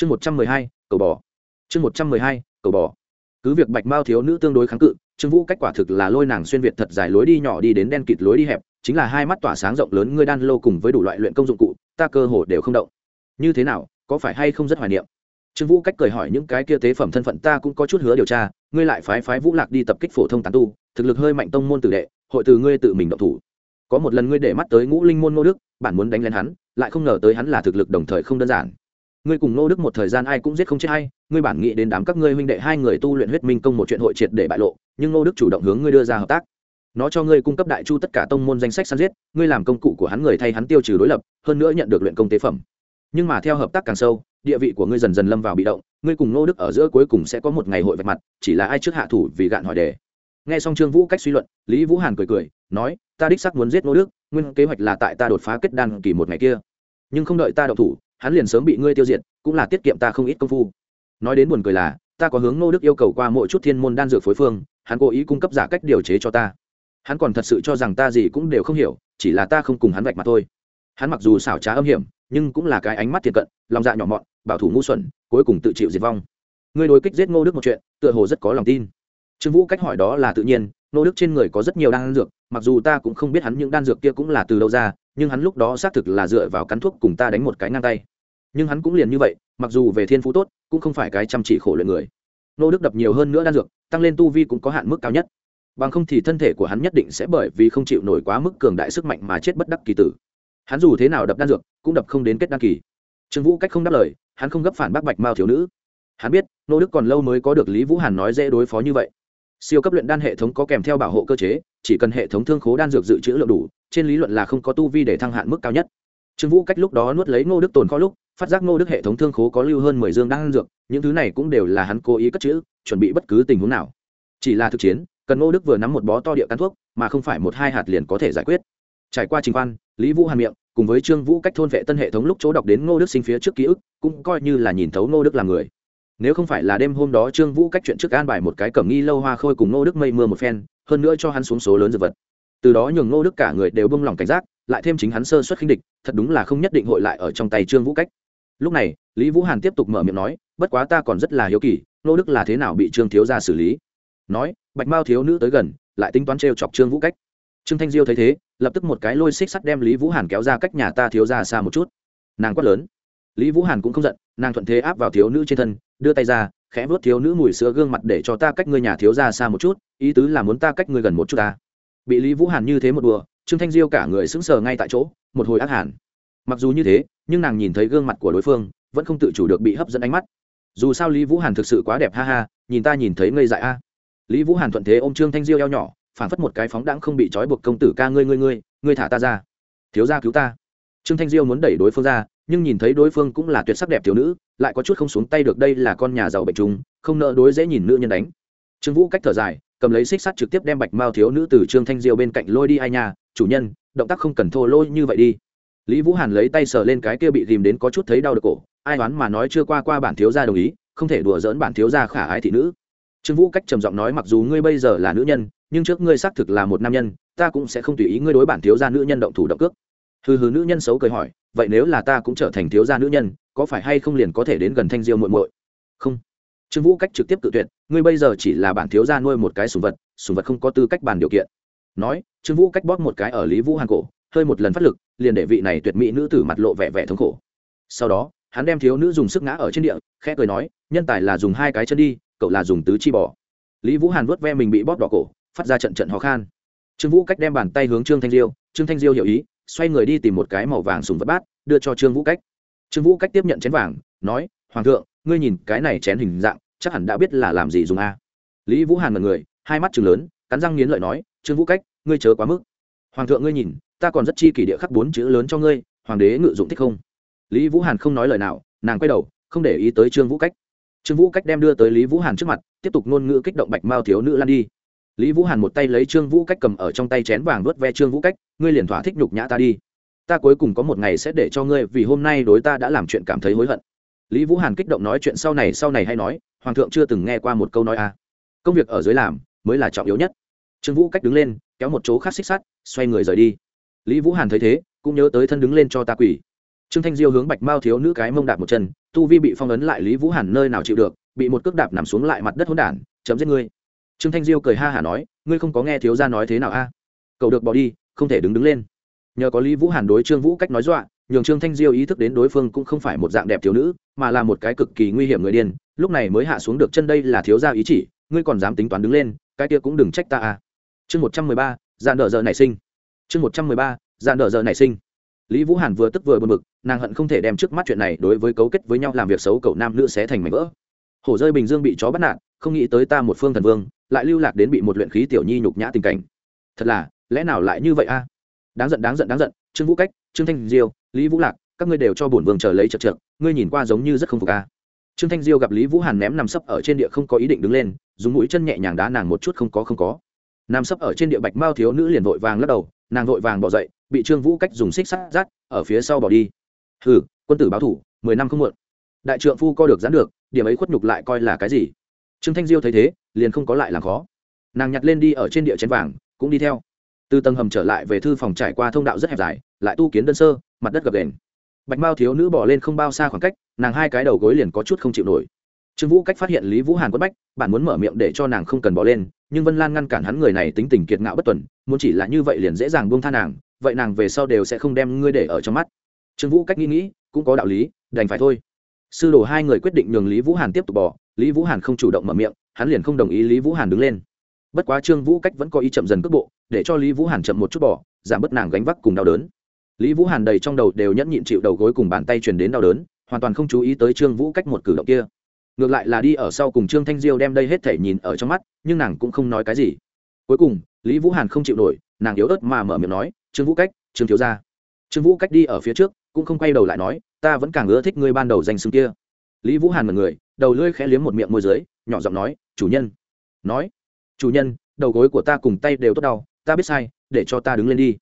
chương một trăm mười hai, cầu bò. Chương một trăm mười hai, cầu bò. Cứ việc bạch mao thiếu nữ tương đối kháng cự, trương vũ cách quả thực là lôi nàng xuyên việt thật dài lối đi nhỏ đi đến đen kịt lối đi hẹp, chính là hai mắt tỏa sáng rộng lớn ngươi đan lô cùng với đủ loại luyện công dụng cụ, ta cơ hồ đều không động. Như thế nào, có phải hay không rất hoài niệm? Trương vũ cách cười hỏi những cái kia tế phẩm thân phận ta cũng có chút hứa điều tra, ngươi lại phái phái vũ lạc đi tập kích phổ thông tán tu, thực lực hơi mạnh tông môn tử đệ, hội từ ngươi tự mình động thủ. Có một lần ngươi để mắt tới ngũ linh môn ngô đức, bản muốn đánh lên hắn, lại không ngờ tới hắn là thực lực đồng thời không đơn giản ngươi cùng ngô đức một thời gian ai cũng giết không chết hay, ngươi bản nghĩ đến đám các ngươi huynh đệ hai người tu luyện huyết minh công một chuyện hội triệt để bại lộ, nhưng ngô đức chủ động hướng ngươi đưa ra hợp tác. Nó cho ngươi cung cấp đại chu tất cả tông môn danh sách săn giết, ngươi làm công cụ của hắn người thay hắn tiêu trừ đối lập, hơn nữa nhận được luyện công tế phẩm. Nhưng mà theo hợp tác càng sâu, địa vị của ngươi dần dần lâm vào bị động, ngươi cùng ngô đức ở giữa cuối cùng sẽ có một ngày hội vạch mặt, chỉ là ai trước hạ thủ vì gạn hỏi đề. Nghe xong trương vũ cách suy luận, lý vũ hàn cười cười, nói, ta đích xác muốn giết ngô đức, nguyên kế hoạch là tại ta đột phá kết đan kỳ một ngày kia. Nhưng không đợi ta đậu thủ hắn liền sớm bị ngươi tiêu diệt, cũng là tiết kiệm ta không ít công phu. Nói đến buồn cười là, ta có hướng ngô đức yêu cầu qua mỗi chút thiên môn đan dược phối phương, hắn cố ý cung cấp giả cách điều chế cho ta. Hắn còn thật sự cho rằng ta gì cũng đều không hiểu, chỉ là ta không cùng hắn vạch mà thôi. Hắn mặc dù xảo trá âm hiểm, nhưng cũng là cái ánh mắt thiệt cận, lòng dạ nhỏ mọn, bảo thủ ngu xuẩn, cuối cùng tự chịu diệt vong. Ngươi đối kích giết ngô đức một chuyện, tựa hồ rất có lòng tin. Trương vũ cách hỏi đó là tự nhiên, ngô đức trên người có rất nhiều đan dược, mặc dù ta cũng không biết hắn những đan dược kia cũng là từ đâu ra nhưng hắn lúc đó xác thực là dựa vào cắn thuốc cùng ta đánh một cái ngang tay. Nhưng hắn cũng liền như vậy, mặc dù về thiên phú tốt, cũng không phải cái chăm chỉ khổ luyện người. Nô đức đập nhiều hơn nữa đan dược, tăng lên tu vi cũng có hạn mức cao nhất. Bằng không thì thân thể của hắn nhất định sẽ bởi vì không chịu nổi quá mức cường đại sức mạnh mà chết bất đắc kỳ tử. Hắn dù thế nào đập đan dược, cũng đập không đến kết đan kỳ. Trương vũ cách không đáp lời, hắn không gấp phản bác bạch mao thiếu nữ. Hắn biết, nô đức còn lâu mới có được lý vũ hàn nói dễ đối phó như vậy. Siêu cấp luyện đan hệ thống có kèm theo bảo hộ cơ chế chỉ cần hệ thống thương khố đan dược dự trữ lượng đủ, trên lý luận là không có tu vi để thăng hạn mức cao nhất. Trương vũ cách lúc đó nuốt lấy ngô đức tồn kho lúc, phát giác ngô đức hệ thống thương khố có lưu hơn mười dương đan dược, những thứ này cũng đều là hắn cố ý cất chữ, chuẩn bị bất cứ tình huống nào. Chỉ là thực chiến, cần ngô đức vừa nắm một bó to địa căn thuốc, mà không phải một hai hạt liền có thể giải quyết. Trải qua trình quan, lý vũ hàn miệng, cùng với trương vũ cách thôn vệ tân hệ thống lúc chỗ đọc đến ngô đức sinh phía trước ký ức, cũng coi như là nhìn thấu ngô đức là người. Nếu không phải là đêm hôm đó trương vũ cách chuyện trước an bài một cái cẩm nghi lâu hoa khôi cùng ngô đức mây mưa một phen hơn nữa cho hắn xuống số lớn dược vật. Từ đó nhường ngô đức cả người đều bông lòng cảnh giác, lại thêm chính hắn sơ xuất khinh địch, thật đúng là không nhất định hội lại ở trong tay trương vũ cách. Lúc này, lý vũ hàn tiếp tục mở miệng nói, bất quá ta còn rất là hiếu kỳ, ngô đức là thế nào bị trương thiếu ra xử lý? Nói, bạch mao thiếu nữ tới gần, lại tính toán t chọc trương vũ cách. Trương thanh diêu thấy thế, lập tức một cái lôi xích sắt đem lý vũ hàn kéo ra cách nhà ta thiếu ra xa một chút. Nàng quát lớn. Lý vũ hàn cũng không giận, nàng thuận thế áp vào thiếu nữ trên thân, đưa tay ra khẽ vớt thiếu nữ mùi sữa gương mặt để cho ta cách ngươi nhà thiếu ra xa một chút, ý tứ là muốn ta cách ngươi gần một chút ta. Bị lý vũ hàn như thế một đùa, trương thanh diêu cả người sững sờ ngay tại chỗ, một hồi ác hàn. Mặc dù như thế, nhưng nàng nhìn thấy gương mặt của đối phương, vẫn không tự chủ được bị hấp dẫn ánh mắt. Dù sao lý vũ hàn thực sự quá đẹp, ha ha, nhìn ta nhìn thấy ngây dại a. Lý vũ hàn thuận thế ô m trương thanh diêu eo nhỏ phản phất một cái phóng đãng không bị trói buộc công tử ca ngươi ngươi ngươi ngươi thả ta ra. Thiếu ra cứu ta. Trương thanh diêu muốn đẩy đối phương ra nhưng nhìn thấy đối phương cũng là tuyệt sắc đẹp thiếu nữ, lại có chút không xuống tay được đây là con nhà giàu bệnh trùng, không nợ đối dễ nhìn nữ nhân đánh. Trương vũ cách thở dài, cầm lấy xích sắt trực tiếp đem bạch mao thiếu nữ từ trương thanh diêu bên cạnh lôi đi ai nhà chủ nhân, động tác không cần thô lôi như vậy đi. Lý vũ hàn lấy tay sờ lên cái kia bị ghìm đến có chút thấy đau được cổ, ai đoán mà nói chưa qua qua bản thiếu gia đồng ý, không thể đùa dỡn bản thiếu gia khả ái thị nữ. Trương vũ cách trầm giọng nói mặc dù ngươi bây giờ là nữ nhân, nhưng trước ngươi xác thực là một nam nhân, ta cũng sẽ không tùy ý ngươi đối bản thiếu gia nữ nhân động thủ động cước. Hừ hừ, nữ nhân xấu cười hỏi vậy nếu là ta cũng trở thành thiếu gia nữ nhân, có phải hay không liền có thể đến gần thanh diêu muội muội? Không. Trương vũ cách trực tiếp tự tuyệt, ngươi bây giờ chỉ là bản thiếu gia nuôi một cái sùng vật sùng vật không có tư cách bàn điều kiện. Nói, trương vũ cách bóp một cái ở lý vũ hàn cổ, hơi một lần phát lực, liền để vị này tuyệt mỹ nữ tử mặt lộ vẻ vẻ thống khổ. Sau đó, hắn đem thiếu nữ dùng sức ngã ở trên địa, khẽ cười nói, nhân tài là dùng hai cái chân đi, cậu là dùng tứ chi bỏ. Lý vũ hàn vớt ve mình bị bóp đỏ cổ, phát ra trận trận ho khan. Trương vũ cách đem bàn tay hướng trương thanh diêu, trương thanh diêu hiểu ý xoay người đi tìm một cái màu vàng sùng vật bát, đưa cho trương vũ cách. Trương vũ cách tiếp nhận chén vàng, nói, hoàng thượng, ngươi nhìn cái này chén hình dạng, chắc hẳn đã biết là làm gì dùng a. Lý vũ hàn mật người, hai mắt chừng lớn, cắn răng nghiến lợi nói, trương vũ cách, ngươi chớ quá mức. Hoàng thượng ngươi nhìn, ta còn rất chi kỷ địa khắc bốn chữ lớn cho ngươi, hoàng đế ngự dụng thích không? Lý vũ hàn không nói lời nào, nàng quay đầu, không để ý tới trương vũ cách. Trương vũ cách đem đưa tới lý vũ hàn trước mặt, tiếp tục ngôn ngữ kích động bạch mao thiếu nữ lan đi lý vũ hàn một tay lấy trương vũ cách cầm ở trong tay chén vàng vớt ve trương vũ cách, ngươi liền thỏa thích nhục nhã ta đi. Ta cuối cùng có một ngày sẽ để cho ngươi, vì hôm nay đối ta đã làm chuyện cảm thấy hối hận. Lý vũ hàn kích động nói chuyện sau này sau này hay nói, hoàng thượng chưa từng nghe qua một câu nói a. À. công việc ở dưới làm mới là trọng yếu nhất. Trương vũ cách đứng lên, kéo một chỗ khác xích sắt, xoay người rời đi. Lý vũ hàn thấy thế, cũng nhớ tới thân đứng lên cho ta quỷ trương thanh diêu hướng bạch mao thiếu nữ cái mông đạp một chân, tu vi bị phong ấn lại lý vũ hàn nơi nào chịu được, bị một cước đạp nằm xuống lại mặt đất hỗn đản, chấm giết ngươi trương thanh diêu cười ha hả nói, ngươi không có nghe thiếu gia nói thế nào a? Cậu được bỏ đi, không thể đứng đứng lên. Nhờ có lý vũ hàn đối trương vũ cách nói dọa, nhường trương thanh diêu ý thức đến đối phương cũng không phải một dạng đẹp thiếu nữ, mà là một cái cực kỳ nguy hiểm người điên, lúc này mới hạ xuống được chân đây là thiếu gia ý chỉ, ngươi còn dám tính toán đứng lên, cái kia cũng đừng trách ta a. Chương một trăm mười ba, dạn đỡ giờ nảy sinh. Chương một trăm mười ba, dạn đỡ giờ nảy sinh. Lý vũ hàn vừa tức vừa buồn bực, nàng hận không thể đem trước mắt chuyện này đối với cấu kết với nhau làm việc xấu cậu nam nữ sẽ thành mảnh vỡ. Hổ rơi bình dương bị chó bắt nạt không nghĩ tới ta một phương thần vương, lại lưu lạc đến bị một luyện khí tiểu nhi nhục nhã tình cảnh. Thật là, lẽ nào lại như vậy a? Đáng giận đáng giận đáng giận. Trương vũ cách, trương thanh diêu, lý vũ lạc, các ngươi đều cho bổn vương chờ lấy chật chật ngươi nhìn qua giống như rất không phục a. Trương thanh diêu gặp lý vũ hàn ném nằm sấp ở trên địa không có ý định đứng lên, dùng mũi chân nhẹ nhàng đá nàng một chút không có không có. Nằm sấp ở trên địa bạch mao thiếu nữ liền vội vàng lắc đầu, nàng vội vàng bỏ dậy, bị trương vũ cách dùng xích sắt rát ở phía sau bỏ đi. Hừ, quân tử báo thủ, mười năm không muộn. Đại trượng phu co được gián được, điểm ấy khuất nhục lại coi là cái gì? Trương thanh diêu thấy thế, liền không có lại làm khó. Nàng nhặt lên đi ở trên địa chén vàng, cũng đi theo. Từ tầng hầm trở lại về thư phòng trải qua thông đạo rất hẹp dài, lại tu kiến đơn sơ, mặt đất gập đền bạch mao thiếu nữ bỏ lên không bao xa khoảng cách, nàng hai cái đầu gối liền có chút không chịu nổi. Trương vũ cách phát hiện lý vũ hàn quất bách, bạn muốn mở miệng để cho nàng không cần bỏ lên, nhưng vân lan ngăn cản hắn người này tính tình kiệt ngạo bất tuần, muốn chỉ là như vậy liền dễ dàng buông tha nàng, vậy nàng về sau đều sẽ không đem ngươi để ở trong mắt. Trương vũ cách nghĩ nghĩ, cũng có đạo lý, đành phải thôi. Sư đồ hai người quyết định nhường lý vũ hàn tiếp tục bỏ lý vũ hàn không chủ động mở miệng, hắn liền không đồng ý lý vũ hàn đứng lên. Bất quá trương vũ cách vẫn có ý chậm dần cước bộ, để cho lý vũ hàn chậm một chút bỏ, giảm bớt nàng gánh vác cùng đau đớn. Lý vũ hàn đầy trong đầu đều nhẫn nhịn chịu đầu gối cùng bàn tay truyền đến đau đớn, hoàn toàn không chú ý tới trương vũ cách một cử động kia. Ngược lại là đi ở sau cùng trương thanh diêu đem đây hết thể nhìn ở trong mắt, nhưng nàng cũng không nói cái gì. Cuối cùng, lý vũ hàn không chịu nổi, nàng yếu ớt mà mở miệng nói, trương vũ cách, trương thiếu gia. Trương vũ cách đi ở phía trước, cũng không quay đầu lại nói, ta vẫn càng ưa thích ngươi ban đầu danh xưng kia. Lý vũ hàn mật người đầu lưỡi khẽ liếm một miệng môi dưới, nhỏ giọng nói, chủ nhân. Nói, chủ nhân, đầu gối của ta cùng tay đều tốt đau, ta biết sai, để cho ta đứng lên đi.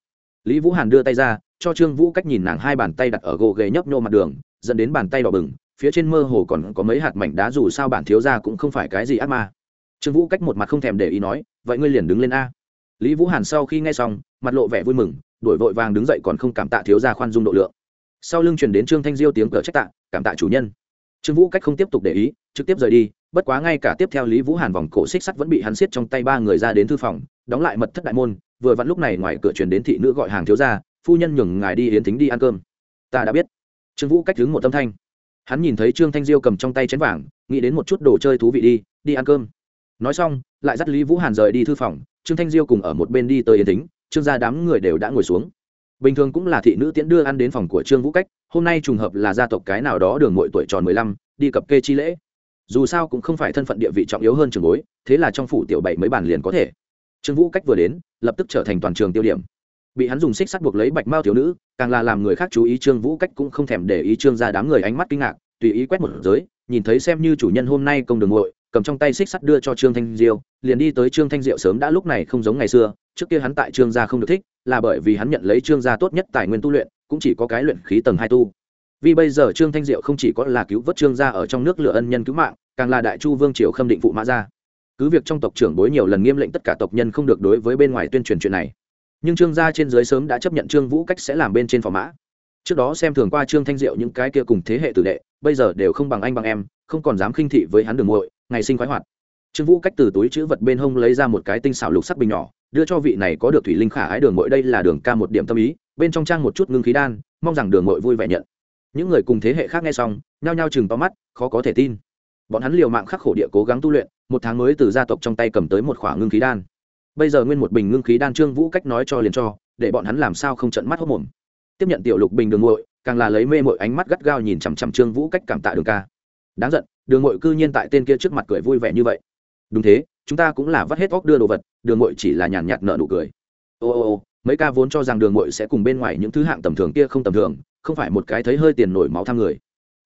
Lý vũ hàn đưa tay ra, cho trương vũ cách nhìn nàng hai bàn tay đặt ở gỗ ghề nhấp nhô mặt đường, dẫn đến bàn tay đỏ bừng, phía trên mơ hồ còn có mấy hạt mảnh đá dù sao bản thiếu ra cũng không phải cái gì ác ma. Trương vũ cách một mặt không thèm để ý nói, vậy ngươi liền đứng lên a. Lý vũ hàn sau khi nghe xong, mặt lộ vẻ vui mừng đổi vội vàng đứng dậy còn không cảm tạ thiếu ra khoan dung độ lượng. Sau lưng chuyển đến trương thanh diêu tiếng cờ trách tạ, cảm tạ chủ nhân trương vũ cách không tiếp tục để ý, trực tiếp rời đi, bất quá ngay cả tiếp theo lý vũ hàn vòng cổ xích sắt vẫn bị hắn siết trong tay ba người ra đến thư phòng, đóng lại mật thất đại môn, vừa vặn lúc này ngoài cửa truyền đến thị nữ gọi hàng thiếu ra phu nhân nhường ngài đi yến thính đi ăn cơm. Ta đã biết. Trương vũ cách đứng một tâm thanh. Hắn nhìn thấy trương thanh diêu cầm trong tay chén vàng, nghĩ đến một chút đồ chơi thú vị đi đi ăn cơm. Nói xong, lại dắt lý vũ hàn rời đi thư phòng, trương thanh diêu cùng ở một bên đi tới yến thính, trương gia đám người đều đã ngồi xuống bình thường cũng là thị nữ tiễn đưa ăn đến phòng của trương vũ cách, hôm nay trùng hợp là gia tộc cái nào đó đường mội tuổi tròn mười lăm, đi cập kê chi lễ. Dù sao cũng không phải thân phận địa vị trọng yếu hơn trường bối, thế là trong phủ tiểu bảy mấy bàn liền có thể. Trương vũ cách vừa đến, lập tức trở thành toàn trường tiêu điểm. Bị hắn dùng xích sắt buộc lấy bạch mao thiếu nữ, càng là làm người khác chú ý trương vũ cách cũng không thèm để ý trương ra đám người ánh mắt kinh ngạc, tùy ý quét một giới, nhìn thấy xem như chủ nhân hôm nay công đường ngội cầm trong tay xích sắt đưa cho trương thanh diêu, liền đi tới trương thanh diệu sớm đã lúc này không giống ngày xưa trước kia hắn tại trương gia không được thích, là bởi vì hắn nhận lấy trương gia tốt nhất tài nguyên tu luyện, cũng chỉ có cái luyện khí tầng hai tu. Vì bây giờ trương thanh diệu không chỉ có là cứu vớt trương gia ở trong nước lửa ân nhân cứu mạng, càng là đại chu vương triều khâm định phụ mã gia. Cứ việc trong tộc trưởng bối nhiều lần nghiêm lệnh tất cả tộc nhân không được đối với bên ngoài tuyên truyền chuyện này, nhưng trương gia trên dưới sớm đã chấp nhận trương vũ cách sẽ làm bên trên phò mã. Trước đó xem thường qua trương thanh diệu những cái kia cùng thế hệ tử đệ, bây giờ đều không bằng anh bằng em, không còn dám khinh thị với hắn đường muội, ngày sinh khoái hoạt trương vũ cách từ túi chữ vật bên hông lấy ra một cái tinh xảo lục sắc bình nhỏ, đưa cho vị này có được thủy linh khả ái đường muội đây là đường ca một điểm tâm ý, bên trong trang một chút ngưng khí đan, mong rằng đường muội vui vẻ nhận. Những người cùng thế hệ khác nghe xong, nhao nhao chừng to mắt, khó có thể tin. Bọn hắn liều mạng khắc khổ địa cố gắng tu luyện, một tháng mới từ gia tộc trong tay cầm tới một khỏa ngưng khí đan. Bây giờ nguyên một bình ngưng khí đan trương vũ cách nói cho liền cho, để bọn hắn làm sao không trận mắt hốc mồm. Tiếp nhận tiểu lục bình đường muội, càng là lấy mê mội ánh mắt gắt gao nhìn chằm chằm trương vũ cách cảm tạ đường ca. Đáng giận, đường muội cư nhiên tại tên kia trước mặt cười vui vẻ như vậy đúng thế, chúng ta cũng là vắt hết óc đưa đồ vật, đường muội chỉ là nhàn nhạt nợ nụ cười. Ô ô ô, mấy ca vốn cho rằng đường muội sẽ cùng bên ngoài những thứ hạng tầm thường kia không tầm thường, không phải một cái thấy hơi tiền nổi máu tham người.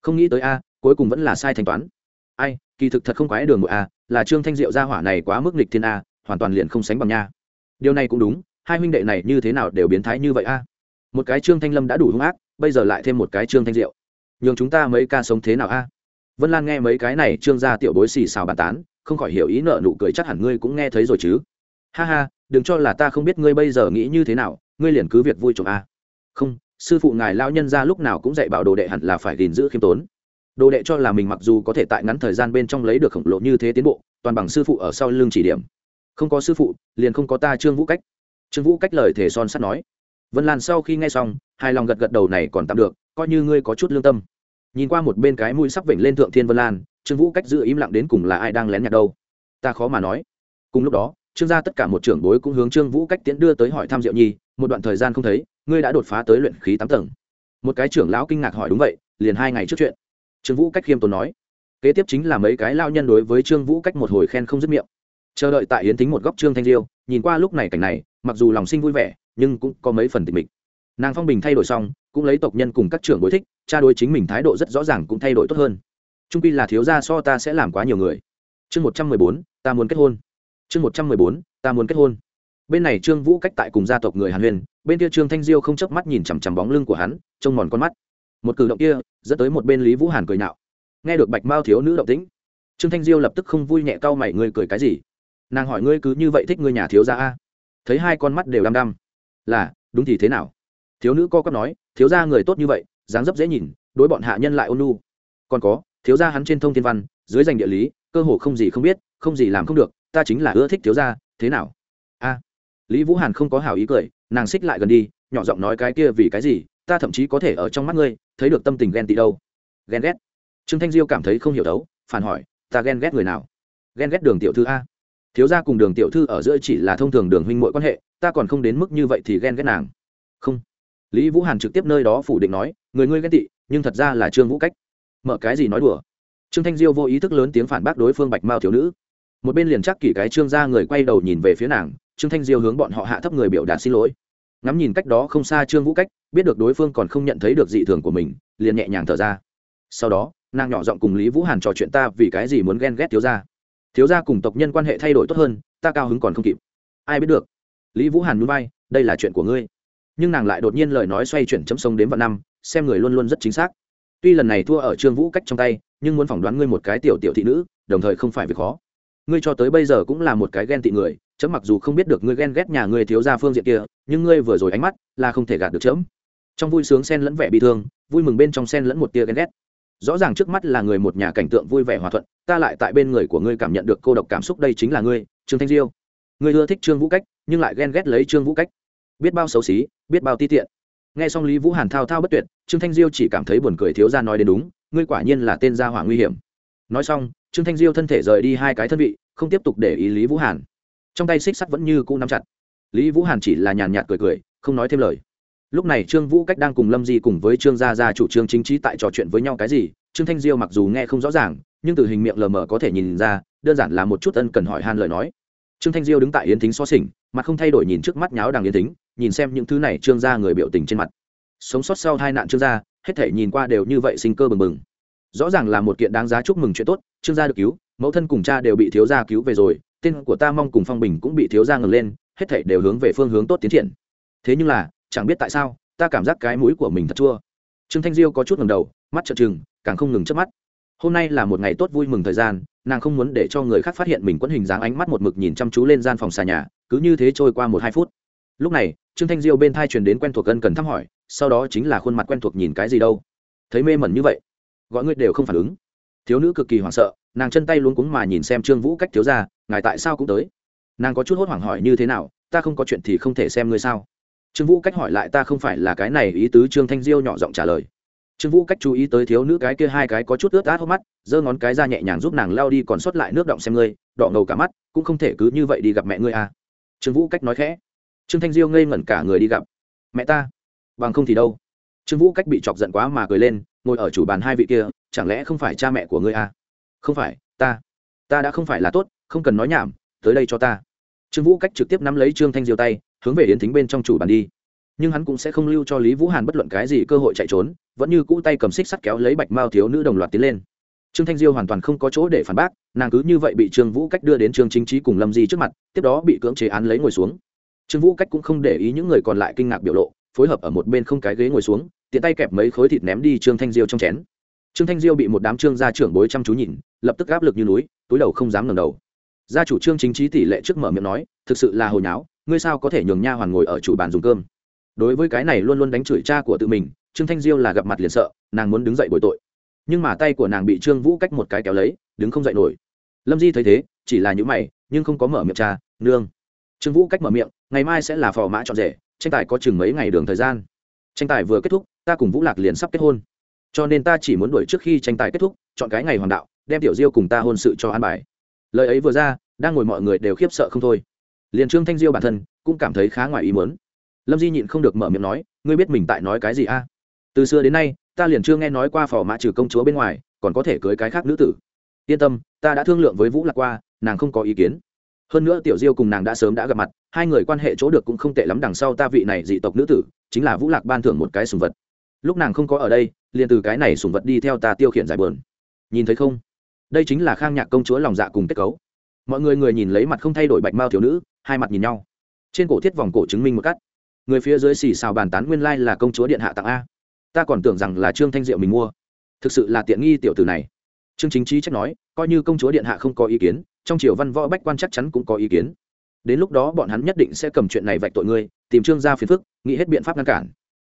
Không nghĩ tới a, cuối cùng vẫn là sai thanh toán. Ai, kỳ thực thật không quái đường muội a, là trương thanh diệu gia hỏa này quá mức nghịch thiên a, hoàn toàn liền không sánh bằng nha. Điều này cũng đúng, hai huynh đệ này như thế nào đều biến thái như vậy a. Một cái trương thanh lâm đã đủ hung ác, bây giờ lại thêm một cái trương thanh diệu. Nhường chúng ta mấy ca sống thế nào a? Vân lan nghe mấy cái này trương gia tiểu bối xì xào bàn tán không khỏi hiểu ý nợ nụ cười chắc hẳn ngươi cũng nghe thấy rồi chứ. Ha ha, đừng cho là ta không biết ngươi bây giờ nghĩ như thế nào, ngươi liền cứ việc vui trộm a. Không, sư phụ ngài lao nhân ra lúc nào cũng dạy bảo đồ đệ hẳn là phải gìn giữ khiêm tốn. Đồ đệ cho là mình mặc dù có thể tại ngắn thời gian bên trong lấy được khổng lồ như thế tiến bộ, toàn bằng sư phụ ở sau lưng chỉ điểm. Không có sư phụ, liền không có ta trương vũ cách. Trương vũ cách lời thể son sắt nói. Vân lan sau khi nghe xong, hài lòng gật gật đầu này còn tạm được, coi như ngươi có chút lương tâm. Nhìn qua một bên cái mũi sắp vểnh lên thượng thiên vân lan trương vũ cách giữ im lặng đến cùng là ai đang lén nhặt đâu? Ta khó mà nói. Cùng lúc đó, trương gia tất cả một trưởng bối cũng hướng trương vũ cách tiến đưa tới hỏi thăm diệu nhi, một đoạn thời gian không thấy, ngươi đã đột phá tới luyện khí tám tầng. Một cái trưởng lão kinh ngạc hỏi đúng vậy, liền hai ngày trước chuyện. Trương vũ cách khiêm tốn nói. Kế tiếp chính là mấy cái lao nhân đối với trương vũ cách một hồi khen không dứt miệng. Chờ đợi tại yến thính một góc trương thanh diêu, nhìn qua lúc này cảnh này, mặc dù lòng sinh vui vẻ, nhưng cũng có mấy phần tịch mịch. Nàng phong bình thay đổi xong, cũng lấy tộc nhân cùng các trưởng bối thích, cha đối chính mình thái độ rất rõ ràng cũng thay đổi tốt hơn trung pi là thiếu gia so ta sẽ làm quá nhiều người. Chương một trăm mười bốn, ta muốn kết hôn. Chương một trăm mười bốn, ta muốn kết hôn. Bên này trương vũ cách tại cùng gia tộc người hàn huyền, bên kia trương thanh diêu không chớp mắt nhìn chằm chằm bóng lưng của hắn, trông mòn con mắt. Một cử động kia, dẫn tới một bên lý vũ hàn cười nạo nghe được bạch mao thiếu nữ động tĩnh, trương thanh diêu lập tức không vui nhẹ cau mày ngươi cười cái gì? Nàng hỏi ngươi cứ như vậy thích ngươi nhà thiếu gia a? Thấy hai con mắt đều đăm đăm. Là, đúng thì thế nào? Thiếu nữ co cắp nói, thiếu gia người tốt như vậy, dáng dấp dễ nhìn, đối bọn hạ nhân lại ôn nu còn có thiếu gia hắn trên thông thiên văn, dưới danh địa lý, cơ hồ không gì không biết, không gì làm không được, ta chính là ưa thích thiếu gia, thế nào? A. Lý vũ hàn không có hảo ý cười, nàng xích lại gần đi, nhỏ giọng nói cái kia vì cái gì, ta thậm chí có thể ở trong mắt ngươi, thấy được tâm tình ghen tị đâu. Ghen ghét. Trương thanh diêu cảm thấy không hiểu đấu, phản hỏi, ta ghen ghét người nào? Ghen ghét đường tiểu thư a. Thiếu gia cùng đường tiểu thư ở giữa chỉ là thông thường đường huynh mội quan hệ, ta còn không đến mức như vậy thì ghen ghét nàng. Không. Lý vũ hàn trực tiếp nơi đó phủ định nói, người ngươi ghen tị, nhưng thật ra là trương vũ cách mở cái gì nói đùa? Trương thanh diêu vô ý thức lớn tiếng phản bác đối phương bạch mao thiếu nữ. Một bên liền chắc kỷ cái trương ra người quay đầu nhìn về phía nàng, trương thanh diêu hướng bọn họ hạ thấp người biểu đạt xin lỗi. Ngắm nhìn cách đó không xa trương vũ cách, biết được đối phương còn không nhận thấy được dị thường của mình, liền nhẹ nhàng thở ra. Sau đó, nàng nhỏ giọng cùng lý vũ hàn trò chuyện ta vì cái gì muốn ghen ghét thiếu gia. Thiếu gia cùng tộc nhân quan hệ thay đổi tốt hơn, ta cao hứng còn không kịp. Ai biết được? Lý vũ hàn núi bay đây là chuyện của ngươi. Nhưng nàng lại đột nhiên lời nói xoay chuyển chấm sông đến vạn năm, xem người luôn luôn rất chính xác tuy lần này thua ở trương vũ cách trong tay, nhưng muốn phỏng đoán ngươi một cái tiểu tiểu thị nữ, đồng thời không phải việc khó. Ngươi cho tới bây giờ cũng là một cái ghen tị người, chấm mặc dù không biết được ngươi ghen ghét nhà ngươi thiếu ra phương diện kia, nhưng ngươi vừa rồi ánh mắt là không thể gạt được chấm. Trong vui sướng sen lẫn vẻ bị thương, vui mừng bên trong sen lẫn một tia ghen ghét. Rõ ràng trước mắt là người một nhà cảnh tượng vui vẻ hòa thuận, ta lại tại bên người của ngươi cảm nhận được cô độc cảm xúc đây chính là ngươi, trương thanh diêu. Ngươi ưa thích trương vũ cách, nhưng lại ghen ghét lấy trương vũ cách. Biết bao xấu xí, biết bao ti tiện nghe xong lý vũ hàn thao thao bất tuyệt, trương thanh diêu chỉ cảm thấy buồn cười thiếu ra nói đến đúng, ngươi quả nhiên là tên gia hỏa nguy hiểm. Nói xong, trương thanh diêu thân thể rời đi hai cái thân vị, không tiếp tục để ý lý vũ hàn. Trong tay xích sắt vẫn như cũ nắm chặt. Lý vũ hàn chỉ là nhàn nhạt cười cười, không nói thêm lời. Lúc này trương vũ cách đang cùng lâm di cùng với trương gia gia chủ trương chính trí tại trò chuyện với nhau cái gì, trương thanh diêu mặc dù nghe không rõ ràng, nhưng từ hình miệng lờ mờ có thể nhìn ra, đơn giản là một chút ân cần hỏi han lời nói. Trương thanh diêu đứng tại yến thính xó xỉnh, mặt không thay đổi nhìn trước mắt nháo đằng yến thính nhìn xem những thứ này trương gia người biểu tình trên mặt. Sống sót sau hai nạn trương gia, hết thể nhìn qua đều như vậy sinh cơ bừng bừng. Rõ ràng là một kiện đáng giá chúc mừng chuyện tốt, trương gia được cứu, mẫu thân cùng cha đều bị thiếu gia cứu về rồi, tên của ta mong cùng phong bình cũng bị thiếu gia ngừng lên, hết thể đều hướng về phương hướng tốt tiến triển. Thế nhưng là, chẳng biết tại sao, ta cảm giác cái mũi của mình thật chua. Trương thanh diêu có chút ngầm đầu, mắt trợn trừng, càng không ngừng chớp mắt. Hôm nay là một ngày tốt vui mừng thời gian, nàng không muốn để cho người khác phát hiện mình quẫn hình dáng ánh mắt một mực nhìn chăm chú lên gian phòng xà nhà, cứ như thế trôi qua một hai phút. Lúc này trương thanh diêu bên thai truyền đến quen thuộc ân cần thăm hỏi, sau đó chính là khuôn mặt quen thuộc nhìn cái gì đâu. Thấy mê mẩn như vậy, gọi ngươi đều không phản ứng. Thiếu nữ cực kỳ hoảng sợ, nàng chân tay luống cuống mà nhìn xem trương vũ cách thiếu ra ngài tại sao cũng tới? Nàng có chút hốt hoảng hỏi như thế nào, ta không có chuyện thì không thể xem ngươi sao? Trương vũ cách hỏi lại, ta không phải là cái này. Ý tứ trương thanh diêu nhỏ giọng trả lời. Trương vũ cách chú ý tới thiếu nữ cái kia hai cái có chút ướt át hốc mắt, giơ ngón cái ra nhẹ nhàng giúp nàng lao đi còn sót lại nước động xem ngươi đọ ngầu cả mắt, cũng không thể cứ như vậy đi gặp mẹ ngươi à. Trương vũ cách nói khẽ trương thanh diêu ngây ngẩn cả người đi gặp. Mẹ ta, bằng không thì đâu? Trương vũ cách bị chọc giận quá mà cười lên, ngồi ở chủ bàn hai vị kia, chẳng lẽ không phải cha mẹ của ngươi à? Không phải, ta ta đã không phải là tốt, không cần nói nhảm, tới đây cho ta. Trương vũ cách trực tiếp nắm lấy trương thanh diêu tay, hướng về yến thính bên trong chủ bàn đi. Nhưng hắn cũng sẽ không lưu cho lý vũ hàn bất luận cái gì cơ hội chạy trốn, vẫn như cũ tay cầm xích sắt kéo lấy bạch mao thiếu nữ đồng loạt tiến lên. Trương thanh diêu hoàn toàn không có chỗ để phản bác, nàng cứ như vậy bị trương vũ cách đưa đến trương chính trí cùng lâm di trước mặt, tiếp đó bị cưỡng chế án lấy ngồi xuống trương vũ cách cũng không để ý những người còn lại kinh ngạc biểu lộ, phối hợp ở một bên không cái ghế ngồi xuống, tiện tay kẹp mấy khối thịt ném đi trương thanh diêu trong chén. Trương thanh diêu bị một đám trương gia trưởng bối chăm chú nhìn, lập tức áp lực như núi, túi đầu không dám ngẩng đầu. Gia chủ trương chính trí tỷ lệ trước mở miệng nói, thực sự là hồi nháo, ngươi sao có thể nhường nha hoàn ngồi ở chủ bàn dùng cơm? Đối với cái này luôn luôn đánh chửi cha của tự mình, trương thanh diêu là gặp mặt liền sợ, nàng muốn đứng dậy bồi tội. Nhưng mà tay của nàng bị trương vũ cách một cái kéo lấy, đứng không dậy nổi. Lâm di thấy thế, chỉ là những mày, nhưng không có mở miệng cha, nương. Trương vũ cách mở miệng ngày mai sẽ là phò mã chọn rể, tranh tài có chừng mấy ngày đường thời gian. Tranh tài vừa kết thúc, ta cùng vũ lạc liền sắp kết hôn. Cho nên ta chỉ muốn đuổi trước khi tranh tài kết thúc, chọn cái ngày hoàng đạo, đem tiểu diêu cùng ta hôn sự cho an bài. Lời ấy vừa ra, đang ngồi mọi người đều khiếp sợ không thôi. Liền trương thanh diêu bản thân cũng cảm thấy khá ngoài ý muốn. Lâm di nhịn không được mở miệng nói, ngươi biết mình tại nói cái gì a? Từ xưa đến nay, ta liền chưa nghe nói qua phò mã trừ công chúa bên ngoài, còn có thể cưới cái khác nữ tử. Yên tâm, ta đã thương lượng với vũ lạc qua, nàng không có ý kiến hơn nữa tiểu diêu cùng nàng đã sớm đã gặp mặt, hai người quan hệ chỗ được cũng không tệ lắm đằng sau ta vị này dị tộc nữ tử, chính là vũ lạc ban thưởng một cái sùng vật. Lúc nàng không có ở đây, liền từ cái này sùng vật đi theo ta tiêu khiển giải bờn nhìn thấy không? Đây chính là khang nhạc công chúa lòng dạ cùng kết cấu. Mọi người người nhìn lấy mặt không thay đổi bạch mao thiếu nữ, hai mặt nhìn nhau. Trên cổ thiết vòng cổ chứng minh một cắt. Người phía dưới xì xào bàn tán nguyên lai là công chúa điện hạ tặng a. Ta còn tưởng rằng là trương thanh diệu mình mua. Thực sự là tiện nghi tiểu tử này. Trương chính trí chắc nói, coi như công chúa điện hạ không có ý kiến trong triều văn võ bách quan chắc chắn cũng có ý kiến. Đến lúc đó bọn hắn nhất định sẽ cầm chuyện này vạch tội ngươi, tìm trương gia phiền phức, nghĩ hết biện pháp ngăn cản.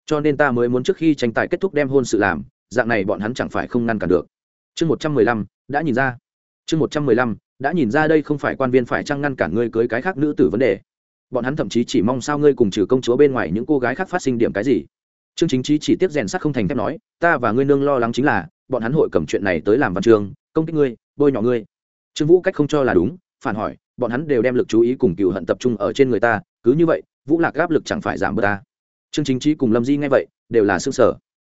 Cho nên ta mới muốn trước khi tranh tài kết thúc đem hôn sự làm, dạng này bọn hắn chẳng phải không ngăn cản được. Chương một trăm mười lăm, đã nhìn ra. Chương một trăm mười lăm, đã nhìn ra đây không phải quan viên phải chăng ngăn cản ngươi cưới cái khác nữ tử vấn đề. Bọn hắn thậm chí chỉ mong sao ngươi cùng trừ công chúa bên ngoài những cô gái khác phát sinh điểm cái gì. Trương chính trí chỉ tiếp rèn sắc không thành thép nói, ta và ngươi nương lo lắng chính là, bọn hắn hội cầm chuyện này tới làm văn trường, công kích ngươi, bôi nhọ ngươi trương vũ cách không cho là đúng, phản hỏi, bọn hắn đều đem lực chú ý cùng cựu hận tập trung ở trên người ta, cứ như vậy, vũ lạc áp lực chẳng phải giảm bớt ta. Trương chính trí cùng lâm di nghe vậy, đều là xương sở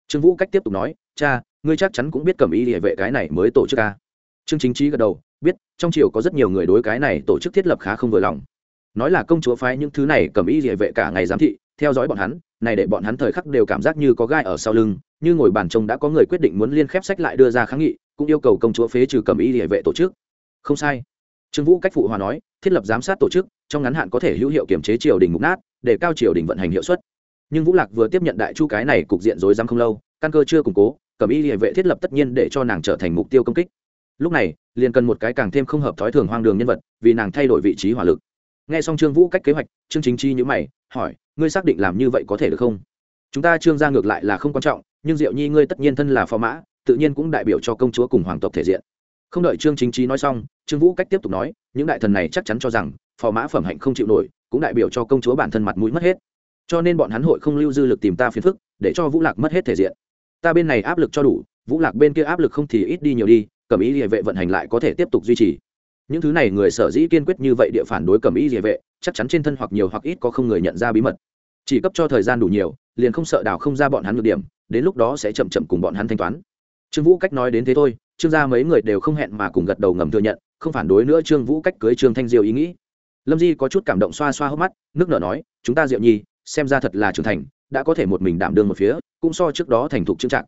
trương vũ cách tiếp tục nói, cha, ngươi chắc chắn cũng biết cầm ý địa vệ cái này mới tổ chức ca trương chính trí gật đầu, biết, trong triều có rất nhiều người đối cái này tổ chức thiết lập khá không vừa lòng. Nói là công chúa phái những thứ này cầm ý địa vệ cả ngày giám thị, theo dõi bọn hắn, này để bọn hắn thời khắc đều cảm giác như có gai ở sau lưng, như ngồi bàn trông đã có người quyết định muốn liên khép sách lại đưa ra kháng nghị, cũng yêu cầu công chúa phế trừ cầm ý địa vệ tổ chức không sai. Trương vũ cách phụ hòa nói, thiết lập giám sát tổ chức, trong ngắn hạn có thể hữu hiệu kiểm chế triều đình mục nát, để cao triều đình vận hành hiệu suất. Nhưng vũ lạc vừa tiếp nhận đại chu cái này cục diện rối rắm không lâu, căn cơ chưa củng cố cẩm y địa vệ thiết lập tất nhiên để cho nàng trở thành mục tiêu công kích. Lúc này, liền cần một cái càng thêm không hợp thói thường hoang đường nhân vật, vì nàng thay đổi vị trí hỏa lực. Nghe xong trương vũ cách kế hoạch, trương chính chi nhữ mày, hỏi, ngươi xác định làm như vậy có thể được không? Chúng ta trương ra ngược lại là không quan trọng, nhưng diệu nhi ngươi tất nhiên thân là phò mã, tự nhiên cũng đại biểu cho công chúa cùng hoàng tộc thể diện không đợi trương chính trí nói xong, trương vũ cách tiếp tục nói, những đại thần này chắc chắn cho rằng, phò mã phẩm hạnh không chịu nổi, cũng đại biểu cho công chúa bản thân mặt mũi mất hết. Cho nên bọn hắn hội không lưu dư lực tìm ta phiền phức, để cho vũ lạc mất hết thể diện. Ta bên này áp lực cho đủ, vũ lạc bên kia áp lực không thì ít đi nhiều đi, cầm ý địa vệ vận hành lại có thể tiếp tục duy trì. Những thứ này người sở dĩ kiên quyết như vậy địa phản đối cầm ý địa vệ, chắc chắn trên thân hoặc nhiều hoặc ít có không người nhận ra bí mật. Chỉ cấp cho thời gian đủ nhiều, liền không sợ đào không ra bọn hắn được điểm, đến lúc đó sẽ chậm chậm cùng bọn hắn thanh toán. Trương vũ cách nói đến thế thôi trương gia mấy người đều không hẹn mà cùng gật đầu ngầm thừa nhận, không phản đối nữa trương vũ cách cưới trương thanh diêu ý nghĩ. Lâm di có chút cảm động xoa xoa hốc mắt, nước nở nói, chúng ta diệu nhi, xem ra thật là trưởng thành, đã có thể một mình đảm đương một phía, cũng so trước đó thành thục trương trạng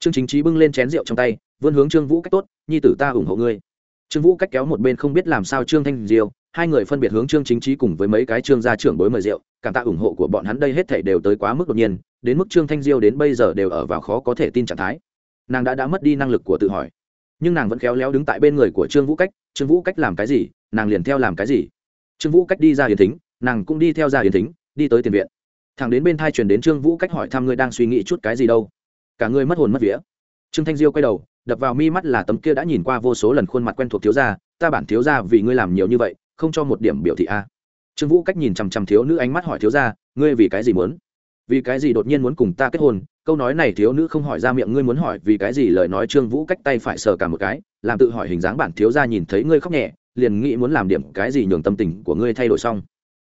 trương chính trí bưng lên chén rượu trong tay, vươn hướng trương vũ cách tốt, nhi tử ta ủng hộ ngươi. Trương vũ cách kéo một bên không biết làm sao trương thanh diêu, hai người phân biệt hướng trương chính trí cùng với mấy cái trương gia trưởng bối mời rượu, cảm tạ ủng hộ của bọn hắn đây hết thể đều tới quá mức đột nhiên, đến mức trương thanh diêu đến bây giờ đều ở vào khó có thể tin trạng thái. Nàng đã đã mất đi năng lực của tự hỏi nhưng nàng vẫn khéo léo đứng tại bên người của trương vũ cách trương vũ cách làm cái gì nàng liền theo làm cái gì trương vũ cách đi ra hiền thính nàng cũng đi theo ra hiền thính đi tới tiền viện thằng đến bên thai truyền đến trương vũ cách hỏi thăm ngươi đang suy nghĩ chút cái gì đâu cả ngươi mất hồn mất vía trương thanh diêu quay đầu đập vào mi mắt là tấm kia đã nhìn qua vô số lần khuôn mặt quen thuộc thiếu gia ta bản thiếu gia vì ngươi làm nhiều như vậy không cho một điểm biểu thị a trương vũ cách nhìn chằm chằm thiếu nữ ánh mắt hỏi thiếu gia ngươi vì cái gì muốn vì cái gì đột nhiên muốn cùng ta kết hôn? Câu nói này thiếu nữ không hỏi ra miệng, ngươi muốn hỏi vì cái gì lời nói trương vũ cách tay phải sờ cả một cái, làm tự hỏi hình dáng bản thiếu gia nhìn thấy ngươi khóc nhẹ, liền nghĩ muốn làm điểm cái gì nhường tâm tình của ngươi thay đổi xong.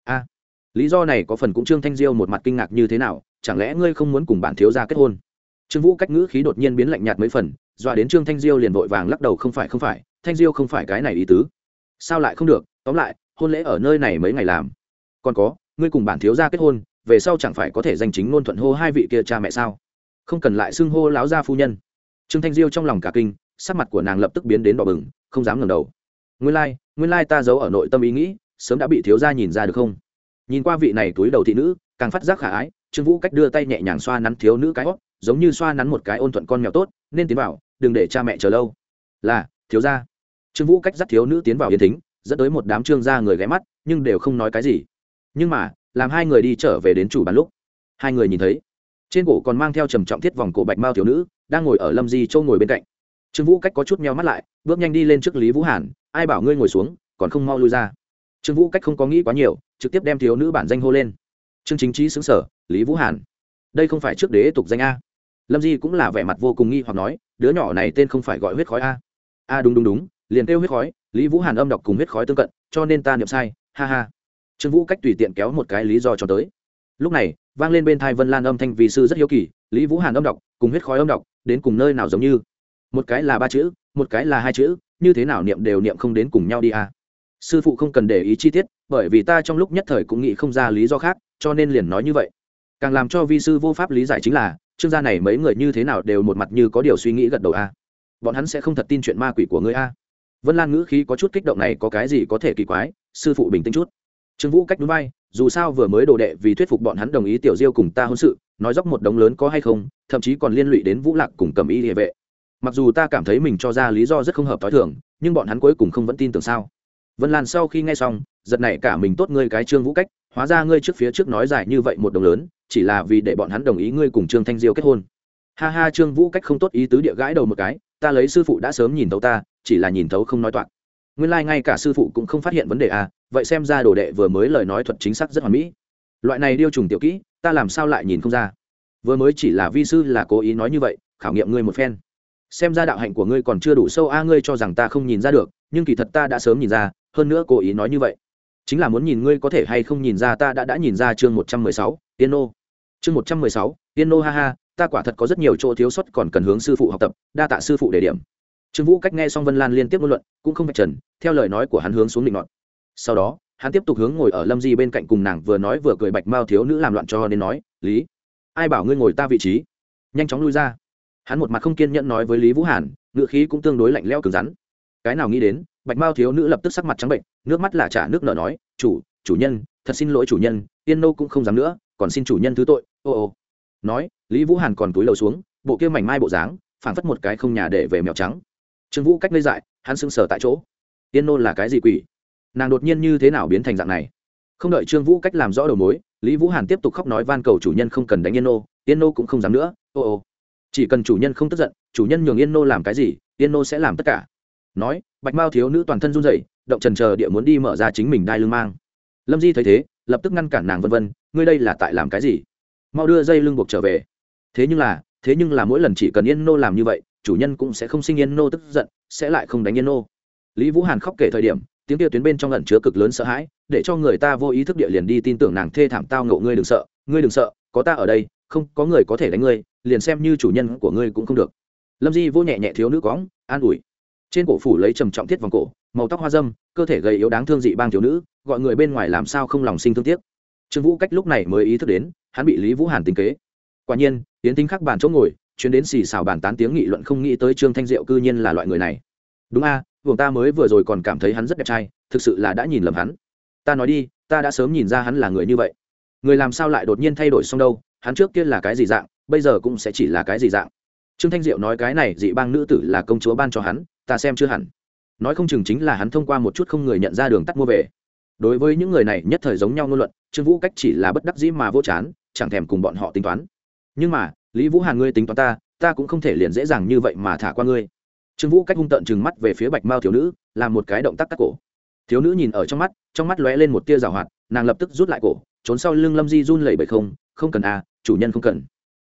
A, lý do này có phần cũng trương thanh diêu một mặt kinh ngạc như thế nào, chẳng lẽ ngươi không muốn cùng bản thiếu gia kết hôn? Trương vũ cách ngữ khí đột nhiên biến lạnh nhạt mấy phần, dọa đến trương thanh diêu liền vội vàng lắc đầu, không phải không phải, thanh diêu không phải cái này ý tứ. Sao lại không được? Tóm lại, hôn lễ ở nơi này mấy ngày làm. Còn có, ngươi cùng bản thiếu gia kết hôn về sau chẳng phải có thể danh chính ngôn thuận hô hai vị kia cha mẹ sao? Không cần lại xưng hô láo gia phu nhân. Trương thanh diêu trong lòng cả kinh sắc mặt của nàng lập tức biến đến đỏ bừng không dám ngẩng đầu. Nguyên lai、like, nguyên lai、like、ta giấu ở nội tâm ý nghĩ sớm đã bị thiếu gia nhìn ra được không? Nhìn qua vị này túi đầu thị nữ càng phát giác khả ái trương vũ cách đưa tay nhẹ nhàng xoa nắn thiếu nữ cái hót giống như xoa nắn một cái ôn thuận con mèo tốt nên tiến vào đừng để cha mẹ chờ lâu. Là thiếu gia. Trương vũ cách dắt thiếu nữ tiến vào yên thính dẫn tới một đám trương gia người ghé mắt nhưng đều không nói cái gì. Nhưng mà làm hai người đi trở về đến chủ bàn lúc. Hai người nhìn thấy, trên cổ còn mang theo trầm trọng thiết vòng cổ bạch mao thiếu nữ, đang ngồi ở lâm di châu ngồi bên cạnh. Trương vũ cách có chút meo mắt lại, bước nhanh đi lên trước lý vũ hàn, ai bảo ngươi ngồi xuống, còn không mau lui ra? Trương vũ cách không có nghĩ quá nhiều, trực tiếp đem thiếu nữ bản danh hô lên. Trương chính trí xứng sở lý vũ hàn, đây không phải trước đế tục danh a. Lâm di cũng là vẻ mặt vô cùng nghi hoặc nói, đứa nhỏ này tên không phải gọi huyết khói a. A, đúng đúng đúng, liền kêu huyết khói, lý vũ hàn âm đọc cùng huyết khói tương cận, cho nên ta niệm sai, ha ha trương vũ cách tùy tiện kéo một cái lý do cho tới lúc này, vang lên bên thai vân lan âm thanh vì sư rất hiếu kỳ, lý vũ hàn âm đọc, cùng huyết khói âm đọc, đến cùng nơi nào giống như một cái là ba chữ, một cái là hai chữ, như thế nào niệm đều niệm không đến cùng nhau đi à. sư phụ không cần để ý chi tiết, bởi vì ta trong lúc nhất thời cũng nghĩ không ra lý do khác, cho nên liền nói như vậy càng làm cho vi sư vô pháp lý giải chính là, trương gia này mấy người như thế nào đều một mặt như có điều suy nghĩ gật đầu a à. bọn hắn sẽ không thật tin chuyện ma quỷ của ngươi a à. vân lan ngữ khí có chút kích động này có cái gì có thể kỳ quái, sư phụ bình tĩnh chút trương vũ cách núi bay, dù sao vừa mới đồ đệ vì thuyết phục bọn hắn đồng ý tiểu diêu cùng ta hôn sự, nói dốc một đống lớn có hay không, thậm chí còn liên lụy đến vũ lạc cùng cầm y địa vệ. Mặc dù ta cảm thấy mình cho ra lý do rất không hợp t h o i thường, nhưng bọn hắn cuối cùng không vẫn tin tưởng sao? Vân lan sau khi nghe xong, giật này cả mình tốt ngươi cái trương vũ cách, hóa ra ngươi trước phía trước nói dài như vậy một đồng lớn, chỉ là vì để bọn hắn đồng ý ngươi cùng trương thanh diêu kết hôn. Ha ha, trương vũ cách không tốt ý tứ địa gãi đầu một cái, ta lấy sư phụ đã sớm nhìn thấu ta, chỉ là nhìn thấu không nói toạc nguyên lai、like、ngay cả sư phụ cũng không phát hiện vấn đề à vậy xem ra đồ đệ vừa mới lời nói thuật chính xác rất hoàn mỹ. Loại này điêu trùng tiểu kỹ, ta làm sao lại nhìn không ra? Vừa mới chỉ là vi sư là cố ý nói như vậy, khảo nghiệm ngươi một phen. Xem ra đạo hạnh của ngươi còn chưa đủ sâu a, ngươi cho rằng ta không nhìn ra được, nhưng kỳ thật ta đã sớm nhìn ra, hơn nữa cố ý nói như vậy. Chính là muốn nhìn ngươi có thể hay không nhìn ra, ta đã đã nhìn ra chương một trăm mười sáu, tiên nô. Chương một trăm mười sáu, tiên nô ha ha, ta quả thật có rất nhiều chỗ thiếu sót còn cần hướng sư phụ học tập, đa tạ sư phụ đề điểm trương vũ cách nghe xong vân lan liên tiếp ngôn luận, cũng không phải trần, theo lời nói của hắn hướng xuống định ngọn. Sau đó, hắn tiếp tục hướng ngồi ở lâm di bên cạnh cùng nàng vừa nói vừa cười bạch mao thiếu nữ làm loạn cho nên nói, lý, ai bảo ngươi ngồi ta vị trí? Nhanh chóng lui ra. Hắn một mặt không kiên nhẫn nói với lý vũ hàn ngự khí cũng tương đối lạnh leo cứng rắn. Cái nào nghĩ đến, bạch mao thiếu nữ lập tức sắc mặt trắng bệnh, nước mắt là trả nước nở nói, chủ chủ nhân, thật xin lỗi chủ nhân yên nô cũng không dám nữa, còn xin chủ nhân thứ tội, ô ô. Nói, lý vũ hàn còn túi lầu xuống, bộ kia mảnh mai bộ dáng, phảng phất một cái không nhà để về mèo trắng trương vũ cách ngây dại, hắn sững sờ tại chỗ. Yên nô là cái gì quỷ? Nàng đột nhiên như thế nào biến thành dạng này? Không đợi trương vũ cách làm rõ đầu mối, lý vũ hàn tiếp tục khóc nói van cầu chủ nhân không cần đánh yên nô yên nô cũng không dám nữa, ô ô. Chỉ cần chủ nhân không tức giận, chủ nhân nhường yên nô làm cái gì, yên nô sẽ làm tất cả. Nói, bạch mao thiếu nữ toàn thân run rẩy, động trần chờ địa muốn đi mở ra chính mình đai lưng mang. Lâm di thấy thế, lập tức ngăn cản nàng vân vân, ngươi đây là tại làm cái gì? Mau đưa dây lưng buộc trở về. Thế nhưng là, thế nhưng là mỗi lần chỉ cần yên nô làm như vậy chủ nhân cũng sẽ không sinh yên nô tức giận, sẽ lại không đánh yên nô. Lý vũ hàn khóc kể thời điểm, tiếng kia tuyến bên trong ẩn chứa cực lớn sợ hãi, để cho người ta vô ý thức địa liền đi tin tưởng nàng thê thảm tao ngộ ngươi đừng sợ, ngươi đừng sợ, có ta ở đây, không, có người có thể đánh ngươi, liền xem như chủ nhân của ngươi cũng không được. Lâm di vô nhẹ nhẹ thiếu nữ cóng an ủi. Trên cổ phủ lấy trầm trọng thiết vòng cổ, màu tóc hoa dâm, cơ thể gầy yếu đáng thương dị bang thiếu nữ, gọi người bên ngoài làm sao không lòng sinh thương tiếc. Trương vũ cách lúc này mới ý thức đến, hắn bị lý vũ hàn tính kế. Quả nhiên tiến tính khắc bàn chỗ ngồi chuyến đến xì xào bàn tán tiếng nghị luận không nghĩ tới trương thanh diệu cư nhiên là loại người này. Đúng a à, ta mới vừa rồi còn cảm thấy hắn rất đẹp trai thực sự là đã nhìn lầm hắn. Ta nói đi ta đã sớm nhìn ra hắn là người như vậy. Người làm sao lại đột nhiên thay đổi xong đâu hắn trước kia là cái gì dạng bây giờ cũng sẽ chỉ là cái gì dạng. Trương thanh diệu nói cái này dị bang nữ tử là công chúa ban cho hắn ta xem chưa hẳn. Nói không chừng chính là hắn thông qua một chút không người nhận ra đường tắt mua về. Đối với những người này nhất thời giống nhau ngôn luận trương vũ cách chỉ là bất đắc dĩ mà vô chán chẳng thèm cùng bọn họ tính toán. Nhưng mà lý vũ hàn, ngươi tính toán ta ta cũng không thể liền dễ dàng như vậy mà thả qua ngươi. Trương vũ cách hung tợn chừng mắt về phía bạch mao thiếu nữ, làm một cái động tác cắt cổ. Thiếu nữ nhìn ở trong mắt trong mắt lóe lên một tia rào hoạt, nàng lập tức rút lại cổ, trốn sau lưng lâm di run lẩy bẩy không không cần a, chủ nhân không cần.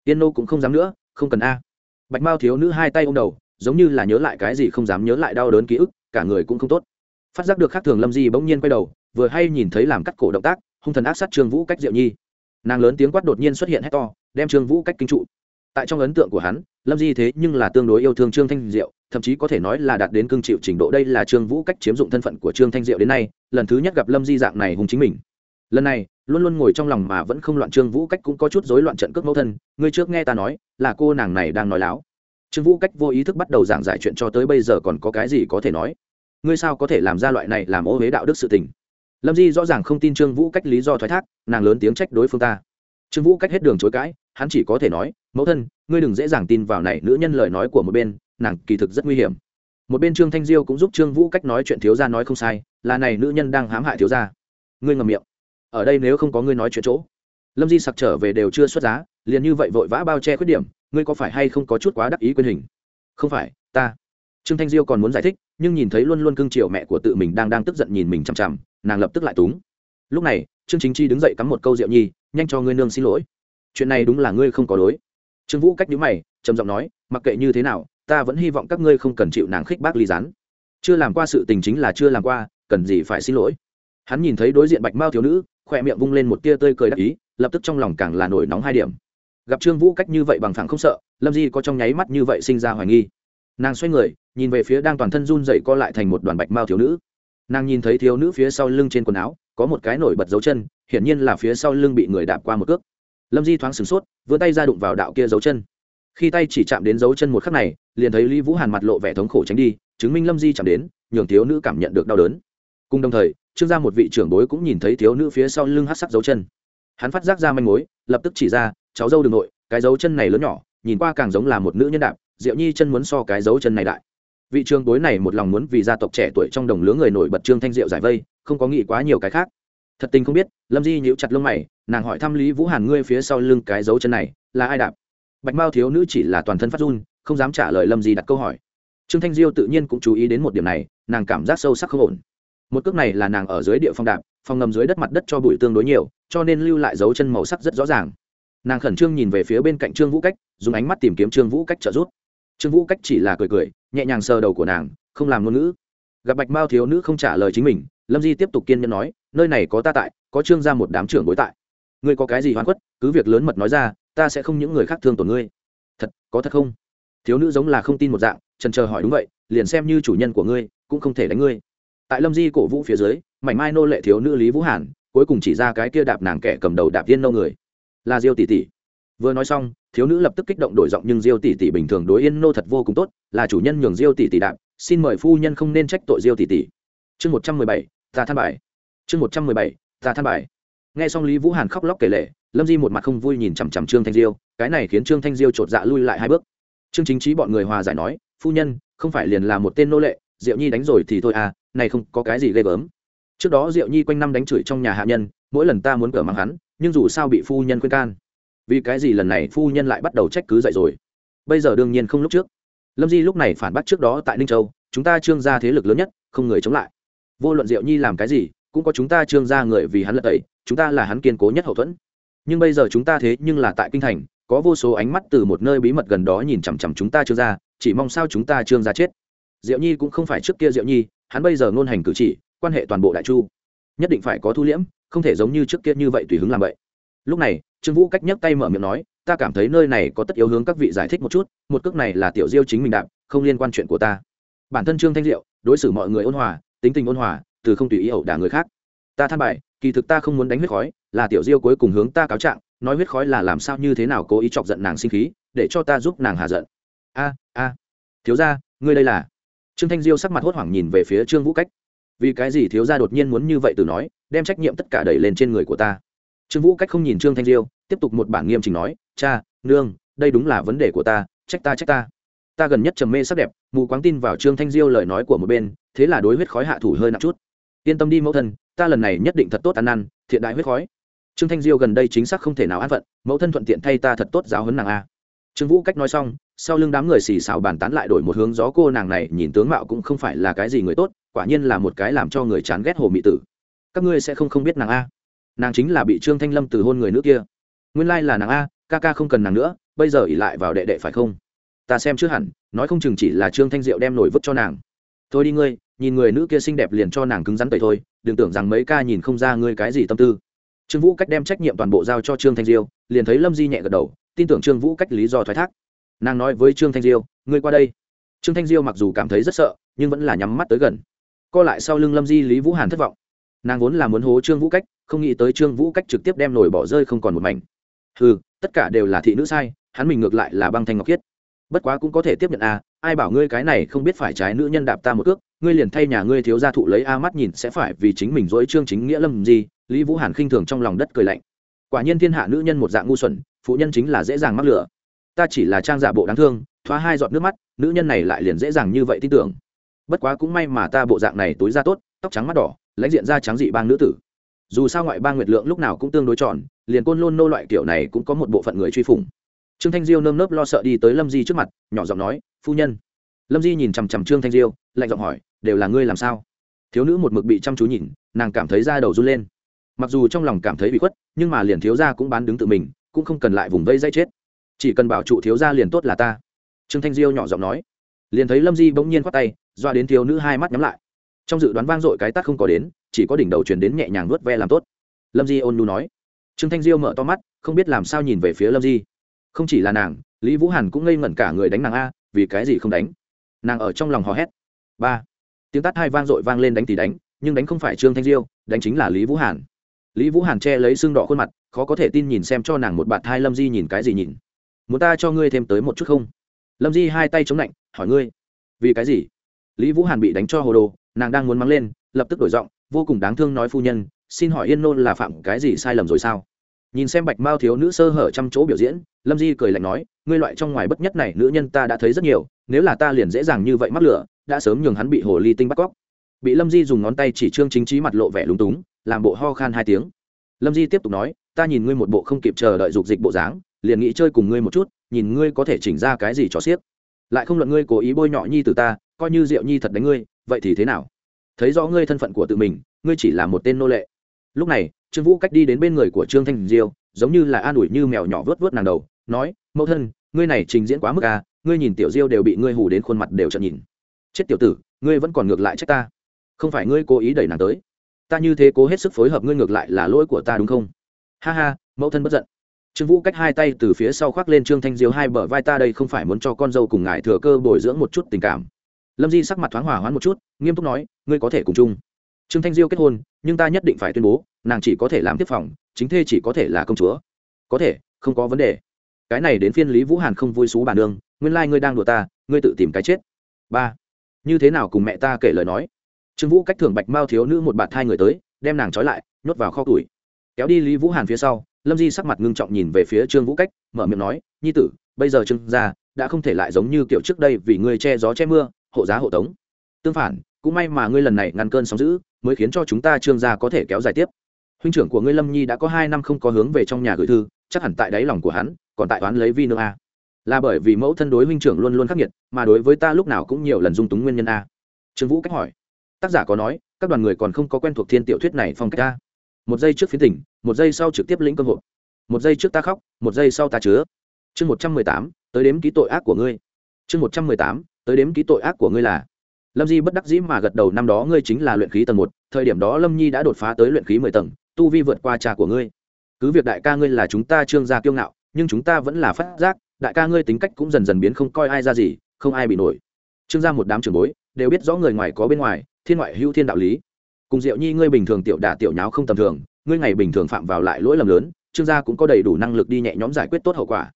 Tiên nô cũng không dám nữa, không cần a. Bạch mao thiếu nữ hai tay ô m đầu, giống như là nhớ lại cái gì không dám nhớ lại đau đớn ký ức, cả người cũng không tốt. Phát giác được khác thường lâm di bỗng nhiên quay đầu, vừa hay nhìn thấy làm cắt cổ động tác, hung thần ác sát trương vũ cách diệu nhi. Nàng lớn tiếng quát đột nhiên xuất hiện hét to đem trương vũ cách kinh trụ. Tại trong ấn tượng của hắn, lâm di thế nhưng là tương đối yêu thương trương thanh diệu, thậm chí có thể nói là đạt đến cương chịu trình độ đây là trương vũ cách chiếm dụng thân phận của trương thanh diệu đến nay, lần thứ nhất gặp lâm di dạng này hùng chính mình. Lần này, luôn luôn ngồi trong lòng mà vẫn không loạn trương vũ cách cũng có chút rối loạn trận cước mẫu thân ngươi trước nghe ta nói, là cô nàng này đang nói láo. Trương vũ cách vô ý thức bắt đầu giảng giải chuyện cho tới bây giờ còn có cái gì có thể nói? Ngươi sao có thể làm ra loại này làm ô huế đạo đức sự tình? Lâm di rõ ràng không tin trương vũ cách lý do thoái thác, nàng lớn tiếng trách đối phương ta trương vũ cách hết đường chối cãi, hắn chỉ có thể nói, mẫu thân, ngươi đừng dễ dàng tin vào này nữ nhân lời nói của một bên, nàng kỳ thực rất nguy hiểm. Một bên trương thanh diêu cũng giúp trương vũ cách nói chuyện thiếu gia nói không sai, là này nữ nhân đang hãm hại thiếu gia. Ngươi ngầm miệng. Ở đây nếu không có ngươi nói chuyện chỗ. Lâm di sặc trở về đều chưa xuất giá, liền như vậy vội vã bao che khuyết điểm, ngươi có phải hay không có chút quá đắc ý quyền hình? Không phải, ta. Trương thanh diêu còn muốn giải thích, nhưng nhìn thấy luôn luôn cưng chiều mẹ của tự mình đang đang tức giận nhìn mình chằm chằm, nàng lập tức lại túng. Lúc này, trương chính chi đứng dậy cắm một câu rượu nhi nhanh cho ngươi nương xin lỗi. Chuyện này đúng là ngươi không có đối. Trương vũ cách nhíu mày, trầm giọng nói, mặc kệ như thế nào, ta vẫn hy vọng các ngươi không cần chịu nàng khích bác ly rán chưa làm qua sự tình chính là chưa làm qua, cần gì phải xin lỗi. Hắn nhìn thấy đối diện bạch mao thiếu nữ, khỏe miệng vung lên một tia tươi cười đắc ý, lập tức trong lòng càng là nổi nóng hai điểm. Gặp trương vũ cách như vậy bằng thẳng không sợ, lâm di có trong nháy mắt như vậy sinh ra hoài nghi. Nàng xoay người, nhìn về phía đang toàn thân run dậy co lại thành một đoàn bạch mao thiếu nữ. Nàng nhìn thấy thiếu nữ phía sau lưng trên quần áo, có một cái nổi bật dấu chân hiển nhiên là phía sau lưng bị người đạp qua một cước. Lâm di thoáng sửng sốt, vươn tay ra đụng vào đạo kia dấu chân. Khi tay chỉ chạm đến dấu chân một khắc này, liền thấy lý vũ hàn mặt lộ vẻ thống khổ tránh đi, chứng minh lâm di chạm đến, nhường thiếu nữ cảm nhận được đau đớn. Cùng đồng thời, trương gia một vị trưởng bối cũng nhìn thấy thiếu nữ phía sau lưng hát sắc dấu chân. Hắn phát giác ra manh mối, lập tức chỉ ra, cháu dâu đ n g nội, cái dấu chân này lớn nhỏ, nhìn qua càng giống là một nữ nhân đạp, diệu nhi chân muốn so cái dấu chân này đại. Vị trường bối này một lòng muốn vì gia tộc trẻ tuổi trong đồng lứa người nổi bật trương thanh diệu giải vây, không có nghĩ quá nhiều cái khác thật tình không biết, lâm di nhíu chặt lông mày, nàng hỏi thăm lý vũ hàn ngươi phía sau lưng cái dấu chân này, là ai đạp? Bạch mao thiếu nữ chỉ là toàn thân phát run, không dám trả lời lâm di đặt câu hỏi. Trương thanh diêu tự nhiên cũng chú ý đến một điểm này, nàng cảm giác sâu sắc không ổn. Một cước này là nàng ở dưới địa phong đạp, phòng ngầm dưới đất mặt đất cho bụi tương đối nhiều, cho nên lưu lại dấu chân màu sắc rất rõ ràng. Nàng khẩn trương nhìn về phía bên cạnh trương vũ cách, dùng ánh mắt tìm kiếm trương vũ cách trợ giúp. Trương vũ cách chỉ là cười cười, nhẹ nhàng sờ đầu của nàng, không làm ngôn ngữ. Gặp bạch mao thiếu nữ không trả lời chính mình lâm di tiếp tục kiên nhẫn nói, nơi này có ta tại, có trương ra một đám trưởng bối tại. Ngươi có cái gì hoàn khuất, cứ việc lớn mật nói ra, ta sẽ không những người khác thương tổn ngươi. Thật, có thật không? Thiếu nữ giống là không tin một dạng, trần chờ hỏi đúng vậy, liền xem như chủ nhân của ngươi, cũng không thể đánh ngươi. Tại lâm di cổ vũ phía dưới, mảnh mai nô lệ thiếu nữ lý vũ hàn, cuối cùng chỉ ra cái kia đạp nàng kẻ cầm đầu đạp tiên nâu người. Là diêu tỷ tỷ. Vừa nói xong, thiếu nữ lập tức kích động đổi giọng, nhưng diêu tỷ tỷ bình thường đối yên nô thật vô cùng tốt, là chủ nhân nhường diêu tỷ tỷ đạp. Xin mời phu nhân không nên trách tội diêu tỷ tỷ. Chương một trăm mười bảy ta than bài. Chương một trăm mười bảy, ta than bài. Nghe xong lý vũ hàn khóc lóc kể lệ, lâm di một mặt không vui nhìn chằm chằm trương thanh diêu, cái này khiến trương thanh diêu chột dạ lui lại hai bước. Trương chính trí bọn người hòa giải nói, phu nhân, không phải liền là một tên nô lệ, diệu nhi đánh rồi thì thôi à này không có cái gì ghê gớm. Trước đó diệu nhi quanh năm đánh chửi trong nhà hạ nhân, mỗi lần ta muốn cởi mắng hắn, nhưng dù sao bị phu nhân khuyên can. Vì cái gì lần này phu nhân lại bắt đầu trách cứ dậy rồi? Bây giờ đương nhiên không lúc trước. Lâm di lúc này phản bác trước đó tại ninh châu, chúng ta trương gia thế lực lớn nhất, không người chống lại vô luận diệu nhi làm cái gì, cũng có chúng ta trương gia người vì hắn lật tẩy, chúng ta là hắn kiên cố nhất hậu thuẫn. Nhưng bây giờ chúng ta thế nhưng là tại kinh thành, có vô số ánh mắt từ một nơi bí mật gần đó nhìn chằm chằm chúng ta trương gia, chỉ mong sao chúng ta trương gia chết. Diệu nhi cũng không phải trước kia diệu nhi, hắn bây giờ ngôn hành cử chỉ, quan hệ toàn bộ đại chu. Nhất định phải có thu liễm, không thể giống như trước kia như vậy tùy hứng làm vậy. Lúc này, trương vũ cách nhấc tay mở miệng nói, ta cảm thấy nơi này có tất yếu hướng các vị giải thích một chút, một cước này là tiểu diêu chính mình đạp, không liên quan chuyện của ta. Bản thân trương thanh diệu, đối xử mọi người ôn hòa tính tình ôn hòa từ không tùy ý ẩu đả người khác. Ta than bài kỳ thực ta không muốn đánh huyết khói là tiểu diêu cuối cùng hướng ta cáo trạng nói huyết khói là làm sao như thế nào cố ý chọc giận nàng sinh khí để cho ta giúp nàng hạ giận. A a. Thiếu gia, ngươi đây là? Trương thanh diêu sắc mặt hốt hoảng nhìn về phía trương vũ cách. Vì cái gì thiếu gia đột nhiên muốn như vậy từ nói đem trách nhiệm tất cả đẩy lên trên người của ta? Trương vũ cách không nhìn trương thanh diêu tiếp tục một bản nghiêm trình nói cha nương đây đúng là vấn đề của ta trách ta trách ta ta gần nhất trầm mê sắc đẹp, mù quáng tin vào trương thanh diêu lời nói của một bên, thế là đối huyết khói hạ thủ hơi nặng chút. Yên tâm đi mẫu thân, ta lần này nhất định thật tốt ăn năn, thiện đại huyết khói. Trương thanh diêu gần đây chính xác không thể nào an phận mẫu thân thuận tiện thay ta thật tốt giáo huấn nàng a. Trương vũ cách nói xong, sau lưng đám người xì xào bàn tán lại đổi một hướng gió cô nàng này, nhìn tướng mạo cũng không phải là cái gì người tốt, quả nhiên là một cái làm cho người chán ghét hồ mị tử. Các ngươi sẽ không không biết nàng a. Nàng chính là bị trương thanh lâm từ hôn người nữ kia. Nguyên lai là nàng a, ca ca không cần nàng nữa, bây giờ ỉ lại vào đệ đệ phải không? Ta xem chưa hẳn, nói không chừng chỉ là trương thanh diệu đem nổi vứt cho nàng. Thôi đi ngươi, nhìn người nữ kia xinh đẹp liền cho nàng cứng rắn tẩy thôi, đừng tưởng rằng mấy ca nhìn không ra ngươi cái gì tâm tư. Trương vũ cách đem trách nhiệm toàn bộ giao cho trương thanh diêu, liền thấy lâm di nhẹ gật đầu, tin tưởng trương vũ cách lý do thoái thác. Nàng nói với trương thanh diêu, ngươi qua đây. Trương thanh diêu mặc dù cảm thấy rất sợ, nhưng vẫn là nhắm mắt tới gần. Co lại sau lưng lâm di lý vũ hàn thất vọng. Nàng vốn là muốn hố trương vũ cách, không nghĩ tới trương vũ cách trực tiếp đem nổi bỏ rơi không còn một mảnh. Ừ tất cả đều là thị nữ sai, hắn mình ngược lại là băng thanh ngọc khiết bất quá cũng có thể tiếp nhận à ai bảo ngươi cái này không biết phải trái nữ nhân đạp ta một cước, ngươi liền thay nhà ngươi thiếu gia thụ lấy a mắt nhìn sẽ phải vì chính mình dỗi trương chính nghĩa lâm gì, lý vũ hàn khinh thường trong lòng đất cười lạnh. Quả nhiên thiên hạ nữ nhân một dạng ngu xuẩn, phụ nhân chính là dễ dàng mắc lửa. Ta chỉ là trang giả bộ đáng thương, thoa hai giọt nước mắt, nữ nhân này lại liền dễ dàng như vậy tin tưởng. Bất quá cũng may mà ta bộ dạng này tối ra tốt, tóc trắng mắt đỏ, lãnh diện da trắng dị bang nữ tử. Dù sao ngoại bang nguyệt lượng lúc nào cũng tương đối tròn, liền côn lôn nô loại kiểu này cũng có một bộ phận người truy phủng trương thanh diêu nơm nớp lo sợ đi tới lâm di trước mặt, nhỏ giọng nói, phu nhân. Lâm di nhìn chằm chằm trương thanh diêu, lạnh giọng hỏi, đều là ngươi làm sao? Thiếu nữ một mực bị chăm chú nhìn, nàng cảm thấy da đầu run lên. Mặc dù trong lòng cảm thấy bị khuất, nhưng mà liền thiếu gia cũng bán đứng tự mình, cũng không cần lại vùng vây dây chết. Chỉ cần bảo trụ thiếu gia liền tốt là ta. Trương thanh diêu nhỏ giọng nói. Liền thấy lâm di bỗng nhiên khoát tay, doa đến thiếu nữ hai mắt nhắm lại. Trong dự đoán vang dội cái tắt không có đến, chỉ có đỉnh đầu chuyển đến nhẹ nhàng nuốt ve làm tốt. Lâm di ôn nu nói. Trương thanh diêu mở to mắt, không biết làm sao nhìn về phía lâm di không chỉ là nàng, lý vũ hàn cũng ngây ngẩn cả người đánh nàng a, vì cái gì không đánh? Nàng ở trong lòng hò hét. Ba. Tiếng tắt hai vang dội vang lên đánh thì đánh, nhưng đánh không phải trương thanh diêu, đánh chính là lý vũ hàn. Lý vũ hàn che lấy xương đỏ khuôn mặt, khó có thể tin nhìn xem cho nàng một bạn thai lâm di nhìn cái gì nhìn. Muốn ta cho ngươi thêm tới một chút không? Lâm di hai tay chống lạnh, hỏi ngươi, vì cái gì? Lý vũ hàn bị đánh cho hồ đồ, nàng đang muốn mắng lên, lập tức đổi giọng, vô cùng đáng thương nói phu nhân, xin hỏi yên nôn là phạm cái gì sai lầm rồi sao? Nhìn xem bạch mao thiếu nữ sơ hở trăm chỗ biểu diễn, lâm di cười lạnh nói, ngươi loại trong ngoài bất nhất này nữ nhân ta đã thấy rất nhiều, nếu là ta liền dễ dàng như vậy mắc lửa, đã sớm nhường hắn bị hồ ly tinh bắt cóc. Bị lâm di dùng ngón tay chỉ trương chính trí mặt lộ vẻ lúng túng, làm bộ ho khan hai tiếng. Lâm di tiếp tục nói, ta nhìn ngươi một bộ không kịp chờ đợi dục dịch bộ dáng, liền nghĩ chơi cùng ngươi một chút, nhìn ngươi có thể chỉnh ra cái gì cho xiếc lại không luận ngươi cố ý bôi nhọ nhi từ ta, coi như diệu nhi thật đánh ngươi, vậy thì thế nào? Thấy rõ ngươi thân phận của tự mình, ngươi chỉ là một tên nô lệ. Lúc này trương vũ cách đi đến bên người của trương thanh diêu, giống như là an ủi như mèo nhỏ vớt vớt nàng đầu, nói, mẫu thân, ngươi này trình diễn quá mức à ngươi nhìn tiểu diêu đều bị ngươi hù đến khuôn mặt đều chợt nhìn. Chết tiểu tử, ngươi vẫn còn ngược lại trách ta. Không phải ngươi cố ý đẩy nàng tới. Ta như thế cố hết sức phối hợp ngươi ngược lại là lỗi của ta đúng không? Ha ha, mẫu thân bất giận. Trương vũ cách hai tay từ phía sau khoác lên trương thanh diêu hai bờ vai ta đây không phải muốn cho con dâu cùng ngài thừa cơ bồi dưỡng một chút tình cảm. Lâm di sắc mặt thoáng hỏa hoãn một chút, nghiêm túc nói, ngươi có thể cùng chung trương thanh diêu kết hôn, nhưng ta nhất định phải tuyên bố, nàng chỉ có thể làm tiếp phòng, chính thê chỉ có thể là công chúa. Có thể, không có vấn đề. Cái này đến phiên lý vũ hàn không vui xú bản đường nguyên lai、like、ngươi đang đùa ta, ngươi tự tìm cái chết. Ba. Như thế nào cùng mẹ ta kể lời nói? Trương vũ cách thưởng bạch mao thiếu nữ một bạt hai người tới, đem nàng trói lại, nhốt vào kho tuổi kéo đi lý vũ hàn phía sau, lâm di sắc mặt ngưng trọng nhìn về phía trương vũ cách, mở miệng nói, nhi tử, bây giờ trương gia đã không thể lại giống như kiểu trước đây vì ngươi che gió che mưa, hộ giá hộ tống. Tương phản, cũng may mà ngươi lần này ngăn cơn sóng giữ mới khiến cho chúng ta trương gia có thể kéo dài tiếp. Huynh trưởng của ngươi lâm nhi đã có hai năm không có hướng về trong nhà gửi thư, chắc hẳn tại đáy lòng của hắn, còn tại toán lấy vi nương a. Là bởi vì mẫu thân đối huynh trưởng luôn luôn khắc nghiệt, mà đối với ta lúc nào cũng nhiều lần dung túng nguyên nhân a. Trương vũ cách hỏi. Tác giả có nói, các đoàn người còn không có quen thuộc thiên tiểu thuyết này phong cách a. Một giây trước phiến tỉnh, một giây sau trực tiếp lĩnh cơ hội một giây trước ta khóc, một giây sau ta chứa. Chương một trăm mười tám, tới đếm ký tội ác của ngươi. Chương một trăm mười tám, tới đếm ký tội ác của ngươi là lâm di bất đắc dĩ mà gật đầu, năm đó ngươi chính là luyện khí tầng một, thời điểm đó lâm nhi đã đột phá tới luyện khí mười tầng, tu vi vượt qua cha của ngươi. Cứ việc đại ca ngươi là chúng ta trương gia kiêu ngạo, nhưng chúng ta vẫn là phát giác, đại ca ngươi tính cách cũng dần dần biến không coi ai ra gì, không ai bị nổi. Trương gia một đám trưởng bối, đều biết rõ người ngoài có bên ngoài, thiên ngoại hữu thiên đạo lý. Cùng diệu nhi ngươi bình thường tiểu đả tiểu nháo không tầm thường, ngươi ngày bình thường phạm vào lại lỗi lầm lớn, trương gia cũng có đầy đủ năng lực đi nhẹ nhõm giải quyết tốt hậu quả.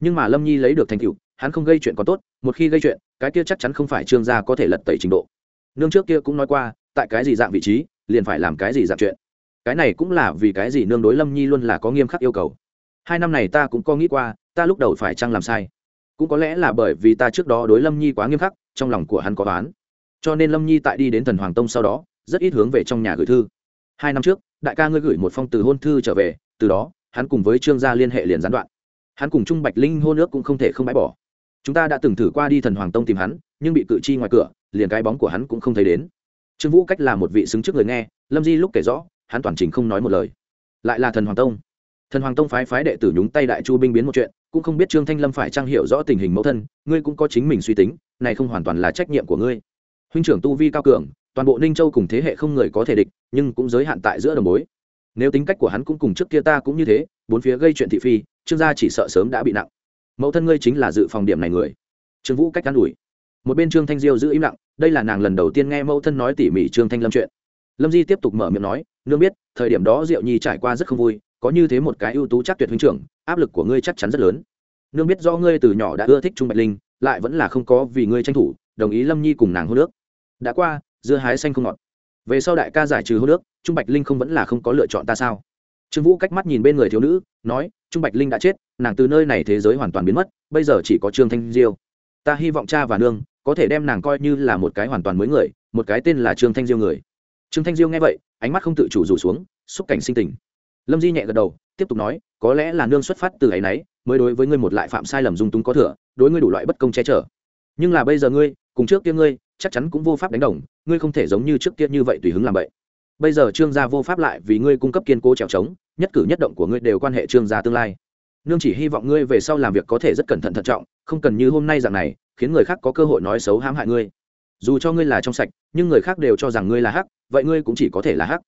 Nhưng mà lâm nhi lấy được thành tựu hắn không gây chuyện có tốt, một khi gây chuyện, cái kia chắc chắn không phải trương gia có thể lật tẩy trình độ. Nương trước kia cũng nói qua, tại cái gì dạng vị trí, liền phải làm cái gì dạng chuyện. Cái này cũng là vì cái gì nương đối lâm nhi luôn là có nghiêm khắc yêu cầu. Hai năm này ta cũng có nghĩ qua, ta lúc đầu phải chăng làm sai. Cũng có lẽ là bởi vì ta trước đó đối lâm nhi quá nghiêm khắc, trong lòng của hắn có toán cho nên lâm nhi tại đi đến thần hoàng tông sau đó, rất ít hướng về trong nhà gửi thư. Hai năm trước, đại ca ngươi gửi một phong từ hôn thư trở về, từ đó, hắn cùng với trương gia liên hệ liền gián đoạn. Hắn cùng trung bạch linh hôn ước cũng không thể không bãi bỏ chúng ta đã từng thử qua đi thần hoàng tông tìm hắn, nhưng bị cự chi ngoài cửa, liền cái bóng của hắn cũng không thấy đến. Trương vũ cách là một vị xứng trước người nghe, lâm di lúc kể rõ, hắn toàn trình không nói một lời. Lại là thần hoàng tông. Thần hoàng tông phái phái đệ tử nhúng tay đại chu binh biến một chuyện, cũng không biết trương thanh lâm phải trang hiểu rõ tình hình mẫu thân, ngươi cũng có chính mình suy tính, này không hoàn toàn là trách nhiệm của ngươi. Huynh trưởng tu vi cao cường, toàn bộ ninh châu cùng thế hệ không người có thể địch, nhưng cũng giới hạn tại giữa đồng bối. Nếu tính cách của hắn cũng cùng trước kia ta cũng như thế, bốn phía gây chuyện thị phi, trương gia chỉ sợ sớm đã bị nặng mẫu thân ngươi chính là dự phòng điểm này người. Trương vũ cách cán ủi. Một bên trương thanh diêu giữ im lặng, đây là nàng lần đầu tiên nghe mẫu thân nói tỉ mỉ trương thanh lâm chuyện. Lâm di tiếp tục mở miệng nói, nương biết, thời điểm đó diệu nhi trải qua rất không vui, có như thế một cái ưu tú chắc tuyệt huynh trưởng, áp lực của ngươi chắc chắn rất lớn. Nương biết do ngươi từ nhỏ đã ưa thích trung bạch linh, lại vẫn là không có vì ngươi tranh thủ, đồng ý lâm nhi cùng nàng hô nước đã qua, dưa hái xanh không ngọt. Về sau đại ca giải trừ hô nước trung bạch linh không vẫn là không có lựa chọn ta sao? Trương vũ cách mắt nhìn bên người thiếu nữ, nói, trung bạch linh đã chết, nàng từ nơi này thế giới hoàn toàn biến mất, bây giờ chỉ có trương thanh diêu. Ta hy vọng cha và nương có thể đem nàng coi như là một cái hoàn toàn mới người, một cái tên là trương thanh diêu người. Trương thanh diêu nghe vậy, ánh mắt không tự chủ rủ xuống, xúc cảnh sinh tình. Lâm di nhẹ gật đầu, tiếp tục nói, có lẽ là nương xuất phát từ ấy nấy, mới đối với ngươi một lại phạm sai lầm dung túng có thừa, đối ngươi đủ loại bất công che chở. Nhưng là bây giờ ngươi, cùng trước kia ngươi, chắc chắn cũng vô pháp đánh đồng, ngươi không thể giống như trước kia như vậy tùy hứng làm vậy bây giờ trương gia vô pháp lại vì ngươi cung cấp kiên cố trèo trống, nhất cử nhất động của ngươi đều quan hệ trương gia tương lai. Nương chỉ hy vọng ngươi về sau làm việc có thể rất cẩn thận thận trọng, không cần như hôm nay dạng này, khiến người khác có cơ hội nói xấu hãm hại ngươi. Dù cho ngươi là trong sạch, nhưng người khác đều cho rằng ngươi là hắc, vậy ngươi cũng chỉ có thể là hắc.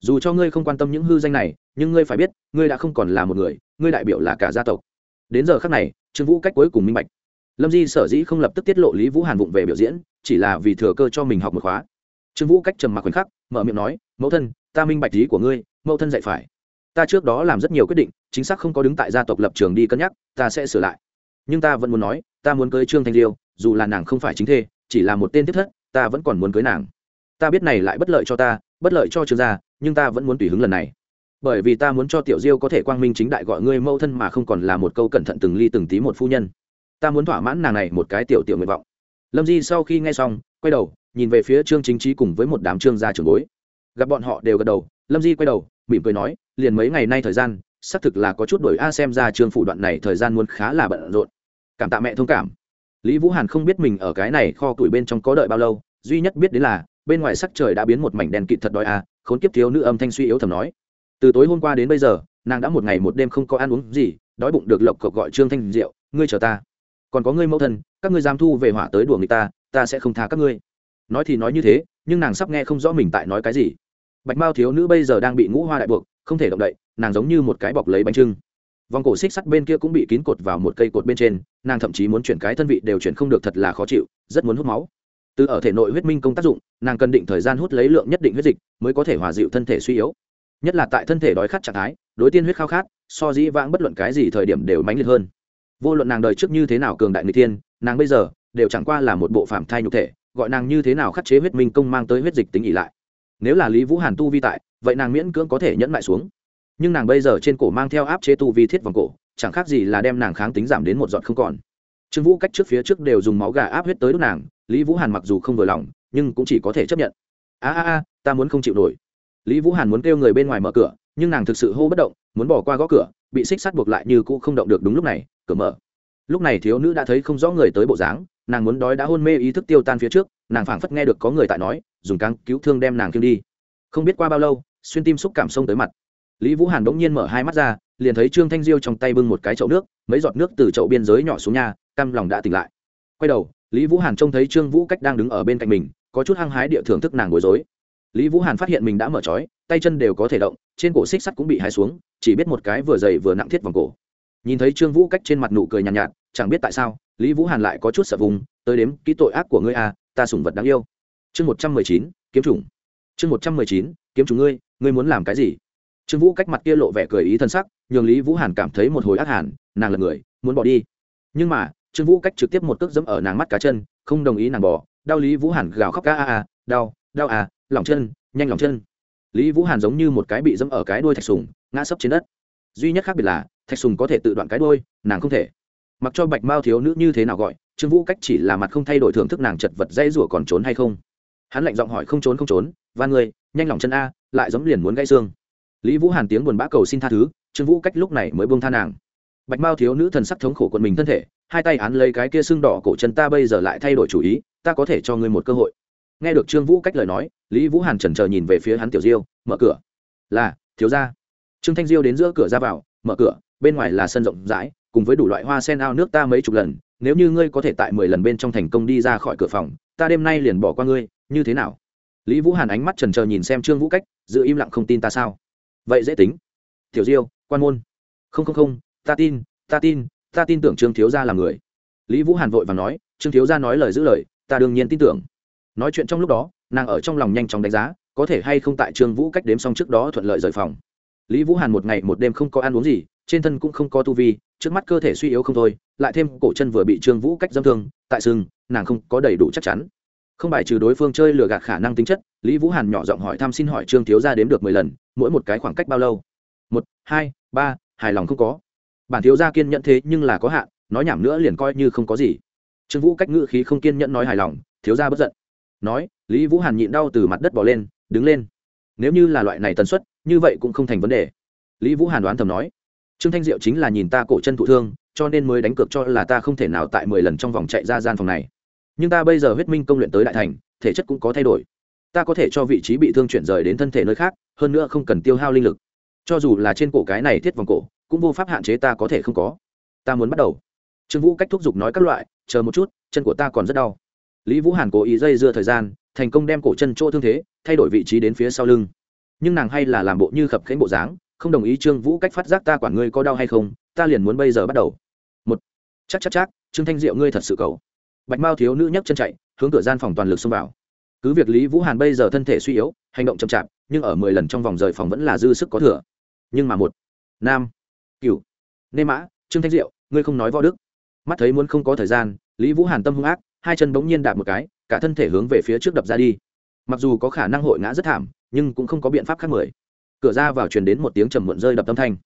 Dù cho ngươi không quan tâm những hư danh này, nhưng ngươi phải biết, ngươi đã không còn là một người, ngươi đại biểu là cả gia tộc. Đến giờ khác này, trương vũ cách cuối cùng minh bạch. Lâm di sở dĩ không lập tức tiết lộ lý vũ hàn vụng về biểu diễn, chỉ là vì thừa cơ cho mình học một khóa. Trương vũ cách trầm mặc khoảnh khắc mở miệng nói, mẫu thân, ta minh bạch lý của ngươi, mẫu thân dạy phải. Ta trước đó làm rất nhiều quyết định, chính xác không có đứng tại gia tộc lập trường đi cân nhắc, ta sẽ sửa lại. Nhưng ta vẫn muốn nói, ta muốn cưới trương thanh liêu, dù là nàng không phải chính thê, chỉ là một tên tiếp thất, ta vẫn còn muốn cưới nàng. Ta biết này lại bất lợi cho ta, bất lợi cho trương gia, nhưng ta vẫn muốn tùy hứng lần này. Bởi vì ta muốn cho tiểu diêu có thể quang minh chính đại gọi ngươi mẫu thân mà không còn là một câu cẩn thận từng ly từng tí một phu nhân. Ta muốn thỏa mãn nàng này một cái tiểu tiểu nguyện vọng. Lâm di sau khi nghe xong, quay đầu nhìn về phía trương chính trí cùng với một đám trương gia trưởng bối. Gặp bọn họ đều gật đầu, lâm di quay đầu, mỉm cười nói, liền mấy ngày nay thời gian, xác thực là có chút đổi a, xem ra trương phủ đoạn này thời gian muốn khá là bận rộn. Cảm tạ mẹ thông cảm. Lý vũ hàn không biết mình ở cái này kho tuổi bên trong có đợi bao lâu, duy nhất biết đến là, bên ngoài sắc trời đã biến một mảnh đèn kịt thật đói a, khốn kiếp thiếu nữ âm thanh suy yếu thầm nói. Từ tối hôm qua đến bây giờ, nàng đã một ngày một đêm không có ăn uống gì, đói bụng được lộc cộc gọi trương thanh diệu, ngươi chờ ta. Còn có ngươi mẫu thân, các ngươi dám thu về hỏa tới đùa người ta ta sẽ không tha các ngươi nói thì nói như thế, nhưng nàng sắp nghe không rõ mình tại nói cái gì. Bạch mao thiếu nữ bây giờ đang bị ngũ hoa đại buộc, không thể động đậy, nàng giống như một cái bọc lấy bánh trưng. Vòng cổ xích sắt bên kia cũng bị kín cột vào một cây cột bên trên, nàng thậm chí muốn chuyển cái thân vị đều chuyển không được thật là khó chịu, rất muốn hút máu. Từ ở thể nội huyết minh công tác dụng, nàng cần định thời gian hút lấy lượng nhất định huyết dịch mới có thể hòa dịu thân thể suy yếu. Nhất là tại thân thể đói khát trạng thái, đối tiên huyết khao khát, so dĩ vãng bất luận cái gì thời điểm đều mãnh liệt hơn. Vô luận nàng đời trước như thế nào cường đại người tiên nàng bây giờ đều chẳng qua là một bộ phạm thai nhục thể gọi nàng như thế nào khắc chế huyết minh công mang tới huyết dịch tính ỉ lại. Nếu là lý vũ hàn tu vi tại, vậy nàng miễn cưỡng có thể nhẫn lại xuống. Nhưng nàng bây giờ trên cổ mang theo áp chế tu vi thiết vòng cổ, chẳng khác gì là đem nàng kháng tính giảm đến một giọt không còn. Trương vũ cách trước phía trước đều dùng máu gà áp huyết tới đốt nàng, lý vũ hàn mặc dù không vừa lòng, nhưng cũng chỉ có thể chấp nhận. A a a, ta muốn không chịu nổi. Lý vũ hàn muốn kêu người bên ngoài mở cửa, nhưng nàng thực sự hô bất động, muốn bỏ qua gõ cửa, bị xích sắt buộc lại như cũ không động được đúng lúc này, cửa mở. Lúc này thiếu nữ đã thấy không rõ người tới bộ dáng nàng muốn đói đã hôn mê ý thức tiêu tan phía trước nàng phảng phất nghe được có người tại nói dùng căng cứu thương đem nàng kiêng đi. Không biết qua bao lâu xuyên tim xúc cảm sông tới mặt. Lý vũ hàn bỗng nhiên mở hai mắt ra liền thấy trương thanh diêu trong tay bưng một cái chậu nước mấy giọt nước từ chậu biên giới nhỏ xuống nhà căm lòng đã tỉnh lại. Quay đầu lý vũ hàn trông thấy trương vũ cách đang đứng ở bên cạnh mình có chút hăng hái địa thưởng thức nàng bối rối. Lý vũ hàn phát hiện mình đã mở trói tay chân đều có thể động trên cổ xích sắt cũng bị hai xuống chỉ biết một cái vừa dày vừa nặng thiết vòng cổ. Nhìn thấy trương vũ cách trên mặt nụ cười nhàn nhạt, nhạt chẳng biết tại sao lý vũ hàn lại có chút sợ vùng, tới đếm kỹ tội ác của ngươi à ta sủng vật đáng yêu. Chương một trăm mười chín, kiếm chủng. Chương một trăm mười chín, kiếm chủng ngươi ngươi muốn làm cái gì? Trương vũ cách mặt kia lộ vẻ cười ý thân sắc, nhường lý vũ hàn cảm thấy một hồi ác hàn, nàng là người, muốn bỏ đi. Nhưng mà, trương vũ cách trực tiếp một cước dẫm ở nàng mắt cá chân, không đồng ý nàng bỏ, đau lý vũ hàn gào khóc ca a a, đau đau à lòng chân, nhanh lòng chân. Lý vũ hàn giống như một cái bị dẫm ở cái đuôi thạch sùng, ngã sấp trên đất. Duy nhất khác biệt là, thạch sùng có thể tự đoạn cái đuôi, nàng không thể mặc cho bạch mao thiếu nữ như thế nào gọi, trương vũ cách chỉ là mặt không thay đổi thưởng thức nàng chật vật dây rủa còn trốn hay không? Hắn lạnh giọng hỏi, không trốn không trốn và người nhanh lòng chân a, lại giống liền muốn gãy xương. Lý vũ hàn tiếng buồn bã cầu xin tha thứ, trương vũ cách lúc này mới buông tha nàng. Bạch mao thiếu nữ thần sắc thống khổ quần mình thân thể, hai tay án lấy cái kia xương đỏ cổ chân ta bây giờ lại thay đổi chủ ý, ta có thể cho ngươi một cơ hội. Nghe được trương vũ cách lời nói, lý vũ hàn chần chờ nhìn về phía hắn tiểu diêu, mở cửa. Là, thiếu ra trương thanh diêu đến giữa cửa ra vào, mở cửa, bên ngoài là sân rộng rãi cùng với đủ loại hoa sen ao nước ta mấy chục lần, nếu như ngươi có thể tại mười lần bên trong thành công đi ra khỏi cửa phòng, ta đêm nay liền bỏ qua ngươi, như thế nào? Lý vũ hàn ánh mắt trần trờ nhìn xem trương vũ cách, giữ im lặng không tin ta sao? Vậy dễ tính. Tiểu diêu, quan môn. Không không không, ta tin ta tin ta tin tưởng trương thiếu gia là người. Lý vũ hàn vội và nói, trương thiếu gia nói lời giữ lời, ta đương nhiên tin tưởng. Nói chuyện trong lúc đó, nàng ở trong lòng nhanh chóng đánh giá, có thể hay không tại trương vũ cách đếm xong trước đó thuận lợi rời phòng. Lý vũ hàn một ngày một đêm không có ăn uống gì trên thân cũng không có tu vi, trước mắt cơ thể suy yếu không thôi, lại thêm cổ chân vừa bị trương vũ cách dâm thương, tại sừng, nàng không có đầy đủ chắc chắn. Không bài trừ đối phương chơi lừa gạt khả năng tính chất, lý vũ hàn nhỏ giọng hỏi thăm xin hỏi trương thiếu gia đếm được mười lần, mỗi một cái khoảng cách bao lâu? Một, hai, ba, hài lòng không có. Bản thiếu gia kiên nhẫn thế nhưng là có hạn, nói nhảm nữa liền coi như không có gì. Trương vũ cách ngữ khí không kiên nhẫn nói hài lòng, thiếu gia bất giận. Nói, lý vũ hàn nhịn đau từ mặt đất bỏ lên, đứng lên. Nếu như là loại này tần suất, như vậy cũng không thành vấn đề. Lý vũ hàn đoán thầm nói trương thanh diệu chính là nhìn ta cổ chân thụ thương, cho nên mới đánh cược cho là ta không thể nào tại mười lần trong vòng chạy ra gian phòng này. Nhưng ta bây giờ huyết minh công luyện tới đại thành, thể chất cũng có thay đổi. Ta có thể cho vị trí bị thương chuyển rời đến thân thể nơi khác, hơn nữa không cần tiêu hao linh lực. Cho dù là trên cổ cái này thiết vòng cổ, cũng vô pháp hạn chế ta có thể không có. Ta muốn bắt đầu. Trương vũ cách thúc giục nói các loại, chờ một chút, chân của ta còn rất đau. Lý vũ hàn cố ý dây dưa thời gian, thành công đem cổ chân chỗ thương thế, thay đổi vị trí đến phía sau lưng. Nhưng nàng hay là làm bộ như khập khánh bộ dáng không đồng ý trương vũ cách phát giác ta quản ngươi có đau hay không, ta liền muốn bây giờ bắt đầu. Một, chắc chắc chắc, trương thanh diệu ngươi thật sự cầu bạch mao thiếu nữ nhấc chân chạy, hướng cửa gian phòng toàn lực xông vào. Cứ việc lý vũ hàn bây giờ thân thể suy yếu, hành động chậm chạp, nhưng ở mười lần trong vòng rời phòng vẫn là dư sức có thừa. Nhưng mà một, nam, cửu, nê mã, trương thanh diệu, ngươi không nói võ đức. Mắt thấy muốn không có thời gian, lý vũ hàn tâm hung ác, hai chân bỗng nhiên đạp một cái, cả thân thể hướng về phía trước đập ra đi. Mặc dù có khả năng hội ngã rất thảm, nhưng cũng không có biện pháp khác mười cửa ra vào truyền đến một tiếng trầm muộn rơi đập tâm thanh.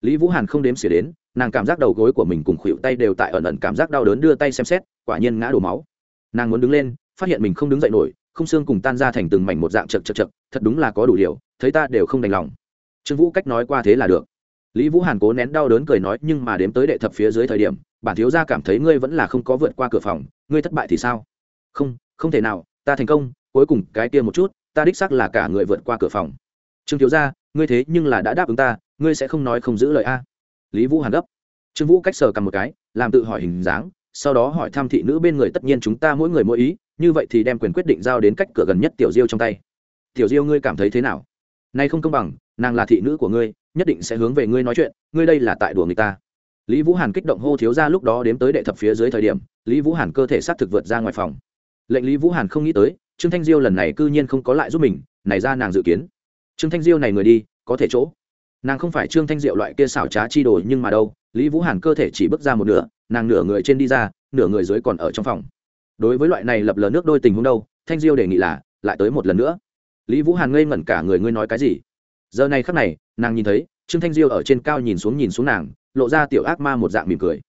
Lý vũ hàn không đếm xỉa đến, nàng cảm giác đầu gối của mình cùng khuỵu tay đều tại ẩn ẩn cảm giác đau đớn đưa tay xem xét, quả nhiên ngã đổ máu. Nàng muốn đứng lên, phát hiện mình không đứng dậy nổi, không xương cùng tan ra thành từng mảnh một dạng chật chật chật, thật đúng là có đủ điều, thấy ta đều không đành lòng. Trương vũ cách nói qua thế là được. Lý vũ hàn cố nén đau đớn cười nói, nhưng mà đếm tới đệ thập phía dưới thời điểm, bản thiếu gia cảm thấy ngươi vẫn là không có vượt qua cửa phòng, ngươi thất bại thì sao? Không không thể nào, ta thành công, cuối cùng cái kia một chút, ta đích xác là cả người vượt qua cửa phòng. Trương thiếu gia ngươi thế nhưng là đã đáp ứng ta, ngươi sẽ không nói không giữ lời a. Lý vũ hàn gấp. Trương vũ cách sờ cầm một cái, làm tự hỏi hình dáng, sau đó hỏi thăm thị nữ bên người tất nhiên chúng ta mỗi người mỗi ý, như vậy thì đem quyền quyết định giao đến cách cửa gần nhất tiểu diêu trong tay. Tiểu diêu ngươi cảm thấy thế nào? Nay không công bằng, nàng là thị nữ của ngươi, nhất định sẽ hướng về ngươi nói chuyện, ngươi đây là tại đùa người ta. Lý vũ hàn kích động hô thiếu ra lúc đó đếm tới đệ thập phía dưới thời điểm, lý vũ hàn cơ thể xác thực vượt ra ngoài phòng. Lệnh lý vũ hàn không nghĩ tới, trương thanh diêu lần này c ư nhiên không có lại giúp mình, này ra nàng dự kiến trương thanh diêu này người đi, có thể chỗ. Nàng không phải trương thanh diệu loại kia xảo trá chi đồ nhưng mà đâu, lý vũ hàn cơ thể chỉ bước ra một nửa, nàng nửa người trên đi ra, nửa người dưới còn ở trong phòng. Đối với loại này lập lờ nước đôi tình huống đâu, thanh diêu đề nghị là, lại tới một lần nữa. Lý vũ hàn ngây ngẩn cả người, ngươi nói cái gì? Giờ này khắc này, nàng nhìn thấy, trương thanh diêu ở trên cao nhìn xuống nhìn xuống nàng, lộ ra tiểu ác ma một dạng mỉm cười.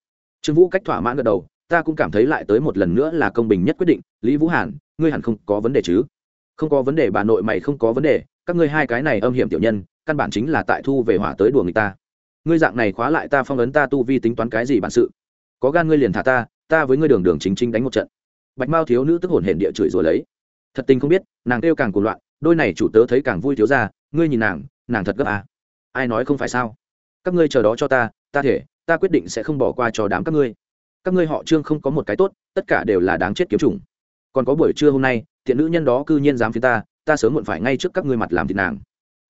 Trương vũ cách thỏa mãn gật đầu, ta cũng cảm thấy lại tới một lần nữa là công bình nhất quyết định. Lý vũ hàn, ngươi hẳn không có vấn đề chứ? Không có vấn đề bà nội mày không có vấn đề các ngươi hai cái này âm hiểm tiểu nhân, căn bản chính là tại thu về hỏa tới đùa người ta. Ngươi dạng này khóa lại ta phong ấn ta tu vi tính toán cái gì bản sự? Có gan ngươi liền thả ta ta với ngươi đường đường chính chính đánh một trận. Bạch mao thiếu nữ tức hồn hển địa chửi rồi lấy. Thật tình không biết, nàng kêu càng cuồng loạn, đôi này chủ tớ thấy càng vui thiếu ra, ngươi nhìn nàng nàng thật gấp à. ai nói không phải sao? Các ngươi chờ đó cho ta ta thể, ta quyết định sẽ không bỏ qua cho đám các ngươi. Các ngươi họ trương không có một cái tốt, tất cả đều là đáng chết kiếm chủng. Còn có buổi trưa hôm nay thiện nữ nhân đó cư nhiên dám phía ta ta sớm muộn phải ngay trước các ngươi mặt làm thịt nàng.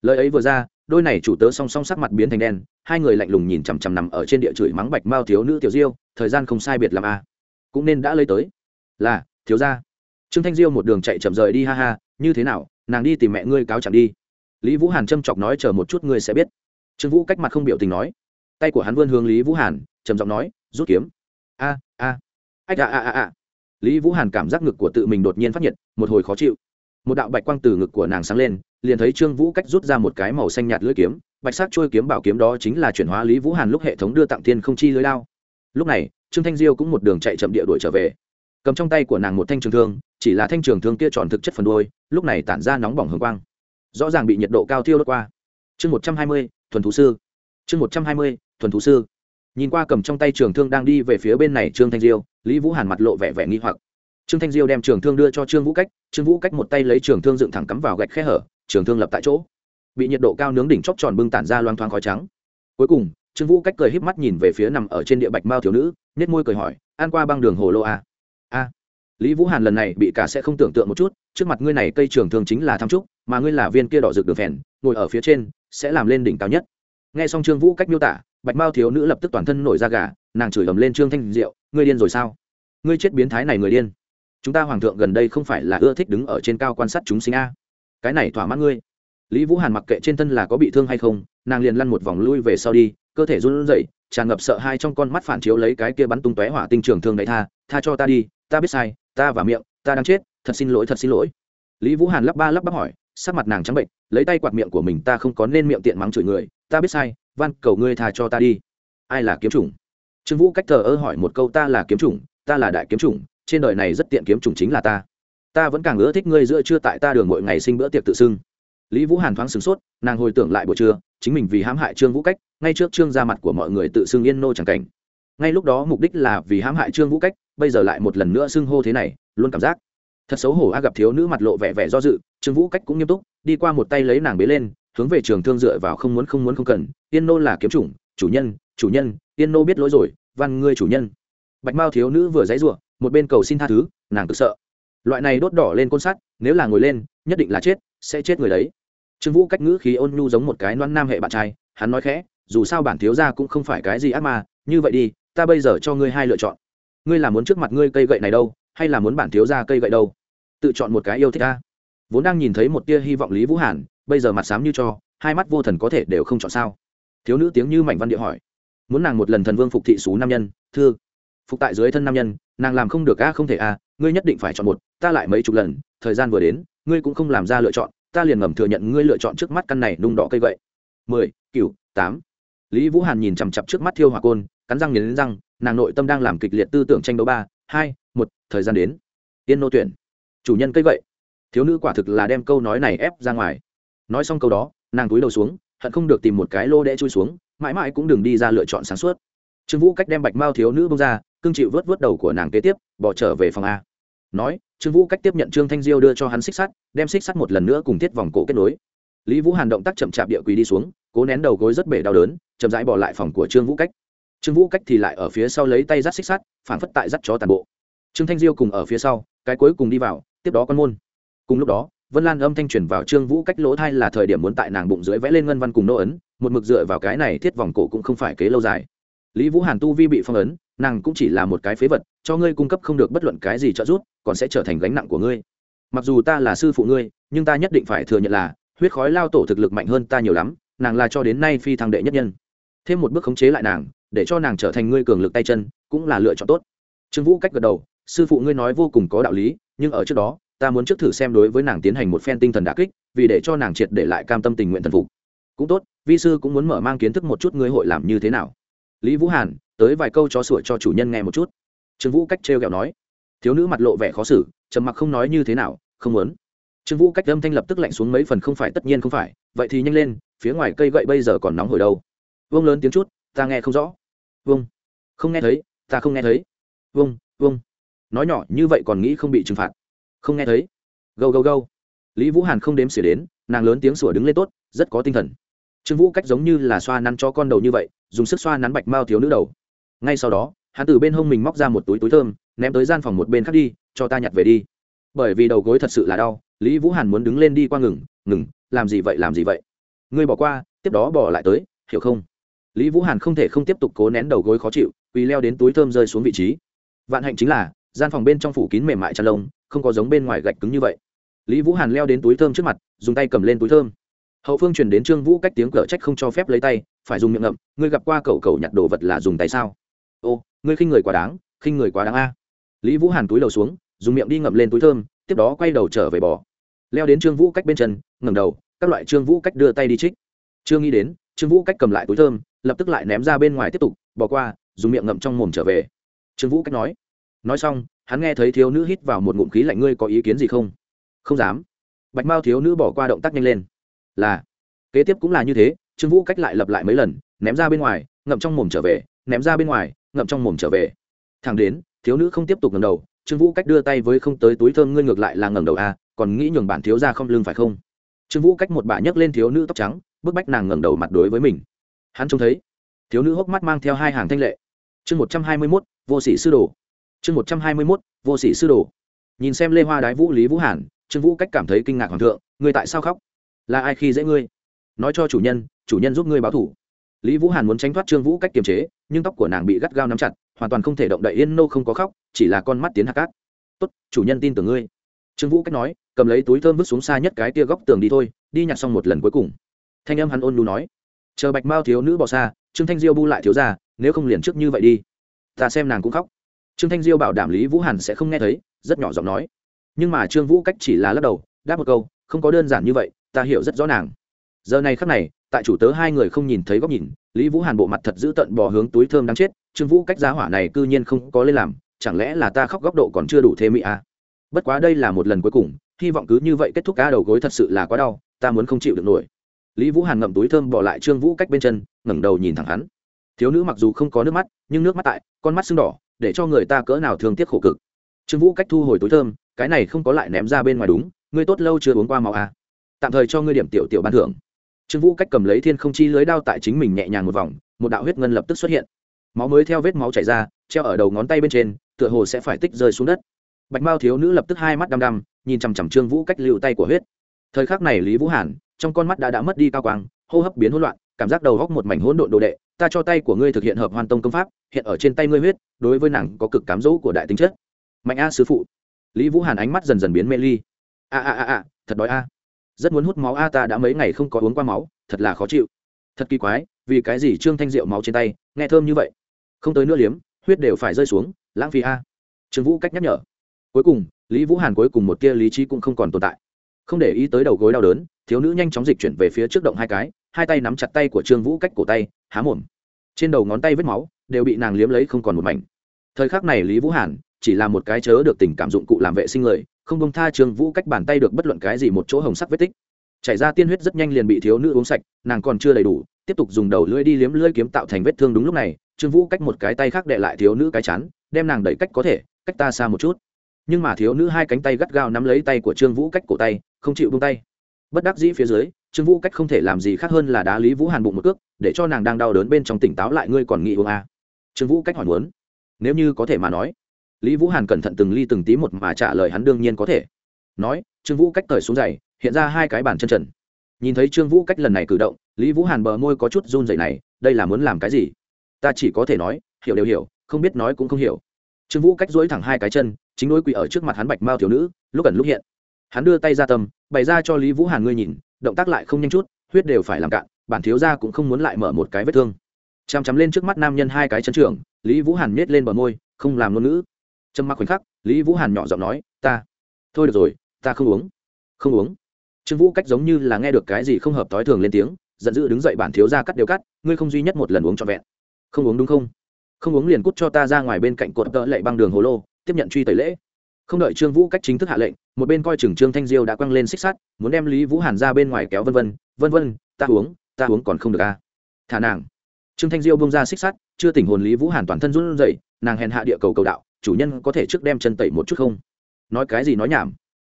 Lời ấy vừa ra, đôi này chủ tớ song song sắc mặt biến thành đen, hai người lạnh lùng nhìn chằm chằm nằm ở trên địa chửi mắng bạch mao thiếu nữ tiểu diêu, thời gian không sai biệt làm a à. cũng nên đã lấy tới. Là, thiếu gia. Trương thanh diêu một đường chạy chậm rời đi, ha ha, như thế nào, nàng đi tìm mẹ ngươi cáo chẳng đi. Lý vũ hàn châm chọc nói chờ một chút ngươi sẽ biết. Trương vũ cách mặt không biểu tình nói. Tay của hắn vươn hướng lý vũ hàn, trầm giọng nói, rút kiếm. A a. Ách a a a a. Lý vũ hàn cảm giác ngực của tự mình đột nhiên phát nhiệt, một hồi khó chịu một đạo bạch quang từ ngực của nàng sáng lên, liền thấy trương vũ cách rút ra một cái màu xanh nhạt lưỡi kiếm, bạch sắc trôi kiếm bảo kiếm đó chính là chuyển hóa lý vũ hàn lúc hệ thống đưa tặng tiên không chi lưới lao lúc này, trương thanh diêu cũng một đường chạy chậm địa đuổi trở về. Cầm trong tay của nàng một thanh trường thương, chỉ là thanh trường thương kia tròn thực chất phần đôi lúc này tản ra nóng bỏng hương quang. Rõ ràng bị nhiệt độ cao thiêu đốt qua. Chương một trăm hai mươi, thuần thú sư. Chương một trăm hai mươi, thuần thú sư. Nhìn qua cầm trong tay trường thương đang đi về phía bên này trương thanh diêu, lý vũ hàn mặt lộ vẻ vẻ nghi hoặc trương thanh diêu đem trường thương đưa cho trương vũ cách, trương vũ cách một tay lấy trường thương dựng thẳng cắm vào gạch khe hở, trường thương lập tại chỗ. Bị nhiệt độ cao nướng đỉnh chóp tròn bưng tản ra loang thoáng khói trắng. Cuối cùng, trương vũ cách cười híp mắt nhìn về phía nằm ở trên địa bạch mao thiếu nữ nhét môi cười hỏi, an qua băng đường hồ lô a a. Lý vũ hàn lần này bị cả sẽ không tưởng tượng một chút, trước mặt ngươi này cây trường thương chính là tham trúc, mà ngươi là viên kia đỏ rực đường phèn, ngồi ở phía trên, sẽ làm lên đỉnh cao nhất. Nghe xong trương vũ cách miêu tả, bạch mao thiếu nữ lập tức toàn thân nổi da gà, nàng chửi ầm lên trương thanh diệu, ngươi điên rồi sao? Ngươi chết biến thái này người điên chúng ta hoàng thượng gần đây không phải là ưa thích đứng ở trên cao quan sát chúng sinh a. Cái này thỏa mãn ngươi. Lý vũ hàn mặc kệ trên thân là có bị thương hay không, nàng liền lăn một vòng lui về sau đi, cơ thể run rẩy, tràn ngập sợ hai trong con mắt phản chiếu lấy cái kia bắn tung tóe hỏa tinh trường thương đấy tha tha cho ta đi, ta biết sai, ta và miệng, ta đang chết, thật xin lỗi, thật xin lỗi. Lý vũ hàn lắp ba lắp bắp hỏi, sắc mặt nàng trắng bệnh, lấy tay quạt miệng của mình, ta không có nên miệng tiện mắng chửi người, ta biết sai, van cầu ngươi tha cho ta đi. Ai là kiếm chủng? Trương vũ cách thờ ơ hỏi một câu, ta là kiếm chủng, ta là đại kiếm chủng trên đời này rất tiện kiếm chủng chính là ta. Ta vẫn càng ưa thích ngươi giữa trưa tại ta đường mỗi ngày sinh bữa tiệc tự xưng. Lý vũ hàn thoáng sửng sốt, nàng hồi tưởng lại buổi trưa, chính mình vì hãm hại trương vũ cách, ngay trước trương ra mặt của mọi người tự xưng yên nô chẳng cảnh. Ngay lúc đó mục đích là vì hãm hại trương vũ cách, bây giờ lại một lần nữa xưng hô thế này, luôn cảm giác thật xấu hổ. A gặp thiếu nữ mặt lộ vẻ vẻ do dự, trương vũ cách cũng nghiêm túc, đi qua một tay lấy nàng bế lên, hướng về trường thương dựa vào không muốn không muốn không cần. Yên nô là kiếm chủng, chủ nhân chủ nhân, yên nô biết lỗi rồi, văn ngươi chủ nhân bạch mao thiếu nữ vừa dãy r một bên cầu xin tha thứ, nàng tự sợ. Loại này đốt đỏ lên côn sắt, nếu là ngồi lên, nhất định là chết, sẽ chết người đấy. Trương vũ cách ngữ khí ôn nhu giống một cái loan nam hệ bạn trai, hắn nói khẽ, dù sao bản thiếu gia cũng không phải cái gì ác ma, như vậy đi, ta bây giờ cho ngươi hai lựa chọn. Ngươi là muốn trước mặt ngươi cây gậy này đâu, hay là muốn bản thiếu gia cây gậy đâu? Tự chọn một cái yêu thích ta. Vốn đang nhìn thấy một tia hy vọng lý vũ hàn, bây giờ mặt sám như cho, hai mắt vô thần có thể đều không chọn sao. Thiếu nữ tiếng như mảnh văn địa hỏi. Muốn nàng một lần thần vương phục thị xú nam nhân, thưa phục tại dưới thân nam nhân, nàng làm không được a, không thể a, ngươi nhất định phải chọn một, ta lại mấy chục lần, thời gian vừa đến, ngươi cũng không làm ra lựa chọn, ta liền ngầm thừa nhận ngươi lựa chọn trước mắt căn này nung đỏ cây vậy mười cựu tám. Lý vũ hàn nhìn chằm chặp trước mắt thiêu hỏa côn, cắn răng nghiến răng, nàng nội tâm đang làm kịch liệt tư tưởng tranh đấu ba, hai, một, thời gian đến. Tiên nô tuyển. Chủ nhân cây vậy thiếu nữ quả thực là đem câu nói này ép ra ngoài. Nói xong câu đó, nàng túi đầu xuống, hận không được tìm một cái lô đẽ chui xuống, mãi mãi cũng đừng đi ra lựa chọn sáng suốt trương vũ cách đem bạch mao thiếu nữ bông ra, cương chịu vớt vớt đầu của nàng kế tiếp, bỏ trở về phòng a. Nói, trương vũ cách tiếp nhận trương thanh diêu đưa cho hắn xích sắt, đem xích sắt một lần nữa cùng thiết vòng cổ kết nối. Lý vũ hàn động tác chậm chạp địa quỳ đi xuống, cố nén đầu gối rất bể đau đớn, chậm rãi bỏ lại phòng của trương vũ cách. Trương vũ cách thì lại ở phía sau lấy tay rắt xích sắt phản phất tại rắt chó tàn bộ. Trương thanh diêu cùng ở phía sau, cái cuối cùng đi vào, tiếp đó con môn. Cùng lúc đó, vân lan âm thanh truyền vào trương vũ cách lỗ thai là thời điểm muốn tại nàng bụng dưới vẽ lên ngân văn cùng nô ấn, một mực dựa vào cái này thiết vòng cổ cũng không phải kế lâu dài lý vũ hàn tu vi bị phong ấn, nàng cũng chỉ là một cái phế vật, cho ngươi cung cấp không được bất luận cái gì trợ giúp, còn sẽ trở thành gánh nặng của ngươi. Mặc dù ta là sư phụ ngươi, nhưng ta nhất định phải thừa nhận là, huyết khói lao tổ thực lực mạnh hơn ta nhiều lắm, nàng là cho đến nay phi thăng đệ nhất nhân. Thêm một bước khống chế lại nàng, để cho nàng trở thành ngươi cường lực tay chân, cũng là lựa chọn tốt. Trương vũ cách gật đầu, sư phụ ngươi nói vô cùng có đạo lý, nhưng ở trước đó, ta muốn trước thử xem đối với nàng tiến hành một phen tinh thần đà kích, vì để cho nàng triệt để lại cam tâm tình nguyện thần phục. Cũng tốt, vi sư cũng muốn mở mang kiến thức một chút ngươi hội làm như thế nào lý vũ hàn, tới vài câu cho sủa cho chủ nhân nghe một chút. Trương vũ cách trêu ghẹo nói. Thiếu nữ mặt lộ vẻ khó xử, trầm mặc không nói như thế nào, không muốn. Trương vũ cách âm thanh lập tức lạnh xuống mấy phần không phải, tất nhiên không phải. Vậy thì nhanh lên, phía ngoài cây gậy bây giờ còn nóng hồi đâu? Vông lớn tiếng chút, ta nghe không rõ. Vông không nghe thấy, ta không nghe thấy. Vông vông nói nhỏ như vậy còn nghĩ không bị trừng phạt. Không nghe thấy. Gâu gâu gâu. Lý vũ hàn không đếm xỉa đến, nàng lớn tiếng sủa đứng lên tốt, rất có tinh thần trương vũ cách giống như là xoa nắn cho con đầu như vậy, dùng sức xoa nắn bạch mao thiếu nữ đầu. Ngay sau đó, hắn từ bên hông mình móc ra một túi túi thơm, ném tới gian phòng một bên khác đi, cho ta nhặt về đi. Bởi vì đầu gối thật sự là đau, lý vũ hàn muốn đứng lên đi qua ngừng ngừng, làm gì vậy, làm gì vậy? Ngươi bỏ qua, tiếp đó bỏ lại tới, hiểu không? Lý vũ hàn không thể không tiếp tục cố nén đầu gối khó chịu, vì leo đến túi thơm rơi xuống vị trí. Vạn hạnh chính là, gian phòng bên trong phủ kín mềm mại chăn lông, không có giống bên ngoài gạch cứng như vậy. Lý vũ hàn leo đến túi thơm trước mặt, dùng tay cầm lên túi thơm hậu phương truyền đến trương vũ cách tiếng cở trách không cho phép lấy tay, phải dùng miệng ngậm, ngươi gặp qua cậu cậu nhặt đồ vật là dùng tay sao? Ô, ngươi khinh người quá đáng, khinh người quá đáng a. Lý vũ hàn túi đầu xuống, dùng miệng đi ngậm lên túi thơm, tiếp đó quay đầu trở về bỏ leo đến trương vũ cách bên chân ngầm đầu, các loại trương vũ cách đưa tay đi trích. Chưa nghĩ đến, trương vũ cách cầm lại túi thơm, lập tức lại ném ra bên ngoài tiếp tục, bỏ qua, dùng miệng ngậm trong mồm trở về. Trương vũ cách nói. Nói xong, hắn nghe thấy thiếu nữ hít vào một ngụm khí lạnh, ngươi có ý kiến gì không? Không dám. Bạch mao thiếu nữ bỏ qua động tác nhanh lên là, kế tiếp cũng là như thế, trương vũ cách lại lập lại mấy lần, ném ra bên ngoài, ngậm trong mồm trở về, ném ra bên ngoài, ngậm trong mồm trở về. Thẳng đến, thiếu nữ không tiếp tục ngầm đầu, trương vũ cách đưa tay với không tới túi thơm ngươi ngược lại là ngầm đầu à còn nghĩ nhường bản thiếu ra không lưng phải không? Trương vũ cách một bà nhấc lên thiếu nữ tóc trắng, bức bách nàng ngẩng đầu mặt đối với mình. Hắn trông thấy, thiếu nữ hốc mắt mang theo hai hàng thanh lệ. Chương một trăm hai mươi mốt, vô sĩ sư đồ. Chương một trăm hai mươi mốt, vô sĩ sư đồ. Nhìn xem lê hoa đái vũ lý vũ hàn, trương vũ cách cảm thấy kinh ngạc hoàng thượng người tại sao khóc? Là ai khi dễ ngươi? Nói cho chủ nhân chủ nhân giúp ngươi báo thủ. Lý vũ hàn muốn tránh thoát trương vũ cách kiềm chế, nhưng tóc của nàng bị gắt gao nắm chặt, hoàn toàn không thể động đậy yên nô không có khóc, chỉ là con mắt tiến hạ cát. Tốt, chủ nhân tin tưởng ngươi. Trương vũ cách nói, cầm lấy túi thơm vứt xuống xa nhất cái tia góc tường đi thôi, đi nhặt xong một lần cuối cùng. Thanh âm hắn ôn lu nói, chờ bạch mao thiếu nữ bỏ xa, trương thanh diêu bu lại thiếu ra nếu không liền trước như vậy đi. Ta xem nàng cũng khóc. Trương thanh diêu bảo đảm lý vũ hàn sẽ không nghe thấy, rất nhỏ giọng nói. Nhưng mà trương vũ cách chỉ là lắc đầu, đáp một câu, không có đơn giản như vậy ta hiểu rất rõ nàng giờ này khắc này, tại chủ tớ hai người không nhìn thấy góc nhìn, lý vũ hàn bộ mặt thật giữ tận bò hướng túi thơm đáng chết, trương vũ cách giá hỏa này c ư nhiên không có lên làm, chẳng lẽ là ta khóc góc độ còn chưa đủ thêm mỹ à? bất quá đây là một lần cuối cùng, hy vọng cứ như vậy kết thúc cá đầu gối thật sự là quá đau, ta muốn không chịu được nổi lý vũ hàn ngậm túi thơm bỏ lại trương vũ cách bên chân, ngẩng đầu nhìn thẳng hắn thiếu nữ mặc dù không có nước mắt, nhưng nước mắt tại, con mắt sưng đỏ, để cho người ta cỡ nào thương tiếc khổ cực trương vũ cách thu hồi túi thơm, cái này không có lại ném ra bên ngoài đúng, ngươi tốt lâu chưa uống qua máu à tạm thời cho ngươi điểm tiểu tiểu ban thưởng. Trương vũ cách cầm lấy thiên không chi lưới đao tại chính mình nhẹ nhàng một vòng, một đạo huyết ngân lập tức xuất hiện. Máu mới theo vết máu chảy ra, treo ở đầu ngón tay bên trên, tựa hồ sẽ phải tích rơi xuống đất. Bạch mao thiếu nữ lập tức hai mắt đăm đăm, nhìn chằm chằm trương vũ cách lựu tay của huyết. Thời khắc này lý vũ hàn, trong con mắt đã đã mất đi cao quang, hô hấp biến hỗn loạn, cảm giác đầu góc một mảnh hỗn độn đồ đệ, ta cho tay của ngươi thực hiện hợp hoàn tông công pháp, hiện ở trên tay ngươi huyết, đối với nàng có cực cám dỗ của đại tính chất. Mạnh a sứ phụ. Lý vũ hàn ánh mắt dần dần biến mê ly. A a a a, thật đói a rất muốn hút máu, a, ta đã mấy ngày không có uống qua máu, thật là khó chịu. Thật kỳ quái, vì cái gì trương thanh rượu máu trên tay, nghe thơm như vậy? Không tới nữa liếm, huyết đều phải rơi xuống, lãng phí, a. Trương vũ cách nhắc nhở. Cuối cùng, lý vũ hàn cuối cùng một tia lý trí cũng không còn tồn tại. Không để ý tới đầu gối đau đớn, thiếu nữ nhanh chóng dịch chuyển về phía trước động hai cái, hai tay nắm chặt tay của trương vũ cách cổ tay, há mồm. Trên đầu ngón tay vết máu, đều bị nàng liếm lấy không còn một mảnh. Thời khắc này lý vũ hàn chỉ là một cái chớ được tình cảm dụng cụ làm vệ sinh người không bông tha trương vũ cách bàn tay được bất luận cái gì một chỗ hồng sắc vết tích. Chảy ra tiên huyết rất nhanh liền bị thiếu nữ uống sạch, nàng còn chưa đầy đủ, tiếp tục dùng đầu lưỡi đi liếm lưỡi kiếm tạo thành vết thương đúng lúc này, trương vũ cách một cái tay khác đệ lại thiếu nữ cái chán, đem nàng đẩy cách có thể, cách ta xa một chút. Nhưng mà thiếu nữ hai cánh tay gắt gao nắm lấy tay của trương vũ cách cổ tay, không chịu bông tay. Bất đắc dĩ phía dưới, trương vũ cách không thể làm gì khác hơn là đá lý vũ hàn bụng một cước, để cho nàng đang đau đớn bên trong tỉnh táo lại, ngươi còn nghĩ uống à. trương vũ cách hỏi muốn. Nếu như có thể mà nói lý vũ hàn cẩn thận từng ly từng tí một mà trả lời hắn đương nhiên có thể. Nói, trương vũ cách cởi xuống giày hiện ra hai cái bàn chân trần. Nhìn thấy trương vũ cách lần này cử động, lý vũ hàn bờ môi có chút run dày này, đây là muốn làm cái gì? Ta chỉ có thể nói, hiểu đều hiểu, không biết nói cũng không hiểu. Trương vũ cách dối thẳng hai cái chân, chính đối quỳ ở trước mặt hắn bạch mao thiếu nữ, lúc ẩn lúc hiện. Hắn đưa tay ra tâm, bày ra cho lý vũ hàn ngươi nhìn, động tác lại không nhanh chút, huyết đều phải làm cạn, bản thiếu gia cũng không muốn lại mở một cái vết thương. Chằm chằm lên trước mắt nam nhân hai cái chân trưởng, lý vũ hàn nhét lên bờ môi, không làm ngôn ngữ trầm mặc khoảnh khắc, lý vũ hàn nhỏ giọng nói, ta, thôi được rồi, ta không uống. Không uống? Trương vũ cách giống như là nghe được cái gì không hợp t i thường lên tiếng, giận dữ đứng dậy bản thiếu ra cắt đều cắt, ngươi không duy nhất một lần uống trọn vẹn. Không uống đúng không? Không uống liền cút cho ta ra ngoài bên cạnh cột tợ lệ băng đường hồ lô, tiếp nhận truy tẩy lễ. Không đợi trương vũ cách chính thức hạ lệnh, một bên coi chừng trương thanh diêu đã quăng lên xích sắt, muốn đem lý vũ hàn ra bên ngoài kéo vân vân vân vân, ta uống ta uống còn không được à. thả nàng. Trương thanh diêu bông ra xích sắt, chưa tỉnh hồn lý vũ hàn toàn thân run rẩy, nàng hèn hạ địa cầu cầu đạo chủ nhân có thể trước đem chân tẩy một chút không? Nói cái gì nói nhảm?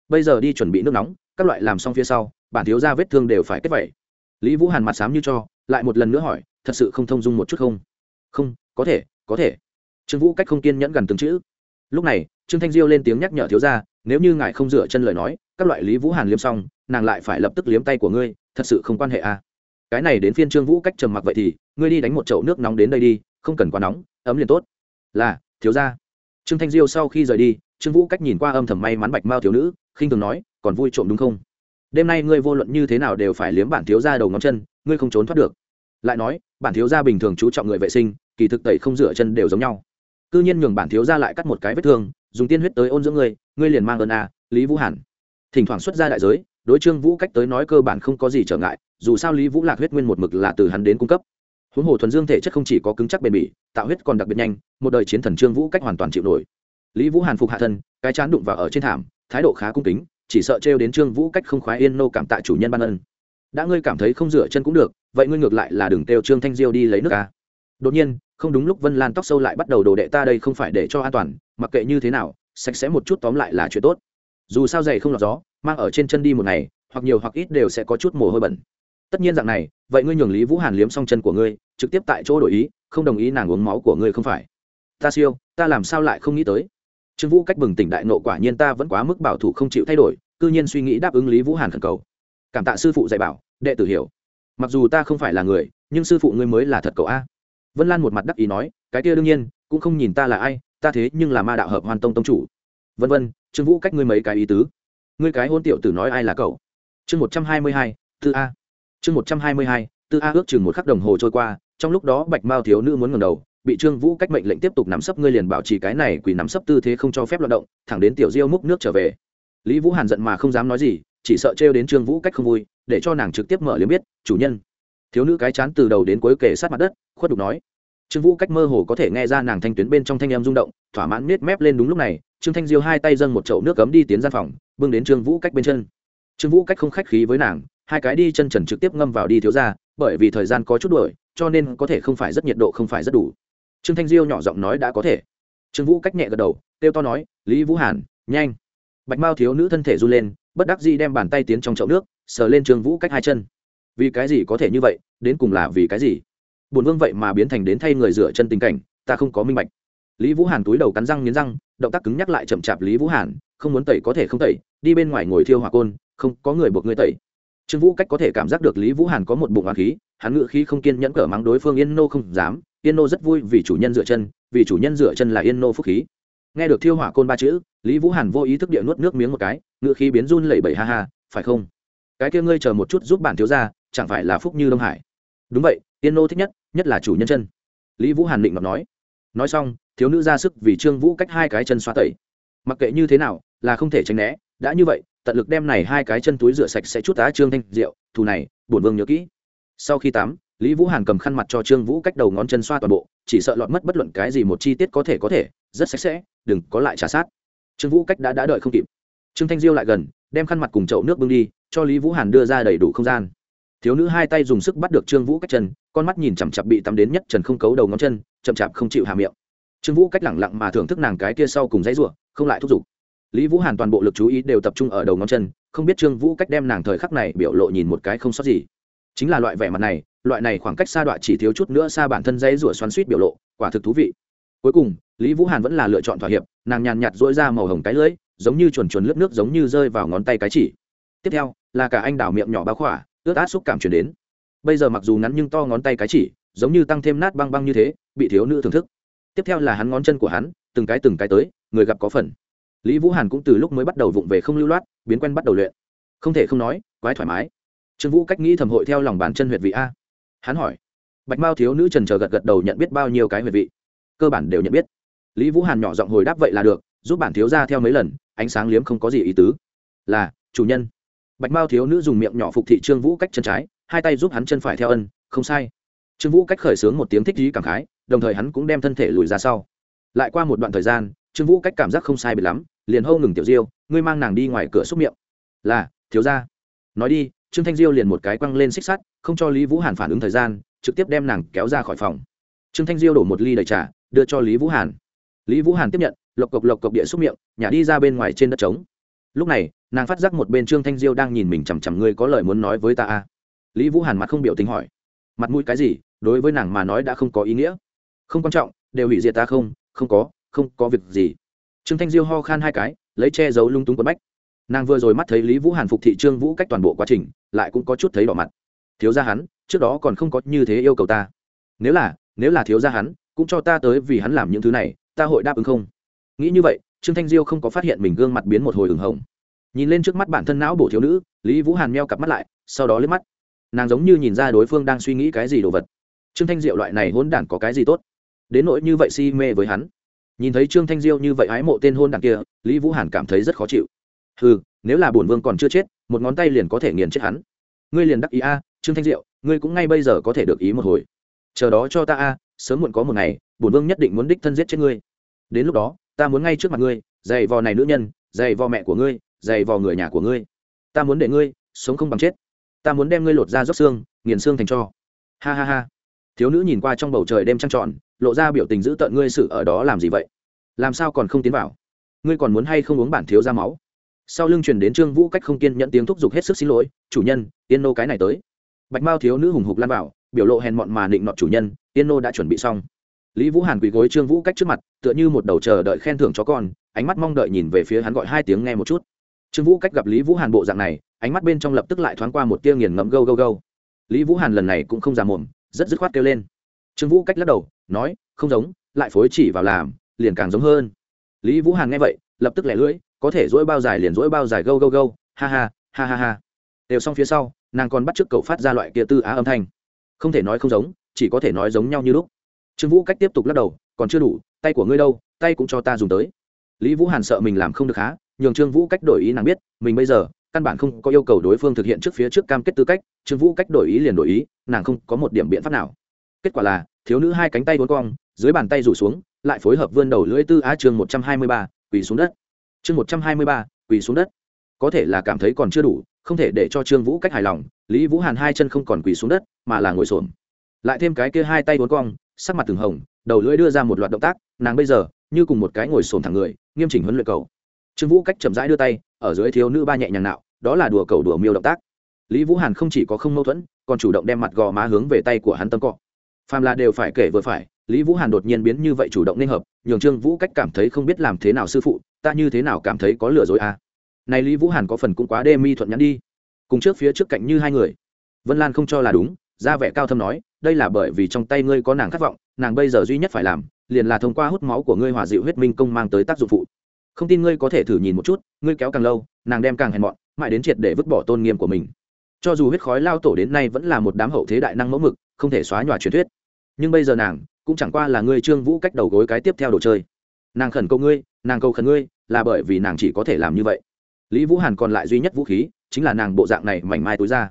Bây giờ đi chuẩn bị nước nóng, các loại làm xong phía sau, bản thiếu ra vết thương đều phải kết vẩy lý vũ hàn mặt sám như cho, lại một lần nữa hỏi, thật sự không thông dung một chút không? Không, có thể có thể. Trương vũ cách không kiên nhẫn gần từng chữ. Lúc này, trương thanh diêu lên tiếng nhắc nhở thiếu ra nếu như ngài không dựa chân lời nói, các loại lý vũ hàn liếm xong, nàng lại phải lập tức liếm tay của ngươi, thật sự không quan hệ à. cái này đến phiên trương vũ cách trầm mặc vậy thì, ngươi đi đánh một chậu nước nóng đến đây đi, không cần quá nóng, ấm liền tốt. Là, thiếu ra trương thanh diêu sau khi rời đi, trương vũ cách nhìn qua âm thầm may mắn bạch mao thiếu nữ, khinh thường nói, còn vui trộm đúng không? Đêm nay ngươi vô luận như thế nào đều phải liếm bản thiếu ra đầu ngón chân, ngươi không trốn thoát được. Lại nói, bản thiếu gia bình thường chú trọng người vệ sinh, kỳ thực tẩy không rửa chân đều giống nhau. Cư nhiên nhường bản thiếu gia lại cắt một cái vết thương, dùng tiên huyết tới ôn dưỡng ngươi ngươi liền mang ơn a lý vũ hàn. Thỉnh thoảng xuất ra đại giới, đối trương vũ cách tới nói cơ bản không có gì trở ngại, dù sao lý vũ lạc huyết nguyên một mực là từ hắn đến cung cấp huống hồ thuần dương thể chất không chỉ có cứng chắc bền bỉ, tạo huyết còn đặc biệt nhanh, một đời chiến thần trương vũ cách hoàn toàn chịu nổi. Lý vũ hàn phục hạ thân, cái chán đụng vào ở trên thảm, thái độ khá cung kính, chỉ sợ trêu đến trương vũ cách không khoái yên nô cảm tạ chủ nhân ban ân. Đã ngươi cảm thấy không rửa chân cũng được, vậy ngươi ngược lại là đừng kêu trương thanh diêu đi lấy nước ca đột nhiên, không đúng lúc vân lan tóc sâu lại bắt đầu đồ đệ ta đây không phải để cho an toàn, mặc kệ như thế nào, sạch sẽ một chút tóm lại là chuyện tốt. Dù sao giày không lọt gió, mang ở trên chân đi một ngày, hoặc nhiều hoặc ít đều sẽ có chút mồ hôi bẩn tất nhiên dạng này, vậy ngươi nhường lý vũ hàn liếm xong chân của ngươi, trực tiếp tại chỗ đổi ý, không đồng ý nàng uống máu của ngươi không phải. Ta siêu, ta làm sao lại không nghĩ tới? Trương vũ cách bừng tỉnh đại nộ quả nhiên ta vẫn quá mức bảo thủ không chịu thay đổi, cư nhiên suy nghĩ đáp ứng lý vũ hàn khẩn cầu. Cảm tạ sư phụ dạy bảo, đệ tử hiểu. Mặc dù ta không phải là người, nhưng sư phụ ngươi mới là thật cậu a. Vân lan một mặt đắc ý nói, cái kia đương nhiên, cũng không nhìn ta là ai, ta thế nhưng là ma đạo hợp hoàn tông tông chủ. Vân vân, trương vũ cách ngươi mấy cái ý tứ? Ngươi cái hôn tiểu tử nói ai là cậu? Chương một trăm hai mươi hai tư a chương một trăm hai mươi hai, tư a ước chừng một khắc đồng hồ trôi qua, trong lúc đó bạch mao thiếu nữ muốn ngầm đầu, bị trương vũ cách mệnh lệnh tiếp tục nắm sấp ngươi liền bảo trì cái này quỳ nắm sấp tư thế không cho phép loạt động, thẳng đến tiểu diêu múc nước trở về. Lý vũ hàn giận mà không dám nói gì, chỉ sợ trêu đến trương vũ cách không vui, để cho nàng trực tiếp mở liếm biết, chủ nhân. Thiếu nữ cái chán từ đầu đến cuối kề sát mặt đất, khuất đục nói. Trương vũ cách mơ hồ có thể nghe ra nàng thanh tuyến bên trong thanh em rung động, thỏa mãn nết mép lên đúng lúc này, trương thanh diêu hai tay dâng một chậu nước cấm đi tiến ra phòng bưng đến trương vũ cách bên chân. Trương vũ cách không khách khí với nàng hai cái đi chân trần trực tiếp ngâm vào đi thiếu ra, bởi vì thời gian có chút đuổi, cho nên có thể không phải rất nhiệt độ, không phải rất đủ. Trương thanh diêu nhỏ giọng nói đã có thể. Trương vũ cách nhẹ gật đầu, kêu to nói, lý vũ hàn, nhanh. Bạch mao thiếu nữ thân thể run lên, bất đắc dĩ đem bàn tay tiến trong chậu nước, sờ lên trương vũ cách hai chân. Vì cái gì có thể như vậy? Đến cùng là vì cái gì? Bổn vương vậy mà biến thành đến thay người rửa chân tình cảnh, ta không có minh bạch. Lý vũ hàn túi đầu cắn răng nghiến răng, động tác cứng nhắc lại chậm chạp lý vũ hàn, không muốn tẩy có thể không tẩy, đi bên ngoài ngồi thiêu hỏa côn, không có người buộc ngươi tẩy trương vũ cách có thể cảm giác được lý vũ hàn có một bụng hoàng khí, hắn ngự khí không kiên nhẫn cỡ mắng đối phương yên nô không dám, yên nô rất vui vì chủ nhân dựa chân, vì chủ nhân dựa chân là yên nô phúc khí. Nghe được thiêu hỏa côn ba chữ, lý vũ hàn vô ý thức địa nuốt nước miếng một cái ngự khí biến run lẩy bẩy ha ha, phải không? Cái kia ngươi chờ một chút giúp bản thiếu ra chẳng phải là phúc như đông hải? Đúng vậy, yên nô thích nhất nhất là chủ nhân chân. Lý vũ hàn định ngọc nói. Nói xong, thiếu nữ ra sức vì trương vũ cách hai cái chân xoa tẩy. Mặc kệ như thế nào, là không thể tránh né, đã như vậy tận lực đem này hai cái chân túi rửa sạch sẽ chút tá trương thanh rượu thù này bổn vương nhớ kỹ. Sau khi tắm, lý vũ hàn cầm khăn mặt cho trương vũ cách đầu ngón chân xoa toàn bộ, chỉ sợ lọt mất bất luận cái gì một chi tiết có thể có thể, rất sạch sẽ, đừng có lại trả sát. Trương vũ cách đã đã đợi không kịp. Trương thanh diêu lại gần, đem khăn mặt cùng chậu nước bưng đi, cho lý vũ hàn đưa ra đầy đủ không gian. Thiếu nữ hai tay dùng sức bắt được trương vũ cách chân, con mắt nhìn chằm chặp bị tắm đến nhất trần không cấu đầu ngón chân, chậm chạp không chịu hà miệng. Trương vũ cách lẳng lặng mà thưởng thức nàng cái kia sau cùng dãy ruộng không lại thúc giục lý vũ hàn toàn bộ lực chú ý đều tập trung ở đầu ngón chân, không biết trương vũ cách đem nàng thời khắc này biểu lộ nhìn một cái không sót gì. Chính là loại vẻ mặt này, loại này khoảng cách xa đoạn chỉ thiếu chút nữa xa bản thân dây rủa xoắn suýt biểu lộ, quả thực thú vị. Cuối cùng, lý vũ hàn vẫn là lựa chọn thỏa hiệp, nàng nhàn nhạt dỗi ra màu hồng cái lưỡi, giống như chuồn chuồn lướt nước giống như rơi vào ngón tay cái chỉ. Tiếp theo, là cả anh đảo miệng nhỏ bao khỏa, ướt át xúc cảm chuyển đến. Bây giờ mặc dù ngắn nhưng to ngón tay cái chỉ, giống như tăng thêm nát băng băng như thế, bị thiếu nữ thưởng thức. Tiếp theo là hắn ngón chân của hắn, từng cái từng cái tới, người gặp có phần lý vũ hàn cũng từ lúc mới bắt đầu vụng về không lưu loát, biến quen bắt đầu luyện. Không thể không nói, quái thoải mái. Trương vũ cách nghĩ thầm hội theo lòng bàn chân huyệt vị a. Hắn hỏi, bạch mao thiếu nữ trần chờ gật gật đầu nhận biết bao nhiêu cái huyệt vị? Cơ bản đều nhận biết. Lý vũ hàn nhỏ giọng hồi đáp, vậy là được, giúp bản thiếu ra theo mấy lần, ánh sáng liếm không có gì ý tứ. Là, chủ nhân. Bạch mao thiếu nữ dùng miệng nhỏ phục thị trương vũ cách chân trái, hai tay giúp hắn chân phải theo ân, không sai. Trương vũ cách khởi xướng một tiếng thích thú cảm khái, đồng thời hắn cũng đem thân thể lùi ra sau. Lại qua một đoạn thời gian, trương vũ cách cảm giác không sai bị lắm liền hâu ngừng tiểu diêu, ngươi mang nàng đi ngoài cửa xúc miệng. Là, thiếu ra nói đi, trương thanh diêu liền một cái quăng lên xích sắt, không cho lý vũ hàn phản ứng thời gian, trực tiếp đem nàng kéo ra khỏi phòng. Trương thanh diêu đổ một ly đầy trà, đưa cho lý vũ hàn. Lý vũ hàn tiếp nhận, lộc cộc lộc cộc địa xúc miệng, nhả đi ra bên ngoài trên đất trống. Lúc này, nàng phát giác một bên trương thanh diêu đang nhìn mình chằm chằm ngươi có lời muốn nói với ta a lý vũ hàn mặt không biểu tình hỏi. Mặt mũi cái gì, đối với nàng mà nói đã không có ý nghĩa. Không quan trọng, đều hủy diệt ta không không có không có việc gì trương thanh diêu ho khan hai cái, lấy che giấu lung túng quần bách. Nàng vừa rồi mắt thấy lý vũ hàn phục thị trương vũ cách toàn bộ quá trình, lại cũng có chút thấy đỏ mặt. Thiếu ra hắn, trước đó còn không có như thế yêu cầu ta. Nếu là nếu là thiếu ra hắn, cũng cho ta tới vì hắn làm những thứ này, ta hội đáp ứng không? Nghĩ như vậy, trương thanh diêu không có phát hiện mình gương mặt biến một hồi ửng hồng. Nhìn lên trước mắt bản thân não bổ thiếu nữ, lý vũ hàn meo cặp mắt lại, sau đó liếc mắt. Nàng giống như nhìn ra đối phương đang suy nghĩ cái gì đồ vật. Trương thanh diệu loại này hôn đản có cái gì tốt? Đến nỗi như vậy si mê với hắn nhìn thấy trương thanh diêu như vậy ái mộ tên hôn đản kia, lý vũ hàn cảm thấy rất khó chịu. Ừ nếu là bổn vương còn chưa chết, một ngón tay liền có thể nghiền chết hắn. Ngươi liền đắc ý a, trương thanh diệu ngươi cũng ngay bây giờ có thể được ý một hồi. Chờ đó cho ta a, sớm muộn có một ngày, bổn vương nhất định muốn đích thân giết chết ngươi. Đến lúc đó, ta muốn ngay trước mặt ngươi, dày vò này nữ nhân, dày vò mẹ của ngươi, dày vò người nhà của ngươi. Ta muốn để ngươi sống không bằng chết. Ta muốn đem ngươi lột ra dốc xương, nghiền xương thành cho ha ha ha. Thiếu nữ nhìn qua trong bầu trời đêm trăng trọn lộ ra biểu tình giữ tợn ngươi sự ở đó làm gì vậy? Làm sao còn không tiến vào? Ngươi còn muốn hay không uống bản thiếu ra máu? Sau lưng truyền đến trương vũ cách không kiên nhận tiếng thúc giục hết sức xin lỗi, chủ nhân tiên nô cái này tới. Bạch mao thiếu nữ hùng hục lan vào, biểu lộ hèn mọn mà định nọt chủ nhân tiên nô đã chuẩn bị xong. Lý vũ hàn quỳ gối trương vũ cách trước mặt, tựa như một đầu chờ đợi khen thưởng cho con, ánh mắt mong đợi nhìn về phía hắn gọi hai tiếng nghe một chút. Trương vũ cách gặp lý vũ hàn bộ dạng này, ánh mắt bên trong lập tức lại thoáng qua một tia nghiền ngẫm gâu gâu gâu. Lý vũ hàn lần này cũng không già mồm, rất dứt khoát kêu lên. Trương vũ cách lắc đầu nói, không giống, lại phối chỉ vào làm, liền càng giống hơn. Lý vũ hàn nghe vậy, lập tức lẻ lưỡi, có thể dỗi bao dài liền dỗi bao dài, gâu gâu gâu, ha ha ha ha ha. Đều xong phía sau, nàng còn bắt t r ư ớ c cậu phát ra loại kia tư á âm thanh. Không thể nói không giống, chỉ có thể nói giống nhau như lúc. Trương vũ cách tiếp tục lắc đầu, còn chưa đủ, tay của ngươi đâu, tay cũng cho ta dùng tới. Lý vũ hàn sợ mình làm không được há nhường trương vũ cách đổi ý nàng biết, mình bây giờ, căn bản không có yêu cầu đối phương thực hiện trước phía trước cam kết tư cách, trương vũ cách đổi ý liền đổi ý, nàng không có một điểm biện pháp nào. Kết quả là thiếu nữ hai cánh tay vốn cong, dưới bàn tay rủ xuống, lại phối hợp vươn đầu lưỡi tư á chương một trăm hai mươi ba, quỳ xuống đất. Chương một trăm hai mươi ba, quỳ xuống đất. Có thể là cảm thấy còn chưa đủ, không thể để cho trương vũ cách hài lòng, lý vũ hàn hai chân không còn quỳ xuống đất, mà là ngồi xổm. Lại thêm cái kia hai tay vốn cong, sắc mặt từng hồng, đầu lưỡi đưa ra một loạt động tác, nàng bây giờ như cùng một cái ngồi xổm thẳng người, nghiêm chỉnh huấn luyện cầu. Trương vũ cách chậm rãi đưa tay, ở dưới thiếu nữ ba nhẹ nhàng nạo, đó là đùa cầu đùa miêu động tác. Lý vũ hàn không chỉ có không mâu thuẫn, còn chủ động đem mặt gò má hướng về tay của hắn tâm cọ phàm là đều phải kể vừa phải, lý vũ hàn đột nhiên biến như vậy chủ động nên hợp, nhường trương vũ cách cảm thấy không biết làm thế nào sư phụ, ta như thế nào cảm thấy có lừa dối à. này lý vũ hàn có phần cũng quá đê mi thuận nhắn đi. Cùng trước phía trước cạnh như hai người. Vân lan không cho là đúng, ra vẻ cao thâm nói, đây là bởi vì trong tay ngươi có nàng khát vọng, nàng bây giờ duy nhất phải làm, liền là thông qua hút máu của ngươi hòa dịu huyết minh công mang tới tác dụng phụ. Không tin ngươi có thể thử nhìn một chút, ngươi kéo càng lâu, nàng đem càng hèn mọn, mãi đến triệt để vứt bỏ tôn nghiêm của mình cho dù huyết khói lao tổ đến nay vẫn là một đám hậu thế đại năng mẫu mực, không thể xóa nhòa truyền thuyết. Nhưng bây giờ nàng cũng chẳng qua là ngươi trương vũ cách đầu gối cái tiếp theo đồ chơi. Nàng khẩn cầu ngươi, nàng cầu khẩn ngươi, là bởi vì nàng chỉ có thể làm như vậy. Lý vũ hàn còn lại duy nhất vũ khí chính là nàng bộ dạng này mảnh mai tối ra.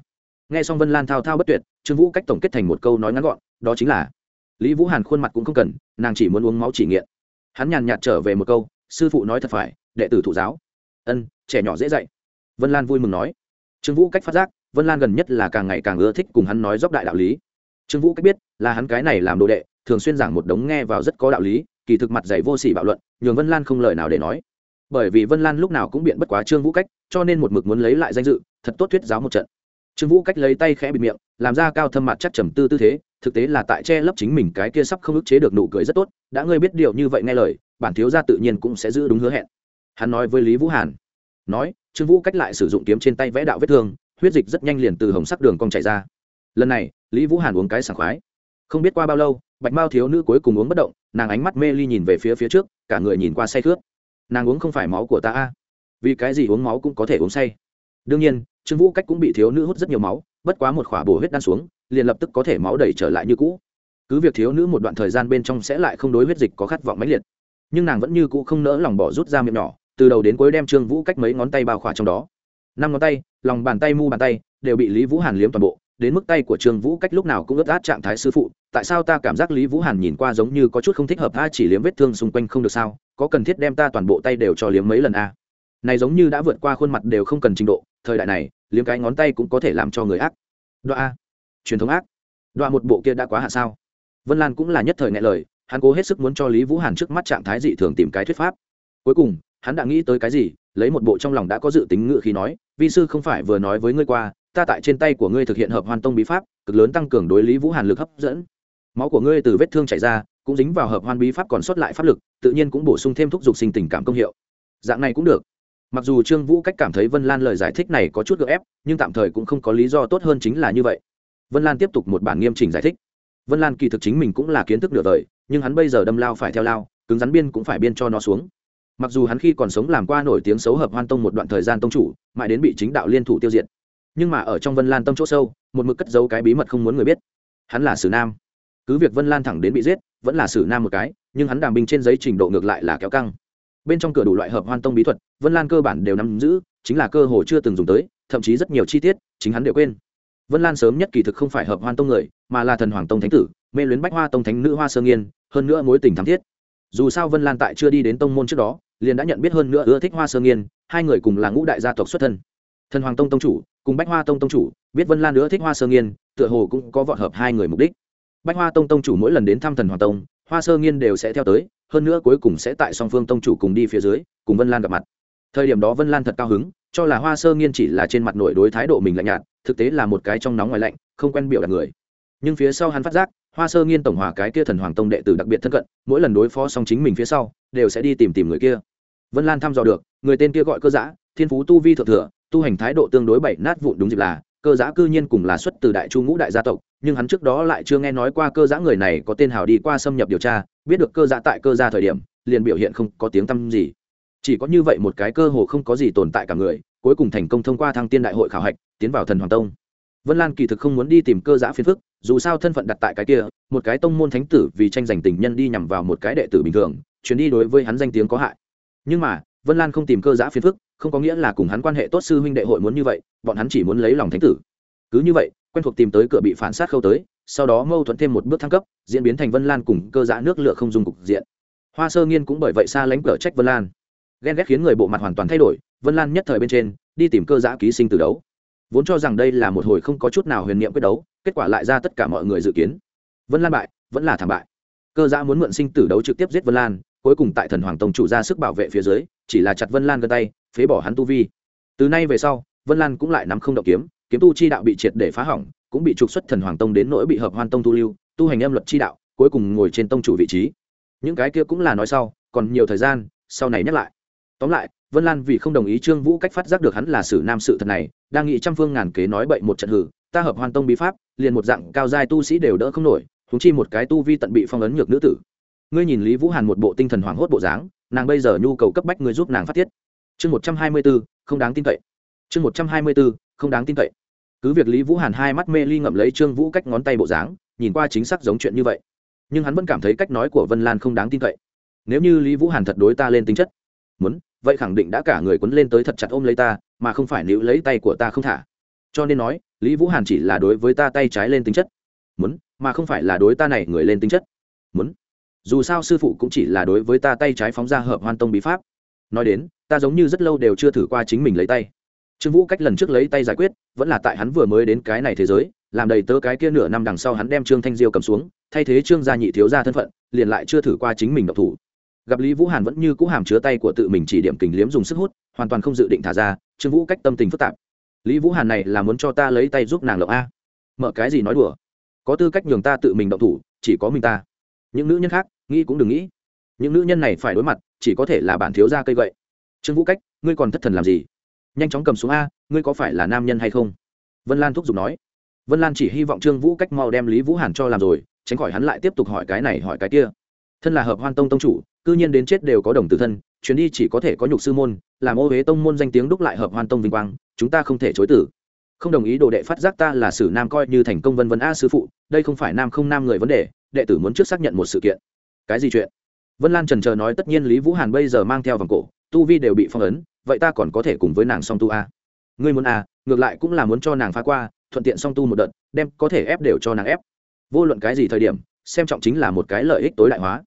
Nghe xong vân lan thao thao bất tuyệt, trương vũ cách tổng kết thành một câu nói ngắn gọn, đó chính là, lý vũ hàn khuôn mặt cũng không cần, nàng chỉ muốn uống máu chỉ nghiện. Hắn nhàn nhạt trở về một câu, sư phụ nói thật phải, đệ tử thụ giáo. Ân, trẻ nhỏ dễ dạy. Vân lan vui mừng nói trương vũ cách phát giác, vân lan gần nhất là càng ngày càng ưa thích cùng hắn nói dốc đại đạo lý. Trương vũ cách biết là hắn cái này làm đồ đệ, thường xuyên giảng một đống nghe vào rất có đạo lý, kỳ thực mặt dày vô sỉ bạo luận, nhường vân lan không lời nào để nói. Bởi vì vân lan lúc nào cũng biện bất quá trương vũ cách, cho nên một mực muốn lấy lại danh dự, thật tốt thuyết giáo một trận. Trương vũ cách lấy tay khẽ bịt miệng, làm ra cao thâm mặt chắc trầm tư tư thế, thực tế là tại che lấp chính mình cái kia sắp không ức chế được nụ cười rất tốt, đã ngươi biết điều như vậy nghe lời, bản thiếu gia tự nhiên cũng sẽ giữ đúng hứa hẹn. Hắn nói với lý vũ hàn nói, trương vũ cách lại sử dụng kiếm trên tay vẽ đạo vết thương, huyết dịch rất nhanh liền từ hồng sắc đường cong chảy ra. Lần này, lý vũ hàn uống cái sảng khoái. Không biết qua bao lâu, bạch mao thiếu nữ cuối cùng uống bất động, nàng ánh mắt mê ly nhìn về phía phía trước, cả người nhìn qua say khướt. Nàng uống không phải máu của ta a. Vì cái gì uống máu cũng có thể uống say. Đương nhiên, trương vũ cách cũng bị thiếu nữ hút rất nhiều máu, bất quá một khỏa bổ huyết đan xuống, liền lập tức có thể máu đẩy trở lại như cũ. Cứ việc thiếu nữ một đoạn thời gian bên trong sẽ lại không đối huyết dịch có khát vọng mãnh liệt, nhưng nàng vẫn như cũ không nỡ lòng bỏ rút ra miệng nhỏ từ đầu đến cuối đem trương vũ cách mấy ngón tay bao khỏa trong đó. Năm ngón tay, lòng bàn tay mu bàn tay, đều bị lý vũ hàn liếm toàn bộ, đến mức tay của trương vũ cách lúc nào cũng ướt át trạng thái sư phụ. Tại sao ta cảm giác lý vũ hàn nhìn qua giống như có chút không thích hợp a chỉ liếm vết thương xung quanh không được sao? Có cần thiết đem ta toàn bộ tay đều cho liếm mấy lần a này giống như đã vượt qua khuôn mặt đều không cần trình độ, thời đại này, liếm cái ngón tay cũng có thể làm cho người ác. Đoạn a. Truyền thống ác. Đoạn một bộ kia đã quá hạ sao? Vân lan cũng là nhất thời ngại lời, hắn cố hết sức muốn cho lý vũ hàn trước mắt trạng thái dị thường tìm cái thuyết pháp. Cuối cùng hắn đã nghĩ tới cái gì, lấy một bộ trong lòng đã có dự tính ngự khi nói, vi sư không phải vừa nói với ngươi qua, ta tại trên tay của ngươi thực hiện hợp hoàn tông bí pháp, cực lớn tăng cường đối lý vũ hàn lực hấp dẫn. Máu của ngươi từ vết thương chảy ra, cũng dính vào hợp hoan bí pháp còn sót lại pháp lực, tự nhiên cũng bổ sung thêm thúc giục sinh tình cảm công hiệu. Dạng này cũng được. Mặc dù trương vũ cách cảm thấy vân lan lời giải thích này có chút gợ ép, nhưng tạm thời cũng không có lý do tốt hơn chính là như vậy. Vân lan tiếp tục một bản nghiêm chỉnh giải thích. Vân lan kỳ thực chính mình cũng là kiến thức nửa đời, nhưng hắn bây giờ đâm lao phải theo lao, cứng rắn biên cũng phải biên cho nó xuống mặc dù hắn khi còn sống làm qua nổi tiếng xấu hợp hoan tông một đoạn thời gian tông chủ, mãi đến bị chính đạo liên thủ tiêu diệt. Nhưng mà ở trong vân lan tâm chỗ sâu, một mực cất giấu cái bí mật không muốn người biết. Hắn là sử nam. Cứ việc vân lan thẳng đến bị giết, vẫn là sử nam một cái, nhưng hắn đàm binh trên giấy trình độ ngược lại là kéo căng. Bên trong cửa đủ loại hợp hoan tông bí thuật, vân lan cơ bản đều nắm giữ, chính là cơ hồ chưa từng dùng tới, thậm chí rất nhiều chi tiết, chính hắn đều quên. Vân lan sớm nhất kỳ thực không phải hợp hoan tông người, mà là thần hoàng tông thánh tử, mê luyến bách hoa tông thánh nữ hoa sơ nghiên, hơn nữa mối tình thắm thiết dù sao vân lan tại chưa đi đến tông môn trước đó liền đã nhận biết hơn nữa ưa thích hoa sơ nghiên hai người cùng là ngũ đại gia tộc xuất thân thần hoàng tông tông chủ cùng bách hoa tông tông chủ biết vân lan ưa thích hoa sơ nghiên tựa hồ cũng có vọt hợp hai người mục đích bách hoa tông tông chủ mỗi lần đến thăm thần hoàng tông hoa sơ nghiên đều sẽ theo tới hơn nữa cuối cùng sẽ tại song phương tông chủ cùng đi phía dưới cùng vân lan gặp mặt thời điểm đó vân lan thật cao hứng cho là hoa sơ nghiên chỉ là trên mặt nội đối thái độ mình lạnh nhạt thực tế là một cái trong nóng ngoài lạnh không quen biểu đạt người nhưng phía sau hắn phát giác hoa sơ nghiên tổng hòa cái kia thần hoàng tông đệ tử đặc biệt thân cận, mỗi lần đối phó xong chính mình phía sau, đều sẽ đi tìm tìm người kia. Vân lan thăm dò được, người tên kia gọi cơ giã, thiên phú tu vi thượng thừa, tu hành thái độ tương đối bảy nát vụn đúng dịp là, cơ giã cư nhiên cùng là xuất từ đại chu ngũ đại gia tộc, nhưng hắn trước đó lại chưa nghe nói qua cơ giã người này có tên hào đi qua xâm nhập điều tra, biết được cơ giã tại cơ gia thời điểm, liền biểu hiện không có tiếng tăm gì. Chỉ có như vậy một cái cơ hồ không có gì tồn tại cả người, cuối cùng thành công thông qua thăng tiên đại hội khảo hạch, tiến vào thần hoàng tông vân lan kỳ thực không muốn đi tìm cơ giã phiền phức, dù sao thân phận đặt tại cái kia, một cái tông môn thánh tử vì tranh giành tình nhân đi nhằm vào một cái đệ tử bình thường, chuyến đi đối với hắn danh tiếng có hại. Nhưng mà, vân lan không tìm cơ giã phiền phức, không có nghĩa là cùng hắn quan hệ tốt sư huynh đệ hội muốn như vậy, bọn hắn chỉ muốn lấy lòng thánh tử. Cứ như vậy, quen thuộc tìm tới cửa bị phản sát khâu tới, sau đó mâu thuẫn thêm một bước thăng cấp, diễn biến thành vân lan cùng cơ giã nước lựa không dùng cục diện. Hoa sơ nghiên cũng bởi vậy xa lánh cờ trách vân lan. Ghen ghét khiến người bộ mặt hoàn toàn thay đổi, vân lan nhất thời bên trên, đi tìm cơ giã ký sinh từ đấu vốn cho rằng đây là một hồi không có chút nào huyền niệm quyết đấu, kết quả lại ra tất cả mọi người dự kiến. Vân lan bại, vẫn là thảm bại. Cơ giã muốn mượn sinh tử đấu trực tiếp giết vân lan, cuối cùng tại thần hoàng tông chủ ra sức bảo vệ phía dưới, chỉ là chặt vân lan gân tay, phế bỏ hắn tu vi. Từ nay về sau, vân lan cũng lại nắm không động kiếm kiếm tu chi đạo bị triệt để phá hỏng, cũng bị trục xuất thần hoàng tông đến nỗi bị hợp hoan tông tu lưu, tu hành âm luật chi đạo, cuối cùng ngồi trên tông chủ vị trí. Những cái kia cũng là nói sau, còn nhiều thời gian, sau này nhắc lại. Tóm lại vân lan vì không đồng ý trương vũ cách phát giác được hắn là sử nam sự thật này, đang nghĩ trăm phương ngàn kế nói bậy một trận hử, ta hợp hoàn tông bí pháp, liền một dạng cao giai tu sĩ đều đỡ không nổi thúng chi một cái tu vi tận bị phong ấn nhược nữ tử. Ngươi nhìn lý vũ hàn một bộ tinh thần hoảng hốt bộ dáng, nàng bây giờ nhu cầu cấp bách ngươi giúp nàng phát tiết. Chương một trăm hai mươi b ố không đáng tin cậy. Chương một trăm hai mươi b ố không đáng tin cậy. Cứ việc lý vũ hàn hai mắt mê ly ngậm lấy trương vũ cách ngón tay bộ dáng, nhìn qua chính xác giống chuyện như vậy, nhưng hắn vẫn cảm thấy cách nói của vân lan không đáng tin cậy. Nếu như lý vũ hàn thật đối ta lên tính chất, muốn vậy khẳng định đã cả người quấn lên tới thật chặt ôm lấy ta, mà không phải níu lấy tay của ta không thả. Cho nên nói, lý vũ hàn chỉ là đối với ta tay trái lên tính chất. Muốn, mà không phải là đối ta này người lên tính chất. Muốn. Dù sao sư phụ cũng chỉ là đối với ta tay trái phóng ra hợp hoan tông bí pháp. Nói đến, ta giống như rất lâu đều chưa thử qua chính mình lấy tay. Trương vũ cách lần trước lấy tay giải quyết, vẫn là tại hắn vừa mới đến cái này thế giới, làm đầy tớ cái kia nửa năm đằng sau hắn đem trương thanh diêu cầm xuống, thay thế trương gia nhị thiếu gia thân phận, liền lại chưa thử qua chính mình độc thủ gặp lý vũ hàn vẫn như cũ hàm chứa tay của tự mình chỉ điểm kình liếm dùng sức hút, hoàn toàn không dự định thả ra, trương vũ cách tâm tình phức tạp. Lý vũ hàn này là muốn cho ta lấy tay giúp nàng lộng a. Mở cái gì nói đùa? Có tư cách nhường ta tự mình động thủ, chỉ có mình ta. Những nữ nhân khác, nghĩ cũng đừng nghĩ. Những nữ nhân này phải đối mặt, chỉ có thể là bản thiếu gia cây gậy. Trương vũ cách, ngươi còn thất thần làm gì? Nhanh chóng cầm xuống a, ngươi có phải là nam nhân hay không? Vân lan thúc giục nói. Vân lan chỉ hy vọng trương vũ cách mau đem lý vũ hàn cho làm rồi, tránh khỏi hắn lại tiếp tục hỏi cái này hỏi cái kia. Thân là hợp hoan tông tông chủ cư nhiên đến chết đều có đồng tử thân, chuyến đi chỉ có thể có nhục sư môn, làm ô huế tông môn danh tiếng đúc lại hợp hoan tông vinh quang, chúng ta không thể chối tử. Không đồng ý đồ đệ phát giác ta là sử nam coi như thành công vân vân a sư phụ, đây không phải nam không nam người vấn đề, đệ tử muốn trước xác nhận một sự kiện. Cái gì chuyện? Vân lan trần chờ nói tất nhiên lý vũ hàn bây giờ mang theo vòng cổ, tu vi đều bị phong ấn, vậy ta còn có thể cùng với nàng song tu a? Ngươi muốn a, ngược lại cũng là muốn cho nàng phá qua, thuận tiện song tu một đợt, đem có thể ép đều cho nàng ép. Vô luận cái gì thời điểm, xem trọng chính là một cái lợi ích tối đại hóa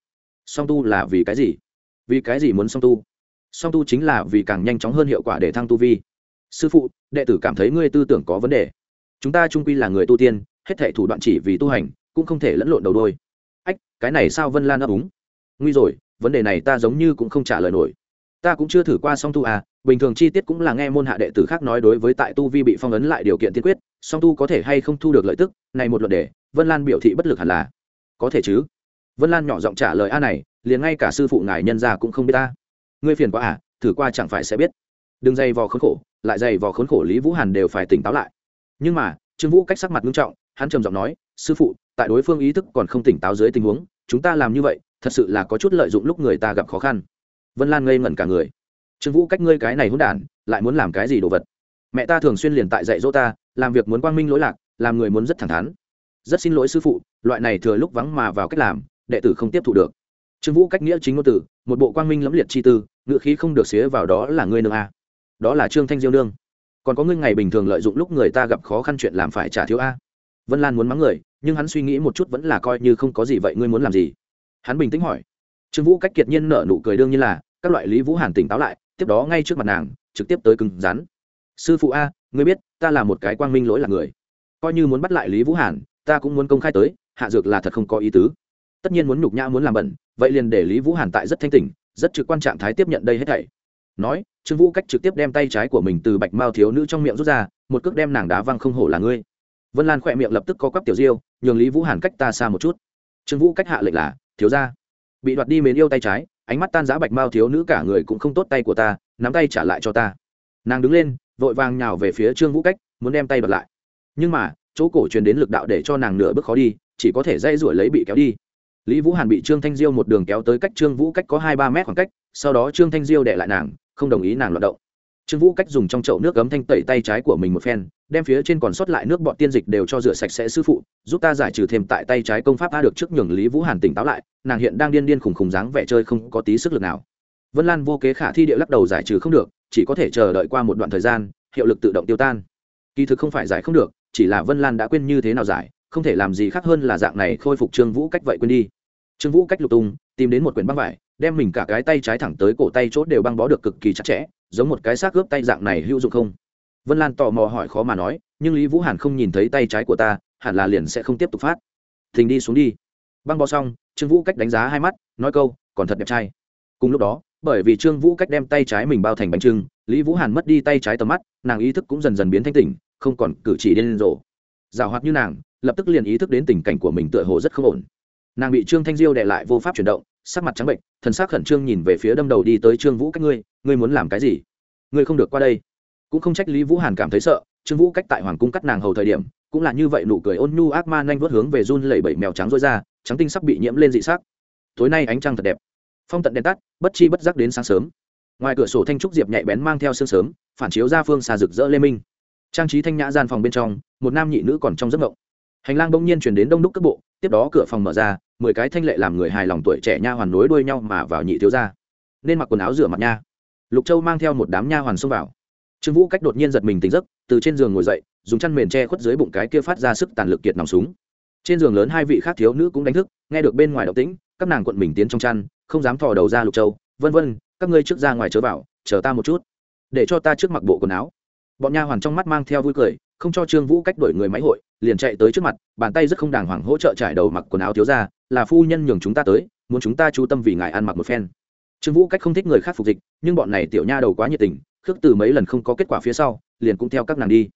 song tu là vì cái gì? Vì cái gì muốn song tu? Song tu chính là vì càng nhanh chóng hơn hiệu quả để thăng tu vi. Sư phụ, đệ tử cảm thấy ngươi tư tưởng có vấn đề. Chúng ta trung quy là người tu tiên, hết thể thủ đoạn chỉ vì tu hành, cũng không thể lẫn lộn đầu đôi. Ách, cái này sao vân lan ấp úng nguy rồi, vấn đề này ta giống như cũng không trả lời nổi. Ta cũng chưa thử qua song tu à bình thường chi tiết cũng là nghe môn hạ đệ tử khác nói đối với tại tu vi bị phong ấn lại điều kiện tiên quyết, song tu có thể hay không thu được lợi tức, này một luận đề, vân lan biểu thị bất lực hẳn là. Có thể chứ? Vân lan nhỏ giọng trả lời, a này, liền ngay cả sư phụ ngài nhân ra cũng không biết ta. Ngươi phiền quá à thử qua chẳng phải sẽ biết. Đừng dày vò khốn khổ, lại dày vò khốn khổ lý vũ hàn đều phải tỉnh táo lại. Nhưng mà, trương vũ cách sắc mặt nghiêm trọng, hắn trầm giọng nói, sư phụ, tại đối phương ý thức còn không tỉnh táo dưới tình huống, chúng ta làm như vậy, thật sự là có chút lợi dụng lúc người ta gặp khó khăn. Vân lan ngây ngẩn cả người. Trương vũ cách ngươi cái này hôn đản, lại muốn làm cái gì đồ vật? Mẹ ta thường xuyên liền tại dạy dỗ ta, làm việc muốn quang minh lỗi lạc, làm người muốn rất thẳng thắn. Rất xin lỗi sư phụ, loại này thừa lúc vắng mà vào cách làm đệ tử không tiếp thu được. Trương vũ cách nghĩa chính ngôn tử một bộ quang minh lẫm liệt chi tư, ngựa khí không được xía vào đó là ngươi nương a. Đó là trương thanh diêu nương. Còn có ngươi ngày bình thường lợi dụng lúc người ta gặp khó khăn chuyện làm phải trả thiếu a. Vân lan muốn mắng người, nhưng hắn suy nghĩ một chút vẫn là coi như không có gì vậy ngươi muốn làm gì? Hắn bình tĩnh hỏi. Trương vũ cách kiệt nhiên nở nụ cười đương nhiên là, các loại lý vũ hàn tỉnh táo lại, tiếp đó ngay trước mặt nàng, trực tiếp tới cứng rắn. Sư phụ a, ngươi biết, ta là một cái quang minh lỗi là người. Coi như muốn bắt lại lý vũ hàn, ta cũng muốn công khai tới, hạ dược là thật không có ý tứ tất nhiên muốn nhục nhã muốn làm bẩn, vậy liền để lý vũ hàn tại rất thanh tỉnh, rất trực quan trạng thái tiếp nhận đây hết thảy. Nói, trương vũ cách trực tiếp đem tay trái của mình từ bạch mao thiếu nữ trong miệng rút ra, một cước đem nàng đá văng không hổ là ngươi. Vân lan khỏe miệng lập tức có quắp tiểu diêu, nhường lý vũ hàn cách ta xa một chút. Trương vũ cách hạ lệnh là, thiếu ra bị đoạt đi mến yêu tay trái, ánh mắt tan giã bạch mao thiếu nữ cả người cũng không tốt tay của ta, nắm tay trả lại cho ta. Nàng đứng lên, vội vàng nhào về phía trương vũ cách, muốn đem tay bật lại. Nhưng mà, chỗ cổ truyền đến lực đạo để cho nàng nửa bước khó đi, chỉ có thể dây rủi lấy bị kéo đi lý vũ hàn bị trương thanh diêu một đường kéo tới cách trương vũ cách có hai ba mét khoảng cách, sau đó trương thanh diêu đệ lại nàng, không đồng ý nàng loạt động. Trương vũ cách dùng trong chậu nước cấm thanh tẩy tay trái của mình một phen, đem phía trên còn sót lại nước bọt tiên dịch đều cho rửa sạch sẽ sư phụ, giúp ta giải trừ thêm tại tay trái công pháp a được trước nhường lý vũ hàn tỉnh táo lại, nàng hiện đang điên điên khùng khùng dáng vẻ chơi không có tí sức lực nào. Vân lan vô kế khả thi địa lắc đầu giải trừ không được, chỉ có thể chờ đợi qua một đoạn thời gian, hiệu lực tự động tiêu tan. Kỳ thực không phải giải không được, chỉ là vân lan đã quên như thế nào giải không thể làm gì khác hơn là dạng này khôi phục trương vũ cách vậy quên đi. Trương vũ cách lục tung, tìm đến một quyển băng vải, đem mình cả cái tay trái thẳng tới cổ tay chốt đều băng bó được cực kỳ chặt chẽ, giống một cái xác ướp tay dạng này hữu dụng không? Vân lan tò mò hỏi khó mà nói, nhưng lý vũ hàn không nhìn thấy tay trái của ta, hẳn là liền sẽ không tiếp tục phát. Thình đi xuống đi. Băng bó xong, trương vũ cách đánh giá hai mắt, nói câu, còn thật đẹp trai. Cùng lúc đó, bởi vì trương vũ cách đem tay trái mình bao thành bánh trưng, lý vũ hàn mất đi tay trái tầm mắt, nàng ý thức cũng dần dần biến thanh tỉnh, không còn cử chỉ điên rồ giảo hoạt như nàng, lập tức liền ý thức đến tình cảnh của mình tựa hồ rất không ổn. Nàng bị trương thanh diêu đệ lại vô pháp chuyển động, sắc mặt trắng bệnh, thần sắc khẩn trương nhìn về phía đâm đầu đi tới trương vũ cách ngươi ngươi muốn làm cái gì? Ngươi không được qua đây. Cũng không trách lý vũ hàn cảm thấy sợ, trương vũ cách tại hoàng cung cắt nàng hầu thời điểm, cũng là như vậy nụ cười ôn nhu ác ma nhanh vớt hướng về run lẩy bẩy mèo trắng rối ra, trắng tinh sắc bị nhiễm lên dị sắc. Tối nay ánh trăng thật đẹp. Phong tận đèn tắt, bất chi bất giác đến sáng sớm. Ngoài cửa sổ thanh trúc diệp nhạy bén mang theo sương sớm, phản chiếu ra phương xà rực rỡ lê minh trang trí thanh nhã gian phòng bên trong, một nam nhị nữ còn trong giấc ngộng hành lang bỗng nhiên chuyển đến đông đúc cấp bộ, tiếp đó cửa phòng mở ra, mười cái thanh lệ làm người hài lòng tuổi trẻ nha hoàn nối đuôi nhau mà vào nhị thiếu ra nên mặc quần áo rửa mặt nha. Lục châu mang theo một đám nha hoàn xông vào. Trương vũ cách đột nhiên giật mình tỉnh giấc, từ trên giường ngồi dậy, dùng chăn mền che khuất dưới bụng cái kia phát ra sức tàn lực kiệt nòng súng. Trên giường lớn hai vị khác thiếu nữ cũng đánh thức, nghe được bên ngoài động tĩnh, các nàng quận mình tiến trong chăn, không dám thò đầu ra lục châu. Vân vân, các ngươi trước ra ngoài chớ vào, chờ ta một chút. Để cho ta trước mặc bộ quần áo bọn nha hoàn trong mắt mang theo vui cười, không cho trương vũ cách đổi người máy hội, liền chạy tới trước mặt, bàn tay rất không đàng hoàng hỗ trợ trải đầu mặc quần áo thiếu ra là phu nhân nhường chúng ta tới, muốn chúng ta chú tâm vì ngài ăn mặc một phen. Trương vũ cách không thích người khác phục dịch, nhưng bọn này tiểu nha đầu quá nhiệt tình, khước từ mấy lần không có kết quả phía sau, liền cũng theo các nàng đi.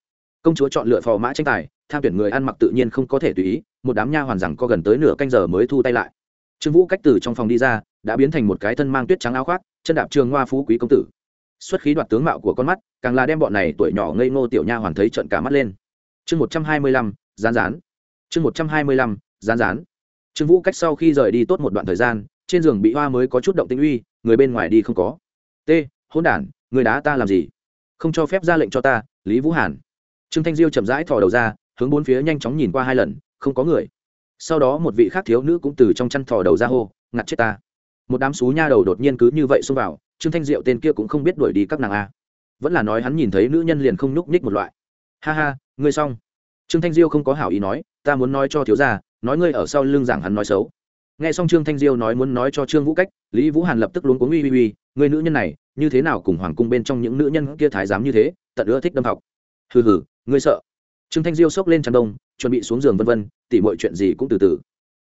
Công chúa chọn lựa phò mã tranh tài, tham tuyển người ăn mặc tự nhiên không có thể tùy ý, một đám nha hoàn rằng có gần tới nửa canh giờ mới thu tay lại. Trương vũ cách từ trong phòng đi ra, đã biến thành một cái thân mang tuyết trắng áo khoác, chân đạp trường hoa phú quý công tử xuất khí đoạt tướng mạo của con mắt, càng là đem bọn này tuổi nhỏ ngây ngô tiểu nha hoàn thấy trận cả mắt lên. Chương một trăm hai mươi lăm rán rán chương một trăm hai mươi lăm rán rán trương vũ cách sau khi rời đi tốt một đoạn thời gian, trên giường bị hoa mới có chút động tinh uy, người bên ngoài đi không có. T hôn đản, người đá ta làm gì? Không cho phép ra lệnh cho ta, lý vũ hàn. Trương thanh diêu chậm rãi thò đầu ra, hướng bốn phía nhanh chóng nhìn qua hai lần, không có người. Sau đó một vị khác thiếu nữ cũng từ trong chăn thò đầu ra hô, ngặt chết ta. Một đám xú nha đầu đột nhiên cứ như vậy xông vào trương thanh diệu tên kia cũng không biết đuổi đi các nàng a. Vẫn là nói hắn nhìn thấy nữ nhân liền không nhúc nhích một loại. Ha ha, ngươi xong. Trương thanh diêu không có hảo ý nói, ta muốn nói cho thiếu gia, nói ngươi ở sau lưng giảng hắn nói xấu. Nghe xong trương thanh diêu nói muốn nói cho trương vũ cách, lý vũ hàn lập tức luống cuống uy uy uy người nữ nhân này, như thế nào cùng hoàng cung bên trong những nữ nhân kia thái giám như thế, tận ưa thích đâm học. Hừ hừ, ngươi sợ. Trương thanh diêu xốc lên tràn đông, chuẩn bị xuống giường vân vân, tỉ mọi chuyện gì cũng từ từ.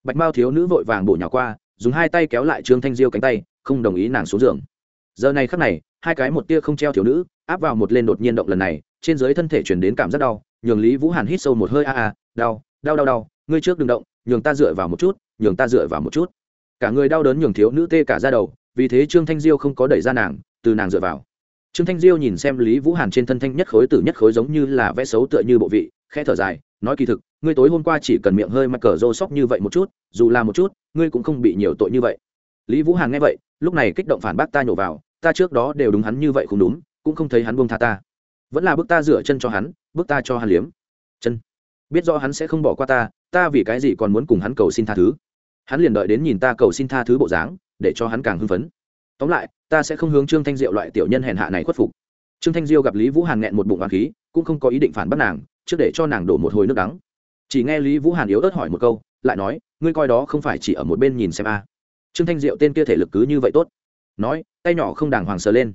Bạch mao thiếu nữ vội vàng bổ nhỏ qua, dùng hai tay kéo lại trương thanh diêu cánh tay, không đồng ý nàng xuống giường giờ này khắc này, hai cái một tia không treo thiếu nữ, áp vào một lên đột nhiên động lần này, trên dưới thân thể chuyển đến cảm giác đau, nhường lý vũ hàn hít sâu một hơi, a a, đau đau đau đau, ngươi trước đừng động, nhường ta dựa vào một chút, nhường ta dựa vào một chút. Cả người đau đớn nhường thiếu nữ tê cả ra đầu, vì thế trương thanh diêu không có đẩy ra nàng, từ nàng dựa vào. Trương thanh diêu nhìn xem lý vũ hàn trên thân thanh nhất khối tử nhất khối giống như là vẽ xấu tựa như bộ vị, khẽ thở dài, nói kỳ thực, ngươi tối hôm qua chỉ cần miệng hơi mắc cờ rô sóc như vậy một chút, dù là một chút, ngươi cũng không bị nhiều tội như vậy lý vũ hàn nghe vậy, lúc này kích động phản bác ta nhổ vào, ta trước đó đều đúng hắn như vậy không đúng, cũng không thấy hắn buông tha ta. Vẫn là bước ta rửa chân cho hắn, bước ta cho hắn liếm. Chân. Biết rõ hắn sẽ không bỏ qua ta ta vì cái gì còn muốn cùng hắn cầu xin tha thứ? Hắn liền đợi đến nhìn ta cầu xin tha thứ bộ dáng, để cho hắn càng hưng phấn. Tóm lại, ta sẽ không hướng trương thanh diệu loại tiểu nhân hèn hạ này khuất phục. Trương thanh diêu gặp lý vũ hàn nghẹn một bụng hoàng khí, cũng không có ý định phản bắt nàng, trước để cho nàng đổ một hồi nước đắng. Chỉ nghe lý vũ hàn yếu ớt hỏi một câu, lại nói, ngươi coi đó không phải chỉ ở một bên nhìn xem a? Trương thanh diệu tên kia thể lực cứ như vậy tốt. Nói, tay nhỏ không đàng hoàng sờ lên.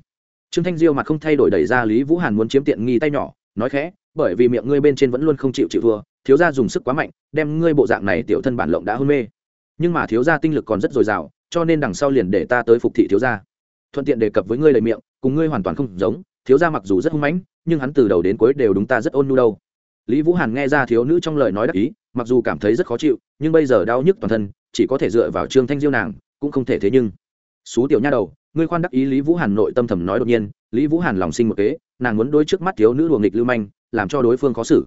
Trương thanh diêu mặt không thay đổi đẩy ra lý vũ hàn muốn chiếm tiện nghi tay nhỏ, nói khẽ, bởi vì miệng ngươi bên trên vẫn luôn không chịu chịu thua, thiếu gia dùng sức quá mạnh, đem ngươi bộ dạng này tiểu thân bản lộng đã hôn mê. Nhưng mà thiếu gia tinh lực còn rất dồi dào, cho nên đằng sau liền để ta tới phục thị thiếu gia. Thuận tiện đề cập với ngươi lời miệng, cùng ngươi hoàn toàn không giống, thiếu gia mặc dù rất hung mãnh, nhưng hắn từ đầu đến cuối đều đúng ta rất ôn nhu đâu. Lý vũ hàn nghe ra thiếu nữ trong lời nói đắc ý, mặc dù cảm thấy rất khó chịu, nhưng bây giờ đau nhức toàn thân, chỉ có thể dựa vào trương thanh diêu nàng cũng không thể thế nhưng. Xú tiểu nha đầu, ngươi khoan đắc ý lý vũ hàn nội tâm thầm nói đột nhiên, lý vũ hàn lòng sinh một kế, nàng muốn đối trước mắt thiếu nữ luồng nghịch lưu manh, làm cho đối phương khó xử.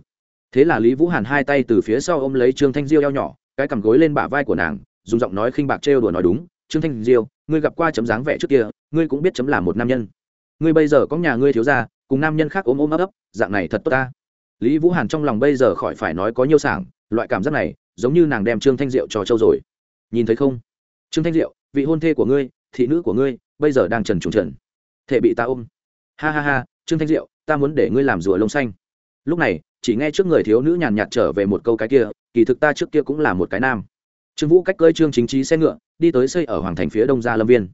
Thế là lý vũ hàn hai tay từ phía sau ôm lấy trương thanh diêu eo nhỏ, cái cằm gối lên bả vai của nàng, dùng giọng nói khinh bạc trêu đùa nói đúng, trương thanh diêu, ngươi gặp qua chấm dáng vẻ trước kia, ngươi cũng biết chấm là một nam nhân. Ngươi bây giờ có nhà ngươi thiếu ra cùng nam nhân khác ôm ôm ấp ấp, dạng này thật tốt ta. Lý vũ hàn trong lòng bây giờ khỏi phải nói có nhiều sảng, loại cảm giác này, giống như nàng đem trương thanh diệu trò trâu rồi. Nhìn thấy không? Trương thanh diệu, vị hôn thê của ngươi, thị nữ của ngươi, bây giờ đang trần trùng trần. Thể bị ta ôm. Ha ha ha, trương thanh diệu, ta muốn để ngươi làm rùa lông xanh. Lúc này, chỉ nghe trước người thiếu nữ nhàn nhạt trở về một câu cái kia, kỳ thực ta trước kia cũng là một cái nam. Trương vũ cách cơi trương chính trí xe ngựa, đi tới xây ở hoàng thành phía đông gia lâm viên.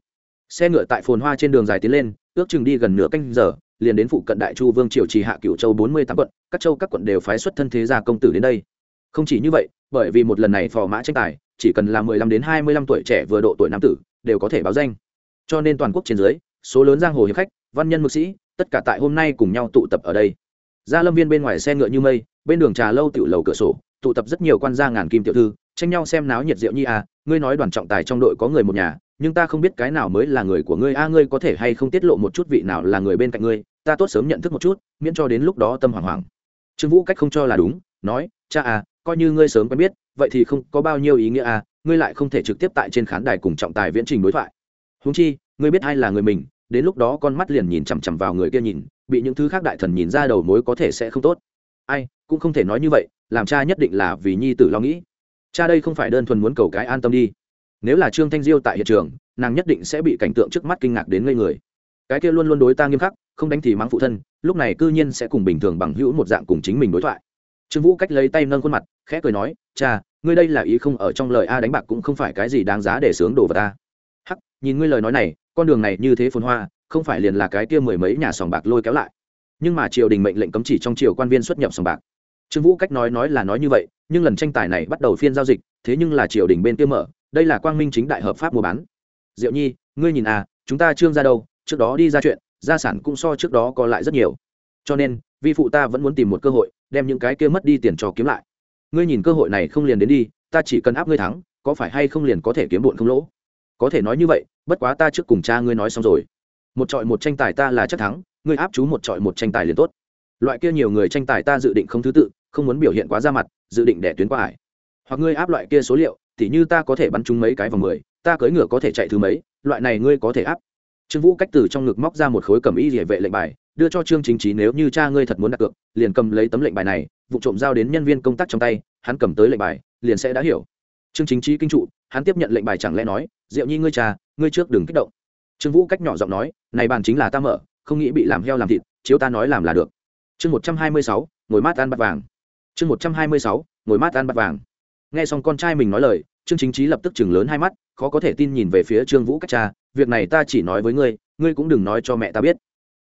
Xe ngựa tại phồn hoa trên đường dài tiến lên, ước chừng đi gần nửa canh giờ, liền đến phụ cận đại chu vương triều trì hạ cựu châu bốn mươi tám quận, các châu các quận đều phái xuất thân thế gia công tử đến đây. Không chỉ như vậy bởi vì một lần này phò mã tranh tài, chỉ cần là mười lăm đến hai mươi lăm tuổi trẻ vừa độ tuổi nam tử, đều có thể báo danh. Cho nên toàn quốc trên dưới, số lớn giang hồ hiệp khách, văn nhân mực sĩ, tất cả tại hôm nay cùng nhau tụ tập ở đây. Gia lâm viên bên ngoài xe ngựa như mây, bên đường trà lâu tiểu lầu cửa sổ, tụ tập rất nhiều quan gia ngàn kim tiểu thư, tranh nhau xem náo nhiệt rượu nhi à ngươi nói đoàn trọng tài trong đội có người một nhà, nhưng ta không biết cái nào mới là người của ngươi a ngươi có thể hay không tiết lộ một chút vị nào là người bên cạnh ngươi, ta tốt sớm nhận thức một chút, miễn cho đến lúc đó tâm hoảng hoảng. Trương vũ cách không cho là đúng, nói, cha à coi như ngươi sớm quen biết, vậy thì không có bao nhiêu ý nghĩa à ngươi lại không thể trực tiếp tại trên khán đài cùng trọng tài viễn trình đối thoại. Húng chi, ngươi biết ai là người mình, đến lúc đó con mắt liền nhìn chằm chằm vào người kia nhìn, bị những thứ khác đại thần nhìn ra đầu mối có thể sẽ không tốt. Ai, cũng không thể nói như vậy, làm cha nhất định là vì nhi tử lo nghĩ. Cha đây không phải đơn thuần muốn cầu cái an tâm đi. Nếu là trương thanh diêu tại hiện trường, nàng nhất định sẽ bị cảnh tượng trước mắt kinh ngạc đến ngây người. Cái kia luôn luôn đối ta nghiêm khắc, không đánh thì mắng phụ thân, lúc này cư nhiên sẽ cùng bình thường bằng hữu một dạng cùng chính mình đối thoại trương vũ cách lấy tay nâng khuôn mặt, khẽ cười nói, cha, ngươi đây là ý không ở trong lời a đánh bạc cũng không phải cái gì đáng giá để sướng đổ vào ta hắc, nhìn ngươi lời nói này, con đường này như thế phồn hoa, không phải liền là cái kia mười mấy nhà sòng bạc lôi kéo lại. Nhưng mà triều đình mệnh lệnh cấm chỉ trong triều quan viên xuất nhập sòng bạc. Trương vũ cách nói nói là nói như vậy, nhưng lần tranh tài này bắt đầu phiên giao dịch, thế nhưng là triều đình bên kia mở, đây là quang minh chính đại hợp pháp mua bán. Diệu nhi, ngươi nhìn à chúng ta trương ra đâu, trước đó đi ra chuyện, gia sản cũng so trước đó còn lại rất nhiều. Cho nên, vi phụ ta vẫn muốn tìm một cơ hội đem những cái kia mất đi tiền cho kiếm lại. Ngươi nhìn cơ hội này không liền đến đi, ta chỉ cần áp ngươi thắng, có phải hay không liền có thể kiếm bụn không lỗ? Có thể nói như vậy, bất quá ta trước cùng cha ngươi nói xong rồi. Một trọi một tranh tài ta là chắc thắng, ngươi áp chú một trọi một tranh tài liền tốt. Loại kia nhiều người tranh tài ta dự định không thứ tự, không muốn biểu hiện quá ra mặt, dự định để tuyến qua hải. hoặc ngươi áp loại kia số liệu thì như ta có thể bắn trúng mấy cái vòng mười, ta cưỡi ngựa có thể chạy thứ mấy, loại này ngươi có thể áp. Trương vũ cách từ trong ngực móc ra một khối cầm y địa vệ lệnh bài đưa cho trương chính trí nếu như cha ngươi thật muốn đặt cược, liền cầm lấy tấm lệnh bài này, vụ trộm giao đến nhân viên công tác trong tay, hắn cầm tới lệnh bài, liền sẽ đã hiểu. Trương chính trí kinh trụ, hắn tiếp nhận lệnh bài chẳng lẽ nói, diệu nhi ngươi cha, ngươi trước đừng kích động. Trương vũ cách nhỏ giọng nói, này bàn chính là ta mở, không nghĩ bị làm heo làm thịt, chiếu ta nói làm là được. Chương một trăm hai mươi sáu, ngồi mát ăn bát vàng. Chương một trăm hai mươi sáu, ngồi mát ăn bát vàng. Nghe xong con trai mình nói lời, trương chính trí lập tức chừng lớn hai mắt, khó có thể tin nhìn về phía trương vũ cách cha, việc này ta chỉ nói với ngươi ngươi cũng đừng nói cho mẹ ta biết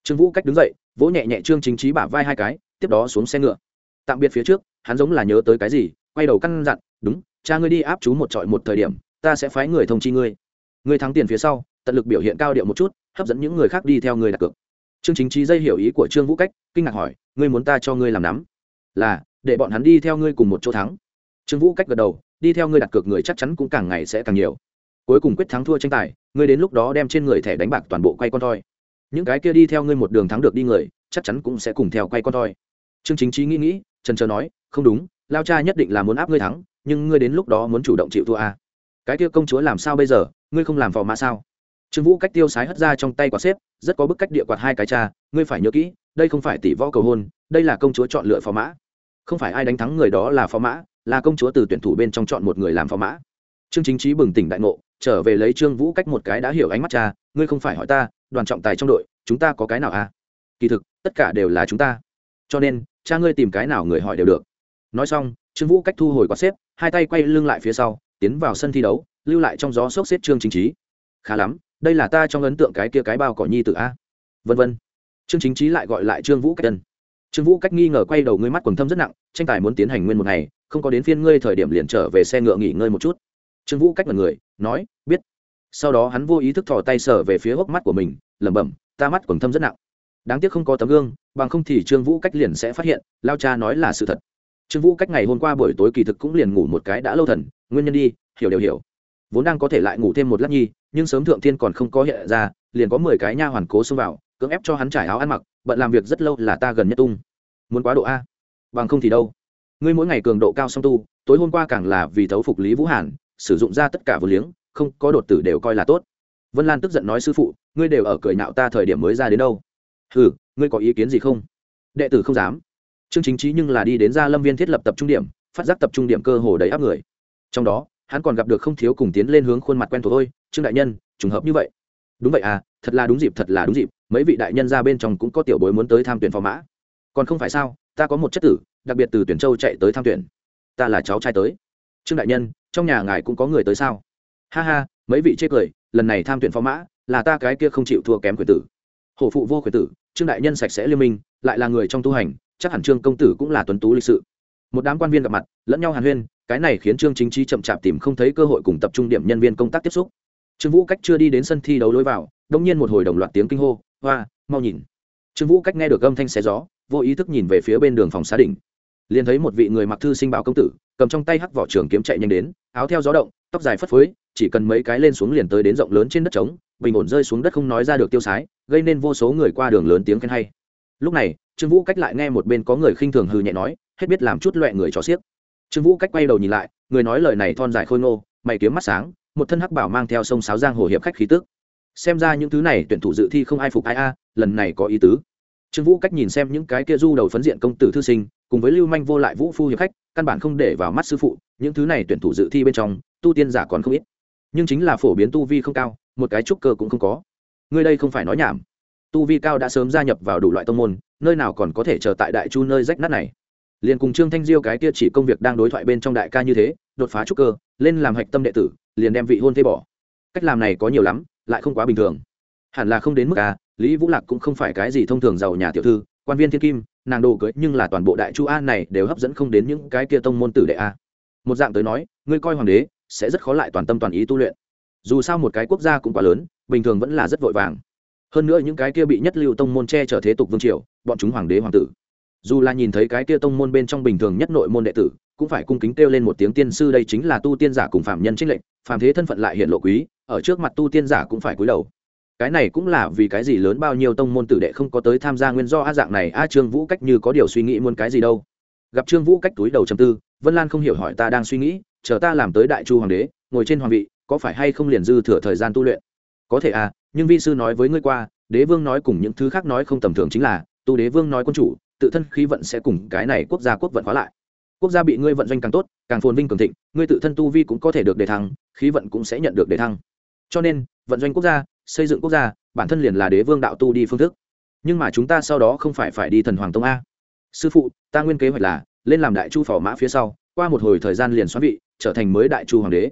trương vũ cách đứng dậy, vỗ nhẹ nhẹ trương chính trí bả vai hai cái, tiếp đó xuống xe ngựa. Tạm biệt phía trước, hắn giống là nhớ tới cái gì, quay đầu căn dặn, đúng, cha ngươi đi áp chú một trọi một thời điểm, ta sẽ phái người thông chi ngươi. Ngươi thắng tiền phía sau, tận lực biểu hiện cao điệu một chút, hấp dẫn những người khác đi theo người đặt cược. Trương chính trí dây hiểu ý của trương vũ cách, kinh ngạc hỏi, ngươi muốn ta cho ngươi làm nắm? Là, để bọn hắn đi theo ngươi cùng một chỗ thắng. Trương vũ cách gật đầu, đi theo ngươi đặt cược người chắc chắn cũng càng ngày sẽ càng nhiều. Cuối cùng quyết thắng thua tranh tài, ngươi đến lúc đó đem trên người thẻ đánh bạc toàn bộ quay con thoi những cái kia đi theo ngươi một đường thắng được đi người, chắc chắn cũng sẽ cùng theo quay con thoi. Trương chính trí nghĩ nghĩ, trần trờ nói, không đúng, lao cha nhất định là muốn áp ngươi thắng, nhưng ngươi đến lúc đó muốn chủ động chịu thua à. cái kia công chúa làm sao bây giờ, ngươi không làm phò mã sao? Trương vũ cách tiêu sái hất ra trong tay quả xếp, rất có bức cách địa quạt hai cái cha, ngươi phải nhớ kỹ, đây không phải tỷ võ cầu hôn, đây là công chúa chọn lựa phò mã. Không phải ai đánh thắng người đó là phò mã, là công chúa từ tuyển thủ bên trong chọn một người làm phò mã. Trương chính trí bừng tỉnh đại ngộ, trở về lấy trương vũ cách một cái đã hiểu ánh mắt cha, ngươi không phải hỏi ta đoàn trọng tài trong đội, chúng ta có cái nào à? Kỳ thực, tất cả đều là chúng ta. Cho nên, cha ngươi tìm cái nào người hỏi đều được. Nói xong, trương vũ cách thu hồi quạt xếp, hai tay quay lưng lại phía sau, tiến vào sân thi đấu, lưu lại trong gió sốc xếp trương chính trí khá lắm, đây là ta trong ấn tượng cái kia cái bao cỏ nhi tự a. Vân vân. Trương chính trí lại gọi lại trương vũ cách tân trương vũ cách nghi ngờ quay đầu ngươi mắt quần thâm rất nặng, tranh tài muốn tiến hành nguyên một ngày, không có đến phiên ngươi thời điểm liền trở về xe ngựa nghỉ ngơi một chút. Trương vũ cách mật người, nói, biết. Sau đó hắn vô ý thức thò tay sở về phía hốc mắt của mình lẩm bẩm, ta mắt quần thâm rất nặng. Đáng tiếc không có tấm gương, bằng không thì trương vũ cách liền sẽ phát hiện, lao cha nói là sự thật. Trương vũ cách ngày hôm qua buổi tối kỳ thực cũng liền ngủ một cái đã lâu thần, nguyên nhân đi, hiểu đều hiểu. Vốn đang có thể lại ngủ thêm một lát nhi, nhưng sớm thượng thiên còn không có hiện ra, liền có mười cái nha hoàn cố xông vào, cưỡng ép cho hắn trải áo ăn mặc, bận làm việc rất lâu là ta gần nhất tung. Muốn quá độ a. Bằng không thì đâu. Ngươi mỗi ngày cường độ cao song tu, tối hôm qua càng là vì thấu phục lý vũ hàn, sử dụng ra tất cả vừa liếng, không có đột tử đều coi là tốt vân lan tức giận nói, sư phụ, ngươi đều ở cười nạo ta thời điểm mới ra đến đâu? Ừ ngươi có ý kiến gì không? Đệ tử không dám. Chương chính trí nhưng là đi đến gia lâm viên thiết lập tập trung điểm, phát giác tập trung điểm cơ hồ đầy áp người. Trong đó, hắn còn gặp được không thiếu cùng tiến lên hướng khuôn mặt quen thuộc thôi trương đại nhân, trùng hợp như vậy. Đúng vậy à thật là đúng dịp, thật là đúng dịp, mấy vị đại nhân ra bên trong cũng có tiểu bối muốn tới tham tuyển phò mã. Còn không phải sao, ta có một chất tử, đặc biệt từ tuyển châu chạy tới tham tuyển. Ta là cháu trai tới. Trương đại nhân, trong nhà ngài cũng có người tới sao? Ha ha, mấy vị chê cười lần này tham tuyển phó mã, là ta cái kia không chịu thua kém quyền tử. Hổ phụ vô quyền tử, trương đại nhân sạch sẽ liên minh, lại là người trong tu hành, chắc hẳn trương công tử cũng là tuấn tú lịch sự. Một đám quan viên gặp mặt, lẫn nhau hàn huyên, cái này khiến trương chính trí chậm chạp tìm không thấy cơ hội cùng tập trung điểm nhân viên công tác tiếp xúc. Trương vũ cách chưa đi đến sân thi đấu lối vào, đông nhiên một hồi đồng loạt tiếng kinh hô, hoa, mau nhìn. Trương vũ cách nghe được âm thanh xé gió, vô ý thức nhìn về phía bên đường phòng xá đỉnh. Liền thấy một vị người mặc thư sinh báo công tử, cầm trong tay hắc vỏ trường kiếm chạy nhanh đến, áo theo gió động, tóc dài phất phới chỉ cần mấy cái lên xuống liền tới đến rộng lớn trên đất trống, bình ổn rơi xuống đất không nói ra được tiêu sái, gây nên vô số người qua đường lớn tiếng khen hay. Lúc này, trương vũ cách lại nghe một bên có người khinh thường hư nhẹ nói, hết biết làm chút loẹ người cho xiếc. Trương vũ cách quay đầu nhìn lại, người nói lời này thon dài khôi ngô, mày kiếm mắt sáng, một thân hắc bảo mang theo sông sáo giang hồ hiệp khách khí tức xem ra những thứ này tuyển thủ dự thi không ai phục ai a à, lần này có ý tứ. Trương vũ cách nhìn xem những cái kia du đầu phấn diện công tử thư sinh, cùng với lưu manh vô lại vũ phu hiệp khách, căn bản không để vào mắt sư phụ, những thứ này tuyển thủ dự thi bên trong, tu tiên giả còn không ít nhưng chính là phổ biến tu vi không cao, một cái trúc cơ cũng không có. Ngươi đây không phải nói nhảm. Tu vi cao đã sớm gia nhập vào đủ loại tông môn, nơi nào còn có thể chờ tại đại chu nơi rách nát này? Liền cùng trương thanh diêu cái kia chỉ công việc đang đối thoại bên trong đại ca như thế, đột phá trúc cơ, lên làm hạch tâm đệ tử, liền đem vị hôn thế bỏ. Cách làm này có nhiều lắm, lại không quá bình thường. Hẳn là không đến mức à lý vũ lạc cũng không phải cái gì thông thường giàu nhà tiểu thư, quan viên thiên kim, nàng đồ cưới nhưng là toàn bộ đại chu a này đều hấp dẫn không đến những cái kia tông môn tử đệ a. Một dạng tới nói, ngươi coi hoàng đế sẽ rất khó lại toàn tâm toàn ý tu luyện. Dù sao một cái quốc gia cũng quá lớn, bình thường vẫn là rất vội vàng. Hơn nữa những cái kia bị nhất lưu tông môn che chở thế tục vương triều, bọn chúng hoàng đế hoàng tử. Dù là nhìn thấy cái kia tông môn bên trong bình thường nhất nội môn đệ tử, cũng phải cung kính kêu lên một tiếng tiên sư đây chính là tu tiên giả cùng phạm nhân trích lệnh phàm thế thân phận lại hiện lộ quý, ở trước mặt tu tiên giả cũng phải cúi đầu. Cái này cũng là vì cái gì lớn bao nhiêu tông môn tử đệ không có tới tham gia nguyên do a dạng này a trương vũ cách như có điều suy nghĩ muốn cái gì đâu. Gặp trương vũ cách túi đầu chầm tư, vân lan không hiểu hỏi ta đang suy nghĩ chờ ta làm tới đại chu hoàng đế, ngồi trên hoàng vị, có phải hay không liền dư thừa thời gian tu luyện? Có thể à nhưng vi sư nói với ngươi qua, đế vương nói cùng những thứ khác nói không tầm thường chính là, tu đế vương nói quân chủ, tự thân khí vận sẽ cùng cái này quốc gia quốc vận hóa lại. Quốc gia bị ngươi vận doanh càng tốt, càng phồn vinh cường thịnh, ngươi tự thân tu vi cũng có thể được đề thăng, khí vận cũng sẽ nhận được đề thăng. Cho nên, vận doanh quốc gia, xây dựng quốc gia, bản thân liền là đế vương đạo tu đi phương thức. Nhưng mà chúng ta sau đó không phải phải đi thần hoàng tông a. Sư phụ, ta nguyên kế hoạch là, lên làm đại chu phò mã phía sau qua một hồi thời gian liền xoán vị, trở thành mới đại chu hoàng đế.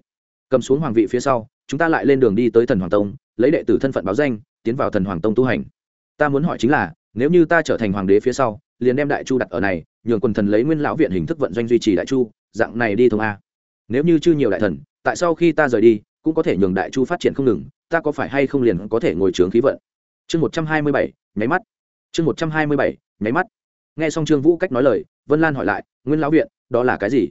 Cầm xuống hoàng vị phía sau, chúng ta lại lên đường đi tới thần hoàng tông, lấy đệ tử thân phận báo danh, tiến vào thần hoàng tông tu hành. Ta muốn hỏi chính là, nếu như ta trở thành hoàng đế phía sau, liền đem đại chu đặt ở này, nhường quần thần lấy nguyên lão viện hình thức vận doanh duy trì đại chu, dạng này đi thông a. Nếu như chưa nhiều đại thần, tại sao khi ta rời đi, cũng có thể nhường đại chu phát triển không ngừng, ta có phải hay không liền có thể ngồi trướng khí vận? Chương một trăm hai mươi bảy, nháy mắt. Chương một trăm hai mươi bảy, nháy mắt. Nghe xong trương vũ cách nói lời, vân lan hỏi lại, nguyên lão viện đó là cái gì?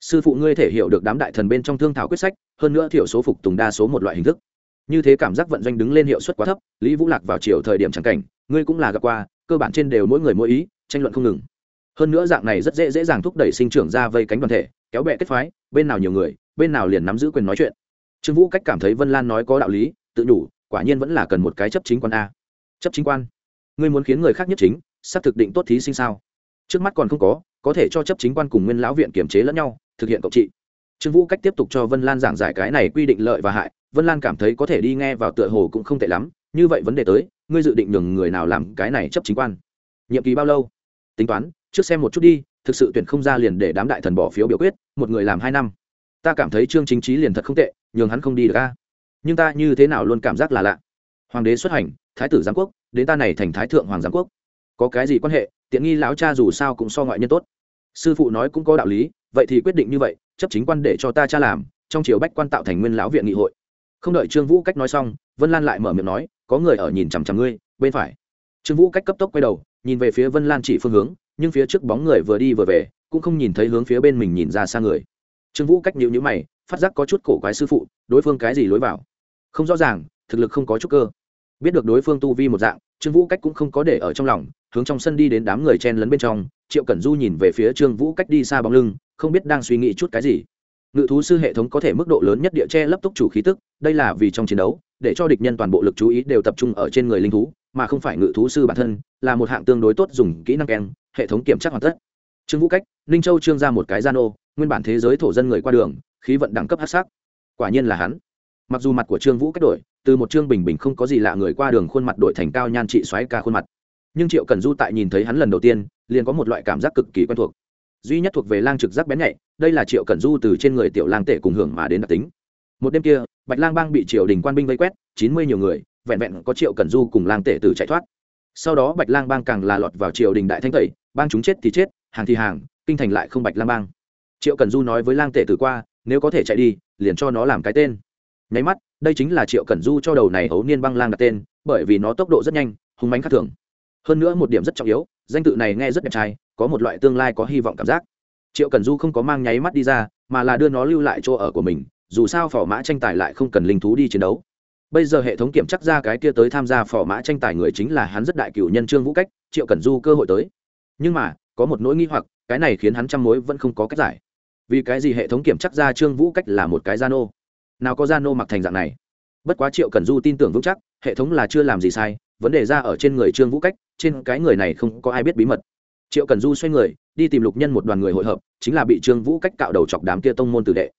Sư phụ ngươi thể hiểu được đám đại thần bên trong thương thảo quyết sách, hơn nữa thiểu số phục tùng đa số một loại hình thức. Như thế cảm giác vận doanh đứng lên hiệu suất quá thấp, lý vũ lạc vào chiều thời điểm c cảnh, ngươi cũng là gặp qua, cơ bản trên đều mỗi người mỗi ý, tranh luận không ngừng. Hơn nữa dạng này rất dễ dễ dàng thúc đẩy sinh trưởng ra vây cánh đoàn thể, kéo bẹ kết phái, bên nào nhiều người, bên nào liền nắm giữ quyền nói chuyện. Trương vũ cách cảm thấy vân lan nói có đạo lý, tự đủ quả nhiên vẫn là cần một cái chấp chính quan a. Chấp chính quan? Ngươi muốn khiến người khác nhất chính, xác thực định tốt thí sinh sao? Trước mắt còn không có có thể cho chấp chính quan cùng nguyên lão viện kiểm chế lẫn nhau, thực hiện cộng trị. Trương vũ cách tiếp tục cho vân lan giảng giải cái này quy định lợi và hại, vân lan cảm thấy có thể đi nghe vào tựa hồ cũng không tệ lắm, như vậy vấn đề tới, ngươi dự định nhường người nào làm cái này chấp chính quan? Nhiệm kỳ bao lâu? Tính toán, trước xem một chút đi, thực sự tuyển không ra liền để đám đại thần bỏ phiếu biểu quyết, một người làm hai năm. Ta cảm thấy trương chính trí liền thật không tệ, nhường hắn không đi được ca nhưng ta như thế nào luôn cảm giác là lạ. Hoàng đế xuất hành, thái tử giám quốc, đến ta này thành thái thượng hoàng giám quốc. Có cái gì quan hệ? Tiện nghi lão cha dù sao cũng so ngoại nhân tốt. Sư phụ nói cũng có đạo lý, vậy thì quyết định như vậy, chấp chính quan để cho ta cha làm, trong chiều bách quan tạo thành nguyên lão viện nghị hội. Không đợi trương vũ cách nói xong, vân lan lại mở miệng nói, có người ở nhìn chằm chằm ngươi, bên phải. Trương vũ cách cấp tốc quay đầu, nhìn về phía vân lan chỉ phương hướng, nhưng phía trước bóng người vừa đi vừa về, cũng không nhìn thấy hướng phía bên mình nhìn ra xa người. Trương vũ cách nhịu nhữ mày, phát giác có chút cổ quái sư phụ, đối phương cái gì lối vào? Không rõ ràng, thực lực không có chút cơ. Biết được đối phương tu vi một dạng, trương vũ cách cũng không có để ở trong lòng hướng trong sân đi đến đám người chen lấn bên trong, triệu cẩn du nhìn về phía trương vũ cách đi xa bóng lưng, không biết đang suy nghĩ chút cái gì. Ngự thú sư hệ thống có thể mức độ lớn nhất địa che lấp túc chủ khí tức, đây là vì trong chiến đấu, để cho địch nhân toàn bộ lực chú ý đều tập trung ở trên người linh thú, mà không phải ngự thú sư bản thân, là một hạng tương đối tốt dùng kỹ năng keng, hệ thống kiểm tra hoàn tất. Trương vũ cách, ninh châu trương ra một cái gian ô nguyên bản thế giới thổ dân người qua đường, khí vận đẳng cấp hát sắc. Quả nhiên là hắn. Mặc dù mặt của trương vũ cách đổi, từ một trương bình bình không có gì lạ người qua đường khuôn mặt đổi thành cao nhan trị xoáy ca khuôn mặt nhưng triệu cần du tại nhìn thấy hắn lần đầu tiên, liền có một loại cảm giác cực kỳ quen thuộc. Duy nhất thuộc về lang trực giác bén nhạy, đây là triệu cần du từ trên người tiểu lang tể cùng hưởng mà đến đặc tính. Một đêm kia, bạch lang bang bị triều đình quan binh vây quét, chín mươi nhiều người, vẹn vẹn có triệu cần du cùng lang tể từ chạy thoát. Sau đó bạch lang bang càng là lọt vào triều đình đại thanh tẩy, bang chúng chết thì chết, hàng thì hàng, kinh thành lại không bạch lang bang. Triệu cần du nói với lang tể từ qua, nếu có thể chạy đi, liền cho nó làm cái tên. Nháy mắt, đây chính là triệu cần du cho đầu này hấu niên băng lang đặt tên, bởi vì nó tốc độ rất nhanh, hung mánh khác thường hơn nữa một điểm rất trọng yếu, danh tự này nghe rất đẹp trai, có một loại tương lai có hy vọng cảm giác. Triệu cần du không có mang nháy mắt đi ra, mà là đưa nó lưu lại chỗ ở của mình, dù sao phò mã tranh tài lại không cần linh thú đi chiến đấu. Bây giờ hệ thống kiểm chắc ra cái kia tới tham gia phò mã tranh tài người chính là hắn rất đại cựu nhân trương vũ cách, triệu cần du cơ hội tới. Nhưng mà, có một nỗi nghi hoặc, cái này khiến hắn trăm mối vẫn không có cách giải. Vì cái gì hệ thống kiểm chắc ra trương vũ cách là một cái gia nô nào có gia nô mặc thành dạng này? Bất quá triệu cần du tin tưởng vững chắc, hệ thống là chưa làm gì sai, vấn đề ra ở trên người trương vũ cách trên cái người này không có ai biết bí mật. Triệu cần du xoay người, đi tìm lục nhân một đoàn người hội hợp, chính là bị trương vũ cách cạo đầu chọc đám kia tông môn tử đệ.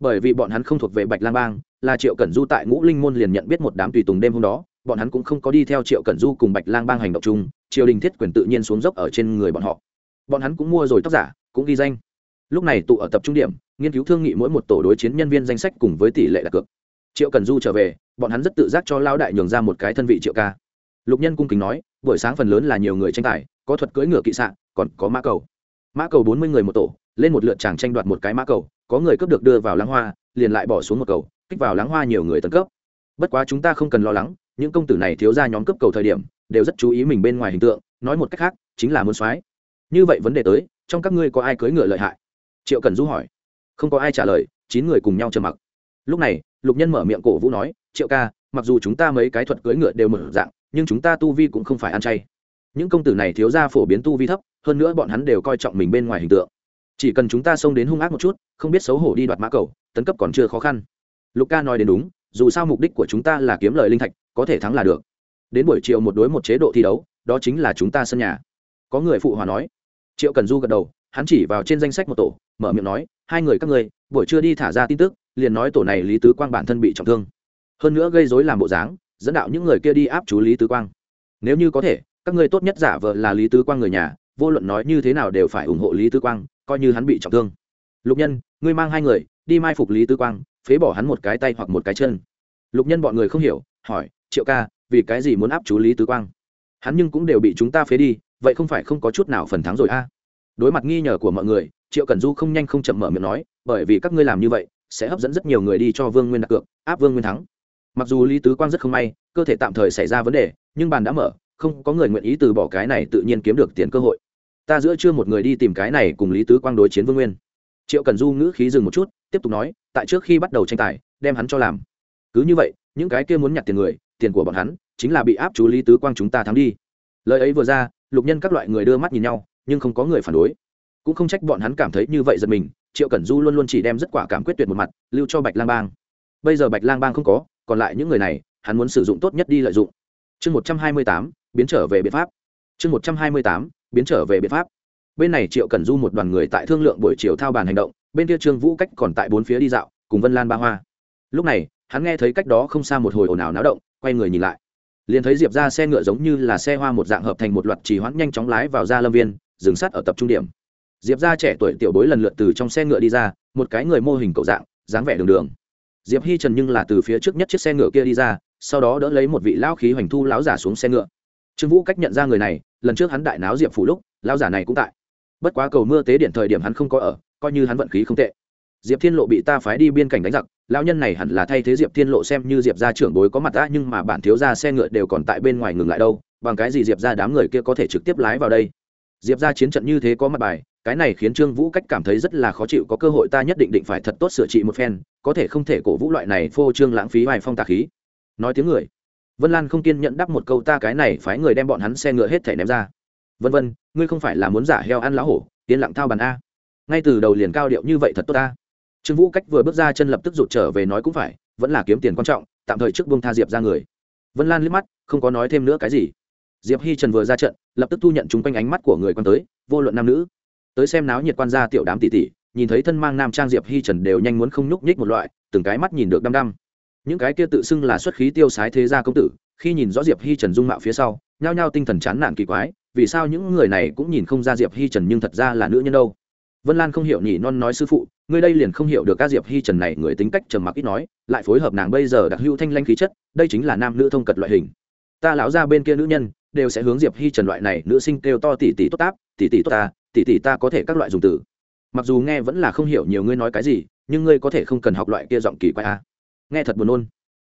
Bởi vì bọn hắn không thuộc về bạch lang bang, là triệu cẩn du tại ngũ linh môn liền nhận biết một đám tùy tùng đêm hôm đó, bọn hắn cũng không có đi theo triệu cẩn du cùng bạch lang bang hành động chung, triều đình thiết quyền tự nhiên xuống dốc ở trên người bọn họ. Bọn hắn cũng mua rồi tóc giả, cũng ghi danh. Lúc này tụ ở tập trung điểm, nghiên cứu thương nghị mỗi một tổ đối chiến nhân viên danh sách cùng với tỷ lệ đặt cược. Triệu cần du trở về, bọn hắn rất tự giác cho lao đại nhường ra một cái thân vị triệu ca. Lục nhân cung kính nói buổi sáng phần lớn là nhiều người tranh tài, có thuật cưỡi ngựa kỵ sạn còn có mã cầu. Mã cầu bốn mươi người một tổ, lên một lượt chàng tranh đoạt một cái mã cầu, có người cướp được đưa vào lãng hoa, liền lại bỏ xuống một cầu, kích vào lãng hoa nhiều người tấn cấp. Bất quá chúng ta không cần lo lắng, những công tử này thiếu ra nhóm cấp cầu thời điểm, đều rất chú ý mình bên ngoài hình tượng, nói một cách khác, chính là muốn soái. Như vậy vấn đề tới, trong các ngươi có ai cưỡi ngựa lợi hại? Triệu cần du hỏi. Không có ai trả lời, chín người cùng nhau trầm mặc. Lúc này, lục nhân mở miệng cổ vũ nói, triệu ca, mặc dù chúng ta mấy cái thuật cưỡi ngựa đều mở dạng nhưng chúng ta tu vi cũng không phải ăn chay. Những công tử này thiếu ra phổ biến tu vi thấp, hơn nữa bọn hắn đều coi trọng mình bên ngoài hình tượng. Chỉ cần chúng ta xông đến hung ác một chút, không biết xấu hổ đi đoạt mã cầu, tấn cấp còn chưa khó khăn. Lục ca nói đến đúng, dù sao mục đích của chúng ta là kiếm lời linh thạch, có thể thắng là được. Đến buổi chiều một đối một chế độ thi đấu, đó chính là chúng ta sân nhà. Có người phụ hòa nói. Triệu cần du gật đầu, hắn chỉ vào trên danh sách một tổ, mở miệng nói, hai người các ngươi, buổi trưa đi thả ra tin tức, liền nói tổ này lý tứ quang bản thân bị trọng thương. Hơn nữa gây dối làm bộ dáng dẫn đạo những người kia đi áp chú lý tứ quang. Nếu như có thể, các ngươi tốt nhất giả vờ là lý tứ quang người nhà, vô luận nói như thế nào đều phải ủng hộ lý tứ quang, coi như hắn bị trọng thương. Lục nhân, ngươi mang hai người, đi mai phục lý tứ quang, phế bỏ hắn một cái tay hoặc một cái chân. Lục nhân bọn người không hiểu, hỏi, triệu ca, vì cái gì muốn áp chú lý tứ quang? Hắn nhưng cũng đều bị chúng ta phế đi, vậy không phải không có chút nào phần thắng rồi a? Đối mặt nghi ngờ của mọi người, triệu cần du không nhanh không chậm mở miệng nói, bởi vì các ngươi làm như vậy, sẽ hấp dẫn rất nhiều người đi cho vương nguyên đặt cược, áp vương nguyên thắng mặc dù lý tứ quang rất không may, cơ thể tạm thời xảy ra vấn đề, nhưng bàn đã mở, không có người nguyện ý từ bỏ cái này tự nhiên kiếm được tiền cơ hội. Ta giữa chưa một người đi tìm cái này cùng lý tứ quang đối chiến vương nguyên. Triệu cần du ngữ khí dừng một chút, tiếp tục nói, tại trước khi bắt đầu tranh tài, đem hắn cho làm. Cứ như vậy, những cái kia muốn nhặt tiền người, tiền của bọn hắn, chính là bị áp chú lý tứ quang chúng ta thắng đi. Lời ấy vừa ra, lục nhân các loại người đưa mắt nhìn nhau, nhưng không có người phản đối. Cũng không trách bọn hắn cảm thấy như vậy giật mình, triệu cẩn du luôn luôn chỉ đem rất quả cảm quyết tuyệt một mặt, lưu cho bạch lang bang. Bây giờ bạch lang bang không có còn lại những người này, hắn muốn sử dụng tốt nhất đi lợi dụng. Chương một trăm hai mươi tám, biến trở về biện pháp. Chương một trăm hai mươi tám, biến trở về biện pháp. Bên này triệu cẩn du một đoàn người tại thương lượng buổi chiều thao bàn hành động, bên kia trương vũ cách còn tại bốn phía đi dạo, cùng vân lan ba hoa. Lúc này, hắn nghe thấy cách đó không xa một hồi ồn ào náo động, quay người nhìn lại. Liền thấy diệp ra xe ngựa giống như là xe hoa một dạng hợp thành một loạt trì hoãn nhanh chóng lái vào ra lâm viên, dừng sát ở tập trung điểm. Diệp ra trẻ tuổi tiểu bối lần lượt từ trong xe ngựa đi ra, một cái người mô hình cậu dạng, dáng vẻ đường đường diệp hi trần nhưng là từ phía trước nhất chiếc xe ngựa kia đi ra, sau đó đỡ lấy một vị lao khí hoành thu lão giả xuống xe ngựa. Trương vũ cách nhận ra người này, lần trước hắn đại náo diệp phủ lúc lao giả này cũng tại. Bất quá cầu mưa tế điện thời điểm hắn không có ở, coi như hắn vận khí không tệ. Diệp thiên lộ bị ta phái đi biên cảnh đánh giặc, lão nhân này hẳn là thay thế diệp thiên lộ xem như diệp ra trưởng bối có mặt đã nhưng mà bản thiếu ra xe ngựa đều còn tại bên ngoài ngừng lại đâu, bằng cái gì diệp ra đám người kia có thể trực tiếp lái vào đây? Diệp ra chiến trận như thế có mặt bài cái này khiến trương vũ cách cảm thấy rất là khó chịu, có cơ hội ta nhất định định phải thật tốt sửa trị một phen, có thể không thể cổ vũ loại này phô trương lãng phí vài phong tà khí. Nói tiếng người. Vân lan không kiên nhận đáp một câu, ta cái này phái người đem bọn hắn xe ngựa hết thể ném ra. Vân vân, ngươi không phải là muốn giả heo ăn lá hổ tiến lặng thao bàn a. Ngay từ đầu liền cao điệu như vậy thật tốt ta trương vũ cách vừa bước ra chân lập tức rụt trở về nói cũng phải, vẫn là kiếm tiền quan trọng, tạm thời trước buông tha diệp ra người. Vân lan liếc mắt, không có nói thêm nữa cái gì. Diệp hi trần vừa ra trận, lập tức thu nhận chúng quanh ánh mắt của người quan tới, vô luận nam nữ tới xem náo nhiệt quan gia tiểu đám tỷ tỷ, nhìn thấy thân mang nam trang diệp hi trần đều nhanh muốn không nhúc nhích một loại, từng cái mắt nhìn được đăm đăm. Những cái kia tự xưng là xuất khí tiêu sái thế gia công tử, khi nhìn rõ diệp hi trần dung mạo phía sau, nhao nhao tinh thần chán nản kỳ quái, vì sao những người này cũng nhìn không ra diệp hi trần nhưng thật ra là nữ nhân đâu? Vân lan không hiểu nhỉ, non nói sư phụ, ngươi đây liền không hiểu được các diệp hi trần này người tính cách trầm mặc ít nói, lại phối hợp nàng bây giờ đặc hữu thanh lanh khí chất, đây chính là nam nữ thông cật loại hình. Ta lão ra bên kia nữ nhân, đều sẽ hướng diệp hi trần loại này nữ sinh kêu to tỉ tỉ tốt táp tỷ tỷ tốt ta, tỷ tỷ ta có thể các loại dùng từ. Mặc dù nghe vẫn là không hiểu nhiều ngươi nói cái gì, nhưng ngươi có thể không cần học loại kia giọng kỳ quái a nghe thật buồn nôn.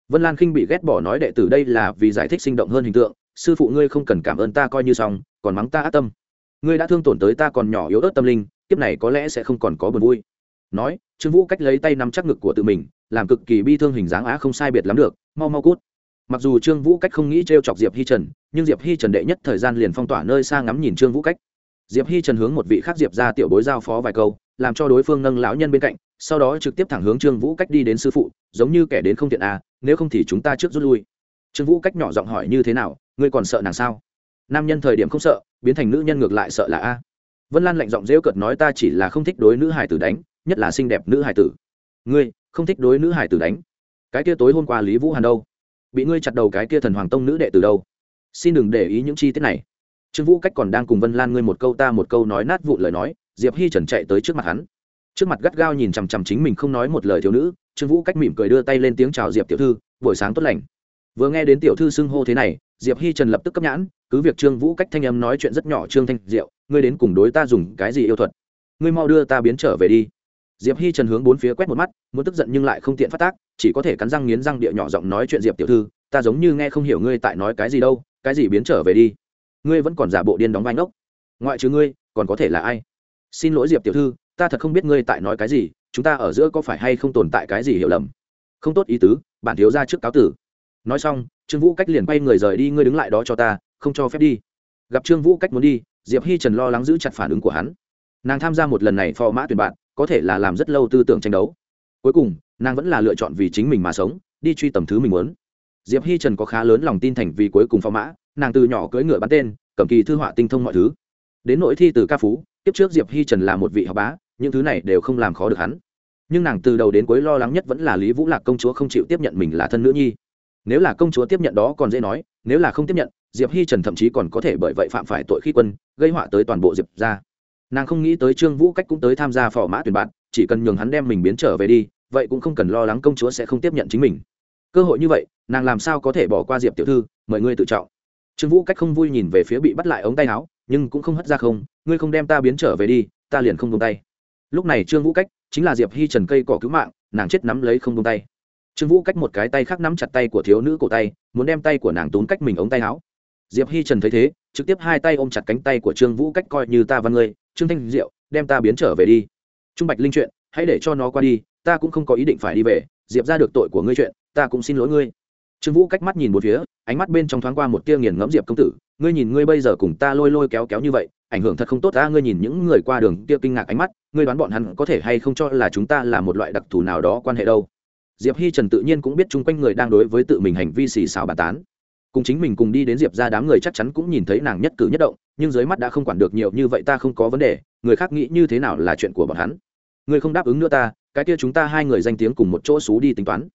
Vân lan khinh bị ghét bỏ nói đệ tử đây là vì giải thích sinh động hơn hình tượng, sư phụ ngươi không cần cảm ơn ta coi như xong, còn mắng ta ác tâm. Ngươi đã thương tổn tới ta còn nhỏ yếu ớt tâm linh, kiếp này có lẽ sẽ không còn có buồn vui. Nói, trương vũ cách lấy tay nắm chắc ngực của tự mình, làm cực kỳ bi thương hình dáng á không sai biệt lắm được, mau mau cút. Mặc dù trương vũ cách không nghĩ t r e o chọc diệp hi trần, nhưng diệp hi trần đệ nhất thời gian liền phong tỏa nơi xa ngắm nhìn trương vũ cách diệp hi trần hướng một vị khác diệp ra tiểu bối giao phó vài câu, làm cho đối phương nâng lão nhân bên cạnh, sau đó trực tiếp thẳng hướng trương vũ cách đi đến sư phụ, giống như kẻ đến không tiện à nếu không thì chúng ta trước rút lui. Trương vũ cách nhỏ giọng hỏi như thế nào, ngươi còn sợ nàng sao? Nam nhân thời điểm không sợ, biến thành nữ nhân ngược lại sợ là a. Vân lan lạnh giọng rêu cợt nói ta chỉ là không thích đối nữ hải tử đánh, nhất là xinh đẹp nữ hải tử. Ngươi, không thích đối nữ hải tử đánh? Cái kia tối hôm qua lý vũ hàn đâu? Bị ngươi chặt đầu cái kia thần hoàng tông nữ đệ từ đâu? Xin đừng để ý những chi tiết này trương vũ cách còn đang cùng vân lan ngươi một câu ta một câu nói nát vụn lời nói, diệp hi trần chạy tới trước mặt hắn. Trước mặt gắt gao nhìn chằm chằm chính mình không nói một lời thiếu nữ, trương vũ cách mỉm cười đưa tay lên tiếng chào diệp tiểu thư, buổi sáng tốt lành. Vừa nghe đến tiểu thư xưng hô thế này, diệp hi trần lập tức cấp nhãn, cứ việc trương vũ cách thanh âm nói chuyện rất nhỏ trương thanh diệu, ngươi đến cùng đối ta dùng cái gì yêu thuật? Ngươi mau đưa ta biến trở về đi. Diệp hi trần hướng bốn phía quét một mắt, muốn tức giận nhưng lại không tiện phát tác, chỉ có thể cắn răng nghiến răng địa nhỏ giọng nói chuyện diệp tiểu thư, ta giống như nghe không hiểu ngươi tại nói cái gì đâu, cái gì biến trở về đi? Ngươi vẫn còn giả bộ điên đóng vai ngốc. Ngoại trừ ngươi, còn có thể là ai? Xin lỗi diệp tiểu thư, ta thật không biết ngươi tại nói cái gì, chúng ta ở giữa có phải hay không tồn tại cái gì hiểu lầm? Không tốt ý tứ, bản thiếu ra trước cáo tử. Nói xong, trương vũ cách liền quay người rời đi, ngươi đứng lại đó cho ta, không cho phép đi. Gặp trương vũ cách muốn đi, diệp hi trần lo lắng giữ chặt phản ứng của hắn. Nàng tham gia một lần này phò mã tuyển bạn, có thể là làm rất lâu tư tưởng tranh đấu. Cuối cùng, nàng vẫn là lựa chọn vì chính mình mà sống, đi truy tầm thứ mình muốn. Diệp hi trần có khá lớn lòng tin thành vì cuối cùng phò mã nàng từ nhỏ cưỡi ngựa bắn tên, cầm kỳ thư họa tinh thông mọi thứ. Đến nội thi từ ca phú tiếp trước diệp hi trần là một vị học bá, những thứ này đều không làm khó được hắn. Nhưng nàng từ đầu đến cuối lo lắng nhất vẫn là lý vũ lạc công chúa không chịu tiếp nhận mình là thân nữ nhi. Nếu là công chúa tiếp nhận đó còn dễ nói, nếu là không tiếp nhận, diệp hi trần thậm chí còn có thể bởi vậy phạm phải tội khi quân, gây họa tới toàn bộ diệp ra nàng không nghĩ tới trương vũ cách cũng tới tham gia phò mã tuyển bạn, chỉ cần nhường hắn đem mình biến trở về đi, vậy cũng không cần lo lắng công chúa sẽ không tiếp nhận chính mình. Cơ hội như vậy, nàng làm sao có thể bỏ qua diệp tiểu thư, mời ngươi tự trọng trương vũ cách không vui nhìn về phía bị bắt lại ống tay áo, nhưng cũng không hất ra không, ngươi không đem ta biến trở về đi, ta liền không tung tay. Lúc này trương vũ cách chính là diệp hi trần cây cỏ cứu mạng, nàng chết nắm lấy không tung tay. Trương vũ cách một cái tay khác nắm chặt tay của thiếu nữ cổ tay, muốn đem tay của nàng tốn cách mình ống tay áo. Diệp hi trần thấy thế, trực tiếp hai tay ôm chặt cánh tay của trương vũ cách coi như ta văn ngươi, trương thanh diệu, đem ta biến trở về đi. Trung bạch linh chuyện, hãy để cho nó qua đi, ta cũng không có ý định phải đi về, diệp ra được tội của ngươi chuyện, ta cũng xin lỗi ngươi trương vũ cách mắt nhìn một phía, ánh mắt bên trong thoáng qua một tia nghiền ngẫm diệp công tử, ngươi nhìn ngươi bây giờ cùng ta lôi lôi kéo kéo như vậy, ảnh hưởng thật không tốt ta, ngươi nhìn những người qua đường kia kinh ngạc ánh mắt, ngươi đoán bọn hắn có thể hay không cho là chúng ta là một loại đặc thù nào đó quan hệ đâu. Diệp hi trần tự nhiên cũng biết chung quanh người đang đối với tự mình hành vi xì xào bàn tán. Cùng chính mình cùng đi đến diệp ra đám người chắc chắn cũng nhìn thấy nàng nhất cử nhất động, nhưng dưới mắt đã không quản được nhiều như vậy ta không có vấn đề, người khác nghĩ như thế nào là chuyện của bọn hắn. Ngươi không đáp ứng nữa ta, cái kia chúng ta hai người danh tiếng cùng một chỗ xú đi tính toán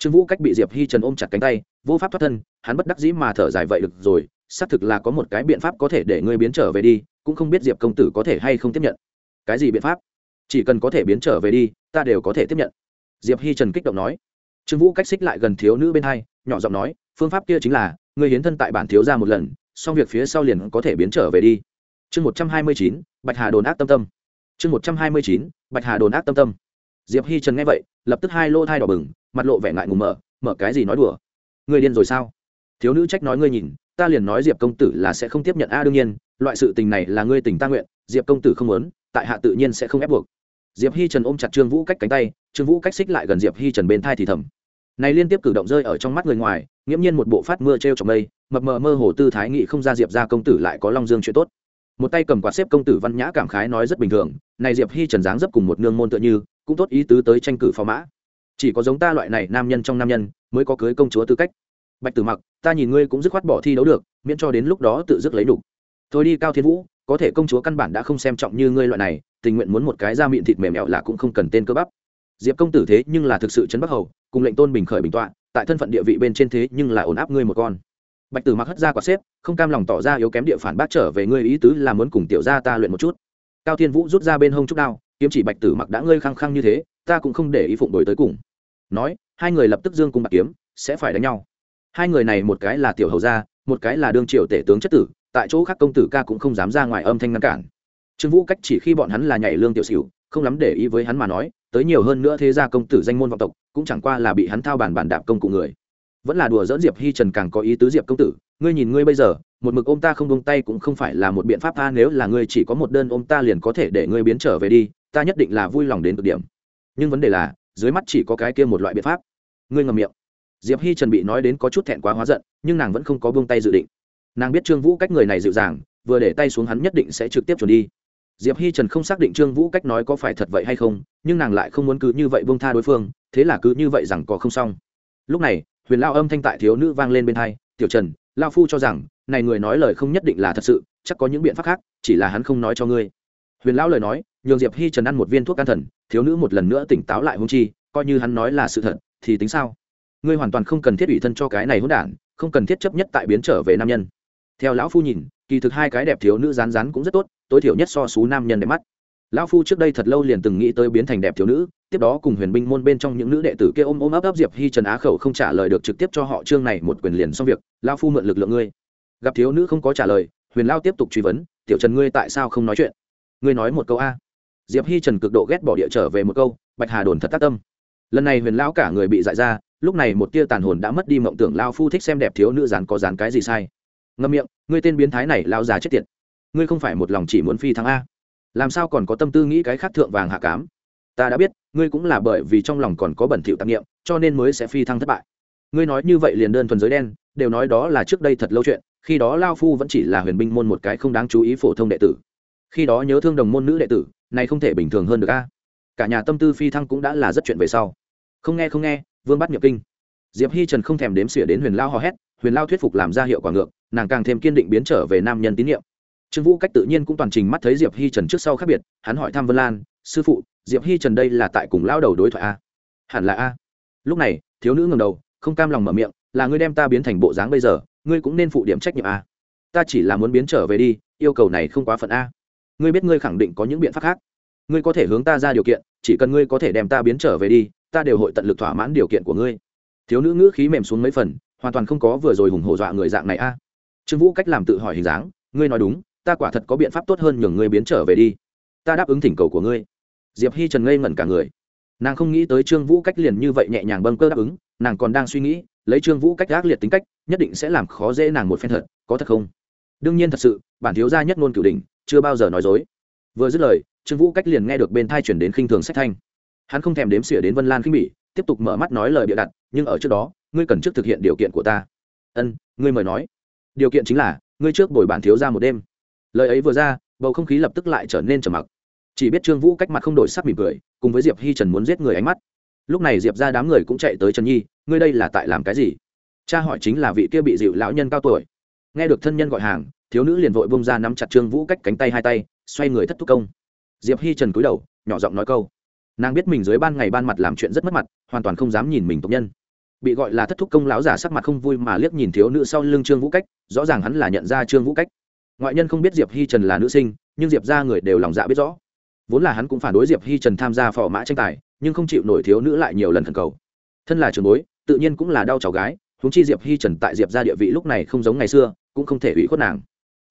trương vũ cách bị diệp hi trần ôm chặt cánh tay, vô pháp thoát thân, hắn bất đắc dĩ mà thở dài, vậy được rồi, xác thực là có một cái biện pháp có thể để ngươi biến trở về đi, cũng không biết diệp công tử có thể hay không tiếp nhận. Cái gì biện pháp? Chỉ cần có thể biến trở về đi, ta đều có thể tiếp nhận. Diệp hi trần kích động nói. Trương vũ cách xích lại gần thiếu nữ bên hai, nhỏ giọng nói, phương pháp kia chính là, ngươi hiến thân tại bản thiếu ra một lần, xong việc phía sau liền có thể biến trở về đi. Chương một trăm hai mươi chín, bạch hà đồn ác tâm tâm. Chương một trăm hai mươi chín, bạch hà đồn ác tâm tâm. Diệp hi trần nghe vậy, lập tức hai lô thai đỏ bừng mặt lộ vẻ ngại ngùng mở mở cái gì nói đùa? Người điên rồi sao? Thiếu nữ trách nói ngươi nhìn, ta liền nói diệp công tử là sẽ không tiếp nhận. A, đương nhiên, loại sự tình này là ngươi tình ta nguyện, diệp công tử không muốn, tại hạ tự nhiên sẽ không ép buộc. Diệp hi trần ôm chặt trương vũ cách cánh tay, trương vũ cách xích lại gần diệp hi trần bên thai thì thầm. Này liên tiếp cử động rơi ở trong mắt người ngoài, nghiễm nhiên một bộ phát mưa t r e o trong mây, mập mờ mơ hồ tư thái nghị không ra diệp ra công tử lại có long dương chuyện tốt. Một tay cầm quạt xếp công tử văn nhã cảm khái nói rất bình thường, này diệp hi trần dáng dấp cùng một nương môn tựa như, cũng tốt ý tứ tới tranh cử phó mã chỉ có giống ta loại này nam nhân trong nam nhân mới có cưới công chúa tư cách. Bạch tử mặc, ta nhìn ngươi cũng dứt khoát bỏ thi đấu được, miễn cho đến lúc đó tự dứt lấy đủ. thôi đi cao thiên vũ, có thể công chúa căn bản đã không xem trọng như ngươi loại này, tình nguyện muốn một cái da miệng thịt mềm mẹo là cũng không cần tên cơ bắp. Diệp công tử thế nhưng là thực sự chấn bắc hầu, cùng lệnh tôn bình khởi bình tọa, tại thân phận địa vị bên trên thế nhưng là ổn áp ngươi một con. Bạch tử mặc hất ra quả xếp, không cam lòng tỏ ra yếu kém địa phản bác trở về ngươi ý tứ là muốn cùng tiểu gia ta luyện một chút. Cao thiên vũ rút ra bên hông trúc đao, kiếm chỉ bạch tử mặc đã ngơi khăng khăng như thế, ta cũng không để ý phụng đổi tới cùng nói, hai người lập tức dương cùng bạc kiếm, sẽ phải đánh nhau. Hai người này một cái là tiểu hầu gia, một cái là đương triều tể tướng chất tử, tại chỗ khác công tử ca cũng không dám ra ngoài âm thanh ngăn cản. Trương vũ cách chỉ khi bọn hắn là nhảy lương tiểu xỉu, không lắm để ý với hắn mà nói, tới nhiều hơn nữa thế gia công tử danh môn vọng tộc, cũng chẳng qua là bị hắn thao bàn bản đạp công cụ người. Vẫn là đùa dỡn diệp hi trần càng có ý tứ diệp công tử, ngươi nhìn ngươi bây giờ, một mực ôm ta không buông tay cũng không phải là một biện pháp tha, nếu là ngươi chỉ có một đơn ôm ta liền có thể để ngươi biến trở về đi, ta nhất định là vui lòng đến cực điểm. Nhưng vấn đề là dưới mắt chỉ có cái kia một loại biện pháp. Ngươi ngầm miệng. Diệp hi trần bị nói đến có chút thẹn quá hóa giận, nhưng nàng vẫn không có buông tay dự định. Nàng biết trương vũ cách người này dịu dàng, vừa để tay xuống hắn nhất định sẽ trực tiếp chuẩn đi. Diệp hi trần không xác định trương vũ cách nói có phải thật vậy hay không, nhưng nàng lại không muốn cứ như vậy buông tha đối phương, thế là cứ như vậy rằng có không xong. Lúc này, huyền lao âm thanh tại thiếu nữ vang lên bên hai, tiểu trần, lao phu cho rằng, này người nói lời không nhất định là thật sự, chắc có những biện pháp khác, chỉ là hắn không nói cho ngươi. Huyền lão lời nói nhường diệp hi trần ăn một viên thuốc can thần, thiếu nữ một lần nữa tỉnh táo lại hung chi, coi như hắn nói là sự thật, thì tính sao? Ngươi hoàn toàn không cần thiết ủy thân cho cái này hỗn đản, không cần thiết chấp nhất tại biến trở về nam nhân. Theo lão phu nhìn, kỳ thực hai cái đẹp thiếu nữ rán rán cũng rất tốt, tối thiểu nhất so số nam nhân đẹp mắt. Lão phu trước đây thật lâu liền từng nghĩ tới biến thành đẹp thiếu nữ, tiếp đó cùng huyền binh môn bên trong những nữ đệ tử kia ôm ôm ấp ấp diệp hi trần á khẩu không trả lời được trực tiếp cho họ chương này một quyền liền xong việc, lão phu mượn lực lượng ngươi. Gặp thiếu nữ không có trả lời, huyền lao tiếp tục truy vấn, tiểu trần ngươi tại sao không nói chuyện? Ngươi nói một câu a diệp hi trần cực độ ghét bỏ địa trở về một câu, bạch hà đồn thật tác tâm. Lần này huyền lão cả người bị dại ra, lúc này một tia tàn hồn đã mất đi mộng tưởng lao phu thích xem đẹp thiếu nữ dán có dán cái gì sai. Ngâm miệng, ngươi tên biến thái này lao già chết tiệt. Ngươi không phải một lòng chỉ muốn phi thăng a. Làm sao còn có tâm tư nghĩ cái khác thượng vàng hạ cám? Ta đã biết, ngươi cũng là bởi vì trong lòng còn có bẩn thỉu tạp nghiệm cho nên mới sẽ phi thăng thất bại. Ngươi nói như vậy liền đơn thuần giới đen, đều nói đó là trước đây thật lâu chuyện, khi đó lao phu vẫn chỉ là huyền binh môn một cái không đáng chú ý phổ thông đệ tử. Khi đó nhớ thương đồng môn nữ đệ tử này không thể bình thường hơn được a. Cả nhà tâm tư phi thăng cũng đã là rất chuyện về sau. Không nghe không nghe, vương bắt nhập kinh. Diệp hi trần không thèm đếm xỉa đến huyền lao hò hét, huyền lao thuyết phục làm ra hiệu quả ngược, nàng càng thêm kiên định biến trở về nam nhân tín nhiệm. Trương vũ cách tự nhiên cũng toàn trình mắt thấy diệp hi trần trước sau khác biệt, hắn hỏi thăm vân lan, sư phụ, diệp hi trần đây là tại cùng lao đầu đối thoại a? Hẳn là a. Lúc này, thiếu nữ ngầm đầu, không cam lòng mở miệng, là ngươi đem ta biến thành bộ dáng bây giờ, ngươi cũng nên phụ điểm trách nhiệm a. Ta chỉ là muốn biến trở về đi, yêu cầu này không quá phận a ngươi biết ngươi khẳng định có những biện pháp khác. Ngươi có thể hướng ta ra điều kiện, chỉ cần ngươi có thể đem ta biến trở về đi, ta đều hội tận lực thỏa mãn điều kiện của ngươi. Thiếu nữ ngữ khí mềm xuống mấy phần, hoàn toàn không có vừa rồi hùng hổ dọa người dạng này a. Trương vũ cách làm tự hỏi hình dáng, ngươi nói đúng, ta quả thật có biện pháp tốt hơn nhường ngươi biến trở về đi. Ta đáp ứng thỉnh cầu của ngươi. Diệp hi trần ngây ngẩn cả người. Nàng không nghĩ tới trương vũ cách liền như vậy nhẹ nhàng bâng cơ đáp ứng, nàng còn đang suy nghĩ, lấy trương vũ cách gác liệt tính cách, nhất định sẽ làm khó dễ nàng một phen thật, có thật không? Đương nhiên thật sự, bản thiếu gia nhất ngôn cửu đình chưa bao giờ nói dối. Vừa dứt lời, trương vũ cách liền nghe được bên thai chuyển đến khinh thường sách thanh. Hắn không thèm đếm xỉa đến vân lan khinh bỉ, tiếp tục mở mắt nói lời bịa đặt, nhưng ở trước đó, ngươi cần trước thực hiện điều kiện của ta. Ân, ngươi mời nói. Điều kiện chính là, ngươi trước bồi bản thiếu ra một đêm. Lời ấy vừa ra, bầu không khí lập tức lại trở nên trầm mặc. Chỉ biết trương vũ cách mặt không đổi sắc mỉm cười, cùng với diệp hi trần muốn giết người ánh mắt. Lúc này diệp ra đám người cũng chạy tới trần nhi, ngươi đây là tại làm cái gì? Cha hỏi chính là vị kia bị dịu lão nhân cao tuổi. Nghe được thân nhân gọi hàng thiếu nữ liền vội bông ra nắm chặt trương vũ cách cánh tay hai tay, xoay người thất thúc công. Diệp hi trần cúi đầu, nhỏ giọng nói câu. Nàng biết mình dưới ban ngày ban mặt làm chuyện rất mất mặt, hoàn toàn không dám nhìn mình tộc nhân. Bị gọi là thất thúc công lão giả sắc mặt không vui mà liếc nhìn thiếu nữ sau lưng trương vũ cách, rõ ràng hắn là nhận ra trương vũ cách. Ngoại nhân không biết diệp hi trần là nữ sinh, nhưng diệp ra người đều lòng dạ biết rõ. Vốn là hắn cũng phản đối diệp hi trần tham gia phò mã tranh tài, nhưng không chịu nổi thiếu nữ lại nhiều lần thần cầu. Thân là trường bối, tự nhiên cũng là đau cháu gái húng chi diệp hi trần tại diệp ra địa vị lúc này không giống ngày xưa, cũng không thể ủy khuất nàng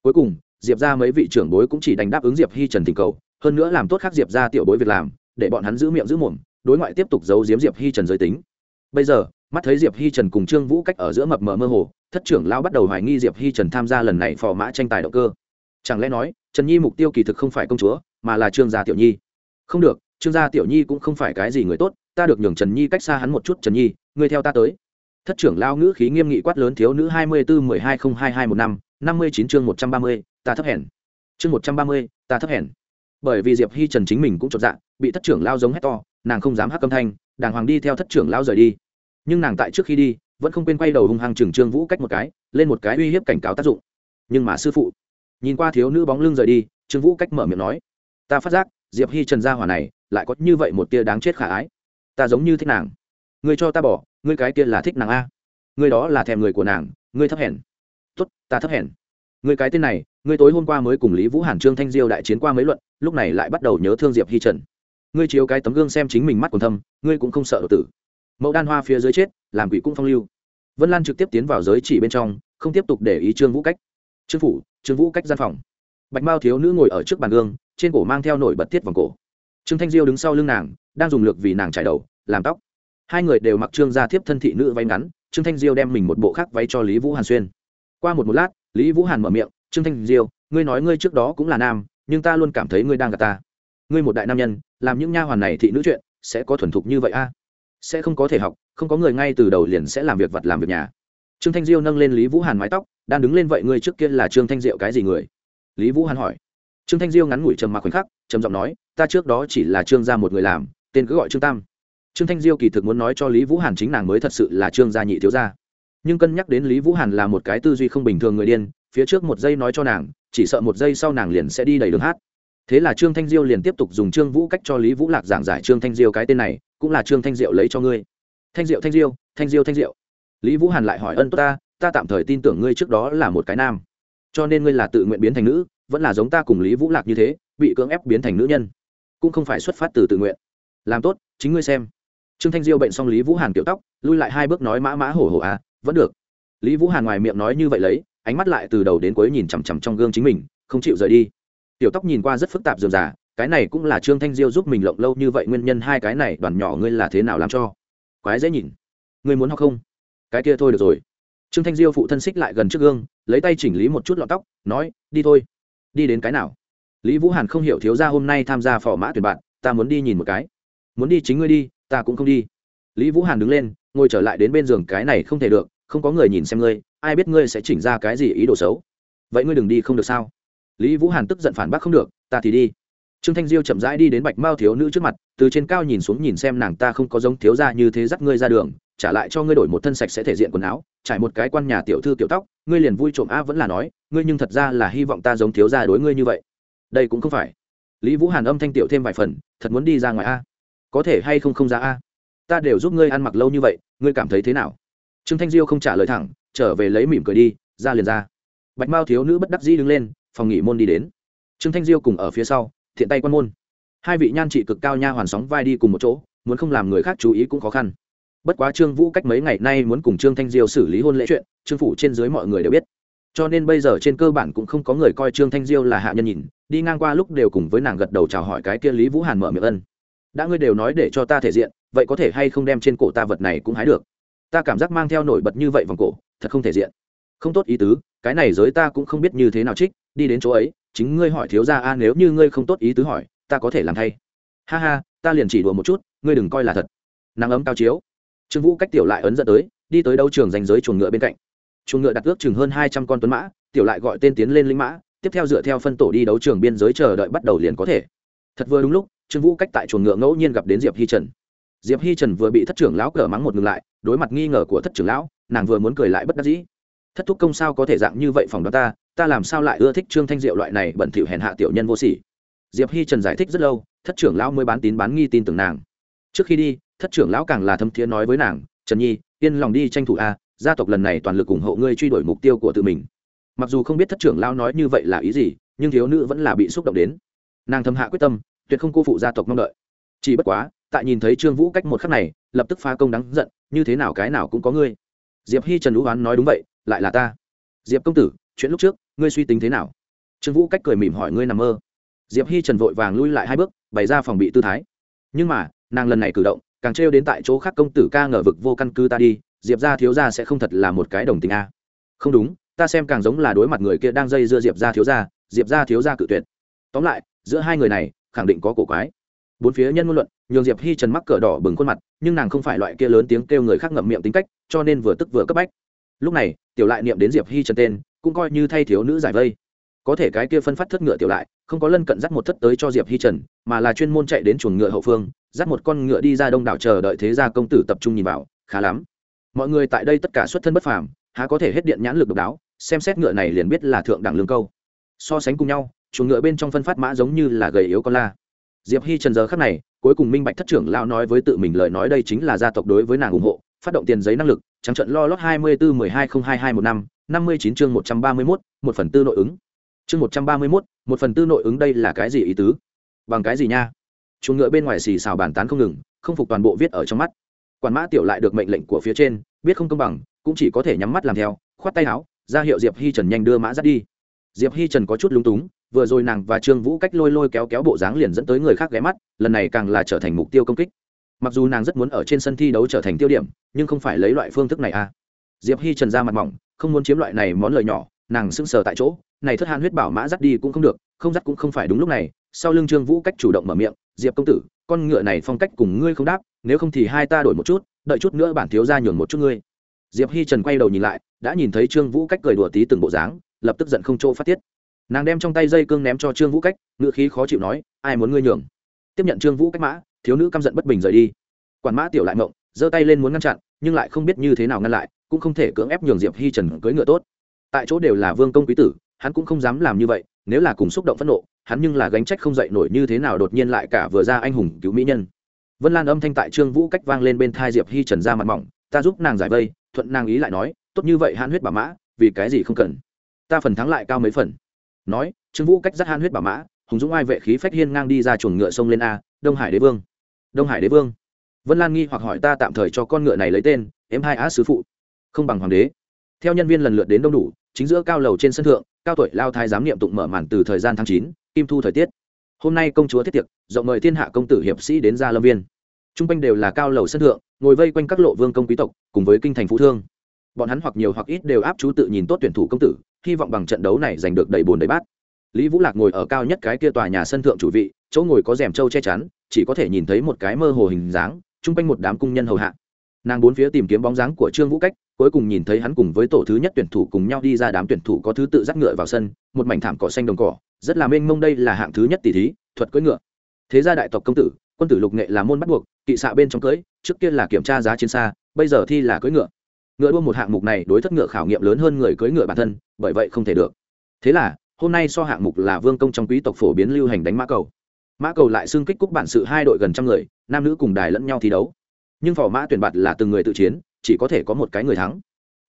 cuối cùng, diệp ra mấy vị trưởng bối cũng chỉ đánh đáp ứng diệp hi trần thỉnh cầu, hơn nữa làm tốt khác diệp ra tiểu bối việc làm, để bọn hắn giữ miệng giữ mồm, đối ngoại tiếp tục giấu giếm diệp hi trần giới tính. Bây giờ, mắt thấy diệp hi trần cùng trương vũ cách ở giữa mập mờ mơ hồ, thất trưởng lao bắt đầu hoài nghi diệp hi trần tham gia lần này phò mã tranh tài động cơ. Chẳng lẽ nói, trần nhi mục tiêu kỳ thực không phải công chúa, mà là trương gia tiểu nhi? Không được, trương gia tiểu nhi cũng không phải cái gì người tốt, ta được nhường trần nhi cách xa hắn một chút, trần nhi, ngươi theo ta tới. Thất trưởng lao ngữ khí nghiêm nghị quát lớn, thiếu nữ hai mươi bốn mười hai không hai hai một năm năm mươi chín chương một trăm ba mươi, ta thấp hèn. Chương một trăm ba mươi, ta thấp hèn. Bởi vì diệp hi trần chính mình cũng chột dạ bị thất trưởng lao giống hét to, nàng không dám hắc âm thanh, đàng hoàng đi theo thất trưởng lao rời đi. Nhưng nàng tại trước khi đi, vẫn không quên quay đầu hung hăng trừng trương vũ cách một cái, lên một cái uy hiếp cảnh cáo tác dụng. Nhưng mà sư phụ, nhìn qua thiếu nữ bóng lưng rời đi, trương vũ cách mở miệng nói, ta phát giác, diệp hi trần gia hỏa này, lại có như vậy một tia đáng chết khả ái. Ta giống như thích nàng. Ngươi cho ta bỏ, ngươi cái kia là thích nàng a. Ngươi đó là thèm người của nàng, ngươi thấp hèn tốt, ta thấp hèn. Ngươi cái tên này ngươi tối hôm qua mới cùng lý vũ hàn, trương thanh diêu đại chiến qua mấy luận, lúc này lại bắt đầu nhớ thương diệp hi trần. Ngươi chiếu cái tấm gương xem chính mình mắt còn thâm, ngươi cũng không sợ đột tử. Mẫu đan hoa phía dưới chết, làm quỷ cũng phong lưu. Vân lan trực tiếp tiến vào giới chỉ bên trong, không tiếp tục để ý trương vũ cách. Trương phủ, trương vũ cách gian phòng. Bạch mao thiếu nữ ngồi ở trước bàn gương, trên cổ mang theo nổi bật thiết vòng cổ. Trương thanh diêu đứng sau lưng nàng, đang dùng lược vì nàng trải đầu, làm tóc. Hai người đều mặc trương gia thiếp thân thị nữ váy ngắn, trương thanh diêu đem mình một bộ khác váy cho lý vũ hàn xuyên qua một một lát, lý vũ hàn mở miệng, trương thanh diêu, ngươi nói ngươi trước đó cũng là nam, nhưng ta luôn cảm thấy ngươi đang gặp ta. Ngươi một đại nam nhân, làm những nha hoàn này thị nữ chuyện, sẽ có thuần thục như vậy a? Sẽ không có thể học, không có người ngay từ đầu liền sẽ làm việc vật làm việc nhà. Trương thanh diêu nâng lên lý vũ hàn mái tóc, đang đứng lên vậy ngươi trước kia là trương thanh diệu cái gì người? Lý vũ hàn hỏi. Trương thanh diêu ngắn ngủi trầm mặc khoảnh khắc, trầm giọng nói, ta trước đó chỉ là trương gia một người làm, tên cứ gọi trương tam. Trương thanh diêu kỳ thực muốn nói cho lý vũ hàn chính nàng mới thật sự là trương gia nhị thiếu gia nhưng cân nhắc đến lý vũ hàn là một cái tư duy không bình thường người điên, phía trước một giây nói cho nàng, chỉ sợ một giây sau nàng liền sẽ đi đầy đường hát. Thế là trương thanh diêu liền tiếp tục dùng trương vũ cách cho lý vũ lạc giảng giải trương thanh diêu cái tên này, cũng là trương thanh diệu lấy cho ngươi. Thanh diệu, thanh diêu thanh diêu, thanh diệu. Lý vũ hàn lại hỏi ân tốt ta ta tạm thời tin tưởng ngươi trước đó là một cái nam. Cho nên ngươi là tự nguyện biến thành nữ, vẫn là giống ta cùng lý vũ lạc như thế, bị cưỡng ép biến thành nữ nhân. Cũng không phải xuất phát từ tự nguyện. Làm tốt, chính ngươi xem. Trương thanh diêu bệnh xong lý vũ hàn kiểu tóc, lui lại hai bước nói mã mã hổ hổ à vẫn được. Lý vũ hàn ngoài miệng nói như vậy lấy, ánh mắt lại từ đầu đến cuối nhìn chằm chằm trong gương chính mình, không chịu rời đi. Tiểu tóc nhìn qua rất phức tạp dườm già, cái này cũng là trương thanh diêu giúp mình lộng lâu như vậy nguyên nhân hai cái này, đoàn nhỏ ngươi là thế nào làm cho? Quái dễ nhìn. Ngươi muốn học không? Cái kia thôi được rồi. Trương thanh diêu phụ thân xích lại gần trước gương, lấy tay chỉnh lý một chút lọn tóc, nói, đi thôi. Đi đến cái nào? Lý vũ hàn không hiểu thiếu ra hôm nay tham gia phò mã tuyển bạn, ta muốn đi nhìn một cái. Muốn đi chính ngươi đi, ta cũng không đi lý vũ hàn đứng lên, ngồi trở lại đến bên giường, cái này không thể được, không có người nhìn xem ngươi, ai biết ngươi sẽ chỉnh ra cái gì ý đồ xấu. Vậy ngươi đừng đi không được sao? Lý vũ hàn tức giận phản bác không được, ta thì đi. Trương thanh diêu chậm rãi đi đến bạch mao thiếu nữ trước mặt, từ trên cao nhìn xuống nhìn xem nàng ta không có giống thiếu ra như thế dắt ngươi ra đường, trả lại cho ngươi đổi một thân sạch sẽ thể diện quần áo, trải một cái quan nhà tiểu thư tiểu tóc, ngươi liền vui trộm a vẫn là nói, ngươi nhưng thật ra là hy vọng ta giống thiếu ra đối ngươi như vậy. Đây cũng không phải. Lý vũ hàn âm thanh tiểu thêm vài phần, thật muốn đi ra ngoài a. Có thể hay không không ra a? Ta đều giúp ngươi ăn mặc lâu như vậy, ngươi cảm thấy thế nào? Trương thanh diêu không trả lời thẳng, trở về lấy mỉm cười đi, ra liền ra. Bạch mao thiếu nữ bất đắc dĩ đứng lên, phòng nghỉ môn đi đến. Trương thanh diêu cùng ở phía sau, thiện tay quan môn. Hai vị nhan trị cực cao nha hoàn sóng vai đi cùng một chỗ, muốn không làm người khác chú ý cũng khó khăn. Bất quá trương vũ cách mấy ngày nay muốn cùng trương thanh diêu xử lý hôn lễ chuyện, trương phủ trên dưới mọi người đều biết. Cho nên bây giờ trên cơ bản cũng không có người coi trương thanh diêu là hạ nhân nhìn, đi ngang qua lúc đều cùng với nàng gật đầu chào hỏi cái kia lý vũ hàn mở miệng ân đã ngươi đều nói để cho ta thể diện, vậy có thể hay không đem trên cổ ta vật này cũng hái được? Ta cảm giác mang theo nổi bật như vậy vòng cổ, thật không thể diện. Không tốt ý tứ, cái này giới ta cũng không biết như thế nào trích, đi đến chỗ ấy, chính ngươi hỏi thiếu ra a, nếu như ngươi không tốt ý tứ hỏi, ta có thể làm thay. Ha ha, ta liền chỉ đùa một chút, ngươi đừng coi là thật. Nắng ấm cao chiếu. Trương vũ cách tiểu lại ấn dẫn tới, đi tới đấu trường danh giới chuồng ngựa bên cạnh. Chuồng ngựa đặt ước chừng hơn hai trăm con tuấn mã, tiểu lại gọi tên tiến lên linh mã, tiếp theo dựa theo phân tổ đi đấu trường biên giới chờ đợi bắt đầu liền có thể thật vừa đúng lúc, trương vũ cách tại chuồng ngựa ngẫu nhiên gặp đến diệp hi trần. Diệp hi trần vừa bị thất trưởng lão cờ mắng một ngừng lại, đối mặt nghi ngờ của thất trưởng lão, nàng vừa muốn cười lại bất đắc dĩ. Thất thúc công sao có thể dạng như vậy phòng đó ta ta làm sao lại ưa thích trương thanh diệu loại này bẩn thỉu hèn hạ tiểu nhân vô sỉ. Diệp hi trần giải thích rất lâu, thất trưởng lão mới bán tín bán nghi tin tưởng nàng. Trước khi đi, thất trưởng lão càng là thâm thiế nói với nàng, trần nhi, yên lòng đi tranh thủ a, gia tộc lần này toàn lực ủng hộ ngươi truy đuổi mục tiêu của tự mình. Mặc dù không biết thất trưởng lão nói như vậy là ý gì, nhưng thiếu nữ vẫn là bị xúc động đến. Nàng thâm hạ quyết tâm tuyệt không cô phụ gia tộc mong đợi. Chỉ bất quá, tại nhìn thấy trương vũ cách một khắc này, lập tức phá công đắng giận, như thế nào cái nào cũng có ngươi. Diệp hi trần lũ oán nói đúng vậy, lại là ta. Diệp công tử, chuyện lúc trước, ngươi suy tính thế nào? Trương vũ cách cười mỉm hỏi ngươi nằm mơ. Diệp hi trần vội vàng lui lại hai bước, bày ra phòng bị tư thái. Nhưng mà, nàng lần này cử động, càng trêu đến tại chỗ khác công tử ca ngờ vực vô căn cứ ta đi, diệp ra thiếu ra sẽ không thật là một cái đồng tình a. Không đúng, ta xem càng giống là đối mặt người kia đang dây dưa diệp ra thiếu ra diệp ra thiếu ra cự tuyệt. Tóm lại, giữa hai người này khẳng định có cổ quái. Bốn phía nhân ngôn luận, nhường diệp hi trần mắc cờ đỏ bừng khuôn mặt, nhưng nàng không phải loại kia lớn tiếng kêu người khác ngậm miệng tính cách, cho nên vừa tức vừa cấp bách. Lúc này, tiểu lại niệm đến diệp hi trần tên, cũng coi như thay thiếu nữ giải vây. Có thể cái kia phân phát thất ngựa tiểu lại, không có lân cận dắt một thất tới cho diệp hi trần, mà là chuyên môn chạy đến chuồng ngựa hậu phương, dắt một con ngựa đi ra đông đảo chờ đợi thế gia công tử tập trung nhìn vào, khá lắm. Mọi người tại đây tất cả xuất thân bất phàm, há có thể hết điện nhãn lực độc đáo, xem xét ngựa này liền biết là thượng đẳng lương câu. So sánh cùng nhau chuồng ngựa bên trong phân phát mã giống như là gầy yếu con la. Diệp hi trần giờ khắc này, cuối cùng minh bạch thất trưởng lao nói với tự mình lời nói đây chính là gia tộc đối với nàng ủng hộ, phát động tiền giấy năng lực, trắng trận lo lót hai mươi bốn mười hai không hai hai một năm năm mươi chín chương một trăm ba mươi mốt, một phần tư nội ứng. Chương một trăm ba mươi mốt, một phần tư nội ứng đây là cái gì ý tứ? Bằng cái gì nha? Chuồng ngựa bên ngoài xì xào bàn tán không ngừng, không phục toàn bộ viết ở trong mắt. Quản mã tiểu lại được mệnh lệnh của phía trên biết không công bằng, cũng chỉ có thể nhắm mắt làm theo, khoát tay áo, ra hiệu diệp hi trần nhanh đưa mã dắt đi. Diệp hi trần có chút lúng túng vừa rồi nàng và trương vũ cách lôi lôi kéo kéo bộ dáng liền dẫn tới người khác ghé mắt, lần này càng là trở thành mục tiêu công kích. Mặc dù nàng rất muốn ở trên sân thi đấu trở thành tiêu điểm, nhưng không phải lấy loại phương thức này à. Diệp hi trần ra mặt mỏng, không muốn chiếm loại này món lời nhỏ, nàng sững sờ tại chỗ, này thất han huyết bảo mã dắt đi cũng không được, không dắt cũng không phải đúng lúc này, sau lưng trương vũ cách chủ động mở miệng, diệp công tử, con ngựa này phong cách cùng ngươi không đáp, nếu không thì hai ta đổi một chút, đợi chút nữa bản thiếu ra nhường một chút ngươi. Diệp hi trần quay đầu nhìn lại, đã nhìn thấy trương vũ cách cười đùa tí từng bộ dáng, lập tức giận không chỗ phát tiết nàng đem trong tay dây cương ném cho trương vũ cách ngự khí khó chịu nói, ai muốn ngươi nhường? Tiếp nhận trương vũ cách mã, thiếu nữ căm giận bất bình rời đi. Quản mã tiểu lại mộng, giơ tay lên muốn ngăn chặn, nhưng lại không biết như thế nào ngăn lại, cũng không thể cưỡng ép nhường diệp hi trần cưỡi ngựa tốt. Tại chỗ đều là vương công quý tử, hắn cũng không dám làm như vậy, nếu là cùng xúc động phẫn nộ, hắn nhưng là gánh trách không dậy nổi như thế nào đột nhiên lại cả vừa ra anh hùng cứu mỹ nhân. Vân lan âm thanh tại trương vũ cách vang lên bên thai diệp hi trần ra mặt mỏng, ta giúp nàng giải vây, thuận nàng ý lại nói, tốt như vậy hãn huyết bà mã, vì cái gì không cần? Ta phần thắng lại cao mấy phần nói, trương vũ cách dắt han huyết bảo mã, hùng dũng ai vệ khí phách hiên ngang đi ra chuồng ngựa sông lên a, đông hải đế vương. Đông hải đế vương? Vân lan nghi hoặc hỏi ta tạm thời cho con ngựa này lấy tên, em hai á sứ phụ. Không bằng hoàng đế. Theo nhân viên lần lượt đến đông đủ, chính giữa cao lầu trên sân thượng, cao tuổi lao thái giám niệm tụng mở màn từ thời gian tháng chín, kim thu thời tiết. Hôm nay công chúa thiết tiệc, rộng mời thiên hạ công tử hiệp sĩ đến gia lâm viên. T r u n g quanh đều là cao lầu sân thượng, ngồi vây quanh các lộ vương công quý tộc, cùng với kinh thành phú thương. Bọn hắn hoặc nhiều hoặc ít đều áp chú tự nhìn tốt tuyển thủ công tử hy vọng bằng trận đấu này giành được đầy bồn đầy bát. Lý vũ lạc ngồi ở cao nhất cái kia tòa nhà sân thượng chủ vị, chỗ ngồi có rèm trâu che chắn, chỉ có thể nhìn thấy một cái mơ hồ hình dáng, chung quanh một đám cung nhân hầu hạ. Nàng bốn phía tìm kiếm bóng dáng của trương vũ cách, cuối cùng nhìn thấy hắn cùng với tổ thứ nhất tuyển thủ cùng nhau đi ra đám tuyển thủ có thứ tự dắt ngựa vào sân, một mảnh thảm cỏ xanh đồng cỏ, rất là mênh mông đây là hạng thứ nhất tỷ thí, thuật cưỡi ngựa. Thế gia đại tộc công tử, quân tử lục nghệ là môn bắt buộc, kỵ xạ bên trong cưỡi, trước kia là kiểm tra giá chiến xa, bây giờ thi là cưỡi ngựa ngựa đua một hạng mục này đối thất ngựa khảo nghiệm lớn hơn người cưỡi ngựa bản thân, bởi vậy không thể được. Thế là, hôm nay so hạng mục là vương công trong quý tộc phổ biến lưu hành đánh mã cầu. Mã cầu lại xương kích cúc bản sự hai đội gần trăm người, nam nữ cùng đài lẫn nhau thi đấu. Nhưng phò mã tuyển bạt là từng người tự chiến, chỉ có thể có một cái người thắng.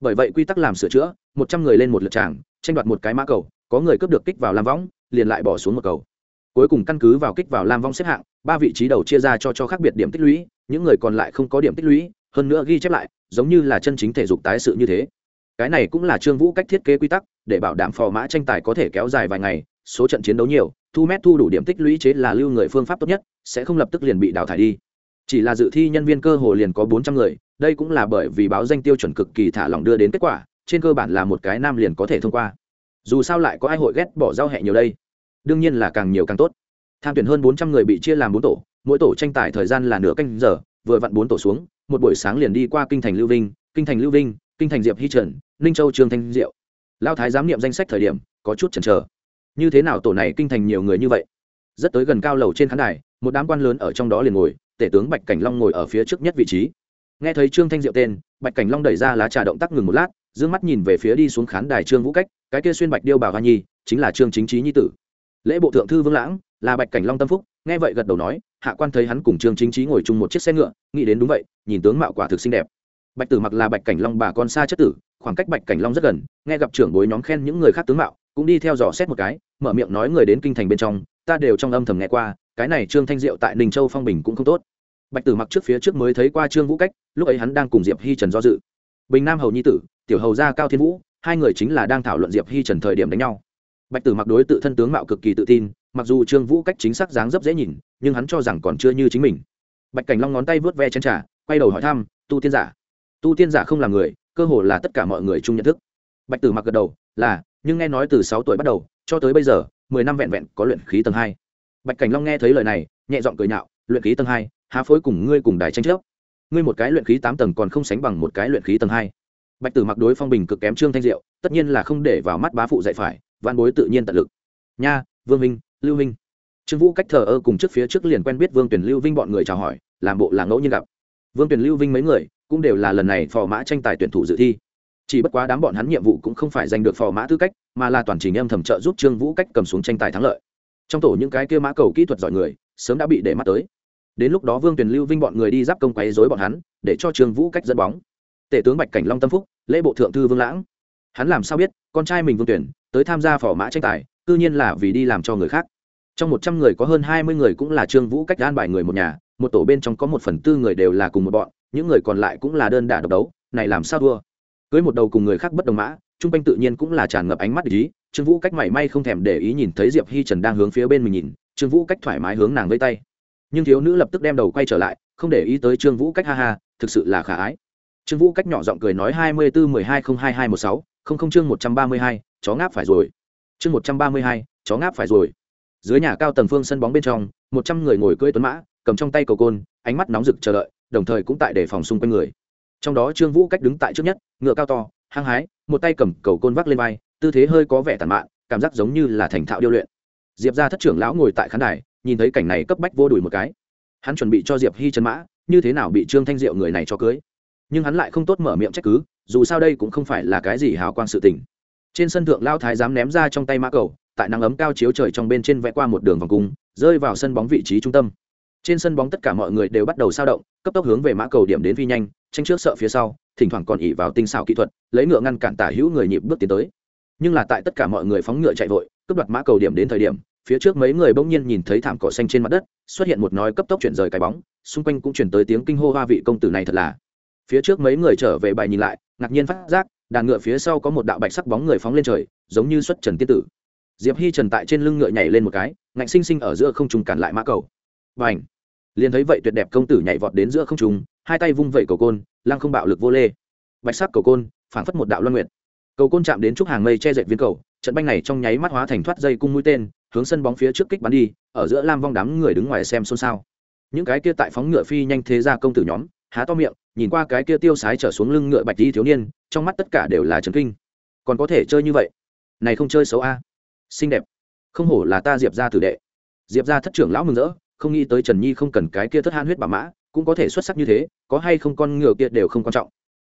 Bởi vậy quy tắc làm sửa chữa, một trăm người lên một lượt tràng, tranh đoạt một cái mã cầu, có người cướp được kích vào lam võng, liền lại bỏ xuống một cầu. Cuối cùng căn cứ vào kích vào lam vong xếp hạng, ba vị trí đầu chia ra cho cho khác biệt điểm tích lũy, những người còn lại không có điểm tích lũy hơn nữa ghi chép lại, giống như là chân chính thể dục tái sự như thế. Cái này cũng là trương vũ cách thiết kế quy tắc, để bảo đảm phò mã tranh tài có thể kéo dài vài ngày, số trận chiến đấu nhiều, thu mét thu đủ điểm tích lũy chế là lưu người phương pháp tốt nhất, sẽ không lập tức liền bị đào thải đi. Chỉ là dự thi nhân viên cơ hồ liền có bốn trăm người, đây cũng là bởi vì báo danh tiêu chuẩn cực kỳ thả lỏng đưa đến kết quả, trên cơ bản là một cái nam liền có thể thông qua. Dù sao lại có ai hội ghét bỏ giao hẹ nhiều đây? Đương nhiên là càng nhiều càng tốt. Tham tuyển hơn bốn trăm người bị chia làm bốn tổ, mỗi tổ tranh tài thời gian là nửa canh giờ vừa vặn bốn tổ xuống, một buổi sáng liền đi qua kinh thành lưu vinh, kinh thành lưu vinh, kinh thành diệp Hi trần, ninh châu trương thanh diệu. Lao thái giám niệm danh sách thời điểm, có chút chần chờ. Như thế nào tổ này kinh thành nhiều người như vậy? Rất tới gần cao lầu trên khán đài, một đám quan lớn ở trong đó liền ngồi, tể tướng bạch cảnh long ngồi ở phía trước nhất vị trí. Nghe thấy trương thanh diệu tên, bạch cảnh long đẩy ra lá trà động tác ngừng một lát d ư ơ n g mắt nhìn về phía đi xuống khán đài trương vũ cách, cái kia xuyên bạch điêu bảo hoa nhi, chính là trương chính trí nhi tử. Lễ bộ thượng thư vương lãng, là bạch cảnh long tâm phúc, nghe vậy gật đầu nói hạ quan thấy hắn cùng trương chính trí ngồi chung một chiếc xe ngựa, nghĩ đến đúng vậy, nhìn tướng mạo quả thực xinh đẹp. Bạch tử mặc là bạch cảnh long bà con xa chất tử, khoảng cách bạch cảnh long rất gần, nghe gặp trưởng bối nhóm khen những người khác tướng mạo, cũng đi theo dò xét một cái, mở miệng nói người đến kinh thành bên trong, ta đều trong âm thầm nghe qua, cái này trương thanh diệu tại ninh châu phong bình cũng không tốt. Bạch tử mặc trước phía trước mới thấy qua trương vũ cách, lúc ấy hắn đang cùng diệp hi trần do dự. Bình nam hầu nhi tử, tiểu hầu gia cao thiên vũ, hai người chính là đang thảo luận diệp hi trần thời điểm đánh nhau. Bạch tử mặc đối tự thân tướng mạo cực kỳ tự tin mặc dù trương vũ cách chính xác dáng dấp dễ nhìn nhưng hắn cho rằng còn chưa như chính mình bạch cảnh long ngón tay vớt ve chân trà, quay đầu hỏi thăm, tu tiên giả? Tu tiên giả không là người, cơ hồ là tất cả mọi người chung nhận thức. Bạch tử mặc gật đầu, là, nhưng nghe nói từ sáu tuổi bắt đầu, cho tới bây giờ, mười năm vẹn vẹn có luyện khí tầng hai. Bạch cảnh long nghe thấy lời này, nhẹ giọng cười nhạo, luyện khí tầng hai, há phối cùng ngươi cùng đài tranh chấp. Ngươi một cái luyện khí tám tầng còn không sánh bằng một cái luyện khí tầng hai. Bạch tử mặc đối phong bình cực kém trương thanh diệu, tất nhiên là không để vào mắt bá phụ dạy phải văn bối tự nhiên tận lực. Nha, vương minh lưu minh. Trương vũ cách thờ ơ cùng trước phía trước liền quen biết vương tuyển lưu vinh bọn người chào hỏi, làm bộ là ngẫu nhiên gặp. Vương tuyển lưu vinh mấy người cũng đều là lần này phò mã tranh tài tuyển thủ dự thi. Chỉ bất quá đám bọn hắn nhiệm vụ cũng không phải giành được phò mã tư cách, mà là toàn trình âm thầm trợ giúp trương vũ cách cầm xuống tranh tài thắng lợi. Trong tổ những cái kia mã cầu kỹ thuật giỏi người, sớm đã bị để mắt tới. Đến lúc đó vương tuyền lưu vinh bọn người đi giáp công quấy dối bọn hắn, để cho trương vũ cách dẫn bóng. Tể tướng bạch cảnh long tâm phúc, lễ bộ thượng thư vương lãng. Hắn làm sao biết, con trai mình vương tuyển, tới tham gia phò mã tranh tài tự nhiên là vì đi làm cho người khác. Trong một trăm người có hơn hai mươi người cũng là trương vũ cách an bài người một nhà, một tổ bên trong có một phần tư người đều là cùng một bọn, những người còn lại cũng là đơn đả độc đấu, này làm sao thua? Cưới một đầu cùng người khác bất đồng mã, trung quanh tự nhiên cũng là tràn ngập ánh mắt ý, trương vũ cách mảy may không thèm để ý nhìn thấy diệp hi trần đang hướng phía bên mình nhìn, trương vũ cách thoải mái hướng nàng vây tay. Nhưng thiếu nữ lập tức đem đầu quay trở lại, không để ý tới trương vũ cách ha ha, thực sự là khả ái. Trương vũ cách nhỏ giọng cười nói hai mươi bốn mười hai không hai hai một sáu, không không chương một trăm ba mươi hai, chó ngáp phải rồi chương một trăm ba mươi hai, chó ngáp phải rồi. Dưới nhà cao tầng phương sân bóng bên trong, một trăm người ngồi cưỡi tuấn mã, cầm trong tay cầu côn, ánh mắt nóng rực chờ đợi, đồng thời cũng tại đề phòng xung quanh người. Trong đó trương vũ cách đứng tại trước nhất, ngựa cao to, hăng hái, một tay cầm cầu côn vác lên vai, tư thế hơi có vẻ tàn mạn, cảm giác giống như là thành thạo điêu luyện. Diệp ra thất trưởng lão ngồi tại khán đài, nhìn thấy cảnh này cấp bách vô đùi một cái. Hắn chuẩn bị cho diệp hy chân mã, như thế nào bị trương thanh diệu người này cho cưới. Nhưng hắn lại không tốt mở miệng trách cứ, dù sao đây cũng không phải là cái gì hào quang sự tình trên sân thượng lao thái dám ném ra trong tay mã cầu, tại nắng ấm cao chiếu trời trong bên trên vẽ qua một đường vòng cung, rơi vào sân bóng vị trí trung tâm. Trên sân bóng tất cả mọi người đều bắt đầu sao động, cấp tốc hướng về mã cầu điểm đến phi nhanh, tranh trước sợ phía sau, thỉnh thoảng còn ỉ vào tinh xảo kỹ thuật, lấy ngựa ngăn cản tả hữu người nhịp bước tiến tới. Nhưng là tại tất cả mọi người phóng ngựa chạy vội, cướp đoạt mã cầu điểm đến thời điểm, phía trước mấy người bỗng nhiên nhìn thấy thảm cỏ xanh trên mặt đất, xuất hiện một nói cấp tốc chuyển rời cái bóng, xung quanh cũng chuyển tới tiếng kinh hô hoa vị công tử này thật là phía trước mấy người trở về bài nhìn lại, ngạc nhiên phát giác, đàn ngựa phía sau có một đạo bạch sắc bóng người phóng lên trời, giống như xuất trần tiên tử. Diệp hi trần tại trên lưng ngựa nhảy lên một cái, ngạnh sinh sinh ở giữa không trùng cản lại mã cầu. Và ảnh liền thấy vậy tuyệt đẹp công tử nhảy vọt đến giữa không trùng hai tay vung vẩy cầu côn, lăng không bạo lực vô lê. Bạch sắc cầu côn, phảng phất một đạo loan nguyệt. Cầu côn chạm đến trúc hàng mây che dậy viên cầu, trận banh này trong nháy mắt hóa thành thoát dây cung mũi tên, hướng sân bóng phía trước kích bắn đi, ở giữa lam vong đám người đứng ngoài xem xôn xao. Những cái kia tại phóng ngựa phi nhanh thế ra công tử nhóm, há to miệng nhìn qua cái kia tiêu sái trở xuống lưng ngựa bạch đi thiếu niên, trong mắt tất cả đều là trấn kinh. Còn có thể chơi như vậy? Này không chơi xấu a. Xinh đẹp. Không hổ là ta diệp ra tử đệ. Diệp ra thất trưởng lão mừng rỡ, không nghĩ tới trần nhi không cần cái kia thất han huyết bà mã, cũng có thể xuất sắc như thế, có hay không con ngựa kia đều không quan trọng.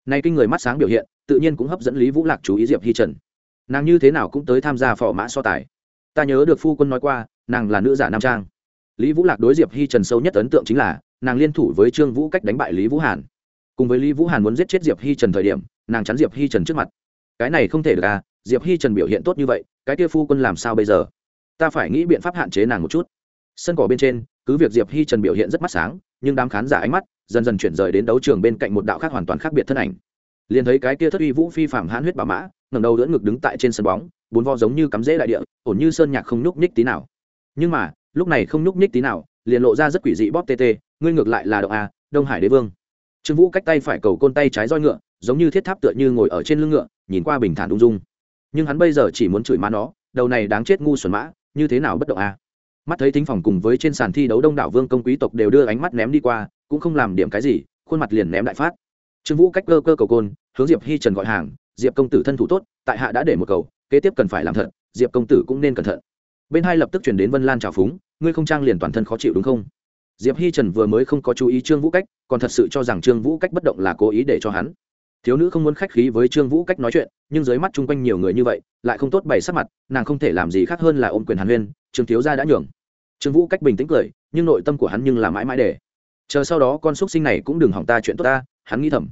Nay kinh người mắt sáng biểu hiện, tự nhiên cũng hấp dẫn lý vũ lạc chú ý diệp hi trần. Nàng như thế nào cũng tới tham gia phò mã so tài. Ta nhớ được phu quân nói qua, nàng là nữ giả nam trang. Lý vũ lạc đối diệp hi trần sâu nhất ấn tượng chính là, nàng liên thủ với trương vũ cách đánh bại lý vũ hàn cùng với lý vũ hàn muốn giết chết diệp hi trần thời điểm, nàng chắn diệp hi trần trước mặt. Cái này không thể được à diệp hi trần biểu hiện tốt như vậy, cái kia phu quân làm sao bây giờ? Ta phải nghĩ biện pháp hạn chế nàng một chút. Sân cỏ bên trên, cứ việc diệp hi trần biểu hiện rất mắt sáng, nhưng đám khán giả ánh mắt dần dần chuyển rời đến đấu trường bên cạnh một đạo khác hoàn toàn khác biệt thân ảnh. Liền thấy cái kia thất uy vũ phi phạm hãn huyết bà mã, ngẩng đầu đỡ ngực đứng tại trên sân bóng, bốn vo giống như cắm rễ đại địa, ổn như sơn nhạc không nhúc nhích tí nào. Nhưng mà, lúc này không nhúc nhích tí nào, liền lộ ra rất quỷ dị bóp tê tê, ngươi ngược lại là động a à, đông hải đế vương trương vũ cách tay phải cầu côn tay trái roi ngựa, giống như thiết tháp tựa như ngồi ở trên lưng ngựa, nhìn qua bình thản ung dung. Nhưng hắn bây giờ chỉ muốn chửi má nó, đầu này đáng chết ngu xuẩn mã, như thế nào bất động a? Mắt thấy thính phòng cùng với trên sàn thi đấu đông đảo vương công quý tộc đều đưa ánh mắt ném đi qua, cũng không làm điểm cái gì, khuôn mặt liền ném đại phát. Trương vũ cách cơ cơ cầu côn, hướng diệp hi trần gọi hàng, diệp công tử thân thủ tốt, tại hạ đã để một cầu, kế tiếp cần phải làm thật, diệp công tử cũng nên cẩn thận. Bên hai lập tức chuyển đến vân lan trào phúng, ngươi không trang liền toàn thân khó chịu đúng không? Diệp hi trần vừa mới không có chú ý trương vũ cách, còn thật sự cho rằng trương vũ cách bất động là cố ý để cho hắn. Thiếu nữ không muốn khách khí với trương vũ cách nói chuyện, nhưng dưới mắt chung quanh nhiều người như vậy, lại không tốt bày sắc mặt, nàng không thể làm gì khác hơn là ôm quyền hàn huyên, trương thiếu gia đã nhường. Trương vũ cách bình tĩnh cười, nhưng nội tâm của hắn nhưng là mãi mãi để. Chờ sau đó con xúc sinh này cũng đừng hỏng ta chuyện tốt ta, hắn nghĩ thầm.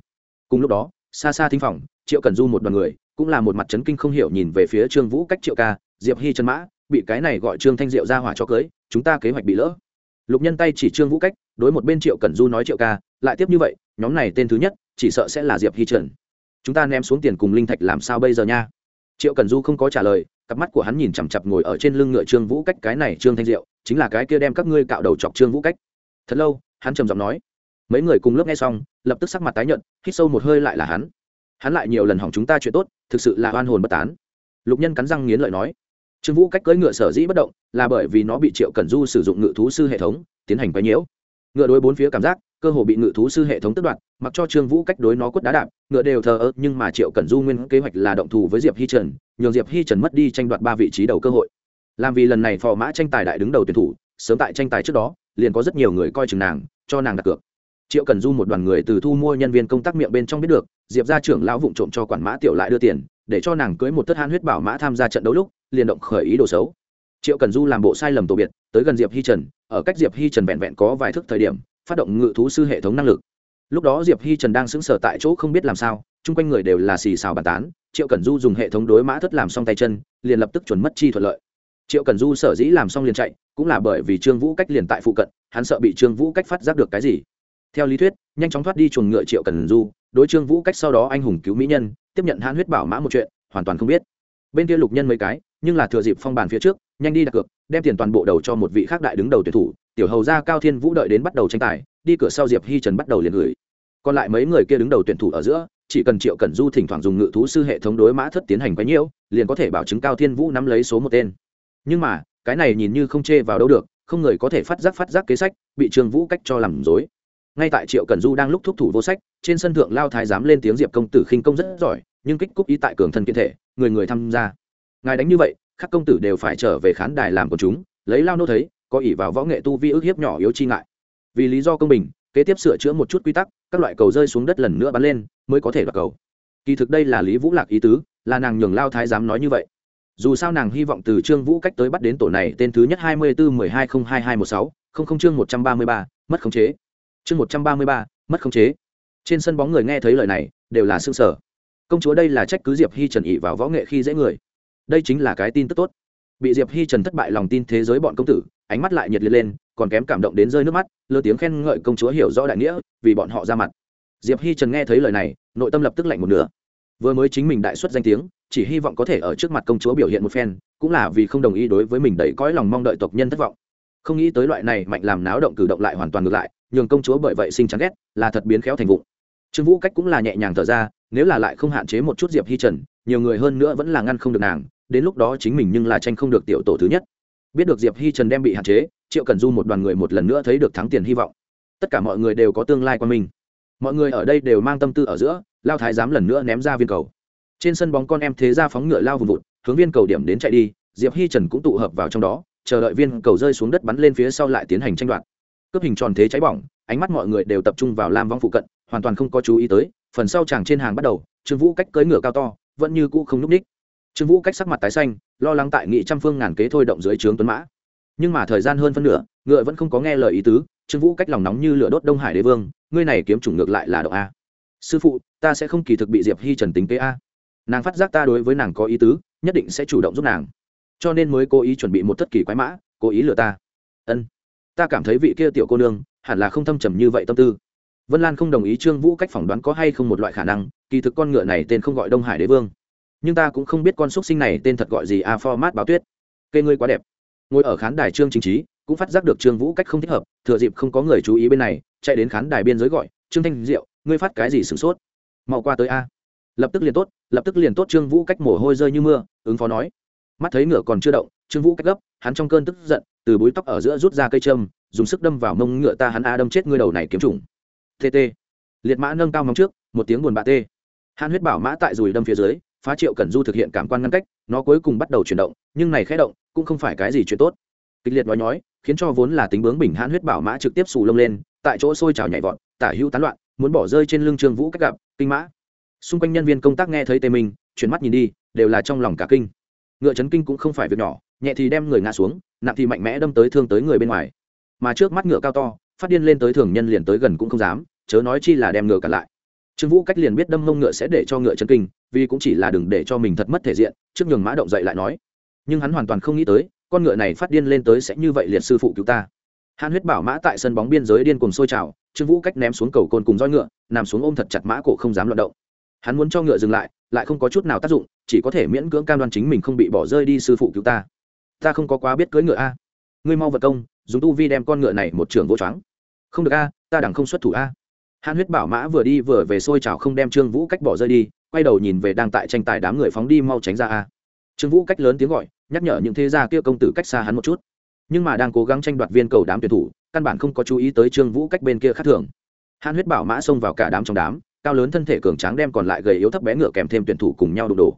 Cùng lúc đó, xa xa thính phòng, triệu cần du một đoàn người, cũng là một mặt chấn kinh không hiểu nhìn về phía trương vũ cách triệu ca, diệp hi chân mã, bị cái này gọi trương thanh diệu ra hỏa cho cưới, chúng ta kế hoạch bị lỡ lục nhân tay chỉ trương vũ cách, đối một bên triệu cần du nói triệu ca, lại tiếp như vậy, nhóm này tên thứ nhất, chỉ sợ sẽ là diệp hi trần. Chúng ta ném xuống tiền cùng linh thạch làm sao bây giờ nha? Triệu cần du không có trả lời, cặp mắt của hắn nhìn chằm chặp ngồi ở trên lưng ngựa trương vũ cách, cái này trương thanh diệu, chính là cái kia đem các ngươi cạo đầu chọc trương vũ cách. Thật lâu, hắn trầm giọng nói. Mấy người cùng lớp nghe xong, lập tức sắc mặt tái nhận hít sâu một hơi lại là hắn. Hắn lại nhiều lần hỏng chúng ta chuyện tốt, thực sự là oan hồn bất tán. Lục nhân cắn răng nghiến lợi nói trương vũ cách cưỡi ngựa sở dĩ bất động là bởi vì nó bị triệu cần du sử dụng ngự thú sư hệ thống, tiến hành quấy nhiễu. Ngựa đối bốn phía cảm giác, cơ hồ bị ngự thú sư hệ thống tức đoạt, mặc cho trương vũ cách đối nó quất đá đạp, ngựa đều thờ ơ, nhưng mà triệu cần du nguyên kế hoạch là động thủ với diệp hi trần, nhường diệp hi trần mất đi tranh đoạt ba vị trí đầu cơ hội. Làm vì lần này phò mã tranh tài đại đứng đầu tuyển thủ, sớm tại tranh tài trước đó, liền có rất nhiều người coi chừng nàng, cho nàng đặt cược. Triệu cần du một đoàn người từ thu mua nhân viên công tác miệng bên trong biết được, diệp ra trưởng lão vụng trộm cho quản mã tiểu lại đưa tiền, để cho nàng cưới một tất han huyết bảo mã tham gia trận đấu lúc liền động khởi ý đồ xấu. Triệu cần du làm bộ sai lầm tổ biệt, tới gần diệp hi trần, ở cách diệp hi trần vẹn vẹn có vài thước thời điểm, phát động ngự thú sư hệ thống năng lực. Lúc đó diệp hi trần đang sững sờ tại chỗ không biết làm sao, chung quanh người đều là xì xào bàn tán, triệu cần du dùng hệ thống đối mã thất làm xong tay chân, liền lập tức chuẩn mất chi thuận lợi. Triệu cần du sở dĩ làm xong liền chạy, cũng là bởi vì trương vũ cách liền tại phụ cận, hắn sợ bị trương vũ cách phát giác được cái gì. Theo lý thuyết, nhanh chóng thoát đi chuồng ngựa triệu cần du, đối trương vũ cách sau đó anh hùng cứu mỹ nhân, tiếp nhận hãn huyết bảo mã một chuyện, hoàn toàn không biết bên kia lục nhân mấy cái, nhưng là thừa dịp phong bàn phía trước, nhanh đi đặt cược, đem tiền toàn bộ đầu cho một vị khác đại đứng đầu tuyển thủ, tiểu hầu ra cao thiên vũ đợi đến bắt đầu tranh tài, đi cửa sau diệp hi trần bắt đầu liền gửi. Còn lại mấy người kia đứng đầu tuyển thủ ở giữa, chỉ cần triệu cẩn du thỉnh thoảng dùng ngự thú sư hệ thống đối mã thất tiến hành quấy nhiễu, liền có thể bảo chứng cao thiên vũ nắm lấy số một tên. Nhưng mà, cái này nhìn như không chê vào đâu được, không người có thể phát giác phát giác kế sách, bị trương vũ cách cho làm dối ngay tại triệu cẩn du đang lúc thúc thủ vô sách, trên sân thượng lao thái dám lên tiếng diệp công tử khinh công rất giỏi, nhưng kích cúc ý tại cường thân kiện thể, người người tham gia. Ngài đánh như vậy các công tử đều phải trở về khán đài làm của chúng, lấy lao nô thấy, có ỷ vào võ nghệ tu vi ước hiếp nhỏ yếu chi ngại. Vì lý do công bình, kế tiếp sửa chữa một chút quy tắc, các loại cầu rơi xuống đất lần nữa bắn lên, mới có thể đoạt cầu. Kỳ thực đây là lý vũ lạc ý tứ, là nàng nhường lao thái dám nói như vậy. Dù sao nàng hy vọng từ trương vũ cách tới bắt đến tổ này tên thứ nhất hai mươi bốn mười hai không hai hai một sáu, không không chương một trăm ba mươi ba, mất khống chế chương một trăm ba mươi ba, mất khống chế. Trên sân bóng người nghe thấy lời này, đều là s ư ơ n g sở công chúa đây là trách cứ diệp hi trần ỵ vào võ nghệ khi dễ người. Đây chính là cái tin tức tốt. Bị diệp hi trần thất bại lòng tin thế giới bọn công tử, ánh mắt lại nhiệt liệt lên, còn kém cảm động đến rơi nước mắt, lơ tiếng khen ngợi công chúa hiểu rõ đại nghĩa, vì bọn họ ra mặt. Diệp hi trần nghe thấy lời này, nội tâm lập tức lạnh một nửa. Vừa mới chính mình đại xuất danh tiếng, chỉ hy vọng có thể ở trước mặt công chúa biểu hiện một phen, cũng là vì không đồng ý đối với mình đẩy cõi lòng mong đợi tộc nhân thất vọng. Không nghĩ tới loại này mạnh làm náo động cử động lại hoàn toàn ngược lại nhường công chúa bởi vậy sinh chán ghét, là thật biến khéo thành vụng. Trương vũ cách cũng là nhẹ nhàng thở ra, nếu là lại không hạn chế một chút diệp hi trần, nhiều người hơn nữa vẫn là ngăn không được nàng, đến lúc đó chính mình nhưng là tranh không được tiểu tổ thứ nhất. Biết được diệp hi trần đem bị hạn chế, triệu cần du một đoàn người một lần nữa thấy được thắng tiền hy vọng. Tất cả mọi người đều có tương lai qua mình. Mọi người ở đây đều mang tâm tư ở giữa, lao thái dám lần nữa ném ra viên cầu. Trên sân bóng con em thế ra phóng ngựa lao vùng vụt, hướng viên cầu điểm đến chạy đi, diệp hi trần cũng tụ hợp vào trong đó, chờ đợi viên cầu rơi xuống đất bắn lên phía sau lại tiến hành tranh đoạt cướp hình tròn thế cháy bỏng, ánh mắt mọi người đều tập trung vào lam vong phụ cận, hoàn toàn không có chú ý tới, phần sau chàng trên hàng bắt đầu, trương vũ cách cưỡi ngựa cao to, vẫn như cũ không n ú c ních. Trương vũ cách sắc mặt tái xanh, lo lắng tại nghị trăm phương ngàn kế thôi động dưới trướng tuấn mã. Nhưng mà thời gian hơn phân nửa, ngựa vẫn không có nghe lời ý tứ, trương vũ cách lòng nóng như lửa đốt đông hải đế vương, ngươi này kiếm chủng ngược lại là đậu a. Sư phụ, ta sẽ không kỳ thực bị diệp hi trần tính kế a. Nàng phát giác ta đối với nàng có ý tứ, nhất định sẽ chủ động giúp nàng. Cho nên mới cố ý chuẩn bị một thất kỳ quái mã, cố ý lừa ta. Ân ta cảm thấy vị kia tiểu cô nương hẳn là không thâm trầm như vậy tâm tư. Vân lan không đồng ý trương vũ cách phỏng đoán có hay không một loại khả năng, kỳ thực con ngựa này tên không gọi đông hải đế vương. Nhưng ta cũng không biết con xúc sinh này tên thật gọi gì a format báo tuyết. Cây ngươi quá đẹp. Ngồi ở khán đài trương chính trí cũng phát giác được trương vũ cách không thích hợp, thừa dịp không có người chú ý bên này, chạy đến khán đài biên giới gọi, trương thanh diệu, ngươi phát cái gì sửng sốt? Mau qua tới a. Lập tức liền tốt, lập tức liền tốt, trương vũ cách mồ hôi rơi như mưa, ứng phó nói. Mắt thấy ngựa còn chưa động, trương vũ cách gấp, hắn trong cơn tức giận từ búi tóc ở giữa rút ra cây châm dùng sức đâm vào mông ngựa ta hắn a đâm chết ngươi đầu này kiếm trùng tt liệt mã nâng cao móng trước một tiếng buồn bạ tê. Han huyết bảo mã tại dùi đâm phía dưới phá triệu cẩn du thực hiện cảm quan ngăn cách nó cuối cùng bắt đầu chuyển động nhưng này khẽ động cũng không phải cái gì chuyện tốt. Kịch liệt nói nhói khiến cho vốn là tính bướng bình hãn huyết bảo mã trực tiếp xù lông lên tại chỗ sôi trào nhảy vọt tả hữu tán loạn muốn bỏ rơi trên lưng trương vũ cách gặp kinh mã. Xung quanh nhân viên công tác nghe thấy tê mình, chuyển mắt nhìn đi đều là trong lòng cả kinh. Ngựa chấn kinh cũng không phải việc nhỏ nhẹ thì đem người ngã xuống, nặng thì mạnh mẽ đâm tới thương tới người bên ngoài. Mà trước mắt ngựa cao to, phát điên lên tới thường nhân liền tới gần cũng không dám, chớ nói chi là đem ngựa cả lại. Trương vũ cách liền biết đâm mông ngựa sẽ để cho ngựa chân kinh, vì cũng chỉ là đừng để cho mình thật mất thể diện, trước nhường mã động dậy lại nói. Nhưng hắn hoàn toàn không nghĩ tới, con ngựa này phát điên lên tới sẽ như vậy liệt sư phụ cứu ta. Hàn huyết bảo mã tại sân bóng biên giới điên cùng sôi trào, trương vũ cách ném xuống cầu côn cùng roi ngựa, nằm xuống ôm thật chặt mã cổ không dám loạt động. Hắn muốn cho ngựa dừng lại lại không có chút nào tác dụng, chỉ có thể miễn cưỡng cam đoan chính mình không bị bỏ rơi đi sư phụ cứu ta ta không có quá biết cưỡi ngựa a. Ngươi mau vật công, dùng tu vi đem con ngựa này một trường vô choáng. Không được a, ta đẳng không xuất thủ a. Hàn huyết bảo mã vừa đi vừa về xôi trào không đem trương vũ cách bỏ rơi đi, quay đầu nhìn về đang tại tranh tài đám người phóng đi mau tránh ra a. Trương vũ cách lớn tiếng gọi, nhắc nhở những thế gia kia công tử cách xa hắn một chút. Nhưng mà đang cố gắng tranh đoạt viên cầu đám tuyển thủ, căn bản không có chú ý tới trương vũ cách bên kia khác thường. Hàn huyết bảo mã xông vào cả đám trong đám, cao lớn thân thể cường tráng đem còn lại gầy yếu thấp bé ngựa kèm thêm tuyển thủ cùng nhau đụng đổ.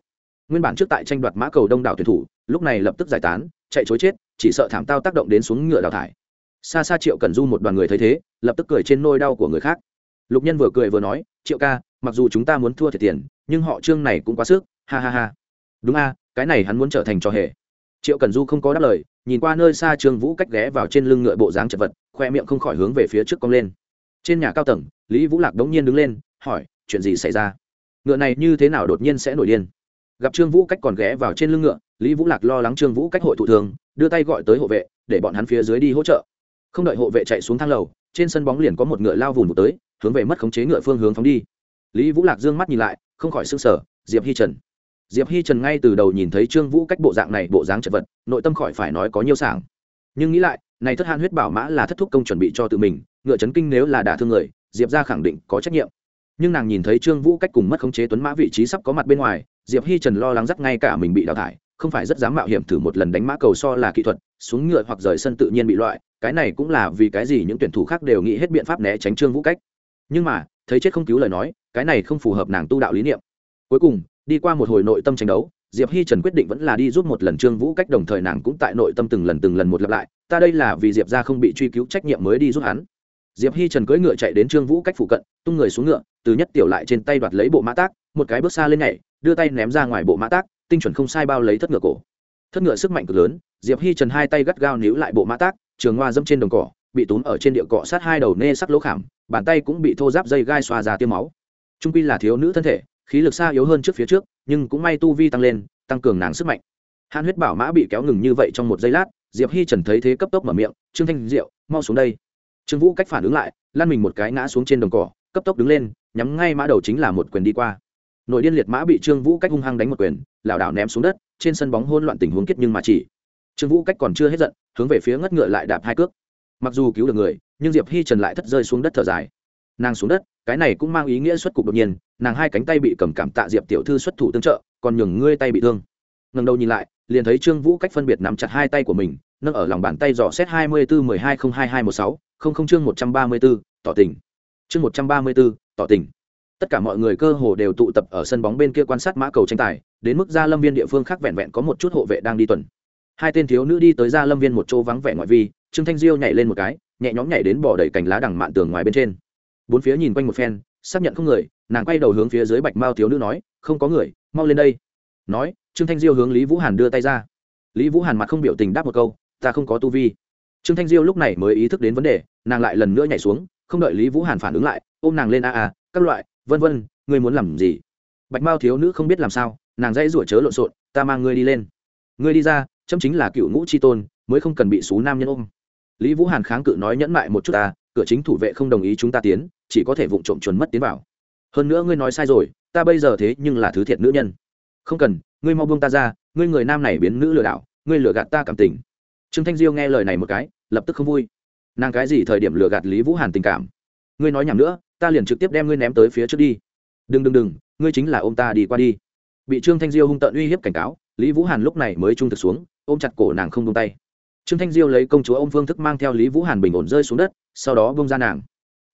Nguyên bản trước tại tranh đoạt mã cầu đông đảo tuyển thủ lúc này lập tức giải tán, chạy chối chết, chỉ sợ thảm tao tác động đến xuống ngựa đào thải. Xa xa triệu cần du một đoàn người thấy thế, lập tức cười trên nôi đau của người khác. Lục nhân vừa cười vừa nói, triệu ca, mặc dù chúng ta muốn thua thiệt tiền, nhưng họ trương này cũng quá sức, ha ha ha. Đúng a, cái này hắn muốn trở thành trò hề. Triệu cần du không có đáp lời, nhìn qua nơi xa trương vũ cách ghé vào trên lưng ngựa bộ dáng chật vật, khoe miệng không khỏi hướng về phía trước cong lên. Trên nhà cao tầng, lý vũ lạc đống nhiên đứng lên, hỏi, chuyện gì xảy ra? Ngựa này như thế nào đột nhiên sẽ nổi điên? Gặp trương vũ cách còn ghé vào trên lưng ngựa, lý vũ lạc lo lắng trương vũ cách hội thụ thường, đưa tay gọi tới hộ vệ, để bọn hắn phía dưới đi hỗ trợ. Không đợi hộ vệ chạy xuống thang lầu, trên sân bóng liền có một ngựa lao vùn một tới, hướng về mất khống chế ngựa phương hướng phóng đi. Lý vũ lạc d ư ơ n g mắt nhìn lại, không khỏi s ư n g sở diệp hi trần. Diệp hi trần ngay từ đầu nhìn thấy trương vũ cách bộ dạng này, bộ dáng chật vật, nội tâm khỏi phải nói có nhiều sảng. Nhưng nghĩ lại, này thất han huyết bảo mã là thất thúc công chuẩn bị cho tự mình, ngựa chấn kinh nếu là đả thương người, diệp ra khẳng định có trách nhiệm nhưng nàng nhìn thấy trương vũ cách cùng mất khống chế tuấn mã vị trí sắp có mặt bên ngoài diệp hi trần lo lắng dắt ngay cả mình bị đào thải không phải rất dám mạo hiểm thử một lần đánh mã cầu so là kỹ thuật xuống ngựa hoặc rời sân tự nhiên bị loại cái này cũng là vì cái gì những tuyển thủ khác đều nghĩ hết biện pháp né tránh trương vũ cách nhưng mà thấy chết không cứu lời nói cái này không phù hợp nàng tu đạo lý niệm cuối cùng đi qua một hồi nội tâm tranh đấu diệp hi trần quyết định vẫn là đi giúp một lần trương vũ cách đồng thời nàng cũng tại nội tâm từng lần từng lần một lặp lại ta đây là vì diệp ra không bị truy cứu trách nhiệm mới đi giúp hắn diệp hi trần cưỡi ngựa chạy đến trương vũ cách phụ cận, tung người xuống ngựa, từ nhất tiểu lại trên tay đoạt lấy bộ mã tác, một cái bước xa lên nhảy, đưa tay ném ra ngoài bộ mã tác, tinh chuẩn không sai bao lấy thất ngựa cổ. Thất ngựa sức mạnh cực lớn, diệp hi trần hai tay gắt gao níu lại bộ mã tác, trường hoa dẫm trên đồng cỏ, bị túm ở trên địa cọ sát hai đầu nê sắc lỗ khảm, bàn tay cũng bị thô giáp dây gai xoa ra tiêm máu. Trung quy là thiếu nữ thân thể, khí lực xa yếu hơn trước phía trước, nhưng cũng may tu vi tăng lên, tăng cường nàng sức mạnh. Hàn huyết bảo mã bị kéo ngừng như vậy trong một giây lát, diệp hi trần thấy thế cấp tốc mở miệng, trương thanh diệu, mau xuống đây trương vũ cách phản ứng lại lan mình một cái ngã xuống trên đồng cỏ, cấp tốc đứng lên, nhắm ngay mã đầu chính là một quyền đi qua. Nội điên liệt mã bị trương vũ cách hung hăng đánh một quyền, lảo đảo ném xuống đất, trên sân bóng hôn loạn tình huống kết nhưng mà chỉ. Trương vũ cách còn chưa hết giận, hướng về phía ngất ngựa lại đạp hai cước. Mặc dù cứu được người, nhưng diệp hi trần lại thất rơi xuống đất thở dài. Nàng xuống đất, cái này cũng mang ý nghĩa xuất cục đột nhiên, nàng hai cánh tay bị cầm cảm tạ diệp tiểu thư xuất thủ tương trợ, còn nhường ngươi tay bị thương. Ngần đầu nhìn lại, liền thấy trương vũ cách phân biệt nắm chặt hai tay của mình, nâng ở lòng bàn tay dò xét hai mươi bốn mười hai không hai hai một sáu không không chương một trăm ba mươi bốn tỏ tình. Chương một trăm ba mươi bốn tỏ tình. Tất cả mọi người cơ hồ đều tụ tập ở sân bóng bên kia quan sát mã cầu tranh tài, đến mức gia lâm viên địa phương khác vẹn vẹn có một chút hộ vệ đang đi tuần. Hai tên thiếu nữ đi tới gia lâm viên một chỗ vắng vẻ ngoại vi, trương thanh diêu nhảy lên một cái, nhẹ nhõm nhảy đến bỏ đầy cành lá đằng mạn tường ngoài bên trên. Bốn phía nhìn quanh một phen, xác nhận không người, nàng quay đầu hướng phía dưới bạch mao thiếu nữ nói, không có người, mau lên đây. Nói, trương thanh diêu hướng lý vũ hàn đưa tay ra. Lý vũ hàn mặt không biểu tình đáp một câu, ta không có tu vi trương thanh diêu lúc này mới ý thức đến vấn đề, nàng lại lần nữa nhảy xuống, không đợi lý vũ hàn phản ứng lại, ôm nàng lên a a, các loại, vân vân, ngươi muốn làm gì? Bạch mao thiếu nữ không biết làm sao, nàng dãy rủa chớ lộn xộn, ta mang ngươi đi lên. Ngươi đi ra, chấm chính là cựu ngũ c h i tôn, mới không cần bị xú nam nhân ôm. Lý vũ hàn kháng cự nói nhẫn mại một chút ta, cửa chính thủ vệ không đồng ý chúng ta tiến, chỉ có thể vụng trộm chuẩn mất tiến vào. Hơn nữa ngươi nói sai rồi, ta bây giờ thế nhưng là thứ thiệt nữ nhân. Không cần, ngươi mau buông ta ra, ngươi người nam này biến nữ lừa đảo, ngươi lừa gạt ta cảm tình trương thanh diêu nghe lời này một cái, lập tức không vui. Nàng cái gì thời điểm lừa gạt lý vũ hàn tình cảm? Ngươi nói nhầm nữa, ta liền trực tiếp đem ngươi ném tới phía trước đi. Đừng đừng đừng, ngươi chính là ô m ta đi qua đi. Bị trương thanh diêu hung tợn uy hiếp cảnh cáo, lý vũ hàn lúc này mới trung thực xuống, ôm chặt cổ nàng không tung tay. Trương thanh diêu lấy công chúa ô m phương thức mang theo lý vũ hàn bình ổn rơi xuống đất, sau đó bông ra nàng.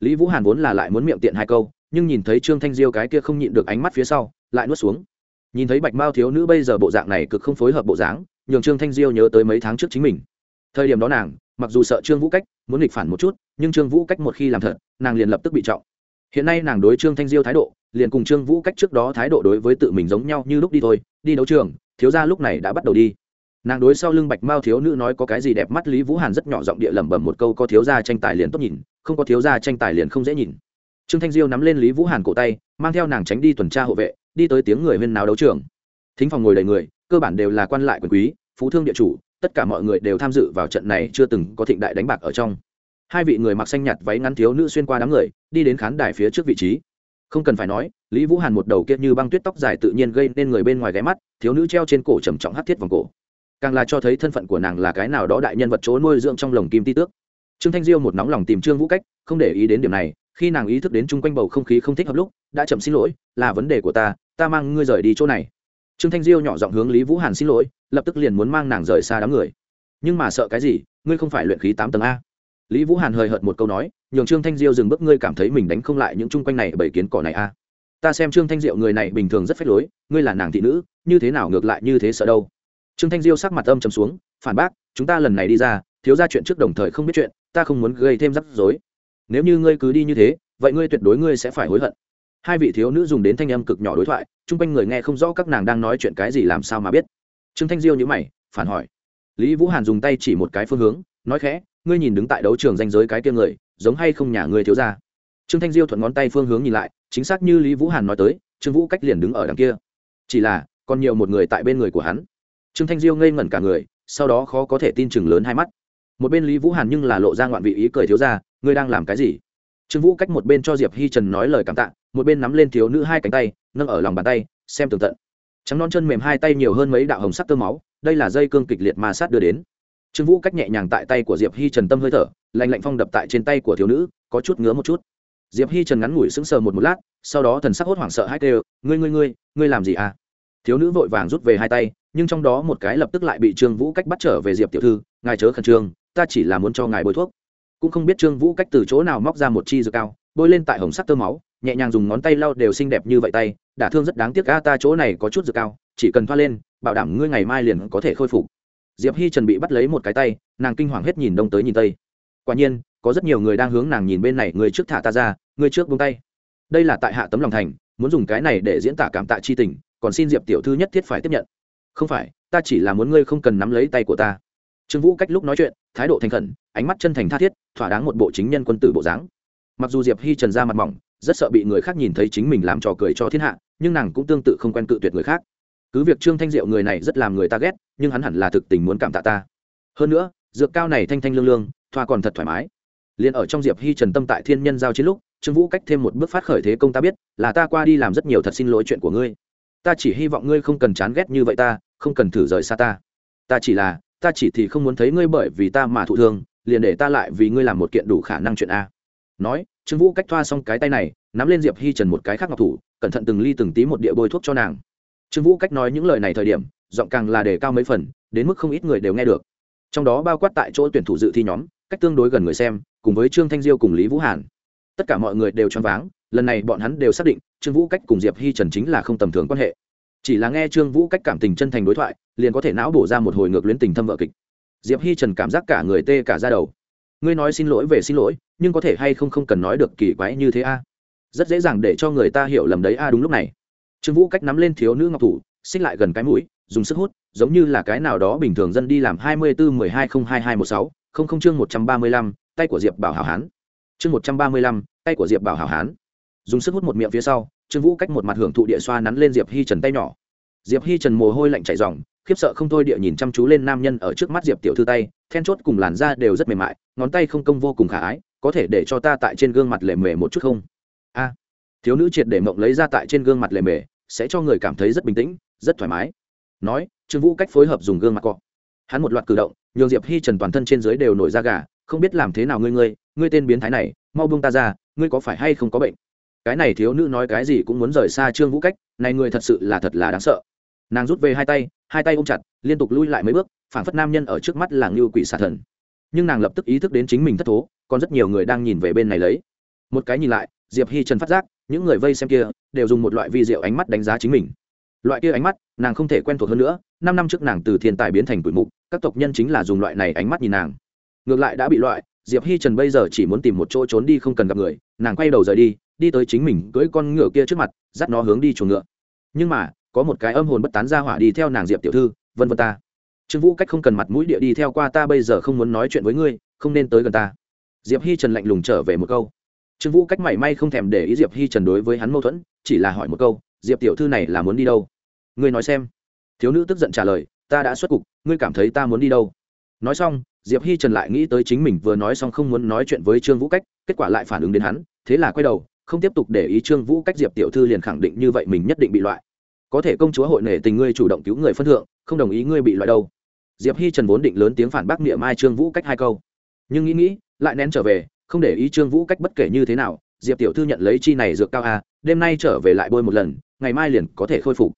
Lý vũ hàn vốn là lại muốn miệng tiện hai câu, nhưng nhìn thấy trương thanh diêu cái kia không nhịn được ánh mắt phía sau, lại nuốt xuống. Nhìn thấy bạch mao thiếu nữ bây giờ bộ dạng này cực không phối hợp bộ dáng nhường trương thanh diêu nhớ tới mấy tháng trước chính mình. Thời điểm đó nàng, mặc dù sợ trương vũ cách, muốn nghịch phản một chút, nhưng trương vũ cách một khi làm thật, nàng liền lập tức bị trọng. Hiện nay nàng đối trương thanh diêu thái độ, liền cùng trương vũ cách trước đó thái độ đối với tự mình giống nhau như lúc đi thôi, đi đấu trường, thiếu gia lúc này đã bắt đầu đi. Nàng đối sau lưng bạch mao thiếu nữ nói có cái gì đẹp mắt lý vũ hàn rất nhỏ giọng địa lẩm bẩm một câu có thiếu gia tranh tài liền tốt nhìn, không có thiếu gia tranh tài liền không dễ nhìn. Trương thanh diêu nắm lên lý vũ hàn cổ tay, mang theo nàng tránh đi tuần tra hộ vệ, đi tới tiếng người huyên náo đấu trường. Thính phòng ngồi đầy người cơ bản đều là quan lại quyền quý, phú thương địa chủ, tất cả mọi người đều tham dự vào trận này chưa từng có thịnh đại đánh bạc ở trong. Hai vị người mặc xanh nhạt váy ngắn thiếu nữ xuyên qua đám người, đi đến khán đài phía trước vị trí. Không cần phải nói, lý vũ hàn một đầu kiệt như băng tuyết tóc dài tự nhiên gây nên người bên ngoài ghé mắt, thiếu nữ treo trên cổ trầm trọng hát thiết vòng cổ. Càng là cho thấy thân phận của nàng là cái nào đó đại nhân vật chỗ nuôi dưỡng trong lồng kim ti tước. Trương thanh diêu một nóng lòng tìm trương vũ cách, không để ý đến điểm này, khi nàng ý thức đến chung quanh bầu không khí không thích hợp lúc, đã chậm xin lỗi, là vấn đề của ta ta mang ngươi rời đi chỗ này trương thanh diêu nhỏ giọng hướng lý vũ hàn xin lỗi, lập tức liền muốn mang nàng rời xa đám người. Nhưng mà sợ cái gì, ngươi không phải luyện khí tám tầng a. Lý vũ hàn hời hợt một câu nói, nhường trương thanh diêu dừng bước, ngươi cảm thấy mình đánh không lại những chung quanh này bởi kiến cỏ này a. Ta xem trương thanh diệu người này bình thường rất phách lối, ngươi là nàng thị nữ, như thế nào ngược lại như thế sợ đâu. Trương thanh diêu sắc mặt âm trầm xuống, phản bác, chúng ta lần này đi ra, thiếu ra chuyện trước đồng thời không biết chuyện, ta không muốn gây thêm rắc rối. Nếu như ngươi cứ đi như thế, vậy ngươi tuyệt đối ngươi sẽ phải hối hận hai vị thiếu nữ dùng đến thanh âm cực nhỏ đối thoại, chung quanh người nghe không rõ các nàng đang nói chuyện cái gì làm sao mà biết. Trương thanh diêu nhữ mày, phản hỏi. Lý vũ hàn dùng tay chỉ một cái phương hướng, nói khẽ, ngươi nhìn đứng tại đấu trường danh giới cái kia người, giống hay không nhà ngươi thiếu ra trương thanh diêu thuận ngón tay phương hướng nhìn lại, chính xác như lý vũ hàn nói tới, trương vũ cách liền đứng ở đằng kia. Chỉ là, còn nhiều một người tại bên người của hắn. Trương thanh diêu ngây ngẩn cả người, sau đó khó có thể tin chừng lớn hai mắt. Một bên lý vũ hàn nhưng là lộ ra ngoạn vị ý cười thiếu ra ngươi đang làm cái gì? Trương vũ cách một bên cho diệp hi trần nói lời cảm tạ, một bên nắm lên thiếu nữ hai cánh tay, nâng ở lòng bàn tay, xem tường tận. Trắng non chân mềm hai tay nhiều hơn mấy đạo hồng sắc tơ máu, đây là dây cương kịch liệt ma sát đưa đến. Trương vũ cách nhẹ nhàng tại tay của diệp hi trần tâm hơi thở, lạnh lạnh phong đập tại trên tay của thiếu nữ, có chút ngứa một chút. Diệp hi trần ngắn ngủi sững sờ một một lát, sau đó thần sắc hốt hoảng sợ hai kêu, ngươi ngươi ngươi ngươi làm gì à? Thiếu nữ vội vàng rút về hai tay, nhưng trong đó một cái lập tức lại bị trương vũ cách bắt trở về diệp tiểu thư, ngài chớ khẩn trương, ta chỉ là muốn cho ngài bôi thuốc cũng không biết trương vũ cách từ chỗ nào móc ra một chi dược cao, bôi lên tại hồng sắc tơ máu, nhẹ nhàng dùng ngón tay lau đều xinh đẹp như vậy tay đả thương rất đáng tiếc ga ta chỗ này có chút dược cao, chỉ cần thoa lên, bảo đảm ngươi ngày mai liền có thể khôi phục. Diệp hi trần bị bắt lấy một cái tay, nàng kinh hoàng hết nhìn đông tới nhìn tây. Quả nhiên, có rất nhiều người đang hướng nàng nhìn bên này, người trước thả ta ra, người trước buông tay. Đây là tại hạ tấm lòng thành, muốn dùng cái này để diễn tả cảm tạ chi tình, còn xin diệp tiểu thư nhất thiết phải tiếp nhận. Không phải, ta chỉ là muốn ngươi không cần nắm lấy tay của ta. Trương vũ cách lúc nói chuyện thái độ thành khẩn, ánh mắt chân thành tha thiết, thỏa đáng một bộ chính nhân quân tử bộ dáng. Mặc dù diệp hi trần ra mặt mỏng, rất sợ bị người khác nhìn thấy chính mình làm trò cười cho thiên hạ, nhưng nàng cũng tương tự không quen cự tuyệt người khác. Cứ việc trương thanh diệu người này rất làm người ta ghét, nhưng hắn hẳn là thực tình muốn cảm tạ ta. Hơn nữa, dược cao này thanh thanh lương lương, thoa còn thật thoải mái. Liền ở trong diệp hi trần tâm tại thiên nhân giao chiến lúc, trương vũ cách thêm một bước phát khởi thế công ta biết, là ta qua đi làm rất nhiều thật xin lỗi chuyện của ngươi. Ta chỉ hy vọng ngươi không cần chán ghét như vậy ta, không cần thử rời xa ta. Ta chỉ là ta chỉ thì không muốn thấy ngươi bởi vì ta mà thụ thương, liền để ta lại vì ngươi làm một kiện đủ khả năng chuyện a. Nói, trương vũ cách thoa xong cái tay này, nắm lên diệp hi trần một cái khác ngọc thủ, cẩn thận từng ly từng tí một địa bôi thuốc cho nàng. Trương vũ cách nói những lời này thời điểm, giọng càng là đề cao mấy phần, đến mức không ít người đều nghe được. Trong đó bao quát tại chỗ tuyển thủ dự thi nhóm, cách tương đối gần người xem, cùng với trương thanh diêu cùng lý vũ hàn. Tất cả mọi người đều choáng váng, lần này bọn hắn đều xác định, trương vũ cách cùng diệp hi trần chính là không tầm thường quan hệ chỉ là nghe trương vũ cách cảm tình chân thành đối thoại, liền có thể não bổ ra một hồi ngược luyến tình thâm vợ kịch. Diệp hi trần cảm giác cả người tê cả ra đầu. Ngươi nói xin lỗi về xin lỗi, nhưng có thể hay không không cần nói được kỳ quái như thế a? Rất dễ dàng để cho người ta hiểu lầm đấy a, đúng lúc này. Trương vũ cách nắm lên thiếu nữ ngọc thủ, xích lại gần cái mũi, dùng sức hút, giống như là cái nào đó bình thường dân đi làm hai mươi bốn mười hai không hai hai một sáu, không không chương một trăm ba mươi lăm, tay của diệp bảo hảo hán. Chương một trăm ba mươi lăm, tay của diệp bảo hảo hán dùng sức hút một miệng phía sau, trương vũ cách một mặt hưởng thụ địa xoa nắn lên diệp hi trần tay nhỏ. Diệp hi trần mồ hôi lạnh chảy dòng khiếp sợ không thôi địa nhìn chăm chú lên nam nhân ở trước mắt diệp tiểu thư tay, then chốt cùng làn da đều rất mềm mại, ngón tay không công vô cùng khả ái, có thể để cho ta tại trên gương mặt lề mề một chút không? A. Thiếu nữ triệt để mộng lấy ra tại trên gương mặt lề mề, sẽ cho người cảm thấy rất bình tĩnh, rất thoải mái. Nói, trương vũ cách phối hợp dùng gương mặt cọ. Hắn một loạt cử động, nhường diệp hi trần toàn thân trên dưới đều nổi da gà, không biết làm thế nào ngươi ngươi ngươi tên biến thái này, mau buông ta ra, ngươi có phải hay không có bệnh? Cái này thiếu nữ nói cái gì cũng muốn rời xa trương vũ cách, này người thật sự là thật là đáng sợ. Nàng rút về hai tay hai tay ôm chặt, liên tục lui lại mấy bước, phảng phất nam nhân ở trước mắt là ngưu quỷ xà thần. Nhưng nàng lập tức ý thức đến chính mình thất thố, còn rất nhiều người đang nhìn về bên này lấy. Một cái nhìn lại, diệp hi trần phát giác, những người vây xem kia đều dùng một loại vi diệu ánh mắt đánh giá chính mình. Loại kia ánh mắt, nàng không thể quen thuộc hơn nữa, năm năm trước nàng từ thiên tài biến thành quỷ mục, các tộc nhân chính là dùng loại này ánh mắt nhìn nàng. Ngược lại đã bị loại, diệp hi trần bây giờ chỉ muốn tìm một chỗ trốn đi không cần gặp người, nàng quay đầu rời đi đi tới chính mình cưỡi con ngựa kia trước mặt, dắt nó hướng đi chuồng ngựa. Nhưng mà, có một cái âm hồn bất tán ra hỏa đi theo nàng diệp tiểu thư, vân vân ta. Trương vũ cách không cần mặt mũi địa đi theo qua ta bây giờ không muốn nói chuyện với ngươi, không nên tới gần ta. Diệp hi trần lạnh lùng trở về một câu. Trương vũ cách mảy may không thèm để ý diệp hi trần đối với hắn mâu thuẫn, chỉ là hỏi một câu, diệp tiểu thư này là muốn đi đâu? Ngươi nói xem. Thiếu nữ tức giận trả lời, ta đã xuất cục, ngươi cảm thấy ta muốn đi đâu? Nói xong, diệp hi trần lại nghĩ tới chính mình vừa nói xong không muốn nói chuyện với trương vũ cách, kết quả lại phản ứng đến hắn, thế là quay đầu không tiếp tục để ý trương vũ cách diệp tiểu thư liền khẳng định như vậy mình nhất định bị loại. Có thể công chúa hội nể tình ngươi chủ động cứu người phân thượng, không đồng ý ngươi bị loại đâu. Diệp hi trần vốn định lớn tiếng phản bác niệm mai trương vũ cách hai câu. Nhưng nghĩ nghĩ, lại nén trở về, không để ý trương vũ cách bất kể như thế nào, diệp tiểu thư nhận lấy chi này dược cao a đêm nay trở về lại bôi một lần, ngày mai liền có thể khôi phục.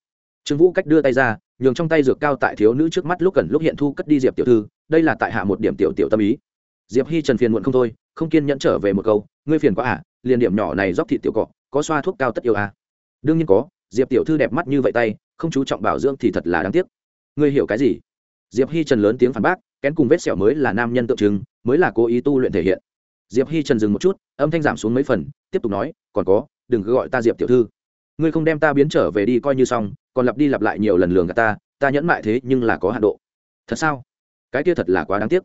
Trương vũ cách đưa tay ra, nhường trong tay dược cao tại thiếu nữ trước mắt lúc cần lúc hiện thu cất đi diệp tiểu thư, đây là tại hạ một điểm tiểu tiểu tâm ý. Diệp hi trần phiền muộn không thôi, không kiên nhẫn trở về một câu, ngươi phiền quá à liền điểm nhỏ này dóc thịt tiểu cọ, có xoa thuốc cao tất yêu à. đương nhiên có, diệp tiểu thư đẹp mắt như vậy tay, không chú trọng bảo dưỡng thì thật là đáng tiếc. Ngươi hiểu cái gì? Diệp hi trần lớn tiếng phản bác, kén cùng vết sẹo mới là nam nhân tượng trưng, mới là cố ý tu luyện thể hiện. Diệp hi trần dừng một chút, âm thanh giảm xuống mấy phần, tiếp tục nói, còn có, đừng cứ gọi ta diệp tiểu thư. Ngươi không đem ta biến trở về đi coi như xong, còn lặp đi lặp lại nhiều lần lường gạt ta ta nhẫn mại thế nhưng là có hạ độ. Thật sao? Cái kia thật là quá đáng tiếc.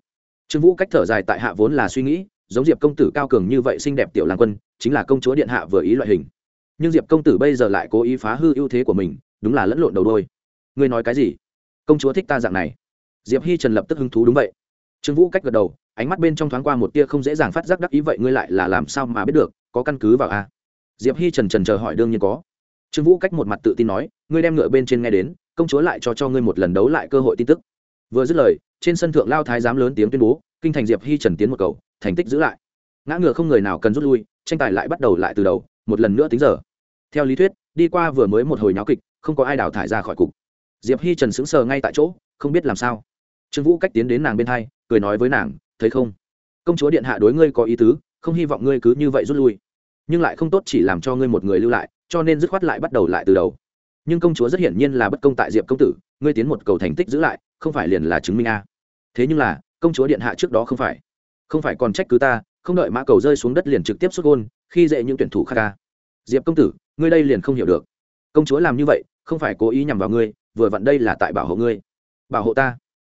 Trương vũ cách thở dài tại hạ vốn là suy nghĩ giống diệp công tử cao cường như vậy xinh đẹp tiểu lang quân, chính là công chúa điện hạ vừa ý loại hình. Nhưng diệp công tử bây giờ lại cố ý phá hư ưu thế của mình, đúng là lẫn lộn đầu đôi. Ngươi nói cái gì? Công chúa thích ta dạng này. Diệp hi trần lập tức hứng thú đúng vậy. Trương vũ cách gật đầu, ánh mắt bên trong thoáng qua một tia không dễ dàng phát giác đắc ý vậy ngươi lại là làm sao mà biết được, có căn cứ vào a? Diệp hi trần trần chờ hỏi đương nhiên có. Trương vũ cách một mặt tự tin nói, ngươi đem ngựa bên trên nghe đến, công chúa lại cho cho ngươi một lần đấu lại cơ hội tin tức. Vừa dứt lời, trên sân thượng lao thái giám lớn tiếng tuyên bố, kinh thành diệp hi trần tiến một cầu thành tích giữ lại. Ngã ngựa không người nào cần rút lui, tranh tài lại bắt đầu lại từ đầu, một lần nữa tính giờ. Theo lý thuyết, đi qua vừa mới một hồi nháo kịch, không có ai đào thải ra khỏi cục. Diệp hi trần sững sờ ngay tại chỗ, không biết làm sao. Trương vũ cách tiến đến nàng bên hai, cười nói với nàng, thấy không? Công chúa điện hạ đối ngươi có ý tứ, không hy vọng ngươi cứ như vậy rút lui. Nhưng lại không tốt chỉ làm cho ngươi một người lưu lại, cho nên dứt khoát lại bắt đầu lại từ đầu. Nhưng công chúa rất hiển nhiên là bất công tại diệp công tử, ngươi tiến một cầu thành tích giữ lại, không phải liền là chứng minh a. Thế nhưng là, công chúa điện hạ trước đó không phải không phải còn trách cứ ta, không đợi mã cầu rơi xuống đất liền trực tiếp xuất gôn, khi dễ những tuyển thủ khác ca. Diệp công tử, ngươi đây liền không hiểu được. Công chúa làm như vậy, không phải cố ý nhằm vào ngươi, vừa vặn đây là tại bảo hộ ngươi. Bảo hộ ta.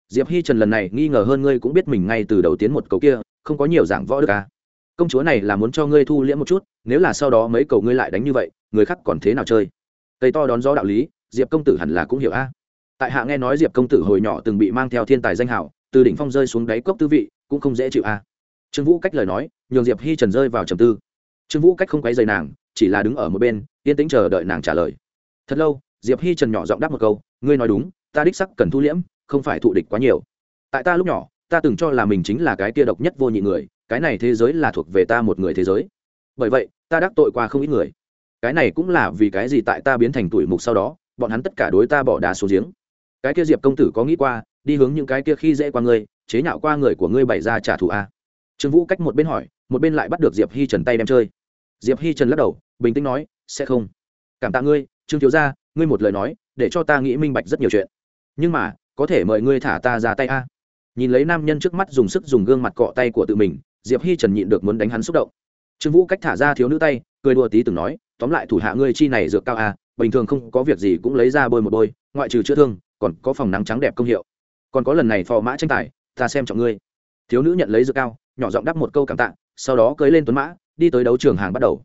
Diệp hi trần lần này nghi ngờ hơn ngươi cũng biết mình ngay từ đầu tiến một cầu kia, không có nhiều giảng võ được ca. Công chúa này là muốn cho ngươi thu liễm một chút, nếu là sau đó mấy cầu ngươi lại đánh như vậy, người khác còn thế nào chơi? Cây to đón gió đạo lý, diệp công tử hẳn là cũng hiểu a. Tại hạ nghe nói diệp công tử hồi nhỏ từng bị mang theo thiên tài danh hảo, từ đỉnh phong rơi xuống đáy cốc tư vị cũng không dễ chịu a. Trương vũ cách lời nói, nhường diệp hi trần rơi vào trầm tư. Trương vũ cách không quấy dày nàng, chỉ là đứng ở một bên, yên tĩnh chờ đợi nàng trả lời. Thật lâu, diệp hi trần nhỏ giọng đáp một câu, ngươi nói đúng, ta đích sắc cần thu liễm, không phải thụ địch quá nhiều. Tại ta lúc nhỏ, ta từng cho là mình chính là cái kia độc nhất vô nhị người, cái này thế giới là thuộc về ta một người thế giới. Bởi vậy, ta đắc tội qua không ít người. Cái này cũng là vì cái gì tại ta biến thành tuổi mục sau đó, bọn hắn tất cả đối ta bỏ đá xuống giếng. Cái kia diệp công tử có nghĩ qua, đi hướng những cái kia khi dễ qua ngươi chế nhạo qua người của ngươi bày ra trả thù a. Trương vũ cách một bên hỏi, một bên lại bắt được diệp hi trần tay đem chơi. Diệp hi trần lắc đầu, bình tĩnh nói, sẽ không. Cảm tạ ngươi, trương thiếu gia, ngươi một lời nói, để cho ta nghĩ minh bạch rất nhiều chuyện. Nhưng mà, có thể mời ngươi thả ta ra tay a. Nhìn lấy nam nhân trước mắt dùng sức dùng gương mặt cọ tay của tự mình, diệp hi trần nhịn được muốn đánh hắn xúc động. Trương vũ cách thả ra thiếu nữ tay, cười đùa tí từng nói, tóm lại thủ hạ ngươi chi này dược cao a, bình thường không có việc gì cũng lấy ra bôi một bôi, ngoại trừ chữa thương, còn có phòng nắng trắng đẹp công hiệu. Còn có lần này phò mã tranh tài ta xem trọng ngươi. Thiếu nữ nhận lấy dược cao, nhỏ giọng đáp một câu cảm tạ, sau đó cưới lên tuấn mã, đi tới đấu trường hàng bắt đầu.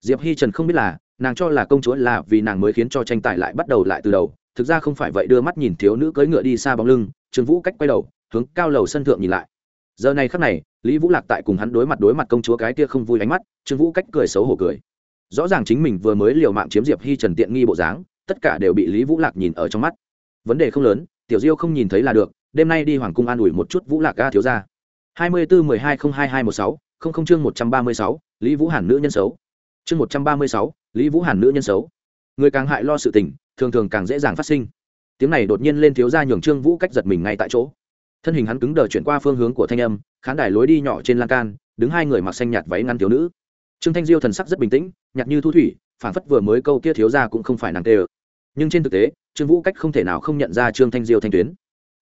Diệp hi trần không biết là, nàng cho là công chúa là vì nàng mới khiến cho tranh tài lại bắt đầu lại từ đầu, thực ra không phải vậy đưa mắt nhìn thiếu nữ cưỡi ngựa đi xa bóng lưng, trương vũ cách quay đầu, hướng cao lầu sân thượng nhìn lại. Giờ này khắc này, lý vũ lạc tại cùng hắn đối mặt đối mặt công chúa cái kia không vui ánh mắt, trương vũ cách cười xấu hổ cười. Rõ ràng chính mình vừa mới liều mạng chiếm diệp hi trần tiện nghi bộ dáng, tất cả đều bị lý vũ lạc nhìn ở trong mắt. Vấn đề không lớn, tiểu diêu không nhìn thấy là được đêm nay đi hoàng cung an ủi một chút vũ lạc ca thiếu ra hai mươi bốn mười hai không hai hai một sáu, không không chương một trăm ba mươi sáu, lý vũ hàn nữ nhân xấu. Chương một trăm ba mươi sáu, lý vũ hàn nữ nhân xấu. Người càng hại lo sự tình, thường thường càng dễ dàng phát sinh. Tiếng này đột nhiên lên thiếu ra nhường trương vũ cách giật mình ngay tại chỗ. Thân hình hắn cứng đờ chuyển qua phương hướng của thanh âm, khán đài lối đi nhỏ trên lan can, đứng hai người mặc xanh nhạt váy ngăn thiếu nữ. Trương thanh diêu thần sắc rất bình tĩnh, nhạt như thu thủy phản phất vừa mới câu kia thiếu ra cũng không phải nàng tê ơ. Nhưng trên thực tế, trương vũ cách không thể nào không nhận ra trương thanh diêu thanh tuyến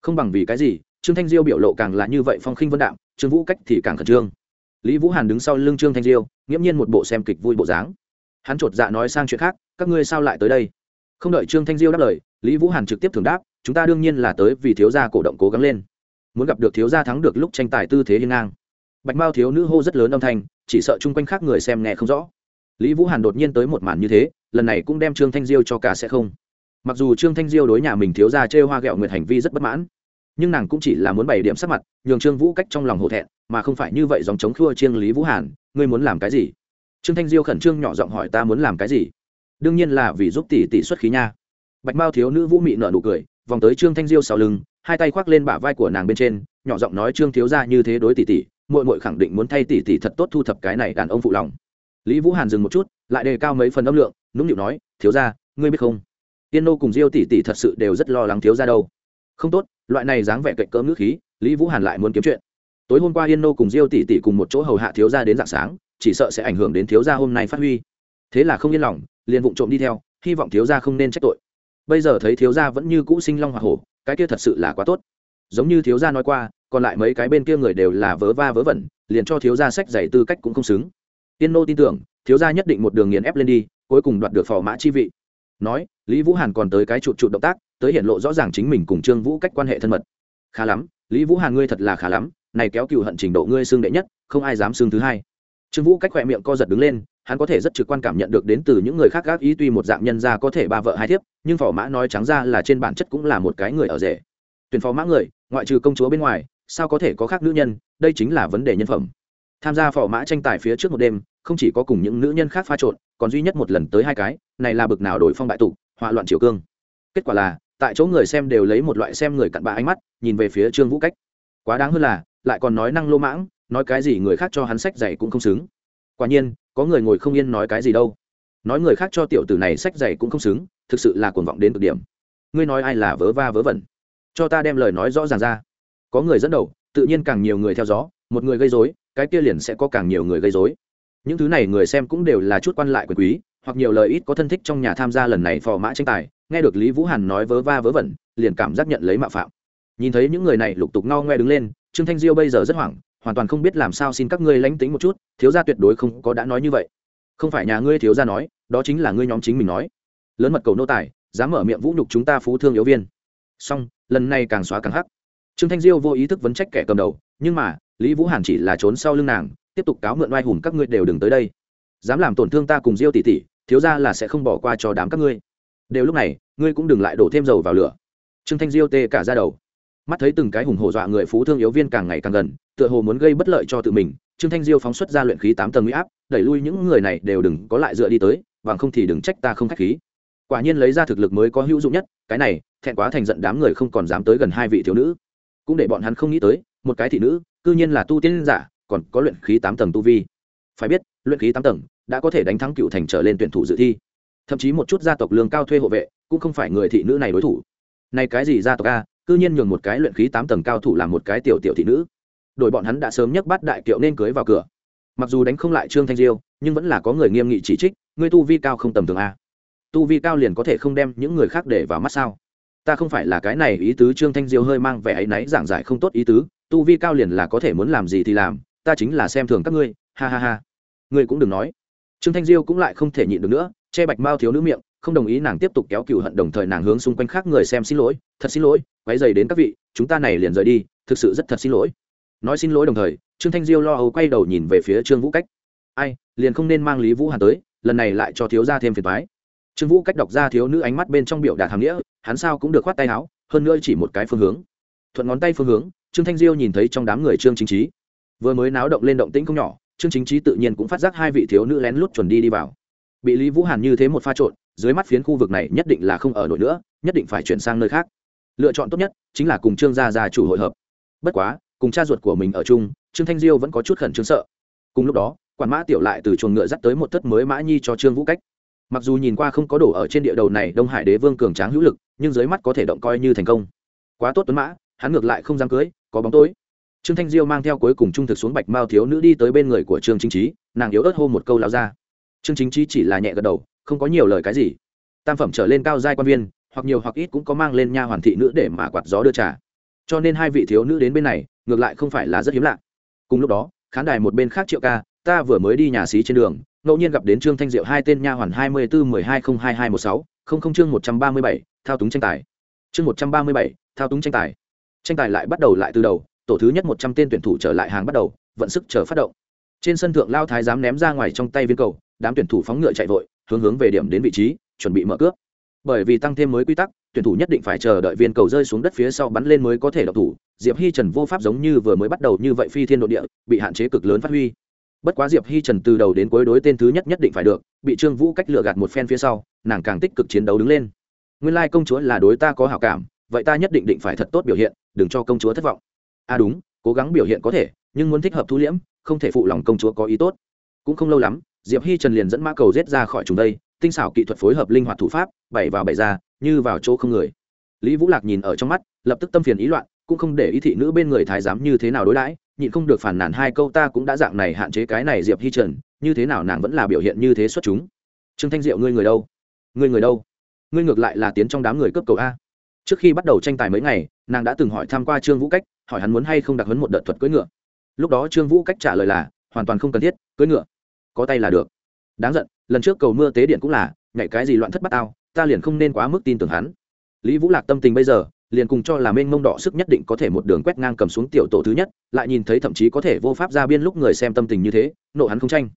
không bằng vì cái gì, trương thanh diêu biểu lộ càng là như vậy phong khinh vân đạm, trương vũ cách thì càng khẩn trương. Lý vũ hàn đứng sau lưng trương thanh diêu, nghiễm nhiên một bộ xem kịch vui bộ dáng. Hắn chột dạ nói sang chuyện khác, các ngươi sao lại tới đây? Không đợi trương thanh diêu đáp lời, lý vũ hàn trực tiếp thường đáp, chúng ta đương nhiên là tới vì thiếu gia cổ động cố gắng lên. Muốn gặp được thiếu gia thắng được lúc tranh tài tư thế hiên ngang. Bạch mao thiếu nữ hô rất lớn âm thanh, chỉ sợ chung quanh khác người xem nghe không rõ. Lý vũ hàn đột nhiên tới một màn như thế, lần này cũng đem trương thanh diêu cho cả sẽ không mặc dù trương thanh diêu đối nhà mình thiếu gia chê hoa ghẹo nguyệt hành vi rất bất mãn, nhưng nàng cũng chỉ là muốn bày điểm sắc mặt, nhường trương vũ cách trong lòng hổ thẹn, mà không phải như vậy dòng chống khua chiêng lý vũ hàn, ngươi muốn làm cái gì? Trương thanh diêu khẩn trương nhỏ giọng hỏi, ta muốn làm cái gì? Đương nhiên là vì giúp tỷ tỷ xuất khí nha. Bạch mao thiếu nữ vũ mị nở nụ cười, vòng tới trương thanh diêu sau lưng, hai tay khoác lên bả vai của nàng bên trên, nhỏ giọng nói, trương thiếu ra như thế đối tỷ tỷ, muội muội khẳng định muốn thay tỷ tỷ thật tốt thu thập cái này đàn ông phụ lòng. Lý vũ hàn dừng một chút, lại đề cao mấy phần âm lượng, nũng nịu nói, thiếu ra ngươi biết không? Tiên nô cùng diêu tỷ tỷ thật sự đều rất lo lắng thiếu ra đâu. Không tốt, loại này dáng vẻ cạnh cỡ ngữ khí, lý vũ hàn lại muốn kiếm chuyện. Tối hôm qua yên nô cùng diêu tỷ tỷ cùng một chỗ hầu hạ thiếu ra đến dạng sáng, chỉ sợ sẽ ảnh hưởng đến thiếu gia hôm nay phát huy. Thế là không yên lòng, liền vụng trộm đi theo, hy vọng thiếu gia không nên trách tội. Bây giờ thấy thiếu gia vẫn như cũ sinh long hoa hổ, cái kia thật sự là quá tốt. Giống như thiếu gia nói qua, còn lại mấy cái bên kia người đều là vớ va vớ vẩn, liền cho thiếu gia sách giày tư cách cũng không xứng. Tiên nô tin tưởng, thiếu gia nhất định một đường nghiền ép lên đi, cuối cùng đoạt được phò mã chi vị nói, lý vũ hàn còn tới cái chụt chụt động tác, tới hiện lộ rõ ràng chính mình cùng trương vũ cách quan hệ thân mật. Khá lắm, lý vũ hàn ngươi thật là khá lắm, này kéo cựu hận trình độ ngươi xương đệ nhất, không ai dám xương thứ hai. Trương vũ cách khỏe miệng co giật đứng lên, hắn có thể rất trực quan cảm nhận được đến từ những người khác gác ý tuy một dạng nhân ra có thể ba vợ hai thiếp, nhưng phò mã nói trắng ra là trên bản chất cũng là một cái người ở rể. Tuyển phò mã người, ngoại trừ công chúa bên ngoài, sao có thể có khác nữ nhân, đây chính là vấn đề nhân phẩm. Tham gia phò mã tranh tài phía trước một đêm không chỉ có cùng những nữ nhân khác pha trộn, còn duy nhất một lần tới hai cái, này là bực nào đổi phong bại tục họa loạn triều cương. Kết quả là, tại chỗ người xem đều lấy một loại xem người cặn bạ ánh mắt, nhìn về phía trương vũ cách. Quá đáng hơn là, lại còn nói năng lô mãng, nói cái gì người khác cho hắn sách dạy cũng không xứng. Quả nhiên, có người ngồi không yên nói cái gì đâu. Nói người khác cho tiểu tử này sách dạy cũng không xứng, thực sự là cuồng vọng đến cực điểm. Ngươi nói ai là vớ va vớ vẩn? Cho ta đem lời nói rõ ràng ra. Có người dẫn đầu, tự nhiên càng nhiều người theo gió, một người gây dối cái kia liền sẽ có càng nhiều người gây dối những thứ này người xem cũng đều là chút quan lại quyền quý, hoặc nhiều lời ít có thân thích trong nhà tham gia lần này phò mã tranh tài, nghe được lý vũ hàn nói vớ va vớ vẩn, liền cảm giác nhận lấy mạo phạm. Nhìn thấy những người này lục tục ngao ngoe đứng lên, trương thanh diêu bây giờ rất hoảng, hoàn toàn không biết làm sao xin các ngươi lánh tính một chút, thiếu gia tuyệt đối không có đã nói như vậy. Không phải nhà ngươi thiếu gia nói, đó chính là ngươi nhóm chính mình nói. Lớn mật cầu nô tài, dám mở miệng vũ nhục chúng ta phú thương yếu viên. Song lần này càng xóa càng hắc. Trương thanh diêu vô ý thức vấn trách kẻ cầm đầu, nhưng mà lý vũ hàn chỉ là trốn sau lưng nàng, tiếp tục cáo mượn oai hùng các ngươi đều đừng tới đây. Dám làm tổn thương ta cùng diêu tỷ tỷ, thiếu ra là sẽ không bỏ qua cho đám các ngươi. Đều lúc này, ngươi cũng đừng lại đổ thêm dầu vào lửa. Trương thanh diêu tê cả ra đầu. Mắt thấy từng cái hùng hổ dọa người phú thương yếu viên càng ngày càng gần, tựa hồ muốn gây bất lợi cho tự mình, trương thanh diêu phóng xuất ra luyện khí tám tầng huy áp, đẩy lui những người này đều đừng có lại dựa đi tới, bằng không thì đừng trách ta không k h á c h khí. Quả nhiên lấy ra thực lực mới có hữu dụng nhất, cái này, thẹn quá thành giận đám người không còn dám tới gần hai vị thiếu nữ. Cũng để bọn hắn không nghĩ tới, một cái thị nữ cư nhiên là tu tiên giả, còn có luyện khí tám tầng tu vi. Phải biết, luyện khí tám tầng đã có thể đánh thắng cựu thành trở lên tuyển thủ dự thi. Thậm chí một chút gia tộc lương cao thuê hộ vệ cũng không phải người thị nữ này đối thủ. Này cái gì gia tộc a, cư nhiên nhường một cái luyện khí tám tầng cao thủ làm một cái tiểu tiểu thị nữ. Đội bọn hắn đã sớm nhấc bắt đại kiệu nên cưới vào cửa. Mặc dù đánh không lại trương thanh diêu, nhưng vẫn là có người nghiêm nghị chỉ trích ngươi tu vi cao không tầm thường a. Tu vi cao liền có thể không đem những người khác để vào mắt sao? Ta không phải là cái này ý tứ trương thanh diêu hơi mang vẻ áy náy giảng giải không tốt ý tứ tu vi cao liền là có thể muốn làm gì thì làm, ta chính là xem thường các ngươi, ha ha ha. Ngươi cũng đừng nói. Trương thanh diêu cũng lại không thể nhịn được nữa, che bạch mao thiếu nữ miệng, không đồng ý nàng tiếp tục kéo cựu hận đồng thời nàng hướng xung quanh khác người xem xin lỗi, thật xin lỗi, quấy dày đến các vị, chúng ta này liền rời đi, thực sự rất thật xin lỗi. Nói xin lỗi đồng thời, trương thanh diêu lo âu quay đầu nhìn về phía trương vũ cách. Ai, liền không nên mang lý vũ hàn tới, lần này lại cho thiếu gia thêm phiền toái. Trương vũ cách đọc ra thiếu nữ ánh mắt bên trong biểu đạt hàm nghĩa, hắn sao cũng được khoát tay áo, hơn nữa chỉ một cái phương hướng. Thuận ngón tay phương hướng trương thanh diêu nhìn thấy trong đám người trương chính trí vừa mới náo động lên động tĩnh không nhỏ, trương chính trí tự nhiên cũng phát giác hai vị thiếu nữ lén lút chuẩn đi đi vào. Bị lý vũ hàn như thế một pha trộn, dưới mắt phiến khu vực này nhất định là không ở nổi nữa, nhất định phải chuyển sang nơi khác. Lựa chọn tốt nhất chính là cùng trương gia gia chủ hội hợp. Bất quá, cùng cha ruột của mình ở chung, trương thanh diêu vẫn có chút khẩn trương sợ. Cùng lúc đó, quản mã tiểu lại từ chuồng ngựa dắt tới một thất mới mã nhi cho trương vũ cách. Mặc dù nhìn qua không có đổ ở trên địa đầu này đông hải đế vương cường tráng hữu lực, nhưng dưới mắt có thể động coi như thành công. Quá tốt tuấn mã, hắn ngược lại không dám cưới có bóng tối. Trương thanh diêu mang theo cuối cùng trung thực xuống bạch mao thiếu nữ đi tới bên người của trương chính trí nàng yếu ớt hô một câu lao ra trương chính trí chỉ là nhẹ gật đầu, không có nhiều lời cái gì. Tam phẩm trở lên cao giai quan viên, hoặc nhiều hoặc ít cũng có mang lên nha hoàn thị nữ để mà quạt gió đưa trà. Cho nên hai vị thiếu nữ đến bên này, ngược lại không phải là rất hiếm lạ. Cùng lúc đó, khán đài một bên khác triệu ca, ta vừa mới đi nhà xí trên đường, ngẫu nhiên gặp đến trương thanh diệu hai tên nha hoàn hai mươi bốn mười hai không hai hai một sáu, không không chương một trăm ba mươi bảy, thao túng tranh tài. Chương một trăm ba mươi bảy, thao túng tranh tài tranh tài lại bắt đầu lại từ đầu, tổ thứ nhất một trăm tên tuyển thủ trở lại hàng bắt đầu, vận sức chờ phát động. Trên sân thượng lao thái dám ném ra ngoài trong tay viên cầu, đám tuyển thủ phóng ngựa chạy vội, hướng hướng về điểm đến vị trí, chuẩn bị mở cướp bởi vì tăng thêm mới quy tắc, tuyển thủ nhất định phải chờ đợi viên cầu rơi xuống đất phía sau bắn lên mới có thể đọc thủ. Diệp hi trần vô pháp giống như vừa mới bắt đầu như vậy phi thiên nội địa, bị hạn chế cực lớn phát huy. Bất quá diệp hi trần từ đầu đến cuối đối tên thứ nhất nhất định phải được, bị trương vũ cách lựa gạt một phen phía sau, nàng càng tích cực chiến đấu đứng lên. Nguyên lai công chúa là đối ta có hảo cảm, vậy ta nhất định định phải thật tốt biểu hiện đừng cho công chúa thất vọng. À đúng, cố gắng biểu hiện có thể, nhưng muốn thích hợp thu liễm, không thể phụ lòng công chúa có ý tốt. Cũng không lâu lắm, diệp hi trần liền dẫn mã cầu rết ra khỏi trùng đây, tinh xảo kỹ thuật phối hợp linh hoạt thủ pháp bảy vào bảy ra, như vào chỗ không người. Lý vũ lạc nhìn ở trong mắt, lập tức tâm phiền ý loạn, cũng không để ý thị nữ bên người thái giám như thế nào đối đãi, nhịn không được phản nản hai câu ta cũng đã dạng này hạn chế cái này diệp hi trần, như thế nào nàng vẫn là biểu hiện như thế xuất chúng. Trương thanh diệu, ngươi người đâu? Ngươi người đâu? Ngươi ngược lại là tiến trong đám người cấp cầu a trước khi bắt đầu tranh tài mấy ngày, nàng đã từng hỏi tham q u a trương vũ cách, hỏi hắn muốn hay không đặc hấn một đợt thuật cưỡi ngựa. Lúc đó trương vũ cách trả lời là, hoàn toàn không cần thiết, cưỡi ngựa. Có tay là được. Đáng giận, lần trước cầu mưa tế điện cũng là, nhảy cái gì loạn thất bát ao ta liền không nên quá mức tin tưởng hắn. Lý vũ lạc tâm tình bây giờ, liền cùng cho là mênh mông đỏ sức nhất định có thể một đường quét ngang cầm xuống tiểu tổ thứ nhất, lại nhìn thấy thậm chí có thể vô pháp ra biên lúc người xem tâm tình như thế, nộ hắn không tranh.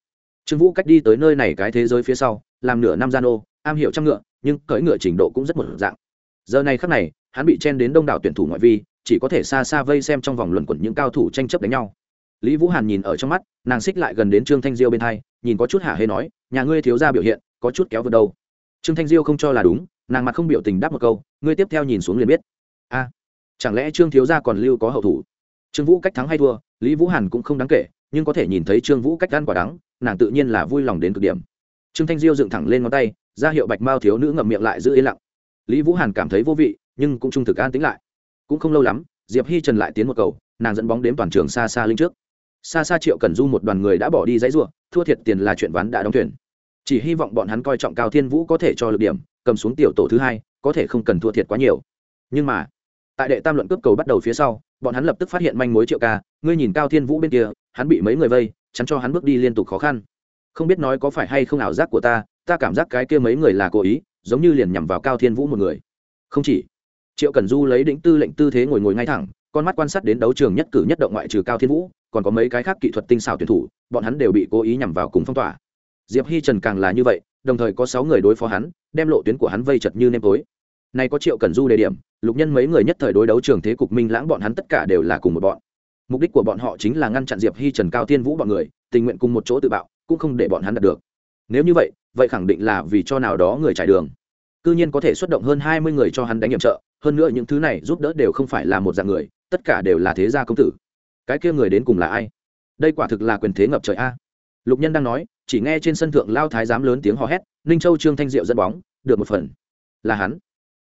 Trương vũ cách đi tới nơi này cái thế giới phía sau, làm nửa năm gian ô, am hiểu trăm ngựa, nhưng cưỡi ngựa trình độ cũng rất một dạng giờ này khắc này, hắn bị chen đến đông đảo tuyển thủ ngoại vi, chỉ có thể xa xa vây xem trong vòng luẩn quẩn những cao thủ tranh chấp đánh nhau. Lý vũ hàn nhìn ở trong mắt, nàng xích lại gần đến trương thanh diêu bên thai nhìn có chút hả hê nói, nhà ngươi thiếu ra biểu hiện, có chút kéo vượt đâu. Trương thanh diêu không cho là đúng, nàng mặt không biểu tình đáp một câu, ngươi tiếp theo nhìn xuống liền biết. A, chẳng lẽ trương thiếu gia còn lưu có hậu thủ? Trương vũ cách thắng hay thua, lý vũ hàn cũng không đáng kể, nhưng có thể nhìn thấy trương vũ cách gan quả đắng, nàng tự nhiên là vui lòng đến cực điểm. Trương thanh diêu dựng thẳng lên ngón tay, ra hiệu bạch mao thiếu nữ ngậm miệng lại giữ yên lặng lý vũ hàn cảm thấy vô vị, nhưng cũng trung thực an tính lại. Cũng không lâu lắm, diệp hi trần lại tiến một cầu, nàng dẫn bóng đến toàn trường xa xa linh trước. Xa xa triệu cần du một đoàn người đã bỏ đi dãy ruộng thua thiệt tiền là chuyện ván đã đóng thuyền. Chỉ hy vọng bọn hắn coi trọng cao thiên vũ có thể cho lực điểm, cầm xuống tiểu tổ thứ hai, có thể không cần thua thiệt quá nhiều. Nhưng mà, tại đệ tam luận cướp cầu bắt đầu phía sau, bọn hắn lập tức phát hiện manh mối triệu ca, ngươi nhìn cao thiên vũ bên kia, hắn bị mấy người vây, chắn cho hắn bước đi liên tục khó khăn. Không biết nói có phải hay không ảo giác của ta ta cảm giác cái kia mấy người là cố ý giống như liền nhằm vào cao thiên vũ một người. Không chỉ, triệu cần du lấy đĩnh tư lệnh tư thế ngồi ngồi ngay thẳng, con mắt quan sát đến đấu trường nhất cử nhất động ngoại trừ cao thiên vũ, còn có mấy cái khác kỹ thuật tinh xảo tuyển thủ, bọn hắn đều bị cố ý nhằm vào cùng phong tỏa. Diệp hi trần càng là như vậy, đồng thời có sáu người đối phó hắn, đem lộ tuyến của hắn vây chật như nêm tối. Nay có triệu cần du đề điểm, lục nhân mấy người nhất thời đối đấu trường thế cục minh lãng bọn hắn tất cả đều là cùng một bọn. Mục đích của bọn họ chính là ngăn chặn diệp hi trần, cao thiên vũ bọn người, tình nguyện cùng một chỗ tự bạo, cũng không để bọn hắn đạt được. Nếu như vậy vậy khẳng định là vì cho nào đó người trải đường. Cư nhiên có thể xuất động hơn hai mươi người cho hắn đánh nhiệm trợ, hơn nữa những thứ này giúp đỡ đều không phải là một dạng người, tất cả đều là thế gia công tử. Cái kia người đến cùng là ai? Đây quả thực là quyền thế ngập trời a. Lục nhân đang nói, chỉ nghe trên sân thượng lao thái giám lớn tiếng hò hét, ninh châu trương thanh diệu dẫn bóng, được một phần. Là hắn.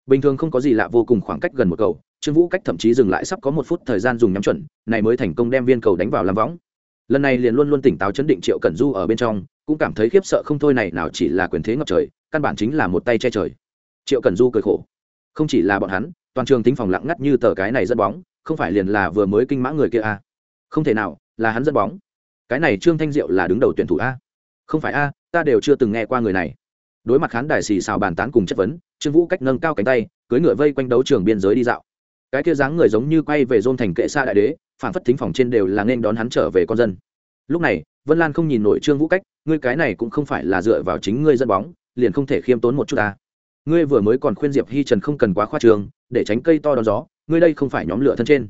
Bình thường không có gì lạ vô cùng khoảng cách gần một cầu, trương vũ cách thậm chí dừng lại sắp có một phút thời gian dùng nhắm chuẩn, này mới thành công đem viên cầu đánh vào làm võng lần này liền luôn luôn tỉnh táo chấn định triệu cẩn du ở bên trong, cũng cảm thấy khiếp sợ không thôi này nào chỉ là quyền thế ngập trời, căn bản chính là một tay che trời. Triệu cẩn du cười khổ. Không chỉ là bọn hắn, toàn trường tính phòng lặng ngắt như tờ cái này dẫn bóng, không phải liền là vừa mới kinh mã người kia à. không thể nào, là hắn dẫn bóng. Cái này trương thanh diệu là đứng đầu tuyển thủ a. Không phải a, ta đều chưa từng nghe qua người này. Đối mặt khán đài xì xào bàn tán cùng chất vấn, trương vũ cách nâng cao cánh tay cưới ngựa vây quanh đấu trường biên giới đi dạo. Cái kia dáng người giống như quay về dôn thành kệ xa đại đế phản phất thính phòng trên đều là nên đón hắn trở về con dân. Lúc này, vân lan không nhìn nổi trương vũ cách, ngươi cái này cũng không phải là dựa vào chính ngươi dẫn bóng, liền không thể khiêm tốn một chút ta. Ngươi vừa mới còn khuyên diệp hi trần không cần quá khoa trường để tránh cây to đón gió, ngươi đây không phải nhóm lửa thân trên.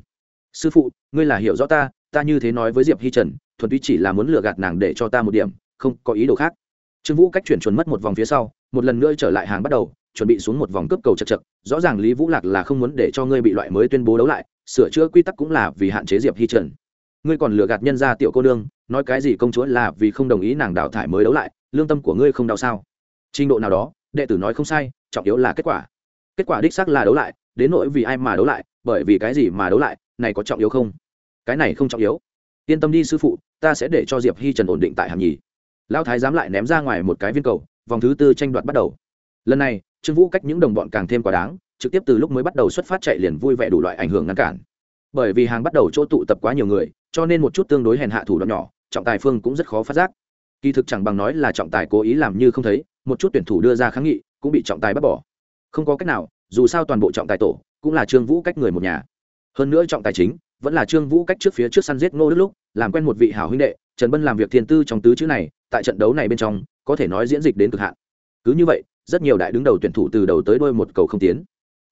Sư phụ, ngươi là hiểu rõ ta ta như thế nói với diệp hi trần, thuần túy chỉ là muốn lừa gạt nàng để cho ta một điểm, không có ý đồ khác. Trương vũ cách chuyển chuẩn mất một vòng phía sau, một lần nữa trở lại hàng bắt đầu, chuẩn bị xuống một vòng cướp cầu chật chật, rõ ràng lý vũ lạc là không muốn để cho ngươi bị loại mới tuyên bố đấu lại sửa chữa quy tắc cũng là vì hạn chế diệp hi trần. Ngươi còn lừa gạt nhân ra tiểu cô nương, nói cái gì công chúa là vì không đồng ý nàng đào thải mới đấu lại, lương tâm của ngươi không đau sao? Trình độ nào đó, đệ tử nói không sai, trọng yếu là kết quả. Kết quả đích xác là đấu lại, đến nỗi vì ai mà đấu lại, bởi vì cái gì mà đấu lại, này có trọng yếu không? Cái này không trọng yếu. Yên tâm đi sư phụ, ta sẽ để cho diệp hi trần ổn định tại hàm nhì. Lão thái dám lại ném ra ngoài một cái viên cầu, vòng thứ tư tranh đoạt bắt đầu. Lần này, trương vũ cách những đồng bọn càng thêm quá đáng trực tiếp từ lúc mới bắt đầu xuất phát chạy liền vui vẻ đủ loại ảnh hưởng ngăn cản. Bởi vì hàng bắt đầu chỗ tụ tập quá nhiều người, cho nên một chút tương đối hèn hạ thủ đoạn nhỏ, trọng tài phương cũng rất khó phát giác. Kỳ thực chẳng bằng nói là trọng tài cố ý làm như không thấy, một chút tuyển thủ đưa ra kháng nghị, cũng bị trọng tài bắt bỏ. Không có cách nào, dù sao toàn bộ trọng tài tổ, cũng là trương vũ cách người một nhà. Hơn nữa trọng tài chính, vẫn là trương vũ cách trước phía trước săn giết ngô đức lúc, làm quen một vị hảo huynh đệ, trần bân làm việc thiên tư trong tứ chữ này, tại trận đấu này bên trong, có thể nói diễn dịch đến cực hạn. Cứ như vậy, rất nhiều đại đứng đầu tuyển thủ từ đầu tới đôi một cầu không tiến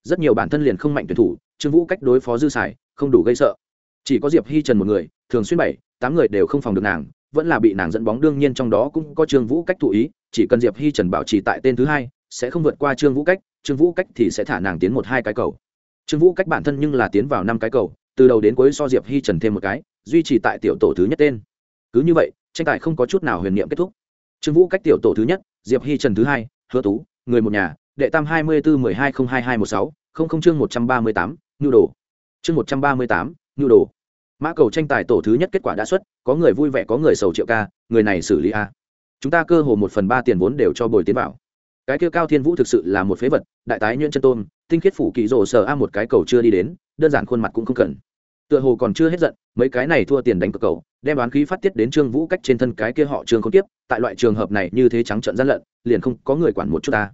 rất nhiều bản thân liền không mạnh tuyển thủ, trương vũ cách đối phó dư xài, không đủ gây sợ. Chỉ có diệp hi trần một người, thường xuyên bảy, tám người đều không phòng được nàng, vẫn là bị nàng dẫn bóng đương nhiên trong đó cũng có trương vũ cách thụ ý, chỉ cần diệp hi trần bảo trì tại tên thứ hai, sẽ không vượt qua trương vũ cách, trương vũ cách thì sẽ thả nàng tiến một hai cái cầu. Trương vũ cách bản thân nhưng là tiến vào năm cái cầu, từ đầu đến cuối so diệp hi trần thêm một cái, duy trì tại tiểu tổ thứ nhất tên. Cứ như vậy, tranh tài không có chút nào huyền niệm kết thúc. Trương vũ cách tiểu tổ thứ nhất, diệp hi trần thứ hai, hứa tú, người một nhà đệ tam hai mươi bốn mười hai không hai hai một sáu, không không chương một trăm ba mươi tám, nhu đồ. Chương một trăm ba mươi tám, nhu đồ. Mã cầu tranh tài tổ thứ nhất kết quả đã xuất, có người vui vẻ, có người sầu triệu ca, người này xử lý a. Chúng ta cơ hồ một phần ba tiền vốn đều cho bồi tiến vào. Cái kia cao thiên vũ thực sự là một phế vật, đại tái nhuyễn chân tôn, tinh khiết phủ kỳ rồ sờ a một cái cầu chưa đi đến, đơn giản khuôn mặt cũng không cần. Tựa hồ còn chưa hết giận, mấy cái này thua tiền đánh cược cầu, đem đoán khí phát tiết đến trương vũ cách trên thân cái kia họ trương không tiếp tại loại trường hợp này như thế trắng trợn gian lận, liền không có người quản một chút ta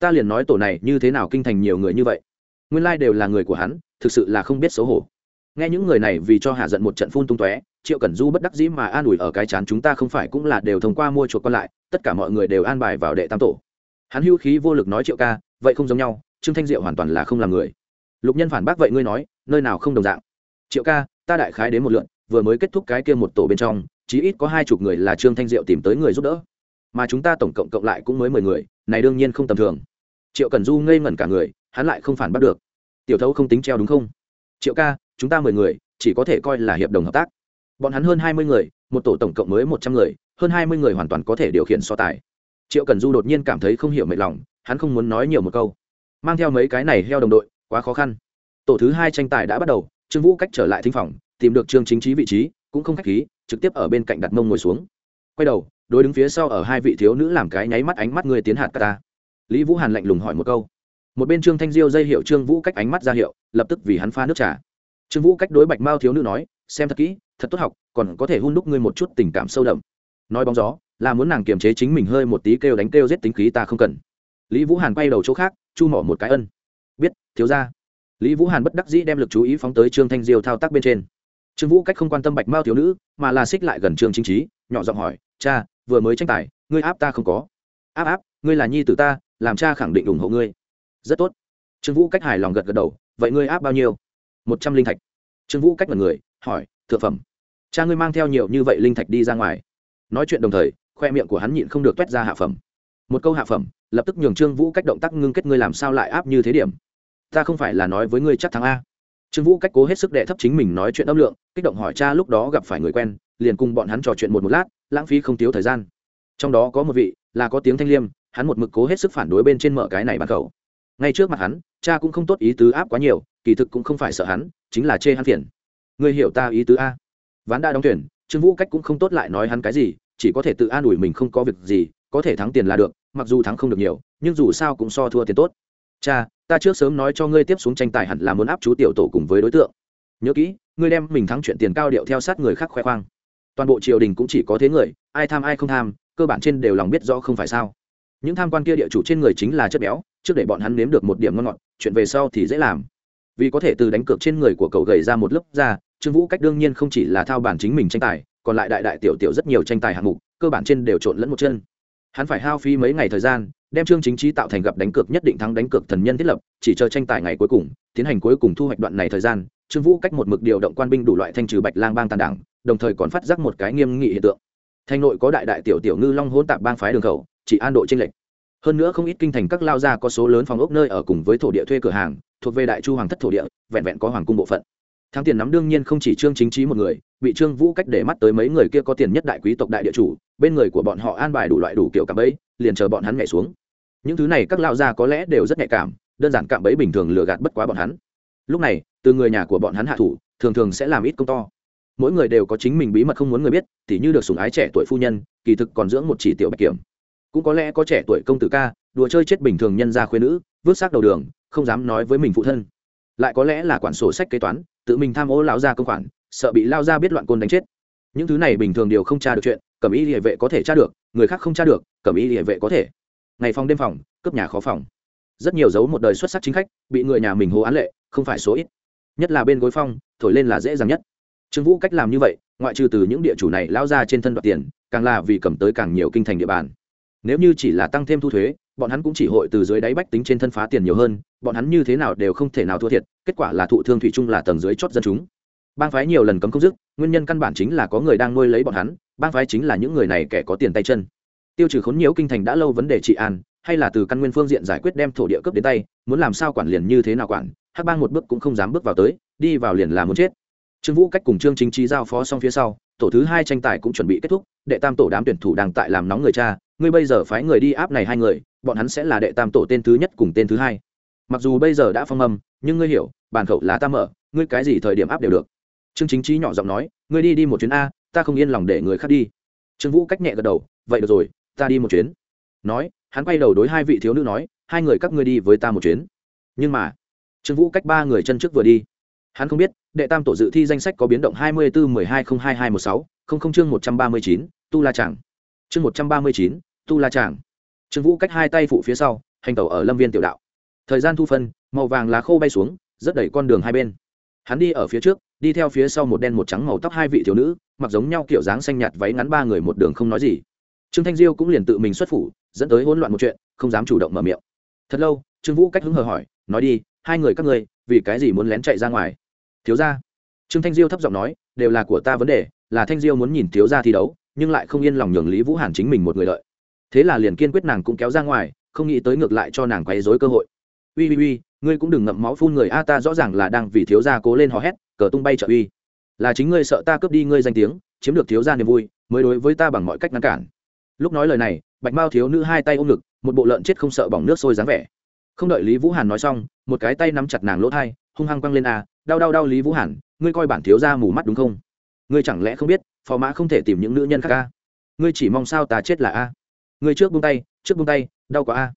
ta liền nói tổ này như thế nào kinh thành nhiều người như vậy. Nguyên lai đều là người của hắn, thực sự là không biết xấu hổ. Nghe những người này vì cho hạ giận một trận phun tung tóe, triệu cẩn du bất đắc dĩ mà an ủi ở cái chán chúng ta không phải cũng là đều thông qua mua chuộc còn lại, tất cả mọi người đều an bài vào đệ tam tổ. Hắn hưu khí vô lực nói triệu ca, vậy không giống nhau, trương thanh diệu hoàn toàn là không làm người. Lục nhân phản bác vậy ngươi nói, nơi nào không đồng dạng. Triệu ca, ta đại khái đến một lượn, vừa mới kết thúc cái kia một tổ bên trong, chí ít có hai chục người là trương thanh diệu tìm tới người giúp đỡ. Mà chúng ta tổng cộng cộng lại cũng mới mười người, này đương nhiên không tầm thường triệu cần du ngây ngẩn cả người, hắn lại không phản bắt được. Tiểu thấu không tính treo đúng không? Triệu ca, chúng ta mười người, chỉ có thể coi là hiệp đồng hợp tác. Bọn hắn hơn hai mươi người, một tổ tổng cộng mới một trăm người, hơn hai mươi người hoàn toàn có thể điều khiển so tài. Triệu cần du đột nhiên cảm thấy không hiểu mệt lòng, hắn không muốn nói nhiều một câu. Mang theo mấy cái này heo đồng đội, quá khó khăn. Tổ thứ hai tranh tài đã bắt đầu, trương vũ cách trở lại thính phòng, tìm được trương chính trí vị trí, cũng không khách khí, trực tiếp ở bên cạnh đặt mông ngồi xuống. Quay đầu, đối đứng phía sau ở hai vị thiếu nữ làm cái nháy mắt ánh mắt người tiến hạt ta lý vũ hàn lạnh lùng hỏi một câu một bên trương thanh diêu dây hiệu trương vũ cách ánh mắt ra hiệu lập tức vì hắn pha nước trà trương vũ cách đối bạch mao thiếu nữ nói xem thật kỹ thật tốt học còn có thể hôn đúc ngươi một chút tình cảm sâu đậm nói bóng gió là muốn nàng kiềm chế chính mình hơi một tí kêu đánh kêu giết tính khí ta không cần lý vũ hàn quay đầu chỗ khác chu mỏ một cái ân biết thiếu ra lý vũ hàn bất đắc dĩ đem l ự c chú ý phóng tới trương thanh diêu thao tác bên trên trương vũ cách không quan tâm bạch mao thiếu nữ mà là xích lại gần trương chính trí nhỏ giọng hỏi cha vừa mới tranh tài ngươi áp ta không có áp áp ngươi là nhi t ta làm cha khẳng định ủng hộ ngươi. Rất tốt. Trương vũ cách hài lòng gật gật đầu, vậy ngươi áp bao nhiêu? Một trăm linh thạch. Trương vũ cách mật người, hỏi, thượng phẩm. Cha ngươi mang theo nhiều như vậy linh thạch đi ra ngoài. Nói chuyện đồng thời, khoe miệng của hắn nhịn không được t u é t ra hạ phẩm. Một câu hạ phẩm, lập tức nhường trương vũ cách động tác ngưng kết ngươi làm sao lại áp như thế điểm? Ta không phải là nói với ngươi chắc thắng a. Trương vũ cách cố hết sức đệ thấp chính mình nói chuyện âm lượng, kích động hỏi cha lúc đó gặp phải người quen, liền cùng bọn hắn trò chuyện một một lát, lãng phí không thiếu thời gian. Trong đó có một vị, là có tiếng thanh liêm hắn một mực cố hết sức phản đối bên trên mở cái này bàn cầu ngay trước mặt hắn, cha cũng không tốt ý tứ áp quá nhiều, kỳ thực cũng không phải sợ hắn, chính là chê hắn phiền. Ngươi hiểu ta ý tứ a? Ván đã đóng tuyển trương vũ cách cũng không tốt lại nói hắn cái gì, chỉ có thể tự an ủi mình không có việc gì, có thể thắng tiền là được, mặc dù thắng không được nhiều, nhưng dù sao cũng so thua tiền tốt. Cha, ta trước sớm nói cho ngươi tiếp xuống tranh tài hẳn là muốn áp chú tiểu tổ cùng với đối tượng. Nhớ kỹ, ngươi đem mình thắng chuyện tiền cao điệu theo sát người khác khoe khoang. Toàn bộ triều đình cũng chỉ có thế người, ai tham ai không tham, cơ bản trên đều lòng biết rõ không phải sao những tham quan kia địa chủ trên người chính là chất béo, trước để bọn hắn nếm được một điểm ngon ngọt, chuyện về sau thì dễ làm. Vì có thể từ đánh cược trên người của cậu gầy ra một lớp ra trương vũ cách đương nhiên không chỉ là thao bản chính mình tranh tài, còn lại đại đại tiểu tiểu rất nhiều tranh tài hạng mục, cơ bản trên đều trộn lẫn một chân. Hắn phải hao phí mấy ngày thời gian, đem trương chính trí tạo thành gặp đánh cược nhất định thắng đánh cược thần nhân thiết lập, chỉ chờ tranh tài ngày cuối cùng, tiến hành cuối cùng thu hoạch đoạn này thời gian, trương vũ cách một mực điều động quan binh đủ loại thanh trừ bạch lang bang tàn đảng, đồng thời còn phát giác một cái nghiêm nghị hiện tượng. Thanh nội có đại đại tiểu tiểu ngư long hỗn tạp bang phái đường khẩu chỉ an độ chênh lệch. Hơn nữa không ít kinh thành các lao gia có số lớn phòng ốc nơi ở cùng với thổ địa thuê cửa hàng, thuộc về đại chu hoàng thất thổ địa, vẹn vẹn có hoàng cung bộ phận. Thắng tiền nắm đương nhiên không chỉ trương chính trí một người, bị trương vũ cách để mắt tới mấy người kia có tiền nhất đại quý tộc đại địa chủ, bên người của bọn họ an bài đủ loại đủ kiểu cả bẫy, liền chờ bọn hắn nhảy xuống. Những thứ này các lao gia có lẽ đều rất nhạy cảm, đơn giản cạm bẫy bình thường lừa gạt bất quá bọn hắn. Lúc này, từ người nhà của bọn hắn hạ thủ, thường thường sẽ làm ít công to. Mỗi người đều có chính mình bí mật không muốn người biết, tỉ như được sủng ái trẻ tuổi phu nhân, kỳ thực còn dưỡng một chỉ tiểu bạch kiểm cũng có lẽ có trẻ tuổi công tử ca, đùa chơi chết bình thường nhân gia khuyên nữ, vứt xác đầu đường, không dám nói với mình phụ thân. Lại có lẽ là quản sổ sách kế toán, tự mình tham ô lão gia công khoản, sợ bị lao ra biết loạn côn đánh chết. Những thứ này bình thường đều không tra được chuyện, cẩm y địa vệ có thể tra được, người khác không tra được, cẩm y địa vệ có thể. Ngày phòng đêm phòng, cướp nhà khó phòng. Rất nhiều dấu một đời xuất sắc chính khách, bị người nhà mình hô án lệ, không phải số ít. Nhất là bên gối phong thổi lên là dễ dàng nhất. Trương vũ cách làm như vậy, ngoại trừ từ những địa chủ này lao ra trên thân đoạt tiền, càng là vì cầm tới càng nhiều kinh thành địa bàn nếu như chỉ là tăng thêm thu thuế, bọn hắn cũng chỉ hội từ dưới đáy bách tính trên thân phá tiền nhiều hơn, bọn hắn như thế nào đều không thể nào thua thiệt, kết quả là thụ thương thủy chung là tầng dưới chót dân chúng. Bang phái nhiều lần cấm công dứt, nguyên nhân căn bản chính là có người đang nuôi lấy bọn hắn, bang phái chính là những người này kẻ có tiền tay chân. Tiêu trừ khốn nhiễu kinh thành đã lâu vấn đề trị an, hay là từ căn nguyên phương diện giải quyết đem thổ địa cấp đến tay, muốn làm sao quản liền như thế nào quản, hắc bang một bước cũng không dám bước vào tới, đi vào liền là muốn chết. Trương vũ cách cùng trương chính trí giao phó xong phía sau, tổ thứ hai tranh tài cũng chuẩn bị kết thúc đệ tam tổ đám tuyển thủ đang tại làm nóng người cha, ngươi bây giờ phái người đi áp này hai người, bọn hắn sẽ là đệ tam tổ tên thứ nhất cùng tên thứ hai. Mặc dù bây giờ đã phong âm, nhưng ngươi hiểu bàn khẩu là ta mở, ngươi cái gì thời điểm áp đều được. Trương chính trí nhỏ giọng nói, ngươi đi đi một chuyến a, ta không yên lòng để người khác đi. Trương vũ cách nhẹ gật đầu, vậy được rồi, ta đi một chuyến. Nói, hắn quay đầu đối hai vị thiếu nữ nói, hai người các ngươi đi với ta một chuyến. Nhưng mà, trương vũ cách ba người chân trước vừa đi hắn không biết, đệ tam tổ dự thi danh sách có biến động hai mươi bốn mười hai không hai hai một sáu, không không chương một trăm ba mươi chín, tu la tràng chương một trăm ba mươi chín, tu la tràng trương vũ cách hai tay phụ phía sau, hành tẩu ở lâm viên tiểu đạo. Thời gian thu phân, màu vàng lá khô bay xuống, rất đẩy con đường hai bên. Hắn đi ở phía trước, đi theo phía sau một đen một trắng màu tóc hai vị thiếu nữ, mặc giống nhau kiểu dáng xanh nhạt váy ngắn ba người một đường không nói gì. Trương thanh diêu cũng liền tự mình xuất phủ, dẫn tới hỗn loạn một chuyện, không dám chủ động mở miệng. Thật lâu, trương vũ cách hứng hờ hỏi, nói đi, hai người các ngươi, vì cái gì muốn lén chạy ra ngoài? Thiếu gia, trương thanh diêu thấp giọng nói đều là của ta vấn đề là thanh diêu muốn nhìn thiếu gia thi đấu nhưng lại không yên lòng nhường lý vũ hàn chính mình một người lợi. Thế là liền kiên quyết nàng cũng kéo ra ngoài không nghĩ tới ngược lại cho nàng quấy dối cơ hội. Uy uy uy ngươi cũng đừng ngậm máu phun người a ta rõ ràng là đang vì thiếu gia cố lên hò hét cờ tung bay trợ uy. Là chính ngươi sợ ta cướp đi ngươi danh tiếng chiếm được thiếu gia niềm vui mới đối với ta bằng mọi cách ngăn cản. Lúc nói lời này bạch mao thiếu nữ hai tay ôm ngực một bộ lợn chết không sợ bỏng nước sôi dáng vẻ. Không đợi lý vũ hàn nói xong một cái tay nắm chặt nàng lỗ thai hung hăng quăng lên a, đau đau đau lý vũ hàn, ngươi coi bản thiếu gia mù mắt đúng không? Ngươi chẳng lẽ không biết, phò mã không thể tìm những nữ nhân khác a? Ngươi chỉ mong sao ta chết là a? Ngươi trước buông tay, trước buông tay, đau quá a.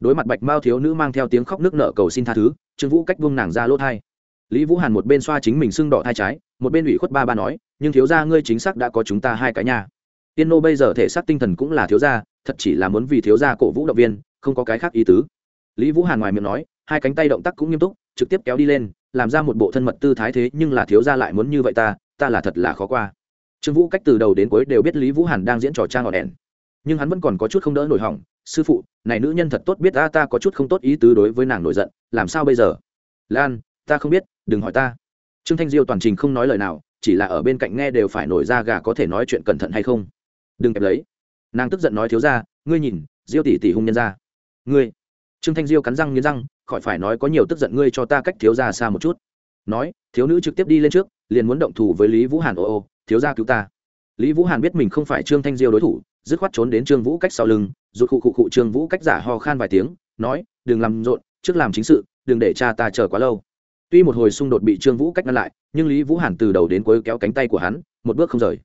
Đối mặt bạch mao thiếu nữ mang theo tiếng khóc nước nợ cầu xin tha thứ, trương vũ cách buông nàng ra lỗ thai. Lý vũ hàn một bên xoa chính mình sưng đỏ thai trái, một bên ủy khuất ba ba nói, nhưng thiếu gia ngươi chính xác đã có chúng ta hai cái nhà. Tiên nô bây giờ thể xác tinh thần cũng là thiếu gia, thật chỉ là muốn vì thiếu gia cổ vũ động viên, không có cái khác ý tứ. Lý vũ hàn ngoài miệng nói, hai cánh tay động tác cũng nghiêm túc trực tiếp kéo đi lên, làm ra một bộ thân mật tư thái thế nhưng là thiếu gia lại muốn như vậy ta ta là thật là khó qua. Trương vũ cách từ đầu đến cuối đều biết lý vũ hàn đang diễn trò trang ngọn đèn. Nhưng hắn vẫn còn có chút không đỡ nổi hỏng, sư phụ, này nữ nhân thật tốt biết ta ta có chút không tốt ý tứ đối với nàng nổi giận, làm sao bây giờ? Lan, ta không biết, đừng hỏi ta. Trương thanh diêu toàn trình không nói lời nào, chỉ là ở bên cạnh nghe đều phải nổi ra gà có thể nói chuyện cẩn thận hay không. Đừng kẹp lấy. Nàng tức giận nói thiếu ra ngươi nhìn, diêu tỷ tỷ hung nhân ra ngươi trương thanh diêu cắn răng nghiến răng, khỏi phải nói có nhiều tức giận ngươi cho ta cách thiếu ra xa một chút. Nói, thiếu nữ trực tiếp đi lên trước, liền muốn động thủ với lý vũ hàn. Ô ô, thiếu ra cứu ta. Lý vũ hàn biết mình không phải trương thanh diêu đối thủ, dứt khoát trốn đến trương vũ cách sau lưng, rụt khụ khụ khụ trương vũ cách giả ho khan vài tiếng, nói, đừng làm rộn, trước làm chính sự, đừng để cha ta chờ quá lâu. Tuy một hồi xung đột bị trương vũ cách ngăn lại, nhưng lý vũ hàn từ đầu đến cuối kéo cánh tay của hắn, một bước không rời.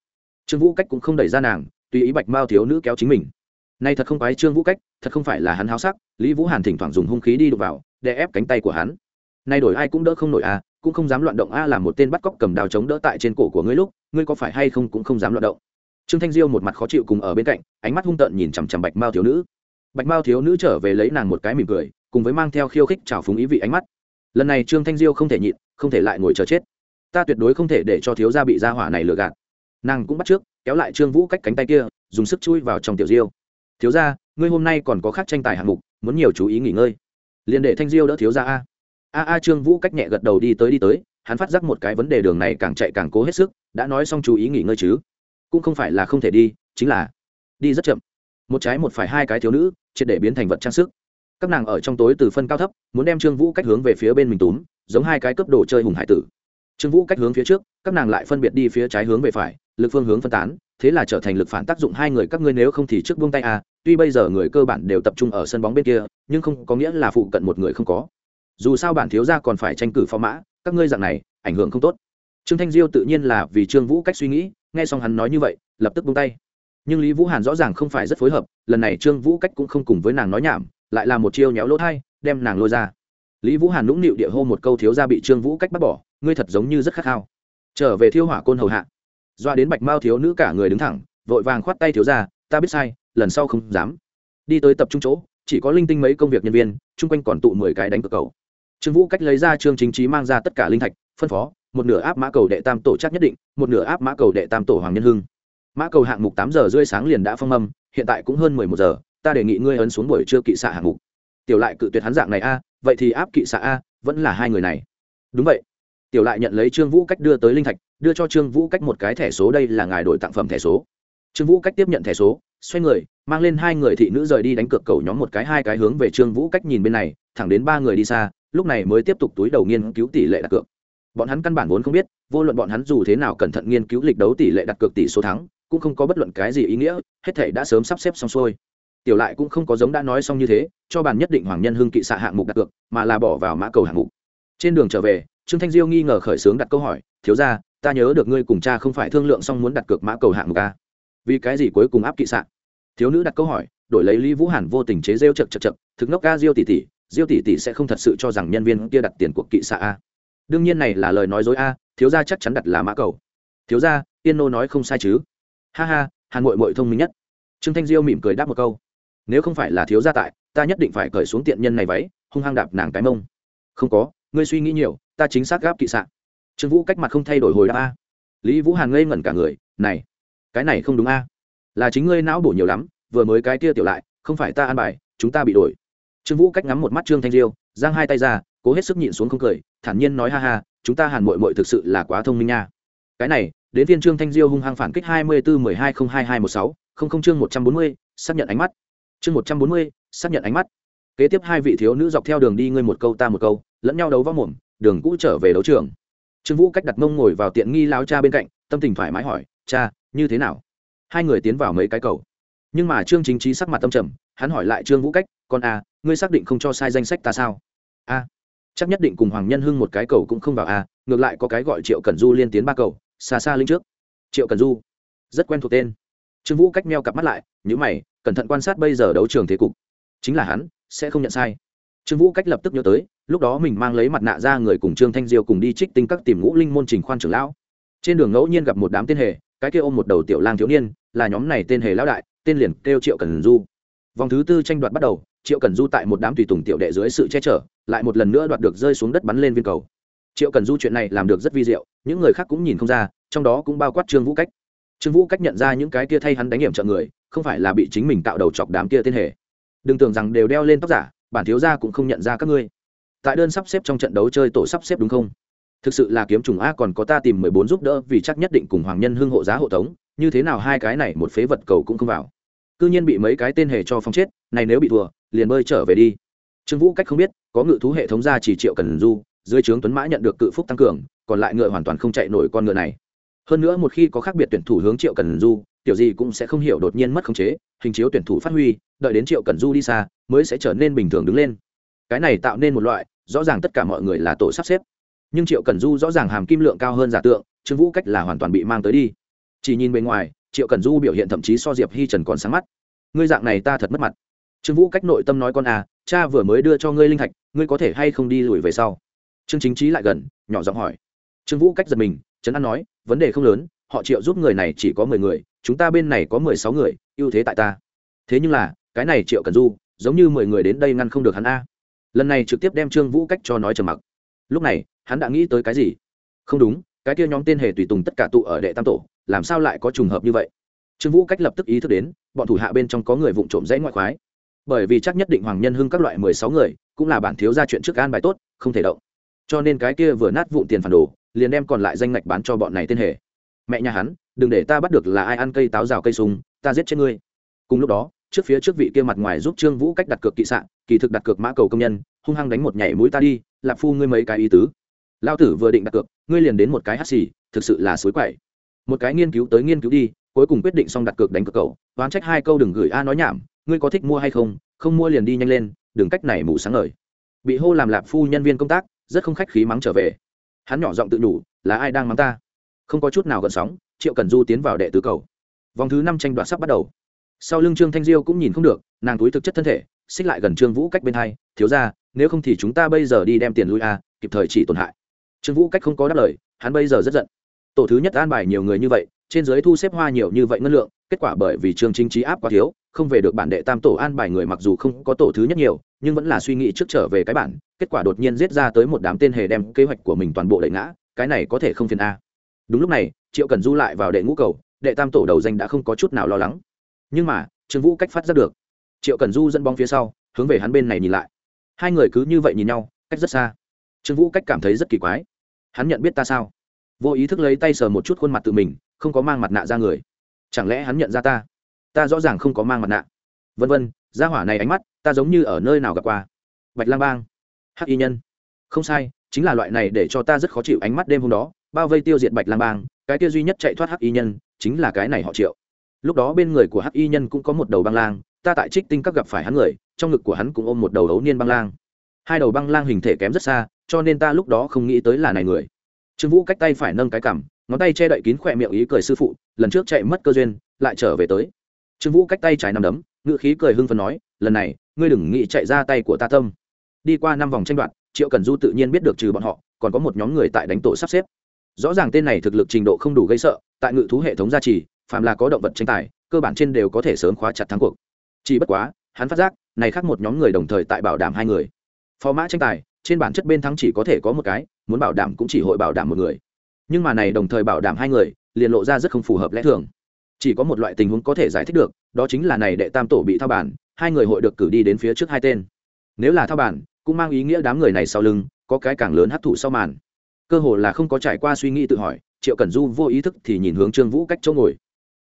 Trương vũ cách cũng không đẩy ra nàng, tùy ý bạch mao thiếu nữ kéo chính mình nay thật không phải trương vũ cách, thật không phải là hắn háo sắc, lý vũ hàn thỉnh thoảng dùng hung khí đi đục vào để ép cánh tay của hắn. Nay đổi ai cũng đỡ không nổi a cũng không dám loạn động a làm một tên bắt cóc cầm đào chống đỡ tại trên cổ của ngươi lúc, ngươi có phải hay không cũng không dám loạn động. Trương thanh diêu một mặt khó chịu cùng ở bên cạnh, ánh mắt hung tợn nhìn chằm chằm bạch mao thiếu nữ. Bạch mao thiếu nữ trở về lấy nàng một cái mỉm cười, cùng với mang theo khiêu khích trào phúng ý vị ánh mắt. Lần này trương thanh diêu không thể nhịn, không thể lại ngồi chờ chết. Ta tuyệt đối không thể để cho thiếu gia bị gia hỏa này lừa gạt. Nàng cũng bắt trước, kéo lại trương vũ cách cánh tay kia, dùng sức chui vào trong tiểu diêu thiếu gia, ngươi hôm nay còn có khác tranh tài hạng mục, muốn nhiều chú ý nghỉ ngơi. Liền để thanh diêu đỡ thiếu gia a. A a trương vũ cách nhẹ gật đầu đi tới đi tới, hắn phát giác một cái vấn đề đường này càng chạy càng cố hết sức, đã nói xong chú ý nghỉ ngơi chứ. Cũng không phải là không thể đi, chính là đi rất chậm. Một trái một phải hai cái thiếu nữ, triệt để biến thành vật trang sức. Các nàng ở trong tối từ phân cao thấp, muốn đem trương vũ cách hướng về phía bên mình túm, giống hai cái cấp đồ chơi hùng hải tử. Trương vũ cách hướng phía trước, các nàng lại phân biệt đi phía trái hướng về phải, lực phương hướng phân tán thế là trở thành lực phản tác dụng hai người các ngươi nếu không thì trước buông tay à tuy bây giờ người cơ bản đều tập trung ở sân bóng bên kia, nhưng không có nghĩa là phụ cận một người không có. Dù sao bản thiếu gia còn phải tranh cử phó mã, các ngươi dạng này, ảnh hưởng không tốt. Trương thanh diêu tự nhiên là vì trương vũ cách suy nghĩ, nghe xong hắn nói như vậy, lập tức buông tay. Nhưng lý vũ hàn rõ ràng không phải rất phối hợp, lần này trương vũ cách cũng không cùng với nàng nói nhảm, lại là một chiêu nhéo lỗ thai, đem nàng lôi ra. Lý vũ hàn nũng nịu địa hô một câu thiếu gia bị trương vũ cách bắt bỏ, ngươi thật giống như rất khát khao. Trở về thiêu hỏa côn hầu hạ doa đến bạch mao thiếu nữ cả người đứng thẳng, vội vàng khoát tay thiếu ra, ta biết sai, lần sau không dám. Đi tới tập trung chỗ, chỉ có linh tinh mấy công việc nhân viên, chung quanh còn tụ mười cái đánh cược cầu. Trương vũ cách lấy ra trương chính trí mang ra tất cả linh thạch, phân phó, một nửa áp mã cầu đệ tam tổ chắc nhất định, một nửa áp mã cầu đệ tam tổ hoàng nhân hưng. Mã cầu hạng mục tám giờ rưỡi sáng liền đã phong âm, hiện tại cũng hơn mười một giờ, ta đề nghị ngươi ấn xuống buổi trưa kỵ xạ hạng mục. Tiểu lại cự tuyệt hắn dạng này a, vậy thì áp kỵ xạ a, vẫn là hai người này. Đúng vậy. Tiểu lại nhận lấy trương vũ cách đưa tới linh thạch đưa cho trương vũ cách một cái thẻ số, đây là ngài đổi tặng phẩm thẻ số. Trương vũ cách tiếp nhận thẻ số, xoay người, mang lên hai người thị nữ rời đi đánh cược cầu nhóm một cái, hai cái hướng về trương vũ cách nhìn bên này, thẳng đến ba người đi xa, lúc này mới tiếp tục túi đầu nghiên cứu tỷ lệ đặt cược. Bọn hắn căn bản vốn không biết, vô luận bọn hắn dù thế nào cẩn thận nghiên cứu lịch đấu tỷ lệ đặt cược tỷ số thắng, cũng không có bất luận cái gì ý nghĩa, hết thể đã sớm sắp xếp xong xuôi. Tiểu lại cũng không có giống đã nói xong như thế, cho bàn nhất định hoàng nhân hưng kỵ xạ hạng mục đặt cược, mà là bỏ vào mã cầu hạng mục. Trên đường trở về, trương thanh diêu nghi ngờ khởi xướng đặt câu hỏi, thiếu ra ta nhớ được ngươi cùng cha không phải thương lượng xong muốn đặt cược mã cầu hạng mục a. Vì cái gì cuối cùng áp kỵ sạn? Thiếu nữ đặt câu hỏi, đổi lấy lý vũ hàn vô tình chế rêu chật chật chật, thực nóc ca diêu tỷ tỷ, diêu tỷ tỷ sẽ không thật sự cho rằng nhân viên kia đặt tiền cuộc kỵ xạ a. Đương nhiên này là lời nói dối a, thiếu gia chắc chắn đặt là mã cầu. Thiếu gia tiên nô nói không sai chứ. Ha ha, hàn mội mội thông minh nhất. Trương thanh diêu mỉm cười đáp một câu. Nếu không phải là thiếu gia tại, ta nhất định phải cởi xuống tiện nhân này váy, hung hăng đạp nàng cái mông. Không có, ngươi suy nghĩ nhiều, ta chính xác gáp kỵ sạn trương vũ cách mặt không thay đổi hồi đáp a. Lý vũ hàn ngây ngẩn cả người, này, cái này không đúng a. Là chính ngươi não bổ nhiều lắm, vừa mới cái kia tiểu lại, không phải ta an bài, chúng ta bị đổi. Trương vũ cách ngắm một mắt trương thanh diêu, giang hai tay ra, cố hết sức nhịn xuống không cười, thản nhiên nói, ha ha, chúng ta hàn mội mội thực sự là quá thông minh nha. Cái này, đến viên trương thanh diêu hung hăng phản kích hai mươi bốn mười hai không hai hai một sáu, không không chương một trăm bốn mươi, xác nhận ánh mắt. Chương một trăm bốn mươi, xác nhận ánh mắt. Kế tiếp hai vị thiếu nữ dọc theo đường đi ngươi một câu ta một câu, lẫn nhau đấu võ mồm, đường cũ trở về đấu trường trương vũ cách đặt mông ngồi vào tiện nghi lao cha bên cạnh tâm tình thoải mái hỏi cha như thế nào? Hai người tiến vào mấy cái cầu. Nhưng mà trương chính trí sắc mặt tâm trầm hắn hỏi lại trương vũ cách con a à, ngươi xác định không cho sai danh sách ta sao? A chắc nhất định cùng hoàng nhân hưng một cái cầu cũng không vào a ngược lại có cái gọi triệu cần du liên tiến ba cầu xa xa linh trước. Triệu cần du? Rất quen thuộc tên. Trương vũ cách meo cặp mắt lại nhữ mày cẩn thận quan sát bây giờ đấu trường thế cục. Chính là hắn sẽ không nhận sai. Trương vũ cách lập tức nhớ tới lúc đó mình mang lấy mặt nạ ra người cùng trương thanh diêu cùng đi trích tinh các tìm ngũ linh môn trình khoan trưởng lão. Trên đường ngẫu nhiên gặp một đám tên hề, cái kia ôm một đầu tiểu lang thiếu niên, là nhóm này tên hề lão đại, tên liền kêu triệu cần du. Vòng thứ tư tranh đoạt bắt đầu, triệu cần du tại một đám tùy tùng tiểu đệ dưới sự che chở, lại một lần nữa đoạt được rơi xuống đất bắn lên viên cầu. Triệu cần du chuyện này làm được rất vi diệu, những người khác cũng nhìn không ra, trong đó cũng bao quát trương vũ cách. Trương vũ cách nhận ra những cái kia thay hắn đánh hiểm trợ người, không phải là bị chính mình tạo đầu chọc đám kia tên hề. Đừng tưởng rằng đều đeo lên tóc giả, bản thiếu gia cũng không nhận ra các ngươi tại đơn sắp xếp trong trận đấu chơi tổ sắp xếp đúng không? Thực sự là kiếm trùng a còn có ta tìm mười bốn giúp đỡ vì chắc nhất định cùng hoàng nhân hưng hộ giá hộ tống, như thế nào hai cái này một phế vật cầu cũng không vào. Cứ nhiên bị mấy cái tên hề cho phong chết, này nếu bị thua, liền bơi trở về đi. Trương vũ cách không biết, có ngự thú hệ thống ra chỉ triệu cần du, dưới trướng tuấn mã nhận được cự phúc tăng cường, còn lại ngựa hoàn toàn không chạy nổi con ngựa này. Hơn nữa một khi có khác biệt tuyển thủ hướng triệu cần du, tiểu gì cũng sẽ không hiểu đột nhiên mất khống chế, hình chiếu tuyển thủ phát huy, đợi đến triệu cần du đi xa, mới sẽ trở nên bình thường đứng lên. Cái này tạo nên một loại rõ ràng tất cả mọi người là tổ sắp xếp. Nhưng triệu cần du rõ ràng hàm kim lượng cao hơn giả tượng, trương vũ cách là hoàn toàn bị mang tới đi. Chỉ nhìn bên ngoài, triệu cần du biểu hiện thậm chí so diệp hi trần còn sáng mắt. Ngươi dạng này ta thật mất mặt. Trương vũ cách nội tâm nói con à cha vừa mới đưa cho ngươi linh thạch, ngươi có thể hay không đi lùi về sau? Trương chính trí lại gần, nhỏ giọng hỏi. Trương vũ cách giật mình trấn an nói, vấn đề không lớn, họ triệu giúp người này chỉ có mười người, chúng ta bên này có mười sáu người, ưu thế tại ta. Thế nhưng là, cái này triệu cần du, giống như mười người đến đây ngăn không được hắn a lần này trực tiếp đem trương vũ cách cho nói trầm mặc lúc này hắn đã nghĩ tới cái gì không đúng cái kia nhóm tên hề tùy tùng tất cả tụ ở đệ tam tổ làm sao lại có trùng hợp như vậy trương vũ cách lập tức ý thức đến bọn thủ hạ bên trong có người vụng trộm dãy ngoại khoái bởi vì chắc nhất định hoàng nhân hưng các loại mười sáu người cũng là bản thiếu ra chuyện trước an bài tốt không thể động cho nên cái kia vừa nát vụn tiền phản đồ liền đem còn lại danh ngạch bán cho bọn này tên hề mẹ nhà hắn đừng để ta bắt được là ai ăn cây táo rào cây súng ta giết chết ngươi cùng lúc đó trước phía trước vị kia mặt ngoài giúp trương vũ cách đặt cược kỵ sạn kỳ thực đặt cược mã cầu công nhân, hung hăng đánh một nhảy mũi ta đi, lạp phu ngươi mấy cái ý tứ. Lao tử vừa định đặt cược, ngươi liền đến một cái hắt xì, thực sự là suối quậy. Một cái nghiên cứu tới nghiên cứu đi, cuối cùng quyết định xong đặt cược đánh cược cậu, oán trách hai câu đừng gửi a nói nhảm, ngươi có thích mua hay không không mua liền đi nhanh lên, đừng cách này mù sáng ngời. Bị hô làm lạp phu nhân viên công tác, rất không khách khí mắng trở về. Hắn nhỏ giọng tự nhủ, là ai đang mắng ta? Không có chút nào gần sóng, triệu cần du tiến vào đệ tứ cầu. Vòng thứ năm tranh đoạt sắp bắt đầu sau lưng trương thanh diêu cũng nhìn không được, nàng túi thực chất thân thể, xích lại gần trương vũ cách bên hai, thiếu ra, nếu không thì chúng ta bây giờ đi đem tiền lui a kịp thời chỉ tổn hại. Trương vũ cách không có đáp lời, hắn bây giờ rất giận. Tổ thứ nhất an bài nhiều người như vậy, trên giới thu xếp hoa nhiều như vậy ngân lượng, kết quả bởi vì trương chính trí áp quá thiếu, không về được bản đệ tam tổ an bài người mặc dù không có tổ thứ nhất nhiều, nhưng vẫn là suy nghĩ trước trở về cái bản, kết quả đột nhiên giết ra tới một đám tên hề đem kế hoạch của mình toàn bộ đẩy ngã, cái này có thể không phiền a. Đúng lúc này, triệu cần du lại vào đệ ngũ cầu, đệ tam tổ đầu danh đã không có chút nào lo lắng nhưng mà, trương vũ cách phát giác được. Triệu cần du dẫn bóng phía sau, hướng về hắn bên này nhìn lại. Hai người cứ như vậy nhìn nhau, cách rất xa. Trương vũ cách cảm thấy rất kỳ quái. Hắn nhận biết ta sao? Vô ý thức lấy tay sờ một chút khuôn mặt tự mình, không có mang mặt nạ ra người. Chẳng lẽ hắn nhận ra ta? Ta rõ ràng không có mang mặt nạ. Vân vân ra hỏa này ánh mắt, ta giống như ở nơi nào gặp qua. Bạch lang bang. Hắc y nhân. Không sai, chính là loại này để cho ta rất khó chịu ánh mắt đêm hôm đó, bao vây tiêu diệt bạch lang bang, cái kia duy nhất chạy thoát hắc y nhân, chính là cái này họ triệu lúc đó bên người của hắc y nhân cũng có một đầu băng lang, ta tại trích tinh các gặp phải hắn người, trong ngực của hắn cũng ôm một đầu ấu niên băng lang. Hai đầu băng lang hình thể kém rất xa, cho nên ta lúc đó không nghĩ tới là này người. Trương vũ cách tay phải nâng cái cằm, ngón tay che đậy kín khỏe miệng ý cười sư phụ, lần trước chạy mất cơ duyên, lại trở về tới. Trương vũ cách tay trái nằm đấm ngự khí cười hưng phần nói, lần này, ngươi đừng nghĩ chạy ra tay của ta tâm. Đi qua năm vòng tranh đoạt, triệu cần du tự nhiên biết được trừ bọn họ, còn có một nhóm người tại đánh tổ sắp xếp. Rõ ràng tên này thực lực trình độ không đủ gây sợ, tại ngự thú hệ thống gia trì phàm là có động vật tranh tài, cơ bản trên đều có thể sớm khóa chặt thắng cuộc. Chỉ bất quá, hắn phát giác, này khác một nhóm người đồng thời tại bảo đảm hai người. Phó mã tranh tài, trên bản chất bên thắng chỉ có thể có một cái, muốn bảo đảm cũng chỉ hội bảo đảm một người. Nhưng mà này đồng thời bảo đảm hai người, liền lộ ra rất không phù hợp lẽ thường. Chỉ có một loại tình huống có thể giải thích được, đó chính là này đệ tam tổ bị thao bản hai người hội được cử đi đến phía trước hai tên. Nếu là thao bản cũng mang ý nghĩa đám người này sau lưng, có cái càng lớn hấp thụ sau màn. Cơ hồ là không có trải qua suy nghĩ tự hỏi, triệu cẩn du vô ý thức thì nhìn hướng trương vũ cách chỗ ngồi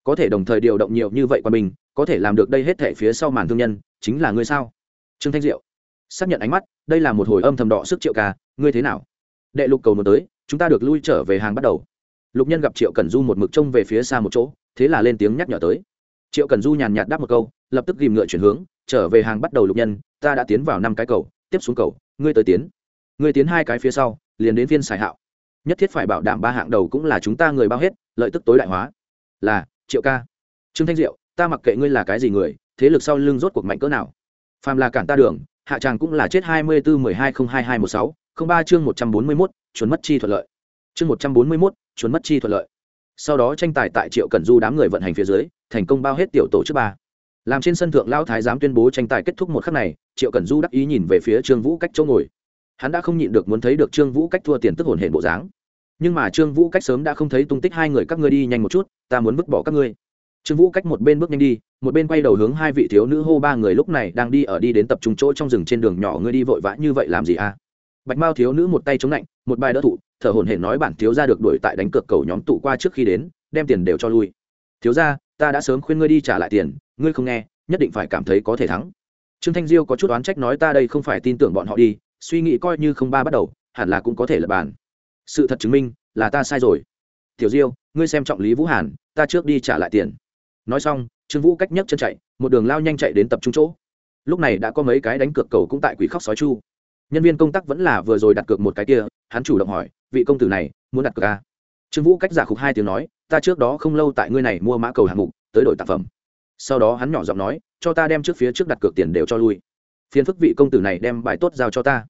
có thể đồng thời điều động nhiều như vậy qua mình có thể làm được đây hết thể phía sau màn thương nhân, chính là ngươi sao? Trương thanh diệu, xác nhận ánh mắt, đây là một hồi âm thầm đỏ sức triệu ca, ngươi thế nào? Đệ lục cầu một tới, chúng ta được lui trở về hàng bắt đầu. Lục nhân gặp triệu cẩn du một mực trông về phía xa một chỗ, thế là lên tiếng nhắc nhở tới. Triệu cẩn du nhàn nhạt đáp một câu, lập tức ghìm ngựa chuyển hướng, trở về hàng bắt đầu lục nhân, ta đã tiến vào năm cái cầu, tiếp xuống cầu, ngươi tới tiến. Ngươi tiến hai cái phía sau, liền đến phiên xài hạo. Nhất thiết phải bảo đảm ba hạng đầu cũng là chúng ta người bao hết, lợi tức tối đại hóa. Là triệu ca. Trương thanh diệu, ta mặc kệ ngươi là cái gì người, thế lực sau lưng rốt cuộc mạnh cỡ nào? Phàm là cản ta đường, hạ tràng cũng là chết hai mươi bốn mười hai không hai hai một sáu, không ba chương một trăm bốn mươi mốt, chuẩn mất chi thuận lợi. Chương một trăm bốn mươi mốt, chuẩn mất chi thuận lợi. Sau đó tranh tài tại triệu cẩn du đám người vận hành phía dưới, thành công bao hết tiểu tổ trước ba. Làm trên sân thượng lao thái giám tuyên bố tranh tài kết thúc một khắc này, triệu cẩn du đắc ý nhìn về phía trương vũ cách chỗ ngồi. Hắn đã không nhịn được muốn thấy được trương vũ cách thua tiền tức hồn hển bộ dáng nhưng mà trương vũ cách sớm đã không thấy tung tích hai người các ngươi đi nhanh một chút, ta muốn vứt bỏ các ngươi. Trương vũ cách một bên bước nhanh đi, một bên quay đầu hướng hai vị thiếu nữ hô ba người lúc này đang đi ở đi đến tập trung chỗ trong rừng trên đường nhỏ, ngươi đi vội vã như vậy làm gì à? Bạch mao thiếu nữ một tay chống lạnh, một bài đỡ thụ thở hổn hển nói bản thiếu ra được đuổi tại đánh cược cầu nhóm tụ qua trước khi đến, đem tiền đều cho lui. Thiếu ra ta đã sớm khuyên ngươi đi trả lại tiền, ngươi không nghe, nhất định phải cảm thấy có thể thắng. Trương thanh diêu có chút oán trách nói ta đây không phải tin tưởng bọn họ đi, suy nghĩ coi như không ba bắt đầu, hẳn là cũng có thể là bàn sự thật chứng minh là ta sai rồi. Tiểu diêu, ngươi xem trọng lý vũ hàn, ta trước đi trả lại tiền. Nói xong, trương vũ cách nhấc chân chạy, một đường lao nhanh chạy đến tập trung chỗ. Lúc này đã có mấy cái đánh cược cầu cũng tại quỷ khóc sói chu. Nhân viên công tác vẫn là vừa rồi đặt cược một cái kia, hắn chủ động hỏi, vị công tử này, muốn đặt cược à? trương vũ cách giả khục hai tiếng nói, ta trước đó không lâu tại ngươi này mua mã cầu hạng mục, tới đổi tạp phẩm. Sau đó hắn nhỏ giọng nói, cho ta đem trước phía trước đặt cược tiền đều cho lui. Phiền phức vị công tử này đem bài tốt giao cho ta.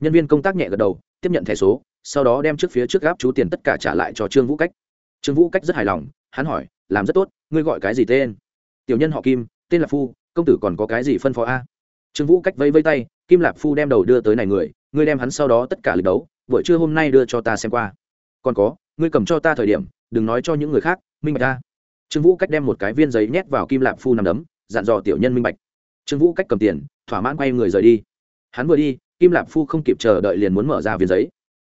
Nhân viên công tác nhẹ gật đầu, tiếp nhận thẻ số sau đó đem trước phía trước gáp chú tiền tất cả trả lại cho trương vũ cách. Trương vũ cách rất hài lòng, hắn hỏi, làm rất tốt, ngươi gọi cái gì tên? Tiểu nhân họ kim, tên là phu, công tử còn có cái gì phân phó a? Trương vũ cách vẫy vẫy tay, kim lạp phu đem đầu đưa tới này người, ngươi đem hắn sau đó tất cả lịch đấu, buổi trưa hôm nay đưa cho ta xem qua. Còn có, ngươi cầm cho ta thời điểm, đừng nói cho những người khác, minh bạch ta. Trương vũ cách đem một cái viên giấy nhét vào kim lạp phu nằm đấm, dặn dò tiểu nhân minh bạch. Trương vũ cách cầm tiền, thỏa mãn quay người rời đi. Hắn vừa đi, kim lạp phu không kịp chờ đợi liền muốn mở ra viên giấy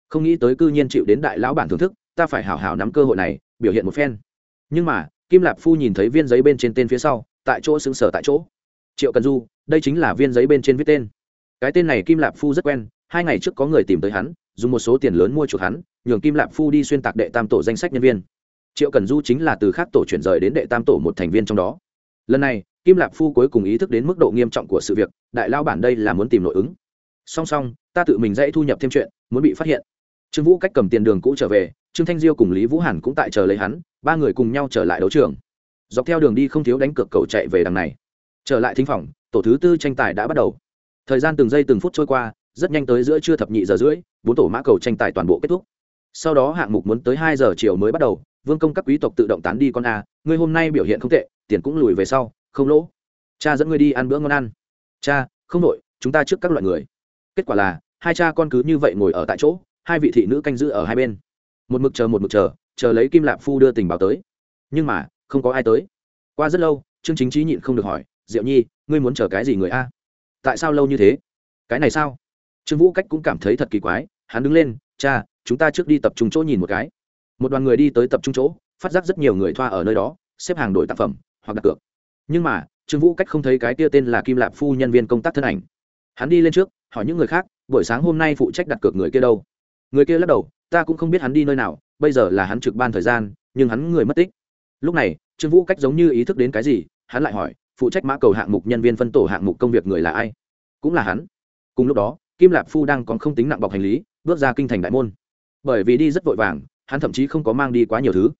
không nghĩ tới cư nhiên chịu đến đại lão bản thưởng thức, ta phải hảo hảo nắm cơ hội này, biểu hiện một phen. Nhưng mà, kim lạp phu nhìn thấy viên giấy bên trên tên phía sau, tại chỗ xứng sở tại chỗ. Triệu cần du, đây chính là viên giấy bên trên viết tên. Cái tên này kim lạp phu rất quen, hai ngày trước có người tìm tới hắn, dùng một số tiền lớn mua chuộc hắn, nhường kim lạp phu đi xuyên tạc đệ tam tổ danh sách nhân viên. Triệu cần du chính là từ khác tổ chuyển rời đến đệ tam tổ một thành viên trong đó. Lần này, kim lạp phu cuối cùng ý thức đến mức độ nghiêm trọng của sự việc, đại lao bản đây là muốn tìm nội ứng. Song song, ta tự mình dãy thu nhập thêm chuyện, muốn bị phát hiện trương vũ cách cầm tiền đường cũ trở về, trương thanh diêu cùng lý vũ hàn cũng tại chờ lấy hắn, ba người cùng nhau trở lại đấu trường. Dọc theo đường đi không thiếu đánh cược cầu chạy về đằng này. Trở lại thính phòng, tổ thứ tư tranh tài đã bắt đầu. Thời gian từng giây từng phút trôi qua, rất nhanh tới giữa trưa thập nhị giờ rưỡi, bốn tổ mã cầu tranh tài toàn bộ kết thúc. Sau đó hạng mục muốn tới hai giờ chiều mới bắt đầu, vương công các quý tộc tự động tán đi con a ngươi hôm nay biểu hiện không tệ, tiền cũng lùi về sau, không lỗ. Cha dẫn ngươi đi ăn bữa ngon ăn. Cha, không đội chúng ta trước các loại người. Kết quả là, hai cha con cứ như vậy ngồi ở tại chỗ hai vị thị nữ canh giữ ở hai bên. Một mực chờ, một mực chờ chờ lấy kim lạp phu đưa tình báo tới. Nhưng mà, không có ai tới. Qua rất lâu, trương chính trí nhịn không được hỏi, diệu nhi, ngươi muốn chờ cái gì người a? Tại sao lâu như thế? Cái này sao? Trương vũ cách cũng cảm thấy thật kỳ quái, hắn đứng lên, cha, chúng ta trước đi tập trung chỗ nhìn một cái. Một đoàn người đi tới tập trung chỗ, phát giác rất nhiều người thoa ở nơi đó, xếp hàng đổi tác phẩm, hoặc đặt cược. Nhưng mà, trương vũ cách không thấy cái kia tên là kim lạp phu nhân viên công tác thân ảnh. Hắn đi lên trước, hỏi những người khác, buổi sáng hôm nay phụ trách đặt cược người kia đâu? Người kia lắc đầu, ta cũng không biết hắn đi nơi nào, bây giờ là hắn trực ban thời gian, nhưng hắn người mất tích. Lúc này, trương vũ cách giống như ý thức đến cái gì, hắn lại hỏi, phụ trách mã cầu hạng mục nhân viên phân tổ hạng mục công việc người là ai? Cũng là hắn. Cùng lúc đó, kim lạp phu đang còn không tính nặng bọc hành lý, bước ra kinh thành đại môn. Bởi vì đi rất vội vàng, hắn thậm chí không có mang đi quá nhiều thứ.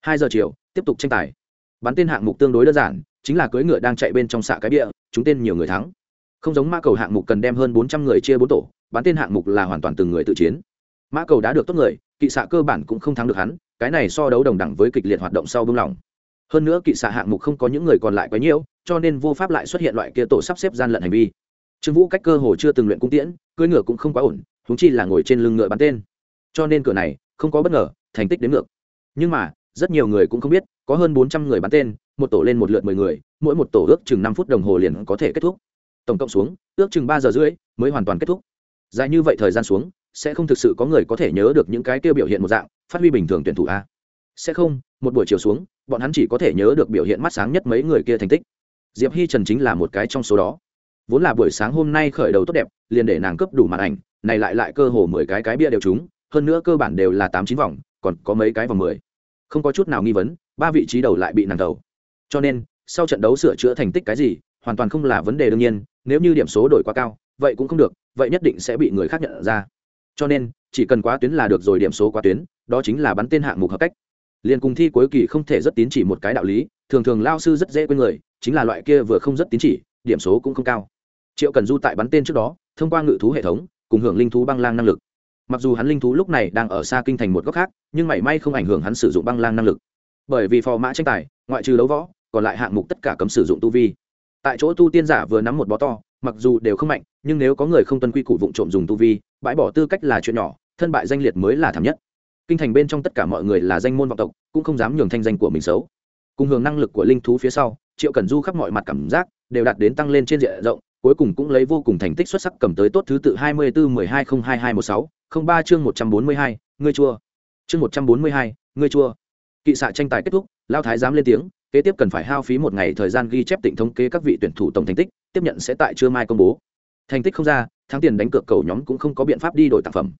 Hai giờ chiều, tiếp tục tranh tài. Bắn tên hạng mục tương đối đơn giản, chính là cưỡi ngựa đang chạy bên trong xạ cái địa chúng tên nhiều người thắng. Không giống mã cầu hạng mục cần đem hơn bốn trăm người chia bốn tổ, bắn tên hạng mục là hoàn toàn từng người tự chiến mã cầu đã được tốt người, kỵ xạ cơ bản cũng không thắng được hắn, cái này so đấu đồng đẳng với kịch liệt hoạt động sau bưng lỏng. Hơn nữa kỵ xạ hạng mục không có những người còn lại quá nhiễu cho nên vô pháp lại xuất hiện loại kia tổ sắp xếp gian lận hành vi. Trương vũ cách cơ hồ chưa từng luyện cung tiễn, cưỡi ngựa cũng không quá ổn húng chi là ngồi trên lưng ngựa bắn tên. Cho nên cửa này không có bất ngờ, thành tích đến ngược. Nhưng mà, rất nhiều người cũng không biết, có hơn bốn trăm người bắn tên, một tổ lên một lượt mười người, mỗi một tổ ước chừng năm phút đồng hồ liền có thể kết thúc. Tổng cộng xuống, ước chừng ba giờ rưỡi mới hoàn toàn kết thúc. Dài như vậy thời gian xuống sẽ không thực sự có người có thể nhớ được những cái tiêu biểu hiện một dạng, phát huy bình thường tuyển thủ a. Sẽ không, một buổi chiều xuống, bọn hắn chỉ có thể nhớ được biểu hiện mắt sáng nhất mấy người kia thành tích. Diệp hi trần chính là một cái trong số đó. Vốn là buổi sáng hôm nay khởi đầu tốt đẹp, liền để nàng cấp đủ màn ảnh, này lại lại cơ hồ mười cái cái bia đều trúng, hơn nữa cơ bản đều là tám chín vòng, còn có mấy cái vòng mười. Không có chút nào nghi vấn, ba vị trí đầu lại bị nàng đầu. Cho nên, sau trận đấu sửa chữa thành tích cái gì, hoàn toàn không là vấn đề đương nhiên, nếu như điểm số đổi quá cao, vậy cũng không được, vậy nhất định sẽ bị người khác nhận ra cho nên, chỉ cần quá tuyến là được rồi điểm số quá tuyến, đó chính là bắn tên hạng mục hợp cách. Liền cùng thi cuối kỳ không thể rất tín chỉ một cái đạo lý, thường thường lao sư rất dễ quên người, chính là loại kia vừa không rất tín chỉ, điểm số cũng không cao. Triệu cần du tại bắn tên trước đó, thông qua ngự thú hệ thống, cùng hưởng linh thú băng lang năng lực. Mặc dù hắn linh thú lúc này đang ở xa kinh thành một góc khác, nhưng mảy may không ảnh hưởng hắn sử dụng băng lang năng lực. Bởi vì phò mã tranh tài, ngoại trừ đấu võ, còn lại hạng mục tất cả cấm sử dụng tu vi. Tại chỗ tu tiên giả vừa nắm một bó to, mặc dù đều không mạnh nhưng nếu có người không tuân quy củ vụng trộm dùng tu vi bãi bỏ tư cách là chuyện nhỏ thân bại danh liệt mới là thảm nhất kinh thành bên trong tất cả mọi người là danh môn vọng tộc cũng không dám nhường thanh danh của mình xấu cùng hưởng năng lực của linh thú phía sau triệu cần du khắp mọi mặt cảm giác đều đạt đến tăng lên trên diện rộng cuối cùng cũng lấy vô cùng thành tích xuất sắc cầm tới tốt thứ tự 24 12 022 16 03 chương 142, ngươi chua. Chương 142, ngươi chua. Kỵ xạ tranh tài kết thúc, Lao Thái dám lên tiếng, kế tiếp cần phải hao phí một ngày thời gian ghi chép tịnh thống kê các vị tuyển thủ tổng thành tích, tiếp nhận sẽ tại trưa mai công bố. Thành tích không ra, thắng tiền đánh cược cầu nhóm cũng không có biện pháp đi đổi tác phẩm.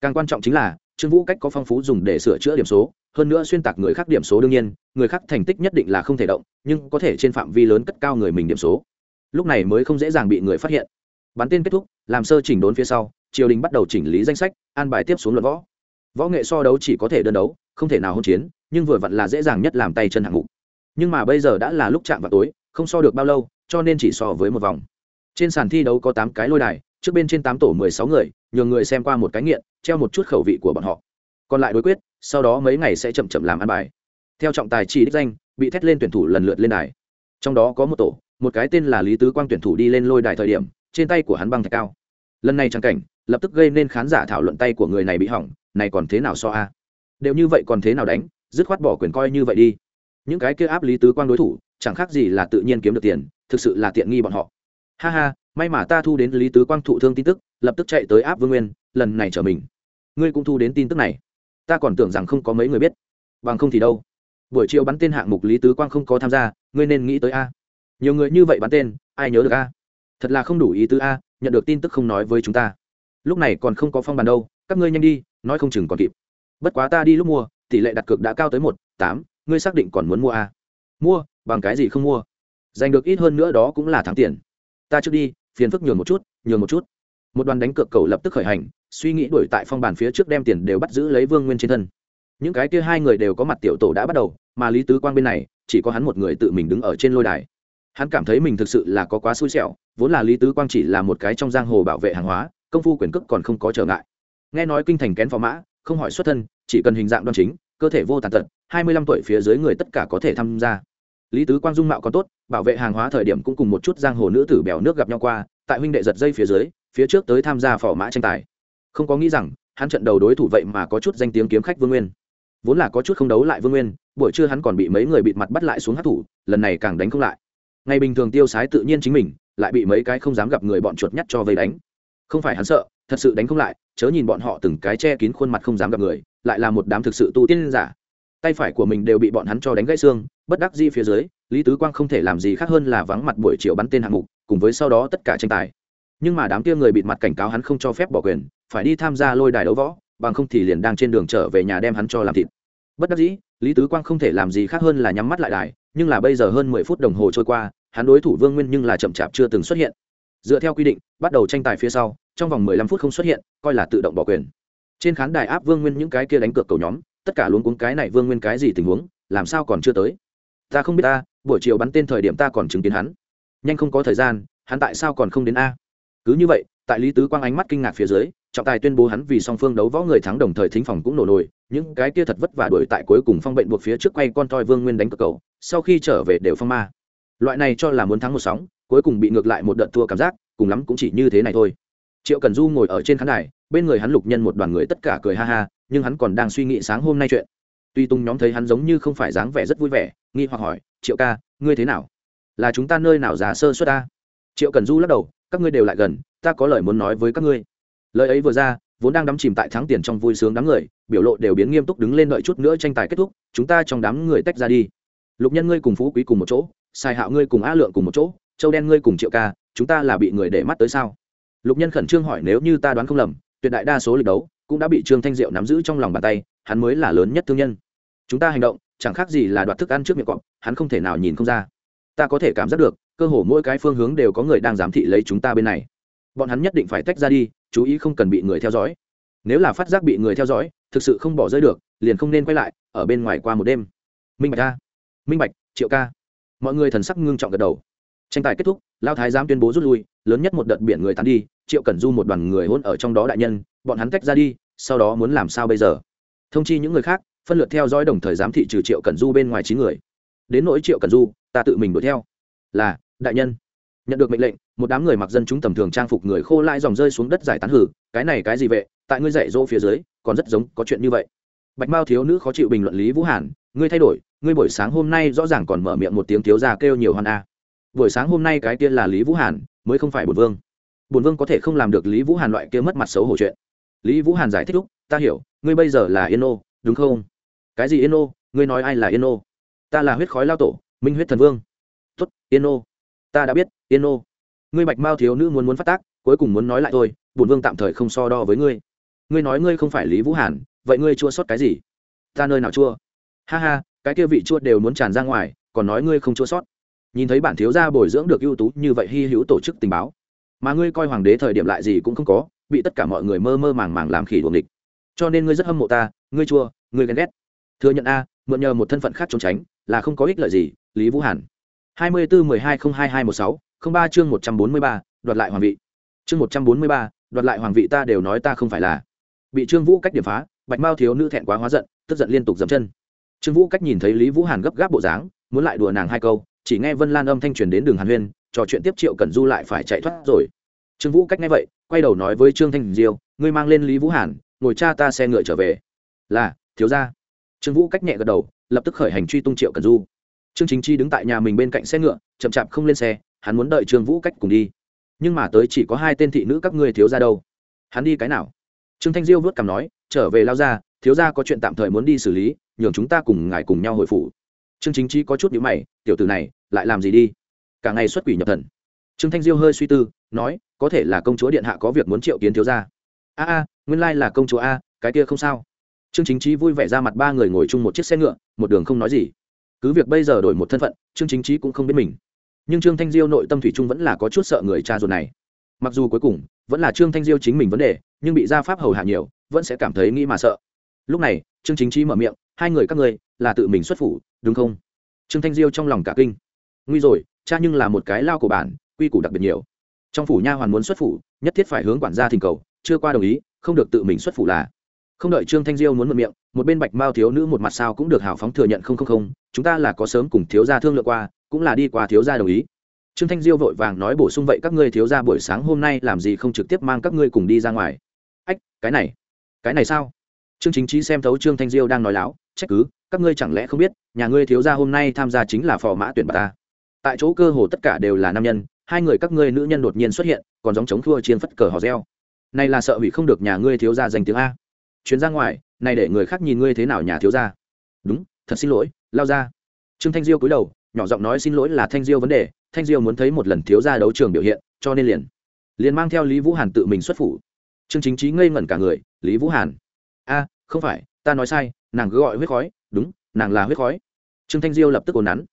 Càng quan trọng chính là, Trương Vũ cách có phong phú dùng để sửa chữa điểm số, hơn nữa xuyên tạc người khác điểm số đương nhiên, người khác thành tích nhất định là không thể động, nhưng có thể trên phạm vi lớn cất cao người mình điểm số. Lúc này mới không dễ dàng bị người phát hiện. Bắn tên kết thúc, làm sơ chỉnh đốn phía sau, triều đình bắt đầu chỉnh lý danh sách an bài tiếp xuống luận võ võ nghệ so đấu chỉ có thể đơn đấu không thể nào hôn chiến nhưng vừa vặn là dễ dàng nhất làm tay chân hạng mục nhưng mà bây giờ đã là lúc chạm vào tối không so được bao lâu cho nên chỉ so với một vòng trên sàn thi đấu có tám cái lôi đài, trước bên trên tám tổ mười sáu người, nhường người xem qua một cái nghiện, treo một chút khẩu vị của bọn họ. Còn lại đối quyết, sau đó mấy ngày sẽ chậm chậm làm ăn bài. Theo trọng tài chỉ đích danh, bị thét lên tuyển thủ lần lượt lên đài. Trong đó có một tổ, một cái tên là lý tứ quang tuyển thủ đi lên lôi đài thời điểm, trên tay của hắn băng thạch cao. Lần này trang cảnh, lập tức gây nên khán giả thảo luận tay của người này bị hỏng, này còn thế nào so a? Đều như vậy còn thế nào đánh, dứt khoát bỏ quyền coi như vậy đi. Những cái kia áp lý tứ quang đối thủ, chẳng khác gì là tự nhiên kiếm được tiền, thực sự là tiện nghi bọn họ ha ha, may mà ta thu đến lý tứ quang thụ thương tin tức, lập tức chạy tới áp vương nguyên, lần này trở mình. Ngươi cũng thu đến tin tức này. Ta còn tưởng rằng không có mấy người biết. Bằng không thì đâu. Buổi chiều bắn tên hạng mục lý tứ quang không có tham gia, ngươi nên nghĩ tới a. Nhiều người như vậy bắn tên, ai nhớ được a? Thật là không đủ ý tứ a, nhận được tin tức không nói với chúng ta. Lúc này còn không có phong bàn đâu, các ngươi nhanh đi, nói không chừng còn kịp. Bất quá ta đi lúc mua, tỷ lệ đặt cược đã cao tới một, tám, ngươi xác định còn muốn mua a? mua, bằng cái gì không mua? Giành được ít hơn nữa đó cũng là thắng tiền ta trước đi, phiền phức nhường một chút, nhường một chút. Một đoàn đánh cược cầu lập tức khởi hành, suy nghĩ đuổi tại phong bàn phía trước đem tiền đều bắt giữ lấy vương nguyên trên thân. Những cái kia hai người đều có mặt tiểu tổ đã bắt đầu, mà lý tứ quang bên này, chỉ có hắn một người tự mình đứng ở trên lôi đài. Hắn cảm thấy mình thực sự là có quá xui xẻo, vốn là lý tứ quang chỉ là một cái trong giang hồ bảo vệ hàng hóa, công phu quyền cước còn không có trở ngại. Nghe nói kinh thành kén phò mã, không hỏi xuất thân, chỉ cần hình dạng đoan chính, cơ thể vô tàn tật, hai mươi lăm tuổi phía dưới người tất cả có thể tham gia lý tứ quang dung mạo còn tốt, bảo vệ hàng hóa thời điểm cũng cùng một chút giang hồ nữ tử bèo nước gặp nhau qua, tại huynh đệ giật dây phía dưới, phía trước tới tham gia phò mã tranh tài. Không có nghĩ rằng, hắn trận đầu đối thủ vậy mà có chút danh tiếng kiếm khách vương nguyên. Vốn là có chút không đấu lại vương nguyên, buổi trưa hắn còn bị mấy người bịt mặt bắt lại xuống hát thủ, lần này càng đánh không lại. Ngày bình thường tiêu sái tự nhiên chính mình, lại bị mấy cái không dám gặp người bọn chuột nhắt cho vây đánh. Không phải hắn sợ, thật sự đánh không lại, chớ nhìn bọn họ từng cái che kín khuôn mặt không dám gặp người, lại là một đám thực sự tu tiên giả. Tay phải của mình đều bị bọn hắn cho đánh gãy xương bất đắc di phía dưới, lý tứ quang không thể làm gì khác hơn là vắng mặt buổi chiều bắn tên hạng mục, cùng với sau đó tất cả tranh tài. Nhưng mà đám kia người bịt mặt cảnh cáo hắn không cho phép bỏ quyền, phải đi tham gia lôi đài đấu võ, bằng không thì liền đang trên đường trở về nhà đem hắn cho làm thịt. Bất đắc dĩ, lý tứ quang không thể làm gì khác hơn là nhắm mắt lại đài, nhưng là bây giờ hơn mười phút đồng hồ trôi qua, hắn đối thủ vương nguyên nhưng là chậm chạp chưa từng xuất hiện. Dựa theo quy định, bắt đầu tranh tài phía sau, trong vòng mười lăm phút không xuất hiện, coi là tự động bỏ quyền. Trên khán đài áp vương nguyên những cái kia đánh cược cầu nhóm, tất cả luôn cuống cái này vương nguyên cái gì tình huống, làm sao còn chưa tới? Ta không biết ta, buổi chiều bắn tên thời điểm ta còn chứng kiến hắn. Nhanh không có thời gian, hắn tại sao còn không đến a? Cứ như vậy, tại lý tứ quang ánh mắt kinh ngạc phía dưới, trọng tài tuyên bố hắn vì song phương đấu võ người thắng đồng thời thính phòng cũng nổ nổi những cái kia thật vất vả đuổi tại cuối cùng phong bệnh buộc phía trước quay con toi vương nguyên đánh cược cầu, sau khi trở về đều phong ma. Loại này cho là muốn thắng một sóng, cuối cùng bị ngược lại một đợt thua cảm giác, cùng lắm cũng chỉ như thế này thôi. Triệu cần du ngồi ở trên khán đài, bên người hắn lục nhân một đoàn người tất cả cười ha ha, nhưng hắn còn đang suy nghĩ sáng hôm nay chuyện tuy tung nhóm thấy hắn giống như không phải dáng vẻ rất vui vẻ, nghi hoặc hỏi, triệu ca, ngươi thế nào? Là chúng ta nơi nào già sơ suất ta? Triệu cần du lắc đầu, các ngươi đều lại gần, ta có lời muốn nói với các ngươi. Lời ấy vừa ra, vốn đang đắm chìm tại thắng tiền trong vui sướng đám người, biểu lộ đều biến nghiêm túc đứng lên đợi chút nữa tranh tài kết thúc, chúng ta trong đám người tách ra đi. Lục nhân ngươi cùng phú quý cùng một chỗ, sai hạo ngươi cùng a lượng cùng một chỗ, châu đen ngươi cùng triệu ca, chúng ta là bị người để mắt tới sao? Lục nhân khẩn trương hỏi, nếu như ta đoán không lầm, tuyệt đại đa số lịch đấu cũng đã bị trương thanh diệu nắm giữ trong lòng bàn tay hắn mới là lớn nhất thương nhân. Chúng ta hành động, chẳng khác gì là đoạt thức ăn trước miệng cọp, hắn không thể nào nhìn không ra. Ta có thể cảm giác được, cơ hồ mỗi cái phương hướng đều có người đang giám thị lấy chúng ta bên này. Bọn hắn nhất định phải tách ra đi, chú ý không cần bị người theo dõi. Nếu là phát giác bị người theo dõi, thực sự không bỏ rơi được, liền không nên quay lại, ở bên ngoài qua một đêm. Minh bạch ca minh bạch, triệu ca. Mọi người thần sắc ngưng trọng gật đầu. Tranh tài kết thúc, lao thái giám tuyên bố rút lui, lớn nhất một đợt biển người tán đi, triệu cần du một đoàn người hôn ở trong đó đại nhân, bọn hắn tách ra đi, sau đó muốn làm sao bây giờ? Thông chi những người khác, phân lượt theo dõi đồng thời giám thị trừ triệu cẩn du bên ngoài chín người. Đến nỗi triệu cẩn du, ta tự mình đuổi theo. Là, đại nhân. Nhận được mệnh lệnh, một đám người mặc dân chúng tầm thường trang phục người khô lại dòng rơi xuống đất giải tán hử, cái này cái gì vậy, tại ngươi dạy dỗ phía dưới, còn rất giống, có chuyện như vậy. Bạch mao thiếu nữ khó chịu bình luận lý vũ hàn, ngươi thay đổi, ngươi buổi sáng hôm nay rõ ràng còn mở miệng một tiếng thiếu già kêu nhiều hoan a. Buổi sáng hôm nay cái kia là lý vũ hàn, mới không phải bổn vương. Bổn vương có thể không làm được lý vũ hàn loại kia mất mặt xấu hổ chuyện. Lý vũ hàn giải thích lúc ta hiểu, ngươi bây giờ là yên ô, đúng không? Cái gì yên ô? Ngươi nói ai là yên ô? Ta là huyết khói lao tổ, minh huyết thần vương. Tuất yên ô. Ta đã biết, yên ô. Ngươi bạch mao thiếu nữ muốn muốn phát tác, cuối cùng muốn nói lại thôi, bổn vương tạm thời không so đo với ngươi. Ngươi nói ngươi không phải lý vũ hàn, vậy ngươi chua sót cái gì? Ta nơi nào chua? Ha ha, cái kia vị chua đều muốn tràn ra ngoài, còn nói ngươi không chua sót. Nhìn thấy bản thiếu gia bồi dưỡng được ưu tú như vậy hy hữu tổ chức tình báo, mà ngươi coi hoàng đế thời điểm lại gì cũng không có, bị tất cả mọi người mơ mơ màng màng làm khỉ đuồng địch cho nên ngươi rất hâm mộ ta, ngươi chua, ngươi ghen ghét. Thừa nhận a, mượn nhờ một thân phận khác trốn tránh, là không có ích lợi gì, lý vũ hàn. hai mươi bốn mười hai không hai hai một sáu, không ba chương một trăm bốn mươi ba, đoạt lại hoàng vị. Chương một trăm bốn mươi ba, đoạt lại hoàng vị ta đều nói ta không phải là. Bị trương vũ cách điểm phá, bạch mao thiếu nữ thẹn quá hóa giận, tức giận liên tục dậm chân. Trương vũ cách nhìn thấy lý vũ hàn gấp gáp bộ dáng, muốn lại đùa nàng hai câu, chỉ nghe vân lan âm thanh truyền đến đường hàn huyên, trò chuyện tiếp triệu cần du lại phải chạy thoát rồi. Trương vũ cách nghe vậy, quay đầu nói với trương thanh diêu, ngươi mang lên lý vũ hàn ngồi cha ta xe ngựa trở về. Là, thiếu gia. Trương vũ cách nhẹ gật đầu, lập tức khởi hành truy tung triệu cần du. Trương chính chi đứng tại nhà mình bên cạnh xe ngựa, chậm chạp không lên xe, hắn muốn đợi trương vũ cách cùng đi. Nhưng mà tới chỉ có hai tên thị nữ các ngươi thiếu ra đâu. Hắn đi cái nào? Trương thanh diêu vớt cằm nói, trở về lao ra, thiếu ra có chuyện tạm thời muốn đi xử lý, nhường chúng ta cùng ngài cùng nhau hồi phủ. Trương chính chi có chút nhữ mày, tiểu tử này, lại làm gì đi? Cả ngày xuất quỷ nhập thần. Trương thanh diêu hơi suy tư, nói, có thể là công chúa điện hạ có việc muốn triệu kiến thiếu ra a a nguyên lai là công chúa a, cái kia không sao. Trương chính trí vui vẻ ra mặt ba người ngồi chung một chiếc xe ngựa, một đường không nói gì. Cứ việc bây giờ đổi một thân phận, trương chính trí cũng không biết mình. Nhưng trương thanh diêu nội tâm thủy trung vẫn là có chút sợ người cha ruột này. Mặc dù cuối cùng, vẫn là trương thanh diêu chính mình vấn đề, nhưng bị gia pháp hầu hạ nhiều, vẫn sẽ cảm thấy nghĩ mà sợ. Lúc này, trương chính trí mở miệng, hai người các ngươi, là tự mình xuất phủ, đúng không? Trương thanh diêu trong lòng cả kinh. Nguy rồi, cha nhưng là một cái lao của bản, quy củ đặc biệt nhiều. Trong phủ nha hoàn muốn xuất phủ, nhất thiết phải hướng quản gia thỉnh cầu, chưa qua đồng ý không được tự mình xuất phủ là. Không đợi trương thanh diêu muốn mượn miệng, một bên bạch mao thiếu nữ một mặt sao cũng được hào phóng thừa nhận không không không, chúng ta là có sớm cùng thiếu gia thương lượng qua, cũng là đi qua thiếu gia đồng ý. Trương thanh diêu vội vàng nói bổ sung vậy các ngươi thiếu gia buổi sáng hôm nay làm gì không trực tiếp mang các ngươi cùng đi ra ngoài. Ách, cái này cái này sao? Trương chính trí xem thấu trương thanh diêu đang nói láo, trách cứ, các ngươi chẳng lẽ không biết, nhà ngươi thiếu gia hôm nay tham gia chính là phò mã tuyển bà ta. Tại chỗ cơ hồ tất cả đều là nam nhân, hai người các ngươi nữ nhân đột nhiên xuất hiện, còn giống chống thua chiên phất cờ hò reo này là sợ hủy không được nhà ngươi thiếu gia danh tiếng a. Chuyến ra ngoài, này để người khác nhìn ngươi thế nào nhà thiếu gia. Đúng, thật xin lỗi, lao ra. Trương thanh diêu cúi đầu, nhỏ giọng nói xin lỗi là thanh diêu vấn đề, thanh diêu muốn thấy một lần thiếu gia đấu trường biểu hiện, cho nên liền liền mang theo lý vũ hàn tự mình xuất phủ. Trương chính trí ngây ngẩn cả người, lý vũ hàn? A, không phải, ta nói sai, nàng cứ gọi huyết khói. Đúng, nàng là huyết khói. Trương thanh diêu lập tức ồn nắn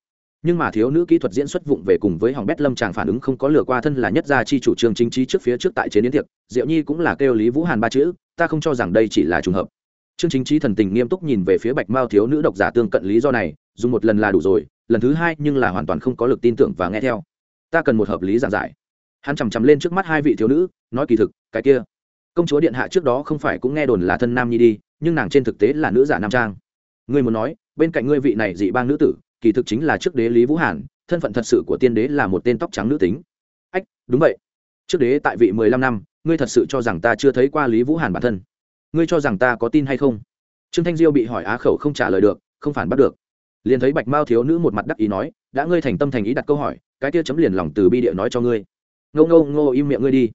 nhưng mà thiếu nữ kỹ thuật diễn xuất vụng về cùng với hỏng bét lâm chàng phản ứng không có lừa qua thân là nhất gia chi chủ trương chính trí trước phía trước tại chế đến tiệc, diệu nhi cũng là kêu lý vũ hàn ba chữ, ta không cho rằng đây chỉ là trùng hợp. Trương chính trí thần tình nghiêm túc nhìn về phía bạch mao thiếu nữ độc giả tương cận lý do này, dùng một lần là đủ rồi, lần thứ hai nhưng là hoàn toàn không có lực tin tưởng và nghe theo. Ta cần một hợp lý giảng giải. Hắn chằm chằm lên trước mắt hai vị thiếu nữ, nói kỳ thực, cái kia, công chúa điện hạ trước đó không phải cũng nghe đồn là thân nam nhi đi, nhưng nàng trên thực tế là nữ giả nam trang. Ngươi muốn nói, bên cạnh ngươi vị này dị bang nữ tử kỳ thực chính là trước đế lý vũ hàn, thân phận thật sự của tiên đế là một tên tóc trắng nữ tính. Ách, đúng vậy. Trước đế tại vị mười lăm năm, ngươi thật sự cho rằng ta chưa thấy qua lý vũ hàn bản thân? Ngươi cho rằng ta có tin hay không? Trương thanh diêu bị hỏi á khẩu không trả lời được, không phản bắt được. Liền thấy bạch mao thiếu nữ một mặt đắc ý nói, đã ngươi thành tâm thành ý đặt câu hỏi, cái kia chấm liền lòng từ bi địa nói cho ngươi. Ngô ngô ngô, im miệng ngươi đi.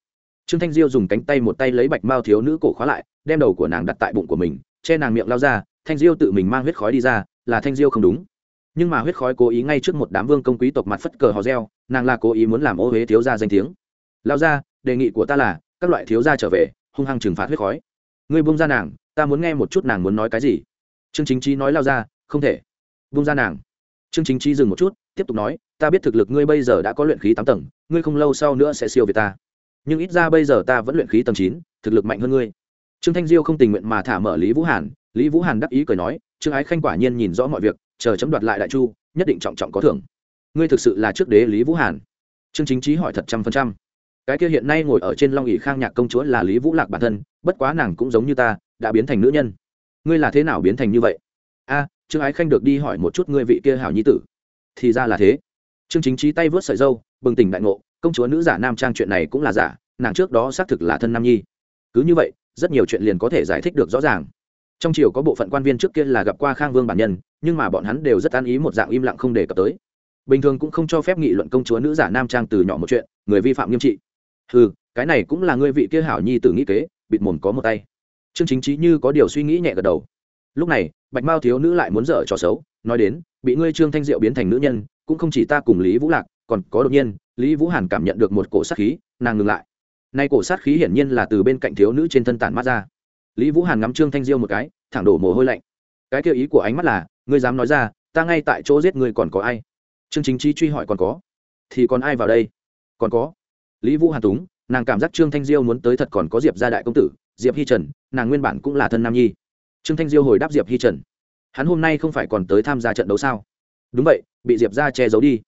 Trương thanh diêu dùng cánh tay một tay lấy bạch mao thiếu nữ cổ khóa lại, đem đầu của nàng đặt tại bụng của mình, che nàng miệng lao ra, thanh diêu tự mình mang huyết khói đi ra, là thanh diêu không đúng nhưng mà huyết khói cố ý ngay trước một đám vương công quý tộc mặt phất cờ hò reo, nàng là cố ý muốn làm ô huế thiếu gia danh tiếng. Lao ra đề nghị của ta là, các loại thiếu gia trở về, hung hăng trừng phạt huyết khói. Ngươi buông ra nàng, ta muốn nghe một chút nàng muốn nói cái gì. Trương chính trí nói lao ra không thể. Buông ra nàng. Trương chính trí dừng một chút, tiếp tục nói, ta biết thực lực ngươi bây giờ đã có luyện khí tám tầng, ngươi không lâu sau nữa sẽ siêu việt ta. Nhưng ít ra bây giờ ta vẫn luyện khí tầng chín, thực lực mạnh hơn ngươi. Trương thanh diêu không tình nguyện mà thả mở lý vũ hàn. Lý vũ hàn đắc ý cười nói, trương ái khanh quả nhiên nhìn rõ mọi việc chờ chấm đoạt lại đại chu, nhất định trọng trọng có thưởng. Ngươi thực sự là trước đế lý vũ hàn. Trương chính trí hỏi thật trăm phần trăm. Cái kia hiện nay ngồi ở trên long ỉ khang nhạc công chúa là lý vũ lạc bản thân, bất quá nàng cũng giống như ta, đã biến thành nữ nhân. Ngươi là thế nào biến thành như vậy? A, trương ái khanh được đi hỏi một chút ngươi vị kia hảo nhi tử. Thì ra là thế. Trương chính trí tay vớt sợi dâu, bừng tỉnh đại ngộ, công chúa nữ giả nam trang chuyện này cũng là giả, nàng trước đó xác thực là thân nam nhi. Cứ như vậy, rất nhiều chuyện liền có thể giải thích được rõ ràng trong triều có bộ phận quan viên trước kia là gặp qua khang vương bản nhân, nhưng mà bọn hắn đều rất an ý một dạng im lặng không đề cập tới. Bình thường cũng không cho phép nghị luận công chúa nữ giả nam trang từ nhỏ một chuyện, người vi phạm nghiêm trị. Ừ cái này cũng là ngươi vị kia hảo nhi tử nghĩ kế, bịt mồm có một tay. Trương chính trí như có điều suy nghĩ nhẹ gật đầu. Lúc này, bạch mao thiếu nữ lại muốn dở trò xấu, nói đến, bị ngươi trương thanh diệu biến thành nữ nhân, cũng không chỉ ta cùng lý vũ lạc, còn có đột nhiên, lý vũ hàn cảm nhận được một cổ sát khí, nàng ngừng lại. Nay cổ sát khí hiển nhiên là từ bên cạnh thiếu nữ trên thân tản mát ra lý vũ hàn ngắm trương thanh diêu một cái, thẳng đổ mồ hôi lạnh. Cái kêu ý của ánh mắt là, ngươi dám nói ra, ta ngay tại chỗ giết ngươi còn có ai? Trương chính trí truy hỏi còn có? Thì còn ai vào đây? Còn có? Lý vũ hàn túng, nàng cảm giác trương thanh diêu muốn tới thật còn có diệp gia đại công tử, diệp hi trần, nàng nguyên bản cũng là thân nam nhi. Trương thanh diêu hồi đáp diệp hi trần. Hắn hôm nay không phải còn tới tham gia trận đấu sao? Đúng vậy, bị diệp ra che giấu đi.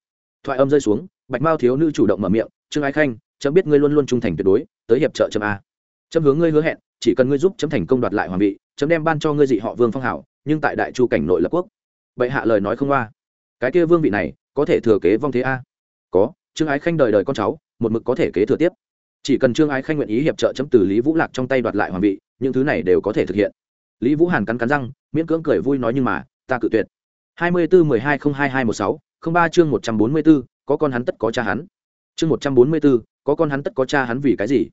Thoại âm rơi xuống, bạch mao thiếu nữ chủ động mở miệng, trương ái khanh, chấm biết ngươi luôn luôn trung thành tuyệt đối, tới hiệp trợ chấm a. Chấm hướng ngươi hứa hẹn chỉ cần ngươi giúp chấm thành công đoạt lại hoàng vị, chấm đem ban cho ngươi dị họ vương phong hảo, nhưng tại đại chu cảnh nội lập quốc. Bệ hạ lời nói không qua. Cái kia vương vị này, có thể thừa kế vong thế a? Có, trương ái khanh đời đời con cháu, một mực có thể kế thừa tiếp. Chỉ cần trương ái khanh nguyện ý hiệp trợ chấm từ lý vũ lạc trong tay đoạt lại hoàng vị, những thứ này đều có thể thực hiện. Lý vũ hàn cắn cắn răng, miễn cưỡng cười vui nói nhưng mà, ta cự tuyệt. hai mươi bốn mười hai không hai hai một sáu, không ba chương một trăm bốn mươi b có con hắn tất có cha hắn. Chương một trăm bốn mươi b có con hắn tất có cha hắn vì cái gì?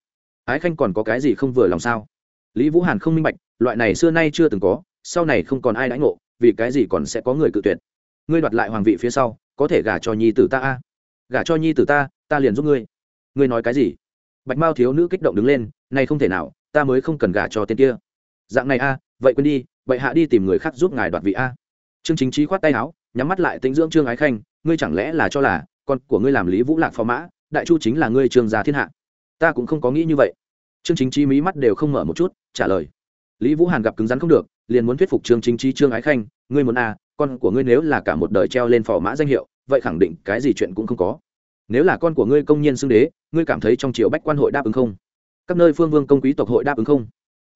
Ái khanh còn có cái gì không vừa lòng sao? Lý vũ hàn không minh bạch, loại này xưa nay chưa từng có, sau này không còn ai đãi ngộ, vì cái gì còn sẽ có người cự tuyệt? Ngươi đoạt lại hoàng vị phía sau, có thể gả cho nhi tử ta a? Gả cho nhi tử ta ta liền giúp ngươi. Ngươi nói cái gì? Bạch mao thiếu nữ kích động đứng lên, này không thể nào, ta mới không cần gả cho tên kia. Dạng này a, vậy quên đi, vậy hạ đi tìm người khác giúp ngài đoạt vị a. Trương chính trí khoát tay áo, nhắm mắt lại tính dưỡng trương ái khanh, ngươi chẳng lẽ là cho là con của ngươi làm lý vũ lạc phò mã, đại chu chính là ngươi trương gia thiên hạ? Ta cũng không có nghĩ như vậy trương chính trí mí mắt đều không mở một chút, trả lời. Lý vũ hàn gặp cứng rắn không được, liền muốn thuyết phục trương chính trí trương ái khanh, ngươi muốn à con của ngươi nếu là cả một đời treo lên phò mã danh hiệu, vậy khẳng định cái gì chuyện cũng không có. Nếu là con của ngươi công nhân xưng đế, ngươi cảm thấy trong triều bách quan hội đáp ứng không? Các nơi phương vương công quý tộc hội đáp ứng không?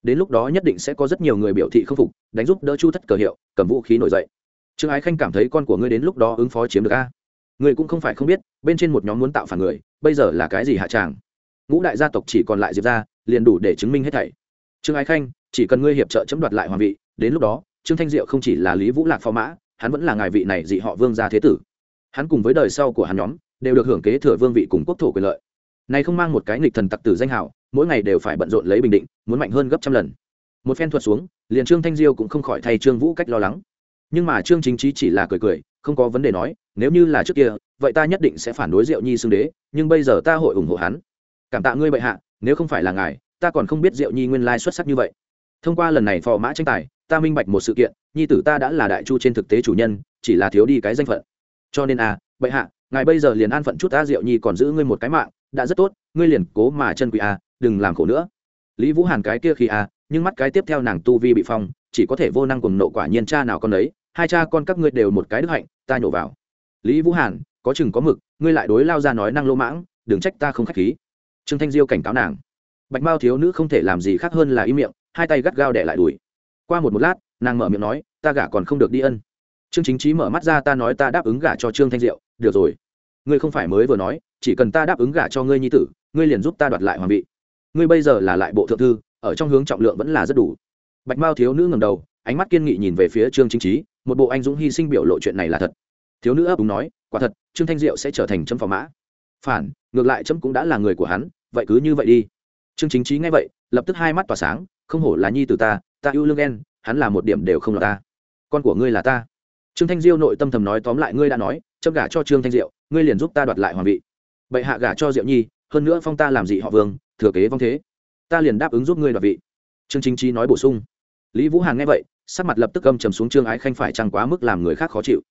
Đến lúc đó nhất định sẽ có rất nhiều người biểu thị không phục, đánh giúp đỡ chu thất cờ hiệu, cầm vũ khí nổi dậy. Trương ái khanh cảm thấy con của ngươi đến lúc đó ứng phó chiếm được a. Ngươi cũng không phải không biết, bên trên một nhóm muốn tạo phản người, bây giờ là cái gì hạ tràng? Ngũ đại gia tộc chỉ còn lại diệp gia liền đủ để chứng minh hết thảy. Trương ái khanh, chỉ cần ngươi hiệp trợ chấm đoạt lại hoàng vị, đến lúc đó, trương thanh diệu không chỉ là lý vũ lạc phó mã, hắn vẫn là ngài vị này dị họ vương gia thế tử. Hắn cùng với đời sau của hắn nhóm, đều được hưởng kế thừa vương vị cùng quốc thổ quyền lợi. Này không mang một cái nghịch thần tặc tử danh hào, mỗi ngày đều phải bận rộn lấy bình định, muốn mạnh hơn gấp trăm lần. Một phen thuật xuống, liền trương thanh diêu cũng không khỏi thay trương vũ cách lo lắng. Nhưng mà trương chính trí chỉ là cười cười, không có vấn đề nói, nếu như là trước kia, vậy ta nhất định sẽ phản đối diệu nhi xưng đế, nhưng bây giờ ta hội ủng hộ hắn. Cảm tạ ngươi bệ hạ nếu không phải là ngài, ta còn không biết diệu nhi nguyên lai xuất sắc như vậy. Thông qua lần này phò mã tranh tài, ta minh bạch một sự kiện, nhi tử ta đã là đại chu trên thực tế chủ nhân, chỉ là thiếu đi cái danh phận. Cho nên à bệ hạ, ngài bây giờ liền an phận chút ta, diệu nhi còn giữ ngươi một cái mạng, đã rất tốt, ngươi liền cố mà chân quỷ à đừng làm khổ nữa. Lý vũ hàn cái kia khi à nhưng mắt cái tiếp theo nàng tu vi bị phong, chỉ có thể vô năng cùng nộ quả nhiên cha nào con đấy, hai cha con các ngươi đều một cái đức hạnh, ta nhổ vào. Lý vũ hàn, có chừng có mực, ngươi lại đối lao ra nói năng lô mãng, đừng trách ta không k h á c h khí trương thanh diêu cảnh cáo nàng. Bạch mao thiếu nữ không thể làm gì khác hơn là im miệng, hai tay gắt gao để lại đuổi qua một một lát, nàng mở miệng nói, ta gả còn không được đi ân. Trương chính trí mở mắt ra, ta nói ta đáp ứng gả cho trương thanh diệu, được rồi. Ngươi không phải mới vừa nói, chỉ cần ta đáp ứng gả cho ngươi nhi tử, ngươi liền giúp ta đoạt lại hoàng vị. Ngươi bây giờ là lại bộ thượng thư, ở trong hướng trọng lượng vẫn là rất đủ. Bạch mao thiếu nữ ngầm đầu, ánh mắt kiên nghị nhìn về phía trương chính trí một bộ anh dũng hy sinh biểu lộ chuyện này là thật. Thiếu nữ ấp úng nói, quả thật, trương thanh diệu sẽ trở thành chấm phò mã. Phản ngược lại chấm cũng đã là người của hắn, vậy cứ như vậy đi. Trương chính trí nghe vậy, lập tức hai mắt tỏa sáng, không hổ là nhi từ ta ta yêu lương ghen, hắn là một điểm đều không là ta. Con của ngươi là ta. Trương thanh diêu nội tâm thầm nói tóm lại ngươi đã nói, chấm gả cho trương thanh diệu, ngươi liền giúp ta đoạt lại hoàng vị. Bệ hạ gả cho diệu nhi, hơn nữa phong ta làm gì họ vương, thừa kế vong thế. Ta liền đáp ứng giúp ngươi đoạt vị. Trương chính trí nói bổ sung. Lý vũ hàn nghe vậy, sắc mặt lập tức âm trầm xuống trương ái khanh phải chăng quá mức làm người khác khó chịu.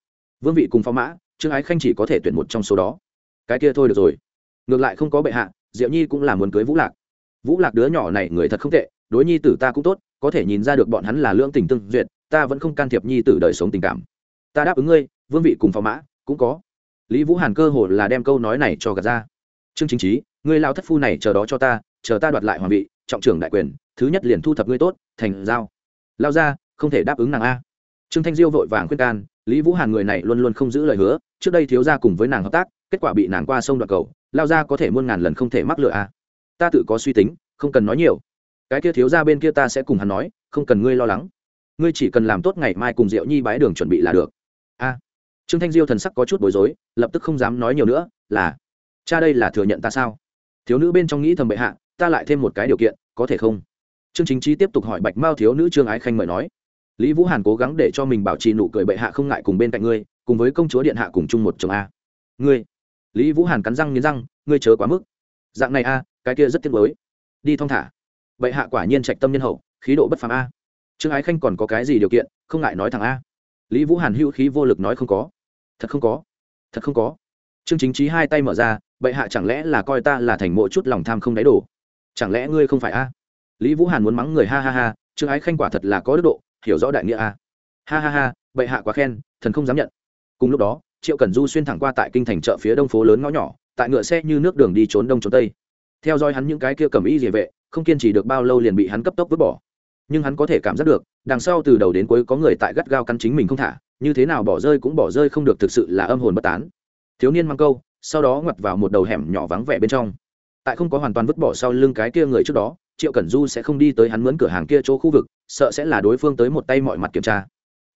Vương vị cùng phó mã, trương ái khanh chỉ có thể tuyển một trong số đó. Cái kia thôi được rồi ngược lại không có bệ hạ, diệu nhi cũng là muốn cưới vũ lạc. Vũ lạc đứa nhỏ này người thật không tệ, đối nhi tử ta cũng tốt, có thể nhìn ra được bọn hắn là lưỡng tình tương duyệt, ta vẫn không can thiệp nhi tử đời sống tình cảm. Ta đáp ứng ngươi, vương vị cùng phò mã, cũng có. Lý vũ hàn cơ hồ là đem câu nói này cho gạt ra. Trương chính trí ngươi lao thất phu này chờ đó cho ta, chờ ta đoạt lại hoàng vị, trọng trưởng đại quyền, thứ nhất liền thu thập ngươi tốt, thành giao. Lao ra, không thể đáp ứng nàng a. Trương thanh diêu vội vàng khuyên can, lý vũ hàn người này luôn luôn không giữ lời hứa, trước đây thiếu ra cùng với nàng hợp tác kết quả bị nàng qua sông đoạn cầu, lao ra có thể muôn ngàn lần không thể mắc lựa a à. ta tự có suy tính, không cần nói nhiều. Cái kia thiếu ra bên kia ta sẽ cùng hắn nói, không cần ngươi lo lắng. Ngươi chỉ cần làm tốt ngày mai cùng diệu nhi bái đường chuẩn bị là được. A. Trương thanh diêu thần sắc có chút bối rối, lập tức không dám nói nhiều nữa, là, cha đây là thừa nhận ta sao? Thiếu nữ bên trong nghĩ thầm bệ hạ, ta lại thêm một cái điều kiện, có thể không? Trương chính trí tiếp tục hỏi bạch mao thiếu nữ trương ái khanh mời nói, lý vũ hàn cố gắng để cho mình bảo trì nụ cười bệ hạ không ngại cùng bên cạnh ngươi, cùng với công chúa điện hạ cùng chung một chồng a. Ngươi lý vũ hàn cắn răng nghiến răng, ngươi chớ quá mức. Dạng này a, cái kia rất tiếc mới đi thong thả. Bệ hạ quả nhiên trạch tâm nhân hậu, khí độ bất phàm a. Trương ái khanh còn có cái gì điều kiện, không ngại nói thẳng a. Lý vũ hàn hữu khí vô lực nói không có. Thật không có. Thật không có. Trương chính trí hai tay mở ra, bệ hạ chẳng lẽ là coi ta là thành mộ chút lòng tham không đáy đổ? Chẳng lẽ ngươi không phải a? Lý vũ hàn muốn mắng người, ha ha ha, trương ái khanh quả thật là có đức độ, hiểu rõ đại nghĩa a. Ha ha ha, bệ hạ quá khen, thần không dám nhận. Cùng lúc đó triệu cần du xuyên thẳng qua tại kinh thành chợ phía đông phố lớn ngõ nhỏ, tại ngựa xe như nước đường đi trốn đông trốn tây. Theo dõi hắn những cái kia cầm y địa vệ, không kiên trì được bao lâu liền bị hắn cấp tốc vứt bỏ. Nhưng hắn có thể cảm giác được, đằng sau từ đầu đến cuối có người tại gắt gao cắn chính mình không thả, như thế nào bỏ rơi cũng bỏ rơi không được thực sự là âm hồn bất tán. Thiếu niên mang câu, sau đó ngoặt vào một đầu hẻm nhỏ vắng vẻ bên trong. Tại không có hoàn toàn vứt bỏ sau lưng cái kia người trước đó, triệu cẩn du sẽ không đi tới hắn mướn cửa hàng kia chỗ khu vực, sợ sẽ là đối phương tới một tay mọi mặt kiểm tra.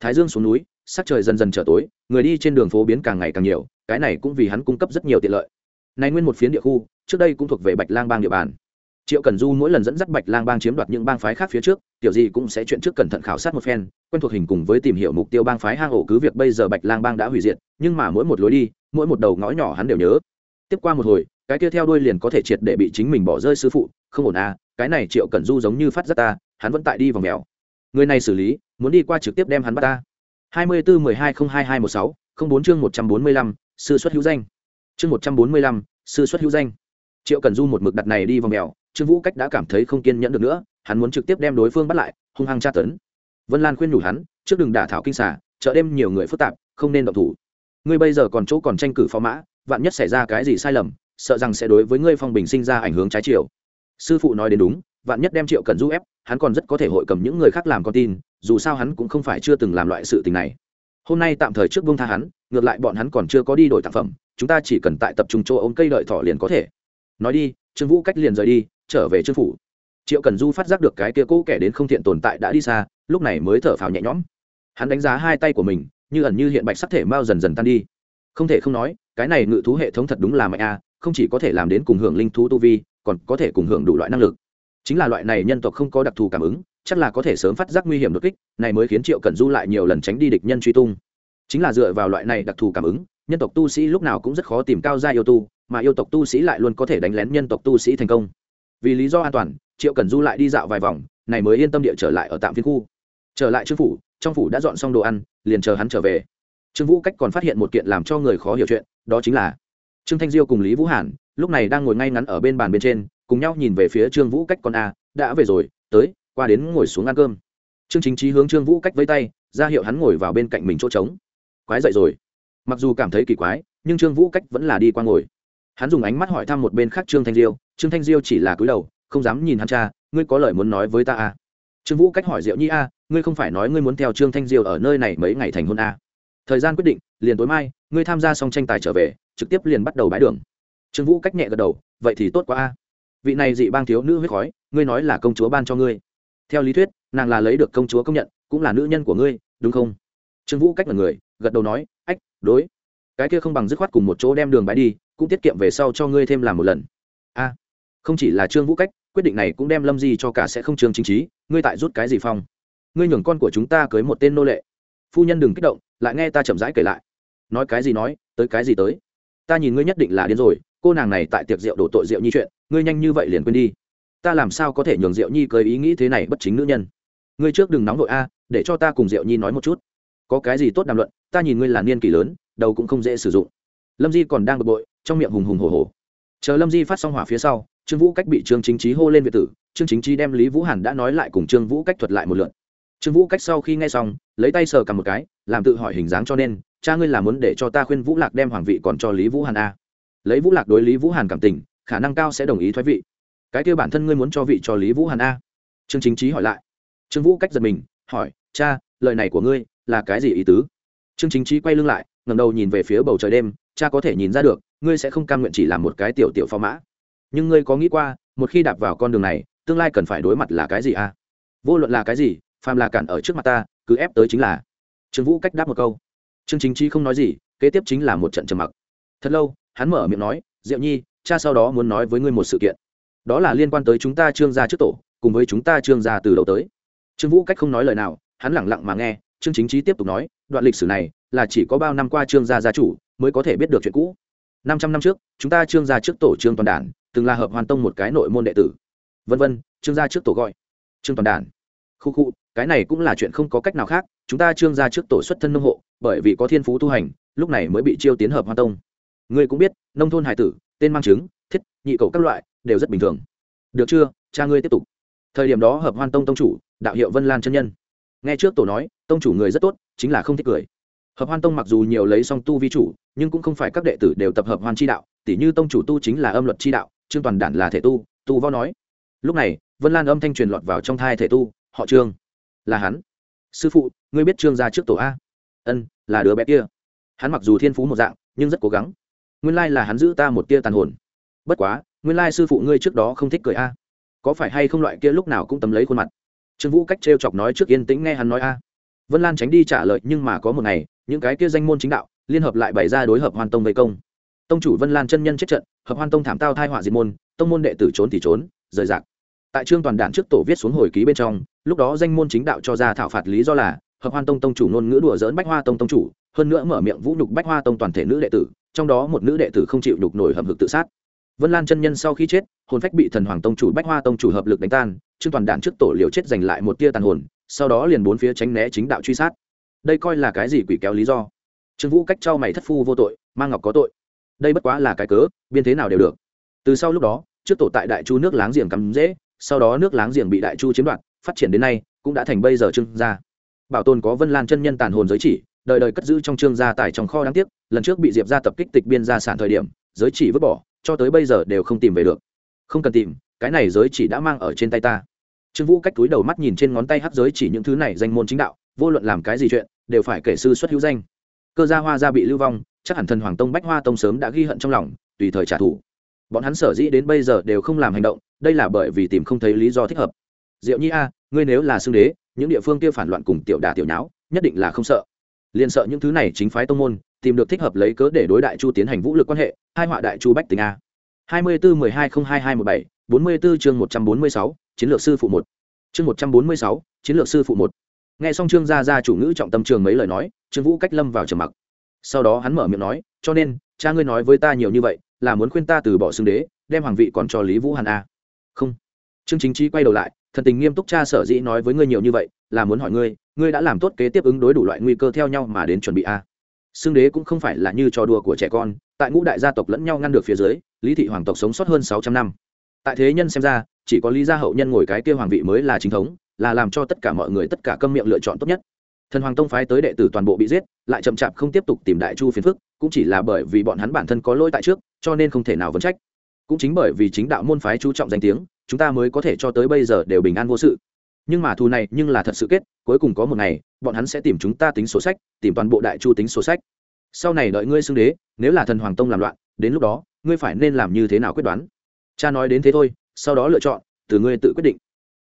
Thái dương xuống núi sắc trời dần dần trở tối, người đi trên đường phố biến càng ngày càng nhiều, cái này cũng vì hắn cung cấp rất nhiều tiện lợi. Này nguyên một phiến địa khu, trước đây cũng thuộc về bạch lang bang địa bàn. Triệu cần du mỗi lần dẫn dắt bạch lang bang chiếm đoạt những bang phái khác phía trước, tiểu gì cũng sẽ chuyện trước cẩn thận khảo sát một phen, quen thuộc hình cùng với tìm hiểu mục tiêu bang phái hang ổ cứ việc bây giờ bạch lang bang đã hủy diệt, nhưng mà mỗi một lối đi, mỗi một đầu ngõ nhỏ hắn đều nhớ. Tiếp qua một hồi, cái kia theo đuôi liền có thể triệt để bị chính mình bỏ rơi sư phụ, không ổn à cái này triệu cần du giống như phát giác ta, hắn vẫn tại đi vòng mèo. Người này xử lý, muốn đi qua trực tiếp đem hắn bắt ta hai mươi bốn mười hai không hai hai một sáu không bốn chương một trăm bốn mươi lăm, sư xuất hữu danh. Chương một trăm bốn mươi lăm, sư xuất hữu danh. Triệu cần du một mực đặt này đi vòng mèo, trương vũ cách đã cảm thấy không kiên nhẫn được nữa, hắn muốn trực tiếp đem đối phương bắt lại, hung hăng tra tấn. Vân lan khuyên nhủ hắn, trước đừng đả thảo kinh xà, chợ đêm nhiều người phức tạp, không nên động thủ. Ngươi bây giờ còn chỗ còn tranh cử phó mã, vạn nhất xảy ra cái gì sai lầm, sợ rằng sẽ đối với ngươi phong bình sinh ra ảnh hưởng trái chiều. Sư phụ nói đến đúng vạn nhất đem triệu cần du ép, hắn còn rất có thể hội cầm những người khác làm con tin, dù sao hắn cũng không phải chưa từng làm loại sự tình này. Hôm nay tạm thời trước vương tha hắn, ngược lại bọn hắn còn chưa có đi đổi tác phẩm, chúng ta chỉ cần tại tập trung chỗ ống cây đợi thỏ liền có thể. Nói đi, trương vũ cách liền rời đi, trở về trương phủ. Triệu cần du phát giác được cái kia cũ kẻ đến không thiện tồn tại đã đi xa, lúc này mới thở phào nhẹ nhõm. Hắn đánh giá hai tay của mình, như ẩn như hiện bạch sắc thể mao dần dần tan đi. Không thể không nói, cái này ngự thú hệ thống thật đúng là mạnh a, không chỉ có thể làm đến cùng hưởng linh thú tu vi, còn có thể cùng hưởng đủ loại năng lực chính là loại này nhân tộc không có đặc thù cảm ứng, chắc là có thể sớm phát giác nguy hiểm đột kích, này mới khiến triệu cần du lại nhiều lần tránh đi địch nhân truy tung. Chính là dựa vào loại này đặc thù cảm ứng, nhân tộc tu sĩ lúc nào cũng rất khó tìm cao gia yêu tu, mà yêu tộc tu sĩ lại luôn có thể đánh lén nhân tộc tu sĩ thành công. Vì lý do an toàn, triệu cần du lại đi dạo vài vòng, này mới yên tâm địa trở lại ở tạm phiên khu. Trở lại trương phủ, trong phủ đã dọn xong đồ ăn, liền chờ hắn trở về. Trương vũ cách còn phát hiện một kiện làm cho người khó hiểu chuyện, đó chính là trương thanh diêu cùng lý vũ hàn, lúc này đang ngồi ngay ngắn ở bên bàn bên trên cùng nhau nhìn về phía trương vũ cách con a đã về rồi tới qua đến ngồi xuống ăn cơm. Trương chính trí hướng trương vũ cách với tay ra hiệu hắn ngồi vào bên cạnh mình chỗ trống. Quái dậy rồi. Mặc dù cảm thấy kỳ quái nhưng trương vũ cách vẫn là đi qua ngồi. Hắn dùng ánh mắt hỏi thăm một bên khác trương thanh diêu trương thanh diêu chỉ là cúi đầu không dám nhìn hắn cha ngươi có lời muốn nói với ta à? trương vũ cách hỏi diệu nhi a à, ngươi không phải nói ngươi muốn theo trương thanh diêu ở nơi này mấy ngày thành hôn a à? thời gian quyết định liền tối mai ngươi tham gia xong tranh tài trở về trực tiếp liền bắt đầu bãi đường. Trương vũ cách nhẹ gật đầu vậy thì tốt quá a vị này dị bang thiếu nữ huyết khói, ngươi nói là công chúa ban cho ngươi. Theo lý thuyết, nàng là lấy được công chúa công nhận, cũng là nữ nhân của ngươi, đúng không? Trương vũ cách là người, gật đầu nói, ách, đối. Cái kia không bằng dứt khoát cùng một chỗ đem đường bãi đi, cũng tiết kiệm về sau cho ngươi thêm làm một lần. A. Không chỉ là trương vũ cách, quyết định này cũng đem lâm di cho cả sẽ không trường chính trí, ngươi tại rút cái gì phong? Ngươi nhường con của chúng ta cưới một tên nô lệ. Phu nhân đừng kích động, lại nghe ta chậm rãi kể lại. Nói cái gì nói, tới cái gì tới. Ta nhìn ngươi nhất định là điên rồi, cô nàng này tại tiệc rượu đổ tội rượu như chuyện ngươi nhanh như vậy liền quên đi. Ta làm sao có thể nhường Diệu nhi cưới ý nghĩ thế này bất chính nữ nhân? Ngươi trước đừng nóng vội a à, để cho ta cùng Diệu nhi nói một chút. Có cái gì tốt đàm luận, ta nhìn ngươi là niên kỷ lớn, đầu cũng không dễ sử dụng. Lâm di còn đang bực bội, trong miệng hùng hùng hồ hồ chờ lâm di phát xong hỏa phía sau, trương vũ cách bị trương chính trí hô lên việt tử, trương chính trí đem lý vũ hàn đã nói lại cùng trương vũ cách thuật lại một lượt. Trương vũ cách sau khi nghe xong, lấy tay sờ cầm một cái, làm tự hỏi hình dáng cho nên, cha ngươi là muốn để cho ta khuyên vũ lạc đem hoàng vị còn cho lý vũ hàn a. Lấy vũ lạc đối lý vũ hàn cảm tình khả năng cao sẽ đồng ý thoái vị. Cái kêu bản thân ngươi muốn cho vị cho lý vũ hàn a. Trương chính trí hỏi lại. Trương vũ cách giật mình, hỏi, cha, lời này của ngươi là cái gì ý tứ? Trương chính trí quay lưng lại ngầm đầu nhìn về phía bầu trời đêm, cha có thể nhìn ra được, ngươi sẽ không cam nguyện chỉ làm một cái tiểu tiểu phò mã. Nhưng ngươi có nghĩ qua, một khi đạp vào con đường này, tương lai cần phải đối mặt là cái gì a? Vô luận là cái gì, phàm là cản ở trước mặt ta, cứ ép tới chính là. Trương vũ cách đáp một câu. Trương chính trí không nói gì, kế tiếp chính là một trận trầm mặc. Thật lâu, hắn mở miệng nói, diệu nhi cha sau đó muốn nói với ngươi một sự kiện. Đó là liên quan tới chúng ta trương gia trước tổ, cùng với chúng ta trương gia từ đầu tới. Trương vũ cách không nói lời nào, hắn lẳng lặng mà nghe, trương chính trí tiếp tục nói, đoạn lịch sử này là chỉ có bao năm qua trương gia gia chủ mới có thể biết được chuyện cũ. Năm trăm năm trước, chúng ta trương gia trước tổ trương toàn đản, từng là hợp hoàn tông một cái nội môn đệ tử. Vân vân, trương gia trước tổ gọi trương toàn đản. Khu khu, cái này cũng là chuyện không có cách nào khác, chúng ta trương gia trước tổ xuất thân nông hộ, bởi vì có thiên phú tu hành, lúc này mới bị chiêu tiến hợp hoàn tông. Ngươi cũng biết, nông thôn hải tử tên mang chứng thiết, nhị cầu các loại, đều rất bình thường. Được chưa, cha ngươi tiếp tục. Thời điểm đó hợp hoan tông tông chủ, đạo hiệu vân lan chân nhân. Nghe trước tổ nói, tông chủ người rất tốt, chính là không thích cười. Hợp hoan tông mặc dù nhiều lấy song tu vi chủ, nhưng cũng không phải các đệ tử đều tập hợp hoan chi đạo tỷ như tông chủ tu chính là âm luật chi đạo, trương toàn đản là thể tu tu võ nói. Lúc này, vân lan âm thanh truyền lọt vào trong thai thể tu, họ trương. Là hắn. Sư phụ, ngươi biết trương gia trước tổ a? Ân, là đứa bé kia. Hắn mặc dù thiên phú một dạng, nhưng rất cố gắng nguyên lai là hắn giữ ta một tia tàn hồn. Bất quá, nguyên lai sư phụ ngươi trước đó không thích cười a. Có phải hay không loại kia lúc nào cũng tấm lấy khuôn mặt? Trương vũ cách t chọc nói trước yên tĩnh nghe hắn nói a. Vân lan tránh đi trả lời, nhưng mà có một ngày, những cái kia danh môn chính đạo, liên hợp lại bày ra đối hợp hoàn tông vây công. Tông chủ vân lan chân nhân chết trận, hợp hoàn tông thảm tao thai họa diệt môn, tông môn đệ tử trốn thì trốn, rời rạc. Tại trương toàn đản trước tổ viết xuống hồi ký bên trong, lúc đó danh môn chính đạo cho ra thảo phạt lý do là, hợp hoan tông tông chủ ngôn ngữ đùa dỡn bách hoa tông tông chủ hơn nữa mở miệng vũ nhục bách hoa tông toàn thể nữ đệ tử, trong đó một nữ đệ tử không chịu nhục nổi hầm hực tự sát. Vân lan chân nhân sau khi chết, hồn phách bị thần hoàng tông chủ bách hoa tông chủ hợp lực đánh tan, trương toàn đản trước tổ liều chết giành lại một tia tàn hồn, sau đó liền bốn phía tránh né chính đạo truy sát. Đây coi là cái gì quỷ kéo lý do? Trương vũ cách trao mày thất phu vô tội, mang ngọc có tội. Đây bất quá là cái cớ, biên thế nào đều được. Từ sau lúc đó, trước tổ tại đại chu nước láng giềng cắm dễ, sau đó nước láng giềng bị đại chu chiếm đoạt, phát triển đến nay, cũng đã thành bây giờ trương gia. Bảo tồn có vân lan chân nhân tàn hồn giới chỉ đời đời cất giữ trong trương gia tài trong kho đáng tiếc, lần trước bị diệp ra tập kích tịch biên gia sản thời điểm, giới chỉ vứt bỏ, cho tới bây giờ đều không tìm về được. Không cần tìm, cái này giới chỉ đã mang ở trên tay ta. Trương vũ cách túi đầu mắt nhìn trên ngón tay hắc giới chỉ những thứ này danh môn chính đạo, vô luận làm cái gì chuyện, đều phải kể sư xuất hữu danh. Cơ gia hoa gia bị lưu vong, chắc hẳn thần hoàng tông bách hoa tông sớm đã ghi hận trong lòng, tùy thời trả thù. Bọn hắn sở dĩ đến bây giờ đều không làm hành động, đây là bởi vì tìm không thấy lý do thích hợp. Diệu nhi a, ngươi nếu là xưng đế, những địa phương kia phản loạn cùng tiểu đà tiểu nháo, nhất định là không sợ liền sợ những thứ này chính phái tông môn, tìm được thích hợp lấy cớ để đối đại chu tiến hành vũ lực quan hệ, hai họa đại chu bách tình a. hai mươi bốn mười hai không hai hai một bảy, bốn mươi bốn chương một trăm bốn mươi sáu, chiến lược sư phụ một. Chương một trăm bốn mươi sáu, chiến lược sư phụ một. Nghe xong trương gia gia chủ ngữ trọng tâm trường mấy lời nói, trương vũ cách lâm vào trầm mặc. Sau đó hắn mở miệng nói, cho nên, cha ngươi nói với ta nhiều như vậy, là muốn khuyên ta từ bỏ xưng đế, đem hoàng vị còn cho lý vũ hàn a. Không. Trương chính trí quay đầu lại, thần tình nghiêm túc cha sở dĩ nói với ngươi nhiều như vậy, là muốn hỏi ngươi ngươi đã làm tốt kế tiếp ứng đối đủ loại nguy cơ theo nhau mà đến chuẩn bị a. Xương đế cũng không phải là như trò đùa của trẻ con, tại ngũ đại gia tộc lẫn nhau ngăn được phía dưới, lý thị hoàng tộc sống sót hơn sáu trăm năm. Tại thế nhân xem ra, chỉ có lý gia hậu nhân ngồi cái kia hoàng vị mới là chính thống, là làm cho tất cả mọi người tất cả câm miệng lựa chọn tốt nhất. Thần hoàng tông phái tới đệ tử toàn bộ bị giết, lại chậm chạp không tiếp tục tìm đại chu phiền phức, cũng chỉ là bởi vì bọn hắn bản thân có lỗi tại trước, cho nên không thể nào vấn trách. Cũng chính bởi vì chính đạo môn phái chú trọng danh tiếng, chúng ta mới có thể cho tới bây giờ đều bình an vô sự nhưng mà thù này nhưng là thật sự kết, cuối cùng có một ngày, bọn hắn sẽ tìm chúng ta tính sổ sách, tìm toàn bộ đại chu tính sổ sách. Sau này đợi ngươi xưng đế, nếu là thần hoàng tông làm loạn, đến lúc đó, ngươi phải nên làm như thế nào quyết đoán? Cha nói đến thế thôi, sau đó lựa chọn, từ ngươi tự quyết định.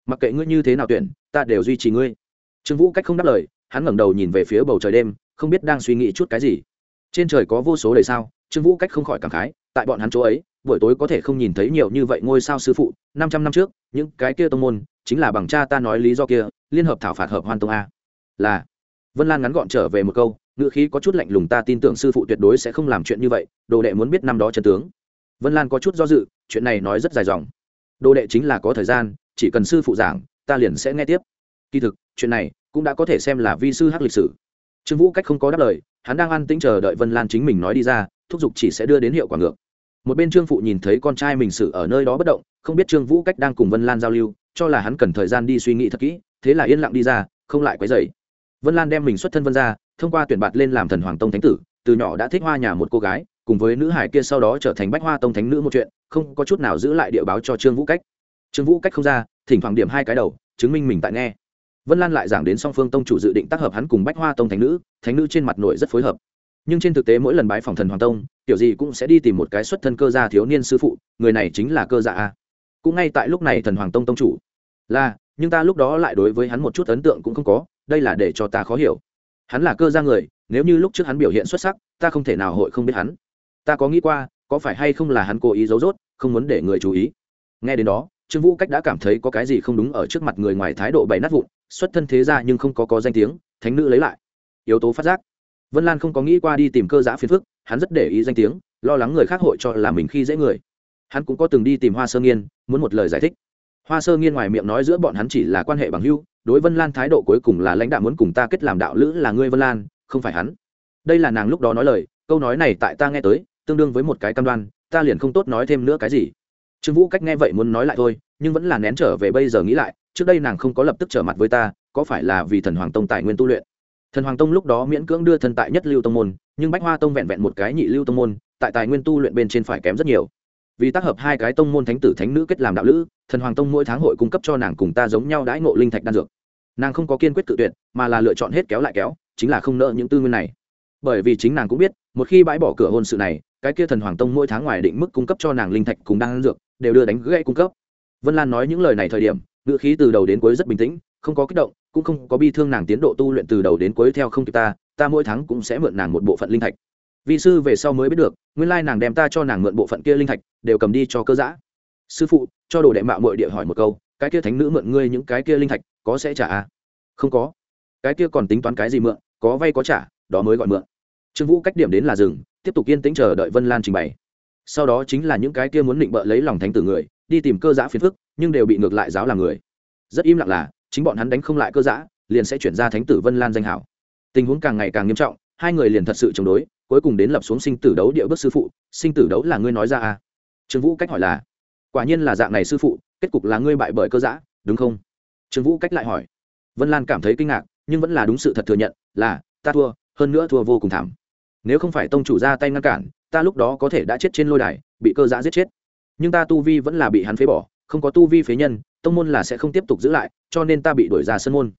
Mặc kệ ngươi như thế nào tuyển, ta đều duy trì ngươi. Trương vũ cách không đáp lời, hắn ngẩng đầu nhìn về phía bầu trời đêm, không biết đang suy nghĩ chút cái gì. Trên trời có vô số đầy sao, trương vũ cách không khỏi cảm khái, tại bọn hắn chỗ ấy buổi tối có thể không nhìn thấy nhiều như vậy ngôi sao sư phụ, năm trăm năm trước, những cái kia tông môn, chính là bằng cha ta nói lý do kia, liên hợp thảo phạt hợp hoan tông a. Là, vân lan ngắn gọn trở về một câu, ngữ khí có chút lạnh lùng ta tin tưởng sư phụ tuyệt đối sẽ không làm chuyện như vậy, đồ đệ muốn biết năm đó chân tướng. Vân lan có chút do dự, chuyện này nói rất dài dòng. Đồ đệ chính là có thời gian, chỉ cần sư phụ giảng, ta liền sẽ nghe tiếp. Kỳ thực, chuyện này cũng đã có thể xem là vi sư hắc lịch sử. Trương vũ cách không có đáp lời, hắn đang ăn tĩnh chờ đợi vân lan chính mình nói đi ra, thúc giục chỉ sẽ đưa đến hiệu quả ngược một bên trương phụ nhìn thấy con trai mình xử ở nơi đó bất động, không biết trương vũ cách đang cùng vân lan giao lưu, cho là hắn cần thời gian đi suy nghĩ thật kỹ, thế là yên lặng đi ra, không lại quấy dày vân lan đem mình xuất thân vân ra, thông qua tuyển bạt lên làm thần hoàng tông thánh tử, từ nhỏ đã thích hoa nhà một cô gái, cùng với nữ hải kia sau đó trở thành bách hoa tông thánh nữ một chuyện, không có chút nào giữ lại địa báo cho trương vũ cách. Trương vũ cách không ra, thỉnh thoảng điểm hai cái đầu, chứng minh mình tại nghe. Vân lan lại giảng đến song phương tông chủ dự định tác hợp hắn cùng bách hoa tông thánh nữ thánh nữ trên mặt nội rất phối hợp nhưng trên thực tế mỗi lần bái phòng thần hoàng tông kiểu gì cũng sẽ đi tìm một cái xuất thân cơ gia thiếu niên sư phụ, người này chính là cơ gia a. Cũng ngay tại lúc này thần hoàng tông tông chủ. Là, nhưng ta lúc đó lại đối với hắn một chút ấn tượng cũng không có, đây là để cho ta khó hiểu. Hắn là cơ gia người, nếu như lúc trước hắn biểu hiện xuất sắc, ta không thể nào hội không biết hắn. Ta có nghĩ qua, có phải hay không là hắn cố ý giấu dốt không muốn để người chú ý. Nghe đến đó, trương vũ cách đã cảm thấy có cái gì không đúng ở trước mặt người ngoài thái độ bày nát vụn, xuất thân thế ra nhưng không có có danh tiếng, thánh nữ lấy lại. Yếu tố phát giác vân lan không có nghĩ qua đi tìm cơ giã phiền phức, hắn rất để ý danh tiếng, lo lắng người khác hội cho là mình khi dễ người. Hắn cũng có từng đi tìm hoa sơ nghiên, muốn một lời giải thích. Hoa sơ nghiên ngoài miệng nói giữa bọn hắn chỉ là quan hệ bằng hưu đối vân lan thái độ cuối cùng là lãnh đạo muốn cùng ta kết làm đạo lữ là ngươi vân lan, không phải hắn. Đây là nàng lúc đó nói lời, câu nói này tại ta nghe tới, tương đương với một cái cam đoan, ta liền không tốt nói thêm nữa cái gì. Trương vũ cách nghe vậy muốn nói lại thôi, nhưng vẫn là nén trở về bây giờ nghĩ lại, trước đây nàng không có lập tức trở mặt với ta, có phải là vì thần hoàng tông tài nguyên tu luyện? Thần hoàng tông lúc đó miễn cưỡng đưa thần tại nhất lưu tông môn, nhưng bách hoa tông vẹn vẹn một cái nhị lưu tông môn, tại tài nguyên tu luyện bên trên phải kém rất nhiều. Vì tác hợp hai cái tông môn thánh tử thánh nữ kết làm đạo lữ, thần hoàng tông mỗi tháng hội cung cấp cho nàng cùng ta giống nhau đãi ngộ linh thạch đan dược. Nàng không có kiên quyết tự tuyệt, mà là lựa chọn hết kéo lại kéo, chính là không nợ những tư nguyên này. Bởi vì chính nàng cũng biết, một khi bãi bỏ cửa hôn sự này, cái kia thần hoàng tông mỗi tháng ngoài định mức cung cấp cho nàng linh thạch cùng đan dược, đều đưa đánh gãy cung cấp. Vân lan nói những lời này thời điểm, ngữ khí từ đầu đến cuối rất bình tĩnh không có kích động, cũng không có bi thương nàng tiến độ tu luyện từ đầu đến cuối theo không kịp ta ta mỗi tháng cũng sẽ mượn nàng một bộ phận linh thạch. Vị sư về sau mới biết được, nguyên lai nàng đem ta cho nàng mượn bộ phận kia linh thạch, đều cầm đi cho cơ giã. Sư phụ, cho đồ đệ mạo mội địa hỏi một câu, cái kia thánh nữ mượn ngươi những cái kia linh thạch, có sẽ trả à? Không có. Cái kia còn tính toán cái gì mượn, có vay có trả, đó mới gọi mượn. Trương vũ cách điểm đến là rừng tiếp tục yên tĩnh chờ đợi vân lan trình bày. Sau đó chính là những cái kia muốn định bợ lấy lòng thánh tử người, đi tìm cơ giã phiền phức, nhưng đều bị ngược lại giáo làm người. Rất im lặng là chính bọn hắn đánh không lại cơ giã, liền sẽ chuyển ra thánh tử vân lan danh hảo. Tình huống càng ngày càng nghiêm trọng, hai người liền thật sự chống đối, cuối cùng đến lập xuống sinh tử đấu địa bước sư phụ, sinh tử đấu là ngươi nói ra à? Trương vũ cách hỏi là, quả nhiên là dạng này sư phụ, kết cục là ngươi bại bởi cơ giã, đúng không? Trương vũ cách lại hỏi. Vân lan cảm thấy kinh ngạc, nhưng vẫn là đúng sự thật thừa nhận, là, ta thua, hơn nữa thua vô cùng thảm. Nếu không phải tông chủ ra tay ngăn cản, ta lúc đó có thể đã chết trên lôi đài, bị cơ giã giết chết. Nhưng ta tu vi vẫn là bị hắn phế bỏ, không có tu vi phế nhân tông môn là sẽ không tiếp tục giữ lại, cho nên ta bị đuổi ra sân môn.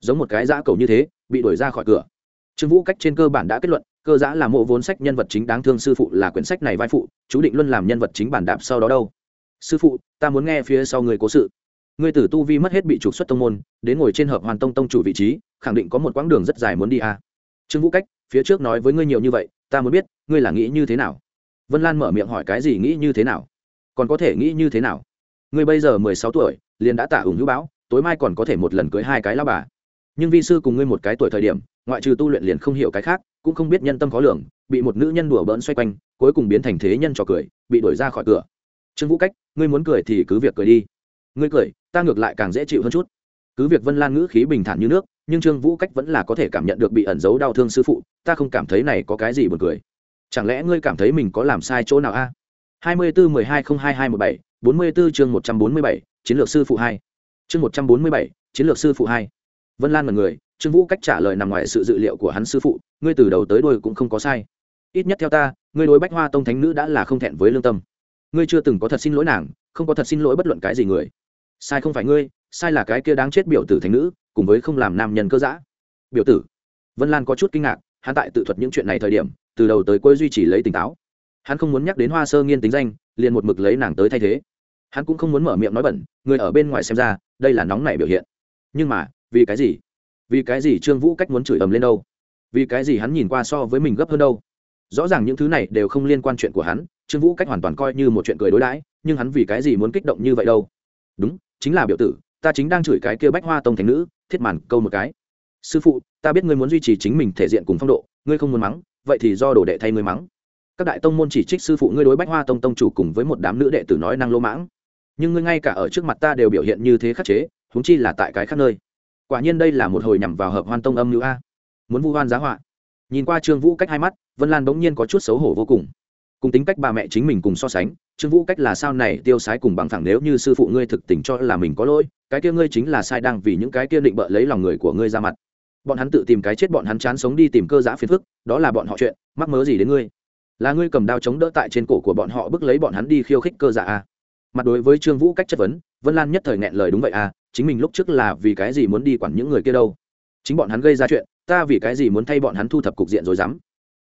Giống một cái giã cầu như thế, bị đuổi ra khỏi cửa. Trương vũ cách trên cơ bản đã kết luận, cơ giã là mộ vốn sách nhân vật chính đáng thương sư phụ là quyển sách này vai phụ, chú định luôn làm nhân vật chính bản đạp sau đó đâu. Sư phụ, ta muốn nghe phía sau người cố sự. Ngươi tử tu vi mất hết bị trục xuất tông môn, đến ngồi trên hợp hoàn tông tông chủ vị trí, khẳng định có một quãng đường rất dài muốn đi à. trương vũ cách, phía trước nói với ngươi nhiều như vậy, ta muốn biết, ngươi là nghĩ như thế nào? Vân lan mở miệng hỏi cái gì nghĩ như thế nào? Còn có thể nghĩ như thế nào? Ngươi bây giờ mười sáu tuổi liền đã tả ủng hữu báo, tối mai còn có thể một lần cưới hai cái lao bà. Nhưng vi sư cùng ngươi một cái tuổi thời điểm, ngoại trừ tu luyện liền không hiểu cái khác, cũng không biết nhân tâm khó lường, bị một nữ nhân đùa bỡn xoay quanh, cuối cùng biến thành thế nhân trò cười, bị đuổi ra khỏi cửa. Trương vũ cách, ngươi muốn cười thì cứ việc cười đi. Ngươi cười, ta ngược lại càng dễ chịu hơn chút. Cứ việc vân lan ngữ khí bình thản như nước, nhưng trương vũ cách vẫn là có thể cảm nhận được bị ẩn giấu đau thương sư phụ, ta không cảm thấy này có cái gì buồn cười. Chẳng lẽ ngươi cảm thấy mình có làm sai chỗ nào a? Hai mươi bốn mười hai không hai hai một bảy, bốn mươi bốn chương một trăm bốn mươi bảy chiến lược sư phụ hai. Chương một trăm bốn mươi bảy, chiến lược sư phụ hai. Vân lan mật người trương vũ cách trả lời nằm ngoài sự dự liệu của hắn sư phụ, ngươi từ đầu tới đôi cũng không có sai. Ít nhất theo ta, ngươi đối bách hoa tông thánh nữ đã là không thẹn với lương tâm. Ngươi chưa từng có thật xin lỗi nàng, không có thật xin lỗi bất luận cái gì người. Sai không phải ngươi, sai là cái kia đáng chết biểu tử thánh nữ, cùng với không làm nam nhân cơ giã biểu tử. Vân lan có chút kinh ngạc, hắn tại tự thuật những chuyện này thời điểm, từ đầu tới cuối duy trì lấy tỉnh táo. Hắn không muốn nhắc đến hoa sơ nghiên tính danh, liền một mực lấy nàng tới thay thế hắn cũng không muốn mở miệng nói bẩn, người ở bên ngoài xem ra, đây là nóng nảy biểu hiện. Nhưng mà, vì cái gì? Vì cái gì trương vũ cách muốn chửi ầm lên đâu? Vì cái gì hắn nhìn qua so với mình gấp hơn đâu? Rõ ràng những thứ này đều không liên quan chuyện của hắn, trương vũ cách hoàn toàn coi như một chuyện cười đối đãi, nhưng hắn vì cái gì muốn kích động như vậy đâu? Đúng, chính là biểu tử, ta chính đang chửi cái kia bách hoa tông thành nữ, thiết màn câu một cái. Sư phụ, ta biết ngươi muốn duy trì chính mình thể diện cùng phong độ, ngươi không muốn mắng, vậy thì do đồ đệ thay ngươi mắng. Các đại tông môn chỉ trích sư phụ ngươi đối bách hoa tông tông chủ cùng với một đám nữ đệ tử nói năng lỗ mãng nhưng ngươi ngay cả ở trước mặt ta đều biểu hiện như thế khắc chế húng chi là tại cái khác nơi. Quả nhiên đây là một hồi nhằm vào hợp hoan tông âm nữ a. Muốn vu hoan giá họa. Nhìn qua trương vũ cách hai mắt, vân lan bỗng nhiên có chút xấu hổ vô cùng. Cùng tính cách bà mẹ chính mình cùng so sánh, trương vũ cách là sao này tiêu sái cùng bằng thẳng nếu như sư phụ ngươi thực tình cho là mình có lỗi, cái kia ngươi chính là sai đang vì những cái kia định bợ lấy lòng người của ngươi ra mặt. Bọn hắn tự tìm cái chết bọn hắn chán sống đi tìm cơ giã phiền phức, đó là bọn họ chuyện, mắc mớ gì đến ngươi? Là ngươi cầm đao chống đỡ tại trên cổ của bọn họ bức lấy bọn hắn đi khiêu khích cơ dạ a à? Mặt đối với trương vũ cách chất vấn, vân lan nhất thời nghẹn lời đúng vậy à chính mình lúc trước là vì cái gì muốn đi quản những người kia đâu? Chính bọn hắn gây ra chuyện, ta vì cái gì muốn thay bọn hắn thu thập cục diện rồi dám?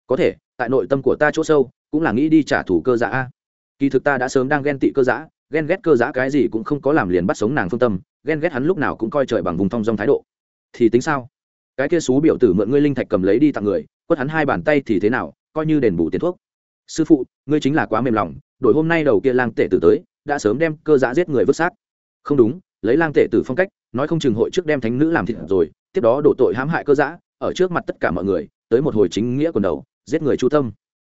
Có thể, tại nội tâm của ta chỗ sâu, cũng là nghĩ đi trả thù cơ giã a. Kỳ thực ta đã sớm đang ghen tị cơ giã, ghen ghét cơ giã cái gì cũng không có làm liền bắt sống nàng phương tâm, ghen ghét hắn lúc nào cũng coi trời bằng vùng thong dong thái độ. Thì tính sao? Cái kia xú biểu tử mượn ngươi linh thạch cầm lấy đi tặng người, quất hắn hai bàn tay thì thế nào, coi như đền bù tiền thuốc. Sư phụ, ngươi chính là quá mềm lòng, đổi hôm nay đầu kia lang tể tử tới đã sớm đem cơ giã giết người vứt xác. Không đúng, lấy lang tể tử phong cách, nói không chừng hội trước đem thánh nữ làm thịt rồi, tiếp đó đổ tội hãm hại cơ giã, ở trước mặt tất cả mọi người, tới một hồi chính nghĩa quần đầu, giết người chu tâm.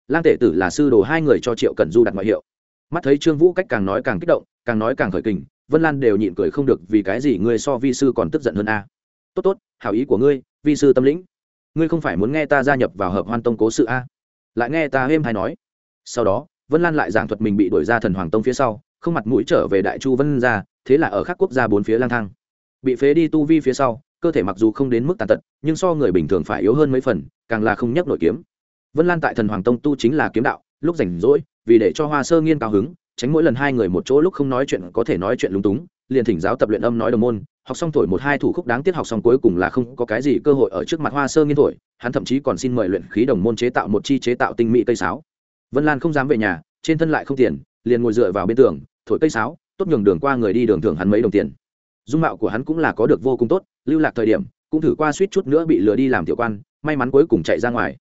Lang tể tử là sư đồ hai người cho triệu cẩn du đặt ngoại hiệu. Mắt thấy trương vũ cách càng nói càng kích động, càng nói càng khởi kình, vân lan đều nhịn cười không được vì cái gì ngươi so vi sư còn tức giận hơn a. Tốt tốt, hảo ý của ngươi, vi sư tâm lĩnh. Ngươi không phải muốn nghe ta gia nhập vào hợp hoan tông cố sự a? Lại nghe ta êm hay nói. Sau đó, vân lan lại giảng thuật mình bị đuổi ra thần hoàng tông phía sau không mặt mũi trở về đại chu vân ra thế là ở các quốc gia bốn phía lang thang. Bị phế đi tu vi phía sau, cơ thể mặc dù không đến mức tàn tật, nhưng so người bình thường phải yếu hơn mấy phần, càng là không nhắc nội kiếm. Vân lan tại thần hoàng tông tu chính là kiếm đạo, lúc rảnh rỗi, vì để cho hoa sơ nghiên cao hứng, tránh mỗi lần hai người một chỗ lúc không nói chuyện có thể nói chuyện lúng túng, liền thỉnh giáo tập luyện âm nói đồng môn, học xong thổi một hai thủ khúc đáng tiếc học xong cuối cùng là không có cái gì cơ hội ở trước mặt hoa sơ nghiên thổi hắn thậm chí còn xin mời luyện khí đồng môn chế tạo một chi chế tạo tinh mỹ cây sáo. Vân lan không dám về nhà, trên thân lại không tiền liền ngồi dựa vào bên tường, thổi cây sáo, tốt nhường đường qua người đi đường thường hắn mấy đồng tiền. Dung mạo của hắn cũng là có được vô cùng tốt, lưu lạc thời điểm, cũng thử qua suýt chút nữa bị lừa đi làm tiểu quan, may mắn cuối cùng chạy ra ngoài.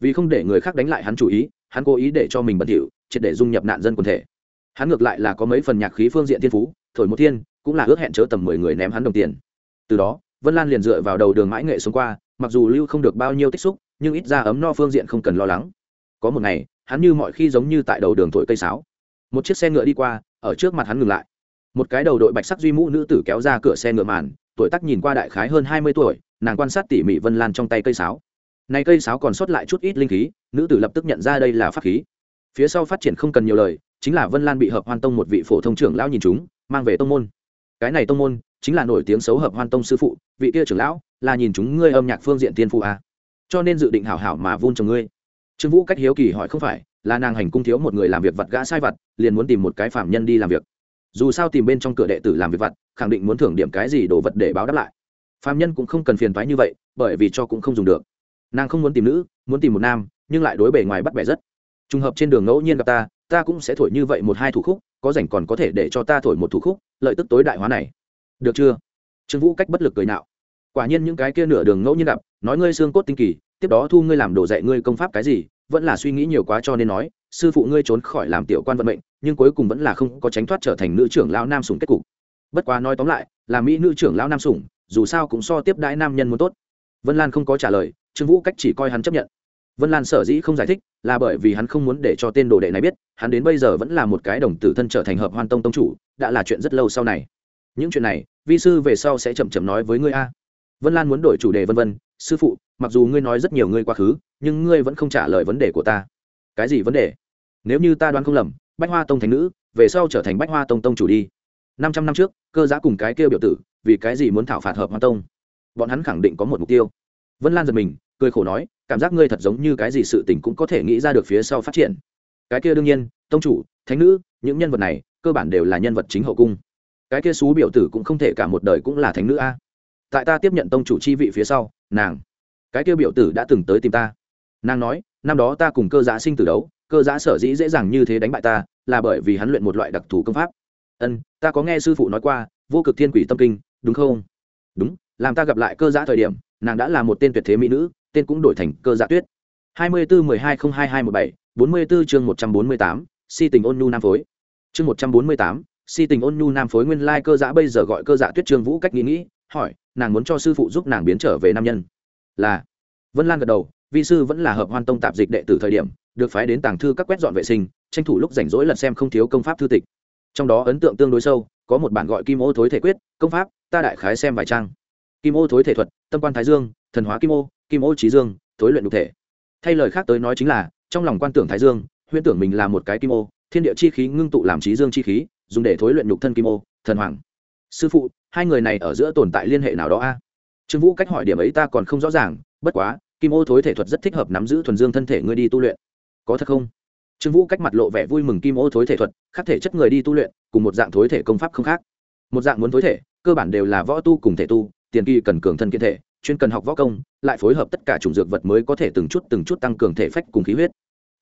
Vì không để người khác đánh lại hắn chủ ý, hắn cố ý để cho mình bẩn thỉu, triệt để dung nhập nạn dân quần thể. Hắn ngược lại là có mấy phần nhạc khí phương diện thiên phú, thổi một thiên, cũng là ước hẹn chớ tầm mười người ném hắn đồng tiền. Từ đó, vân lan liền dựa vào đầu đường mãi nghệ xuống qua, mặc dù lưu không được bao nhiêu tích xúc, nhưng ít ra ấm no phương diện không cần lo lắng. Có một ngày, hắn như mọi khi giống như tại đầu đường thổi cây sáo một chiếc xe ngựa đi qua, ở trước mặt hắn ngừng lại. Một cái đầu đội bạch sắc duy mũ nữ tử kéo ra cửa xe ngựa màn, tuổi tác nhìn qua đại khái hơn hai mươi tuổi, nàng quan sát tỉ mỉ vân lan trong tay cây sáo. Này cây sáo còn sót lại chút ít linh khí, nữ tử lập tức nhận ra đây là pháp khí. Phía sau phát triển không cần nhiều lời, chính là vân lan bị hợp hoan tông một vị phổ thông trưởng lão nhìn chúng, mang về tông môn. Cái này tông môn, chính là nổi tiếng xấu hợp hoan tông sư phụ, vị kia trưởng lão, là nhìn chúng ngươi âm nhạc phương diện tiên phụ à. cho nên dự định hảo hảo mà vun trồng ngươi. Trương vũ cách hiếu kỳ hỏi không phải là nàng hành cung thiếu một người làm việc vặt gã sai vặt, liền muốn tìm một cái phạm nhân đi làm việc. Dù sao tìm bên trong cửa đệ tử làm việc vặt, khẳng định muốn thưởng điểm cái gì đồ vật để báo đáp lại. Phạm nhân cũng không cần phiền thoái như vậy, bởi vì cho cũng không dùng được. Nàng không muốn tìm nữ, muốn tìm một nam, nhưng lại đối bề ngoài bắt bẻ rất. Trùng hợp trên đường ngẫu nhiên gặp ta ta cũng sẽ thổi như vậy một hai thủ khúc, có rảnh còn có thể để cho ta thổi một thủ khúc, lợi tức tối đại hóa này. Được chưa? Trương vũ cách bất lực cười nạo. Quả nhiên những cái kia nửa đường ngẫu nhiên gặp, nói ngươi xương cốt tinh kỳ, tiếp đó thu ngươi làm đồ dạy ngươi công pháp cái gì vẫn là suy nghĩ nhiều quá cho nên nói, sư phụ ngươi trốn khỏi làm tiểu quan vận mệnh, nhưng cuối cùng vẫn là không có tránh thoát trở thành nữ trưởng lão nam sủng kết cục. Bất quá nói tóm lại, là mỹ nữ trưởng lão nam sủng, dù sao cũng so tiếp đãi nam nhân muốn tốt. Vân lan không có trả lời, trương vũ cách chỉ coi hắn chấp nhận. Vân lan sở dĩ không giải thích, là bởi vì hắn không muốn để cho tên đồ đệ này biết, hắn đến bây giờ vẫn là một cái đồng tử thân trở thành hợp hoan tông tông chủ, đã là chuyện rất lâu sau này. Những chuyện này, vi sư về sau sẽ chậm chậm nói với ngươi a. Vân lan muốn đổi chủ đề vân vân, sư phụ mặc dù ngươi nói rất nhiều ngươi quá khứ, nhưng ngươi vẫn không trả lời vấn đề của ta. Cái gì vấn đề? Nếu như ta đoán không lầm, bách hoa tông thành nữ, về sau trở thành bách hoa tông tông chủ đi. Năm trăm năm trước, cơ giá cùng cái kêu biểu tử, vì cái gì muốn thảo phạt hợp hoa tông? Bọn hắn khẳng định có một mục tiêu. Vân lan giật mình, cười khổ nói, cảm giác ngươi thật giống như cái gì sự tình cũng có thể nghĩ ra được phía sau phát triển. Cái kia đương nhiên, tông chủ, thánh nữ, những nhân vật này, cơ bản đều là nhân vật chính hậu cung. Cái kia xú biểu tử cũng không thể cả một đời cũng là thánh nữ a. Tại ta tiếp nhận tông chủ chi vị phía sau, nàng cái kia biểu tử đã từng tới tìm ta. Nàng nói, năm đó ta cùng cơ giã sinh tử đấu, cơ giã sở dĩ dễ dàng như thế đánh bại ta, là bởi vì hắn luyện một loại đặc thù công pháp. Ân, ta có nghe sư phụ nói qua, vô cực thiên quỷ tâm kinh, đúng không? Đúng, làm ta gặp lại cơ giã thời điểm, nàng đã là một tên tuyệt thế mỹ nữ, tên cũng đổi thành cơ giã tuyết. hai mươi bốn mười hai không hai hai một bảy, bốn mươi bốn chương một trăm bốn mươi tám, si tình ôn nhu nam phối. Chương một trăm bốn mươi tám, si tình ôn nhu nam phối nguyên lai cơ dạ bây giờ gọi cơ dạ tuyết trương vũ cách nghĩ nghĩ, hỏi, nàng muốn cho sư phụ giúp nàng biến trở về nam nhân là vân lan gật đầu vi sư vẫn là hợp hoan tông tạp dịch đệ tử thời điểm được phái đến tàng thư các quét dọn vệ sinh tranh thủ lúc rảnh rỗi lật xem không thiếu công pháp thư tịch trong đó ấn tượng tương đối sâu có một bản gọi kim ô thối thể quyết công pháp ta đại khái xem vài trang kim ô thối thể thuật tâm quan thái dương thần hóa kim ô kim ô trí dương thối luyện đục thể thay lời khác tới nói chính là trong lòng quan tưởng thái dương huyễn tưởng mình là một cái kim ô thiên địa chi khí ngưng tụ làm trí dương chi khí dùng để thối luyện nhục thân kim ô thần hoàng sư phụ hai người này ở giữa tồn tại liên hệ nào đó a trương vũ cách hỏi điểm ấy ta còn không rõ ràng, bất quá, kim ô thối thể thuật rất thích hợp nắm giữ thuần dương thân thể ngươi đi tu luyện. Có thật không? Trương vũ cách mặt lộ vẻ vui mừng kim ô thối thể thuật, khắc thể chất người đi tu luyện, cùng một dạng thối thể công pháp không khác. Một dạng muốn thối thể, cơ bản đều là võ tu cùng thể tu, tiền kỳ cần cường thân kiên thể, chuyên cần học võ công, lại phối hợp tất cả chủng dược vật mới có thể từng chút từng chút tăng cường thể phách cùng khí huyết.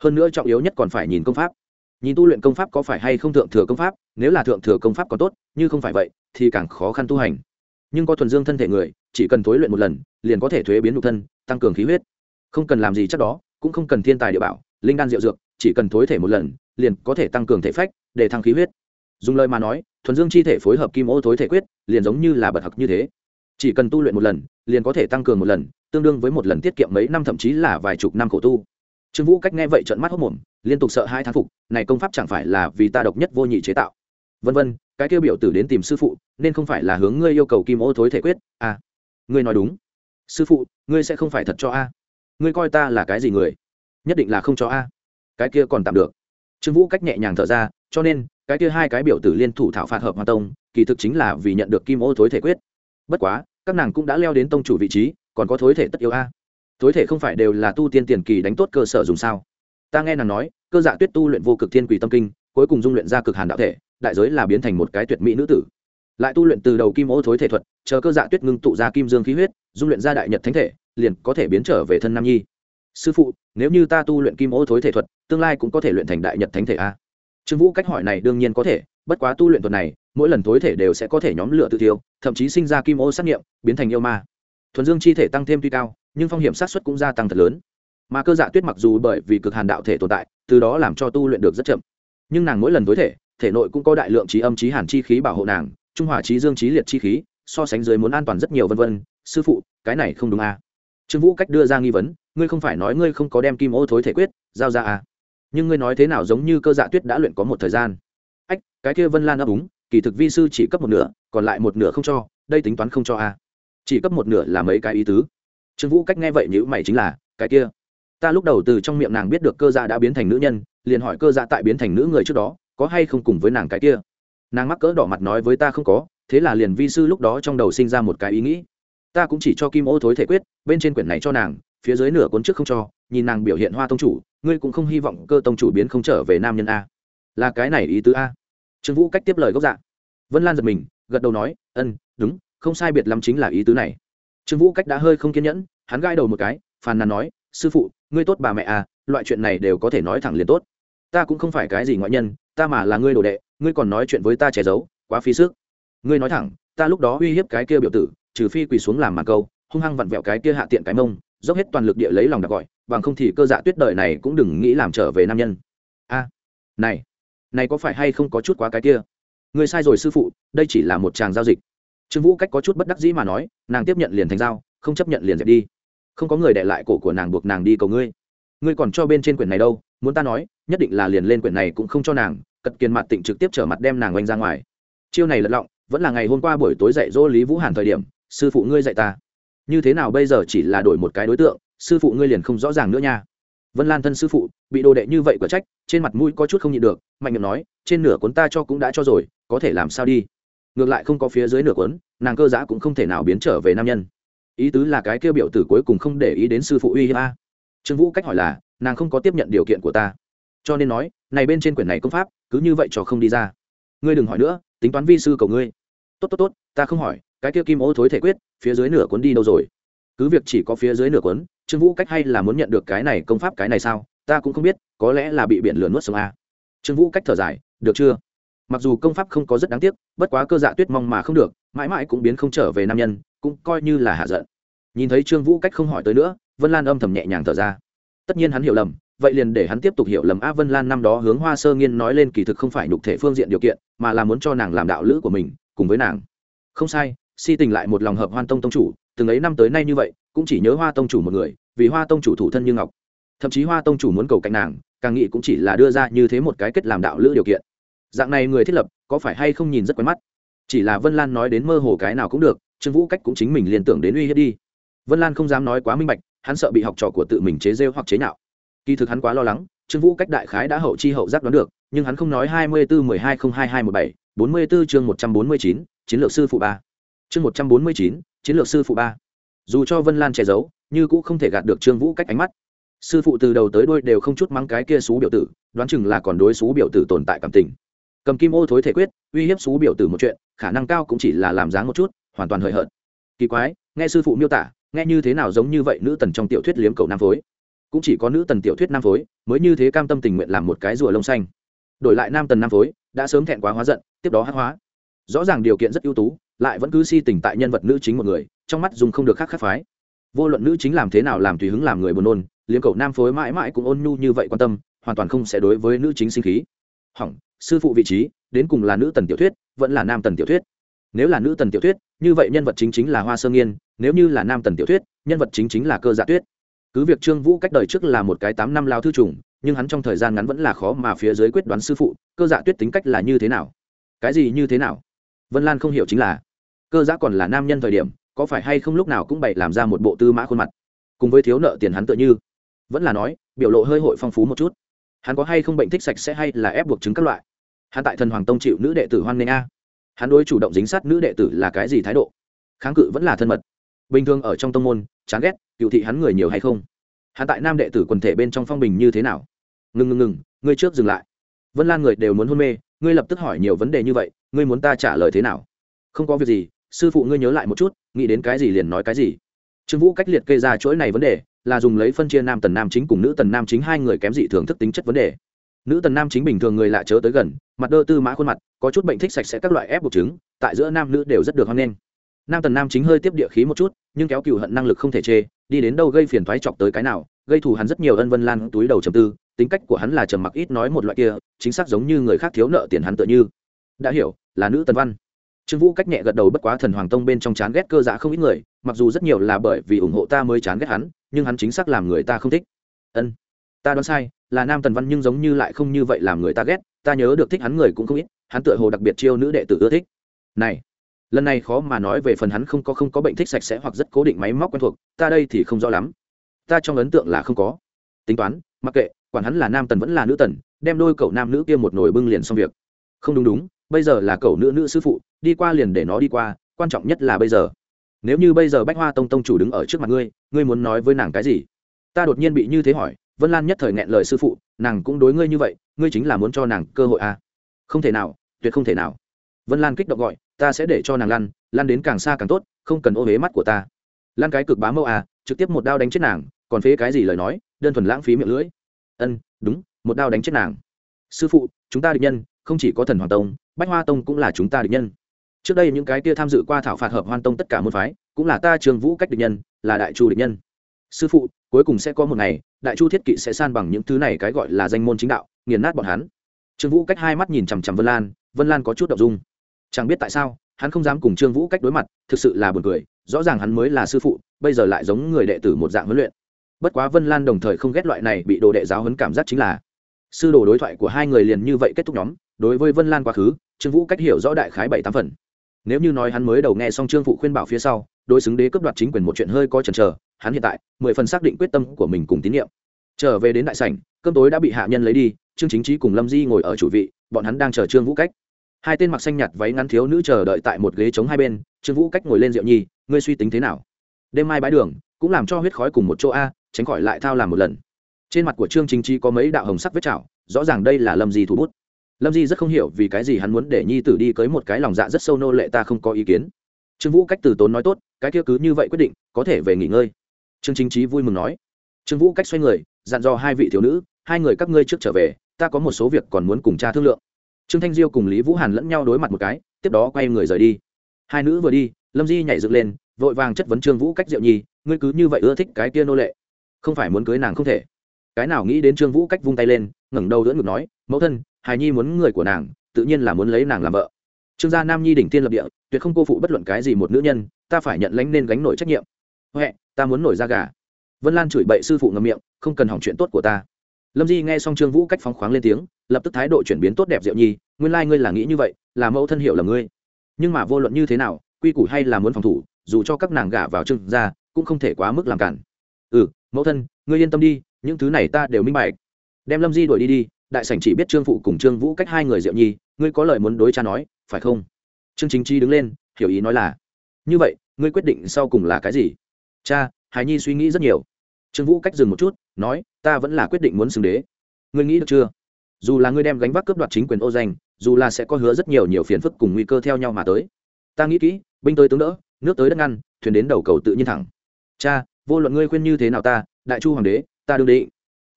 Hơn nữa trọng yếu nhất còn phải nhìn công pháp. Nhìn tu luyện công pháp có phải hay không thượng thừa công pháp, nếu là thượng thừa công pháp có tốt, như không phải vậy, thì càng khó khăn tu hành nhưng có thuần dương thân thể người, chỉ cần thối luyện một lần, liền có thể thuế biến nhục thân, tăng cường khí huyết. Không cần làm gì chắc đó, cũng không cần thiên tài địa bảo, linh đan diệu dược, chỉ cần thối thể một lần, liền có thể tăng cường thể phách, để thăng khí huyết. Dùng lời mà nói, thuần dương chi thể phối hợp kim ô thối thể quyết, liền giống như là bật học như thế. Chỉ cần tu luyện một lần, liền có thể tăng cường một lần, tương đương với một lần tiết kiệm mấy năm, thậm chí là vài chục năm khổ tu. Trương vũ cách nghe vậy trận mắt hốc mồm, liên tục sợ hai thán phục, này công pháp chẳng phải là vì ta độc nhất vô nhị chế tạo vân vân, cái kêu biểu tử đến tìm sư phụ, nên không phải là hướng ngươi yêu cầu kim ô thối thể quyết à ngươi nói đúng. Sư phụ, ngươi sẽ không phải thật cho a. Ngươi coi ta là cái gì người? Nhất định là không cho a. Cái kia còn tạm được. Trương vũ cách nhẹ nhàng thở ra, cho nên, cái kia hai cái biểu tử liên thủ thảo phạt hợp hoa tông, kỳ thực chính là vì nhận được kim ô thối thể quyết. Bất quá, các nàng cũng đã leo đến tông chủ vị trí, còn có thối thể tất yếu a. Thối thể không phải đều là tu tiên tiền kỳ đánh tốt cơ sở dùng sao? Ta nghe nàng nói, cơ dạ tuyết tu luyện vô cực thiên quỷ tâm kinh cuối cùng dung luyện ra cực hàn đạo thể, đại giới là biến thành một cái tuyệt mỹ nữ tử. Lại tu luyện từ đầu kim ô thối thể thuật, chờ cơ dạ tuyết ngưng tụ ra kim dương khí huyết, dung luyện ra đại nhật thánh thể, liền có thể biến trở về thân nam nhi. Sư phụ, nếu như ta tu luyện kim ô thối thể thuật, tương lai cũng có thể luyện thành đại nhật thánh thể a. Trương vũ cách hỏi này đương nhiên có thể, bất quá tu luyện thuật này, mỗi lần thối thể đều sẽ có thể nhóm lửa tự tiêu thậm chí sinh ra kim ô sát nghiệm, biến thành yêu ma. Thuần dương chi thể tăng thêm tuy cao, nhưng phong hiểm sát xuất cũng gia tăng thật lớn. Mà cơ dạ tuyết mặc dù bởi vì cực hàn đạo thể tồn tại, từ đó làm cho tu luyện được rất chậm nhưng nàng mỗi lần tối thể thể nội cũng có đại lượng trí âm, trí hàn chi khí bảo hộ nàng, trung hòa trí dương, trí liệt chi khí, so sánh dưới muốn an toàn rất nhiều vân vân sư phụ, cái này không đúng à. trương vũ cách đưa ra nghi vấn, ngươi không phải nói ngươi không có đem kim ô thối thể quyết, giao ra à. nhưng ngươi nói thế nào giống như cơ dạ tuyết đã luyện có một thời gian ách, cái kia vân lan ấp úng, kỳ thực vi sư chỉ cấp một nửa, còn lại một nửa không cho, đây tính toán không cho à. chỉ cấp một nửa là mấy cái ý tứ trương vũ cách nghe vậy nhữ mày chính là, cái kia ta lúc đầu từ trong miệng nàng biết được cơ dạ đã biến thành nữ nhân liền hỏi cơ dạ tại biến thành nữ người trước đó, có hay không cùng với nàng cái kia? Nàng mắc cỡ đỏ mặt nói với ta không có, thế là liền vi sư lúc đó trong đầu sinh ra một cái ý nghĩ. Ta cũng chỉ cho kim ô thối thể quyết, bên trên quyển này cho nàng, phía dưới nửa cuốn trước không cho, nhìn nàng biểu hiện hoa tông chủ, ngươi cũng không hy vọng cơ tông chủ biến không trở về nam nhân a. Là cái này ý tứ a. Trương vũ cách tiếp lời gốc dạ. Vân lan giật mình, gật đầu nói, ân, đúng, không sai biệt lắm chính là ý tứ này. Trương vũ cách đã hơi không kiên nhẫn, hắn gai đầu một cái, phàn nàn nói, sư phụ, ngươi tốt bà mẹ à loại chuyện này đều có thể nói thẳng liền tốt ta cũng không phải cái gì ngoại nhân, ta mà là ngươi đồ đệ, ngươi còn nói chuyện với ta che giấu, quá phí sức. Ngươi nói thẳng, ta lúc đó uy hiếp cái kia biểu tử, trừ phi quỳ xuống làm màn câu, hung hăng vặn vẹo cái kia hạ tiện cái mông, dốc hết toàn lực địa lấy lòng đặc gọi, bằng không thì cơ dạ tuyết đời này cũng đừng nghĩ làm trở về nam nhân. A, này này có phải hay không có chút quá cái kia? Ngươi sai rồi sư phụ, đây chỉ là một tràng giao dịch. Trương vũ cách có chút bất đắc dĩ mà nói, nàng tiếp nhận liền thành giao, không chấp nhận liền dẹp đi. Không có người để lại cổ của nàng buộc nàng đi cầu ngươi. Ngươi còn cho bên trên quyển này đâu? Muốn ta nói, nhất định là liền lên quyển này cũng không cho nàng, cật kiên mặt tịnh trực tiếp trở mặt đem nàng oanh ra ngoài. Chiêu này lật lọng, vẫn là ngày hôm qua buổi tối dạy dỗ lý vũ hàn thời điểm, sư phụ ngươi dạy ta. Như thế nào bây giờ chỉ là đổi một cái đối tượng, sư phụ ngươi liền không rõ ràng nữa nha. Vân lan thân sư phụ, bị đồ đệ như vậy quả trách, trên mặt mũi có chút không nhịn được, mạnh miệng nói, trên nửa cuốn ta cho cũng đã cho rồi, có thể làm sao đi. Ngược lại không có phía dưới nửa cuốn, nàng cơ giã cũng không thể nào biến trở về nam nhân. Ý tứ là cái kêu biểu tử cuối cùng không để ý đến sư phụ uy hiếp a. Trương vũ cách hỏi là nàng không có tiếp nhận điều kiện của ta. Cho nên nói, này bên trên quyển này công pháp, cứ như vậy cho không đi ra. Ngươi đừng hỏi nữa, tính toán vi sư cầu ngươi. Tốt tốt tốt, ta không hỏi, cái kia kim ô thối thể quyết, phía dưới nửa cuốn đi đâu rồi? Cứ việc chỉ có phía dưới nửa cuốn, trương vũ cách hay là muốn nhận được cái này công pháp, cái này sao, ta cũng không biết, có lẽ là bị biển lửa nuốt sống a trương vũ cách thở dài, được chưa? Mặc dù công pháp không có rất đáng tiếc, bất quá cơ dạ tuyết mong mà không được, mãi mãi cũng biến không trở về nam nhân, cũng coi như là hạ giận. Nhìn thấy trương vũ cách không hỏi tới nữa, vân lan âm thầm nhẹ nhàng thở ra tất nhiên hắn hiểu lầm, vậy liền để hắn tiếp tục hiểu lầm a vân lan năm đó hướng hoa sơ nghiên nói lên kỳ thực không phải nhục thể phương diện điều kiện, mà là muốn cho nàng làm đạo lữ của mình, cùng với nàng. Không sai, si tình lại một lòng hợp hoan tông tông chủ, từng ấy năm tới nay như vậy, cũng chỉ nhớ hoa tông chủ một người, vì hoa tông chủ thủ thân như ngọc. Thậm chí hoa tông chủ muốn cầu cạnh nàng, càng nghĩ cũng chỉ là đưa ra như thế một cái kết làm đạo lữ điều kiện. Dạng này người thiết lập, có phải hay không nhìn rất quen mắt? Chỉ là vân lan nói đến mơ hồ cái nào cũng được, trương vũ cách cũng chính mình liên tưởng đến uy hiếp đi. Vân lan không dám nói quá minh bạch hắn sợ bị học trò của tự mình chế rêu hoặc chế nhạo. Kỳ thực hắn quá lo lắng, trương vũ cách đại khái đã hậu chi hậu giác đoán được, nhưng hắn không nói hai mươi bốn mười hai không hai hai một bảy, bốn mươi bốn chương một trăm bốn mươi chín, chiến lược sư phụ ba. Chương một trăm bốn mươi chín, chiến lược sư phụ ba. Dù cho vân lan che giấu, như cũng không thể gạt được trương vũ cách ánh mắt. Sư phụ từ đầu tới đôi đều không chút mắng cái kia xú biểu tử, đoán chừng là còn đối xú biểu tử tồn tại cảm tình. Cầm kim ô thối thể quyết, uy hiếp xú biểu tử một chuyện, khả năng cao cũng chỉ là làm dáng một chút, hoàn toàn hời hợt. Kỳ quái, nghe sư phụ miêu tả nghe như thế nào giống như vậy nữ tần trong tiểu thuyết liếm cầu nam phối? Cũng chỉ có nữ tần tiểu thuyết nam phối mới như thế cam tâm tình nguyện làm một cái rùa lông xanh. Đổi lại nam tần nam phối đã sớm thẹn quá hóa giận, tiếp đó hát hóa. Rõ ràng điều kiện rất ưu tú, lại vẫn cứ si tình tại nhân vật nữ chính một người, trong mắt dùng không được khác khác phái. Vô luận nữ chính làm thế nào làm tùy hứng làm người buồn nôn, liếm cầu nam phối mãi mãi cũng ôn nhu như vậy quan tâm, hoàn toàn không sẽ đối với nữ chính sinh khí. Hỏng, sư phụ vị trí, đến cùng là nữ tần tiểu thuyết, vẫn là nam tần tiểu thuyết. Nếu là nữ tần tiểu thuyết, như vậy nhân vật chính chính là hoa sơ nghiên nếu như là nam tần tiểu thuyết, nhân vật chính chính là cơ dạ tuyết. Cứ việc trương vũ cách đời trước là một cái tám năm lao thư trùng, nhưng hắn trong thời gian ngắn vẫn là khó mà phía dưới quyết đoán sư phụ, cơ dạ tuyết tính cách là như thế nào? Cái gì như thế nào? Vân lan không hiểu chính là, cơ dạ còn là nam nhân thời điểm, có phải hay không lúc nào cũng bày làm ra một bộ tư mã khuôn mặt? Cùng với thiếu nợ tiền hắn tựa như, vẫn là nói, biểu lộ hơi hội phong phú một chút. Hắn có hay không bệnh thích sạch sẽ hay là ép buộc chứng các loại? Hắn tại thần hoàng tông chịu nữ đệ tử hoan nghênh a. Hắn đối chủ động dính sát nữ đệ tử là cái gì thái độ? Kháng cự vẫn là thân mật bình thường ở trong tông môn, chán ghét, cựu thị hắn người nhiều hay không? Hắn tại nam đệ tử quần thể bên trong phong bình như thế nào? Ngừng ngừng ngừng ngươi trước dừng lại. Vân lan người đều muốn hôn mê, ngươi lập tức hỏi nhiều vấn đề như vậy, ngươi muốn ta trả lời thế nào? Không có việc gì, sư phụ ngươi nhớ lại một chút, nghĩ đến cái gì liền nói cái gì. Trương vũ cách liệt kê ra chuỗi này vấn đề, là dùng lấy phân chia nam tần nam chính cùng nữ tần nam chính hai người kém dị thường thức tính chất vấn đề. Nữ tần nam chính bình thường người lạ chớ tới gần, mặt đơ tư mã khuôn mặt, có chút bệnh thích sạch sẽ các loại ép buộc chứng, tại giữa nam nữ đều rất được hoan nghênh nam tần nam chính hơi tiếp địa khí một chút, nhưng kéo cựu hận năng lực không thể chê, đi đến đâu gây phiền thoái chọc tới cái nào, gây thù hắn rất nhiều ân vân lan túi đầu trầm tư, tính cách của hắn là trầm mặc ít nói một loại kia, chính xác giống như người khác thiếu nợ tiền hắn tựa như. Đã hiểu, là nữ tần văn. Trương vũ cách nhẹ gật đầu bất quá thần hoàng tông bên trong chán ghét cơ giả không ít người, mặc dù rất nhiều là bởi vì ủng hộ ta mới chán ghét hắn, nhưng hắn chính xác làm người ta không thích. Ân, ta đoán sai, là nam tần văn nhưng giống như lại không như vậy làm người ta ghét, ta nhớ được thích hắn người cũng không ít, hắn tựa hồ đặc biệt chiêu nữ đệ tử ưa thích. Này lần này khó mà nói về phần hắn không có không có bệnh thích sạch sẽ hoặc rất cố định máy móc quen thuộc, ta đây thì không rõ lắm. Ta trong ấn tượng là không có. Tính toán, mặc kệ, quản hắn là nam tần vẫn là nữ tần, đem đôi cậu nam nữ kia một nồi bưng liền xong việc. Không đúng đúng, bây giờ là cậu nữ nữ sư phụ, đi qua liền để nó đi qua, quan trọng nhất là bây giờ. Nếu như bây giờ bách hoa tông tông chủ đứng ở trước mặt ngươi ngươi muốn nói với nàng cái gì? Ta đột nhiên bị như thế hỏi, vân lan nhất thời nghẹn lời sư phụ, nàng cũng đối ngươi như vậy, ngươi chính là muốn cho nàng cơ hội à. không thể nào, tuyệt không thể nào. Vân lan kích động gọi ta sẽ để cho nàng lăn lăn đến càng xa càng tốt, không cần ô huế mắt của ta. Lăn cái cực bá mẫu à trực tiếp một đao đánh chết nàng, còn phế cái gì lời nói, đơn thuần lãng phí miệng lưỡi. Ân, đúng, một đao đánh chết nàng. Sư phụ, chúng ta địch nhân, không chỉ có thần hoàng tông, bách hoa tông cũng là chúng ta địch nhân. Trước đây những cái kia tham dự qua thảo phạt hợp hoan tông tất cả môn phái, cũng là ta trường vũ cách địch nhân, là đại chu địch nhân. Sư phụ, cuối cùng sẽ có một ngày, đại chu thiết kỵ sẽ san bằng những thứ này cái gọi là danh môn chính đạo, nghiền nát bọn hắn. Trương vũ cách hai mắt nhìn chằm chằm vân lan vân lan có chút đ ộ n g dung chẳng biết tại sao, hắn không dám cùng trương vũ cách đối mặt, thực sự là b u ồ n cười, rõ ràng hắn mới là sư phụ, bây giờ lại giống người đệ tử một dạng huấn luyện. Bất quá vân lan đồng thời không ghét loại này bị đồ đệ giáo huấn cảm giác chính là sư đồ đối thoại của hai người liền như vậy kết thúc nhóm, đối với vân lan quá khứ, trương vũ cách hiểu rõ đại khái bảy tám phần. Nếu như nói hắn mới đầu nghe xong trương phụ khuyên bảo phía sau, đối xứng đế cấp đoạt chính quyền một chuyện hơi có chần chờ, hắn hiện tại mười phần xác định quyết tâm của mình cùng tín nhiệm. Trở về đến đại sảnh, cơm tối đã bị hạ nhân lấy đi, trương chính trí cùng lâm di ngồi ở chủ vị, bọn hắn đang chờ trương vũ cách hai tên mặc xanh nhạt váy ngắn thiếu nữ chờ đợi tại một ghế chống hai bên, trương vũ cách ngồi lên rượu nhi, ngươi suy tính thế nào? Đêm mai bãi đường, cũng làm cho huyết khói cùng một chỗ a, tránh khỏi lại thao làm một lần. Trên mặt của trương chính Chi có mấy đạo hồng sắc vết chảo, rõ ràng đây là lâm di thủ bút. Lâm di rất không hiểu vì cái gì hắn muốn để nhi tử đi cưới một cái lòng dạ rất sâu nô lệ ta không có ý kiến. Trương vũ cách từ tốn nói tốt, cái kia cứ như vậy quyết định, có thể về nghỉ ngơi. Trương chính trí vui mừng nói. Trương vũ cách xoay người, dặn dò hai vị thiếu nữ, hai người các ngươi trước trở về, ta có một số việc còn muốn cùng cha thương lượng trương thanh diêu cùng lý vũ hàn lẫn nhau đối mặt một cái, tiếp đó quay người rời đi. Hai nữ vừa đi, lâm di nhảy dựng lên, vội vàng chất vấn trương vũ cách diệu nhi, ngươi cứ như vậy ưa thích cái kia nô lệ, không phải muốn cưới nàng không thể? Cái nào nghĩ đến trương vũ cách vung tay lên, ngẩng đầu đỡ ngực nói, mẫu thân hài nhi muốn người của nàng, tự nhiên là muốn lấy nàng làm vợ. Trương gia nam nhi đỉnh tiên lập địa, tuyệt không cô phụ bất luận cái gì một nữ nhân, ta phải nhận lãnh nên gánh nổi trách nhiệm. Huệ, ta muốn nổi ra gà. Vân lan chửi bậy sư phụ ngầm miệng, không cần hỏng chuyện tốt của ta. Lâm di nghe xong trương vũ cách phóng khoáng lên tiếng lập tức thái độ chuyển biến tốt đẹp diệu nhi, nguyên lai、like、ngươi là nghĩ như vậy, là mẫu thân hiệu là ngươi. Nhưng mà vô luận như thế nào, quy củ hay là muốn phòng thủ, dù cho các nàng gả vào Trưng gia, cũng không thể quá mức làm cản. Ừ mẫu thân, ngươi yên tâm đi, những thứ này ta đều minh bạch. Đem lâm di đuổi đi đi, đại sảnh chỉ biết trương phụ cùng trương vũ cách hai người diệu nhi, ngươi có lời muốn đối cha nói, phải không? Trương chính chi đứng lên, hiểu ý nói là, như vậy, ngươi quyết định sau cùng là cái gì? Cha hài nhi suy nghĩ rất nhiều. Trương vũ cách dừng một chút, nói, ta vẫn là quyết định muốn xưng đế. Ngươi nghĩ được chưa? Dù là ngươi đem gánh vác cướp đoạt chính quyền ô danh, dù là sẽ có hứa rất nhiều nhiều phiền phức cùng nguy cơ theo nhau mà tới. Ta nghĩ kỹ, binh tới tướng đỡ, nước tới đất ngăn, thuyền đến đầu cầu tự nhiên thẳng. Cha, vô luận ngươi khuyên như thế nào ta, đại chu hoàng đế, ta đương định.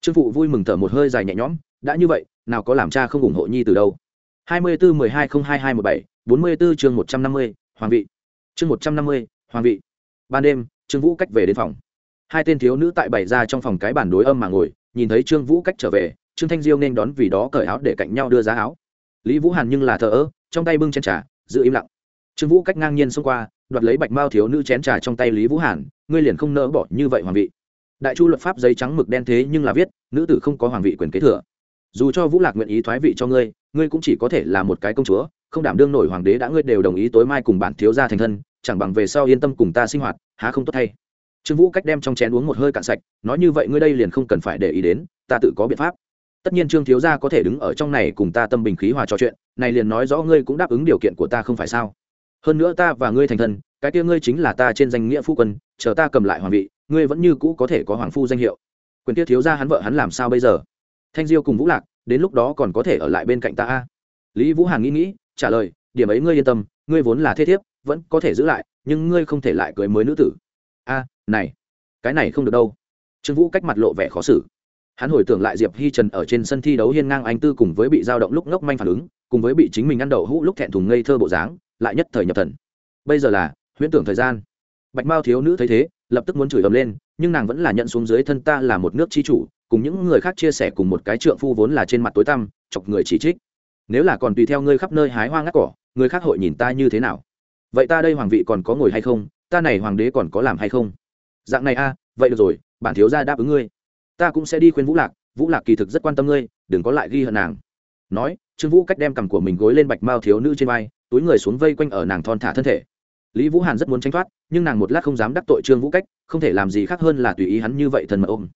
trương phụ vui mừng thở một hơi dài nhẹ nhõm, đã như vậy, nào có làm cha không ủng hộ nhi từ đâu. hai mươi bốn mười hai không hai hai một bảy, bốn mươi bốn chương một trăm năm mươi, hoàng vị. Chương một trăm năm mươi, hoàng vị. Ban đêm, trương vũ cách về đến phòng. Hai tên thiếu nữ tại bảy ra trong phòng cái bản đối âm mà ngồi, nhìn thấy trương vũ cách trở về trương thanh diêu nên đón vì đó cởi áo để cạnh nhau đưa giá áo. Lý vũ hàn nhưng là thờ ơ, trong tay bưng chén trà, giữ im lặng. Trương vũ cách ngang nhiên xông qua, đoạt lấy bạch mao thiếu nữ chén trà trong tay lý vũ hàn, ngươi liền không nỡ bỏ như vậy hoàng vị. Đại chu luật pháp giấy trắng mực đen thế nhưng là viết, nữ tử không có hoàng vị quyền kế thừa. Dù cho vũ lạc nguyện ý thoái vị cho ngươi ngươi cũng chỉ có thể là một cái công chúa, không đảm đương nổi hoàng đế đã ngươi đều đồng ý tối mai cùng bản thiếu gia thành thân, chẳng bằng về sau yên tâm cùng ta sinh hoạt, há không tốt thay. Trương vũ cách đem trong chén uống một hơi cạn sạch, nói như vậy ngươi đây liền không cần phải để ý đến, ta tự có biện pháp tất nhiên trương thiếu gia có thể đứng ở trong này cùng ta tâm bình khí hòa trò chuyện, này liền nói rõ ngươi cũng đáp ứng điều kiện của ta không phải sao? Hơn nữa ta và ngươi thành thân, cái kia ngươi chính là ta trên danh nghĩa phu quân, chờ ta cầm lại hoàng vị, ngươi vẫn như cũ có thể có hoàng phu danh hiệu. Quyền kia thiếu gia hắn vợ hắn làm sao bây giờ? Thanh diêu cùng vũ lạc, đến lúc đó còn có thể ở lại bên cạnh ta a? Lý vũ hàn nghĩ nghĩ, trả lời, điểm ấy ngươi yên tâm, ngươi vốn là thế thiếp, vẫn có thể giữ lại, nhưng ngươi không thể lại cưới mới nữ tử. A, này, cái này không được đâu. Trương vũ cách mặt lộ vẻ khó xử hắn hồi tưởng lại diệp hi trần ở trên sân thi đấu hiên ngang anh tư cùng với bị dao động lúc ngốc manh phản ứng, cùng với bị chính mình ăn đậu hũ lúc thẹn thùng ngây thơ bộ dáng, lại nhất thời nhập thần. Bây giờ là huyễn tưởng thời gian. Bạch mao thiếu nữ thấy thế, lập tức muốn chửi ầm lên, nhưng nàng vẫn là nhận xuống dưới thân ta là một nước chi chủ, cùng những người khác chia sẻ cùng một cái trượng phu vốn là trên mặt tối tăm, chọc người chỉ trích. Nếu là còn tùy theo ngươi khắp nơi hái hoa ngắt cỏ, người khác hội nhìn ta như thế nào? Vậy ta đây hoàng vị còn có ngồi hay không? Ta này hoàng đế còn có làm hay không? Dạng này a, vậy được rồi, bản thiếu gia đáp ứng ngươi ta cũng sẽ đi khuyên vũ lạc vũ lạc kỳ thực rất quan tâm ngươi, đừng có lại ghi hận nàng. Nói, trương vũ cách đem cằm của mình gối lên bạch mao thiếu nữ trên vai, túi người xuống vây quanh ở nàng thon thả thân thể. Lý vũ hàn rất muốn tranh thoát, nhưng nàng một lát không dám đắc tội trương vũ cách, không thể làm gì khác hơn là tùy ý hắn như vậy thần mật ôm.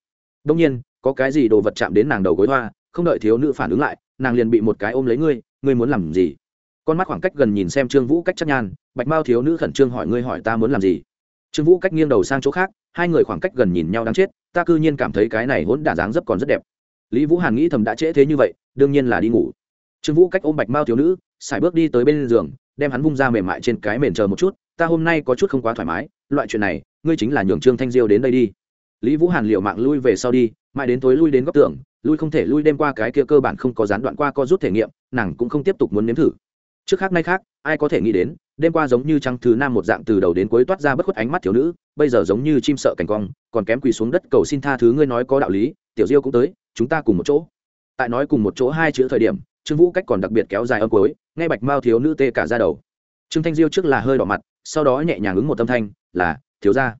Đông nhiên, có cái gì đồ vật chạm đến nàng đầu gối hoa, không đợi thiếu nữ phản ứng lại, nàng liền bị một cái ôm lấy ngươi ngươi muốn làm gì? Con mắt khoảng cách gần nhìn xem trương vũ cách chắc nhan, bạch mao thiếu nữ khẩn trương hỏi ngươi hỏi ta muốn làm gì? Trương vũ cách nghiêng đầu sang chỗ khác, hai người khoảng cách gần nhìn nhau đáng chết ta cư nhiên cảm thấy cái này hỗn đản dáng dấp còn rất đẹp. Lý vũ hàn nghĩ thầm đã trễ thế như vậy, đương nhiên là đi ngủ. Trương vũ cách ôm bạch mao thiếu nữ, xài bước đi tới bên giường, đem hắn vung ra mềm mại trên cái mền chờ một chút, ta hôm nay có chút không quá thoải mái, loại chuyện này, ngươi chính là nhường trương thanh diêu đến đây đi. Lý vũ hàn liệu mạng lui về sau đi, mãi đến tối lui đến góc tường, lui không thể lui đêm qua cái kia cơ bản không có gián đoạn qua co rút thể nghiệm, nàng cũng không tiếp tục muốn nếm thử. Trước khác nay khác, ai có thể nghĩ đến đêm qua giống như trăng thứ nam một dạng từ đầu đến cuối toát ra bất khuất ánh mắt thiếu nữ, bây giờ giống như chim sợ cảnh cong, còn kém quỳ xuống đất cầu xin tha thứ ngươi nói có đạo lý, tiểu diêu cũng tới, chúng ta cùng một chỗ. Tại nói cùng một chỗ hai chữ thời điểm, trương vũ cách còn đặc biệt kéo dài âm cuối ngay bạch mao thiếu nữ tê cả ra đầu. Trương thanh diêu trước là hơi đỏ mặt, sau đó nhẹ nhàng ứng một tâm thanh, là, thiếu ra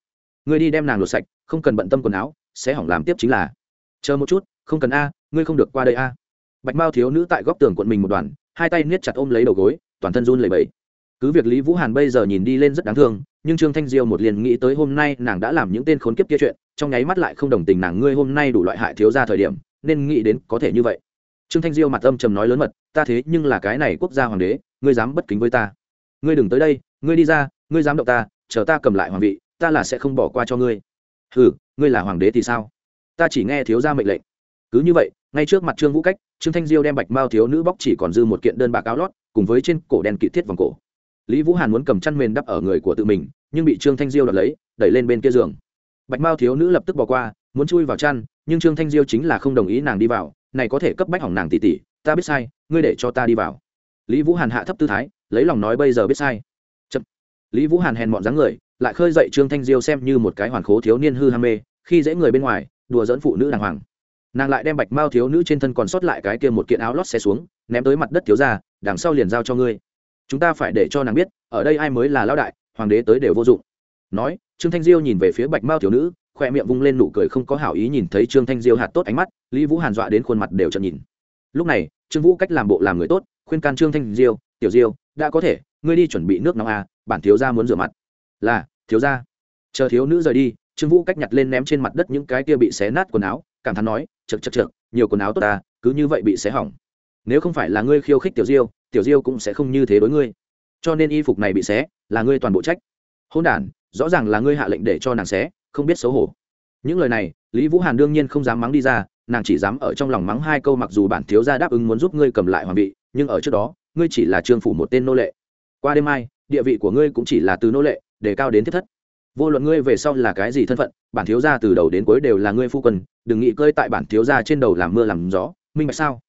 ngươi đi đem nàng lột sạch, không cần bận tâm quần áo, sẽ hỏng làm tiếp chính là. Chờ một chút, không cần a, ngươi không được qua đây a. Bạch mao thiếu nữ tại góc tường quận mình một đoàn, hai tay niết chặt ôm lấy đầu gối, toàn thân run lẩy bẩy cứ việc lý vũ hàn bây giờ nhìn đi lên rất đáng thương, nhưng trương thanh diêu một liền nghĩ tới hôm nay nàng đã làm những tên khốn kiếp kia chuyện, trong nháy mắt lại không đồng tình nàng ngươi hôm nay đủ loại hại thiếu ra thời điểm, nên nghĩ đến có thể như vậy. Trương thanh diêu mặt âm trầm nói lớn mật, ta thế nhưng là cái này quốc gia hoàng đế, ngươi dám bất kính với ta. Ngươi đừng tới đây, ngươi đi ra, ngươi dám động ta, chờ ta cầm lại hoàng vị, ta là sẽ không bỏ qua cho ngươi. Ừ ngươi là hoàng đế thì sao? Ta chỉ nghe thiếu ra mệnh lệnh. Cứ như vậy, ngay trước mặt trương vũ cách, trương thanh diêu đem bạch mao thiếu nữ bóc chỉ còn dư một kiện đơn bạc áo lót, cùng với trên cổ đen kỵ thiết vòng cổ lý vũ hàn muốn cầm chăn mền đắp ở người của tự mình, nhưng bị trương thanh diêu đập lấy, đẩy lên bên kia giường. Bạch mao thiếu nữ lập tức bỏ qua, muốn chui vào chăn, nhưng trương thanh diêu chính là không đồng ý nàng đi vào. Này có thể cấp bách hỏng nàng tỉ tỉ ta biết sai, ngươi để cho ta đi vào. Lý vũ hàn hạ thấp tư thái, lấy lòng nói bây giờ biết sai. Chậm. lý vũ hàn hèn mọn dáng người, lại khơi dậy trương thanh diêu xem như một cái hoàn khố thiếu niên hư ham mê, khi dễ người bên ngoài, đùa dẫn phụ nữ đàng hoàng. Nàng lại đem bạch mao thiếu nữ trên thân còn sót lại cái kia một kiện áo lót xe xuống, ném tới mặt đất thiếu ra đằng sau liền giao cho ngươi chúng ta phải để cho nàng biết, ở đây ai mới là lão đại, hoàng đế tới đều vô dụng. Nói, trương thanh diêu nhìn về phía bạch mao thiếu nữ, khoe miệng vung lên nụ cười không có hảo ý nhìn thấy trương thanh diêu hạt tốt ánh mắt, lý vũ hàn dọa đến khuôn mặt đều chợt nhìn. Lúc này, trương vũ cách làm bộ làm người tốt, khuyên can trương thanh diêu, tiểu diêu, đã có thể, ngươi đi chuẩn bị nước nóng à bản thiếu gia muốn rửa mặt. Là, thiếu gia. Chờ thiếu nữ rời đi, trương vũ cách nhặt lên ném trên mặt đất những cái kia bị xé nát quần áo, cảm thán nói chật chật chật nhiều quần áo tốt ta cứ như vậy bị xé hỏng. Nếu không phải là ngươi khiêu khích tiểu diêu tiểu diêu cũng sẽ không như thế đối ngươi. Cho nên y phục này bị xé, là ngươi toàn bộ trách. Hôn đ rõ ràng là ngươi hạ lệnh để cho nàng xé, không biết xấu hổ. Những lời này, lý vũ hàn đương nhiên không dám mắng đi ra, nàng chỉ dám ở trong lòng mắng hai câu mặc dù bản thiếu gia đáp ứng muốn giúp ngươi cầm lại hoàng vị, nhưng ở trước đó, ngươi chỉ là trương phủ một tên nô lệ. Qua đêm mai, địa vị của ngươi cũng chỉ là từ nô lệ, để cao đến thiết thất. Vô luận ngươi về sau là cái gì thân phận, bản thiếu gia từ đầu đến cuối đều là ngươi phu quân, đừng nghĩ cơi tại bản thiếu gia trên đầu làm mưa làm gió, minh bạch sao?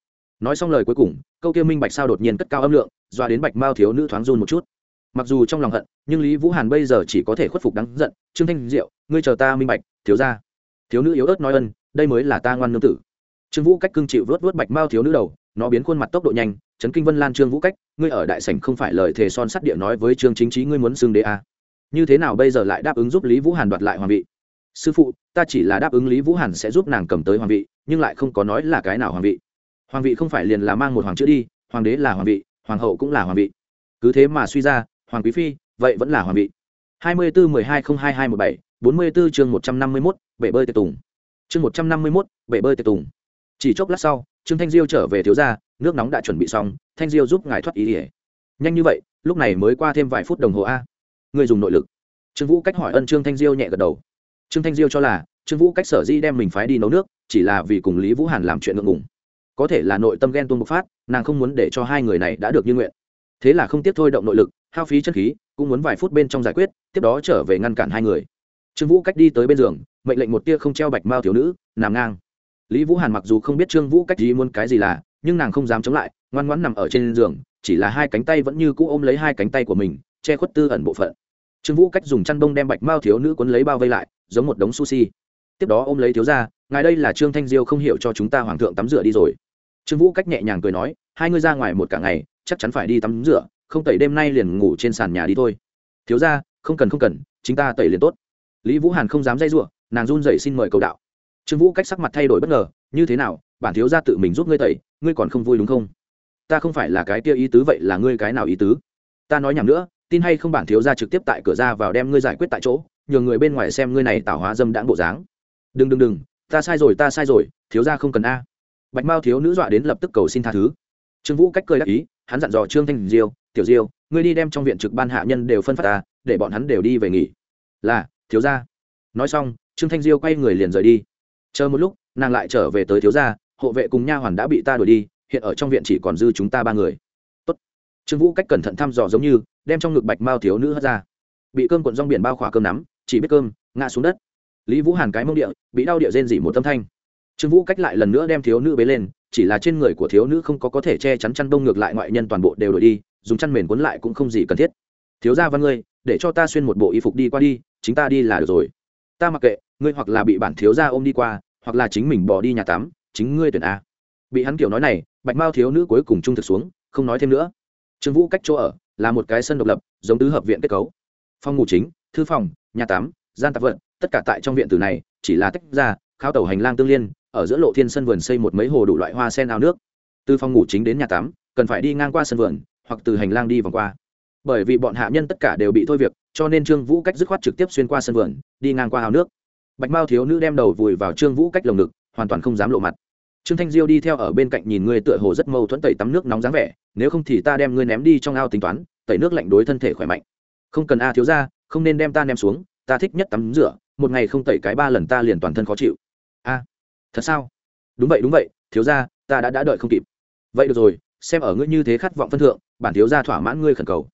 Nói xong lời cuối cùng, câu kia minh bạch sao đột nhiên cất cao âm lượng, doa đến bạch mao thiếu nữ thoáng run một chút. Mặc dù trong lòng hận, nhưng lý vũ hàn bây giờ chỉ có thể khuất phục đắng giận, trương thanh diệu, ngươi chờ ta minh bạch, thiếu gia. Thiếu nữ yếu ớt nói ân, đây mới là ta ngoan nương tử. Trương vũ cách cưng chịu vớt vớt bạch mao thiếu nữ đầu, nó biến khuôn mặt tốc độ nhanh chấn kinh vân lan trương vũ cách, ngươi ở đại sảnh không phải lời thề son sắt địa nói với trương chính trí ngươi muốn xưng đế à. như thế nào bây giờ lại đáp ứng giúp lý vũ hàn đoạt lại hoàng vị? Sư phụ, ta chỉ là đáp ứng lý vũ hàn sẽ giúp nàng cầm tới hoàng vị, nhưng lại không có nói là cái nào hoàng vị hoàng vị không phải liền là mang một hoàng chữ đi, hoàng đế là hoàng vị, hoàng hậu cũng là hoàng vị. Cứ thế mà suy ra, hoàng quý phi, vậy vẫn là hoàng vị. hai mươi bốn mười hai không hai hai một bảy, bốn mươi bốn chương một trăm năm mươi mốt, bể bơi tiệc tùng. Chương một trăm năm mươi mốt, bể bơi tiệc tùng. Chỉ chốc lát sau, trương thanh diêu trở về thiếu gia, nước nóng đã chuẩn bị xong, thanh diêu giúp ngài thoát ý ỉa nhanh như vậy, lúc này mới qua thêm vài phút đồng hồ a. Người dùng nội lực. Trương vũ cách hỏi ân trương thanh diêu nhẹ gật đầu. Trương thanh diêu cho là, trương vũ cách sở di đem mình phái đi nấu nước, chỉ là vì cùng lý vũ hàn làm chuyện ngượng ngùng có thể là nội tâm ghen tuông bộc phát, nàng không muốn để cho hai người này đã được như nguyện. Thế là không tiếp thôi động nội lực, hao phí chân khí, cũng muốn vài phút bên trong giải quyết, tiếp đó trở về ngăn cản hai người. Trương vũ cách đi tới bên giường, mệnh lệnh một tia không treo bạch mao thiếu nữ, nằm ngang. Lý vũ hàn mặc dù không biết trương vũ cách gì muốn cái gì là, nhưng nàng không dám chống lại, ngoan ngoãn nằm ở trên giường, chỉ là hai cánh tay vẫn như cũ ôm lấy hai cánh tay của mình, che khuất tư ẩn bộ phận. Trương vũ cách dùng chăn bông đem bạch mao thiếu nữ quấn lấy bao vây lại, giống một đống sushi. Tiếp đó ôm lấy thiếu ra ngài đây là trương thanh diêu không hiểu cho chúng ta hoàng thượng tắm rửa đi rồi trương vũ cách nhẹ nhàng cười nói, hai ngươi ra ngoài một cả ngày, chắc chắn phải đi tắm rửa, không tẩy đêm nay liền ngủ trên sàn nhà đi thôi. Thiếu ra không cần không cần, chính ta tẩy liền tốt. Lý vũ hàn không dám dây giụa nàng run dậy xin mời cầu đạo. Trương vũ cách sắc mặt thay đổi bất ngờ, như thế nào, bản thiếu ra tự mình giúp ngươi tẩy, ngươi còn không vui đúng không? Ta không phải là cái kia ý tứ vậy là ngươi cái nào ý tứ? Ta nói nhầm nữa, tin hay không bản thiếu ra trực tiếp tại cửa ra vào đem ngươi giải quyết tại chỗ, nhờ người bên ngoài xem ngươi này tảo hóa dâm đãng bộ dáng. Đừng đừng đừng, ta sai rồi, ta sai rồi, thiếu ra không cần a bạch mao thiếu nữ dọa đến lập tức cầu xin tha thứ. Trương vũ cách cười đắc ý, hắn dặn dò trương thanh diêu, tiểu diêu, ngươi đi đem trong viện trực ban hạ nhân đều phân phát ta, để bọn hắn đều đi về nghỉ. Là, thiếu gia. Nói xong, trương thanh diêu quay người liền rời đi. Chờ một lúc, nàng lại trở về tới thiếu gia, hộ vệ cùng nha hoàn đã bị ta đuổi đi, hiện ở trong viện chỉ còn dư chúng ta ba người. Tốt. trương vũ cách cẩn thận thăm dò giống như, đem trong ngực bạch mao thiếu nữ hất ra. Bị cơm cuộn rong biển bao khỏa cơm nắm, chỉ biết cơm, ngã xuống đất. Lý vũ hàn cái mông địa, bị đau địa rên dỉ một tâm thanh trương vũ cách lại lần nữa đem thiếu nữ bế lên, chỉ là trên người của thiếu nữ không có có thể che chắn chăn đông ngược lại ngoại nhân toàn bộ đều đổi đi, dùng chăn mền cuốn lại cũng không gì cần thiết. Thiếu gia văn ngươi, để cho ta xuyên một bộ y phục đi qua đi, chính ta đi là được rồi. Ta mặc kệ, ngươi hoặc là bị bản thiếu gia ôm đi qua, hoặc là chính mình bỏ đi nhà tắm, chính ngươi tuyển a. Bị hắn kiểu nói này, bạch mao thiếu nữ cuối cùng trung thực xuống, không nói thêm nữa. Trương vũ cách chỗ ở, là một cái sân độc lập, giống tứ hợp viện kết cấu. Phòng ngủ chính, thư phòng, nhà tắm, gian tạp vận tất cả tại trong viện tử này, chỉ là tách ra khao tàu hành lang tương liên ở giữa lộ thiên sân vườn xây một mấy hồ đủ loại hoa sen ao nước. Từ phòng ngủ chính đến nhà tắm, cần phải đi ngang qua sân vườn, hoặc từ hành lang đi vòng qua. Bởi vì bọn hạ nhân tất cả đều bị thôi việc, cho nên trương vũ cách dứt khoát trực tiếp xuyên qua sân vườn, đi ngang qua ao nước. Bạch mao thiếu nữ đem đầu vùi vào trương vũ cách lồng ngực, hoàn toàn không dám lộ mặt. Trương thanh diêu đi theo ở bên cạnh nhìn ngươi tựa hồ rất mâu thuẫn tẩy tắm nước nóng dáng vẻ, nếu không thì ta đem ngươi ném đi trong ao tính toán, tẩy nước lạnh đối thân thể khỏe mạnh. Không cần a thiếu ra không nên đem ta ném xuống, ta thích nhất tắm rửa, một ngày không tẩy cái ba lần ta liền toàn thân khó chịu thật sao? Đúng vậy đúng vậy, thiếu ra ta đã đã đợi không kịp. Vậy được rồi, xem ở ngươi như thế khát vọng phân thượng, bản thiếu ra thỏa mãn ngươi khẩn cầu.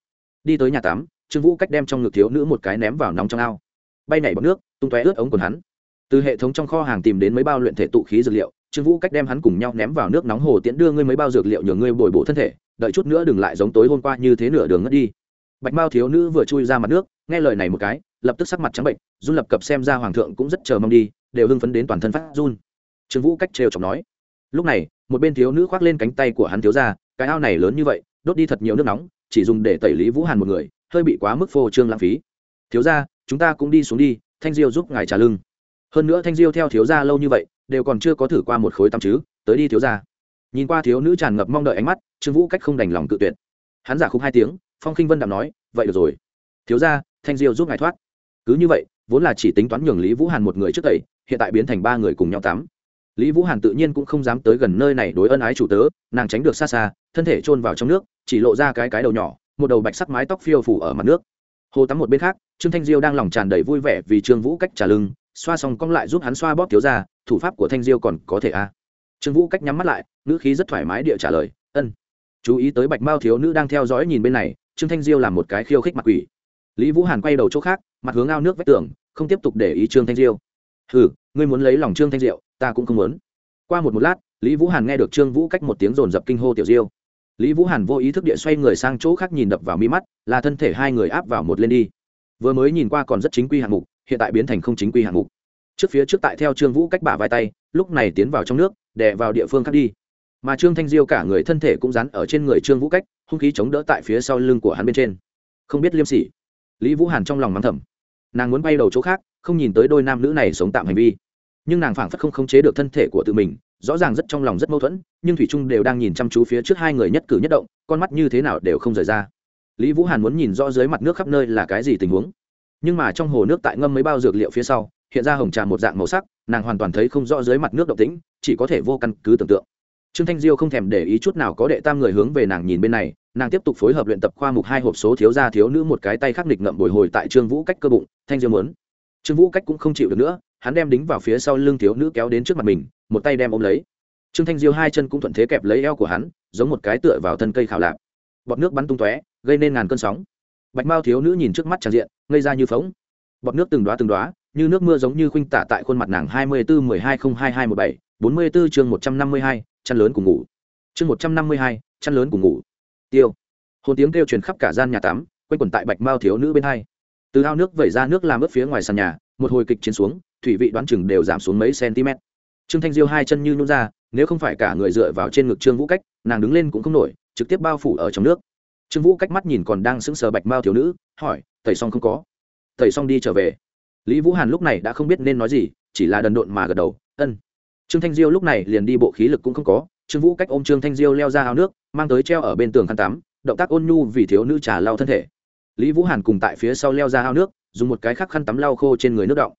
Đi tới nhà tắm, trương vũ cách đem trong ngực thiếu nữ một cái ném vào nóng trong ao. Bay nảy bọc nước, tung tóe ướt ống quần hắn. Từ hệ thống trong kho hàng tìm đến mấy bao luyện thể tụ khí dược liệu, trương vũ cách đem hắn cùng nhau ném vào nước nóng hồ tiễn đưa ngươi mấy bao dược liệu nhờ ngươi bồi bổ thân thể, đợi chút nữa đừng lại giống tối hôm qua như thế nửa đường ngất đi. Bạch mao thiếu nữ vừa chui ra mặt nước, nghe lời này một cái, lập tức sắc mặt trắng bệnh run lập cập xem ra hoàng thượng cũng rất chờ mong đi, đều hưng phấn đến toàn thân phát run trương vũ cách trêu chọc nói. Lúc này, một bên thiếu nữ khoác lên cánh tay của hắn thiếu ra, cái ao này lớn như vậy, đốt đi thật nhiều nước nóng, chỉ dùng để tẩy lý vũ hàn một người, hơi bị quá mức phô trương lãng phí. Thiếu ra, chúng ta cũng đi xuống đi, thanh diêu giúp ngài trả lưng. Hơn nữa thanh diêu theo thiếu gia lâu như vậy, đều còn chưa có thử qua một khối tắm chứ, tới đi thiếu gia nhìn qua thiếu nữ tràn ngập mong đợi ánh mắt, trương vũ cách không đành lòng tự tuyệt. Hắn giả khúc hai tiếng, phong khinh vân đạm nói, vậy được rồi. Thiếu gia thanh diêu giúp ngài thoát. Cứ như vậy, vốn là chỉ tính toán nhường lý vũ hàn một người trước tẩy, hiện tại biến thành ba người cùng nhau tắm lý vũ hàn tự nhiên cũng không dám tới gần nơi này đối ân ái chủ tớ, nàng tránh được xa xa, thân thể chôn vào trong nước, chỉ lộ ra cái cái đầu nhỏ, một đầu bạch sắc mái tóc phiêu phủ ở mặt nước. Hồ tắm một bên khác, trương thanh diêu đang lòng tràn đầy vui vẻ vì trương vũ cách trả lưng, xoa xong cong lại giúp hắn xoa bóp thiếu ra, thủ pháp của thanh diêu còn có thể a. À. trương vũ cách nhắm mắt lại nữ khí rất thoải mái địa trả lời, ân. Chú ý tới bạch mao thiếu nữ đang theo dõi nhìn bên này, trương thanh diêu làm một cái khiêu khích mặt quỷ. Lý vũ hàn quay đầu chỗ khác, mặt hướng ao nước vách tường, không tiếp tục để ý trương thanh diêu ừ ngươi muốn lấy lòng trương thanh diệu, ta cũng không muốn. Qua một một lát, lý vũ hàn nghe được trương vũ cách một tiếng rồn rập kinh hô tiểu diêu. Lý vũ hàn vô ý thức địa xoay người sang chỗ khác nhìn đập vào mi mắt, là thân thể hai người áp vào một lên đi. Vừa mới nhìn qua còn rất chính quy hạng mục, hiện tại biến thành không chính quy hạng mục. Trước phía trước tại theo trương vũ cách bả vai tay, lúc này tiến vào trong nước, đè vào địa phương khác đi. Mà trương thanh diêu cả người thân thể cũng dán ở trên người trương vũ cách, hung khí chống đỡ tại phía sau lưng của hắn bên trên. Không biết liêm sỉ. Lý vũ hàn trong lòng mắng thầm. Nàng muốn bay đầu chỗ khác không nhìn tới đôi nam nữ này sống tạm hành vi. Nhưng nàng phảng phất không khống chế được thân thể của tự mình, rõ ràng rất trong lòng rất mâu thuẫn, nhưng thủy trung đều đang nhìn chăm chú phía trước hai người nhất cử nhất động, con mắt như thế nào đều không rời ra. Lý vũ hàn muốn nhìn rõ dưới mặt nước khắp nơi là cái gì tình huống. Nhưng mà trong hồ nước tại ngâm mấy bao dược liệu phía sau, hiện ra hồng trà một dạng màu sắc, nàng hoàn toàn thấy không rõ dưới mặt nước động tĩnh, chỉ có thể vô căn cứ tưởng tượng. Trương thanh diêu không thèm để ý chút nào có đệ tam người hướng về nàng nhìn bên này, nàng tiếp tục phối hợp luyện tập khoa mục hai hộp số thiếu gia thiếu nữ một cái tay khắc nghịch ngậm bồi hồi tại trương vũ cách cơ bụng, thanh diêu muốn trương vũ cách cũng không chịu được nữa, hắn đem đính vào phía sau lưng thiếu nữ kéo đến trước mặt mình, một tay đem ôm lấy. Trương thanh diêu hai chân cũng thuận thế kẹp lấy eo của hắn, giống một cái tựa vào thân cây khảo lạc bọt nước bắn tung tóe, gây nên ngàn cơn sóng. Bạch mao thiếu nữ nhìn trước mắt tràn diện, ngây ra như phóng bọt nước từng đoá từng đoá như nước mưa giống như khuynh tả tại khuôn mặt nàng hai mươi bốn mười hai không hai hai một bảy, bốn mươi bốn chương một trăm năm mươi hai, chăn lớn cùng ngủ. Chương một trăm năm mươi hai, chăn lớn cùng ngủ. Tiêu. Hồn tiếng kêu truyền khắp cả gian nhà tắm, quanh quẩn tại bạch mao thiếu nữ bên hai từ ao nước vẩy ra nước làm ướt phía ngoài sàn nhà, một hồi kịch chiến xuống, thủy vị đoán chừng đều giảm xuống mấy cm trương thanh diêu hai chân như nhún ra, nếu không phải cả người dựa vào trên ngực trương vũ cách, nàng đứng lên cũng không nổi, trực tiếp bao phủ ở trong nước. Trương vũ cách mắt nhìn còn đang sững sờ bạch mao thiếu nữ, hỏi, tẩy xong không có? Tẩy xong đi trở về. Lý vũ hàn lúc này đã không biết nên nói gì, chỉ là đần độn mà gật đầu, ân. Trương thanh diêu lúc này liền đi bộ khí lực cũng không có, trương vũ cách ôm trương thanh diêu leo ra ao nước, mang tới treo ở bên tường khăn tắm, động tác ôn nhu vì thiếu nữ trà lau thân thể lý vũ hàn cùng tại phía sau leo ra ao nước, dùng một cái khắc khăn tắm lau khô trên người nước động.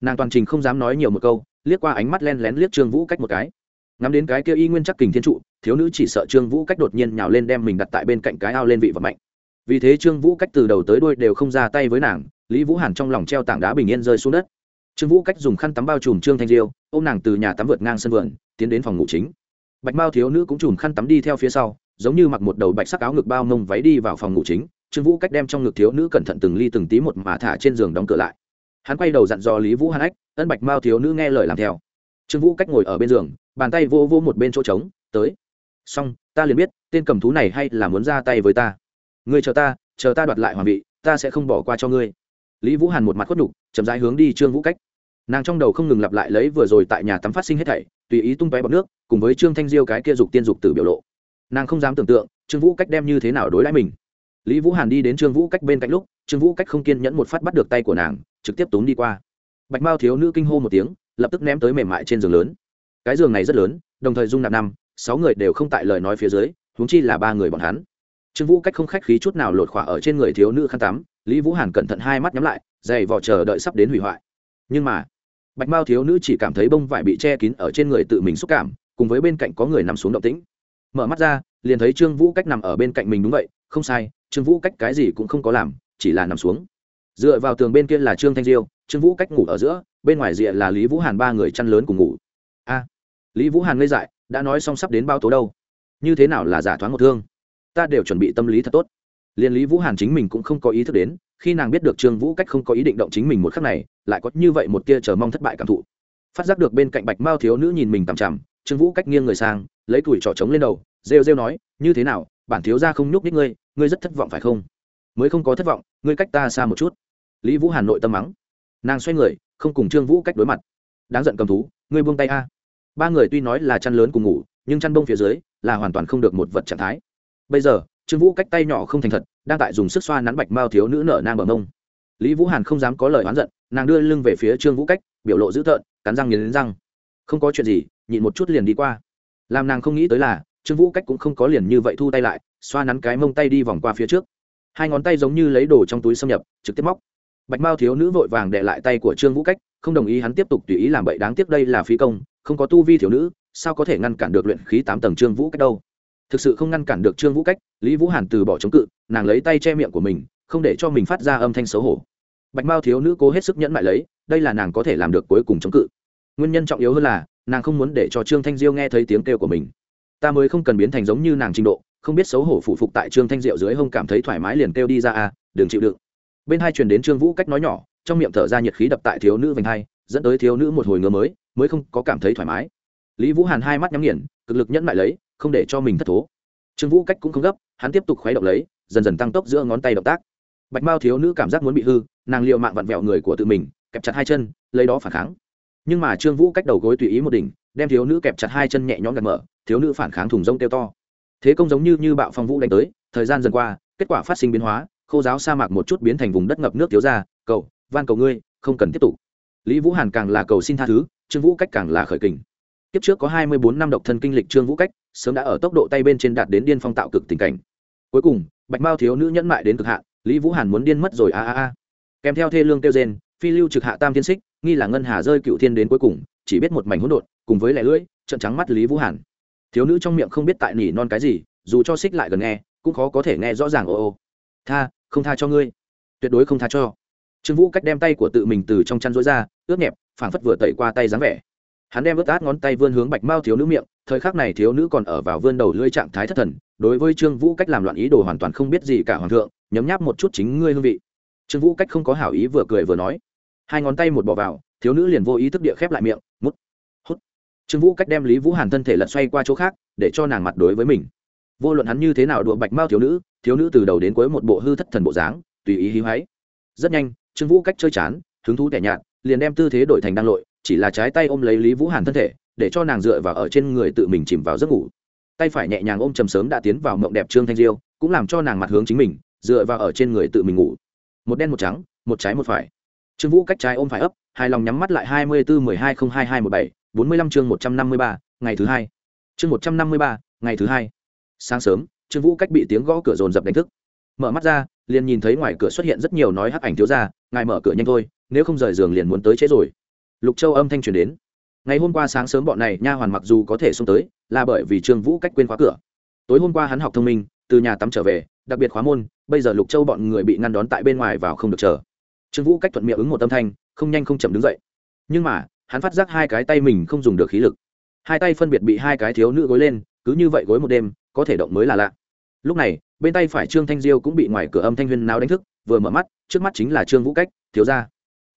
Nàng toàn trình không dám nói nhiều một câu, liếc qua ánh mắt len lén liếc trương vũ cách một cái. Ngắm đến cái kia y nguyên chắc kình thiên trụ, thiếu nữ chỉ sợ trương vũ cách đột nhiên nhào lên đem mình đặt tại bên cạnh cái ao lên vị vật mạnh vì thế trương vũ cách từ đầu tới đuôi đều không ra tay với nàng, lý vũ hàn trong lòng treo tảng đá bình yên rơi xuống đất. Trương vũ cách dùng khăn tắm bao trùm trương thanh diêu ô m nàng từ nhà tắm vượt ngang sân vườn, tiến đến phòng ngủ chính. Bạch mao thiếu nữ cũng chùm khăn tắm đi theo phía sau, giống như mặc một đầu bạch sắc áo ngực bao mông váy đi vào phòng ngủ chính trương vũ cách đem trong ngực thiếu nữ cẩn thận từng ly từng tí một mà thả trên giường đóng cửa lại. Hắn quay đầu dặn dò lý vũ hàn ách, ân bạch mao thiếu nữ nghe lời làm theo. Trương vũ cách ngồi ở bên giường, bàn tay vô vô một bên chỗ trống, tới. Xong, ta liền biết, tên cầm thú này hay là muốn ra tay với ta. Ngươi chờ ta chờ ta đoạt lại hoàng vị, ta sẽ không bỏ qua cho ngươi. Lý vũ hàn một mặt khuất nhục, chậm rãi hướng đi trương vũ cách. Nàng trong đầu không ngừng lặp lại lấy vừa rồi tại nhà tắm phát sinh hết thảy, tùy ý tung tóe bọc nước, cùng với trương thanh diêu cái kia dục tiên dục tử biểu lộ. Nàng không dám tưởng tượng trương vũ cách đem như thế nào đối đãi mình lý vũ hàn đi đến trương vũ cách bên cạnh lúc, trương vũ cách không kiên nhẫn một phát bắt được tay của nàng, trực tiếp túm đi qua. Bạch mao thiếu nữ kinh hô một tiếng, lập tức ném tới mềm mại trên giường lớn. Cái giường này rất lớn, đồng thời dung nạp năm, sáu người đều không tại lời nói phía dưới, huống chi là ba người bọn hắn. Trương vũ cách không khách khí chút nào lột khỏa ở trên người thiếu nữ khăn tắm, lý vũ hàn cẩn thận hai mắt nhắm lại, dày vò chờ đợi sắp đến hủy hoại. Nhưng mà, bạch mao thiếu nữ chỉ cảm thấy bông vải bị che kín ở trên người tự mình xúc cảm, cùng với bên cạnh có người nằm xuống động tĩnh. Mở mắt ra, liền thấy trương vũ cách nằm ở bên cạnh mình đúng vậy không sai, trương vũ cách cái gì cũng không có làm, chỉ là nằm xuống. Dựa vào tường bên kia là trương thanh diêu, trương vũ cách ngủ ở giữa, bên ngoài rìa là lý vũ hàn ba người chăn lớn cùng ngủ. A, lý vũ hàn ngây dại, đã nói xong sắp đến bao tố đâu. Như thế nào là giả thoáng một thương? Ta đều chuẩn bị tâm lý thật tốt. Liên lý vũ hàn chính mình cũng không có ý thức đến, khi nàng biết được trương vũ cách không có ý định động chính mình một khắc này, lại có như vậy một tia chờ mong thất bại cảm thụ. Phát giác được bên cạnh bạch mao thiếu nữ nhìn mình tằm chằm, trương vũ cách nghiêng người sang, lấy tuổi trỏ trống lên đầu, rêu rêu nói, như thế nào bản thiếu gia không nhúc nhích ngươi ngươi rất thất vọng phải không? Mới không có thất vọng, ngươi cách ta xa một chút. Lý vũ hàn nội tâm mắng. Nàng xoay người, không cùng trương vũ cách đối mặt. Đáng giận cầm thú, ngươi buông tay a. Ba người tuy nói là chăn lớn cùng ngủ, nhưng chăn bông phía dưới là hoàn toàn không được một vật trạng thái. Bây giờ, trương vũ cách tay nhỏ không thành thật, đang tại dùng sức xoa nắn bạch mao thiếu nữ nở nang bờ mông. Lý vũ hàn không dám có lời oán giận, nàng đưa lưng về phía trương vũ cách, biểu lộ dữ tợn, cắn răng nghiến răng. Không có chuyện gì, nhịn một chút liền đi qua. Làm nàng không nghĩ tới là trương vũ cách cũng không có liền như vậy thu tay lại, xoa nắn cái mông tay đi vòng qua phía trước. Hai ngón tay giống như lấy đồ trong túi xâm nhập, trực tiếp móc. Bạch mao thiếu nữ vội vàng đệ lại tay của trương vũ cách, không đồng ý hắn tiếp tục tùy ý làm bậy đáng tiếc đây là phí công, không có tu vi thiếu nữ, sao có thể ngăn cản được luyện khí tám tầng trương vũ cách đâu? Thực sự không ngăn cản được trương vũ cách, lý vũ hàn từ bỏ chống cự, nàng lấy tay che miệng của mình, không để cho mình phát ra âm thanh xấu hổ. Bạch mao thiếu nữ cố hết sức nhẫn mại lấy, đây là nàng có thể làm được cuối cùng chống cự. Nguyên nhân trọng yếu hơn là, nàng không muốn để cho trương thanh diêu nghe thấy tiếng kêu của mình ta mới không cần biến thành giống như nàng trình độ, không biết xấu hổ phụ phục tại trương thanh diệu dưới hông cảm thấy thoải mái liền kêu đi ra à đừng chịu đựng. Bên hai truyền đến trương vũ cách nói nhỏ, trong miệng thở ra nhiệt khí đập tại thiếu nữ vành hai, dẫn tới thiếu nữ một hồi ngứa mới mới không có cảm thấy thoải mái. Lý vũ hàn hai mắt nhắm nghiền, cực lực nhẫn lại lấy, không để cho mình thất thố. Trương vũ cách cũng không gấp, hắn tiếp tục khuấy động lấy, dần dần tăng tốc giữa ngón tay động tác. Bạch mao thiếu nữ cảm giác muốn bị hư, nàng liệu mạng vặn vẹo người của tự mình, kẹp chặt hai chân, lấy đó phản kháng. Nhưng mà trương vũ cách đầu gối tùy ý một đỉnh đem thiếu nữ kẹp chặt hai chân nhẹ nhõm gạt mở, thiếu nữ phản kháng thùng rông kêu to. Thế công giống như như bạo phong vũ đánh tới, thời gian dần qua, kết quả phát sinh biến hóa, khô giáo sa mạc một chút biến thành vùng đất ngập nước thiếu ra cầu, van cầu ngươi, không cần tiếp tục. Lý vũ hàn càng là cầu xin tha thứ, trương vũ cách càng là khởi kình. Kiếp trước có hai mươi bốn năm độc thân kinh lịch trương vũ cách, sớm đã ở tốc độ tay bên trên đạt đến điên phong tạo cực tình cảnh. Cuối cùng, bạch mao thiếu nữ nhẫn mại đến cực hạn, lý vũ hàn muốn điên mất rồi, a a a. Kèm theo thê lương kêu gen phi lưu trực hạ tam thiên xích, nghi là ngân hà rơi cựu thiên đến cuối cùng, chỉ biết một mảnh hỗn độn cùng với lẻ lưỡi trận trắng mắt lý vũ hàn. Thiếu nữ trong miệng không biết tại nỉ non cái gì, dù cho xích lại gần nghe, cũng khó có thể nghe rõ ràng ô ô. Tha, không tha cho ngươi. Tuyệt đối không tha cho. Trương vũ cách đem tay của tự mình từ trong chăn rối ra, ướt nhẹp, phảng phất vừa tẩy qua tay dáng vẻ. Hắn đem ướt át ngón tay vươn hướng bạch mao thiếu nữ miệng, thời khắc này thiếu nữ còn ở vào vươn đầu lưỡi trạng thái thất thần, đối với trương vũ cách làm loạn ý đồ hoàn toàn không biết gì cả hoàng thượng, nhấm nháp một chút chính ngươi hương vị. Trương vũ cách không có hảo ý vừa cười vừa nói. Hai ngón tay một bỏ vào, thiếu nữ liền vô ý thức địa khép lại miệng, mút trương vũ cách đem lý vũ hàn thân thể lật xoay qua chỗ khác, để cho nàng mặt đối với mình. Vô luận hắn như thế nào đùa bạch mao thiếu nữ thiếu nữ từ đầu đến cuối một bộ hư thất thần bộ dáng, tùy ý hí hoáy. Rất nhanh, trương vũ cách chơi chán, hứng thú tẻ nhạt, liền đem tư thế đổi thành đăng lội, chỉ là trái tay ôm lấy lý vũ hàn thân thể, để cho nàng dựa vào ở trên người tự mình chìm vào giấc ngủ. Tay phải nhẹ nhàng ôm trầm sớm đã tiến vào mộng đẹp trương thanh diêu, cũng làm cho nàng mặt hướng chính mình, dựa vào ở trên người tự mình ngủ. Một đen một trắng, một trái một phải. Trương vũ cách trái ôm phải ấp hai lòng nhắm mắt lại hai mươi bốn mười hai không hai hai một bảy bốn mươi lăm chương một trăm năm mươi ba, ngày thứ hai. Chương một trăm năm mươi ba, ngày thứ hai. Sáng sớm, trương vũ cách bị tiếng gõ cửa dồn dập đánh thức. Mở mắt ra, liền nhìn thấy ngoài cửa xuất hiện rất nhiều nói hắc ảnh thiếu gia, ngài mở cửa nhanh thôi, nếu không rời giường liền muốn tới trễ rồi. Lục châu âm thanh truyền đến. Ngày hôm qua sáng sớm bọn này nha hoàn mặc dù có thể xông tới, là bởi vì trương vũ cách quên khóa cửa. Tối hôm qua hắn học thông minh, từ nhà tắm trở về, đặc biệt khóa môn, bây giờ lục châu bọn người bị ngăn đón tại bên ngoài vào không được chờ. Trương vũ cách thuận miệng ứng một âm thanh, không nhanh không chậm đứng dậy. Nhưng mà hắn phát giác hai cái tay mình không dùng được khí lực. Hai tay phân biệt bị hai cái thiếu nữ gối lên, cứ như vậy gối một đêm, có thể động mới là lạ. Lúc này, bên tay phải trương thanh diêu cũng bị ngoài cửa âm thanh huyên náo đánh thức, vừa mở mắt, trước mắt chính là trương vũ cách, thiếu ra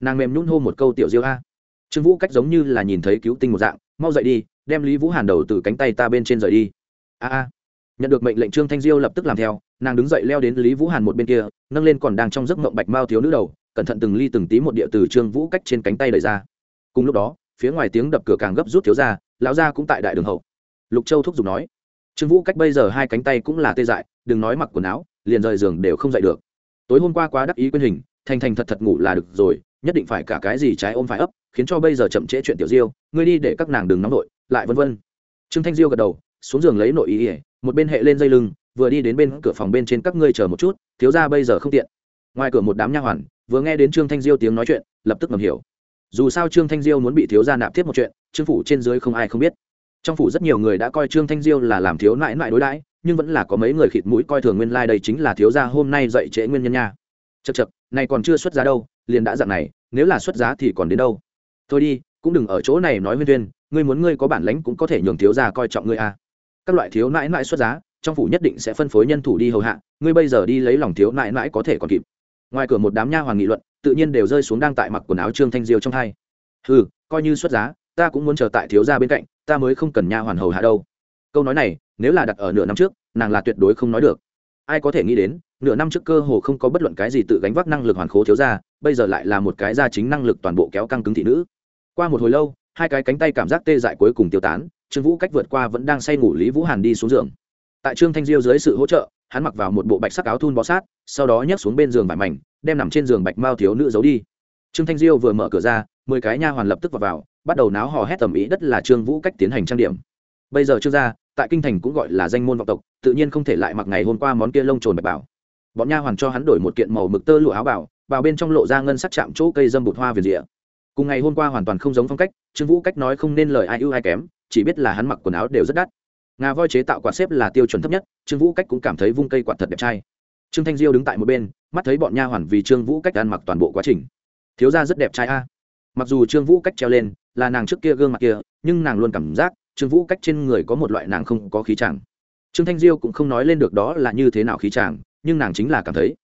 nàng mềm nhún hô một câu tiểu diêu a. Trương vũ cách giống như là nhìn thấy cứu tinh một dạng, mau dậy đi, đem lý vũ hàn đầu từ cánh tay ta bên trên rời đi. A a. Nhận được mệnh lệnh trương thanh diêu lập tức làm theo, nàng đứng dậy leo đến lý vũ hàn một bên kia, nâng lên còn đang trong giấc mộng bạch mao thiếu nữ đầu, cẩn thận từng ly từng tí một địa từ trương vũ cách trên cánh tay đẩy ra cùng lúc đó, phía ngoài tiếng đập cửa càng gấp rút thiếu ra, lão gia cũng tại đại đường hậu. Lục châu thúc giục nói, trương vũ cách bây giờ hai cánh tay cũng là tê dại, đừng nói mặc quần áo, liền rời giường đều không dậy được. Tối hôm qua quá đắc ý quyên hình, thành thành thật thật ngủ là được rồi, nhất định phải cả cái gì trái ôm phải ấp, khiến cho bây giờ chậm trễ chuyện tiểu diêu, ngươi đi để các nàng đừng nóng nội lại vân vân. Trương thanh diêu gật đầu, xuống giường lấy nội ý ỉa một bên hệ lên dây lưng, vừa đi đến bên cửa phòng bên trên các ngươi chờ một chút, thiếu ra bây giờ không tiện. Ngoài cửa một đám nha hoàn, vừa nghe đến trương thanh diêu tiếng nói chuyện, lập tức ngầm hiểu dù sao trương thanh diêu muốn bị thiếu gia nạp tiếp một chuyện, trương phủ trên dưới không ai không biết. Trong phủ rất nhiều người đã coi trương thanh diêu là làm thiếu nại nại đối đãi, nhưng vẫn là có mấy người khịt mũi coi thường nguyên lai、like、đây chính là thiếu gia hôm nay dậy trễ nguyên nhân nha. Chật chật này còn chưa xuất giá đâu, liền đã dặn này, nếu là xuất giá thì còn đến đâu? Thôi đi, cũng đừng ở chỗ này nói nguyên tuyên ngươi muốn ngươi có bản lãnh cũng có thể nhường thiếu gia coi trọng ngươi a à. các loại thiếu nãi nãi xuất giá, trong phủ nhất định sẽ phân phối nhân thủ đi hầu hạ, ngươi bây giờ đi lấy lòng thiếu nãi nãi có thể còn kịp ngoài cửa một đám nha hoàng nghị luận, tự nhiên đều rơi xuống đang tại mặc quần áo trương thanh diêu trong hai. Ừ coi như xuất giá, ta cũng muốn chờ tại thiếu gia bên cạnh, ta mới không cần nha hoàn hầu hạ đâu. Câu nói này, nếu là đặt ở nửa năm trước, nàng là tuyệt đối không nói được. Ai có thể nghĩ đến, nửa năm trước cơ hồ không có bất luận cái gì tự gánh vác năng lực hoàn khố thiếu gia, bây giờ lại là một cái gia chính năng lực toàn bộ kéo căng cứng thị nữ. Qua một hồi lâu, hai cái cánh tay cảm giác tê dại cuối cùng tiêu tán, trương vũ cách vượt qua vẫn đang say ngủ lý vũ hàn đi xuống giường. Tại trương thanh diêu dưới sự hỗ trợ hắn mặc vào một bộ bạch sắc áo thun bó sát sau đó nhấc xuống bên giường vải mảnh đem nằm trên giường bạch mao thiếu nữ giấu đi. Trương thanh diêu vừa mở cửa ra mười cái nha hoàn lập tức vào, vào bắt đầu náo hò hét tầm ý đất là trương vũ cách tiến hành trang điểm. Bây giờ trương gia tại kinh thành cũng gọi là danh môn vọng tộc tự nhiên không thể lại mặc ngày hôm qua món kia lông trồn bạch bảo. Bọn nha hoàn cho hắn đổi một kiện màu mực tơ lụa áo bảo vào bên trong lộ ra ngân sắc chạm chỗ cây dâm bụt hoa viền rịa. Cùng ngày hôm qua hoàn toàn không giống phong cách trương vũ cách nói không nên lời ai ưu ai kém chỉ biết là hắn mặc quần áo đều rất đắt ngà voi chế tạo quạt xếp là tiêu chuẩn thấp nhất trương vũ cách cũng cảm thấy vung cây quạt thật đẹp trai. Trương thanh diêu đứng tại một bên mắt thấy bọn nha hoàn vì trương vũ cách ăn mặc toàn bộ quá trình. Thiếu ra rất đẹp trai a. Mặc dù trương vũ cách treo lên là nàng trước kia gương mặt kia nhưng nàng luôn cảm giác trương vũ cách trên người có một loại nàng không có khí chàng. trương thanh diêu cũng không nói lên được đó là như thế nào khí chàng, nhưng nàng chính là cảm thấy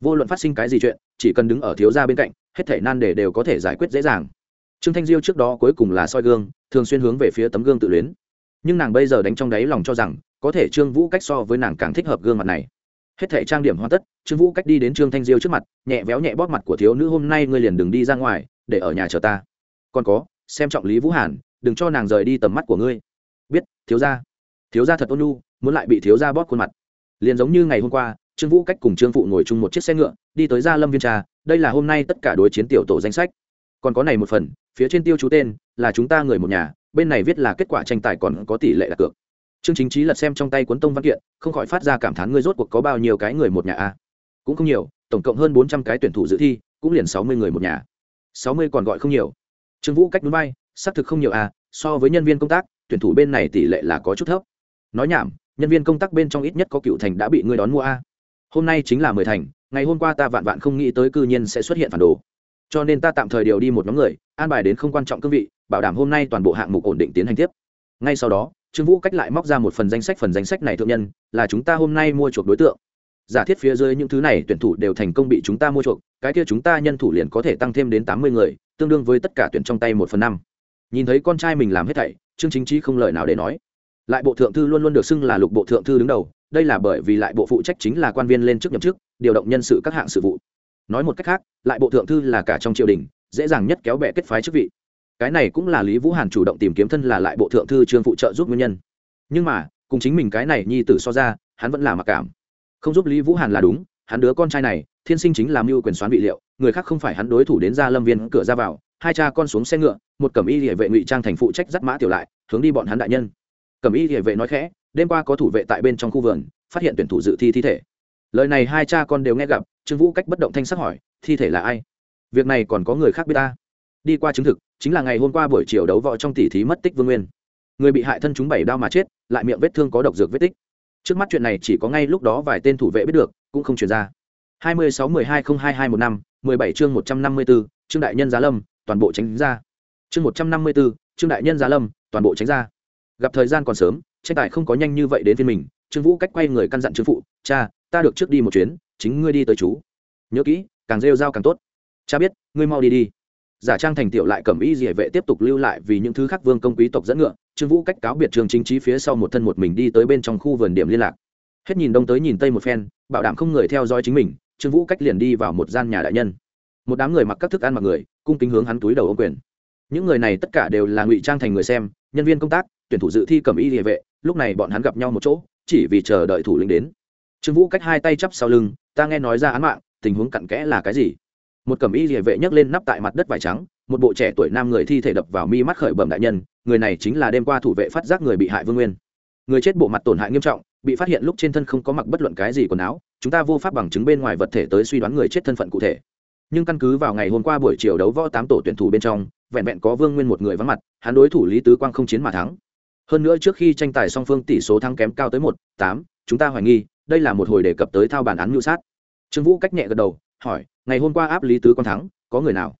vô luận phát sinh cái gì chuyện chỉ cần đứng ở thiếu gia bên cạnh hết thể nan đề đều có thể giải quyết dễ dàng. Trương thanh diêu trước đó cuối cùng là soi gương thường xuyên hướng về phía tấm gương tự luyến nhưng nàng bây giờ đánh trong đáy lòng cho rằng, có thể trương vũ cách so với nàng càng thích hợp gương mặt này. Hết thể trang điểm hoàn tất, trương vũ cách đi đến trương thanh diêu trước mặt, nhẹ véo nhẹ bóp mặt của thiếu nữ, hôm nay ngươi liền đừng đi ra ngoài, để ở nhà chờ ta. Còn có, xem trọng lý vũ hàn, đừng cho nàng rời đi tầm mắt của ngươi. Biết, thiếu gia. Thiếu gia thật ôn nhu, muốn lại bị thiếu gia bóp khuôn mặt. Liền giống như ngày hôm qua, trương vũ cách cùng trương phụ ngồi chung một chiếc xe ngựa, đi tới gia lâm viên trà, đây là hôm nay tất cả đối chiến tiểu tổ danh sách. Còn có này một phần, phía trên tiêu chú tên là chúng ta người một nhà bên này viết là kết quả tranh tài còn có tỷ lệ đặt cược. Trương chính trí lật xem trong tay cuốn tông văn kiện, không khỏi phát ra cảm thán ngươi rốt cuộc có bao nhiêu cái người một nhà a cũng không nhiều, tổng cộng hơn bốn trăm cái tuyển thủ dự thi, cũng liền sáu mươi người một nhà. Sáu mươi còn gọi không nhiều. Trương vũ cách núi bay, xác thực không nhiều a so với nhân viên công tác, tuyển thủ bên này tỷ lệ là có chút thấp. Nói nhảm, nhân viên công tác bên trong ít nhất có cựu thành đã bị ngươi đón mua a hôm nay chính là mười thành, ngày hôm qua ta vạn vạn không nghĩ tới cư nhiên sẽ xuất hiện phản đồ. Cho nên ta tạm thời điều đi một nhóm người, an bài đến không quan trọng cương vị bảo đảm hôm nay toàn bộ hạng mục ổn định tiến hành tiếp. Ngay sau đó, trương vũ cách lại móc ra một phần danh sách, phần danh sách này thượng nhân, là chúng ta hôm nay mua chuộc đối tượng. Giả thiết phía dưới những thứ này tuyển thủ đều thành công bị chúng ta mua chuộc, cái kia chúng ta nhân thủ liền có thể tăng thêm đến tám mươi người, tương đương với tất cả tuyển trong tay một phần năm. Nhìn thấy con trai mình làm hết thảy, trương chính trí không lời nào để nói. Lại bộ thượng thư luôn luôn được xưng là lục bộ thượng thư đứng đầu, đây là bởi vì lại bộ phụ trách chính là quan viên lên chức nhậm chức, điều động nhân sự các hạng sự vụ. Nói một cách khác, lại bộ thượng thư là cả trong triều đình, dễ dàng nhất kéo bè kết phái chức vị cái này cũng là lý vũ hàn chủ động tìm kiếm thân là lại bộ thượng thư trương phụ trợ giúp nguyên nhân nhưng mà cùng chính mình cái này nhi tử so ra hắn vẫn là mặc cảm không giúp lý vũ hàn là đúng hắn đứa con trai này thiên sinh chính làm mưu quyền xoán vị liệu người khác không phải hắn đối thủ đến ra lâm viên cửa ra vào hai cha con xuống xe ngựa một cẩm y địa vệ ngụy trang thành phụ trách dắt mã tiểu lại hướng đi bọn hắn đại nhân cẩm y địa vệ nói khẽ đêm qua có thủ vệ tại bên trong khu vườn phát hiện tuyển thủ dự thi thi thể lời này hai cha con đều nghe gặp trương vũ cách bất động thanh sắc hỏi thi thể là ai việc này còn có người khác biết ta đi qua chứng thực chính là ngày hôm qua buổi chiều đấu võ trong tỷ thí mất tích vương nguyên. Người bị hại thân chúng bảy đao mà chết, lại miệng vết thương có độc dược vết tích. Trước mắt chuyện này chỉ có ngay lúc đó vài tên thủ vệ biết được, cũng không truyền ra. hai mươi sáu mười hai không hai hai một năm, mười bảy chương một trăm năm mươi trương đại nhân giá lâm, toàn bộ tránh ra. Chương một trăm năm mươi trương đại nhân giá lâm, toàn bộ tránh ra. Gặp thời gian còn sớm, tranh tài không có nhanh như vậy đến phiên mình, trương vũ cách quay người căn dặn trương phụ, cha, ta được trước đi một chuyến, chính ngươi đi tới chú. Nhớ kỹ, càng rêu rao càng tốt. Cha biết, ngươi mau đi đi giả trang thành tiểu lại cầm ý địa vệ tiếp tục lưu lại vì những thứ khác vương công quý tộc dẫn ngựa, trương vũ cách cáo biệt trường chính trí phía sau một thân một mình đi tới bên trong khu vườn điểm liên lạc. Hết nhìn đông tới nhìn tây một phen, bảo đảm không người theo dõi chính mình, trương vũ cách liền đi vào một gian nhà đại nhân. Một đám người mặc các thức ăn mặc người, cung kính hướng hắn túi đầu ô quyền. Những người này tất cả đều là ngụy trang thành người xem, nhân viên công tác, tuyển thủ dự thi cầm y địa vệ, lúc này bọn hắn gặp nhau một chỗ, chỉ vì chờ đợi thủ lĩnh đến. Trương vũ cách hai tay chắp sau lưng, ta nghe nói ra án mạng, tình huống cặn kẽ là cái gì? Một cẩm y địa vệ nhấc lên nắp tại mặt đất vải trắng, một bộ trẻ tuổi nam người thi thể đập vào mi mắt khởi bẩm đại nhân, người này chính là đêm qua thủ vệ phát giác người bị hại vương nguyên. Người chết bộ mặt tổn hại nghiêm trọng, bị phát hiện lúc trên thân không có mặc bất luận cái gì quần áo, chúng ta vô pháp bằng chứng bên ngoài vật thể tới suy đoán người chết thân phận cụ thể. Nhưng căn cứ vào ngày hôm qua buổi chiều đấu võ tám tổ tuyển thủ bên trong, vẹn vẹn có vương nguyên một người vắng mặt, hắn đối thủ lý tứ quang không chiến mà thắng. Hơn nữa trước khi tranh tài song phương tỷ số thắng kém cao tới một, tám, chúng ta hoài nghi, đây là một hồi đề cập tới thao bản án mưu sát. Trương vũ cách nhẹ gật đầu hỏi, ngày hôm qua áp lý tứ quan thắng, có người nào?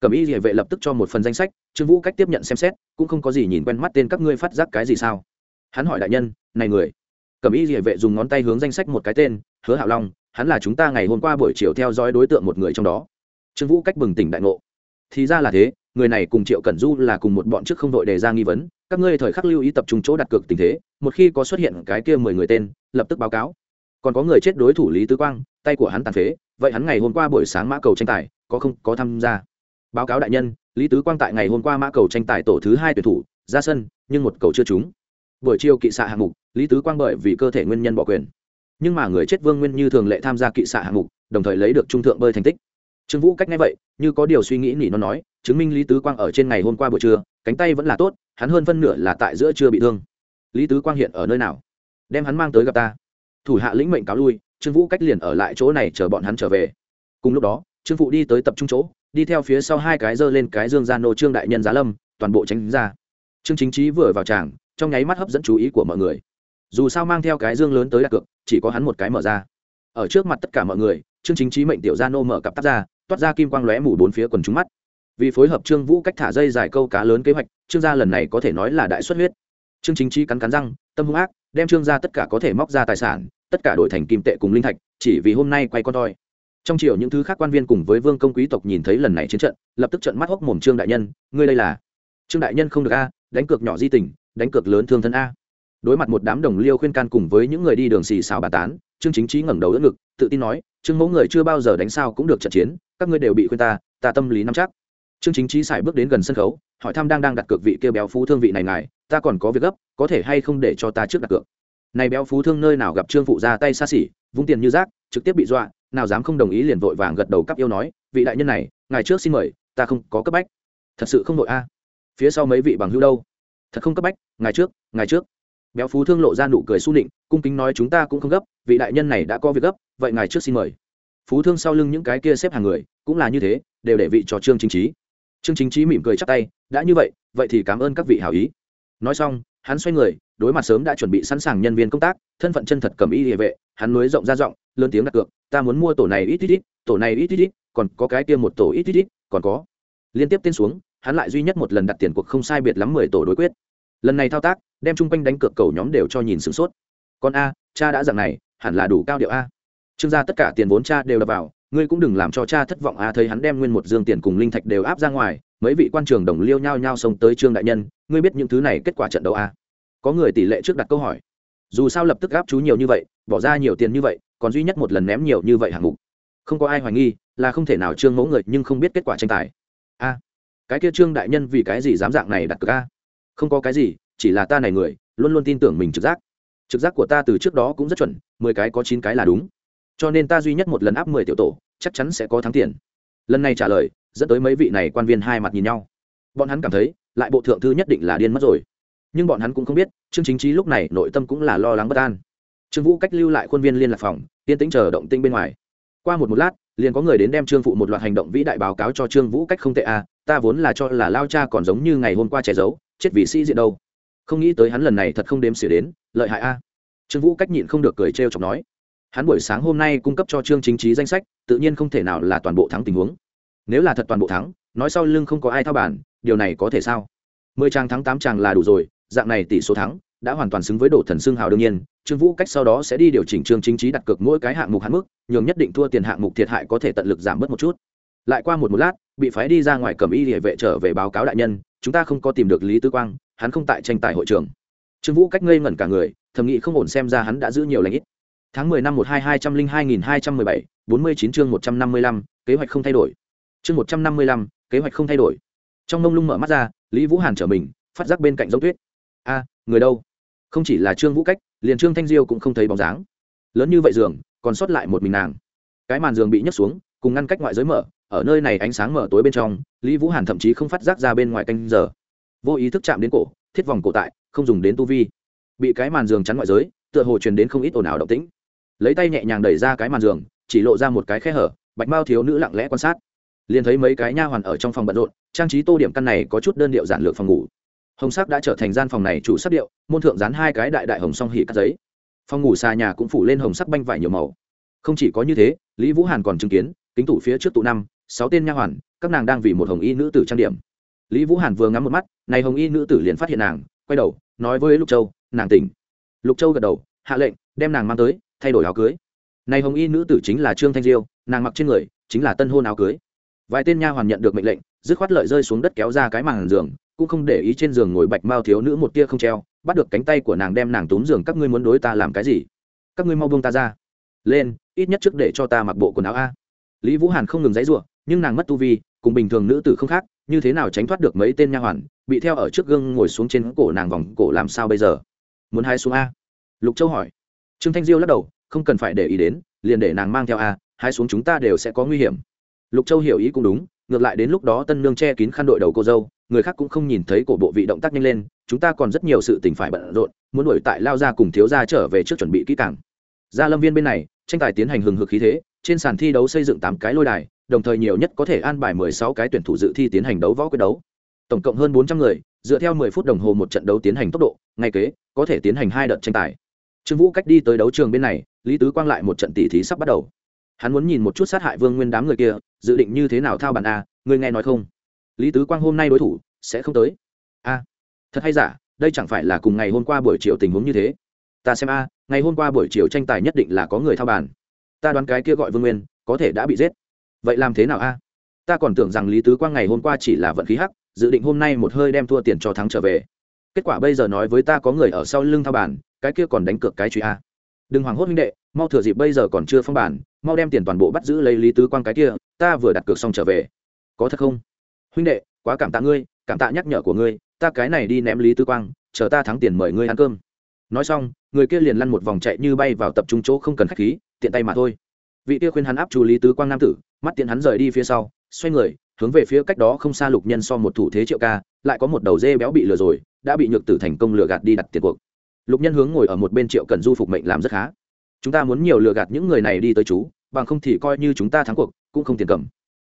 Cẩm y địa vệ lập tức cho một phần danh sách, trương vũ cách tiếp nhận xem xét, cũng không có gì nhìn quen mắt tên các ngươi phát giác cái gì sao. Hắn hỏi đại nhân, này người. Cẩm y địa vệ dùng ngón tay hướng danh sách một cái tên, hứa hạo long, hắn là chúng ta ngày hôm qua buổi chiều theo dõi đối tượng một người trong đó. Trương vũ cách bừng tỉnh đại ngộ. Thì ra là thế, người này cùng triệu cẩn du là cùng một bọn trước không đội đề ra nghi vấn, các ngươi thời khắc lưu ý tập trung chỗ đặt cược tình thế, một khi có xuất hiện cái kia mười người tên, lập tức báo cáo. Còn có người chết đối thủ lý tứ quang, tay của hắn tàn phế vậy hắn ngày hôm qua buổi sáng mã cầu tranh tài có không có tham gia? Báo cáo đại nhân, lý tứ quang tại ngày hôm qua mã cầu tranh tài tổ thứ hai tuyển thủ, ra sân, nhưng một cầu chưa trúng. Buổi chiều kỵ xạ hạng mục, lý tứ quang bởi vì cơ thể nguyên nhân bỏ quyền. Nhưng mà người chết vương nguyên như thường lệ tham gia kỵ xạ hạng mục, đồng thời lấy được trung thượng bơi thành tích. Trương vũ cách ngay vậy, như có điều suy nghĩ nỉ nó nói, chứng minh lý tứ quang ở trên ngày hôm qua buổi trưa, cánh tay vẫn là tốt, hắn hơn phân nửa là tại giữa chưa bị thương. Lý tứ quang hiện ở nơi nào? Đem hắn mang tới gặp ta. Thủ hạ lĩnh mệnh cáo lui trương vũ cách liền ở lại chỗ này chờ bọn hắn trở về. Cùng lúc đó, trương phụ đi tới tập trung chỗ, đi theo phía sau hai cái dơ lên cái dương gian nô trương đại nhân giá lâm, toàn bộ tránh ra. Trương chính trí vừa vào tràng, trong nháy mắt hấp dẫn chú ý của mọi người. Dù sao mang theo cái dương lớn tới đặt cược, chỉ có hắn một cái mở ra. Ở trước mặt tất cả mọi người, trương chính trí mệnh tiểu gia nô mở cặp tắt ra, toát ra kim quang lóe mù bốn phía quần chúng mắt. Vì phối hợp trương vũ cách thả dây dài câu cá lớn kế hoạch, trương gia lần này có thể nói là đại xuất huyết. Trương chính trí cắn cắn răng, tâm hung ác đem trương gia tất cả có thể móc ra tài sản, tất cả đổi thành kim tệ cùng linh thạch, chỉ vì hôm nay quay con toi. Trong chiều những thứ khác quan viên cùng với vương công quý tộc nhìn thấy lần này chiến trận, lập tức trận mắt hốc mồm trương đại nhân, ngươi đây là? Trương đại nhân không được a, đánh cược nhỏ di tình, đánh cược lớn thương thân a. Đối mặt một đám đồng liêu khuyên can cùng với những người đi đường xì xào bà tán, trương chính trí ngẩng đầu đỡ ngực, tự tin nói, trương mẫu người chưa bao giờ đánh sao cũng được trận chiến, các ngươi đều bị khuyên ta ta tâm lý nắm chắc. Trương chính trí xài bước đến gần sân khấu, hỏi thăm đang đang đặt cược vị kia béo phú thương vị này ngài ta còn có việc gấp, có thể hay không để cho ta trước đặt cược. Này béo phú thương nơi nào gặp trương phụ ra tay xa xỉ, vung tiền như rác, trực tiếp bị dọa, nào dám không đồng ý liền vội vàng gật đầu cắp yêu nói, vị đại nhân này, ngài trước xin mời, ta không có cấp bách. Thật sự không đội a. Phía sau mấy vị bằng hữu đâu? Thật không cấp bách, ngài trước ngài trước. Béo phú thương lộ ra nụ cười s u nịnh, cung kính nói chúng ta cũng không gấp, vị đại nhân này đã có việc gấp, vậy ngài trước xin mời. Phú thương sau lưng những cái kia xếp hàng người, cũng là như thế, đều để vị cho trương chính trí trương chính trí mỉm cười chắc tay, đã như vậy vậy thì cảm ơn các vị hảo ý nói xong, hắn xoay người, đối mặt sớm đã chuẩn bị sẵn sàng nhân viên công tác, thân phận chân thật cầm y địa vệ, hắn nối rộng ra rộng lớn tiếng đặt cược, ta muốn mua tổ này ít ít ít, tổ này ít ít ít, còn có cái kia một tổ ít ít ít, còn có. Liên tiếp tên xuống, hắn lại duy nhất một lần đặt tiền cuộc không sai biệt lắm mười tổ đối quyết. Lần này thao tác, đem chung quanh đánh cược cầu nhóm đều cho nhìn sửng sốt. Con a, cha đã dặn này, hẳn là đủ cao điệu a. Trương gia tất cả tiền vốn cha đều đập vào, ngươi cũng đừng làm cho cha thất vọng a, thấy hắn đem nguyên một dương tiền cùng linh thạch đều áp ra ngoài, mấy vị quan trường đồng liêu nhao nhao xông tới trương đại nhân ngươi biết những thứ này kết quả trận đấu à? có người tỷ lệ trước đặt câu hỏi. Dù sao lập tức áp chú nhiều như vậy, bỏ ra nhiều tiền như vậy, còn duy nhất một lần ném nhiều như vậy hạng mục. Không có ai hoài nghi, là không thể nào trương mẫu người nhưng không biết kết quả tranh tài. A, cái kia trương đại nhân vì cái gì dám dạng này đặt cược a? Không có cái gì, chỉ là ta này người, luôn luôn tin tưởng mình trực giác. Trực giác của ta từ trước đó cũng rất chuẩn, mười cái có chín cái là đúng. Cho nên ta duy nhất một lần áp mười tiểu tổ, chắc chắn sẽ có thắng tiền. Lần này trả lời, dẫn tới mấy vị này quan viên hai mặt nhìn nhau. Bọn hắn cảm thấy lại bộ thượng thư nhất định là điên mất rồi. Nhưng bọn hắn cũng không biết, trương chính trí lúc này nội tâm cũng là lo lắng bất an. Trương vũ cách lưu lại khuôn viên liên lạc phòng, yên tĩnh chờ động tinh bên ngoài. Qua một một lát, liền có người đến đem trương phụ một loạt hành động vĩ đại báo cáo cho trương vũ cách không tệ à ta vốn là cho là lao cha còn giống như ngày hôm qua che giấu, chết vì sĩ diện đâu. Không nghĩ tới hắn lần này thật không đếm xỉa đến, lợi hại a. Trương vũ cách nhịn không được cười trêu chọc nói. Hắn buổi sáng hôm nay cung cấp cho trương chính trí danh sách, tự nhiên không thể nào là toàn bộ thắng tình huống. Nếu là thật toàn bộ thắng, nói sau lưng không có ai thao bản điều này có thể sao? Mười trang thắng tám trang là đủ rồi, dạng này tỷ số thắng đã hoàn toàn xứng với độ thần xương hào đương nhiên, trương vũ cách sau đó sẽ đi điều chỉnh trương chính trí đặt cược mỗi cái hạng mục hạn mức, nhường nhất định thua tiền hạng mục thiệt hại có thể tận lực giảm bớt một chút. Lại qua một một lát, bị phái đi ra ngoài cầm y địa vệ trở về báo cáo đại nhân, chúng ta không có tìm được lý tư quang, hắn không tại tranh tài hội trường. Trương vũ cách ngây ngẩn cả người, thầm nghĩ không ổn xem ra hắn đã giữ nhiều lãnh ít. Tháng mười năm một hai hai trăm linh hai nghìn hai trăm mười bảy, bốn mươi chín chương một trăm năm mươi lăm, kế hoạch không thay đổi. Chương một trăm năm mươi lăm, kế hoạch không thay đổi trong nông lung mở mắt ra, lý vũ hàn trở mình, phát giác bên cạnh giống tuyết. A, người đâu? Không chỉ là trương vũ cách, liền trương thanh diêu cũng không thấy bóng dáng. Lớn như vậy giường, còn sót lại một mình nàng. Cái màn giường bị nhấc xuống, cùng ngăn cách ngoại giới mở, ở nơi này ánh sáng mở tối bên trong, lý vũ hàn thậm chí không phát giác ra bên ngoài canh giờ. Vô ý thức chạm đến cổ, thiết vòng cổ tại, không dùng đến tu vi. Bị cái màn giường chắn ngoại giới, tựa hồ truyền đến không ít ồn ào động tĩnh. Lấy tay nhẹ nhàng đẩy ra cái màn giường, chỉ lộ ra một cái khe hở, bạch mao thiếu nữ lặng lẽ quan sát liền thấy mấy cái nha hoàn ở trong phòng bận rộn, trang trí tô điểm căn này có chút đơn điệu giản lược phòng ngủ. Hồng sắc đã trở thành gian phòng này chủ sắc điệu, môn thượng dán hai cái đại đại hồng song hỉ cắt giấy. Phòng ngủ xà nhà cũng phủ lên hồng sắc banh vải nhiều màu. Không chỉ có như thế, lý vũ hàn còn chứng kiến, kính tủ phía trước tụ năm, sáu tên nha hoàn, các nàng đang vì một hồng y nữ tử trang điểm. Lý vũ hàn vừa ngắm một mắt, này hồng y nữ tử liền phát hiện nàng, quay đầu, nói với lục châu, nàng tỉnh. Lục châu gật đầu, hạ lệnh, đem nàng mang tới, thay đổi áo cưới. Này hồng y nữ tử chính là trương thanh diêu, nàng mặc trên người chính là tân hôn áo cưới vài tên nha hoàn nhận được mệnh lệnh, dứt khoát lợi rơi xuống đất kéo ra cái màn giường, cũng không để ý trên giường ngồi bạch mao thiếu nữ một tia không treo, bắt được cánh tay của nàng đem nàng túm giường, các ngươi muốn đối ta làm cái gì? Các ngươi mau buông ta ra. Lên, ít nhất trước để cho ta mặc bộ quần áo a. Lý vũ hàn không ngừng dãy rủa, nhưng nàng mất tu vi, cùng bình thường nữ tử không khác, như thế nào tránh thoát được mấy tên nha hoàn, bị theo ở trước gương ngồi xuống trên cổ nàng vòng cổ làm sao bây giờ? Muốn hai xuống a? Lục châu hỏi. Trương thanh diêu lắc đầu, không cần phải để ý đến, liền để nàng mang theo a hai xuống chúng ta đều sẽ có nguy hiểm lục châu hiểu ý cũng đúng, ngược lại đến lúc đó tân nương che kín khăn đội đầu cô dâu, người khác cũng không nhìn thấy cổ bộ vị động tác nhanh lên, chúng ta còn rất nhiều sự tình phải bận rộn, muốn đuổi tại lao ra cùng thiếu gia trở về trước chuẩn bị kỹ càng. Gia lâm viên bên này, tranh tài tiến hành hừng hực khí thế, trên sàn thi đấu xây dựng tám cái lôi đài, đồng thời nhiều nhất có thể an bài mười sáu cái tuyển thủ dự thi tiến hành đấu võ quyết đấu. Tổng cộng hơn bốn trăm người, dựa theo mười phút đồng hồ một trận đấu tiến hành tốc độ, ngay kế, có thể tiến hành hai đợt tranh tài. Trương vũ cách đi tới đấu trường bên này, lý tứ quang lại một trận tỉ thí sắp bắt đầu. Hắn muốn nhìn một chút sát hại vương nguyên đám người kia dự định như thế nào thao bàn a, ngươi nghe nói không? Lý tứ quang hôm nay đối thủ sẽ không tới. A, thật hay giả, đây chẳng phải là cùng ngày hôm qua buổi chiều tình huống như thế? Ta xem a, ngày hôm qua buổi chiều tranh tài nhất định là có người thao bàn. Ta đoán cái kia gọi vương nguyên có thể đã bị giết. Vậy làm thế nào a? Ta còn tưởng rằng lý tứ quang ngày hôm qua chỉ là vận khí hắc, dự định hôm nay một hơi đem thua tiền cho thắng trở về. Kết quả bây giờ nói với ta có người ở sau lưng thao bàn, cái kia còn đánh cược cái truy a. Đừng hoảng hốt minh đệ, mau thừa dịp bây giờ còn chưa phong bản mau đem tiền toàn bộ bắt giữ lấy lý tứ quang cái kia, ta vừa đặt cược xong trở về. Có thật không? Huynh đệ, quá cảm tạ ngươi, cảm tạ nhắc nhở của ngươi, ta cái này đi ném lý tứ quang, chờ ta thắng tiền mời ngươi ăn cơm. Nói xong, người kia liền lăn một vòng chạy như bay vào tập trung chỗ không cần khách khí, tiện tay mà thôi. Vị kia khuyên hắn áp chú lý tứ quang nam tử, mắt tiện hắn rời đi phía sau, xoay người, hướng về phía cách đó không xa lục nhân so một thủ thế triệu ca, lại có một đầu dê béo bị lừa rồi, đã bị nhược tử thành công lừa gạt đi đặt tiền cuộc. Lục nhân hướng ngồi ở một bên triệu cần du phục mệnh làm rất khá chúng ta muốn nhiều lừa gạt những người này đi tới chú, bằng không thì coi như chúng ta thắng cuộc, cũng không tiền cầm.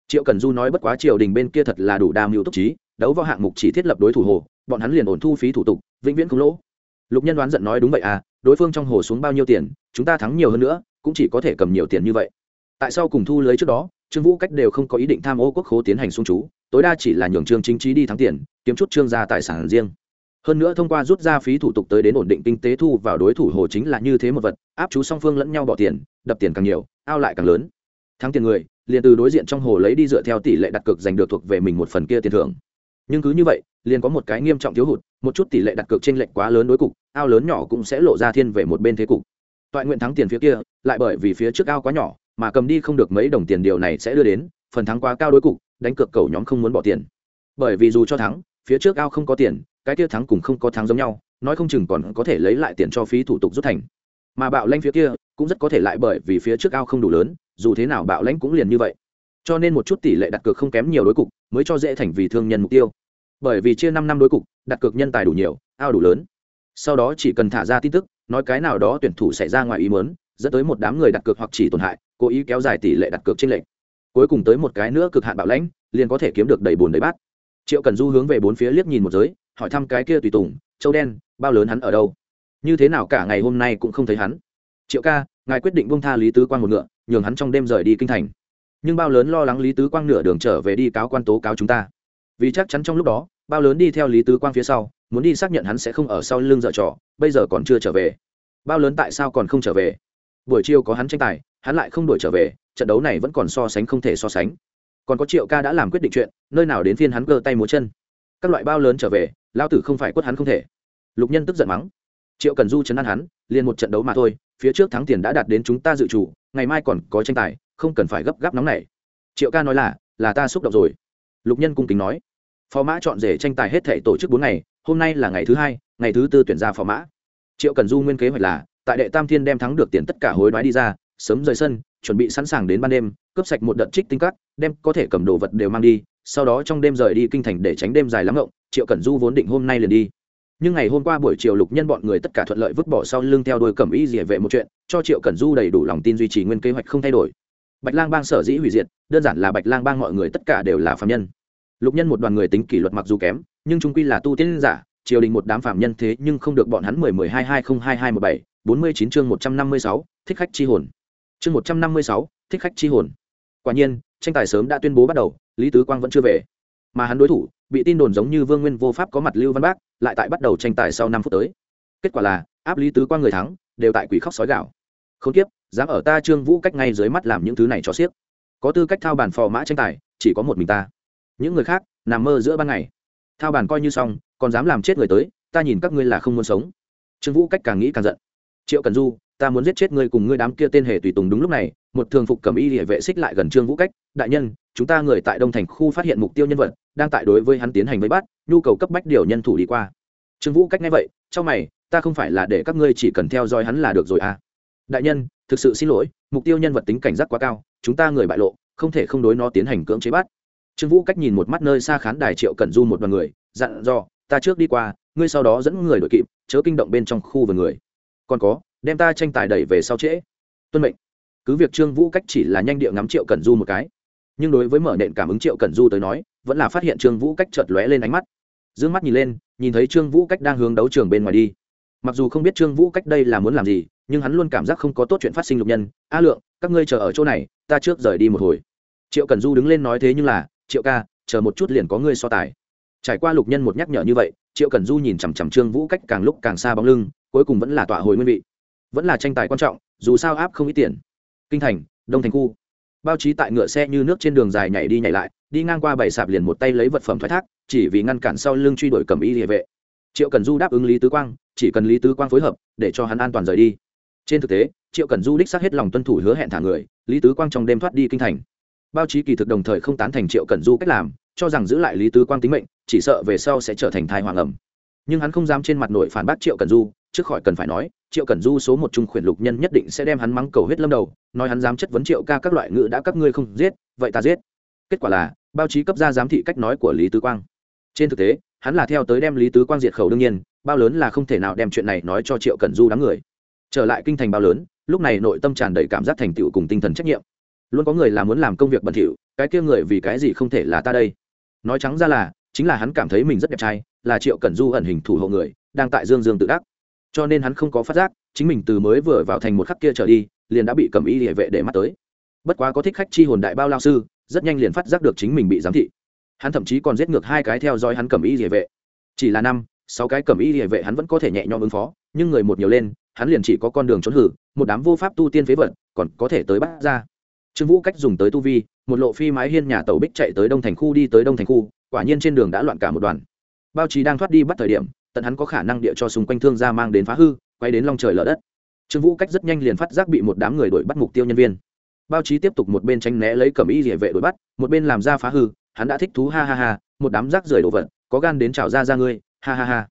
Triệu cần du nói bất quá triều đình bên kia thật là đủ đa mưu túc trí, đấu vào hạng mục chỉ thiết lập đối thủ hồ, bọn hắn liền ổn thu phí thủ tục, vĩnh viễn không lỗ. Lục nhân đoán giận nói đúng vậy à đối phương trong hồ xuống bao nhiêu tiền, chúng ta thắng nhiều hơn nữa, cũng chỉ có thể cầm nhiều tiền như vậy. Tại sao cùng thu lưới trước đó, trương vũ cách đều không có ý định tham ô quốc khố tiến hành xung chú, tối đa chỉ là nhường trương chính trí đi thắng tiền, kiếm chút trương gia tài sản riêng hơn nữa thông qua rút ra phí thủ tục tới đến ổn định kinh tế thu vào đối thủ hồ chính là như thế một vật, áp chú song phương lẫn nhau bỏ tiền, đập tiền càng nhiều, ao lại càng lớn. Thắng tiền người, liền từ đối diện trong hồ lấy đi dựa theo tỷ lệ đặt cược giành được thuộc về mình một phần kia tiền thưởng. Nhưng cứ như vậy, liền có một cái nghiêm trọng thiếu hụt, một chút tỷ lệ đặt cược trên lệnh quá lớn đối cục, ao lớn nhỏ cũng sẽ lộ ra thiên về một bên thế cục. Toại nguyện thắng tiền phía kia, lại bởi vì phía trước ao quá nhỏ, mà cầm đi không được mấy đồng tiền điều này sẽ đưa đến, phần thắng quá cao đối cục, đánh cược cầu nhóm không muốn bỏ tiền. Bởi vì dù cho thắng, phía trước ao không có tiền cái kia thắng cùng không có thắng giống nhau, nói không chừng còn có thể lấy lại tiền cho phí thủ tục rút thành. Mà bạo lãnh phía kia cũng rất có thể lại bởi vì phía trước ao không đủ lớn, dù thế nào bạo lãnh cũng liền như vậy. Cho nên một chút tỷ lệ đặt cược không kém nhiều đối cục, mới cho dễ thành vì thương nhân mục tiêu. Bởi vì chia năm năm đối cục, đặt cược nhân tài đủ nhiều, ao đủ lớn. Sau đó chỉ cần thả ra tin tức, nói cái nào đó tuyển thủ xảy ra ngoài ý mớn dẫn tới một đám người đặt cược hoặc chỉ tổn hại, cố ý kéo dài tỷ lệ đặt cược trên lệnh cuối cùng tới một cái nữa cực hạn bạo lãnh, liền có thể kiếm được đầy bùn đầy bát. Triệu cần du hướng về bốn phía liếc nhìn một giới hỏi thăm cái kia tùy tùng, châu đen, bao lớn hắn ở đâu? Như thế nào cả ngày hôm nay cũng không thấy hắn. Triệu ca, ngài quyết định bông tha lý tứ quang một ngựa, nhường hắn trong đêm rời đi kinh thành. Nhưng bao lớn lo lắng lý tứ quang nửa đường trở về đi cáo quan tố cáo chúng ta. Vì chắc chắn trong lúc đó, bao lớn đi theo lý tứ quang phía sau, muốn đi xác nhận hắn sẽ không ở sau lưng dợ trò, bây giờ còn chưa trở về. Bao lớn tại sao còn không trở về? Buổi chiều có hắn tranh tài, hắn lại không đuổi trở về, trận đấu này vẫn còn so sánh không thể so sánh. Còn có triệu ca đã làm quyết định chuyện, nơi nào đến phiên hắn cơ tay múa chân? Các loại bao lớn trở về lao tử không phải quất hắn không thể. Lục nhân tức giận mắng. Triệu cần du chấn an hắn, liền một trận đấu mà thôi, phía trước thắng tiền đã đạt đến chúng ta dự chủ, ngày mai còn có tranh tài, không cần phải gấp gáp nóng này triệu ca nói là là ta xúc động rồi. Lục nhân cung kính nói. Phó mã chọn rể tranh tài hết thể tổ chức bốn ngày, hôm nay là ngày thứ hai, ngày thứ tư tuyển ra phó mã. Triệu cần du nguyên kế hoạch là, tại đệ tam thiên đem thắng được tiền tất cả hối đoái đi ra, sớm rời sân, chuẩn bị sẵn sàng đến ban đêm, cướp sạch một đợt trích tinh cắt đem có thể cầm đồ vật đều mang đi sau đó trong đêm rời đi kinh thành để tránh đêm dài lắm ngộng, triệu cẩn du vốn định hôm nay liền đi. Nhưng ngày hôm qua buổi chiều lục nhân bọn người tất cả thuận lợi vứt bỏ sau lưng theo đôi cẩm y dỉa vệ một chuyện, cho triệu cẩn du đầy đủ lòng tin duy trì nguyên kế hoạch không thay đổi. Bạch lang bang sở dĩ hủy diệt, đơn giản là bạch lang bang mọi người tất cả đều là phạm nhân. Lục nhân một đoàn người tính kỷ luật mặc dù kém, nhưng chúng quy là tu tiên giả, triều đình một đám phạm nhân thế nhưng không được bọn hắn mười mười hai hai không hai hai một bảy, bốn mươi chín chương một trăm năm mươi sáu, thích khách chi hồn. Chương một trăm năm mươi sáu, thích khách chi hồn. Quả nhiên tranh tài sớm đã tuyên bố bắt đầu, lý tứ quang vẫn chưa về. Mà hắn đối thủ, bị tin đồn giống như vương nguyên vô pháp có mặt lưu văn bác, lại tại bắt đầu tranh tài sau năm phút tới. Kết quả là, áp lý tứ quang người thắng, đều tại quỷ khóc sói gạo không tiếp dám ở ta trương vũ cách ngay dưới mắt làm những thứ này cho xiếc. Có tư cách thao bàn phò mã tranh tài, chỉ có một mình ta. Những người khác, nằm mơ giữa ban ngày. Thao bàn coi như xong, còn dám làm chết người tới, ta nhìn các ngươi là không muốn sống. Trương vũ cách càng nghĩ càng giận. Triệu cần du ta muốn giết chết ngươi cùng ngươi đám kia tên hề tùy tùng đúng lúc này, một thường phục cầm y địa vệ xích lại gần trương vũ cách, đại nhân, chúng ta người tại đông thành khu phát hiện mục tiêu nhân vật, đang tại đối với hắn tiến hành vây bắt, nhu cầu cấp bách điều nhân thủ đi qua. Trương vũ cách nghe vậy trong mày, ta không phải là để các ngươi chỉ cần theo dõi hắn là được rồi à? Đại nhân, thực sự xin lỗi, mục tiêu nhân vật tính cảnh giác quá cao, chúng ta người bại lộ, không thể không đối nó tiến hành cưỡng chế bắt. Trương vũ cách nhìn một mắt nơi xa khán đài triệu cần du một đoàn người, dặn dò, ta trước đi qua, ngươi sau đó dẫn người đội kịp, chớ kinh động bên trong khu vườn người. Còn có đem ta tranh tài đẩy về sau trễ. Tuân mệnh. Cứ việc trương vũ cách chỉ là nhanh địa ngắm triệu cẩn du một cái, nhưng đối với mở nện cảm ứng triệu cẩn du tới nói, vẫn là phát hiện trương vũ cách chợt lóe lên ánh mắt. D ư ơ n g mắt nhìn lên, nhìn thấy trương vũ cách đang hướng đấu trường bên ngoài đi. Mặc dù không biết trương vũ cách đây là muốn làm gì, nhưng hắn luôn cảm giác không có tốt chuyện phát sinh lục nhân. A lượng, các ngươi chờ ở chỗ này, ta trước rời đi một hồi. Triệu cẩn du đứng lên nói thế nhưng là, triệu ca, chờ một chút liền có ngươi so tài. Trải qua lục nhân một nhắc nhở như vậy, triệu cẩn du nhìn chằm chằm trương vũ cách càng lúc càng xa bóng lưng, cuối cùng vẫn là tọa hồi nguyên vị vẫn là tranh tài quan trọng, dù sao áp không ít tiền. Kinh thành, đông thành khu. Bao trí tại ngựa xe như nước trên đường dài nhảy đi nhảy lại, đi ngang qua bảy sạp liền một tay lấy vật phẩm thoái thác, chỉ vì ngăn cản sau lưng truy đuổi cầm y địa vệ. Triệu cần du đáp ứng lý tứ quang, chỉ cần lý tứ quang phối hợp, để cho hắn an toàn rời đi. Trên thực tế, triệu cần du đích xác hết lòng tuân thủ hứa hẹn thả người, lý tứ quang trong đêm thoát đi kinh thành. Bao trí kỳ thực đồng thời không tán thành triệu cần du cách làm, cho rằng giữ lại lý tứ quang tính mệnh, chỉ sợ về sau sẽ trở thành thai hoàng ẩm. Nhưng hắn không dám trên mặt nội phản bác triệu cần du trước khỏi cần phải nói, triệu cần du số một trung khuyển lục nhân nhất định sẽ đem hắn mắng cầu hết lâm đầu, nói hắn dám chất vấn triệu ca các loại ngữ đã các ngươi không giết, vậy ta giết. Kết quả là, báo chí cấp ra giám thị cách nói của lý tứ quang. Trên thực tế, hắn là theo tới đem lý tứ quang diệt khẩu đương nhiên, bao lớn là không thể nào đem chuyện này nói cho triệu cần du đám người. Trở lại kinh thành bao lớn, lúc này nội tâm tràn đầy cảm giác thành tựu cùng tinh thần trách nhiệm. Luôn có người là muốn làm công việc bẩn thỉu, cái kia người vì cái gì không thể là ta đây? Nói trắng ra là, chính là hắn cảm thấy mình rất đẹp trai, là triệu cẩn du ẩn hình thủ hộ người, đang tại dương dương tự đắc cho nên hắn không có phát giác, chính mình từ mới vừa vào thành một khắc kia trở đi, liền đã bị cầm y địa vệ để mắt tới. Bất quá có thích khách chi hồn đại bao lao sư, rất nhanh liền phát giác được chính mình bị giám thị. Hắn thậm chí còn giết ngược hai cái theo dõi hắn cầm y địa vệ. Chỉ là năm, sáu cái cầm y địa vệ hắn vẫn có thể nhẹ nhõm ứng phó, nhưng người một nhiều lên, hắn liền chỉ có con đường trốn hử, một đám vô pháp tu tiên phế vật, còn có thể tới bắt ra. Trương vũ cách dùng tới tu vi, một lộ phi mái hiên nhà tàu bích chạy tới đông thành khu đi tới đông thành khu, quả nhiên trên đường đã loạn cả một đoàn. Bao trì đang thoát đi bắt thời điểm tận hắn có khả năng địa cho xung quanh thương gia mang đến phá hư, quay đến long trời lở đất. Trương vũ cách rất nhanh liền phát giác bị một đám người đuổi bắt mục tiêu nhân viên. Bao trí tiếp tục một bên tranh né lấy cẩm y địa vệ đuổi bắt, một bên làm ra phá hư, hắn đã thích thú, ha ha ha, một đám rác rưởi đồ vật, có gan đến chào ra ra ngươi, ha ha ha.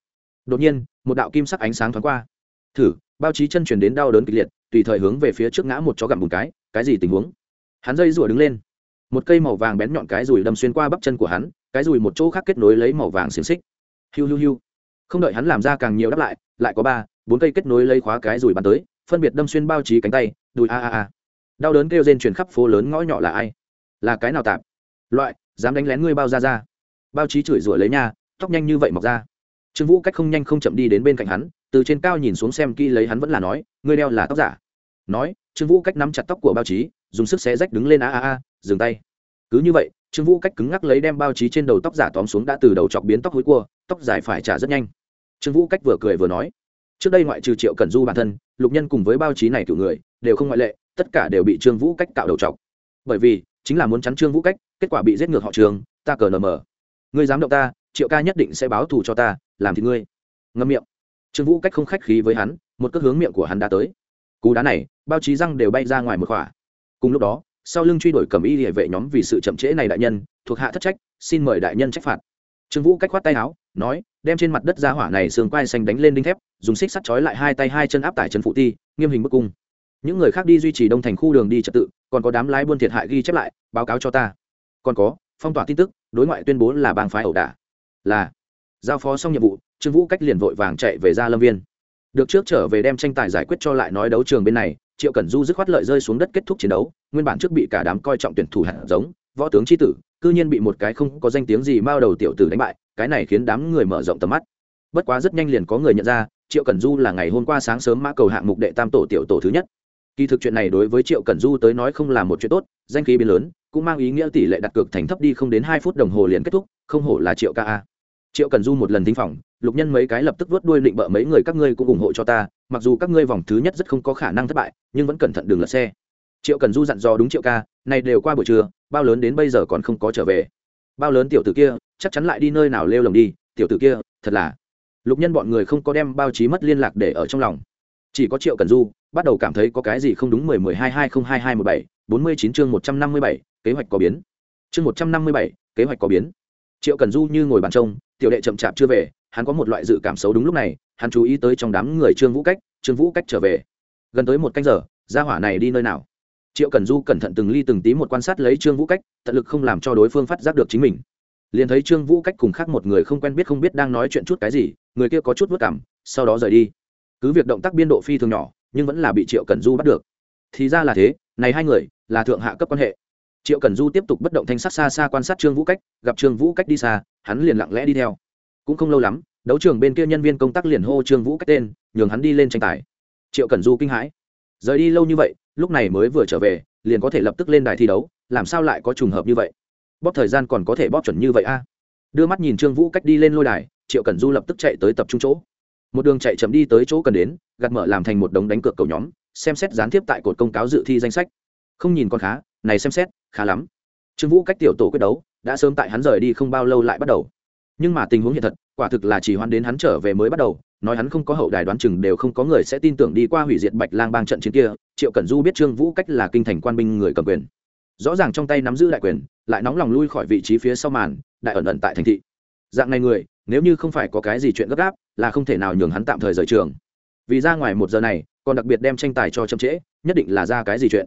Đột nhiên, một đạo kim sắc ánh sáng thoáng qua. Thử, bao trí chân chuyển đến đau đớn kịch liệt, tùy thời hướng về phía trước ngã một chó gặm một cái cái gì tình huống? Hắn dây rủa đứng lên. Một cây màu vàng bén nhọn cái rùi đâm xuyên qua bắp chân của hắn, cái rùi một chỗ khác kết nối lấy màu vàng xiềng xích. Hiu hiu hiu không đợi hắn làm ra càng nhiều đáp lại lại có ba, bốn cây kết nối lấy khóa cái rùi bắn tới, phân biệt đâm xuyên bao trí cánh tay, đùi a a a. Đau đớn kêu rên truyền khắp phố lớn ngõ nhỏ là ai? Là cái nào tạm loại, dám đánh lén ngươi bao ra ra. Bao trí chửi rủa lấy nha, tóc nhanh như vậy mọc ra. Trương vũ cách không nhanh không chậm đi đến bên cạnh hắn, từ trên cao nhìn xuống xem kỹ lấy hắn vẫn là nói, ngươi đeo là tóc giả. Nói, trương vũ cách nắm chặt tóc của bao trí, dùng sức xé rách đứng lên a a a, dừng tay. Cứ như vậy, trương vũ cách cứng ngắc lấy đem bao trí trên đầu tóc giả tóm xuống đã từ đầu chọc biến tóc hối cua, tóc dài phải trả rất nhanh trương vũ cách vừa cười vừa nói, trước đây ngoại trừ triệu cần du bản thân, lục nhân cùng với bao trí này cựu người, đều không ngoại lệ, tất cả đều bị trương vũ cách cạo đầu chọc bởi vì, chính là muốn chắn trương vũ cách, kết quả bị giết ngược họ trường ta cờ nờ mờ. Ngươi dám động ta, triệu ca nhất định sẽ báo thù cho ta, làm thì ngươi. Ngâm miệng. Trương vũ cách không khách khí với hắn, một cước hướng miệng của hắn đã tới. Cú đá này bao trí răng đều bay ra ngoài một khỏa cùng lúc đó, sau lưng truy đuổi cầm y địa vệ nhóm vì sự chậm trễ này đại nhân, thuộc hạ thất trách, xin mời đại nhân trách phạt. Trương vũ cách khoát tay áo, nói đem trên mặt đất ra hỏa này sườn quai xanh đánh lên đinh thép, dùng xích sắt trói lại hai tay hai chân áp tải chân phụ ti, nghiêm hình bức cung. Những người khác đi duy trì đông thành khu đường đi trật tự, còn có đám lái buôn thiệt hại ghi chép lại, báo cáo cho ta. Còn có, phong tỏa tin tức, đối ngoại tuyên bố là bang phái ẩu đả. Là, giao phó xong nhiệm vụ, trương vũ cách liền vội vàng chạy về ra lâm viên. Được trước trở về đem tranh tài giải quyết cho lại nói đấu trường bên này, triệu cẩn du dứt khoát lợi rơi xuống đất kết thúc chiến đấu, nguyên bản trước bị cả đám coi trọng tuyển thủ hạt giống, võ tướng tri tử, cư nhiên bị một cái không có danh tiếng gì mao đầu tiểu tử đánh bại cái này khiến đám người mở rộng tầm mắt. Bất quá rất nhanh liền có người nhận ra, triệu cẩn du là ngày hôm qua sáng sớm mã cầu hạng mục đệ tam tổ tiểu tổ thứ nhất. Kỳ thực chuyện này đối với triệu cẩn du tới nói không là một chuyện tốt, danh khí biến lớn, cũng mang ý nghĩa tỷ lệ đặt cược thành thấp đi không đến hai phút đồng hồ liền kết thúc, không hổ là triệu ca triệu cẩn du một lần thính phòng, lục nhân mấy cái lập tức vớt đuôi định bợ mấy người các ngươi cũng ủng hộ cho ta, mặc dù các ngươi vòng thứ nhất rất không có khả năng thất bại, nhưng vẫn cẩn thận đường lật xe. Triệu cần du dặn dò đúng triệu ca, này đều qua buổi trưa, bao lớn đến bây giờ còn không có trở về? Bao lớn tiểu tử kia chắc chắn lại đi nơi nào lêu lồng đi, tiểu tử kia, thật là. Lục nhân bọn người không có đem bao trí mất liên lạc để ở trong lòng. Chỉ có triệu cần du, bắt đầu cảm thấy có cái gì không đúng mười mười hai hai không hai hai một bảy, bốn mươi chín chương một trăm năm mươi bảy, kế hoạch có biến. Chương một trăm năm mươi bảy, kế hoạch có biến. Triệu cần du như ngồi bàn trông, tiểu đệ chậm chạp chưa về, hắn có một loại dự cảm xấu đúng lúc này, hắn chú ý tới trong đám người trương vũ cách, trương vũ cách trở về. Gần tới một canh giờ, gia hỏa này đi nơi nào? Triệu cần du cẩn thận từng ly từng tí một quan sát lấy trương vũ cách, tận lực không làm cho đối phương phát giác được chính mình liền thấy trương vũ cách cùng khác một người không quen biết không biết đang nói chuyện chút cái gì, người kia có chút vất cảm sau đó rời đi. Cứ việc động tác biên độ phi thường nhỏ, nhưng vẫn là bị triệu cần du bắt được. Thì ra là thế, này hai người là thượng hạ cấp quan hệ. Triệu cần du tiếp tục bất động thanh sát xa xa quan sát trương vũ cách, gặp trương vũ cách đi xa, hắn liền lặng lẽ đi theo. Cũng không lâu lắm, đấu trường bên kia nhân viên công tác liền hô trương vũ cách tên, nhường hắn đi lên tranh tài. Triệu cần du kinh hãi. Rời đi lâu như vậy, lúc này mới vừa trở về, liền có thể lập tức lên đài thi đấu, làm sao lại có trùng hợp như vậy? Bóp thời gian còn có thể bóp chuẩn như vậy a? Đưa mắt nhìn trương vũ cách đi lên lôi đài, triệu cần du lập tức chạy tới tập trung chỗ. Một đường chạy chậm đi tới chỗ cần đến, gạt mở làm thành một đống đánh cược cầu nhóm, xem xét gián tiếp tại cột công cáo dự thi danh sách. Không nhìn con khá, này xem xét, khá lắm. Trương vũ cách tiểu tổ quyết đấu, đã sớm tại hắn rời đi không bao lâu lại bắt đầu. Nhưng mà tình huống hiện thật, quả thực là chỉ hoan đến hắn trở về mới bắt đầu, nói hắn không có hậu đài đoán chừng đều không có người sẽ tin tưởng đi qua hủy diệt bạch lang bang trận chiến kia. Triệu cẩn du biết trương vũ cách là kinh thành quan binh người cầm quyền rõ ràng trong tay nắm giữ đại quyền, lại nóng lòng lui khỏi vị trí phía sau màn, đại ẩn ẩn tại thành thị. Dạng này người, nếu như không phải có cái gì chuyện gấp gáp, là không thể nào nhường hắn tạm thời rời trường. Vì ra ngoài một giờ này, còn đặc biệt đem tranh tài cho chậm trễ, nhất định là ra cái gì chuyện.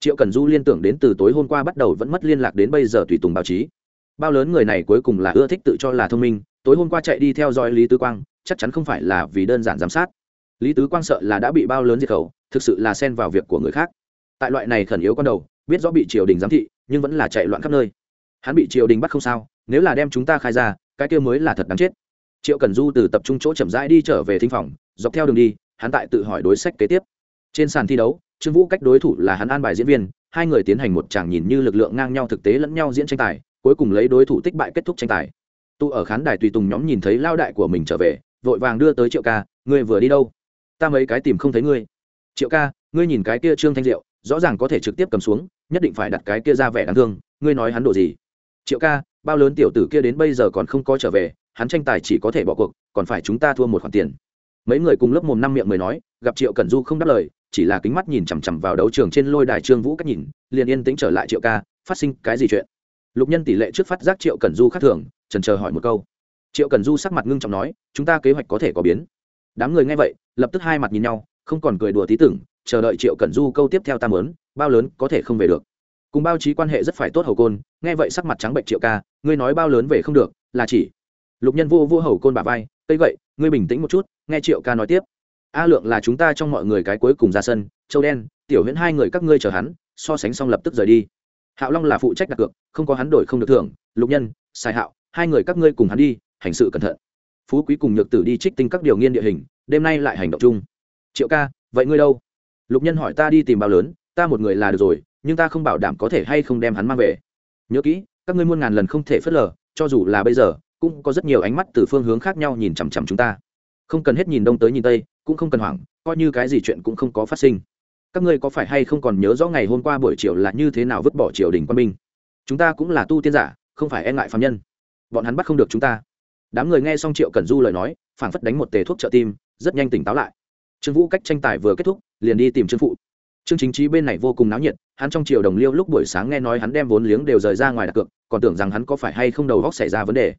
Triệu cần du liên tưởng đến từ tối hôm qua bắt đầu vẫn mất liên lạc đến bây giờ tùy tùng báo chí. Bao lớn người này cuối cùng là ưa thích tự cho là thông minh, tối hôm qua chạy đi theo dõi lý tứ quang, chắc chắn không phải là vì đơn giản giám sát. Lý tứ quang sợ là đã bị bao lớn diệt khẩu, thực sự là xen vào việc của người khác. Tại loại này khẩn yếu con đầu biết rõ bị triều đình giám thị, nhưng vẫn là chạy loạn khắp nơi. Hắn bị triều đình bắt không sao, nếu là đem chúng ta khai ra, cái kia mới là thật đáng chết. Triệu cần du từ tập trung chỗ chậm rãi đi trở về thinh phòng, dọc theo đường đi, hắn tại tự hỏi đối sách kế tiếp. Trên sàn thi đấu, trương vũ cách đối thủ là hắn an bài diễn viên, hai người tiến hành một tràng nhìn như lực lượng ngang nhau thực tế lẫn nhau diễn tranh tài, cuối cùng lấy đối thủ tích bại kết thúc tranh tài. Tụ ở khán đài tùy tùng nhóm nhìn thấy lao đại của mình trở về, vội vàng đưa tới triệu ca, ngươi vừa đi đâu? Ta mấy cái tìm không thấy ngươi. Triệu ca, ngươi nhìn cái kia trương thanh diệu rõ ràng có thể trực tiếp cầm xuống, nhất định phải đặt cái kia ra vẻ đáng thương. Ngươi nói hắn độ gì? Triệu ca, bao lớn tiểu tử kia đến bây giờ còn không có trở về, hắn tranh tài chỉ có thể bỏ cuộc, còn phải chúng ta thua một khoản tiền. Mấy người cùng lớp mồm năm miệng mới nói, gặp triệu cẩn du không đáp lời, chỉ là kính mắt nhìn chằm chằm vào đấu trường trên lôi đài trương vũ cách nhìn, liền yên tĩnh trở lại triệu ca, phát sinh cái gì chuyện? Lục nhân tỷ lệ trước phát giác triệu cẩn du khác thường trần chờ hỏi một câu. Triệu cẩn du sắc mặt ngưng trọng nói, chúng ta kế hoạch có thể có biến. Đám người nghe vậy, lập tức hai mặt nhìn nhau, không còn cười đùa tí tưởng chờ đợi triệu cẩn du câu tiếp theo ta muốn, bao lớn có thể không về được. Cùng bao chí quan hệ rất phải tốt hầu côn, nghe vậy sắc mặt trắng bệnh triệu ca, ngươi nói bao lớn về không được, là chỉ. Lục nhân vô vô hầu côn bà vai, cây vậy ngươi bình tĩnh một chút, nghe triệu ca nói tiếp. A lượng là chúng ta trong mọi người cái cuối cùng ra sân, châu đen, tiểu huyễn hai người các ngươi chờ hắn, so sánh xong lập tức rời đi. Hạo long là phụ trách đặt cược, không có hắn đổi không được thưởng, lục nhân, sai hạo, hai người các ngươi cùng hắn đi, hành sự cẩn thận. Phú quý cùng nhược tử đi trích tinh các điều nghiên địa hình, đêm nay lại hành động chung. Triệu ca, vậy ngươi đâu? Lục nhân hỏi ta đi tìm bao lớn, ta một người là được rồi, nhưng ta không bảo đảm có thể hay không đem hắn mang về. Nhớ kỹ, các ngươi muôn ngàn lần không thể phớt lờ, cho dù là bây giờ, cũng có rất nhiều ánh mắt từ phương hướng khác nhau nhìn chằm chằm chúng ta. Không cần hết nhìn đông tới nhìn tây, cũng không cần hoảng, coi như cái gì chuyện cũng không có phát sinh. Các ngươi có phải hay không còn nhớ rõ ngày hôm qua buổi chiều là như thế nào vứt bỏ triều đình quân binh? Chúng ta cũng là tu tiên giả, không phải e ngại phạm nhân. Bọn hắn bắt không được chúng ta. Đám người nghe xong triệu Cần du lời nói, phảng phất đánh một tề thuốc trợ tim, rất nhanh tỉnh táo lại trương vũ cách tranh tài vừa kết thúc, liền đi tìm trương phụ. Trương chính trí bên này vô cùng náo nhiệt, hắn trong triều đồng liêu lúc buổi sáng nghe nói hắn đem vốn liếng đều rời ra ngoài đặt cược, còn tưởng rằng hắn có phải hay không đầu góc xảy ra vấn đề.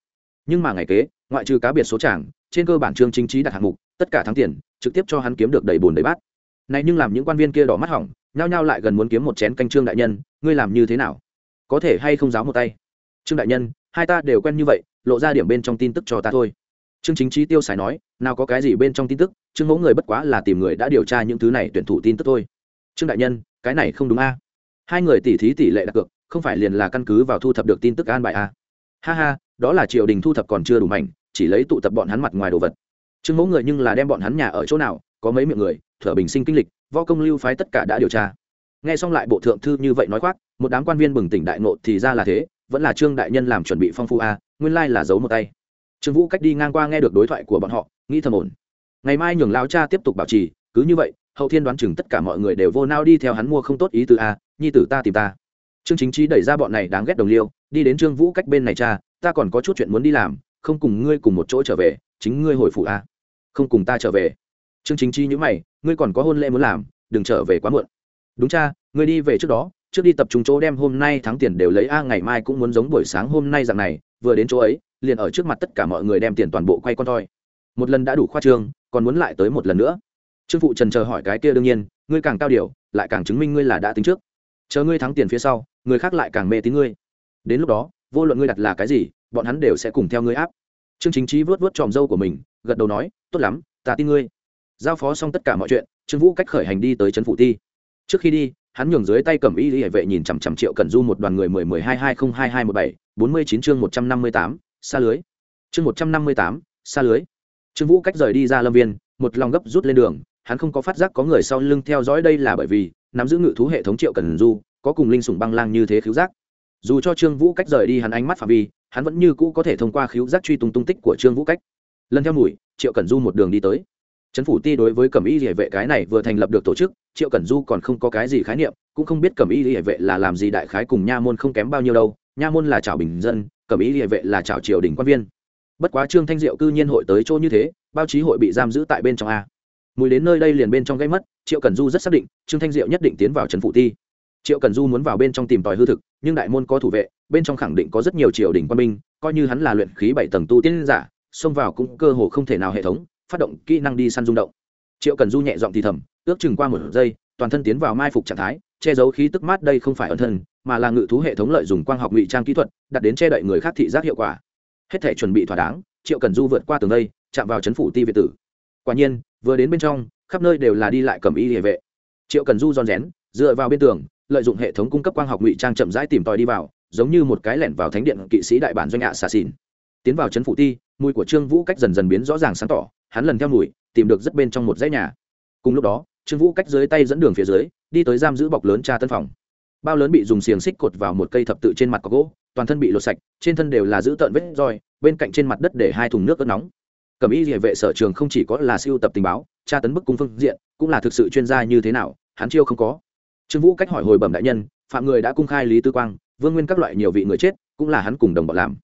Nhưng mà ngày kế, ngoại trừ cá biệt số tràng, trên cơ bản trương chính trí đặt hạng mục, tất cả thắng tiền, trực tiếp cho hắn kiếm được đầy bùn đầy bát. Này nhưng làm những quan viên kia đỏ mắt hỏng, nhao nhao lại gần muốn kiếm một chén canh trương đại nhân, ngươi làm như thế nào? Có thể hay không giáo một tay? Trương đại nhân, hai ta đều quen như vậy, lộ ra điểm bên trong tin tức cho ta thôi trương chính chí tiêu xài nói, nào có cái gì bên trong tin tức, trương mẫu người bất quá là tìm người đã điều tra những thứ này tuyển thủ tin tức thôi. Trương đại nhân, cái này không đúng a. Hai người tỷ thí tỷ lệ đặt cược, không phải liền là căn cứ vào thu thập được tin tức an bài a. Ha ha, đó là triều đình thu thập còn chưa đủ mạnh chỉ lấy tụ tập bọn hắn mặt ngoài đồ vật. Trương mẫu người nhưng là đem bọn hắn nhà ở chỗ nào, có mấy miệng người, thở bình sinh kinh lịch, võ công lưu phái tất cả đã điều tra. Nghe xong lại bộ thượng thư như vậy nói khoác, một đám quan viên bừng tỉnh đại nộ thì ra là thế, vẫn là trương đại nhân làm chuẩn bị phong phu a, nguyên lai là giấu một tay trương vũ cách đi ngang qua nghe được đối thoại của bọn họ, nghĩ thầm ổn. Ngày mai nhường lao cha tiếp tục bảo trì, cứ như vậy, hậu thiên đoán chừng tất cả mọi người đều vô nao đi theo hắn mua không tốt ý từ a, nhi tử ta tìm ta. Trương chính trí đẩy ra bọn này đáng ghét đồng liêu, đi đến trương vũ cách bên này cha, ta còn có chút chuyện muốn đi làm, không cùng ngươi cùng một chỗ trở về, chính ngươi hồi phụ a. Không cùng ta trở về. Trương chính chi nhữ mày, ngươi còn có hôn lễ muốn làm, đừng trở về quá muộn. Đúng cha, ngươi đi về trước đó, trước đi tập trung chỗ đem hôm nay thắng tiền đều lấy a, ngày mai cũng muốn giống buổi sáng hôm nay dạng này, vừa đến chỗ ấy liền ở trước mặt tất cả mọi người đem tiền toàn bộ quay con thoi. Một lần đã đủ khoa trương, còn muốn lại tới một lần nữa. Trương phụ trần chờ hỏi cái kia đương nhiên, ngươi càng cao điều, lại càng chứng minh ngươi là đã tính trước. Chờ ngươi thắng tiền phía sau, người khác lại càng mê tín ngươi. Đến lúc đó, vô luận ngươi đặt là cái gì, bọn hắn đều sẽ cùng theo ngươi áp. Trương chính trí vớt vớt tròm dâu của mình, gật đầu nói, tốt lắm, ta tin ngươi. Giao phó xong tất cả mọi chuyện, trương vũ cách khởi hành đi tới trấn phụ ti trước khi đi, hắn nhường dưới tay cầm y hệ vệ nhìn chằm chằm triệu cần du một đoàn người mười mười hai hai không hai hai một bảy, bốn mươi chín chương một trăm năm mươi tám xa lưới. Chương một trăm năm mươi tám, xa lưới. Trương vũ cách rời đi ra lâm viên, một lòng gấp rút lên đường, hắn không có phát giác có người sau lưng theo dõi đây là bởi vì, nắm giữ ngự thú hệ thống triệu cần du, có cùng linh sủng băng lang như thế khiếu giác. Dù cho trương vũ cách rời đi hắn ánh mắt phạm vi, hắn vẫn như cũ có thể thông qua khiếu giác truy tung tung tích của trương vũ cách. Lần theo mùi triệu cần du một đường đi tới. Trấn phủ ti đối với cẩm y địa vệ cái này vừa thành lập được tổ chức, triệu cẩn du còn không có cái gì khái niệm, cũng không biết cẩm y địa vệ là làm gì đại khái cùng nha môn không kém bao nhiêu đâu. Nha môn là chảo bình dân cẩm ý địa vệ là chào triều đình quan viên. Bất quá trương thanh diệu cư nhiên hội tới chỗ như thế, báo chí hội bị giam giữ tại bên trong a. Mùi đến nơi đây liền bên trong gây mất, triệu cần du rất xác định, trương thanh diệu nhất định tiến vào trần phụ ti. Triệu cần du muốn vào bên trong tìm tòi hư thực, nhưng đại môn có thủ vệ, bên trong khẳng định có rất nhiều triều đình quan binh, coi như hắn là luyện khí bảy tầng tu tiên giả, xông vào cũng cơ hồ không thể nào hệ thống, phát động kỹ năng đi săn rung động. Triệu cần du nhẹ giọng thì thầm, ước chừng qua một giây, toàn thân tiến vào mai phục trạng thái che giấu khí tức mát đây không phải ẩn thân, mà là ngự thú hệ thống lợi dụng quang học ngụy trang kỹ thuật, đặt đến che đậy người khác thị giác hiệu quả. Hết thể chuẩn bị thỏa đáng, triệu cần du vượt qua tường đây, chạm vào chấn phủ ti việt tử. Quả nhiên, vừa đến bên trong, khắp nơi đều là đi lại cầm y địa vệ. Triệu cần du rón rén, dựa vào bên tường, lợi dụng hệ thống cung cấp quang học ngụy trang chậm rãi tìm tòi đi vào, giống như một cái lẻn vào thánh điện kỵ sĩ đại bản doanh ạ xà xỉn tiến vào chấn phủ ti, mùi của trương vũ cách dần dần biến rõ ràng sáng tỏ, hắn lần theo mùi, tìm được rất bên trong một dãy nhà. Cùng lúc đó, trương vũ cách dưới tay dẫn đường phía dưới đi tới giam giữ bọc lớn tra tân phòng. Bao lớn bị dùng xiềng xích cột vào một cây thập tự trên mặt có gỗ, toàn thân bị lột sạch, trên thân đều là giữ tợn vết roi, bên cạnh trên mặt đất để hai thùng nước ớt nóng. Cầm y địa vệ sở trường không chỉ có là siêu tập tình báo, tra tấn bức cung phương diện, cũng là thực sự chuyên gia như thế nào, hắn chiêu không có. Trương vũ cách hỏi hồi bẩm đại nhân, phạm người đã cung khai lý tư quang, vương nguyên các loại nhiều vị người chết, cũng là hắn cùng đồng bọn làm.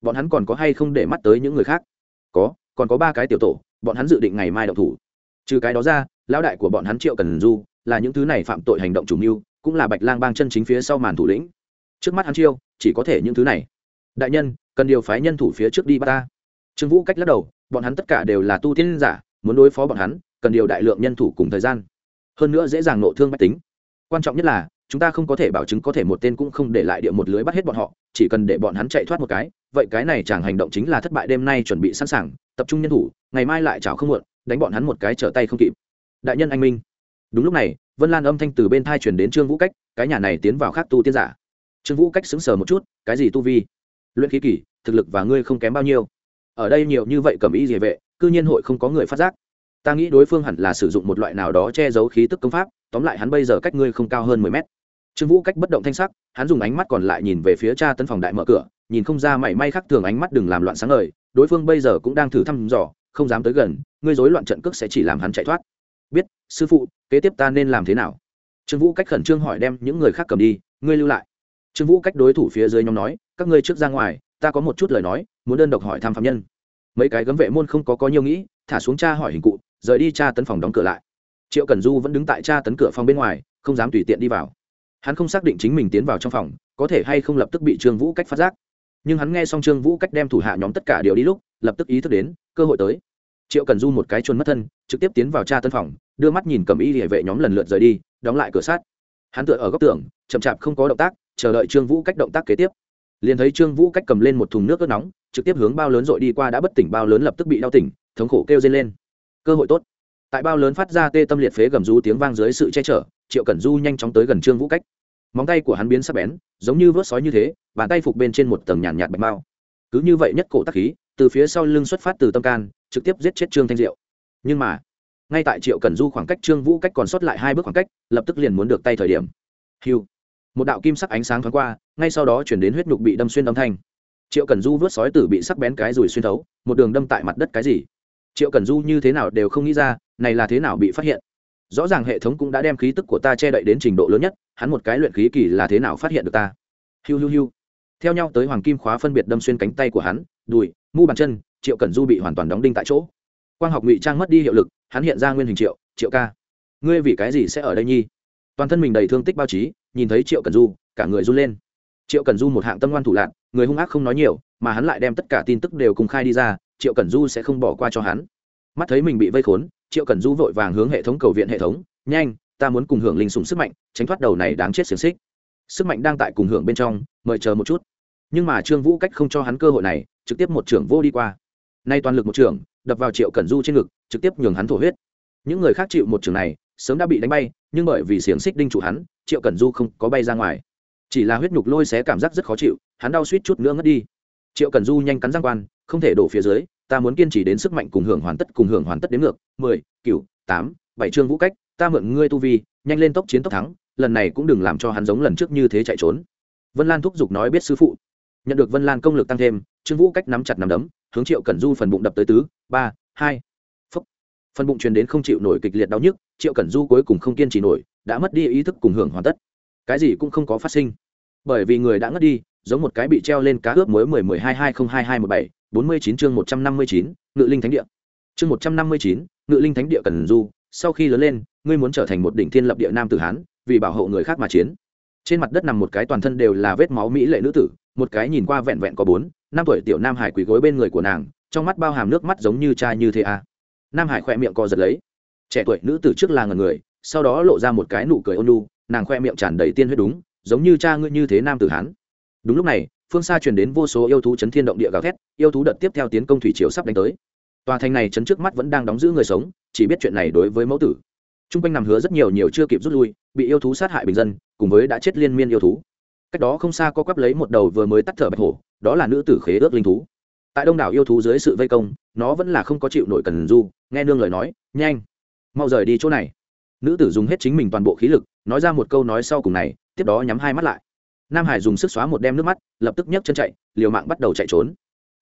Bọn hắn còn có hay không để mắt tới những người khác? Có, còn có ba cái tiểu tổ, bọn hắn dự định ngày mai động thủ. Trừ cái đó ra lão đại của bọn hắn triệu cần du, là những thứ này phạm tội hành động chủ mưu, cũng là bạch lang bang chân chính phía sau màn thủ lĩnh. Trước mắt hắn chiêu, chỉ có thể những thứ này. Đại nhân, cần điều phái nhân thủ phía trước đi bắt ta. Trương vũ cách lắc đầu, bọn hắn tất cả đều là tu tiên giả, muốn đối phó bọn hắn, cần điều đại lượng nhân thủ cùng thời gian. Hơn nữa dễ dàng nộ thương bách tính. Quan trọng nhất là, chúng ta không có thể bảo chứng có thể một tên cũng không để lại địa một lưới bắt hết bọn họ, chỉ cần để bọn hắn chạy thoát một cái, vậy cái này chẳng hành động chính là thất bại đêm nay chuẩn bị sẵn sàng, tập trung nhân thủ, ngày mai lại chảo không muộn, đánh bọn hắn một cái trở tay không kịp đại nhân anh minh. Đúng lúc này, vân lan âm thanh từ bên thai chuyển đến trương vũ cách, cái nhà này tiến vào khác tu tiên giả. Trương vũ cách xứng sờ một chút, cái gì tu vi? Luyện khí kỷ, thực lực và ngươi không kém bao nhiêu. Ở đây nhiều như vậy cầm ý địa vệ, cư nhiên hội không có người phát giác. Ta nghĩ đối phương hẳn là sử dụng một loại nào đó che giấu khí tức công pháp, tóm lại hắn bây giờ cách ngươi không cao hơn mười mét. Trương vũ cách bất động thanh sắc, hắn dùng ánh mắt còn lại nhìn về phía cha tân phòng đại mở cửa, nhìn không ra mảy may khác thường ánh mắt đừng làm loạn sáng ngời, đối phương bây giờ cũng đang thử thăm dò, không dám tới gần, ngươi rối loạn trận cước sẽ chỉ làm hắn chạy thoát sư phụ, kế tiếp ta nên làm thế nào? Trương vũ cách khẩn trương hỏi đem những người khác cầm đi, ngươi lưu lại. Trương vũ cách đối thủ phía dưới nhóm nói, các ngươi trước ra ngoài, ta có một chút lời nói, muốn đơn độc hỏi thăm phạm nhân. Mấy cái gấm vệ môn không có có nhiều nghĩ, thả xuống cha hỏi hình cụ, rời đi cha tấn phòng đóng cửa lại. Triệu cần du vẫn đứng tại cha tấn cửa phòng bên ngoài, không dám tùy tiện đi vào. Hắn không xác định chính mình tiến vào trong phòng, có thể hay không lập tức bị trương vũ cách phát giác. Nhưng hắn nghe xong trương vũ cách đem thủ hạ nhóm tất cả đều đi lúc, lập tức ý thức đến, cơ hội tới. Triệu cần du một cái chuồn mất thân, trực tiếp tiến vào cha tấn phòng đưa mắt nhìn cầm y địa vệ nhóm lần lượt rời đi đóng lại cửa sát hắn tựa ở góc tường chậm chạp không có động tác chờ đợi trương vũ cách động tác kế tiếp. Liền thấy trương vũ cách cầm lên một thùng nước ớt nóng trực tiếp hướng bao lớn dội đi qua đã bất tỉnh bao lớn lập tức bị đau tỉnh thống khổ kêu dây lên. Cơ hội tốt. Tại bao lớn phát ra tê tâm liệt phế gầm rú tiếng vang dưới sự che chở triệu cẩn du nhanh chóng tới gần trương vũ cách. Móng tay của hắn biến sắc bén giống như vớt sói như thế bàn tay phục bên trên một tầng nhàn nhạt, nhạt bạch mao. Cứ như vậy nhất cổ tắc khí từ phía sau lưng xuất phát từ tâm can trực tiếp giết chết trương thanh diệu. Nhưng mà ngay tại triệu cẩn du khoảng cách trương vũ cách còn sót lại hai bước khoảng cách, lập tức liền muốn được tay thời điểm. Hiu! Một đạo kim sắc ánh sáng thoáng qua, ngay sau đó chuyển đến huyết nhục bị đâm xuyên âm thanh. Triệu cẩn du vớt sói tử bị sắc bén cái rùi xuyên thấu, một đường đâm tại mặt đất cái gì? Triệu cẩn du như thế nào đều không nghĩ ra, này là thế nào bị phát hiện? Rõ ràng hệ thống cũng đã đem khí tức của ta che đậy đến trình độ lớn nhất, hắn một cái luyện khí kỳ là thế nào phát hiện được ta? Hiu hiu hiu! Theo nhau tới hoàng kim khóa phân biệt đâm xuyên cánh tay của hắn, đùi, mu bàn chân, triệu cẩn du bị hoàn toàn đóng đinh tại chỗ. Quang học ngụy trang mất đi hiệu lực hắn hiện ra nguyên hình triệu triệu ca. Ngươi vì cái gì sẽ ở đây nhi? Toàn thân mình đầy thương tích bao trí, nhìn thấy triệu cần du, cả người run lên. Triệu cần du một hạng tâm ngoan thủ lạc người hung ác không nói nhiều, mà hắn lại đem tất cả tin tức đều cùng khai đi ra, triệu cần du sẽ không bỏ qua cho hắn. Mắt thấy mình bị vây khốn, triệu cần du vội vàng hướng hệ thống cầu viện hệ thống, nhanh, ta muốn cùng hưởng linh sùng sức mạnh, tránh thoát đầu này đáng chết xiềng xích. Sức mạnh đang tại cùng hưởng bên trong, mời chờ một chút. Nhưng mà trương vũ cách không cho hắn cơ hội này, trực tiếp một trưởng vô đi qua. Nay toàn lực một trưởng, đập vào triệu cẩn du trên ngực trực tiếp nhường hắn thổ huyết. Những người khác chịu một trường này, sớm đã bị đánh bay, nhưng bởi vì xiềng xích đinh trụ hắn, triệu cẩn du không có bay ra ngoài. Chỉ là huyết nhục lôi xé cảm giác rất khó chịu, hắn đau suýt chút nữa ngất đi. Triệu cẩn du nhanh cắn răng quan, không thể đổ phía dưới, ta muốn kiên trì đến sức mạnh cùng hưởng hoàn tất, cùng hưởng hoàn tất đến ngược. Mười cựu tám, bảy chương vũ cách, ta mượn ngươi tu vi, nhanh lên tốc chiến tốc thắng, lần này cũng đừng làm cho hắn giống lần trước như thế chạy trốn. Vân lan thúc giục nói biết sư phụ. Nhận được vân lan công lực tăng thêm, trương vũ cách nắm chặt nắm đấm, hướng triệu cẩn du phần bụng đập tới tứ, ba, hai phần bụng truyền đến không chịu nổi kịch liệt đau nhức, triệu cẩn du cuối cùng không kiên trì nổi, đã mất đi ý thức cùng hưởng hoàn tất. Cái gì cũng không có phát sinh. Bởi vì người đã ngất đi, giống một cái bị treo lên cá ướp muối mười mười hai hai không hai hai một bảy, bốn mươi chín chương một trăm năm mươi chín, ngự linh thánh địa. Chương một trăm năm mươi chín, ngự linh thánh địa cần du, sau khi lớn lên, ngươi muốn trở thành một đỉnh thiên lập địa nam tử hán, vì bảo hộ người khác mà chiến. Trên mặt đất nằm một cái toàn thân đều là vết máu mỹ lệ nữ tử, một cái nhìn qua vẹn vẹn có bốn, năm tuổi tiểu nam hải quỳ gối bên người của nàng, trong mắt bao hàm nước mắt giống như cha như thế à nam hải khoe miệng co giật lấy trẻ tuổi nữ tử trước là ngần người sau đó lộ ra một cái nụ cười ôn lu nàng khoe miệng tràn đầy tiên huyết đúng giống như cha ngươi như thế nam tử hán đúng lúc này phương xa truyền đến vô số yêu thú chấn thiên động địa gào thét yêu thú đợt tiếp theo tiến công thủy triều sắp đánh tới tòa thành này chấn trước mắt vẫn đang đóng giữ người sống chỉ biết chuyện này đối với mẫu tử t r u n g quanh nằm hứa rất nhiều nhiều chưa kịp rút lui bị yêu thú sát hại bình dân cùng với đã chết liên miên yêu thú cách đó không xa có quắp lấy một đầu vừa mới tắt thở bạch hổ đó là nữ tử khế ước linh thú tại đông đảo yêu thú dưới sự vây công, nó vẫn là không có chịu nổi cần du, nghe nương lời nói, nhanh, mau rời đi chỗ này. Nữ tử dùng hết chính mình toàn bộ khí lực, nói ra một câu nói sau cùng này, tiếp đó nhắm hai mắt lại. Nam hải dùng sức xóa một đem nước mắt, lập tức nhấc chân chạy, liều mạng bắt đầu chạy trốn.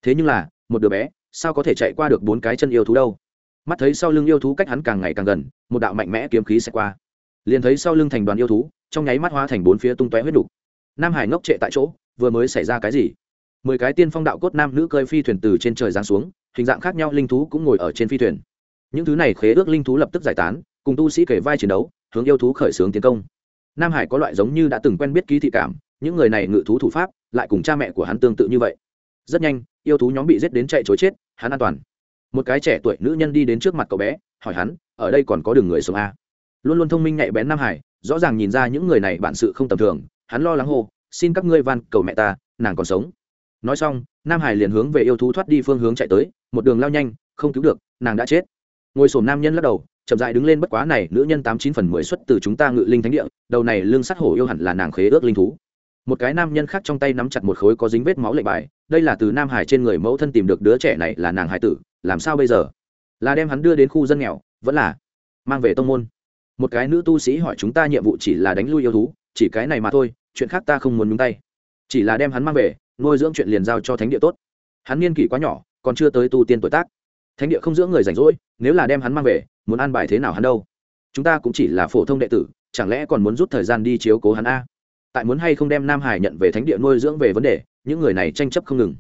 Thế nhưng là, một đứa bé, sao có thể chạy qua được bốn cái chân yêu thú đâu? Mắt thấy sau lưng yêu thú cách hắn càng ngày càng gần, một đạo mạnh mẽ kiếm khí sẽ qua. Liền thấy sau lưng thành đoàn yêu thú, trong nháy mắt hóa thành bốn phía tung tóe huyết đục. Nam hải ngốc trệ tại chỗ, vừa mới xảy ra cái gì? Mười cái tiên phong đạo cốt nam nữ cơi phi thuyền từ trên trời giáng xuống, hình dạng khác nhau linh thú cũng ngồi ở trên phi thuyền. Những thứ này khế ước linh thú lập tức giải tán, cùng tu sĩ kể vai chiến đấu, hướng yêu thú khởi xướng tiến công. Nam hải có loại giống như đã từng quen biết ký thị cảm, những người này ngự thú thủ pháp, lại cùng cha mẹ của hắn tương tự như vậy. Rất nhanh, yêu thú nhóm bị giết đến chạy chối chết, hắn an toàn. Một cái trẻ tuổi nữ nhân đi đến trước mặt cậu bé, hỏi hắn, ở đây còn có đường người sống a luôn luôn thông minh nhạy bén nam hải, rõ ràng nhìn ra những người này bản sự không tầm thường, hắn lo lắng hô, xin các ngươi van, cầu mẹ ta, nàng còn sống nói xong, nam hải liền hướng về yêu thú thoát đi phương hướng chạy tới, một đường lao nhanh, không cứu được, nàng đã chết. Ngồi sổm nam nhân lắc đầu, chậm dại đứng lên bất quá này, nữ nhân tám chín phần mười xuất từ chúng ta ngự linh thánh địa, đầu này lương sắt hổ yêu hẳn là nàng khế ước linh thú. Một cái nam nhân khác trong tay nắm chặt một khối có dính vết máu lệnh bài, đây là từ nam hải trên người mẫu thân tìm được đứa trẻ này là nàng hải tử, làm sao bây giờ? Là đem hắn đưa đến khu dân nghèo, vẫn là mang về tông môn. Một cái nữ tu sĩ hỏi chúng ta nhiệm vụ chỉ là đánh lui yêu thú, chỉ cái này mà thôi, chuyện khác ta không muốn nhúng tay. Chỉ là đem hắn mang về nuôi dưỡng chuyện liền giao cho thánh địa tốt. Hắn niên kỷ quá nhỏ, còn chưa tới tu tiên tuổi tác. Thánh địa không dưỡng người rảnh rỗi, nếu là đem hắn mang về, muốn an bài thế nào hắn đâu? Chúng ta cũng chỉ là phổ thông đệ tử, chẳng lẽ còn muốn rút thời gian đi chiếu cố hắn a? Tại muốn hay không đem nam hải nhận về thánh địa nuôi dưỡng về vấn đề, những người này tranh chấp không ngừng.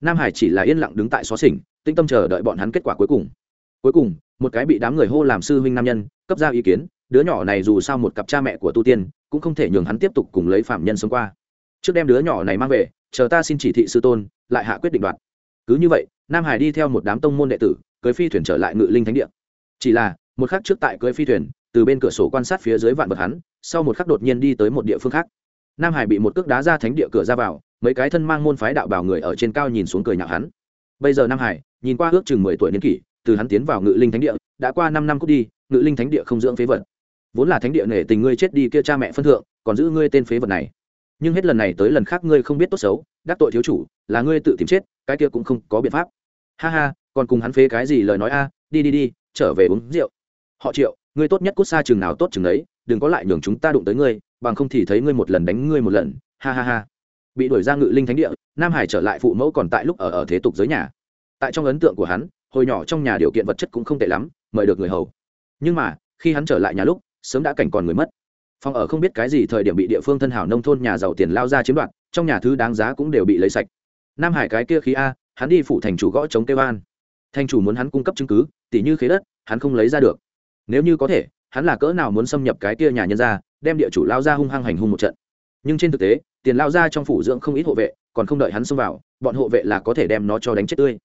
Nam hải chỉ là yên lặng đứng tại xó xỉnh tinh tâm chờ đợi bọn hắn kết quả cuối cùng. Cuối cùng, một cái bị đám người hô làm sư huynh nam nhân, cấp ra ý kiến, đứa nhỏ này dù sao một cặp cha mẹ của tu tiên, cũng không thể nhường hắn tiếp tục cùng lấy phạm nhân sống qua trước đem đứa nhỏ này mang về, chờ ta xin chỉ thị sư tôn, lại hạ quyết định đoạt. Cứ như vậy, nam hải đi theo một đám tông môn đệ tử, cưới phi thuyền trở lại ngự linh thánh địa. Chỉ là, một khắc trước tại cưới phi thuyền, từ bên cửa sổ quan sát phía dưới vạn vật hắn, sau một khắc đột nhiên đi tới một địa phương khác. Nam hải bị một cước đá ra thánh địa cửa ra vào, mấy cái thân mang môn phái đạo bảo người ở trên cao nhìn xuống cười nhạo hắn. Bây giờ nam hải, nhìn qua ước chừng mười tuổi niên kỷ, từ hắn tiến vào ngự linh thánh địa, đã qua năm năm cút đi, ngự linh thánh địa không dưỡng phế vật. Vốn là thánh địa nể tình ngươi chết đi kia cha mẹ phân thượng, còn giữ ngươi tên phế vật này nhưng hết lần này tới lần khác ngươi không biết tốt xấu, đắc tội thiếu chủ, là ngươi tự tìm chết, cái kia cũng không có biện pháp. Ha ha, còn cùng hắn phế cái gì lời nói a, đi đi đi, trở về uống rượu. Họ triệu, ngươi tốt nhất cút xa chừng nào tốt chừng đấy, đừng có lại nhường chúng ta đụng tới ngươi, bằng không thì thấy ngươi một lần đánh ngươi một lần. Ha ha ha. Bị đuổi ra ngự linh thánh địa, nam hải trở lại phụ mẫu còn tại lúc ở ở thế tục giới nhà. Tại trong ấn tượng của hắn, hồi nhỏ trong nhà điều kiện vật chất cũng không tệ lắm, mời được người hầu. Nhưng mà, khi hắn trở lại nhà lúc, sớm đã cảnh còn người mất phòng ở không biết cái gì thời điểm bị địa phương thân hảo nông thôn nhà giàu tiền lao ra chiếm đoạt, trong nhà thứ đáng giá cũng đều bị lấy sạch. Nam hải cái kia khí a, hắn đi phụ thành chủ gõ chống kêu an. Thành chủ muốn hắn cung cấp chứng cứ, tỉ như khế đất, hắn không lấy ra được. Nếu như có thể, hắn là cỡ nào muốn xâm nhập cái kia nhà nhân ra, đem địa chủ lao ra hung hăng hành hung một trận. Nhưng trên thực tế, tiền lao ra trong phủ dưỡng không ít hộ vệ, còn không đợi hắn xông vào, bọn hộ vệ là có thể đem nó cho đánh chết tươi.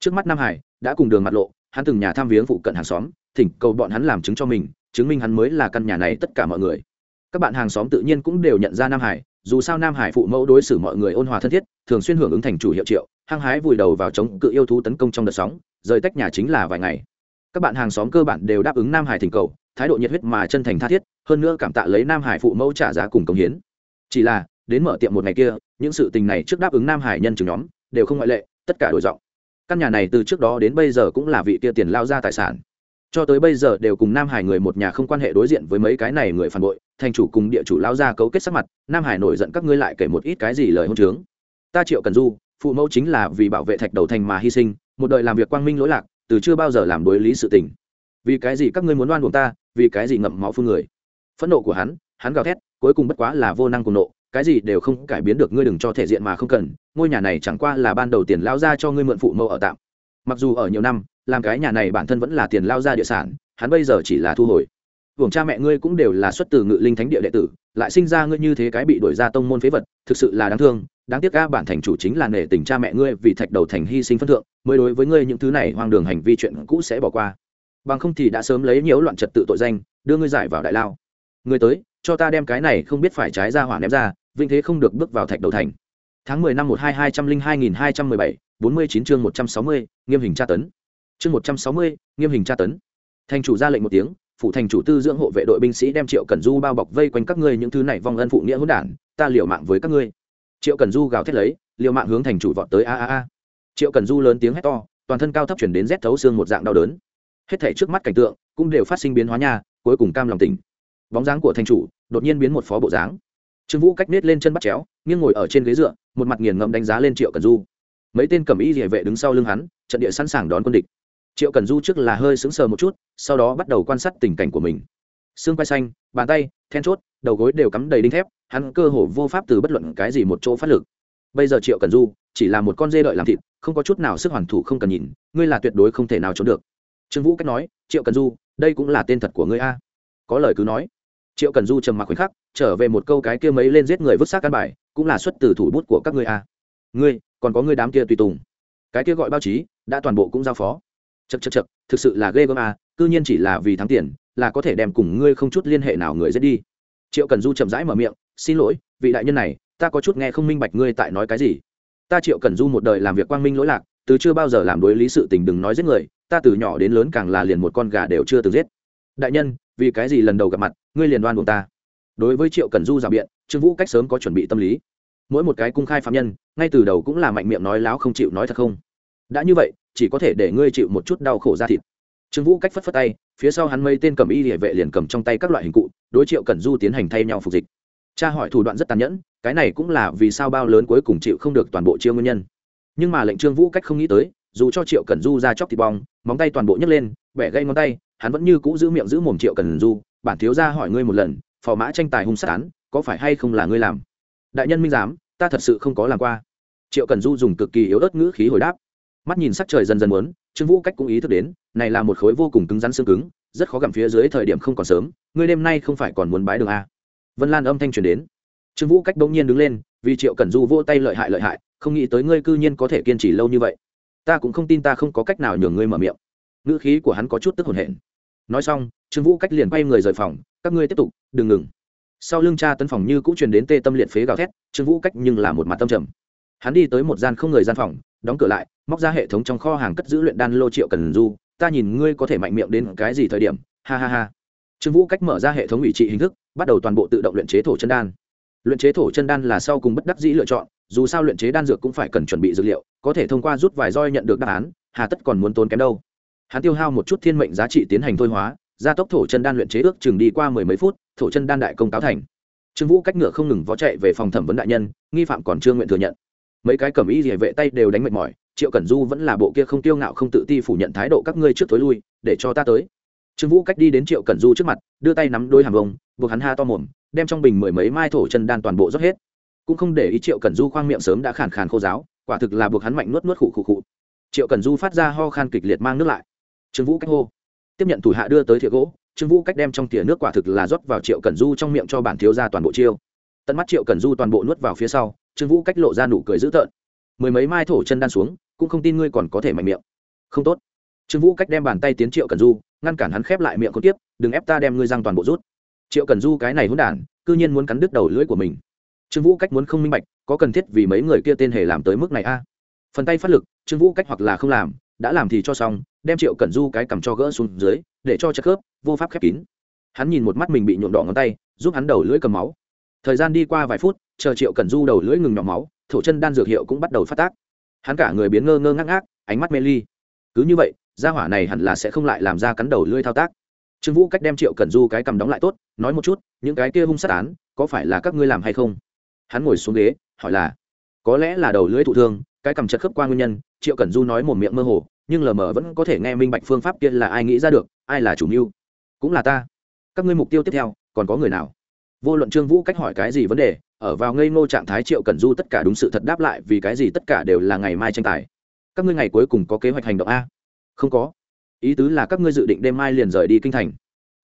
Trước mắt nam hải đã cùng đường mặt lộ, hắn từng nhà tham viếng phụ cận hàng xóm, thỉnh cầu bọn hắn làm chứng cho mình, chứng minh hắn mới là căn nhà này tất cả mọi người các bạn hàng xóm tự nhiên cũng đều nhận ra nam hải, dù sao nam hải phụ mẫu đối xử mọi người ôn hòa thân thiết, thường xuyên hưởng ứng thành chủ hiệu triệu, hăng hái vùi đầu vào chống cự yêu thú tấn công trong đợt sóng, rời tách nhà chính là vài ngày. Các bạn hàng xóm cơ bản đều đáp ứng nam hải thỉnh cầu, thái độ nhiệt huyết mà chân thành tha thiết, hơn nữa cảm tạ lấy nam hải phụ mẫu trả giá cùng công hiến. Chỉ là, đến mở tiệm một ngày kia, những sự tình này trước đáp ứng nam hải nhân chứng nhóm, đều không ngoại lệ, tất cả đổi giọng. Căn nhà này từ trước đó đến bây giờ cũng là vị kia tiền lao ra tài sản cho tới bây giờ đều cùng nam hải người một nhà không quan hệ đối diện với mấy cái này người phản bội, thành chủ cùng địa chủ lao ra cấu kết sắc mặt, nam hải nổi giận các ngươi lại kể một ít cái gì lời hôn trướng ta triệu cần du, phụ mẫu chính là vì bảo vệ thạch đầu thành mà hy sinh, một đời làm việc quang minh lỗi lạc, từ chưa bao giờ làm đối lý sự tình. Vì cái gì các ngươi muốn đoan buộc ta, vì cái gì ngậm máu phương người? Phẫn nộ của hắn hắn gào thét, cuối cùng bất quá là vô năng cùng nộ, cái gì đều không cải biến được, ngươi đừng cho thể diện mà không cần, ngôi nhà này chẳng qua là ban đầu tiền lao ra cho ngươi mượn phụ mẫu ở tạm. Mặc dù ở nhiều năm làm cái nhà này bản thân vẫn là tiền lao ra địa sản, hắn bây giờ chỉ là thu hồi. Hưởng cha mẹ ngươi cũng đều là xuất từ ngự linh thánh địa đệ tử, lại sinh ra ngươi như thế cái bị đổi ra tông môn phế vật, thực sự là đáng thương. Đáng tiếc ca bản thành chủ chính là nể tình cha mẹ ngươi vì thạch đầu thành hy sinh phân thượng, mới đối với ngươi những thứ này hoang đường hành vi chuyện cũ sẽ bỏ qua. Bằng không thì đã sớm lấy nhiễu loạn trật tự tội danh, đưa ngươi giải vào đại lao. Ngươi tới, cho ta đem cái này không biết phải trái ra hỏa ném ra vinh thế không được bước vào thạch đầu thành. Tháng mười năm một hai hai trăm linh hai nghìn hai trăm mười bảy, bốn mươi chín chương một trăm sáu mươi, nghiêm hình tra tấn chương một trăm sáu mươi, nghiêm hình tra tấn. Thành chủ ra lệnh một tiếng phụ thành chủ tư dưỡng hộ vệ đội binh sĩ đem triệu cần du bao bọc vây quanh các ngươi những thứ này vong ân phụ nghĩa hỗn đản, ta liều mạng với các ngươi. Triệu cần du gào thét lấy, liều mạng hướng thành chủ vọt tới a a a. Triệu cần du lớn tiếng hét to, toàn thân cao thấp chuyển đến rét thấu xương một dạng đau đớn. Hết thể trước mắt cảnh tượng cũng đều phát sinh biến hóa nha, cuối cùng cam lòng tỉnh. Bóng dáng của thành chủ đột nhiên biến một phó bộ dáng. Trương vũ cách nết lên chân bắt chéo, nghiêng ngồi ở trên ghế dựa, một mặt nghiền ngẫm đánh giá lên triệu cần du. Mấy tên cầm y địa vệ đứng sau lưng hắn, trận địa sẵn sàng đón quân địch triệu cần du trước là hơi sững sờ một chút, sau đó bắt đầu quan sát tình cảnh của mình. Xương quay xanh, bàn tay, then chốt, đầu gối đều cắm đầy đinh thép, hắn cơ hồ vô pháp từ bất luận cái gì một chỗ phát lực. Bây giờ triệu cần du chỉ là một con dê đợi làm thịt, không có chút nào sức hoàn thủ không cần nhìn, ngươi là tuyệt đối không thể nào trốn được. Trương vũ cách nói, triệu cần du, đây cũng là tên thật của ngươi a. Có lời cứ nói. Triệu cần du trầm mặc khoảnh khắc, trở về một câu cái kia mấy lên giết người vứt xác căn bài, cũng là xuất từ thủ bút của các ngươi a. Ngươi, còn có ngươi đám kia tùy tùng. Cái kia gọi báo chí, đã toàn bộ cũng giao phó chật chật chật, thực sự là ghê gớm à? cư nhiên chỉ là vì thắng tiền, là có thể đem cùng ngươi không chút liên hệ nào người giết đi. Triệu cần du chậm rãi mở miệng, xin lỗi, vị đại nhân này, ta có chút nghe không minh bạch ngươi tại nói cái gì. Ta triệu cần du một đời làm việc quang minh lỗi lạc, từ chưa bao giờ làm đối lý sự tình đừng nói giết người, ta từ nhỏ đến lớn càng là liền một con gà đều chưa từng giết. Đại nhân, vì cái gì lần đầu gặp mặt, ngươi liền đoan buộc ta? Đối với triệu cần du rào biện, trương vũ cách sớm có chuẩn bị tâm lý. Mỗi một cái cung khai phạm nhân, ngay từ đầu cũng là mạnh miệng nói láo không chịu nói thật không? Đã như vậy chỉ có thể để ngươi chịu một chút đau khổ ra thịt. Trương vũ cách phất phất tay, phía sau hắn mây tên cầm y địa vệ liền cầm trong tay các loại hình cụ, đối triệu cần du tiến hành thay nhau phục dịch. Cha hỏi thủ đoạn rất tàn nhẫn, cái này cũng là vì sao bao lớn cuối cùng chịu không được toàn bộ chiêu nguyên nhân. Nhưng mà lệnh trương vũ cách không nghĩ tới, dù cho triệu cần du ra chóc thịt bong, móng tay toàn bộ nhấc lên, bẻ gây ngón tay, hắn vẫn như cũ giữ miệng giữ mồm triệu cần du, bản thiếu ra hỏi ngươi một lần, phò mã tranh tài hung sát án, có phải hay không là ngươi làm? Đại nhân minh giám, ta thật sự không có làm qua. Triệu cần du dùng cực kỳ yếu ớt ngữ khí hồi đáp mắt nhìn sắc trời dần dần muốn, trương vũ cách cũng ý thức đến, này là một khối vô cùng cứng rắn xương cứng, rất khó gặm phía dưới thời điểm không còn sớm, ngươi đêm nay không phải còn muốn bái đường a? Vân lan âm thanh truyền đến. Trương vũ cách bỗng nhiên đứng lên, vì triệu cần du vô tay lợi hại lợi hại, không nghĩ tới ngươi cư nhiên có thể kiên trì lâu như vậy. Ta cũng không tin ta không có cách nào nhường ngươi mở miệng. Ngữ khí của hắn có chút tức hồn hển. Nói xong, trương vũ cách liền quay người rời phòng, các ngươi tiếp tục, đừng ngừng. Sau lưng cha tấn phòng như cũng truyền đến tê tâm liệt phế gào thét, trương vũ cách nhưng là một mặt tâm trầm. Hắn đi tới một gian không người gian phòng đóng cửa lại, móc ra hệ thống trong kho hàng cất giữ luyện đan lô triệu cần du, ta nhìn ngươi có thể mạnh miệng đến cái gì thời điểm? Ha ha ha. Trương vũ cách mở ra hệ thống ủy trị hình thức, bắt đầu toàn bộ tự động luyện chế thổ chân đan. Luyện chế thổ chân đan là sau cùng bất đắc dĩ lựa chọn, dù sao luyện chế đan dược cũng phải cần chuẩn bị dược liệu, có thể thông qua rút vài roi nhận được đáp án, hà tất còn muốn tốn kém đâu. Hắn tiêu hao một chút thiên mệnh giá trị tiến hành thôi hóa, gia tốc thổ chân đan luyện chế ước chừng đi qua mười mấy phút, thổ chân đan đại công cáo thành. Trương vũ cách ngựa không ngừng vó chạy về phòng thẩm vấn đại nhân, nghi phạm còn chưa nguyện thừa nhận mấy cái cẩm y rỉa vệ tay đều đánh mệt mỏi, triệu cẩn du vẫn là bộ kia không tiêu ngạo không tự ti phủ nhận thái độ các ngươi trước tối lui, để cho ta tới. Trương vũ cách đi đến triệu cẩn du trước mặt, đưa tay nắm đôi hàm bông buộc hắn ha to mồm, đem trong bình mười mấy mai thổ chân đan toàn bộ rót hết. Cũng không để ý triệu cẩn du khoang miệng sớm đã khàn khàn khô giáo, quả thực là buộc hắn mạnh nuốt nuốt khụ khụ khụ. Triệu cẩn du phát ra ho khan kịch liệt mang nước lại. Trương vũ cách hô. Tiếp nhận thủ hạ đưa tới thìa gỗ, trương vũ cách đem trong thìa nước quả thực là rót vào triệu cẩn du trong miệng cho bản thiếu ra toàn bộ chiêu. Tận mắt triệu cẩn du toàn bộ nuốt vào phía sau trương vũ cách lộ ra nụ cười dữ tợn. Mười mấy mai thổ chân đan xuống, cũng không tin ngươi còn có thể mạnh miệng. Không tốt. Trương vũ cách đem bàn tay tiến triệu cẩn du, ngăn cản hắn khép lại miệng con tiếp, đừng ép ta đem ngươi răng toàn bộ rút. Triệu cẩn du cái này hôn đản, cư nhiên muốn cắn đứt đầu lưỡi của mình. Trương vũ cách muốn không minh bạch, có cần thiết vì mấy người kia tên hề làm tới mức này a? Phần tay phát lực, trương vũ cách hoặc là không làm, đã làm thì cho xong, đem triệu cẩn du cái cầm cho gỡ xuống dưới, để cho chất khớp, vô pháp khép kín. Hắn nhìn một mắt mình bị nhuộm đỏ ngón tay, giúp hắn đầu lưỡi cầm máu. Thời gian đi qua vài phút chờ triệu cẩn du đầu lưỡi ngừng nhỏ máu, thổ chân đan dược hiệu cũng bắt đầu phát tác. Hắn cả người biến ngơ ngơ ngác ngác, ánh mắt mê ly. Cứ như vậy, gia hỏa này hẳn là sẽ không lại làm ra cắn đầu lưỡi thao tác. Trương vũ cách đem triệu cẩn du cái cầm đóng lại tốt, nói một chút, những cái kia hung sát án, có phải là các ngươi làm hay không? Hắn ngồi xuống ghế, hỏi là, có lẽ là đầu lưỡi thụ thương, cái cầm chật khớp qua nguyên nhân, triệu cẩn du nói một miệng mơ hồ, nhưng lờ mờ vẫn có thể nghe minh bạch phương pháp kia là ai nghĩ ra được, ai là chủ mưu. Cũng là ta. Các ngươi mục tiêu tiếp theo, còn có người nào? Vô luận trương vũ cách hỏi cái gì vấn đề ở vào ngây ngô trạng thái triệu cẩn du tất cả đúng sự thật đáp lại vì cái gì tất cả đều là ngày mai tranh tài. Các ngươi ngày cuối cùng có kế hoạch hành động a? Không có. Ý tứ là các ngươi dự định đêm mai liền rời đi kinh thành.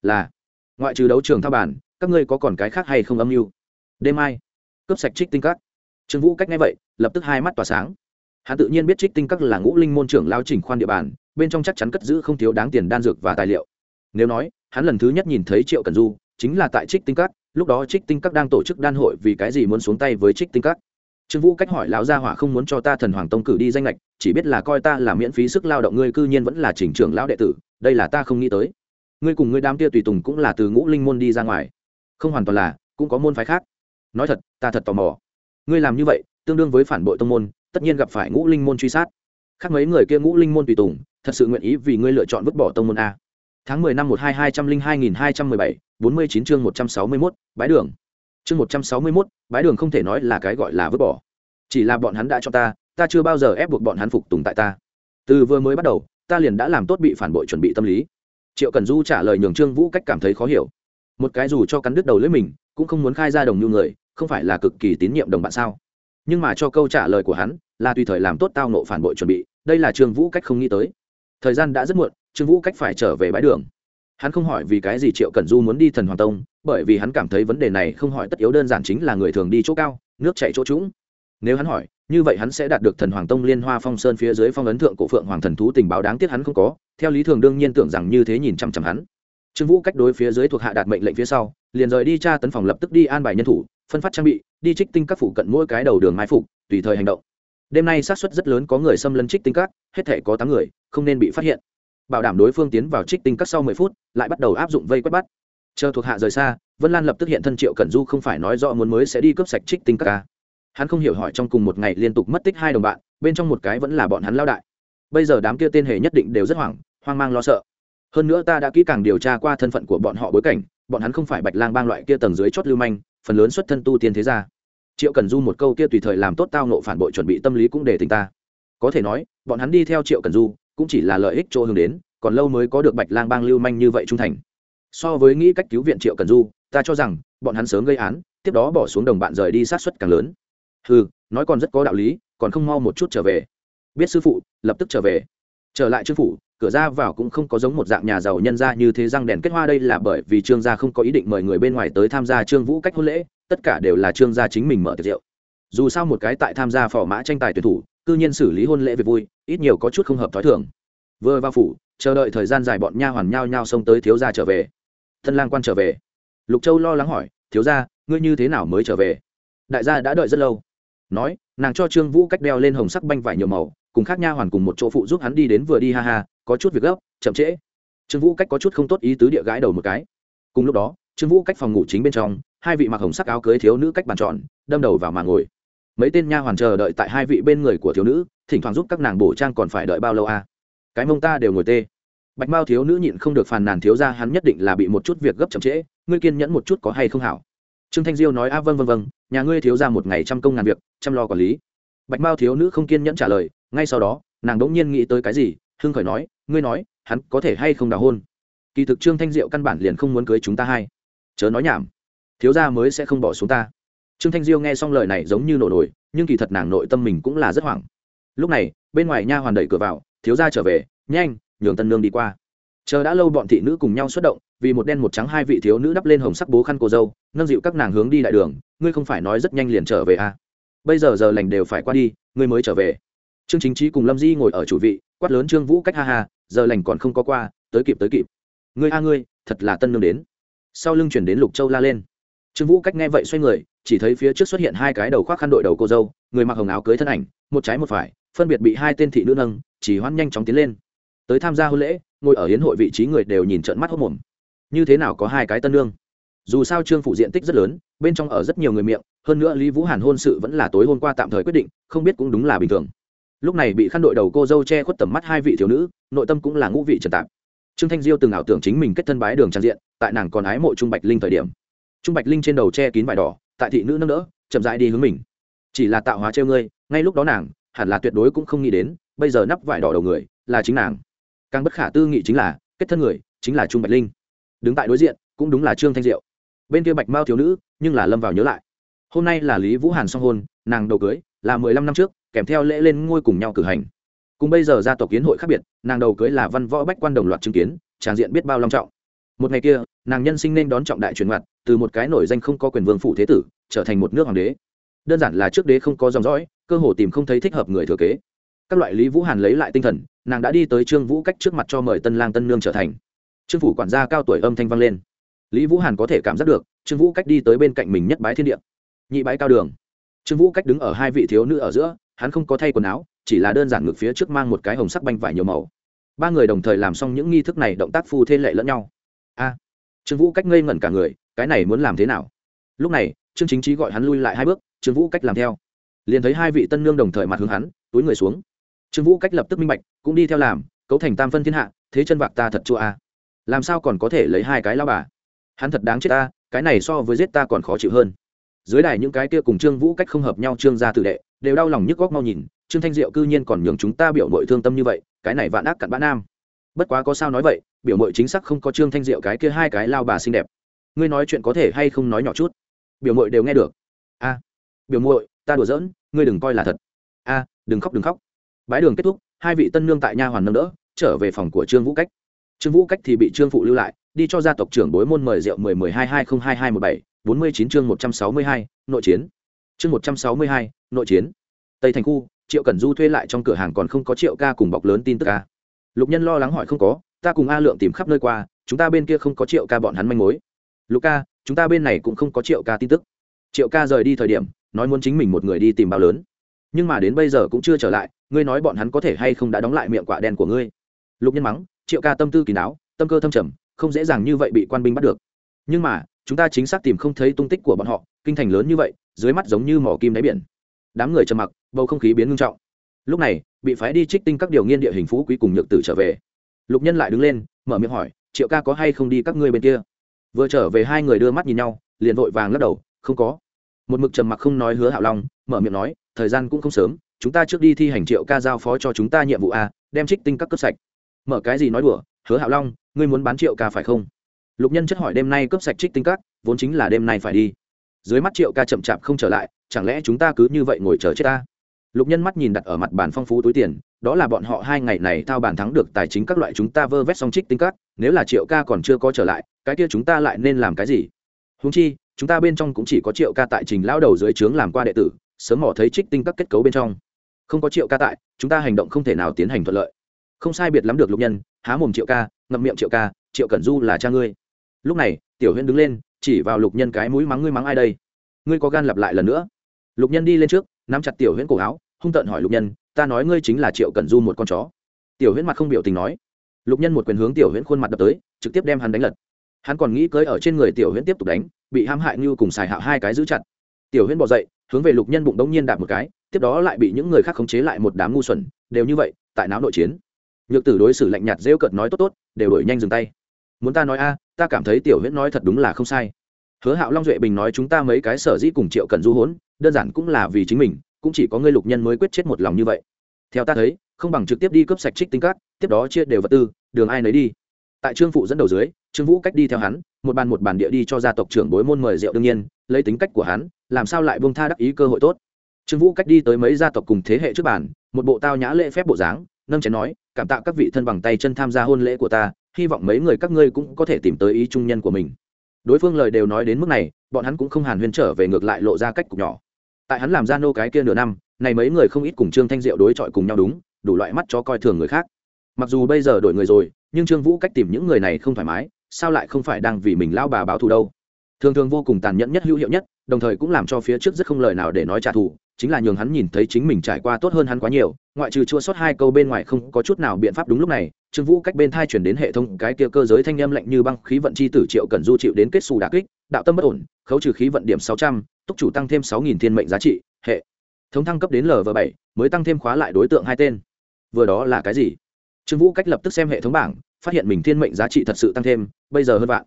Là. Ngoại trừ đấu trường thao bản các ngươi có còn cái khác hay không âm mưu? Đêm mai. Cướp sạch trích tinh các. Trương vũ cách ngay vậy, lập tức hai mắt tỏa sáng. Hắn tự nhiên biết trích tinh các là ngũ linh môn trưởng lao trình khoan địa bàn, bên trong chắc chắn cất giữ không thiếu đáng tiền đan dược và tài liệu. Nếu nói, hắn lần thứ nhất nhìn thấy triệu cần du, chính là tại trích tinh các lúc đó trích tinh các đang tổ chức đan hội vì cái gì muốn xuống tay với trích tinh các? Trương vũ cách hỏi lão gia hỏa không muốn cho ta thần hoàng tông cử đi danh lệch chỉ biết là coi ta là miễn phí sức lao động, ngươi cư nhiên vẫn là chỉnh trưởng lão đệ tử, đây là ta không nghĩ tới. Ngươi cùng ngươi đám tia tùy tùng cũng là từ ngũ linh môn đi ra ngoài. Không hoàn toàn là, cũng có môn phái khác. Nói thật, ta thật tò mò. Ngươi làm như vậy, tương đương với phản bội tông môn, tất nhiên gặp phải ngũ linh môn truy sát. Khác mấy người kia ngũ linh môn tùy tùng, thật sự nguyện ý vì ngươi lựa chọn vứt bỏ tông môn a. Tháng mười năm một hai hai trăm linh hai nghìn hai trăm mười bảy bốn mươi chín chương một trăm sáu mươi mốt bái đường. Chương một trăm sáu mươi mốt bái đường không thể nói là cái gọi là vứt bỏ. Chỉ là bọn hắn đã cho ta ta chưa bao giờ ép buộc bọn hắn phục tùng tại ta. Từ vừa mới bắt đầu, ta liền đã làm tốt bị phản bội chuẩn bị tâm lý. Triệu cần du trả lời nhường trương vũ cách cảm thấy khó hiểu. Một cái dù cho cắn đứt đầu lưỡi mình, cũng không muốn khai ra đồng như người, không phải là cực kỳ tín nhiệm đồng bạn sao? Nhưng mà cho câu trả lời của hắn, là tùy thời làm tốt tao nộ phản bội chuẩn bị, đây là trương vũ cách không nghĩ tới. Thời gian đã rất muộn, trương vũ cách phải trở về bãi đường hắn không hỏi vì cái gì triệu cần du muốn đi thần hoàng tông, bởi vì hắn cảm thấy vấn đề này không hỏi tất yếu đơn giản chính là người thường đi chỗ cao, nước chạy chỗ trũng. Nếu hắn hỏi, như vậy hắn sẽ đạt được thần hoàng tông liên hoa phong sơn phía dưới phong ấn thượng cổ phượng hoàng thần thú tình báo đáng tiếc hắn không có, theo lý thường đương nhiên tưởng rằng như thế nhìn chăm chăm hắn. Trương vũ cách đối phía dưới thuộc hạ đạt mệnh lệnh phía sau, liền rời đi tra tấn phòng lập tức đi an bài nhân thủ, phân phát trang bị, đi trích tinh các phủ cận mỗi cái đầu đường mai phục, tùy thời hành động. Đêm nay xác suất rất lớn có người xâm lấn trích tinh các, hết thể có tám người, không nên bị phát hiện bảo đảm đối phương tiến vào trích tinh các sau mười phút, lại bắt đầu áp dụng vây quét bắt. Chờ thuộc hạ rời xa, vân lan lập tức hiện thân triệu cẩn du không phải nói rõ muốn mới sẽ đi cướp sạch trích tinh các ca. Hắn không hiểu hỏi trong cùng một ngày liên tục mất tích hai đồng bạn, bên trong một cái vẫn là bọn hắn lao đại. Bây giờ đám kia tên hề nhất định đều rất hoảng, hoang mang lo sợ. Hơn nữa ta đã kỹ càng điều tra qua thân phận của bọn họ bối cảnh, bọn hắn không phải bạch lang bang loại kia tầng dưới chót lưu manh, phần lớn xuất thân tu tiên thế gia. Triệu cần du một câu kia tùy thời làm tốt tao nộ phản bội chuẩn bị tâm lý cũng để tình ta. Có thể nói, bọn hắn đi theo triệu cần du cũng chỉ là lợi ích chỗ hướng đến, còn lâu mới có được bạch lang bang lưu manh như vậy trung thành. So với nghĩ cách cứu viện triệu cần du, ta cho rằng, bọn hắn sớm gây án, tiếp đó bỏ xuống đồng bạn rời đi sát xuất càng lớn. Ừ nói còn rất có đạo lý, còn không mau một chút trở về. Biết sư phụ, lập tức trở về. Trở lại trương phủ, cửa ra vào cũng không có giống một dạng nhà giàu nhân gia như thế răng đèn kết hoa đây là bởi vì trương gia không có ý định mời người bên ngoài tới tham gia trương vũ cách hôn lễ, tất cả đều là trương gia chính mình mở tiệc rượu. Dù sao một cái tại tham gia phò mã tranh tài tuyển thủ cư nhiên xử lý hôn lễ về vui, ít nhiều có chút không hợp thói thường. Vừa vào phủ, chờ đợi thời gian dài bọn nha hoàn nhao nhao xông tới thiếu gia trở về. Thân lang quan trở về. Lục châu lo lắng hỏi, thiếu gia, ngươi như thế nào mới trở về? Đại gia đã đợi rất lâu. Nói, nàng cho trương vũ cách đeo lên hồng sắc banh vải nhiều màu, cùng khác nha hoàn cùng một chỗ phụ giúp hắn đi đến vừa đi ha ha, có chút việc gấp, chậm trễ. Trương vũ cách có chút không tốt ý tứ địa gái đầu một cái. Cùng lúc đó, trương vũ cách phòng ngủ chính bên trong, hai vị mặc hồng sắc áo cưới thiếu nữ cách bàn tròn, đâm đầu vào mà ngồi mấy tên nha hoàn chờ đợi tại hai vị bên người của thiếu nữ, thỉnh thoảng giúp các nàng bổ trang còn phải đợi bao lâu à? cái mông ta đều ngồi tê. Bạch mao thiếu nữ nhịn không được phàn nàn thiếu ra hắn nhất định là bị một chút việc gấp chậm trễ, ngươi kiên nhẫn một chút có hay không hảo? Trương thanh diêu nói, a vâng vâng vâng nhà ngươi thiếu ra một ngày trăm công ngàn việc, chăm lo quản lý. Bạch mao thiếu nữ không kiên nhẫn trả lời, ngay sau đó, nàng đ ỗ n g nhiên nghĩ tới cái gì, hưng khởi nói, ngươi nói, hắn có thể hay không đào hôn? Kỳ thực trương thanh diệu căn bản liền không muốn cưới chúng ta hay chớ nói nhảm, thiếu gia mới sẽ không bỏ xuống ta trương thanh diêu nghe xong lời này giống như nổ nổi nhưng kỳ thật nàng nội tâm mình cũng là rất hoảng. Lúc này, bên ngoài nha hoàn đẩy cửa vào, thiếu gia trở về, nhanh, nhường tân nương đi qua. Chờ đã lâu bọn thị nữ cùng nhau xuất động, vì một đen một trắng hai vị thiếu nữ đắp lên hồng sắc bố khăn cô dâu, nâng dịu các nàng hướng đi đại đường, ngươi không phải nói rất nhanh liền trở về à. bây giờ giờ lành đều phải qua đi, ngươi mới trở về. Trương chính trí cùng lâm di ngồi ở chủ vị, quát lớn trương vũ cách ha ha, giờ lành còn không có qua, tới kịp tới kịp. Ngươi a ngươi, thật là tân nương đến. Sau lưng chuyển đến lục châu la lên. Trương vũ cách nghe vậy xoay người chỉ thấy phía trước xuất hiện hai cái đầu khoác khăn đội đầu cô dâu, người mặc hồng áo cưới thân ảnh, một trái một phải, phân biệt bị hai tên thị nữ nâng, chỉ hoan nhanh chóng tiến lên. Tới tham gia hôn lễ, ngồi ở hiến hội vị trí người đều nhìn trợn mắt hốc mồm. Như thế nào có hai cái tân lương dù sao trương phủ diện tích rất lớn, bên trong ở rất nhiều người miệng, hơn nữa lý vũ hàn hôn sự vẫn là tối hôm qua tạm thời quyết định, không biết cũng đúng là bình thường. Lúc này bị khăn đội đầu cô dâu che khuất tầm mắt hai vị thiếu nữ, nội tâm cũng là ngũ vị trần tạp. Trương thanh diêu từng ảo tưởng chính mình kết thân bái đường trang diện, tại nàng còn ái mộ trung bạch linh thời điểm. Trung bạch linh trên đầu che kín vải đỏ tại thị nữ nâng đỡ, chậm rãi đi hướng mình. Chỉ là tạo hóa treo ngươi, ngay lúc đó nàng, hẳn là tuyệt đối cũng không nghĩ đến, bây giờ nắp vải đỏ đầu người, là chính nàng. Càng bất khả tư nghị chính là, kết thân người, chính là trung bạch linh. Đứng tại đối diện, cũng đúng là trương thanh diệu. Bên kia bạch mao thiếu nữ, nhưng là lâm vào nhớ lại. Hôm nay là lý vũ hàn song hôn, nàng đầu cưới, là mười lăm năm trước, kèm theo lễ lên ngôi cùng nhau cử hành. Cùng bây giờ gia tộc kiến hội khác biệt, nàng đầu cưới là văn võ bách quan đồng loạt chứng kiến tràng diện biết bao long trọng một ngày kia, nàng nhân sinh nên đón trọng đại truyền ngặt từ một cái nổi danh không có quyền vương phủ thế tử, trở thành một nước hoàng đế. Đơn giản là trước đế không có dòng dõi, cơ hồ tìm không thấy thích hợp người thừa kế. Các loại lý vũ hàn lấy lại tinh thần, nàng đã đi tới trương vũ cách trước mặt cho mời tân lang tân nương trở thành. Trương phủ quản gia cao tuổi âm thanh vang lên. Lý vũ hàn có thể cảm giác được, trương vũ cách đi tới bên cạnh mình nhất bái thiên địa. Nhị bái cao đường. Trương vũ cách đứng ở hai vị thiếu nữ ở giữa, hắn không có thay quần áo, chỉ là đơn giản ngược phía trước mang một cái hồng sắc banh vải nhiều màu. Ba người đồng thời làm xong những nghi thức này, động tác phu thê lệ lẫn nhau a. Trương vũ cách ngây ngẩn cả người, cái này muốn làm thế nào? Lúc này, trương chính trí gọi hắn lui lại hai bước, trương vũ cách làm theo. Liền thấy hai vị tân nương đồng thời mặt hướng hắn, túi người xuống. Trương vũ cách lập tức minh bạch, cũng đi theo làm, cấu thành tam phân thiên hạ, thế chân vạc ta thật chua a. Làm sao còn có thể lấy hai cái lao bà? Hắn thật đáng chết ta, cái này so với giết ta còn khó chịu hơn. Dưới đài những cái kia cùng trương vũ cách không hợp nhau, trương gia tử đệ, đều đau lòng nhức góc mau nhìn, trương thanh diệu cư nhiên còn nhường chúng ta biểu mội thương tâm như vậy, cái này vạn ác cặn bã nam. Bất quá có sao nói vậy biểu mội chính xác không có trương thanh diệu cái kia hai cái lao bà xinh đẹp. Ngươi nói chuyện có thể hay không nói nhỏ chút? Biểu mội đều nghe được. A, biểu mội, ta đùa giỡn, ngươi đừng coi là thật. A, đừng khóc đừng khóc. Bãi đường kết thúc, hai vị tân nương tại nha hoàn nâng đỡ, trở về phòng của trương vũ cách. Trương vũ cách thì bị trương phụ lưu lại, đi cho gia tộc trưởng bối môn mời rượu mười mười hai hai không hai hai một bảy, bốn mươi chín chương một trăm sáu mươi hai, nội chiến. Chương một trăm sáu mươi hai, nội chiến. Tây thành khu, triệu cẩn du thuê lại trong cửa hàng còn không có triệu ca cùng bọc lớn tin tức ca lục nhân lo lắng hỏi không có ta cùng a lượng tìm khắp nơi qua, chúng ta bên kia không có triệu ca bọn hắn manh mối. Lục ca chúng ta bên này cũng không có triệu ca tin tức. Triệu ca rời đi thời điểm, nói muốn chính mình một người đi tìm bao lớn. Nhưng mà đến bây giờ cũng chưa trở lại, ngươi nói bọn hắn có thể hay không đã đóng lại miệng quả đen của ngươi? Lục nhân mắng, triệu ca tâm tư kỳ đáo tâm cơ thâm trầm, không dễ dàng như vậy bị quan binh bắt được. Nhưng mà, chúng ta chính xác tìm không thấy tung tích của bọn họ, kinh thành lớn như vậy, dưới mắt giống như mỏ kim đáy biển. Đám người trầm mặc, bầu không khí biến ngưng trọng. Lúc này, bị phái đi trích tinh các điều nghiên địa hình phú quý cùng nhược tử trở về lục nhân lại đứng lên, mở miệng hỏi, triệu ca có hay không đi các ngươi bên kia? Vừa trở về hai người đưa mắt nhìn nhau, liền vội vàng lắc đầu, không có. Một mực trầm mặc không nói hứa hạo long, mở miệng nói, thời gian cũng không sớm, chúng ta trước đi thi hành triệu ca giao phó cho chúng ta nhiệm vụ a, đem trích tinh các cấp sạch. Mở cái gì nói đùa, hứa hạo long, ngươi muốn bán triệu ca phải không? Lục nhân chất hỏi, đêm nay cấp sạch trích tinh các, vốn chính là đêm nay phải đi. Dưới mắt triệu ca chậm chạp không trở lại, chẳng lẽ chúng ta cứ như vậy ngồi chờ chết ta? Lục nhân mắt nhìn đặt ở mặt bàn phong phú túi tiền, đó là bọn họ hai ngày này thao bàn thắng được tài chính các loại chúng ta vơ vét xong trích tinh cắt nếu là triệu ca còn chưa có trở lại, cái kia chúng ta lại nên làm cái gì? Húng chi, chúng ta bên trong cũng chỉ có triệu ca tại trình lão đầu dưới trướng làm qua đệ tử, sớm mỏ thấy trích tinh các kết cấu bên trong. Không có triệu ca tại, chúng ta hành động không thể nào tiến hành thuận lợi. Không sai biệt lắm được lục nhân, há mồm triệu ca, ngậm miệng triệu ca, triệu cẩn du là cha ngươi. Lúc này, tiểu huyên đứng lên, chỉ vào lục nhân cái mũi mắng ngươi mắng ai đây? Ngươi có gan lặp lại lần nữa. Lục nhân đi lên trước nắm chặt tiểu huyễn cổ áo, hung tợn hỏi lục nhân, ta nói ngươi chính là triệu cần du một con chó. Tiểu huyễn mặt không biểu tình nói. Lục nhân một quyền hướng tiểu huyễn khuôn mặt đập tới, trực tiếp đem hắn đánh lật. Hắn còn nghĩ cưới ở trên người tiểu huyễn tiếp tục đánh, bị hãm hại như cùng xài hạo hai cái giữ chặt. Tiểu huyễn bỏ dậy, hướng về lục nhân bụng đống nhiên đạp một cái, tiếp đó lại bị những người khác khống chế lại một đám ngu xuẩn, đều như vậy, tại não nội chiến. Nhược tử đối xử lạnh nhạt rêu cợt nói tốt tốt, đều đổi nhanh dừng tay. Muốn ta nói a, ta cảm thấy tiểu huyễn nói thật đúng là không sai. Hứa hạo long duệ bình nói chúng ta mấy cái sở dĩ cùng triệu cần du hỗn đơn giản cũng là vì chính mình, cũng chỉ có ngươi lục nhân mới quyết chết một lòng như vậy. Theo ta thấy, không bằng trực tiếp đi cướp sạch trích tinh cát, tiếp đó chia đều vật tư, đường ai nấy đi. Tại trương phụ dẫn đầu dưới, trương vũ cách đi theo hắn, một bàn một bàn địa đi cho gia tộc trưởng bối môn mời rượu đương nhiên, lấy tính cách của hắn, làm sao lại bông tha đắc ý cơ hội tốt. Trương vũ cách đi tới mấy gia tộc cùng thế hệ trước bàn, một bộ tao nhã lễ phép bộ dáng, nâng chén nói, cảm tạ các vị thân bằng tay chân tham gia hôn lễ của ta, hy vọng mấy người các ngươi cũng có thể tìm tới ý trung nhân của mình. Đối phương lời đều nói đến mức này, bọn hắn cũng không hàn huyên trở về ngược lại lộ ra cách cục nhỏ tại hắn làm ra nô cái kia nửa năm, này mấy người không ít cùng trương thanh diệu đối chọi cùng nhau đúng, đủ loại mắt cho coi thường người khác. Mặc dù bây giờ đổi người rồi, nhưng trương vũ cách tìm những người này không thoải mái, sao lại không phải đang vì mình lao bà báo thù đâu? Thường thường vô cùng tàn nhẫn nhất hữu hiệu nhất, đồng thời cũng làm cho phía trước rất không lời nào để nói trả thù, chính là nhường hắn nhìn thấy chính mình trải qua tốt hơn hắn quá nhiều, ngoại trừ chua sót hai câu bên ngoài không có chút nào biện pháp đúng lúc này, trương vũ cách bên thai chuyển đến hệ thống cái kia cơ giới thanh âm lạnh như băng, khí vận chi tử triệu cần du chịu đến kết xù đà kích, đạo tâm bất ổn, khấu trừ khí vận điểm sáu trăm túc chủ tăng thêm sáu nghìn thiên mệnh giá trị, hệ. Thống thăng cấp đến lv bảy, mới tăng thêm khóa lại đối tượng hai tên. Vừa đó là cái gì? Trương vũ cách lập tức xem hệ thống bảng, phát hiện mình thiên mệnh giá trị thật sự tăng thêm, bây giờ hơn vạn.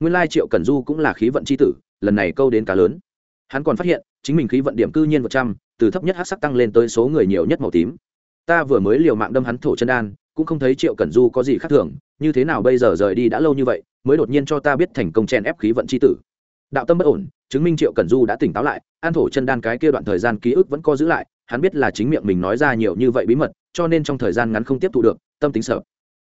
Nguyên lai triệu cần du cũng là khí vận c h i tử, lần này câu đến cá lớn. Hắn còn phát hiện, chính mình khí vận điểm cư nhiên một trăm, từ thấp nhất hát sắc tăng lên tới số người nhiều nhất màu tím. Ta vừa mới liều mạng đâm hắn thổ chân đan, cũng không thấy triệu cẩn du có gì khác thường, như thế nào bây giờ rời đi đã lâu như vậy, mới đột nhiên cho ta biết thành công chen ép khí vận c h i tử đạo tâm bất ổn, chứng minh triệu cẩn du đã tỉnh táo lại, an thổ chân đan cái kia đoạn thời gian ký ức vẫn co giữ lại, hắn biết là chính miệng mình nói ra nhiều như vậy bí mật, cho nên trong thời gian ngắn không tiếp thu được, tâm tính sợ.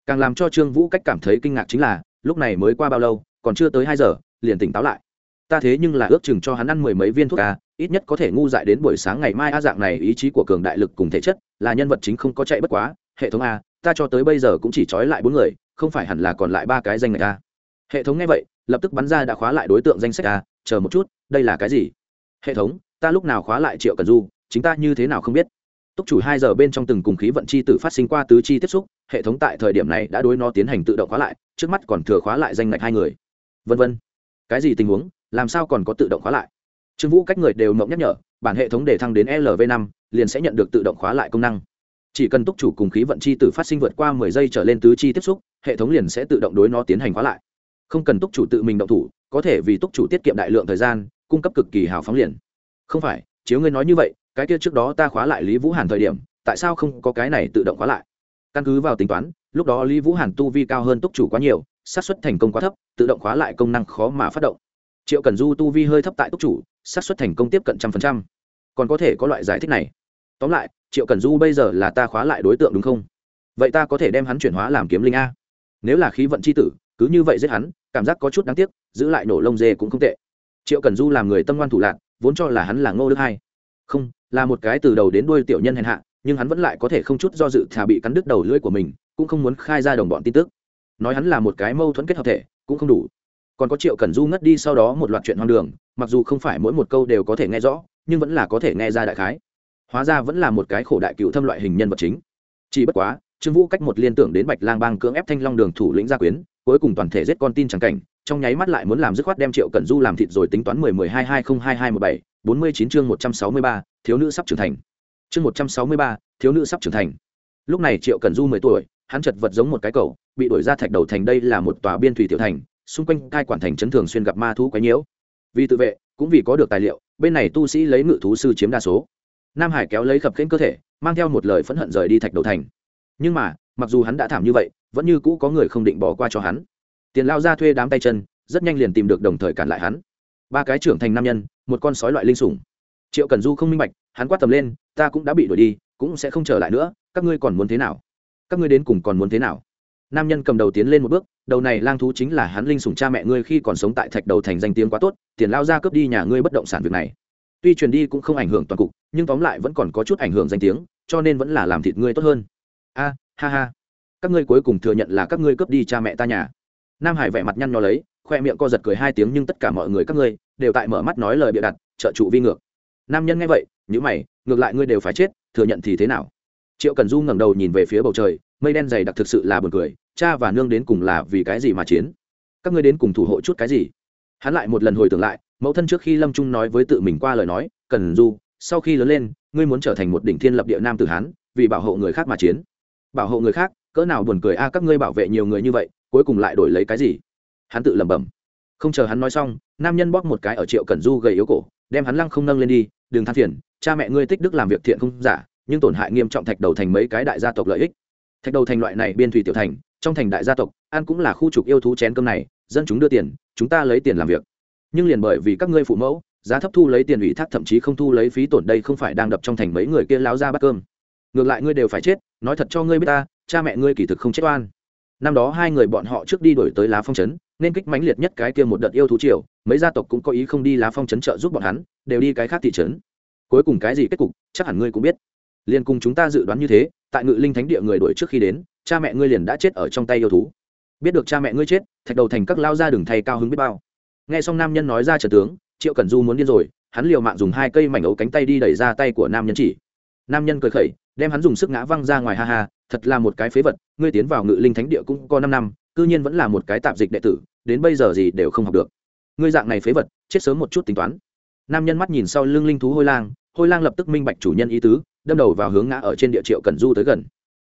Càng làm cho trương vũ cách cảm thấy kinh ngạc chính là, lúc này mới qua bao lâu, còn chưa tới hai giờ, liền tỉnh táo lại. Ta thế nhưng là ước chừng cho hắn ăn mười mấy viên thuốc a ít nhất có thể ngu dại đến buổi sáng ngày mai a dạng này, ý chí của cường đại lực cùng thể chất, là nhân vật chính không có chạy bất quá, hệ thống a ta cho tới bây giờ cũng chỉ trói lại bốn người, không phải hẳn là còn lại ba cái danh người a à hệ thống nghe vậy, lập tức bắn ra đã khóa lại đối tượng danh sách a, chờ một chút, đây là cái gì? Hệ thống, ta lúc nào khóa lại triệu cần du, chính ta như thế nào không biết? Túc chủ hai giờ bên trong từng cùng khí vận chi tử phát sinh qua tứ chi tiếp xúc, hệ thống tại thời điểm này đã đối nó tiến hành tự động khóa lại, trước mắt còn thừa khóa lại danh ngạch hai người. Vân vân. Cái gì tình huống? Làm sao còn có tự động khóa lại? Trương vũ cách người đều mộng nhắc nhở, bản hệ thống để thăng đến lv năm, liền sẽ nhận được tự động khóa lại công năng. Chỉ cần túc chủ cùng khí vận chi tử phát sinh vượt qua mười giây trở lên tứ chi tiếp xúc, hệ thống liền sẽ tự động đối nó tiến hành khóa lại không cần túc chủ tự mình động thủ, có thể vì túc chủ tiết kiệm đại lượng thời gian, cung cấp cực kỳ hào phóng liền. Không phải, chiếu ngươi nói như vậy, cái kia trước đó ta khóa lại lý vũ hàn thời điểm, tại sao không có cái này tự động khóa lại? Căn cứ vào tính toán, lúc đó lý vũ hàn tu vi cao hơn túc chủ quá nhiều, xác suất thành công quá thấp, tự động khóa lại công năng khó mà phát động. Triệu cần du tu vi hơi thấp tại túc chủ, xác suất thành công tiếp cận trăm phần trăm. Còn có thể có loại giải thích này. Tóm lại, triệu cần du bây giờ là ta khóa lại đối tượng đúng không? Vậy ta có thể đem hắn chuyển hóa làm kiếm linh a. Nếu là khí vận c h i tử cứ như vậy giết hắn, cảm giác có chút đáng tiếc, giữ lại nổ lông dê cũng không tệ. Triệu cần du làm người tâm ngoan thủ lạc vốn cho là hắn là ngô đức hai. Không, là một cái từ đầu đến đuôi tiểu nhân hèn hạ, nhưng hắn vẫn lại có thể không chút do dự thà bị cắn đứt đầu lưỡi của mình, cũng không muốn khai ra đồng bọn tin tức. Nói hắn là một cái mâu thuẫn kết hợp thể, cũng không đủ. Còn có triệu cần du ngất đi sau đó một loạt chuyện hoang đường, mặc dù không phải mỗi một câu đều có thể nghe rõ, nhưng vẫn là có thể nghe ra đại khái. Hóa ra vẫn là một cái khổ đại cựu thâm loại hình nhân vật chính. Chỉ bất quá, trương vũ cách một liên tưởng đến bạch lang bang cưỡng ép thanh long đường thủ lĩnh gia quyến cuối cùng toàn thể giết con tin chẳng cảnh, trong nháy mắt lại muốn làm dứt khoát đem triệu cẩn du làm thịt rồi tính toán mười mười hai hai không hai hai một bảy, bốn mươi chín chương một trăm sáu mươi ba, thiếu nữ sắp trưởng thành. Chương một trăm sáu mươi ba, thiếu nữ sắp trưởng thành. Lúc này triệu cẩn du mười tuổi, hắn chật vật giống một cái cầu, bị đuổi ra thạch đầu thành đây là một tòa biên thủy tiểu thành, xung quanh cai quản thành trấn thường xuyên gặp ma thú quấy nhiễu. Vì tự vệ, cũng vì có được tài liệu, bên này tu sĩ lấy ngự thú sư chiếm đa số. Nam hải kéo lấy khập khiễng cơ thể, mang theo một lời phẫn hận rời đi thạch đầu thành. Nhưng mà mặc dù hắn đã thảm như vậy, vẫn như cũ có người không định bỏ qua cho hắn. Tiền lao ra thuê đám tay chân, rất nhanh liền tìm được đồng thời cản lại hắn. Ba cái trưởng thành nam nhân, một con sói loại linh sủng. Triệu cần du không minh bạch, hắn quát tầm lên, ta cũng đã bị đuổi đi, cũng sẽ không trở lại nữa, các ngươi còn muốn thế nào? Các ngươi đến cùng còn muốn thế nào? Nam nhân cầm đầu tiến lên một bước, đầu này lang thú chính là hắn linh sủng cha mẹ ngươi khi còn sống tại thạch đầu thành danh tiếng quá tốt, tiền lao ra cướp đi nhà ngươi bất động sản việc này. Tuy truyền đi cũng không ảnh hưởng toàn cục, nhưng tóm lại vẫn còn có chút ảnh hưởng danh tiếng, cho nên vẫn là làm thịt ngươi tốt hơn. A ha ha. Các ngươi cuối cùng thừa nhận là các ngươi cướp đi cha mẹ ta nhà. Nam hải vẻ mặt nhăn nhó lấy, khoe miệng co giật cười hai tiếng nhưng tất cả mọi người các ngươi đều tại mở mắt nói lời bịa đặt, trợ trụ vi ngược. Nam nhân nghe vậy nhữ mày, ngược lại ngươi đều phải chết, thừa nhận thì thế nào? Triệu cần du ngẩng đầu nhìn về phía bầu trời, mây đen dày đặc thực sự là buồn cười, cha và nương đến cùng là vì cái gì mà chiến? Các ngươi đến cùng thủ hộ chút cái gì? Hắn lại một lần hồi tưởng lại, mẫu thân trước khi lâm trung nói với tự mình qua lời nói, cần du, sau khi lớn lên, ngươi muốn trở thành một đỉnh thiên lập địa nam tử hán, vì bảo hộ người khác mà chiến bảo hộ người khác, cỡ nào buồn cười a, các ngươi bảo vệ nhiều người như vậy, cuối cùng lại đổi lấy cái gì? Hắn tự lẩm bẩm. Không chờ hắn nói xong, nam nhân bóp một cái ở triệu cần du gầy yếu cổ, đem hắn lăng không nâng lên đi, đừng than phiền, cha mẹ ngươi tích đức làm việc thiện không giả, nhưng tổn hại nghiêm trọng thạch đầu thành mấy cái đại gia tộc lợi ích. Thạch đầu thành loại này biên thủy tiểu thành, trong thành đại gia tộc an cũng là khu trục yêu thú chén cơm này, dân chúng đưa tiền, chúng ta lấy tiền làm việc. Nhưng liền bởi vì các ngươi phụ mẫu, giá thấp thu lấy tiền ủy thác thậm chí không thu lấy phí tổn đây không phải đang đập trong thành mấy người kia láo ra bắt cơm ngược lại ngươi đều phải chết, nói thật cho ngươi biết ta, cha mẹ ngươi kỳ thực không chết oan. Năm đó hai người bọn họ trước đi đổi tới lá phong trấn, nên kích mãnh liệt nhất cái kia một đợt yêu thú triều, mấy gia tộc cũng có ý không đi lá phong trấn trợ giúp bọn hắn, đều đi cái khác thị trấn. Cuối cùng cái gì kết cục, chắc hẳn ngươi cũng biết. Liền cùng chúng ta dự đoán như thế, tại ngự linh thánh địa người đuổi trước khi đến, cha mẹ ngươi liền đã chết ở trong tay yêu thú. Biết được cha mẹ ngươi chết, thạch đầu thành các lao ra đường thay cao hứng biết bao. Nghe xong nam nhân nói ra trần tướng, triệu cẩn du muốn điên rồi, hắn liều mạng dùng hai cây mảnh ấu cánh tay đi đẩy ra tay của nam nhân chỉ. Nam nhân cười khẩy đem hắn dùng sức ngã văng ra ngoài, ha ha, thật là một cái phế vật, ngươi tiến vào ngự linh thánh địa cũng có năm năm, cư nhiên vẫn là một cái tạp dịch đệ tử, đến bây giờ gì đều không học được. Ngươi dạng này phế vật, chết sớm một chút tính toán. Nam nhân mắt nhìn sau lưng linh thú hôi lang hôi lang lập tức minh bạch chủ nhân ý tứ, đâm đầu vào hướng ngã ở trên địa triệu cần du tới gần.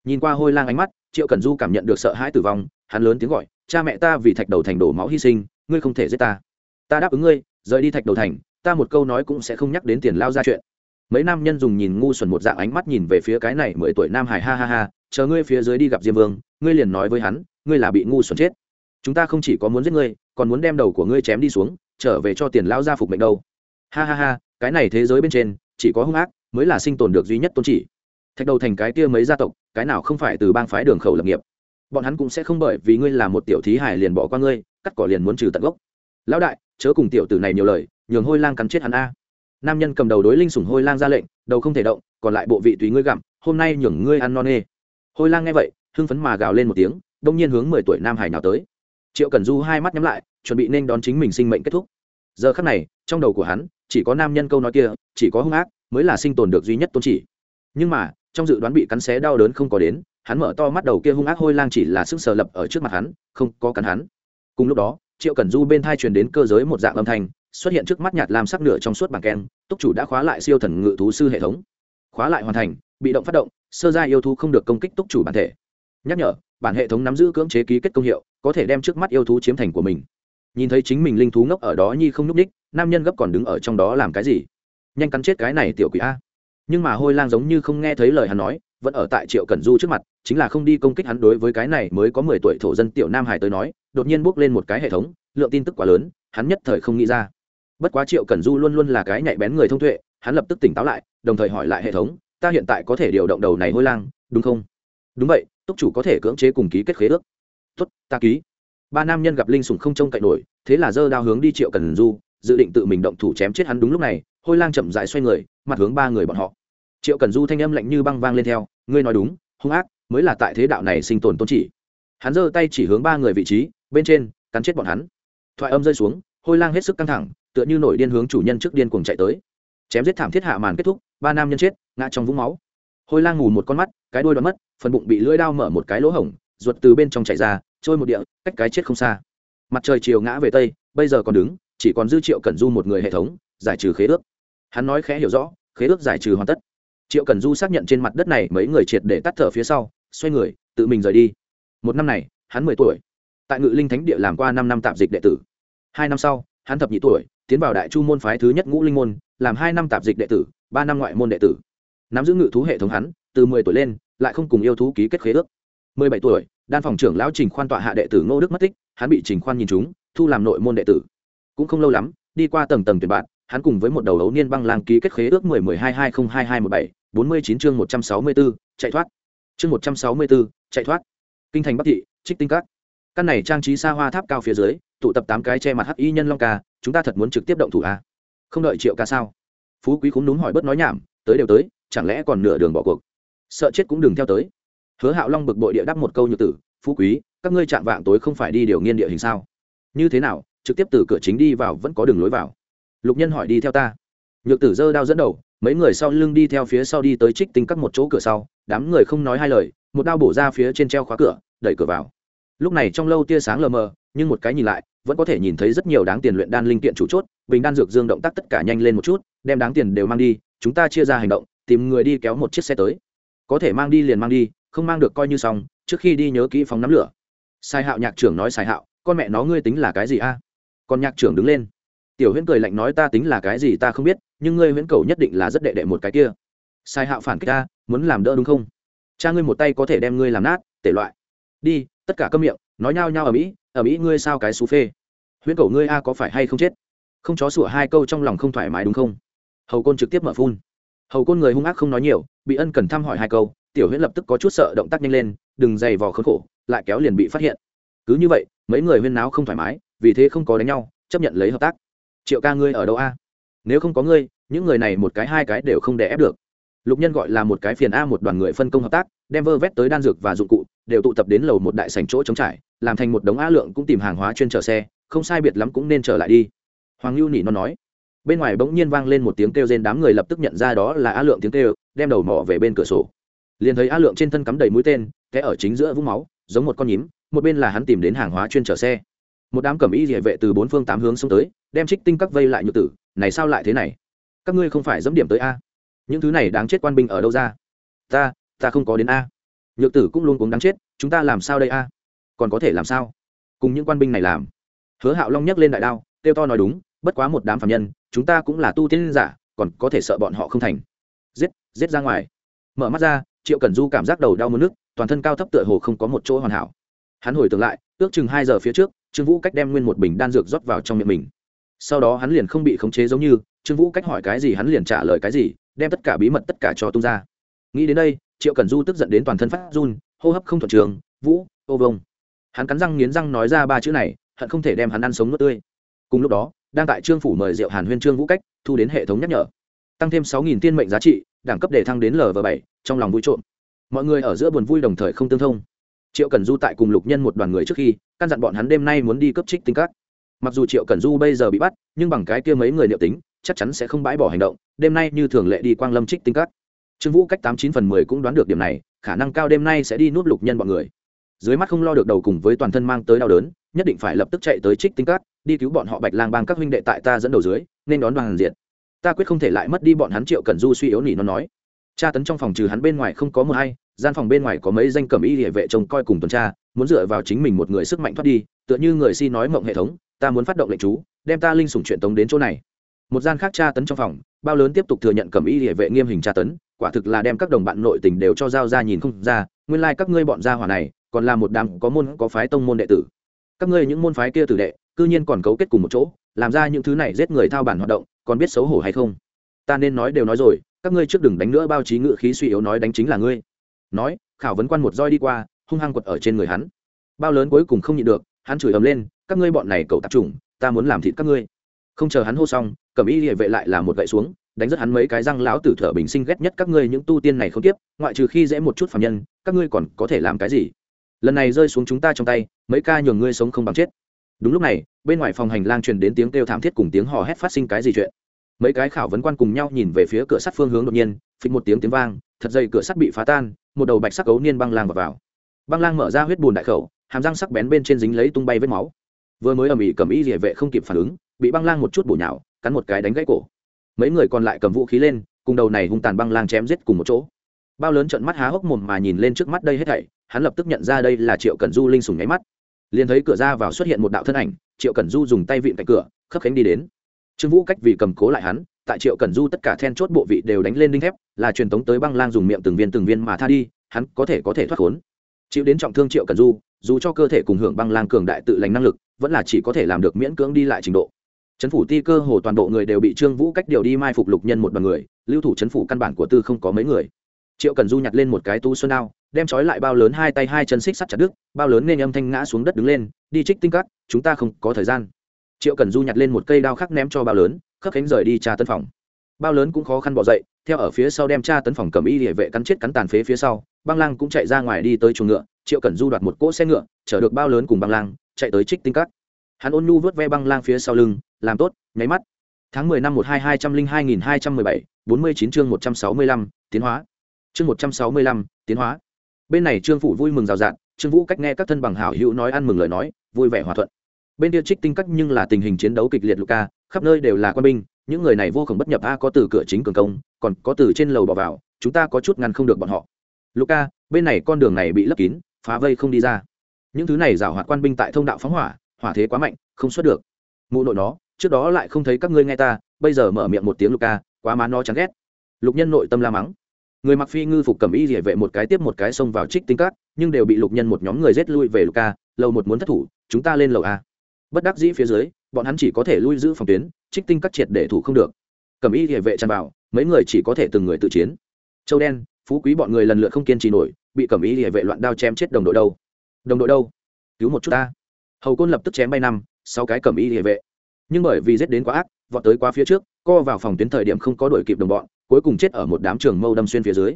Nhìn qua hôi lang ánh mắt, triệu cần du cảm nhận được sợ hãi tử vong, hắn lớn tiếng gọi, cha mẹ ta vì thạch đầu thành đổ máu hy sinh, ngươi không thể giết ta. Ta đáp ứng ngươi, rời đi thạch đầu thành, ta một câu nói cũng sẽ không nhắc đến tiền lao ra chuyện mấy nam nhân dùng nhìn ngu xuẩn một dạng ánh mắt nhìn về phía cái này mười tuổi nam hải ha ha ha, chờ ngươi phía dưới đi gặp diêm vương, ngươi liền nói với hắn, ngươi là bị ngu xuẩn chết. Chúng ta không chỉ có muốn giết ngươi, còn muốn đem đầu của ngươi chém đi xuống, trở về cho tiền lão gia phục mệnh đâu. Ha ha ha, cái này thế giới bên trên, chỉ có hung ác mới là sinh tồn được duy nhất tôn chỉ. Thạch đầu thành cái kia mấy gia tộc, cái nào không phải từ bang phái đường khẩu lập nghiệp. Bọn hắn cũng sẽ không bởi vì ngươi là một tiểu thí hải liền bỏ qua ngươi, cắt cỏ liền muốn trừ tận gốc. Lão đại, chớ cùng tiểu tử này nhiều lời, nhường hôi lang cắn chết hắn a nam nhân cầm đầu đối linh sủng hôi lang ra lệnh, đầu không thể động, còn lại bộ vị tùy ngươi gặm, hôm nay nhường ngươi ăn non nê. Hôi lang nghe vậy, hưng phấn mà gào lên một tiếng, đông nhiên hướng mười tuổi nam hải nào tới. Triệu cần du hai mắt nhắm lại, chuẩn bị nên đón chính mình sinh mệnh kết thúc. Giờ khắc này, trong đầu của hắn, chỉ có nam nhân câu nói kia, chỉ có hung ác, mới là sinh tồn được duy nhất tôn chỉ. Nhưng mà, trong dự đoán bị cắn xé đau đớn không có đến, hắn mở to mắt đầu kia hung ác hôi lang chỉ là sức sờ lập ở trước mặt hắn, không có cắn hắn. Cùng lúc đó, triệu Cần du bên thai truyền đến cơ giới một dạng âm thanh xuất hiện trước mắt nhạt làm sắc nửa trong suốt bảng keng, túc chủ đã khóa lại siêu thần ngự thú sư hệ thống. Khóa lại hoàn thành, bị động phát động, sơ gia yêu thú không được công kích túc chủ bản thể. Nhắc nhở, bản hệ thống nắm giữ cưỡng chế ký kết công hiệu, có thể đem trước mắt yêu thú chiếm thành của mình. Nhìn thấy chính mình linh thú ngốc ở đó nhi không nhúc ních nam nhân gấp còn đứng ở trong đó làm cái gì? Nhanh cắn chết cái này tiểu quỷ a. Nhưng mà hôi lang giống như không nghe thấy lời hắn nói, vẫn ở tại triệu cẩn du trước mặt, chính là không đi công kích hắn đối với cái này mới có mười tuổi thổ dân tiểu nam hải tới nói, đột nhiên bước lên một cái hệ thống, lượng tin tức quá lớn, hắn nhất thời không nghĩ ra bất quá triệu cẩn du luôn luôn là cái nhạy bén người thông tuệ, hắn lập tức tỉnh táo lại, đồng thời hỏi lại hệ thống, ta hiện tại có thể điều động đầu này hôi lang, đúng không? Đúng vậy, túc chủ có thể cưỡng chế cùng ký kết khế ước. Tuất ta ký. Ba nam nhân gặp linh sùng không trông cậy nổi, thế là dơ đao hướng đi triệu cẩn du, dự định tự mình động thủ chém chết hắn đúng lúc này, hôi lang chậm dại xoay người, mặt hướng ba người bọn họ. Triệu cẩn du thanh âm lạnh như băng vang lên theo, ngươi nói đúng, hung ác mới là tại thế đạo này sinh tồn tôn chỉ. Hắn giơ tay chỉ hướng ba người vị trí, bên trên, cắn chết bọn hắn. Thoại âm rơi xuống, hôi lang hết sức căng thẳng tựa như nổi điên hướng chủ nhân trước điên cuồng chạy tới. Chém giết thảm thiết hạ màn kết thúc, ba nam nhân chết, ngã trong vũng máu. Hôi lang ngủ một con mắt, cái đuôi đoạn mất, phần bụng bị lưỡi đao mở một cái lỗ hổng, ruột từ bên trong chạy ra, trôi một địa, cách cái chết không xa. Mặt trời chiều ngã về tây, bây giờ còn đứng, chỉ còn dư triệu cẩn du một người hệ thống, giải trừ khế ước. Hắn nói khẽ hiểu rõ, khế ước giải trừ hoàn tất. Triệu cẩn du xác nhận trên mặt đất này mấy người triệt để tắt thở phía sau, xoay người, tự mình rời đi. Một năm này, hắn mười tuổi. Tại ngự linh thánh địa làm qua năm năm tạp dịch đệ tử. Hai năm sau, hắn thập nhị tuổi tiến vào đại chu môn phái thứ nhất ngũ linh môn, làm hai năm tạp dịch đệ tử, ba năm ngoại môn đệ tử. Nắm giữ ngự thú hệ thống hắn, từ mười tuổi lên, lại không cùng yêu thú ký kết khế ước. Mười bảy tuổi, đan phòng trưởng lão trình khoan tọa hạ đệ tử ngô đức mất tích, hắn bị trình khoan nhìn chúng thu làm nội môn đệ tử. Cũng không lâu lắm, đi qua tầng tầng tuyển bạn, hắn cùng với một đầu ấu niên băng lang ký kết khế ước mười mười hai hai không hai hai một bảy, bốn mươi chín chương một trăm sáu mươi bốn chạy thoát. Chương một trăm sáu mươi bốn chạy thoát. Kinh thành bắc thị, trích tinh các. Căn này trang trí xa hoa tháp cao phía dưới, tụ tập tám cái che mặt hắc y nhân long ca chúng ta thật muốn trực tiếp động thủ à? không đợi triệu ca sao? Phú quý cũng đúng hỏi bớt nói nhảm, tới đều tới, chẳng lẽ còn nửa đường bỏ cuộc? Sợ chết cũng đừng theo tới. Hứa hạo long bực bội địa đắp một câu như tử, phú quý, các ngươi chạm vạng tối không phải đi điều nghiên địa hình sao? Như thế nào, trực tiếp từ cửa chính đi vào vẫn có đường lối vào? Lục nhân hỏi đi theo ta. Nhược tử dơ đao dẫn đầu, mấy người sau lưng đi theo phía sau đi tới trích tinh cắt một chỗ cửa sau, đám người không nói hai lời, một đao bổ ra phía trên treo khóa cửa, đẩy cửa vào. Lúc này trong lâu tia sáng lờ mờ, nhưng một cái nhìn lại vẫn có thể nhìn thấy rất nhiều đáng tiền luyện đan linh kiện chủ chốt, bình đan dược dương động tác tất cả nhanh lên một chút, đem đáng tiền đều mang đi, chúng ta chia ra hành động, tìm người đi kéo một chiếc xe tới. Có thể mang đi liền mang đi, không mang được coi như xong, trước khi đi nhớ kỹ phóng nắm lửa. Sai hạo nhạc trưởng nói sai hạo, con mẹ nó ngươi tính là cái gì a? Còn nhạc trưởng đứng lên. Tiểu huyễn cười lạnh nói, ta tính là cái gì ta không biết, nhưng ngươi huyễn cầu nhất định là rất đệ đệ một cái kia. Sai hạo phản kích ta, muốn làm đỡ đúng không? Cha ngươi một tay có thể đem ngươi làm nát, tể loại. Đi, tất cả câm miệng, nói nhao nhao ở mỹ ở mỹ ngươi sao cái xú phê? Huyễn cầu ngươi a có phải hay không chết? Không chó sủa hai câu trong lòng không thoải mái đúng không? Hầu côn trực tiếp mở phun. Hầu côn người hung ác không nói nhiều, bị ân cần thăm hỏi hai câu, tiểu huyễn lập tức có chút sợ động tác nhanh lên, đừng dày vò khốn khổ, lại kéo liền bị phát hiện. Cứ như vậy, mấy người huyên náo không thoải mái, vì thế không có đánh nhau, chấp nhận lấy hợp tác. Triệu ca ngươi ở đâu a? Nếu không có ngươi, những người này một cái hai cái đều không đè ép được. Lục nhân gọi là một cái phiền a một đoàn người phân công hợp tác, đem vơ vét tới đan dược và dụng cụ, đều tụ tập đến lầu một đại sành chỗ chống trải làm thành một đống á lượng cũng tìm hàng hóa chuyên chở xe, không sai biệt lắm cũng nên trở lại đi. Hoàng lưu nỉ nó nói. Bên ngoài bỗng nhiên vang lên một tiếng kêu rên, đám người lập tức nhận ra đó là á lượng tiếng kêu, đem đầu mỏ về bên cửa sổ. Liền thấy á lượng trên thân cắm đầy mũi tên, té ở chính giữa vũng máu, giống một con nhím, một bên là hắn tìm đến hàng hóa chuyên chở xe. Một đám cẩm y địa vệ từ bốn phương tám hướng xông tới, đem trích tinh các vây lại nhược tử, này sao lại thế này? Các ngươi không phải dẫm điểm tới a? Những thứ này đáng chết quan binh ở đâu ra? Ta ta không có đến a. Nhược tử cũng luôn cuống đáng chết, chúng ta làm sao đây a? Còn có thể làm sao? Cùng những quan binh này làm. Hứa hạo long nhấc lên đại đao, kêu to nói đúng, bất quá một đám phạm nhân, chúng ta cũng là tu tiên giả, còn có thể sợ bọn họ không thành. Giết giết ra ngoài. Mở mắt ra, triệu cần du cảm giác đầu đau mất nước toàn thân cao thấp tựa hồ không có một chỗ hoàn hảo. Hắn hồi tưởng lại, ước chừng hai giờ phía trước, trương vũ cách đem nguyên một bình đan dược rót vào trong miệng mình. Sau đó hắn liền không bị khống chế giống như, trương vũ cách hỏi cái gì hắn liền trả lời cái gì, đem tất cả bí mật tất cả cho tung ra. Nghĩ đến đây, triệu cần du tức giận đến toàn thân phát run, hô hấp không thuận trường, vũ, ô vông hắn cắn răng nghiến răng nói ra ba chữ này hận không thể đem hắn ăn sống nước tươi. Cùng lúc đó đang tại trương phủ mời rượu hàn huyên trương vũ cách thu đến hệ thống nhắc nhở. Tăng thêm sáu nghìn tiên mệnh giá trị đẳng cấp để thăng đến lv bảy trong lòng vui trộm. Mọi người ở giữa buồn vui đồng thời không tương thông. Triệu cần du tại cùng lục nhân một đoàn người trước khi căn dặn bọn hắn đêm nay muốn đi cấp trích tinh cát. mặc dù triệu cần du bây giờ bị bắt nhưng bằng cái kia mấy người liệu tính chắc chắn sẽ không bãi bỏ hành động đêm nay như thường lệ đi quang lâm trích tinh cát, trương vũ cách tám chín phần mười cũng đoán được điểm này khả năng cao đêm nay sẽ đi núp lục nhân bọn người dưới mắt không lo được đầu cùng với toàn thân mang tới đau đớn, nhất định phải lập tức chạy tới trích tinh các, đi cứu bọn họ bạch lang bang các huynh đệ tại ta dẫn đầu dưới, nên đón đoàn diện ta quyết không thể lại mất đi bọn hắn triệu cần du suy yếu nỉ nó nói. Tra tấn trong phòng trừ hắn bên ngoài không có một hay, gian phòng bên ngoài có mấy danh cầm y địa vệ trông coi cùng tuần tra, muốn dựa vào chính mình một người sức mạnh thoát đi, tựa như người si nói mộng hệ thống, ta muốn phát động lệnh chú, đem ta linh sủng chuyện tống đến chỗ này. Một gian khác tra tấn trong phòng, bao lớn tiếp tục thừa nhận cầm y địa vệ nghiêm hình tra tấn, quả thực là đem các đồng bạn nội tình đều cho giao ra nhìn không ra, nguyên lai các ngươi bọn gia hỏa này còn là một đám có môn có phái tông môn đệ tử. Các ngươi những môn phái kia tử đệ, cư nhiên còn cấu kết cùng một chỗ, làm ra những thứ này giết người thao bản hoạt động, còn biết xấu hổ hay không? Ta nên nói đều nói rồi, các ngươi trước đừng đánh nữa bao trí ngự khí suy yếu nói đánh chính là ngươi. Nói, khảo vấn quan một roi đi qua, hung hăng quật ở trên người hắn. Bao lớn cuối cùng không nhịn được, hắn chửi ầm lên, các ngươi bọn này cậu tạp chủng, ta muốn làm thịt các ngươi. Không chờ hắn hô xong cầm y địa vệ lại là một gậy xuống, đánh rất hắn mấy cái răng lão tử thở bình sinh ghét nhất các ngươi những tu tiên này không tiếp, ngoại trừ khi dễ một chút phạm nhân, các ngươi còn có thể làm cái gì? Lần này rơi xuống chúng ta trong tay mấy ca nhường ngươi sống không bằng chết. Đúng lúc này bên ngoài phòng hành lang truyền đến tiếng kêu thảm thiết cùng tiếng hò hét phát sinh cái gì chuyện. Mấy cái khảo vấn quan cùng nhau nhìn về phía cửa sắt phương hướng đột nhiên phịch một tiếng tiếng vang thật dây cửa sắt bị phá tan một đầu bạch sắc cấu niên băng lang vào, vào. băng lang mở ra huyết bùn đại khẩu hàm răng sắc bén bên trên dính lấy tung bay vết máu. Vừa mới ầm ĩ cầm y địa vệ không kịp phản ứng bị băng lang một chút bổ nhào cắn một cái đánh gãy cổ. Mấy người còn lại cầm vũ khí lên cùng đầu này hung tàn băng lang chém giết cùng một chỗ bao lớn trận mắt há hốc mồm mà nhìn lên trước mắt đây hết thảy, hắn lập tức nhận ra đây là triệu cẩn du linh sùng nháy mắt. Liền thấy cửa ra vào xuất hiện một đạo thân ảnh, triệu cẩn du dùng tay vịn cạnh cửa, khấp khánh đi đến. Trương vũ cách vì cầm cố lại hắn, tại triệu cẩn du tất cả then chốt bộ vị đều đánh lên đinh thép, là truyền tống tới băng lang dùng miệng từng viên từng viên mà tha đi, hắn có thể có thể thoát khốn. Chịu đến trọng thương triệu cẩn du, dù cho cơ thể cùng hưởng băng lang cường đại tự lành năng lực, vẫn là chỉ có thể làm được miễn cưỡng đi lại trình độ. Chấn phủ ti cơ hồ toàn bộ người đều bị trương vũ cách điều đi mai phục lục nhân một đ người, lưu thủ chấn phủ căn bản của tư không có mấy người triệu cần du nhặt lên một cái tu xuân đao, đem trói lại bao lớn hai tay, hai chân xích sắt chặt đứt, bao lớn nên âm thanh ngã xuống đất đứng lên, đi trích tinh cắt chúng ta không có thời gian. Triệu cần du nhặt lên một cây đao khắc ném cho bao lớn khắc cánh rời đi tra tân phòng. Bao lớn cũng khó khăn bỏ dậy, theo ở phía sau đem tra tấn phòng cầm y địa vệ cắn chết cắn tàn phế phía sau, băng lang cũng chạy ra ngoài đi tới chuồng ngựa, triệu cần du đoạt một cỗ xe ngựa, chở được bao lớn cùng băng lang, chạy tới trích tinh cắt hắn ôn nhu vớt ve băng lang phía sau lưng, làm tốt, nháy mắt. Tháng mười năm một hai hai trăm linh hai nghìn hai trăm mười bảy, bốn mươi chín chương một trăm sáu mươi lăm, tiến hóa chương một trăm sáu mươi lăm, tiến hóa. Bên này trương phủ vui mừng rào rạt, trương vũ cách nghe các thân bằng hảo hữu nói ăn mừng lời nói, vui vẻ hòa thuận. Bên kia trích tinh cắt nhưng là tình hình chiến đấu kịch liệt luka khắp nơi đều là quân binh, những người này vô cùng bất nhập, a, có từ cửa chính cường công, còn có từ trên lầu bỏ vào, chúng ta có chút ngăn không được bọn họ. Luka bên này con đường này bị lấp kín, phá vây không đi ra. Những thứ này giảo hoạt quan binh tại thông đạo phóng hỏa hỏa thế quá mạnh, không xuất được. Mụ nội nó, trước đó lại không thấy các ngươi nghe ta, bây giờ mở miệng một tiếng luka quá má nó chán ghét. Lục nhân nội tâm la mắng người mặc phi ngư phục cầm y địa vệ một cái tiếp một cái xông vào trích tinh cát nhưng đều bị lục nhân một nhóm người rết lui về lục ca. lầu một muốn thất thủ, chúng ta lên lầu a. Bất đắc dĩ phía dưới, bọn hắn chỉ có thể lui giữ phòng tuyến, trích tinh cắt triệt để thủ không được. Cầm y địa vệ tràn vào, mấy người chỉ có thể từng người tự chiến. Châu đen, phú quý bọn người lần lượt không kiên trì nổi, bị cầm y địa vệ loạn đao chém chết đồng đội đâu. Đồng đội đâu? Cứu một chút ta. Hầu côn lập tức chém bay năm, sáu cái cầm y địa vệ. Nhưng bởi vì giết đến quá ác, vọt tới quá phía trước, co vào phòng tuyến thời điểm không có đuổi kịp đồng bọn cuối cùng chết ở một đám trường mâu đâm xuyên phía dưới.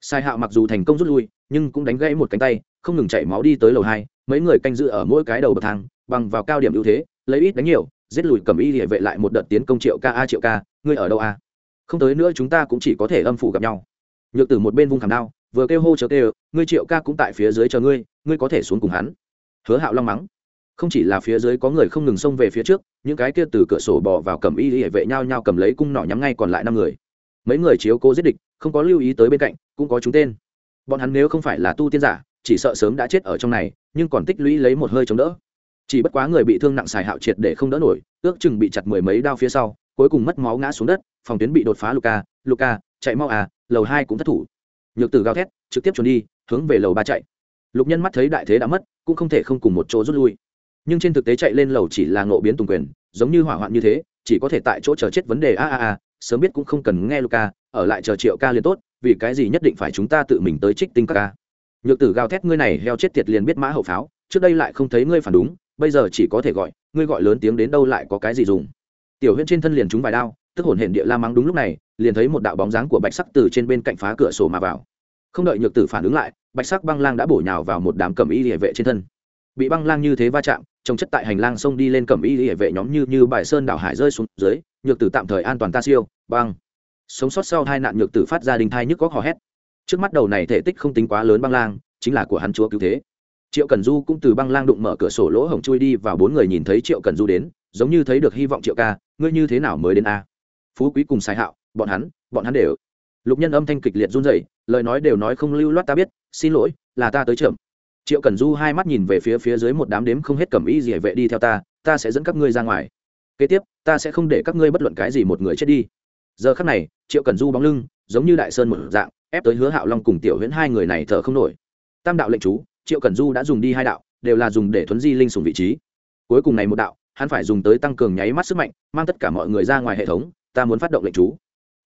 Sai hạo mặc dù thành công rút lui, nhưng cũng đánh gãy một cánh tay, không ngừng chảy máu đi tới lầu hai, mấy người canh giữ ở mỗi cái đầu bậc thang, bằng vào cao điểm ưu thế, lấy ít đánh nhiều, giết lùi cầm y địa vệ lại một đợt tiến công triệu ca a triệu ca, ngươi ở đâu a? Không tới nữa chúng ta cũng chỉ có thể âm phủ gặp nhau. Nhược từ một bên vung khảm đao, vừa kêu hô chờ kêu, ngươi triệu ca cũng tại phía dưới chờ ngươi ngươi có thể xuống cùng hắn. Hứa hạo long mắng. Không chỉ là phía dưới có người không ngừng xông về phía trước, những cái kia từ cửa sổ bò vào cầm y địa vệ nhau nhau cầm lấy cung nỏ nhắm ngay còn lại năm người mấy người chiếu cố giết địch, không có lưu ý tới bên cạnh, cũng có chúng tên. Bọn hắn nếu không phải là tu tiên giả, chỉ sợ sớm đã chết ở trong này, nhưng còn tích lũy lấy một hơi chống đỡ. Chỉ bất quá người bị thương nặng xài hạo triệt để không đỡ nổi, ước chừng bị chặt mười mấy đao phía sau, cuối cùng mất máu ngã xuống đất, phòng tuyến bị đột phá luka luka chạy mau à lầu hai cũng thất thủ. Nhược tử gào thét, trực tiếp trốn đi, hướng về lầu ba chạy. Lục nhân mắt thấy đại thế đã mất, cũng không thể không cùng một chỗ rút lui. Nhưng trên thực tế chạy lên lầu chỉ là ngộ biến tùng quyền, giống như hỏa hoạn như thế, chỉ có thể tại chỗ chờ chết vấn đề. A a a sớm biết cũng không cần nghe Luca ở lại chờ triệu ca liền tốt, vì cái gì nhất định phải chúng ta tự mình tới trích tinh các ca. Nhược tử gào thét, ngươi này heo chết tiệt liền biết mã hậu pháo, trước đây lại không thấy ngươi phản đúng, bây giờ chỉ có thể gọi, ngươi gọi lớn tiếng đến đâu lại có cái gì dùng. Tiểu huyên trên thân liền chúng vài đao, tức hồn hển địa la mắng đúng lúc này, liền thấy một đạo bóng dáng của bạch sắc từ trên bên cạnh phá cửa sổ mà vào. Không đợi nhược tử phản ứng lại, bạch sắc băng lang đã bổ nhào vào một đám cầm y địa vệ trên thân. Bị băng lang như thế va chạm trông chất tại hành lang sông đi lên cẩm y hệ vệ nhóm như như bài sơn đảo hải rơi xuống dưới, nhược tử tạm thời an toàn ta siêu, băng. Sống sót sau hai nạn nhược tử phát ra đình thai nhức có hò hét. Trước mắt đầu này thể tích không tính quá lớn băng lang, chính là của hắn chúa cứu thế. Triệu cần du cũng từ băng lang đụng mở cửa sổ lỗ hổng chui đi và bốn người nhìn thấy triệu cần du đến, giống như thấy được hy vọng triệu ca, ngươi như thế nào mới đến a? Phú quý cùng sai hạo, bọn hắn bọn hắn đều. Lục nhân âm thanh kịch liệt run rẩy, lời nói đều nói không lưu loát ta biết, xin lỗi, là ta tới chậm triệu cần du hai mắt nhìn về phía phía dưới một đám đếm không hết cầm ý gì vệ đi theo ta ta sẽ dẫn các ngươi ra ngoài. Kế tiếp, ta sẽ không để các ngươi bất luận cái gì một người chết đi. Giờ khắc này, triệu cần du bóng lưng, giống như đại sơn một dạng, ép tới hứa hạo long cùng tiểu huyễn hai người này thở không nổi. Tam đạo lệnh chú, triệu cần du đã dùng đi hai đạo, đều là dùng để thuấn di linh sùng vị trí. Cuối cùng này một đạo, hắn phải dùng tới tăng cường nháy mắt sức mạnh, mang tất cả mọi người ra ngoài hệ thống, ta muốn phát động lệnh chú.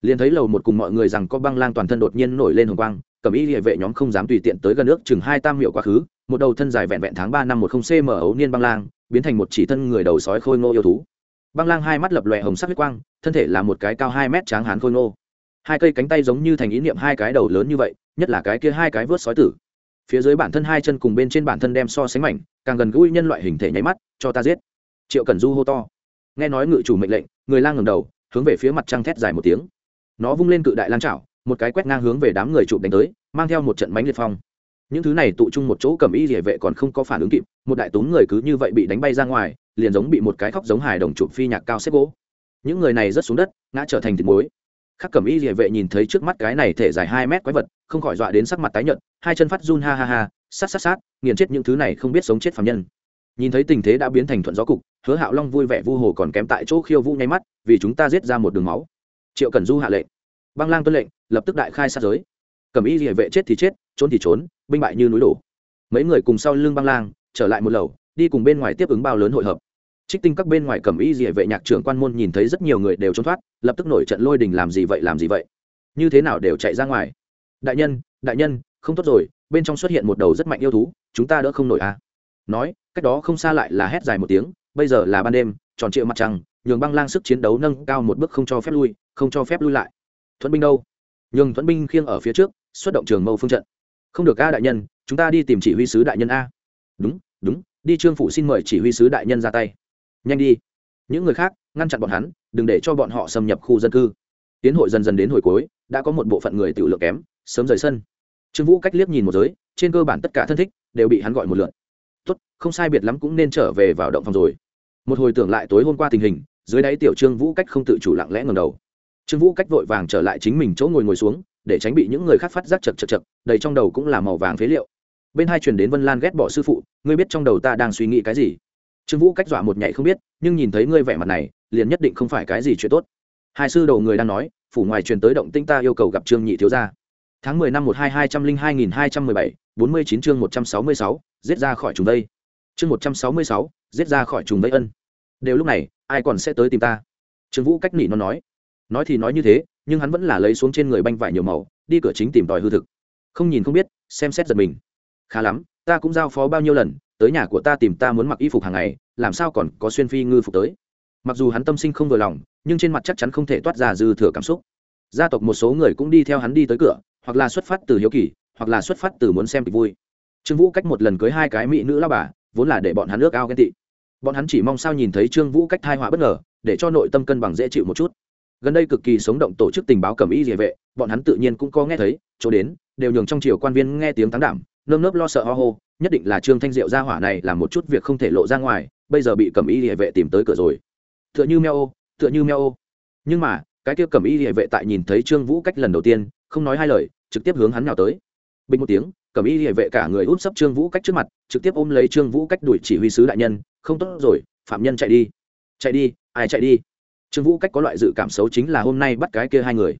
Liền thấy lầu một cùng mọi người rằng có băng lang toàn thân đột nhiên nổi lên hồng quang, cầm y địa vệ nhóm không dám tùy tiện tới gần nước chừng hai tam hiệu quá khứ một đầu thân dài vẹn vẹn tháng ba năm một không cm ấu niên băng lang, biến thành một chỉ thân người đầu sói khôi ngô yêu thú. Băng lang hai mắt lập lòe hồng sắc huyết quang, thân thể là một cái cao hai mét tráng hán khôi ngô. Hai cây cánh tay giống như thành ý niệm hai cái đầu lớn như vậy, nhất là cái kia hai cái vớt sói tử. Phía dưới bản thân hai chân cùng bên trên bản thân đem so sánh mảnh, càng gần gũi nhân loại hình thể nháy mắt, cho ta giết. Triệu cẩn du hô to. Nghe nói ngự chủ mệnh lệnh, người lang ngầm đầu, hướng về phía mặt trăng thét dài một tiếng. Nó vung lên cự đại lang trảo, một cái quét ngang hướng về đám người chụp đánh tới, mang theo một trận bánh liệt phong những thứ này tụ chung một chỗ cầm y địa vệ còn không có phản ứng kịp, một đại túng người cứ như vậy bị đánh bay ra ngoài, liền giống bị một cái khóc giống hài đồng chụp phi nhạc cao xếp gỗ. Những người này rớt xuống đất, ngã trở thành thịt muối. Khắc cầm y địa vệ nhìn thấy trước mắt cái này thể dài hai mét quái vật, không khỏi dọa đến sắc mặt tái nhợt, hai chân phát run ha ha ha, sát sát sát, nghiền chết những thứ này không biết sống chết phạm nhân. Nhìn thấy tình thế đã biến thành thuận gió cục, hứa hạo long vui vẻ vu hồ còn kém tại chỗ khiêu vũ nháy mắt, vì chúng ta giết ra một đường máu. Triệu cần du hạ lệnh. Băng lang tuân lệnh, lập tức đại khai sát giới cầm y địa vệ chết thì chết, trốn thì trốn, binh bại như núi đổ. Mấy người cùng sau lưng băng lang, trở lại một lầu, đi cùng bên ngoài tiếp ứng bao lớn hội hợp. Trích tinh các bên ngoài cầm y địa vệ nhạc trưởng quan môn nhìn thấy rất nhiều người đều trốn thoát, lập tức nổi trận lôi đình làm gì vậy, làm gì vậy. Như thế nào đều chạy ra ngoài. Đại nhân đại nhân, không tốt rồi, bên trong xuất hiện một đầu rất mạnh yêu thú, chúng ta đỡ không nổi à. Nói, cách đó không xa lại là hét dài một tiếng, bây giờ là ban đêm, tròn triệu mặt trăng, nhường băng lang sức chiến đấu nâng cao một bước không cho phép lui, không cho phép lui lại. Thuận binh đâu? Nhường thuận binh khiêng ở phía trước xuất động trường mâu phương trận. Không được, a đại nhân, chúng ta đi tìm chỉ huy sứ đại nhân a. Đúng đúng, đi trương phủ xin mời chỉ huy sứ đại nhân ra tay. Nhanh đi. Những người khác, ngăn chặn bọn hắn, đừng để cho bọn họ xâm nhập khu dân cư. Tiến hội dần dần đến hồi cuối, đã có một bộ phận người tự lượng kém, sớm rời sân. Trương vũ cách liếc nhìn một giới, trên cơ bản tất cả thân thích, đều bị hắn gọi một lượt. Tốt, không sai biệt lắm cũng nên trở về vào động phòng rồi. Một hồi tưởng lại tối hôm qua tình hình, dưới đáy tiểu trương vũ cách không tự chủ lặng lẽ ngầm đầu. Trương vũ cách vội vàng trở lại chính mình chỗ ngồi ngồi xuống để tránh bị những người khác phát giác chật chật chật, đầy trong đầu cũng là màu vàng phế liệu. Bên hai truyền đến vân lan ghét bỏ sư phụ, ngươi biết trong đầu ta đang suy nghĩ cái gì? Trương vũ cách dọa một nhảy không biết, nhưng nhìn thấy ngươi vẻ mặt này, liền nhất định không phải cái gì chuyện tốt. Hai sư đầu người đang nói, phủ ngoài truyền tới động tinh ta yêu cầu gặp trương nhị thiếu gia. Tháng mười năm một hai hai trăm linh hai nghìn hai trăm mười bảy, bốn mươi chín chương một trăm sáu mươi sáu, giết ra khỏi trùng đây chương một trăm sáu mươi sáu, giết ra khỏi trùng vây ân. Đều lúc này, ai còn sẽ tới tìm ta? Trương vũ cách nỉ nó nói. Nói thì nói như thế nhưng hắn vẫn là lấy xuống trên người banh vải nhiều màu, đi cửa chính tìm tòi hư thực. Không nhìn không biết, xem xét giật mình. Khá lắm, ta cũng giao phó bao nhiêu lần, tới nhà của ta tìm ta muốn mặc y phục hàng ngày, làm sao còn có xuyên phi ngư phục tới. Mặc dù hắn tâm sinh không vừa lòng, nhưng trên mặt chắc chắn không thể toát ra dư thừa cảm xúc. Gia tộc một số người cũng đi theo hắn đi tới cửa, hoặc là xuất phát từ hiếu kỳ, hoặc là xuất phát từ muốn xem kịch vui. Trương vũ cách một lần cưới hai cái mỹ nữ lao bà, vốn là để bọn hắn ước ao ghen tị. Bọn hắn chỉ mong sao nhìn thấy trương vũ cách thai họa bất ngờ, để cho nội tâm cân bằng dễ chịu một chút gần đây cực kỳ sống động tổ chức tình báo cầm y địa vệ, bọn hắn tự nhiên cũng có nghe thấy, chỗ đến, đều nhường trong triều quan viên nghe tiếng tán đảm, nơm nớp lo sợ ho hô nhất định là trương thanh diệu gia hỏa này làm một chút việc không thể lộ ra ngoài, bây giờ bị cầm y địa vệ tìm tới cửa rồi. Tựa như meo ô, tựa như meo ô. Nhưng mà, cái kia cầm y địa vệ tại nhìn thấy trương vũ cách lần đầu tiên, không nói hai lời, trực tiếp hướng hắn nào tới. Bình một tiếng, cầm y địa vệ cả người út sấp trương vũ cách trước mặt, trực tiếp ôm lấy trương vũ cách đuổi chỉ huy sứ đại nhân, không tốt rồi, phạm nhân chạy đi chạy đi, ai chạy đi? Trương vũ cách có loại dự cảm xấu chính là hôm nay bắt cái kia hai người.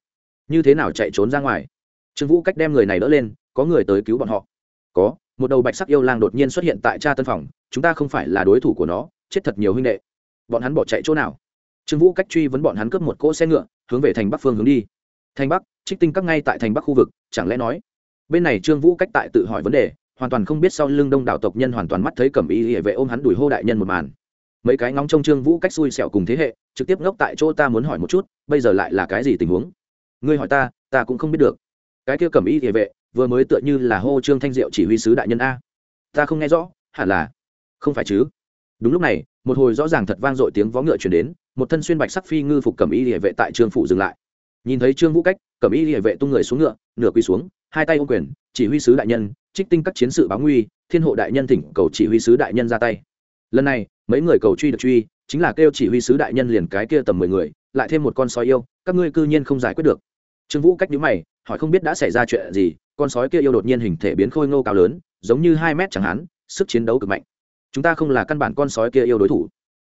Như thế nào chạy trốn ra ngoài? Trương vũ cách đem người này đỡ lên, có người tới cứu bọn họ. Có, một đầu bạch sắc yêu lang đột nhiên xuất hiện tại cha tân phòng, chúng ta không phải là đối thủ của nó, chết thật nhiều huynh đệ. Bọn hắn bỏ chạy chỗ nào? Trương vũ cách truy vấn bọn hắn cướp một cỗ xe ngựa, hướng về thành bắc phương hướng đi. Thành bắc, trích tinh các ngay tại thành bắc khu vực, chẳng lẽ nói? Bên này trương vũ cách tại tự hỏi vấn đề, hoàn toàn không biết sau lưng đông đảo tộc nhân hoàn toàn mắt thấy cẩm y hệ vệ ôm hắn đuổi hô đại nhân một màn mấy cái ngóng trông trương vũ cách xui xẻo cùng thế hệ, trực tiếp ngốc tại chỗ ta muốn hỏi một chút, bây giờ lại là cái gì tình huống? Ngươi hỏi ta ta cũng không biết được. Cái kia cầm y địa vệ, vừa mới tựa như là hô trương thanh diệu chỉ huy sứ đại nhân a. Ta không nghe rõ, hẳn là không phải chứ? Đúng lúc này, một hồi rõ ràng thật vang dội tiếng vó ngựa chuyển đến, một thân xuyên bạch sắc phi ngư phục cầm y địa vệ tại trương phủ dừng lại. Nhìn thấy trương vũ cách, cầm y địa vệ tung người xuống ngựa, nửa quỳ xuống, hai tay ô quyền, chỉ huy sứ đại nhân, trích tinh các chiến sự báo nguy, thiên hộ đại nhân thỉnh cầu chỉ huy sứ đại nhân ra tay. Lần này mấy người cầu truy được truy, chính là kêu chỉ huy sứ đại nhân liền cái kia tầm mười người, lại thêm một con sói yêu, các ngươi cư nhiên không giải quyết được. Trương vũ cách nhíu mày, hỏi không biết đã xảy ra chuyện gì, con sói kia yêu đột nhiên hình thể biến khôi ngô cao lớn, giống như hai mét chẳng hạn, sức chiến đấu cực mạnh. Chúng ta không là căn bản con sói kia yêu đối thủ.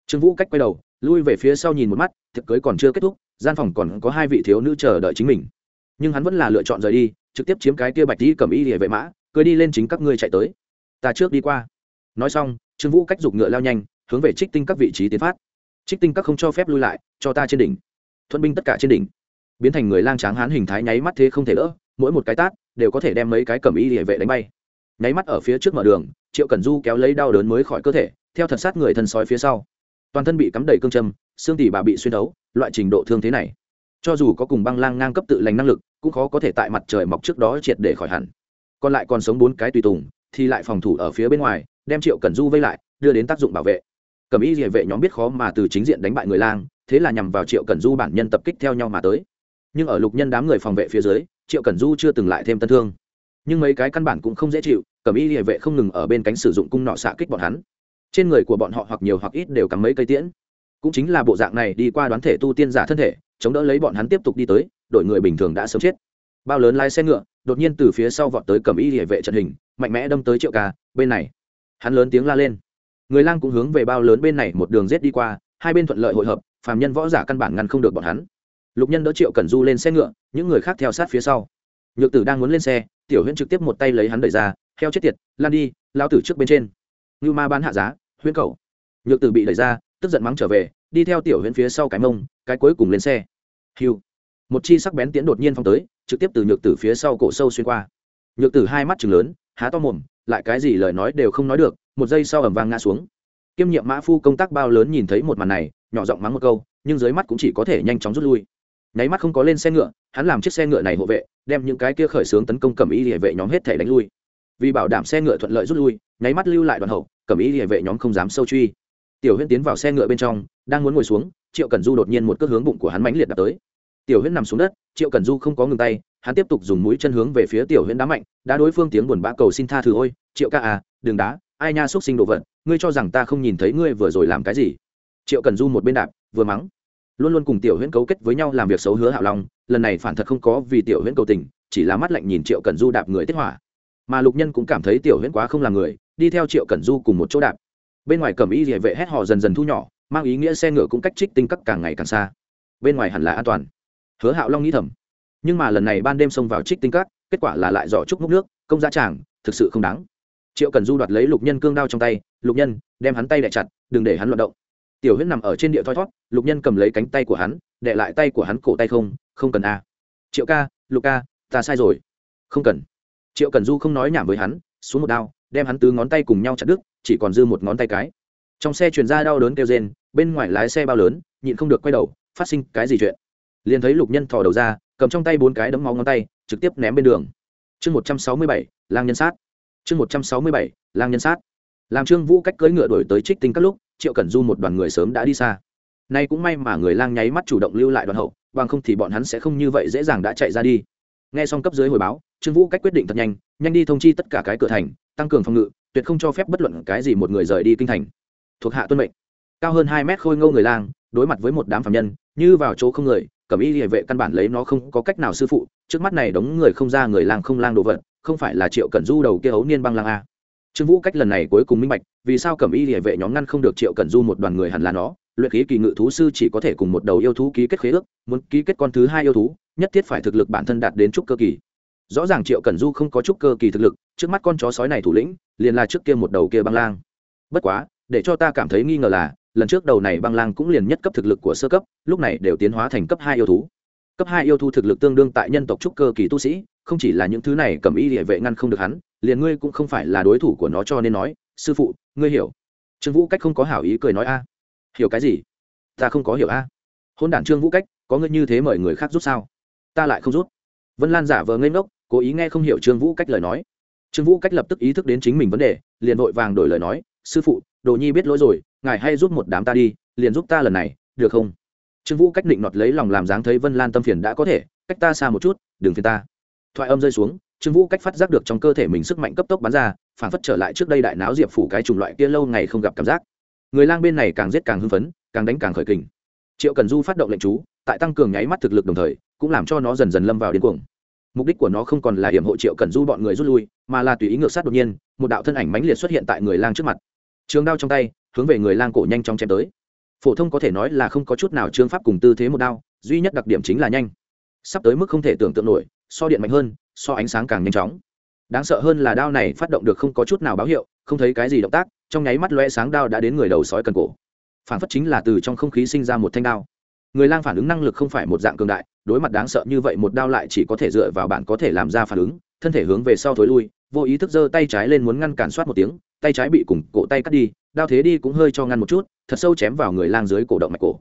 Trương vũ cách quay đầu, lui về phía sau nhìn một mắt thực cưới còn chưa kết thúc, gian phòng còn có hai vị thiếu nữ chờ đợi chính mình. Nhưng hắn vẫn là lựa chọn rời đi, trực tiếp chiếm cái kia bạch đi cầm y địa vệ mã, cưới đi lên chính các ngươi chạy tới. Ta trước đi qua. Nói xong, trương vũ cách giục ngựa lao nhanh hướng về trích tinh các vị trí tiến phát. Trích tinh các không cho phép lui lại, cho ta trên đỉnh. Thuận binh tất cả trên đỉnh. Biến thành người lang tráng hán hình thái nháy mắt thế không thể đỡ, mỗi một cái tát đều có thể đem mấy cái cầm y địa vệ đánh bay. Nháy mắt ở phía trước mở đường, triệu cần du kéo lấy đau đớn mới khỏi cơ thể, theo thật sát người thân sói phía sau. Toàn thân bị cắm đầy cương châm, xương tỉ bà bị xuyên đấu loại trình độ thương thế này, cho dù có cùng băng lang ngang cấp tự lành năng lực, cũng khó có thể tại mặt trời mọc trước đó triệt để khỏi hẳn. Còn lại còn sống bốn cái tùy tùng, thì lại phòng thủ ở phía bên ngoài, đem triệu cần du vây lại, đưa đến tác dụng bảo vệ cầm y địa vệ nhóm biết khó mà từ chính diện đánh bại người lang, thế là nhằm vào triệu cần du bản nhân tập kích theo nhau mà tới. Nhưng ở lục nhân đám người phòng vệ phía dưới, triệu cần du chưa từng lại thêm tân thương. Nhưng mấy cái căn bản cũng không dễ chịu, cầm y địa vệ không ngừng ở bên cánh sử dụng cung nọ xạ kích bọn hắn. Trên người của bọn họ hoặc nhiều hoặc ít đều cắm mấy cây tiễn. Cũng chính là bộ dạng này đi qua đoán thể tu tiên giả thân thể, chống đỡ lấy bọn hắn tiếp tục đi tới, đội người bình thường đã sớm chết. Bao lớn lái xe ngựa, đột nhiên từ phía sau vọt tới cầm y địa vệ trận hình, mạnh mẽ đâm tới triệu ca, bên này. Hắn lớn tiếng la lên người lang cũng hướng về bao lớn bên này một đường rết đi qua, hai bên thuận lợi hội hợp, phàm nhân võ giả căn bản ngăn không được bọn hắn. Lục nhân đỡ triệu cẩn du lên xe ngựa, những người khác theo sát phía sau. Nhược tử đang muốn lên xe, tiểu huyễn trực tiếp một tay lấy hắn đẩy ra, heo chết tiệt, lan đi lao tử trước bên trên. Như ma bán hạ giá, huyễn cầu. Nhược tử bị đẩy ra, tức giận mắng trở về, đi theo tiểu huyễn phía sau cái mông, cái cuối cùng lên xe. Hiu một chi sắc bén tiến đột nhiên phong tới, trực tiếp từ nhược tử phía sau cổ sâu xuyên qua. Nhược tử hai mắt chừng lớn, há to mồm, lại cái gì lời nói đều không nói được một giây sau ẩm vang ngã xuống. Kiêm nhiệm mã phu công tác bao lớn nhìn thấy một màn này, nhỏ giọng mắng một câu, nhưng dưới mắt cũng chỉ có thể nhanh chóng rút lui. Nháy mắt không có lên xe ngựa, hắn làm chiếc xe ngựa này hộ vệ, đem những cái kia khởi xướng tấn công cầm y địa vệ nhóm hết thể đánh lui. Vì bảo đảm xe ngựa thuận lợi rút lui, nháy mắt lưu lại đoàn hậu cầm y địa vệ nhóm không dám sâu truy. Tiểu huyễn tiến vào xe ngựa bên trong, đang muốn ngồi xuống, triệu cần du đột nhiên một cước hướng bụng của hắn mãnh liệt đập tới. Tiểu huyễn nằm xuống đất, triệu cần du không có ngừng tay, hắn tiếp tục dùng mũi chân hướng về phía tiểu huyễn đá mạnh, đá đối phương tiếng buồn bã cầu xin tha thứ ôi, triệu ca à đừng đá ai nha xúc sinh đồ vật, ngươi cho rằng ta không nhìn thấy ngươi vừa rồi làm cái gì? Triệu cần du một bên đạp, vừa mắng. Luôn luôn cùng tiểu huyễn cấu kết với nhau làm việc xấu hứa hạo long lần này phản thật không có vì tiểu huyễn cầu tình, chỉ là mắt lạnh nhìn triệu cần du đạp người tiết hỏa. Mà lục nhân cũng cảm thấy tiểu huyễn quá không là người, đi theo triệu cần du cùng một chỗ đạp. Bên ngoài cầm y địa vệ hét họ dần dần thu nhỏ, mang ý nghĩa xe ngựa cũng cách trích tinh cắt càng ngày càng xa. Bên ngoài hẳn là an toàn. Hứa hạo long nghĩ thầm. Nhưng mà lần này ban đêm xông vào trích tinh cắt kết quả là lại dò trúc múc nước, công giá tràng, thực sự không đáng triệu cần du đoạt lấy lục nhân cương đao trong tay lục nhân đem hắn tay đẻ chặt đừng để hắn loạt động tiểu huyết nằm ở trên địa thoi thót lục nhân cầm lấy cánh tay của hắn đệ lại tay của hắn cổ tay không không cần a à. triệu ca lục ca ta sai rồi không cần triệu cần du không nói nhảm với hắn xuống một đao đem hắn tứ ngón tay cùng nhau chặt đứt chỉ còn dư một ngón tay cái trong xe chuyển ra đau đớn kêu rên bên ngoài lái xe bao lớn nhịn không được quay đầu phát sinh cái gì chuyện liền thấy lục nhân thò đầu ra cầm trong tay bốn cái đấm máu ngón tay trực tiếp ném bên đường chương một trăm sáu mươi bảy lang nhân sát chương một trăm sáu mươi bảy, lang nhân sát. Làm trương vũ cách cưỡi ngựa đổi tới trích tinh các lúc, triệu cẩn du một đoàn người sớm đã đi xa. Nay cũng may mà người lang nháy mắt chủ động lưu lại đoàn hậu, bằng không thì bọn hắn sẽ không như vậy dễ dàng đã chạy ra đi. Nghe xong cấp dưới hồi báo, trương vũ cách quyết định thật nhanh nhanh đi thông chi tất cả cái cửa thành, tăng cường phòng ngự, tuyệt không cho phép bất luận cái gì một người rời đi kinh thành. Thuộc hạ tuân mệnh. Cao hơn hai mét khôi ngô người lang, đối mặt với một đám phạm nhân, như vào chỗ không người cẩm y địa vệ căn bản lấy nó không có cách nào sư phụ, trước mắt này đóng người không ra người lang không lang đồ vật không phải là triệu cẩn du đầu kia ấu niên băng lang a. Trương vũ cách lần này cuối cùng minh bạch, vì sao cẩm y địa vệ nhóm ngăn không được triệu cẩn du một đoàn người hẳn là nó. Luyện khí kỳ ngự thú sư chỉ có thể cùng một đầu yêu thú ký kết khế ước, muốn ký kết con thứ hai yêu thú, nhất thiết phải thực lực bản thân đạt đến trúc cơ kỳ. Rõ ràng triệu cẩn du không có trúc cơ kỳ thực lực, trước mắt con chó sói này thủ lĩnh, liền là trước kia một đầu kia băng lang. Bất quá, để cho ta cảm thấy nghi ngờ là, lần trước đầu này băng lang cũng liền nhất cấp thực lực của sơ cấp, lúc này đều tiến hóa thành cấp hai yêu thú. Cấp hai yêu thú thực lực tương đương tại nhân tộc trúc cơ kỳ tu sĩ không chỉ là những thứ này cầm y địa vệ ngăn không được hắn, liền ngươi cũng không phải là đối thủ của nó cho nên nói, sư phụ, ngươi hiểu. Trương vũ cách không có hảo ý cười nói a. Hiểu cái gì? Ta không có hiểu a. Hôn đản trương vũ cách, có ngươi như thế mời người khác rút sao? Ta lại không rút vân lan giả vờ ngây ngốc, cố ý nghe không hiểu trương vũ cách lời nói. Trương vũ cách lập tức ý thức đến chính mình vấn đề, liền vội vàng đổi lời nói, sư phụ, đồ nhi biết lỗi rồi, ngài hay giúp một đám ta đi, liền giúp ta lần này, được không? Trương vũ cách định nọt lấy lòng làm dáng thấy vân lan tâm phiền đã có thể, cách ta xa một chút, đừng phiền ta thoại âm rơi xuống, trương vũ cách phát giác được trong cơ thể mình sức mạnh cấp tốc bắn ra phản phất trở lại trước đây đại náo diệp phủ cái chủng loại kia lâu ngày không gặp cảm giác. Người lang bên này càng giết càng hưng phấn, càng đánh càng khởi kình. Triệu cần du phát động lệnh chú, tại tăng cường nháy mắt thực lực đồng thời, cũng làm cho nó dần dần lâm vào điên cuồng. Mục đích của nó không còn là hiểm hộ triệu cần du bọn người rút lui, mà là tùy ý ngược sát đột nhiên, một đạo thân ảnh mãnh liệt xuất hiện tại người lang trước mặt. Trường đao trong tay, hướng về người lang cổ nhanh chóng chém tới. Phổ thông có thể nói là không có chút nào trương pháp cùng tư thế một đao, duy nhất đặc điểm chính là nhanh. Sắp tới mức không thể tưởng tượng nổi so điện mạnh hơn, so ánh sáng càng nhanh chóng. Đáng sợ hơn là đao này phát động được không có chút nào báo hiệu, không thấy cái gì động tác, trong nháy mắt loe sáng đao đã đến người đầu sói cần cổ. Phản phất chính là từ trong không khí sinh ra một thanh đao. Người lang phản ứng năng lực không phải một dạng cường đại, đối mặt đáng sợ như vậy một đao lại chỉ có thể dựa vào bạn có thể làm ra phản ứng, thân thể hướng về sau thối lui, vô ý thức giơ tay trái lên muốn ngăn cản soát một tiếng, tay trái bị cùng cổ tay cắt đi, đao thế đi cũng hơi cho ngăn một chút, thật sâu chém vào người lang dưới cổ động mạch cổ.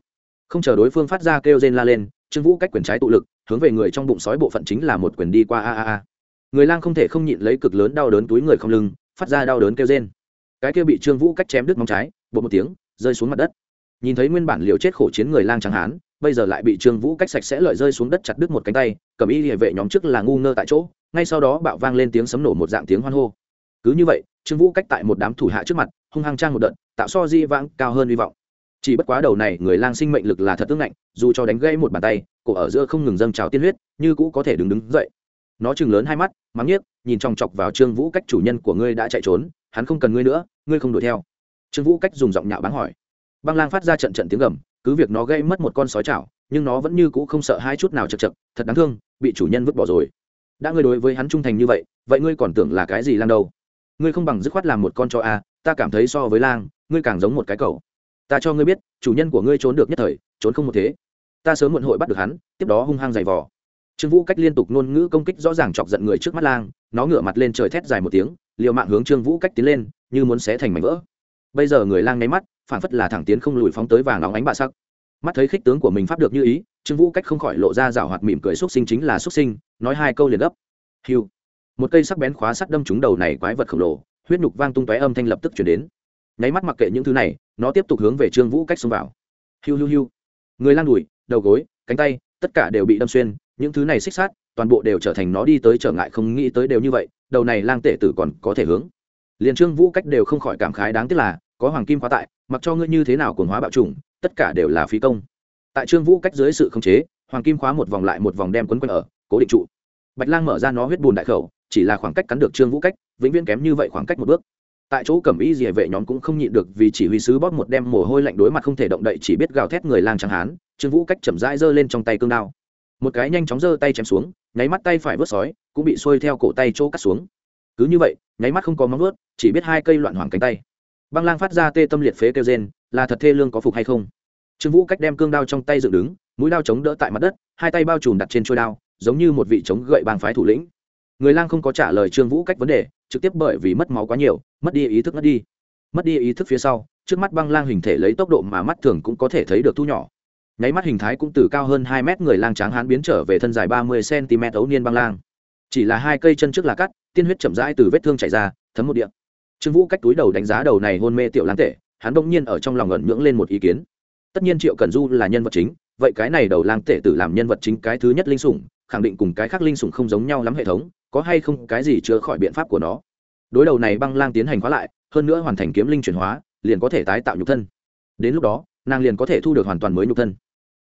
Không chờ đối phương phát ra kêu rên la lên, trương vũ cách quyền trái tụ lực hướng về người trong bụng sói bộ phận chính là một quyền đi qua a a a. Người lang không thể không nhịn lấy cực lớn đau đớn túi người không lưng, phát ra đau đớn kêu rên. Cái kia bị trương vũ cách chém đứt móng trái bộ một tiếng, rơi xuống mặt đất. Nhìn thấy nguyên bản liều chết khổ chiến người lang trắng hán, bây giờ lại bị trương vũ cách sạch sẽ lợi rơi xuống đất chặt đứt một cánh tay, cầm y địa vệ nhóm trước là ngu ngơ tại chỗ, ngay sau đó bạo vang lên tiếng sấm nổ một dạng tiếng hoan hô. Cứ như vậy, trương vũ cách tại một đám thủ hạ trước mặt, hung hăng trang một đợt, tạo so di vãng cao hơn hy vọng. Chỉ bất quá đầu này người lang sinh mệnh lực là thật tương ngạnh, dù cho đánh gây một bàn tay cổ ở giữa không ngừng dâng trào tiên huyết như cũ có thể đứng đứng dậy. Nó chừng lớn hai mắt mắng nhiếc nhìn chòng chọc vào trương vũ cách chủ nhân của ngươi đã chạy trốn hắn không cần ngươi nữa ngươi không đuổi theo. Trương vũ cách dùng giọng nhạo báng hỏi. Băng lang phát ra trận trận tiếng gầm cứ việc nó gây mất một con sói chảo nhưng nó vẫn như cũ không sợ hai chút nào chật chật thật đáng thương bị chủ nhân vứt bỏ rồi. Đã ngươi đối với hắn trung thành như vậy vậy ngươi còn tưởng là cái gì lang đâu? Ngươi không bằng dứt khoát làm một con chó a à, ta cảm thấy so với lang ngươi càng giống một cái cầu ta cho ngươi biết chủ nhân của ngươi trốn được nhất thời trốn không một thế ta sớm muộn hội bắt được hắn, tiếp đó hung hăng giày vò. Trương vũ cách liên tục ngôn ngữ công kích rõ ràng chọc giận người trước mắt lang, nó ngửa mặt lên trời thét dài một tiếng, liều mạng hướng trương vũ cách tiến lên, như muốn xé thành mảnh vỡ. Bây giờ người lang nháy mắt phản phất là thẳng tiến không lùi phóng tới vàng óng ánh bạ sắc. Mắt thấy khích tướng của mình pháp được như ý, trương vũ cách không khỏi lộ ra rảo hoạt mỉm cười xúc sinh chính là xúc sinh, nói hai câu liền gấp. Hiu một cây sắc bén khóa sắt đâm trúng đầu này quái vật khổng lồ, huyết nhục vang tung tóe âm thanh lập tức chuyển đến. Nháy mắt mặc kệ những thứ này, nó tiếp tục hướng về trương vũ cách xông vào. Hiu hiu hiu người lang đùi đầu gối, cánh tay, tất cả đều bị đâm xuyên, những thứ này xích sát, toàn bộ đều trở thành nó đi tới trở ngại, không nghĩ tới đều như vậy, đầu này lang tể tử còn có thể hướng. Liền trương vũ cách đều không khỏi cảm khái đáng tiếc là, có hoàng kim khóa tại, mặc cho ngươi như thế nào cuồng hóa bạo trùng tất cả đều là phí công. Tại trương vũ cách dưới sự khống chế, hoàng kim khóa một vòng lại một vòng đem quấn quanh ở, cố định trụ. Bạch lang mở ra nó huyết bùn đại khẩu, chỉ là khoảng cách cắn được trương vũ cách, vĩnh viễn kém như vậy khoảng cách một bước. Tại chỗ cẩm y dỉa vệ nhóm cũng không nhịn được vì chỉ huy sứ bóp một đem mồ hôi lạnh đối mặt không thể động đậy, chỉ biết gào thét người lang chẳng hán trương vũ cách chậm rãi giơ lên trong tay cương đao. Một cái nhanh chóng giơ tay chém xuống, nháy mắt tay phải vớt sói, cũng bị xuôi theo cổ tay chỗ cắt xuống. Cứ như vậy, nháy mắt không có móng vớt chỉ biết hai cây loạn hoàng cánh tay. Băng lang phát ra tê tâm liệt phế kêu rên, là thật thê lương có phục hay không? Trương vũ cách đem cương đao trong tay dựng đứng, mũi đao chống đỡ tại mặt đất, hai tay bao trùm đặt trên trôi đao, giống như một vị chống gậy bang phái thủ lĩnh. Người lang không có trả lời trương vũ cách vấn đề, trực tiếp bởi vì mất máu quá nhiều, mất đi ý thức mất đi. Mất đi ý thức phía sau, trước mắt băng lang hình thể lấy tốc độ mà mắt thường cũng có thể thấy được thu nhỏ nháy mắt hình thái cũng từ cao hơn hai mét người lang tráng hán biến trở về thân dài ba mươi cm ấu niên băng lang. Chỉ là hai cây chân trước là cắt, tiên huyết chậm rãi từ vết thương chảy ra, thấm một điện trương vũ cách túi đầu đánh giá đầu này hôn mê tiểu lang tệ hắn bỗng nhiên ở trong lòng ngẩn nhưỡng lên một ý kiến. Tất nhiên triệu cần du là nhân vật chính, vậy cái này đầu lang tệ tử làm nhân vật chính cái thứ nhất linh sủng, khẳng định cùng cái khác linh sủng không giống nhau lắm hệ thống, có hay không cái gì chứa khỏi biện pháp của nó. Đối đầu này băng lang tiến hành khóa lại, hơn nữa hoàn thành kiếm linh chuyển hóa, liền có thể tái tạo nhục thân. Đến lúc đó nàng liền có thể thu được hoàn toàn mới nhục thân.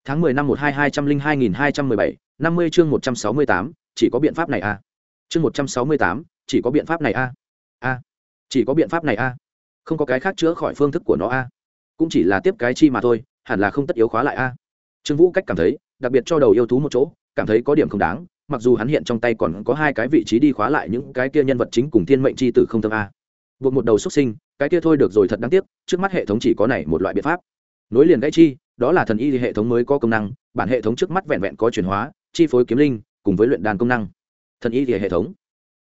Tháng mười năm một hai hai trăm linh hai nghìn hai trăm mười bảy, năm mươi chương một trăm sáu mươi tám, chỉ có biện pháp này a. À? chương một trăm sáu mươi tám, chỉ có biện pháp này a. À? a. Chỉ có biện pháp này a. Không có cái khác chữa khỏi phương thức của nó a. Cũng chỉ là tiếp cái chi mà thôi, hẳn là không tất yếu khóa lại a. Trương vũ cách cảm thấy, đặc biệt cho đầu yêu thú một chỗ, cảm thấy có điểm không đáng, mặc dù hắn hiện trong tay còn có hai cái vị trí đi khóa lại những cái kia nhân vật chính cùng thiên mệnh c h i tử không tâm a. Buộc một đầu xuất sinh, cái kia thôi được rồi thật đáng tiếc, trước mắt hệ thống chỉ có này một loại biện pháp nối liền gãy chi, đó là thần y hệ thống mới có công năng, bản hệ thống trước mắt vẹn vẹn có chuyển hóa, chi phối kiếm linh, cùng với luyện đàn công năng. Thần y hệ thống,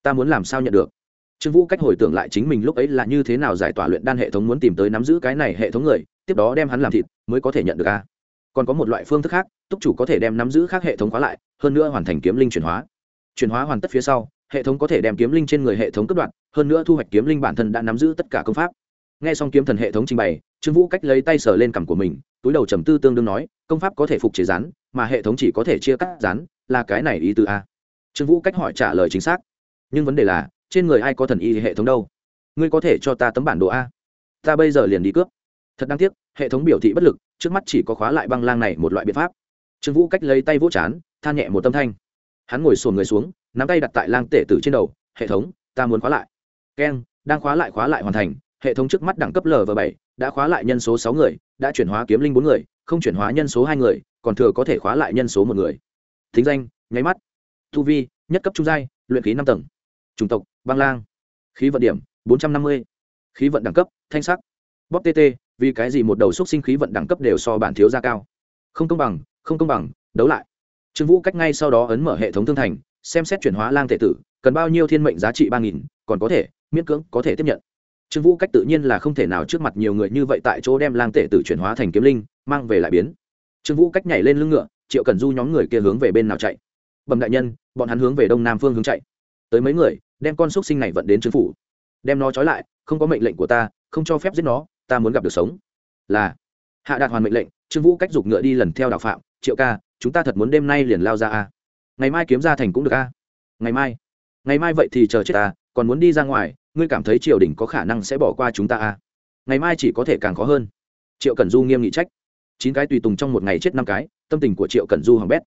ta muốn làm sao nhận được? Trương vũ cách hồi tưởng lại chính mình lúc ấy là như thế nào giải tỏa luyện đan hệ thống muốn tìm tới nắm giữ cái này hệ thống người, tiếp đó đem hắn làm thịt, mới có thể nhận được a. Còn có một loại phương thức khác, túc chủ có thể đem nắm giữ khác hệ thống khóa lại, hơn nữa hoàn thành kiếm linh chuyển hóa. Chuyển hóa hoàn tất phía sau, hệ thống có thể đem kiếm linh trên người hệ thống cấp đoạn hơn nữa thu hoạch kiếm linh bản thân đã nắm giữ tất cả công pháp nghe xong kiếm thần hệ thống trình bày, trương vũ cách lấy tay sờ lên cằm của mình, túi đầu trầm tư tương đương nói, công pháp có thể phục chế rán mà hệ thống chỉ có thể chia cắt rán là cái này ý tư a? Trương vũ cách hỏi trả lời chính xác. Nhưng vấn đề là, trên người ai có thần y hệ thống đâu? Ngươi có thể cho ta tấm bản đồ a? Ta bây giờ liền đi cướp. Thật đáng tiếc, hệ thống biểu thị bất lực, trước mắt chỉ có khóa lại băng lang này một loại biện pháp. Trương vũ cách lấy tay vỗ chán, than nhẹ một tâm thanh. Hắn ngồi sồn người xuống, nắm tay đặt tại lang tể tử trên đầu, hệ thống, ta muốn khóa lại. Keng, đang khóa lại khóa lại hoàn thành hệ thống trước mắt đẳng cấp lv bảy đã khóa lại nhân số sáu người, đã chuyển hóa kiếm linh bốn người, không chuyển hóa nhân số hai người, còn thừa có thể khóa lại nhân số một người. Thính danh, nháy mắt. Thu vi, nhất cấp trung giai, luyện khí năm tầng. Chủng tộc, băng lang. Khí vận điểm, bốn trăm năm mươi. Khí vận đẳng cấp, thanh sắc. Bóp tt vì cái gì một đầu xúc sinh khí vận đẳng cấp đều so bản thiếu gia cao? Không công bằng, không công bằng, đấu lại. Trương vũ cách ngay sau đó ấn mở hệ thống thương thành, xem xét chuyển hóa lang thể tử, cần bao nhiêu thiên mệnh giá trị ba nghìn, còn có thể, miễn cưỡng có thể tiếp nhận trương vũ cách tự nhiên là không thể nào trước mặt nhiều người như vậy tại chỗ đem lang tể tử chuyển hóa thành kiếm linh, mang về lại biến. Trương vũ cách nhảy lên lưng ngựa, triệu cần du nhóm người kia hướng về bên nào chạy? Bẩm đại nhân, bọn hắn hướng về đông nam phương hướng chạy. Tới mấy người, đem con xúc sinh này vận đến trương phủ. Đem nó trói lại, không có mệnh lệnh của ta, không cho phép giết nó, ta muốn gặp được sống. Là, hạ đạt hoàn mệnh lệnh, trương vũ cách giục ngựa đi lần theo đạo phạm. Triệu ca, chúng ta thật muốn đêm nay liền lao ra a. Ngày mai kiếm ra thành cũng được a. Ngày mai ngày mai vậy thì chờ chết ta, còn muốn đi ra ngoài ngươi cảm thấy triều đình có khả năng sẽ bỏ qua chúng ta à? ngày mai chỉ có thể càng khó hơn. Triệu cẩn du nghiêm nghị trách. Chín cái tùy tùng trong một ngày chết năm cái, tâm tình của triệu cẩn du hỏng bét.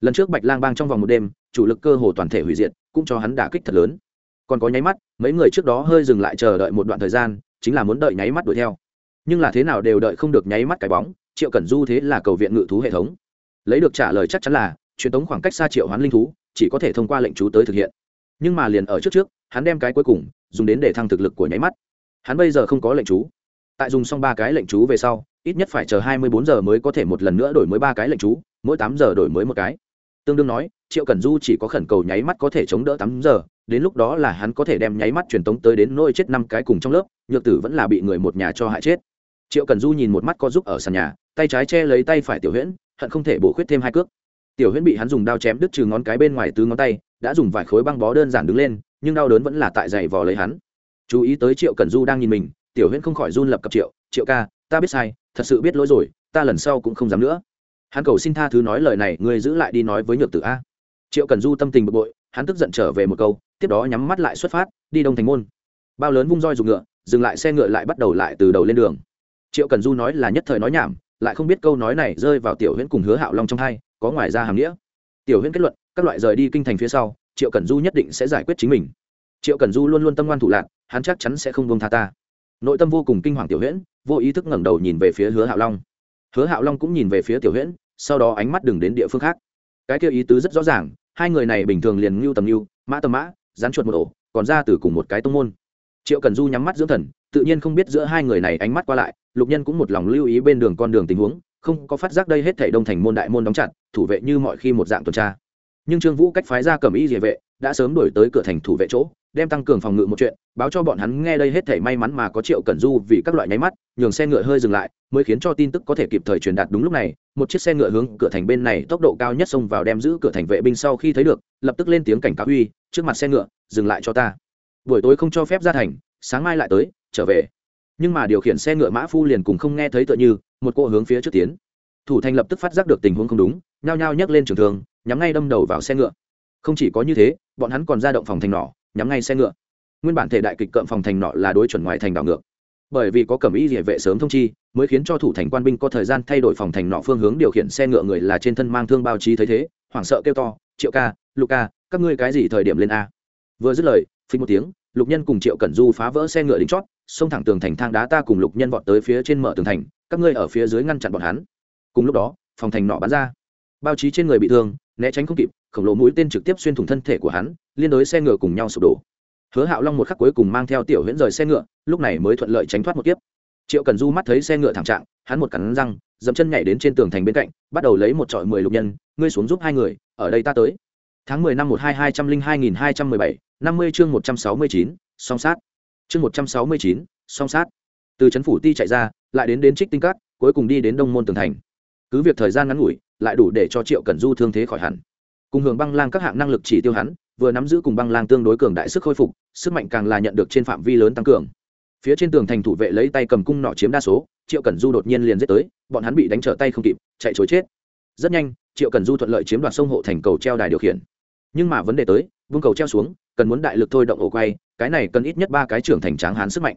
Lần trước bạch lang bang trong vòng một đêm, chủ lực cơ hồ toàn thể hủy diệt, cũng cho hắn đả kích thật lớn. Còn có nháy mắt, mấy người trước đó hơi dừng lại chờ đợi một đoạn thời gian, chính là muốn đợi nháy mắt đuổi theo. Nhưng là thế nào đều đợi không được nháy mắt cái bóng, triệu cẩn du thế là cầu viện ngự thú hệ thống. Lấy được trả lời chắc chắn là, truyền tống khoảng cách xa triệu hoán linh thú, chỉ có thể thông qua lệnh chú tới thực hiện nhưng mà liền ở trước trước, hắn đem cái cuối cùng, dùng đến để thăng thực lực của nháy mắt. Hắn bây giờ không có lệnh chú. Tại dùng xong ba cái lệnh chú về sau, ít nhất phải chờ hai mươi bốn giờ mới có thể một lần nữa đổi mới ba cái lệnh chú, mỗi tám giờ đổi mới một cái. Tương đương nói, triệu Cẩn du chỉ có khẩn cầu nháy mắt có thể chống đỡ tám giờ, đến lúc đó là hắn có thể đem nháy mắt truyền tống tới đến nôi chết năm cái cùng trong lớp, nhược tử vẫn là bị người một nhà cho hại chết. Triệu cần du nhìn một mắt có giúp ở sàn nhà, tay trái che lấy tay phải tiểu huyễn, hận không thể bổ khuyết thêm hai cước. Tiểu huyễn bị hắn dùng đao chém đứt trừ ngón cái bên ngoài tứ ngón tay đã dùng vài khối băng bó đơn giản đứng lên, nhưng đau đớn vẫn là tại giày vò lấy hắn. Chú ý tới triệu cần du đang nhìn mình, tiểu huyễn không khỏi run lập cặp triệu triệu ca, ta biết sai, thật sự biết lỗi rồi, ta lần sau cũng không dám nữa. Hắn cầu xin tha thứ nói lời này, ngươi giữ lại đi nói với nhược tử a. Triệu cần du tâm tình bực bội, hắn tức giận trở về một câu, tiếp đó nhắm mắt lại xuất phát, đi đông thành môn. Bao lớn vung roi dùng ngựa, dừng lại xe ngựa lại bắt đầu lại từ đầu lên đường. Triệu cần du nói là nhất thời nói nhảm, lại không biết câu nói này rơi vào tiểu huyễn cùng hứa hạo long trong hai, có ngoài ra hàm nghĩa. Tiểu huyễn kết luận các loại rời đi kinh thành phía sau, triệu cẩn du nhất định sẽ giải quyết chính mình. Triệu cẩn du luôn luôn tâm ngoan thủ lạc, hắn chắc chắn sẽ không buông tha ta. Nội tâm vô cùng kinh hoàng tiểu huyễn, vô ý thức ngẩng đầu nhìn về phía hứa hạo long. Hứa hạo long cũng nhìn về phía tiểu huyễn, sau đó ánh mắt đừng đến địa phương khác. Cái kia ý tứ rất rõ ràng, hai người này bình thường liền ngưu tầm ngưu, mã tầm mã dán chuột một ổ, còn ra từ cùng một cái tông môn. Triệu cần du nhắm mắt dưỡng thần, tự nhiên không biết giữa hai người này ánh mắt qua lại, lục nhân cũng một lòng lưu ý bên đường con đường tình huống, không có phát giác đây hết thảy đông thành môn đại môn đóng chặt, thủ vệ như mọi khi một dạng tuần tra nhưng trương vũ cách phái ra cầm y địa vệ đã sớm đổi tới cửa thành thủ vệ chỗ, đem tăng cường phòng ngự một chuyện, báo cho bọn hắn nghe đây hết thể may mắn mà có triệu cẩn du vì các loại nháy mắt, nhường xe ngựa hơi dừng lại, mới khiến cho tin tức có thể kịp thời truyền đạt đúng lúc này, một chiếc xe ngựa hướng cửa thành bên này tốc độ cao nhất xông vào đem giữ cửa thành vệ binh sau khi thấy được, lập tức lên tiếng cảnh cáo uy, trước mặt xe ngựa, dừng lại cho ta. Buổi tối không cho phép ra thành, sáng mai lại tới, trở về. Nhưng mà điều khiển xe ngựa mã phu liền cùng không nghe thấy tựa như, một cỗ hướng phía trước tiến. Thủ thành lập tức phát giác được tình huống không đúng, nhao nhao nhấc lên trường thường nhắm ngay đâm đầu vào xe ngựa. Không chỉ có như thế, bọn hắn còn ra động phòng thành nỏ, nhắm ngay xe ngựa. Nguyên bản thể đại kịch cợm phòng thành nọ là đối chuẩn ngoại thành đảo ngược. Bởi vì có cẩm ý địa vệ sớm thông chi, mới khiến cho thủ thành quan binh có thời gian thay đổi phòng thành nọ phương hướng điều khiển xe ngựa người là trên thân mang thương bao trí thấy thế, hoảng sợ kêu to, triệu ca, lục ca, các ngươi cái gì thời điểm lên a? Vừa dứt lời, phình một tiếng, lục nhân cùng triệu cẩn du phá vỡ xe ngựa đính chót, xông thẳng tường thành thang đá ta cùng lục nhân vọt tới phía trên mở tường thành, các ngươi ở phía dưới ngăn chặn bọn hắn. Cùng lúc đó, phòng thành nọ bắn ra. Bao trí trên người bị thương né tránh không kịp, khổng lồ mũi tên trực tiếp xuyên thủng thân thể của hắn, liên đối xe ngựa cùng nhau sụp đổ. Hứa hạo long một khắc cuối cùng mang theo tiểu huyễn rời xe ngựa, lúc này mới thuận lợi tránh thoát một kiếp. Triệu cần du mắt thấy xe ngựa thẳng trạng, hắn một cắn răng dẫm chân nhảy đến trên tường thành bên cạnh, bắt đầu lấy một trọi mười lục nhân, ngươi xuống giúp hai người, ở đây ta tới. Tháng mười năm một hai hai trăm linh hai nghìn hai trăm mười bảy, năm mươi chương một trăm sáu mươi chín, song sát. Chương một trăm sáu mươi chín, song sát. Từ trấn phủ ti chạy ra, lại đến đến trích tinh cát, cuối cùng đi đến đông môn tường thành. Cứ việc thời gian ngắn ngủi lại đủ để cho triệu cần du thương thế khỏi hẳn. Cùng hưởng băng lang các hạng năng lực chỉ tiêu hắn, vừa nắm giữ cùng băng lang tương đối cường đại sức khôi phục, sức mạnh càng là nhận được trên phạm vi lớn tăng cường. Phía trên tường thành thủ vệ lấy tay cầm cung nọ chiếm đa số, triệu cần du đột nhiên liền giết tới, bọn hắn bị đánh trở tay không kịp, chạy chối chết. Rất nhanh, triệu cần du thuận lợi chiếm đoạt sông hộ thành cầu treo đài điều khiển. Nhưng mà vấn đề tới vương cầu treo xuống, cần muốn đại lực thôi động ổ quay, cái này cần ít nhất ba cái trưởng thành tráng hán sức mạnh.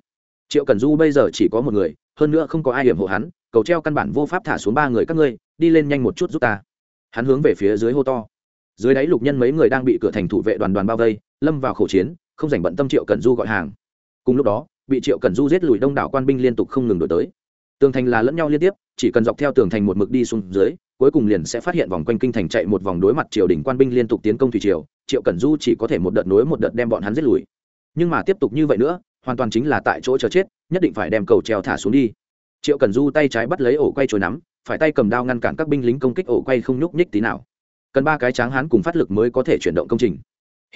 Triệu cần du bây giờ chỉ có một người, hơn nữa không có ai hiểm hộ hắn, cầu treo căn bản vô pháp thả xuống ba người các ngươi đi lên nhanh một chút giúp ta. Hắn hướng về phía dưới hô to. Dưới đáy lục nhân mấy người đang bị cửa thành thủ vệ đoàn đoàn bao vây, lâm vào khẩu chiến, không dành bận tâm triệu cần du gọi hàng. Cùng lúc đó, bị triệu cần du giết lùi đông đảo quan binh liên tục không ngừng đổi tới. Tường thành là lẫn nhau liên tiếp, chỉ cần dọc theo tường thành một mực đi xuống dưới, cuối cùng liền sẽ phát hiện vòng quanh kinh thành chạy một vòng đối mặt triều đình quan binh liên tục tiến công thủy triều, triệu cần du chỉ có thể một đợt nối một đợt đem bọn hắn giết lùi. Nhưng mà tiếp tục như vậy nữa, hoàn toàn chính là tại chỗ chờ chết, nhất định phải đem cầu treo thả xuống đi. Triệu cần du tay trái bắt lấy ổ quay trồi nắm phải tay cầm đao ngăn cản các binh lính công kích ổ quay không nhúc nhích tí nào. Cần ba cái tráng hán cùng phát lực mới có thể chuyển động công trình.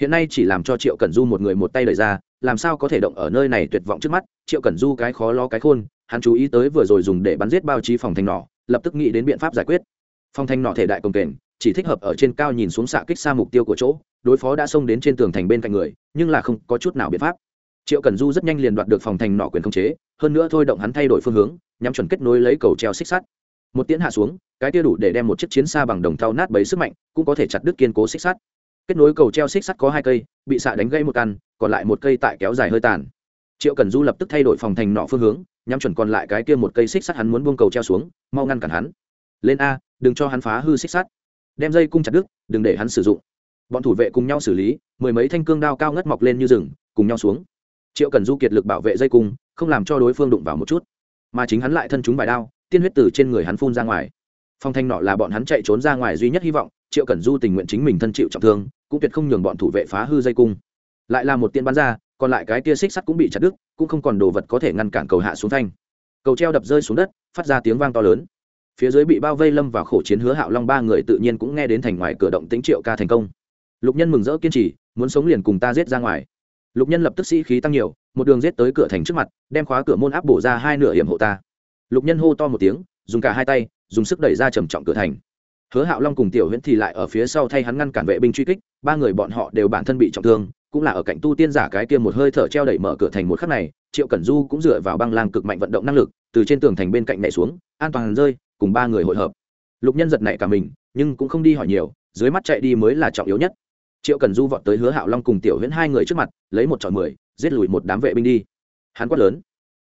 Hiện nay chỉ làm cho triệu cẩn du một người một tay lời ra, làm sao có thể động ở nơi này tuyệt vọng trước mắt? Triệu cẩn du cái khó lo cái khôn, hắn chú ý tới vừa rồi dùng để bắn giết bao trí phòng thành nỏ, lập tức nghĩ đến biện pháp giải quyết. Phòng thành nỏ thể đại công kềnh, chỉ thích hợp ở trên cao nhìn xuống xạ kích xa mục tiêu của chỗ, đối phó đã xông đến trên tường thành bên cạnh người, nhưng là không có chút nào biện pháp. Triệu cẩn du rất nhanh liền đoạt được phòng thành nỏ quyền khống chế, hơn nữa thôi động hắn thay đổi phương hướng, nhắm chuẩn kết nối lấy cầu treo xích sắt một tiễn hạ xuống, cái tia đủ để đem một chiếc chiến xa bằng đồng thau nát bấy sức mạnh, cũng có thể chặt đứt kiên cố xích sắt. Kết nối cầu treo xích sắt có hai cây, bị xạ đánh gây một căn, còn lại một cây tại kéo dài hơi tàn. Triệu cần du lập tức thay đổi phòng thành nọ phương hướng, nhắm chuẩn còn lại cái kia một cây xích sắt hắn muốn buông cầu treo xuống, mau ngăn cản hắn. Lên a, đừng cho hắn phá hư xích sắt. Đem dây cung chặt đứt, đừng để hắn sử dụng. Bọn thủ vệ cùng nhau xử lý, mười mấy thanh cương đao cao ngất mọc lên như rừng, cùng nhau xuống. Triệu cần du kiệt lực bảo vệ dây cung, không làm cho đối phương đụng vào một chút. Mà chính hắn lại thân chúng bài đao tiên huyết từ trên người hắn phun ra ngoài. Phong thanh nọ là bọn hắn chạy trốn ra ngoài duy nhất hy vọng, triệu cẩn du tình nguyện chính mình thân chịu trọng thương, cũng tuyệt không nhường bọn thủ vệ phá hư dây cung. Lại là một tiên bắn ra, còn lại cái tia xích sắt cũng bị chặt đứt, cũng không còn đồ vật có thể ngăn cản cầu hạ xuống thanh cầu treo đập rơi xuống đất, phát ra tiếng vang to lớn. Phía dưới bị bao vây lâm vào khổ chiến hứa hạo long ba người tự nhiên cũng nghe đến thành ngoài cửa động tính triệu ca thành công. Lục nhân mừng rỡ kiên trì, muốn sống liền cùng ta giết ra ngoài. Lục nhân lập tức sĩ khí tăng nhiều, một đường giết tới cửa thành trước mặt, đem khóa cửa môn áp bổ ra hai nửa hiểm hộ ta lục nhân hô to một tiếng, dùng cả hai tay, dùng sức đẩy ra trầm trọng cửa thành. Hứa hạo long cùng tiểu huyễn thì lại ở phía sau thay hắn ngăn cản vệ binh truy kích, ba người bọn họ đều bản thân bị trọng thương, cũng là ở cạnh tu tiên giả cái kia một hơi thở treo đẩy mở cửa thành một khắc này, triệu cẩn du cũng dựa vào băng lang cực mạnh vận động năng lực, từ trên tường thành bên cạnh nhảy xuống, an toàn rơi, cùng ba người hội hợp. Lục nhân giật nảy cả mình, nhưng cũng không đi hỏi nhiều, dưới mắt chạy đi mới là trọng yếu nhất. Triệu cẩn du vọt tới hứa hạo long cùng tiểu huyễn hai người trước mặt, lấy một trọi mười, giết lùi một đám vệ binh đi. Hắn quát lớn,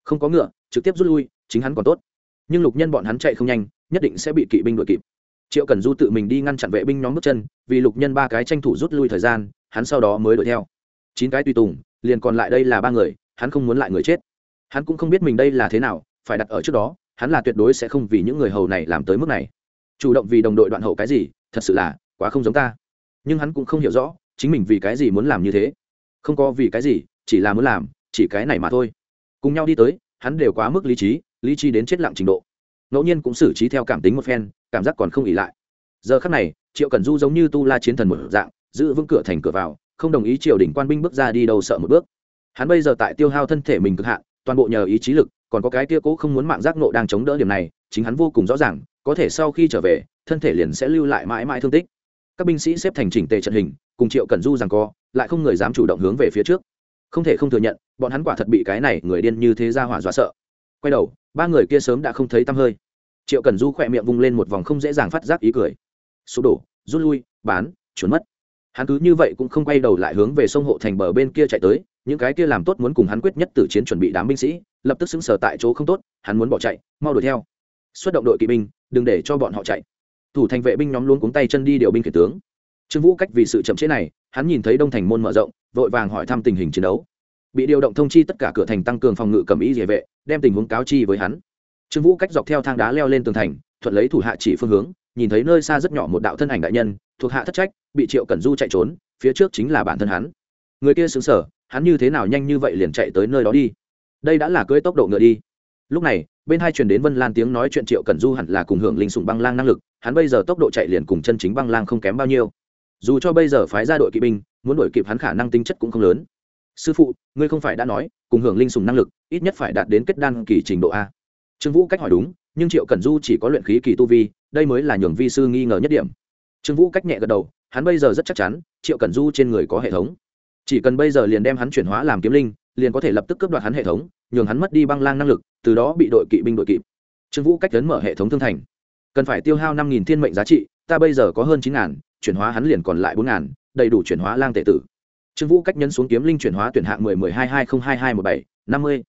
không có ngựa, trực tiếp rút lui chính hắn còn tốt. Nhưng lục nhân bọn hắn chạy không nhanh, nhất định sẽ bị kỵ binh đuổi kịp. Triệu cần du tự mình đi ngăn chặn vệ binh nhóm bước chân, vì lục nhân ba cái tranh thủ rút lui thời gian, hắn sau đó mới đuổi theo. Chín cái tùy tùng, liền còn lại đây là ba người, hắn không muốn lại người chết. Hắn cũng không biết mình đây là thế nào, phải đặt ở trước đó, hắn là tuyệt đối sẽ không vì những người hầu này làm tới mức này. Chủ động vì đồng đội đoạn hậu cái gì, thật sự là quá không giống ta. Nhưng hắn cũng không hiểu rõ, chính mình vì cái gì muốn làm như thế. Không có vì cái gì, chỉ là muốn làm, chỉ cái này mà thôi. Cùng nhau đi tới, hắn đều quá mức lý trí lý trí đến chết lặng trình độ. Ngẫu nhiên cũng xử trí theo cảm tính một phen, cảm giác còn không ỉ lại. Giờ khắc này, triệu cần du giống như tu la chiến thần một dạng, giữ vững cửa thành cửa vào, không đồng ý triều đình quan binh bước ra đi đâu sợ một bước. Hắn bây giờ tại tiêu hao thân thể mình cực hạn, toàn bộ nhờ ý chí lực, còn có cái tia cố không muốn mạng giác nộ đang chống đỡ điểm này, chính hắn vô cùng rõ ràng, có thể sau khi trở về, thân thể liền sẽ lưu lại mãi mãi thương tích. Các binh sĩ xếp thành chỉnh tề trận hình, cùng triệu cẩn du rằng co, lại không người dám chủ động hướng về phía trước. Không thể không thừa nhận, bọn hắn quả thật bị cái này người điên như thế ra hỏa dọa sợ. Quay đầu ba người kia sớm đã không thấy tăm hơi. Triệu cẩn du khỏe miệng vung lên một vòng không dễ dàng phát giác ý cười. Sụp đổ, rút lui, bán trốn mất. Hắn cứ như vậy cũng không quay đầu lại hướng về sông hộ thành bờ bên kia chạy tới, những cái kia làm tốt muốn cùng hắn quyết nhất tử chiến chuẩn bị đám binh sĩ, lập tức xứng sở tại chỗ không tốt, hắn muốn bỏ chạy, mau đuổi theo. Xuất động đội kỵ binh, đừng để cho bọn họ chạy. Thủ thành vệ binh nhóm luôn cuống tay chân đi điều binh kể tướng. Trương vũ cách vì sự chậm chế này, hắn nhìn thấy đông thành môn mở rộng, vội vàng hỏi thăm tình hình chiến đấu bị điều động thông chi tất cả cửa thành tăng cường phòng ngự cầm ý địa vệ, đem tình huống cáo chi với hắn. Trương vũ cách dọc theo thang đá leo lên tường thành, thuận lấy thủ hạ chỉ phương hướng, nhìn thấy nơi xa rất nhỏ một đạo thân ảnh đại nhân, thuộc hạ thất trách, bị triệu cẩn du chạy trốn, phía trước chính là bản thân hắn. Người kia xứng sở hắn như thế nào nhanh như vậy liền chạy tới nơi đó đi? Đây đã là cưỡi tốc độ ngựa đi. Lúc này, bên hai truyền đến vân lan tiếng nói chuyện triệu cẩn du hẳn là cùng hưởng linh sùng băng lang năng lực, hắn bây giờ tốc độ chạy liền cùng chân chính băng lang không kém bao nhiêu. Dù cho bây giờ phái ra đội kỵ binh, muốn đuổi kịp hắn khả năng tính chất cũng không lớn sư phụ, ngươi không phải đã nói, cùng hưởng linh sùng năng lực, ít nhất phải đạt đến kết đan kỳ trình độ a. Trương vũ cách hỏi đúng, nhưng triệu cẩn du chỉ có luyện khí kỳ tu vi, đây mới là nhường vi sư nghi ngờ nhất điểm. Trương vũ cách nhẹ gật đầu, hắn bây giờ rất chắc chắn, triệu cẩn du trên người có hệ thống. Chỉ cần bây giờ liền đem hắn chuyển hóa làm kiếm linh, liền có thể lập tức cướp đoạt hắn hệ thống, nhường hắn mất đi băng lang năng lực, từ đó bị đội kỵ binh đội kịp. Trương vũ cách lớn mở hệ thống thương thành. Cần phải tiêu hao năm nghìn thiên mệnh giá trị, ta bây giờ có hơn chín ngàn, chuyển hóa hắn liền còn lại bốn ngàn, đầy đủ chuyển hóa lang tệ tử trương vũ cách nhấn xuống kiếm linh chuyển hóa tuyển hạng mười mười hai hai không hai hai một bảy, năm mươi.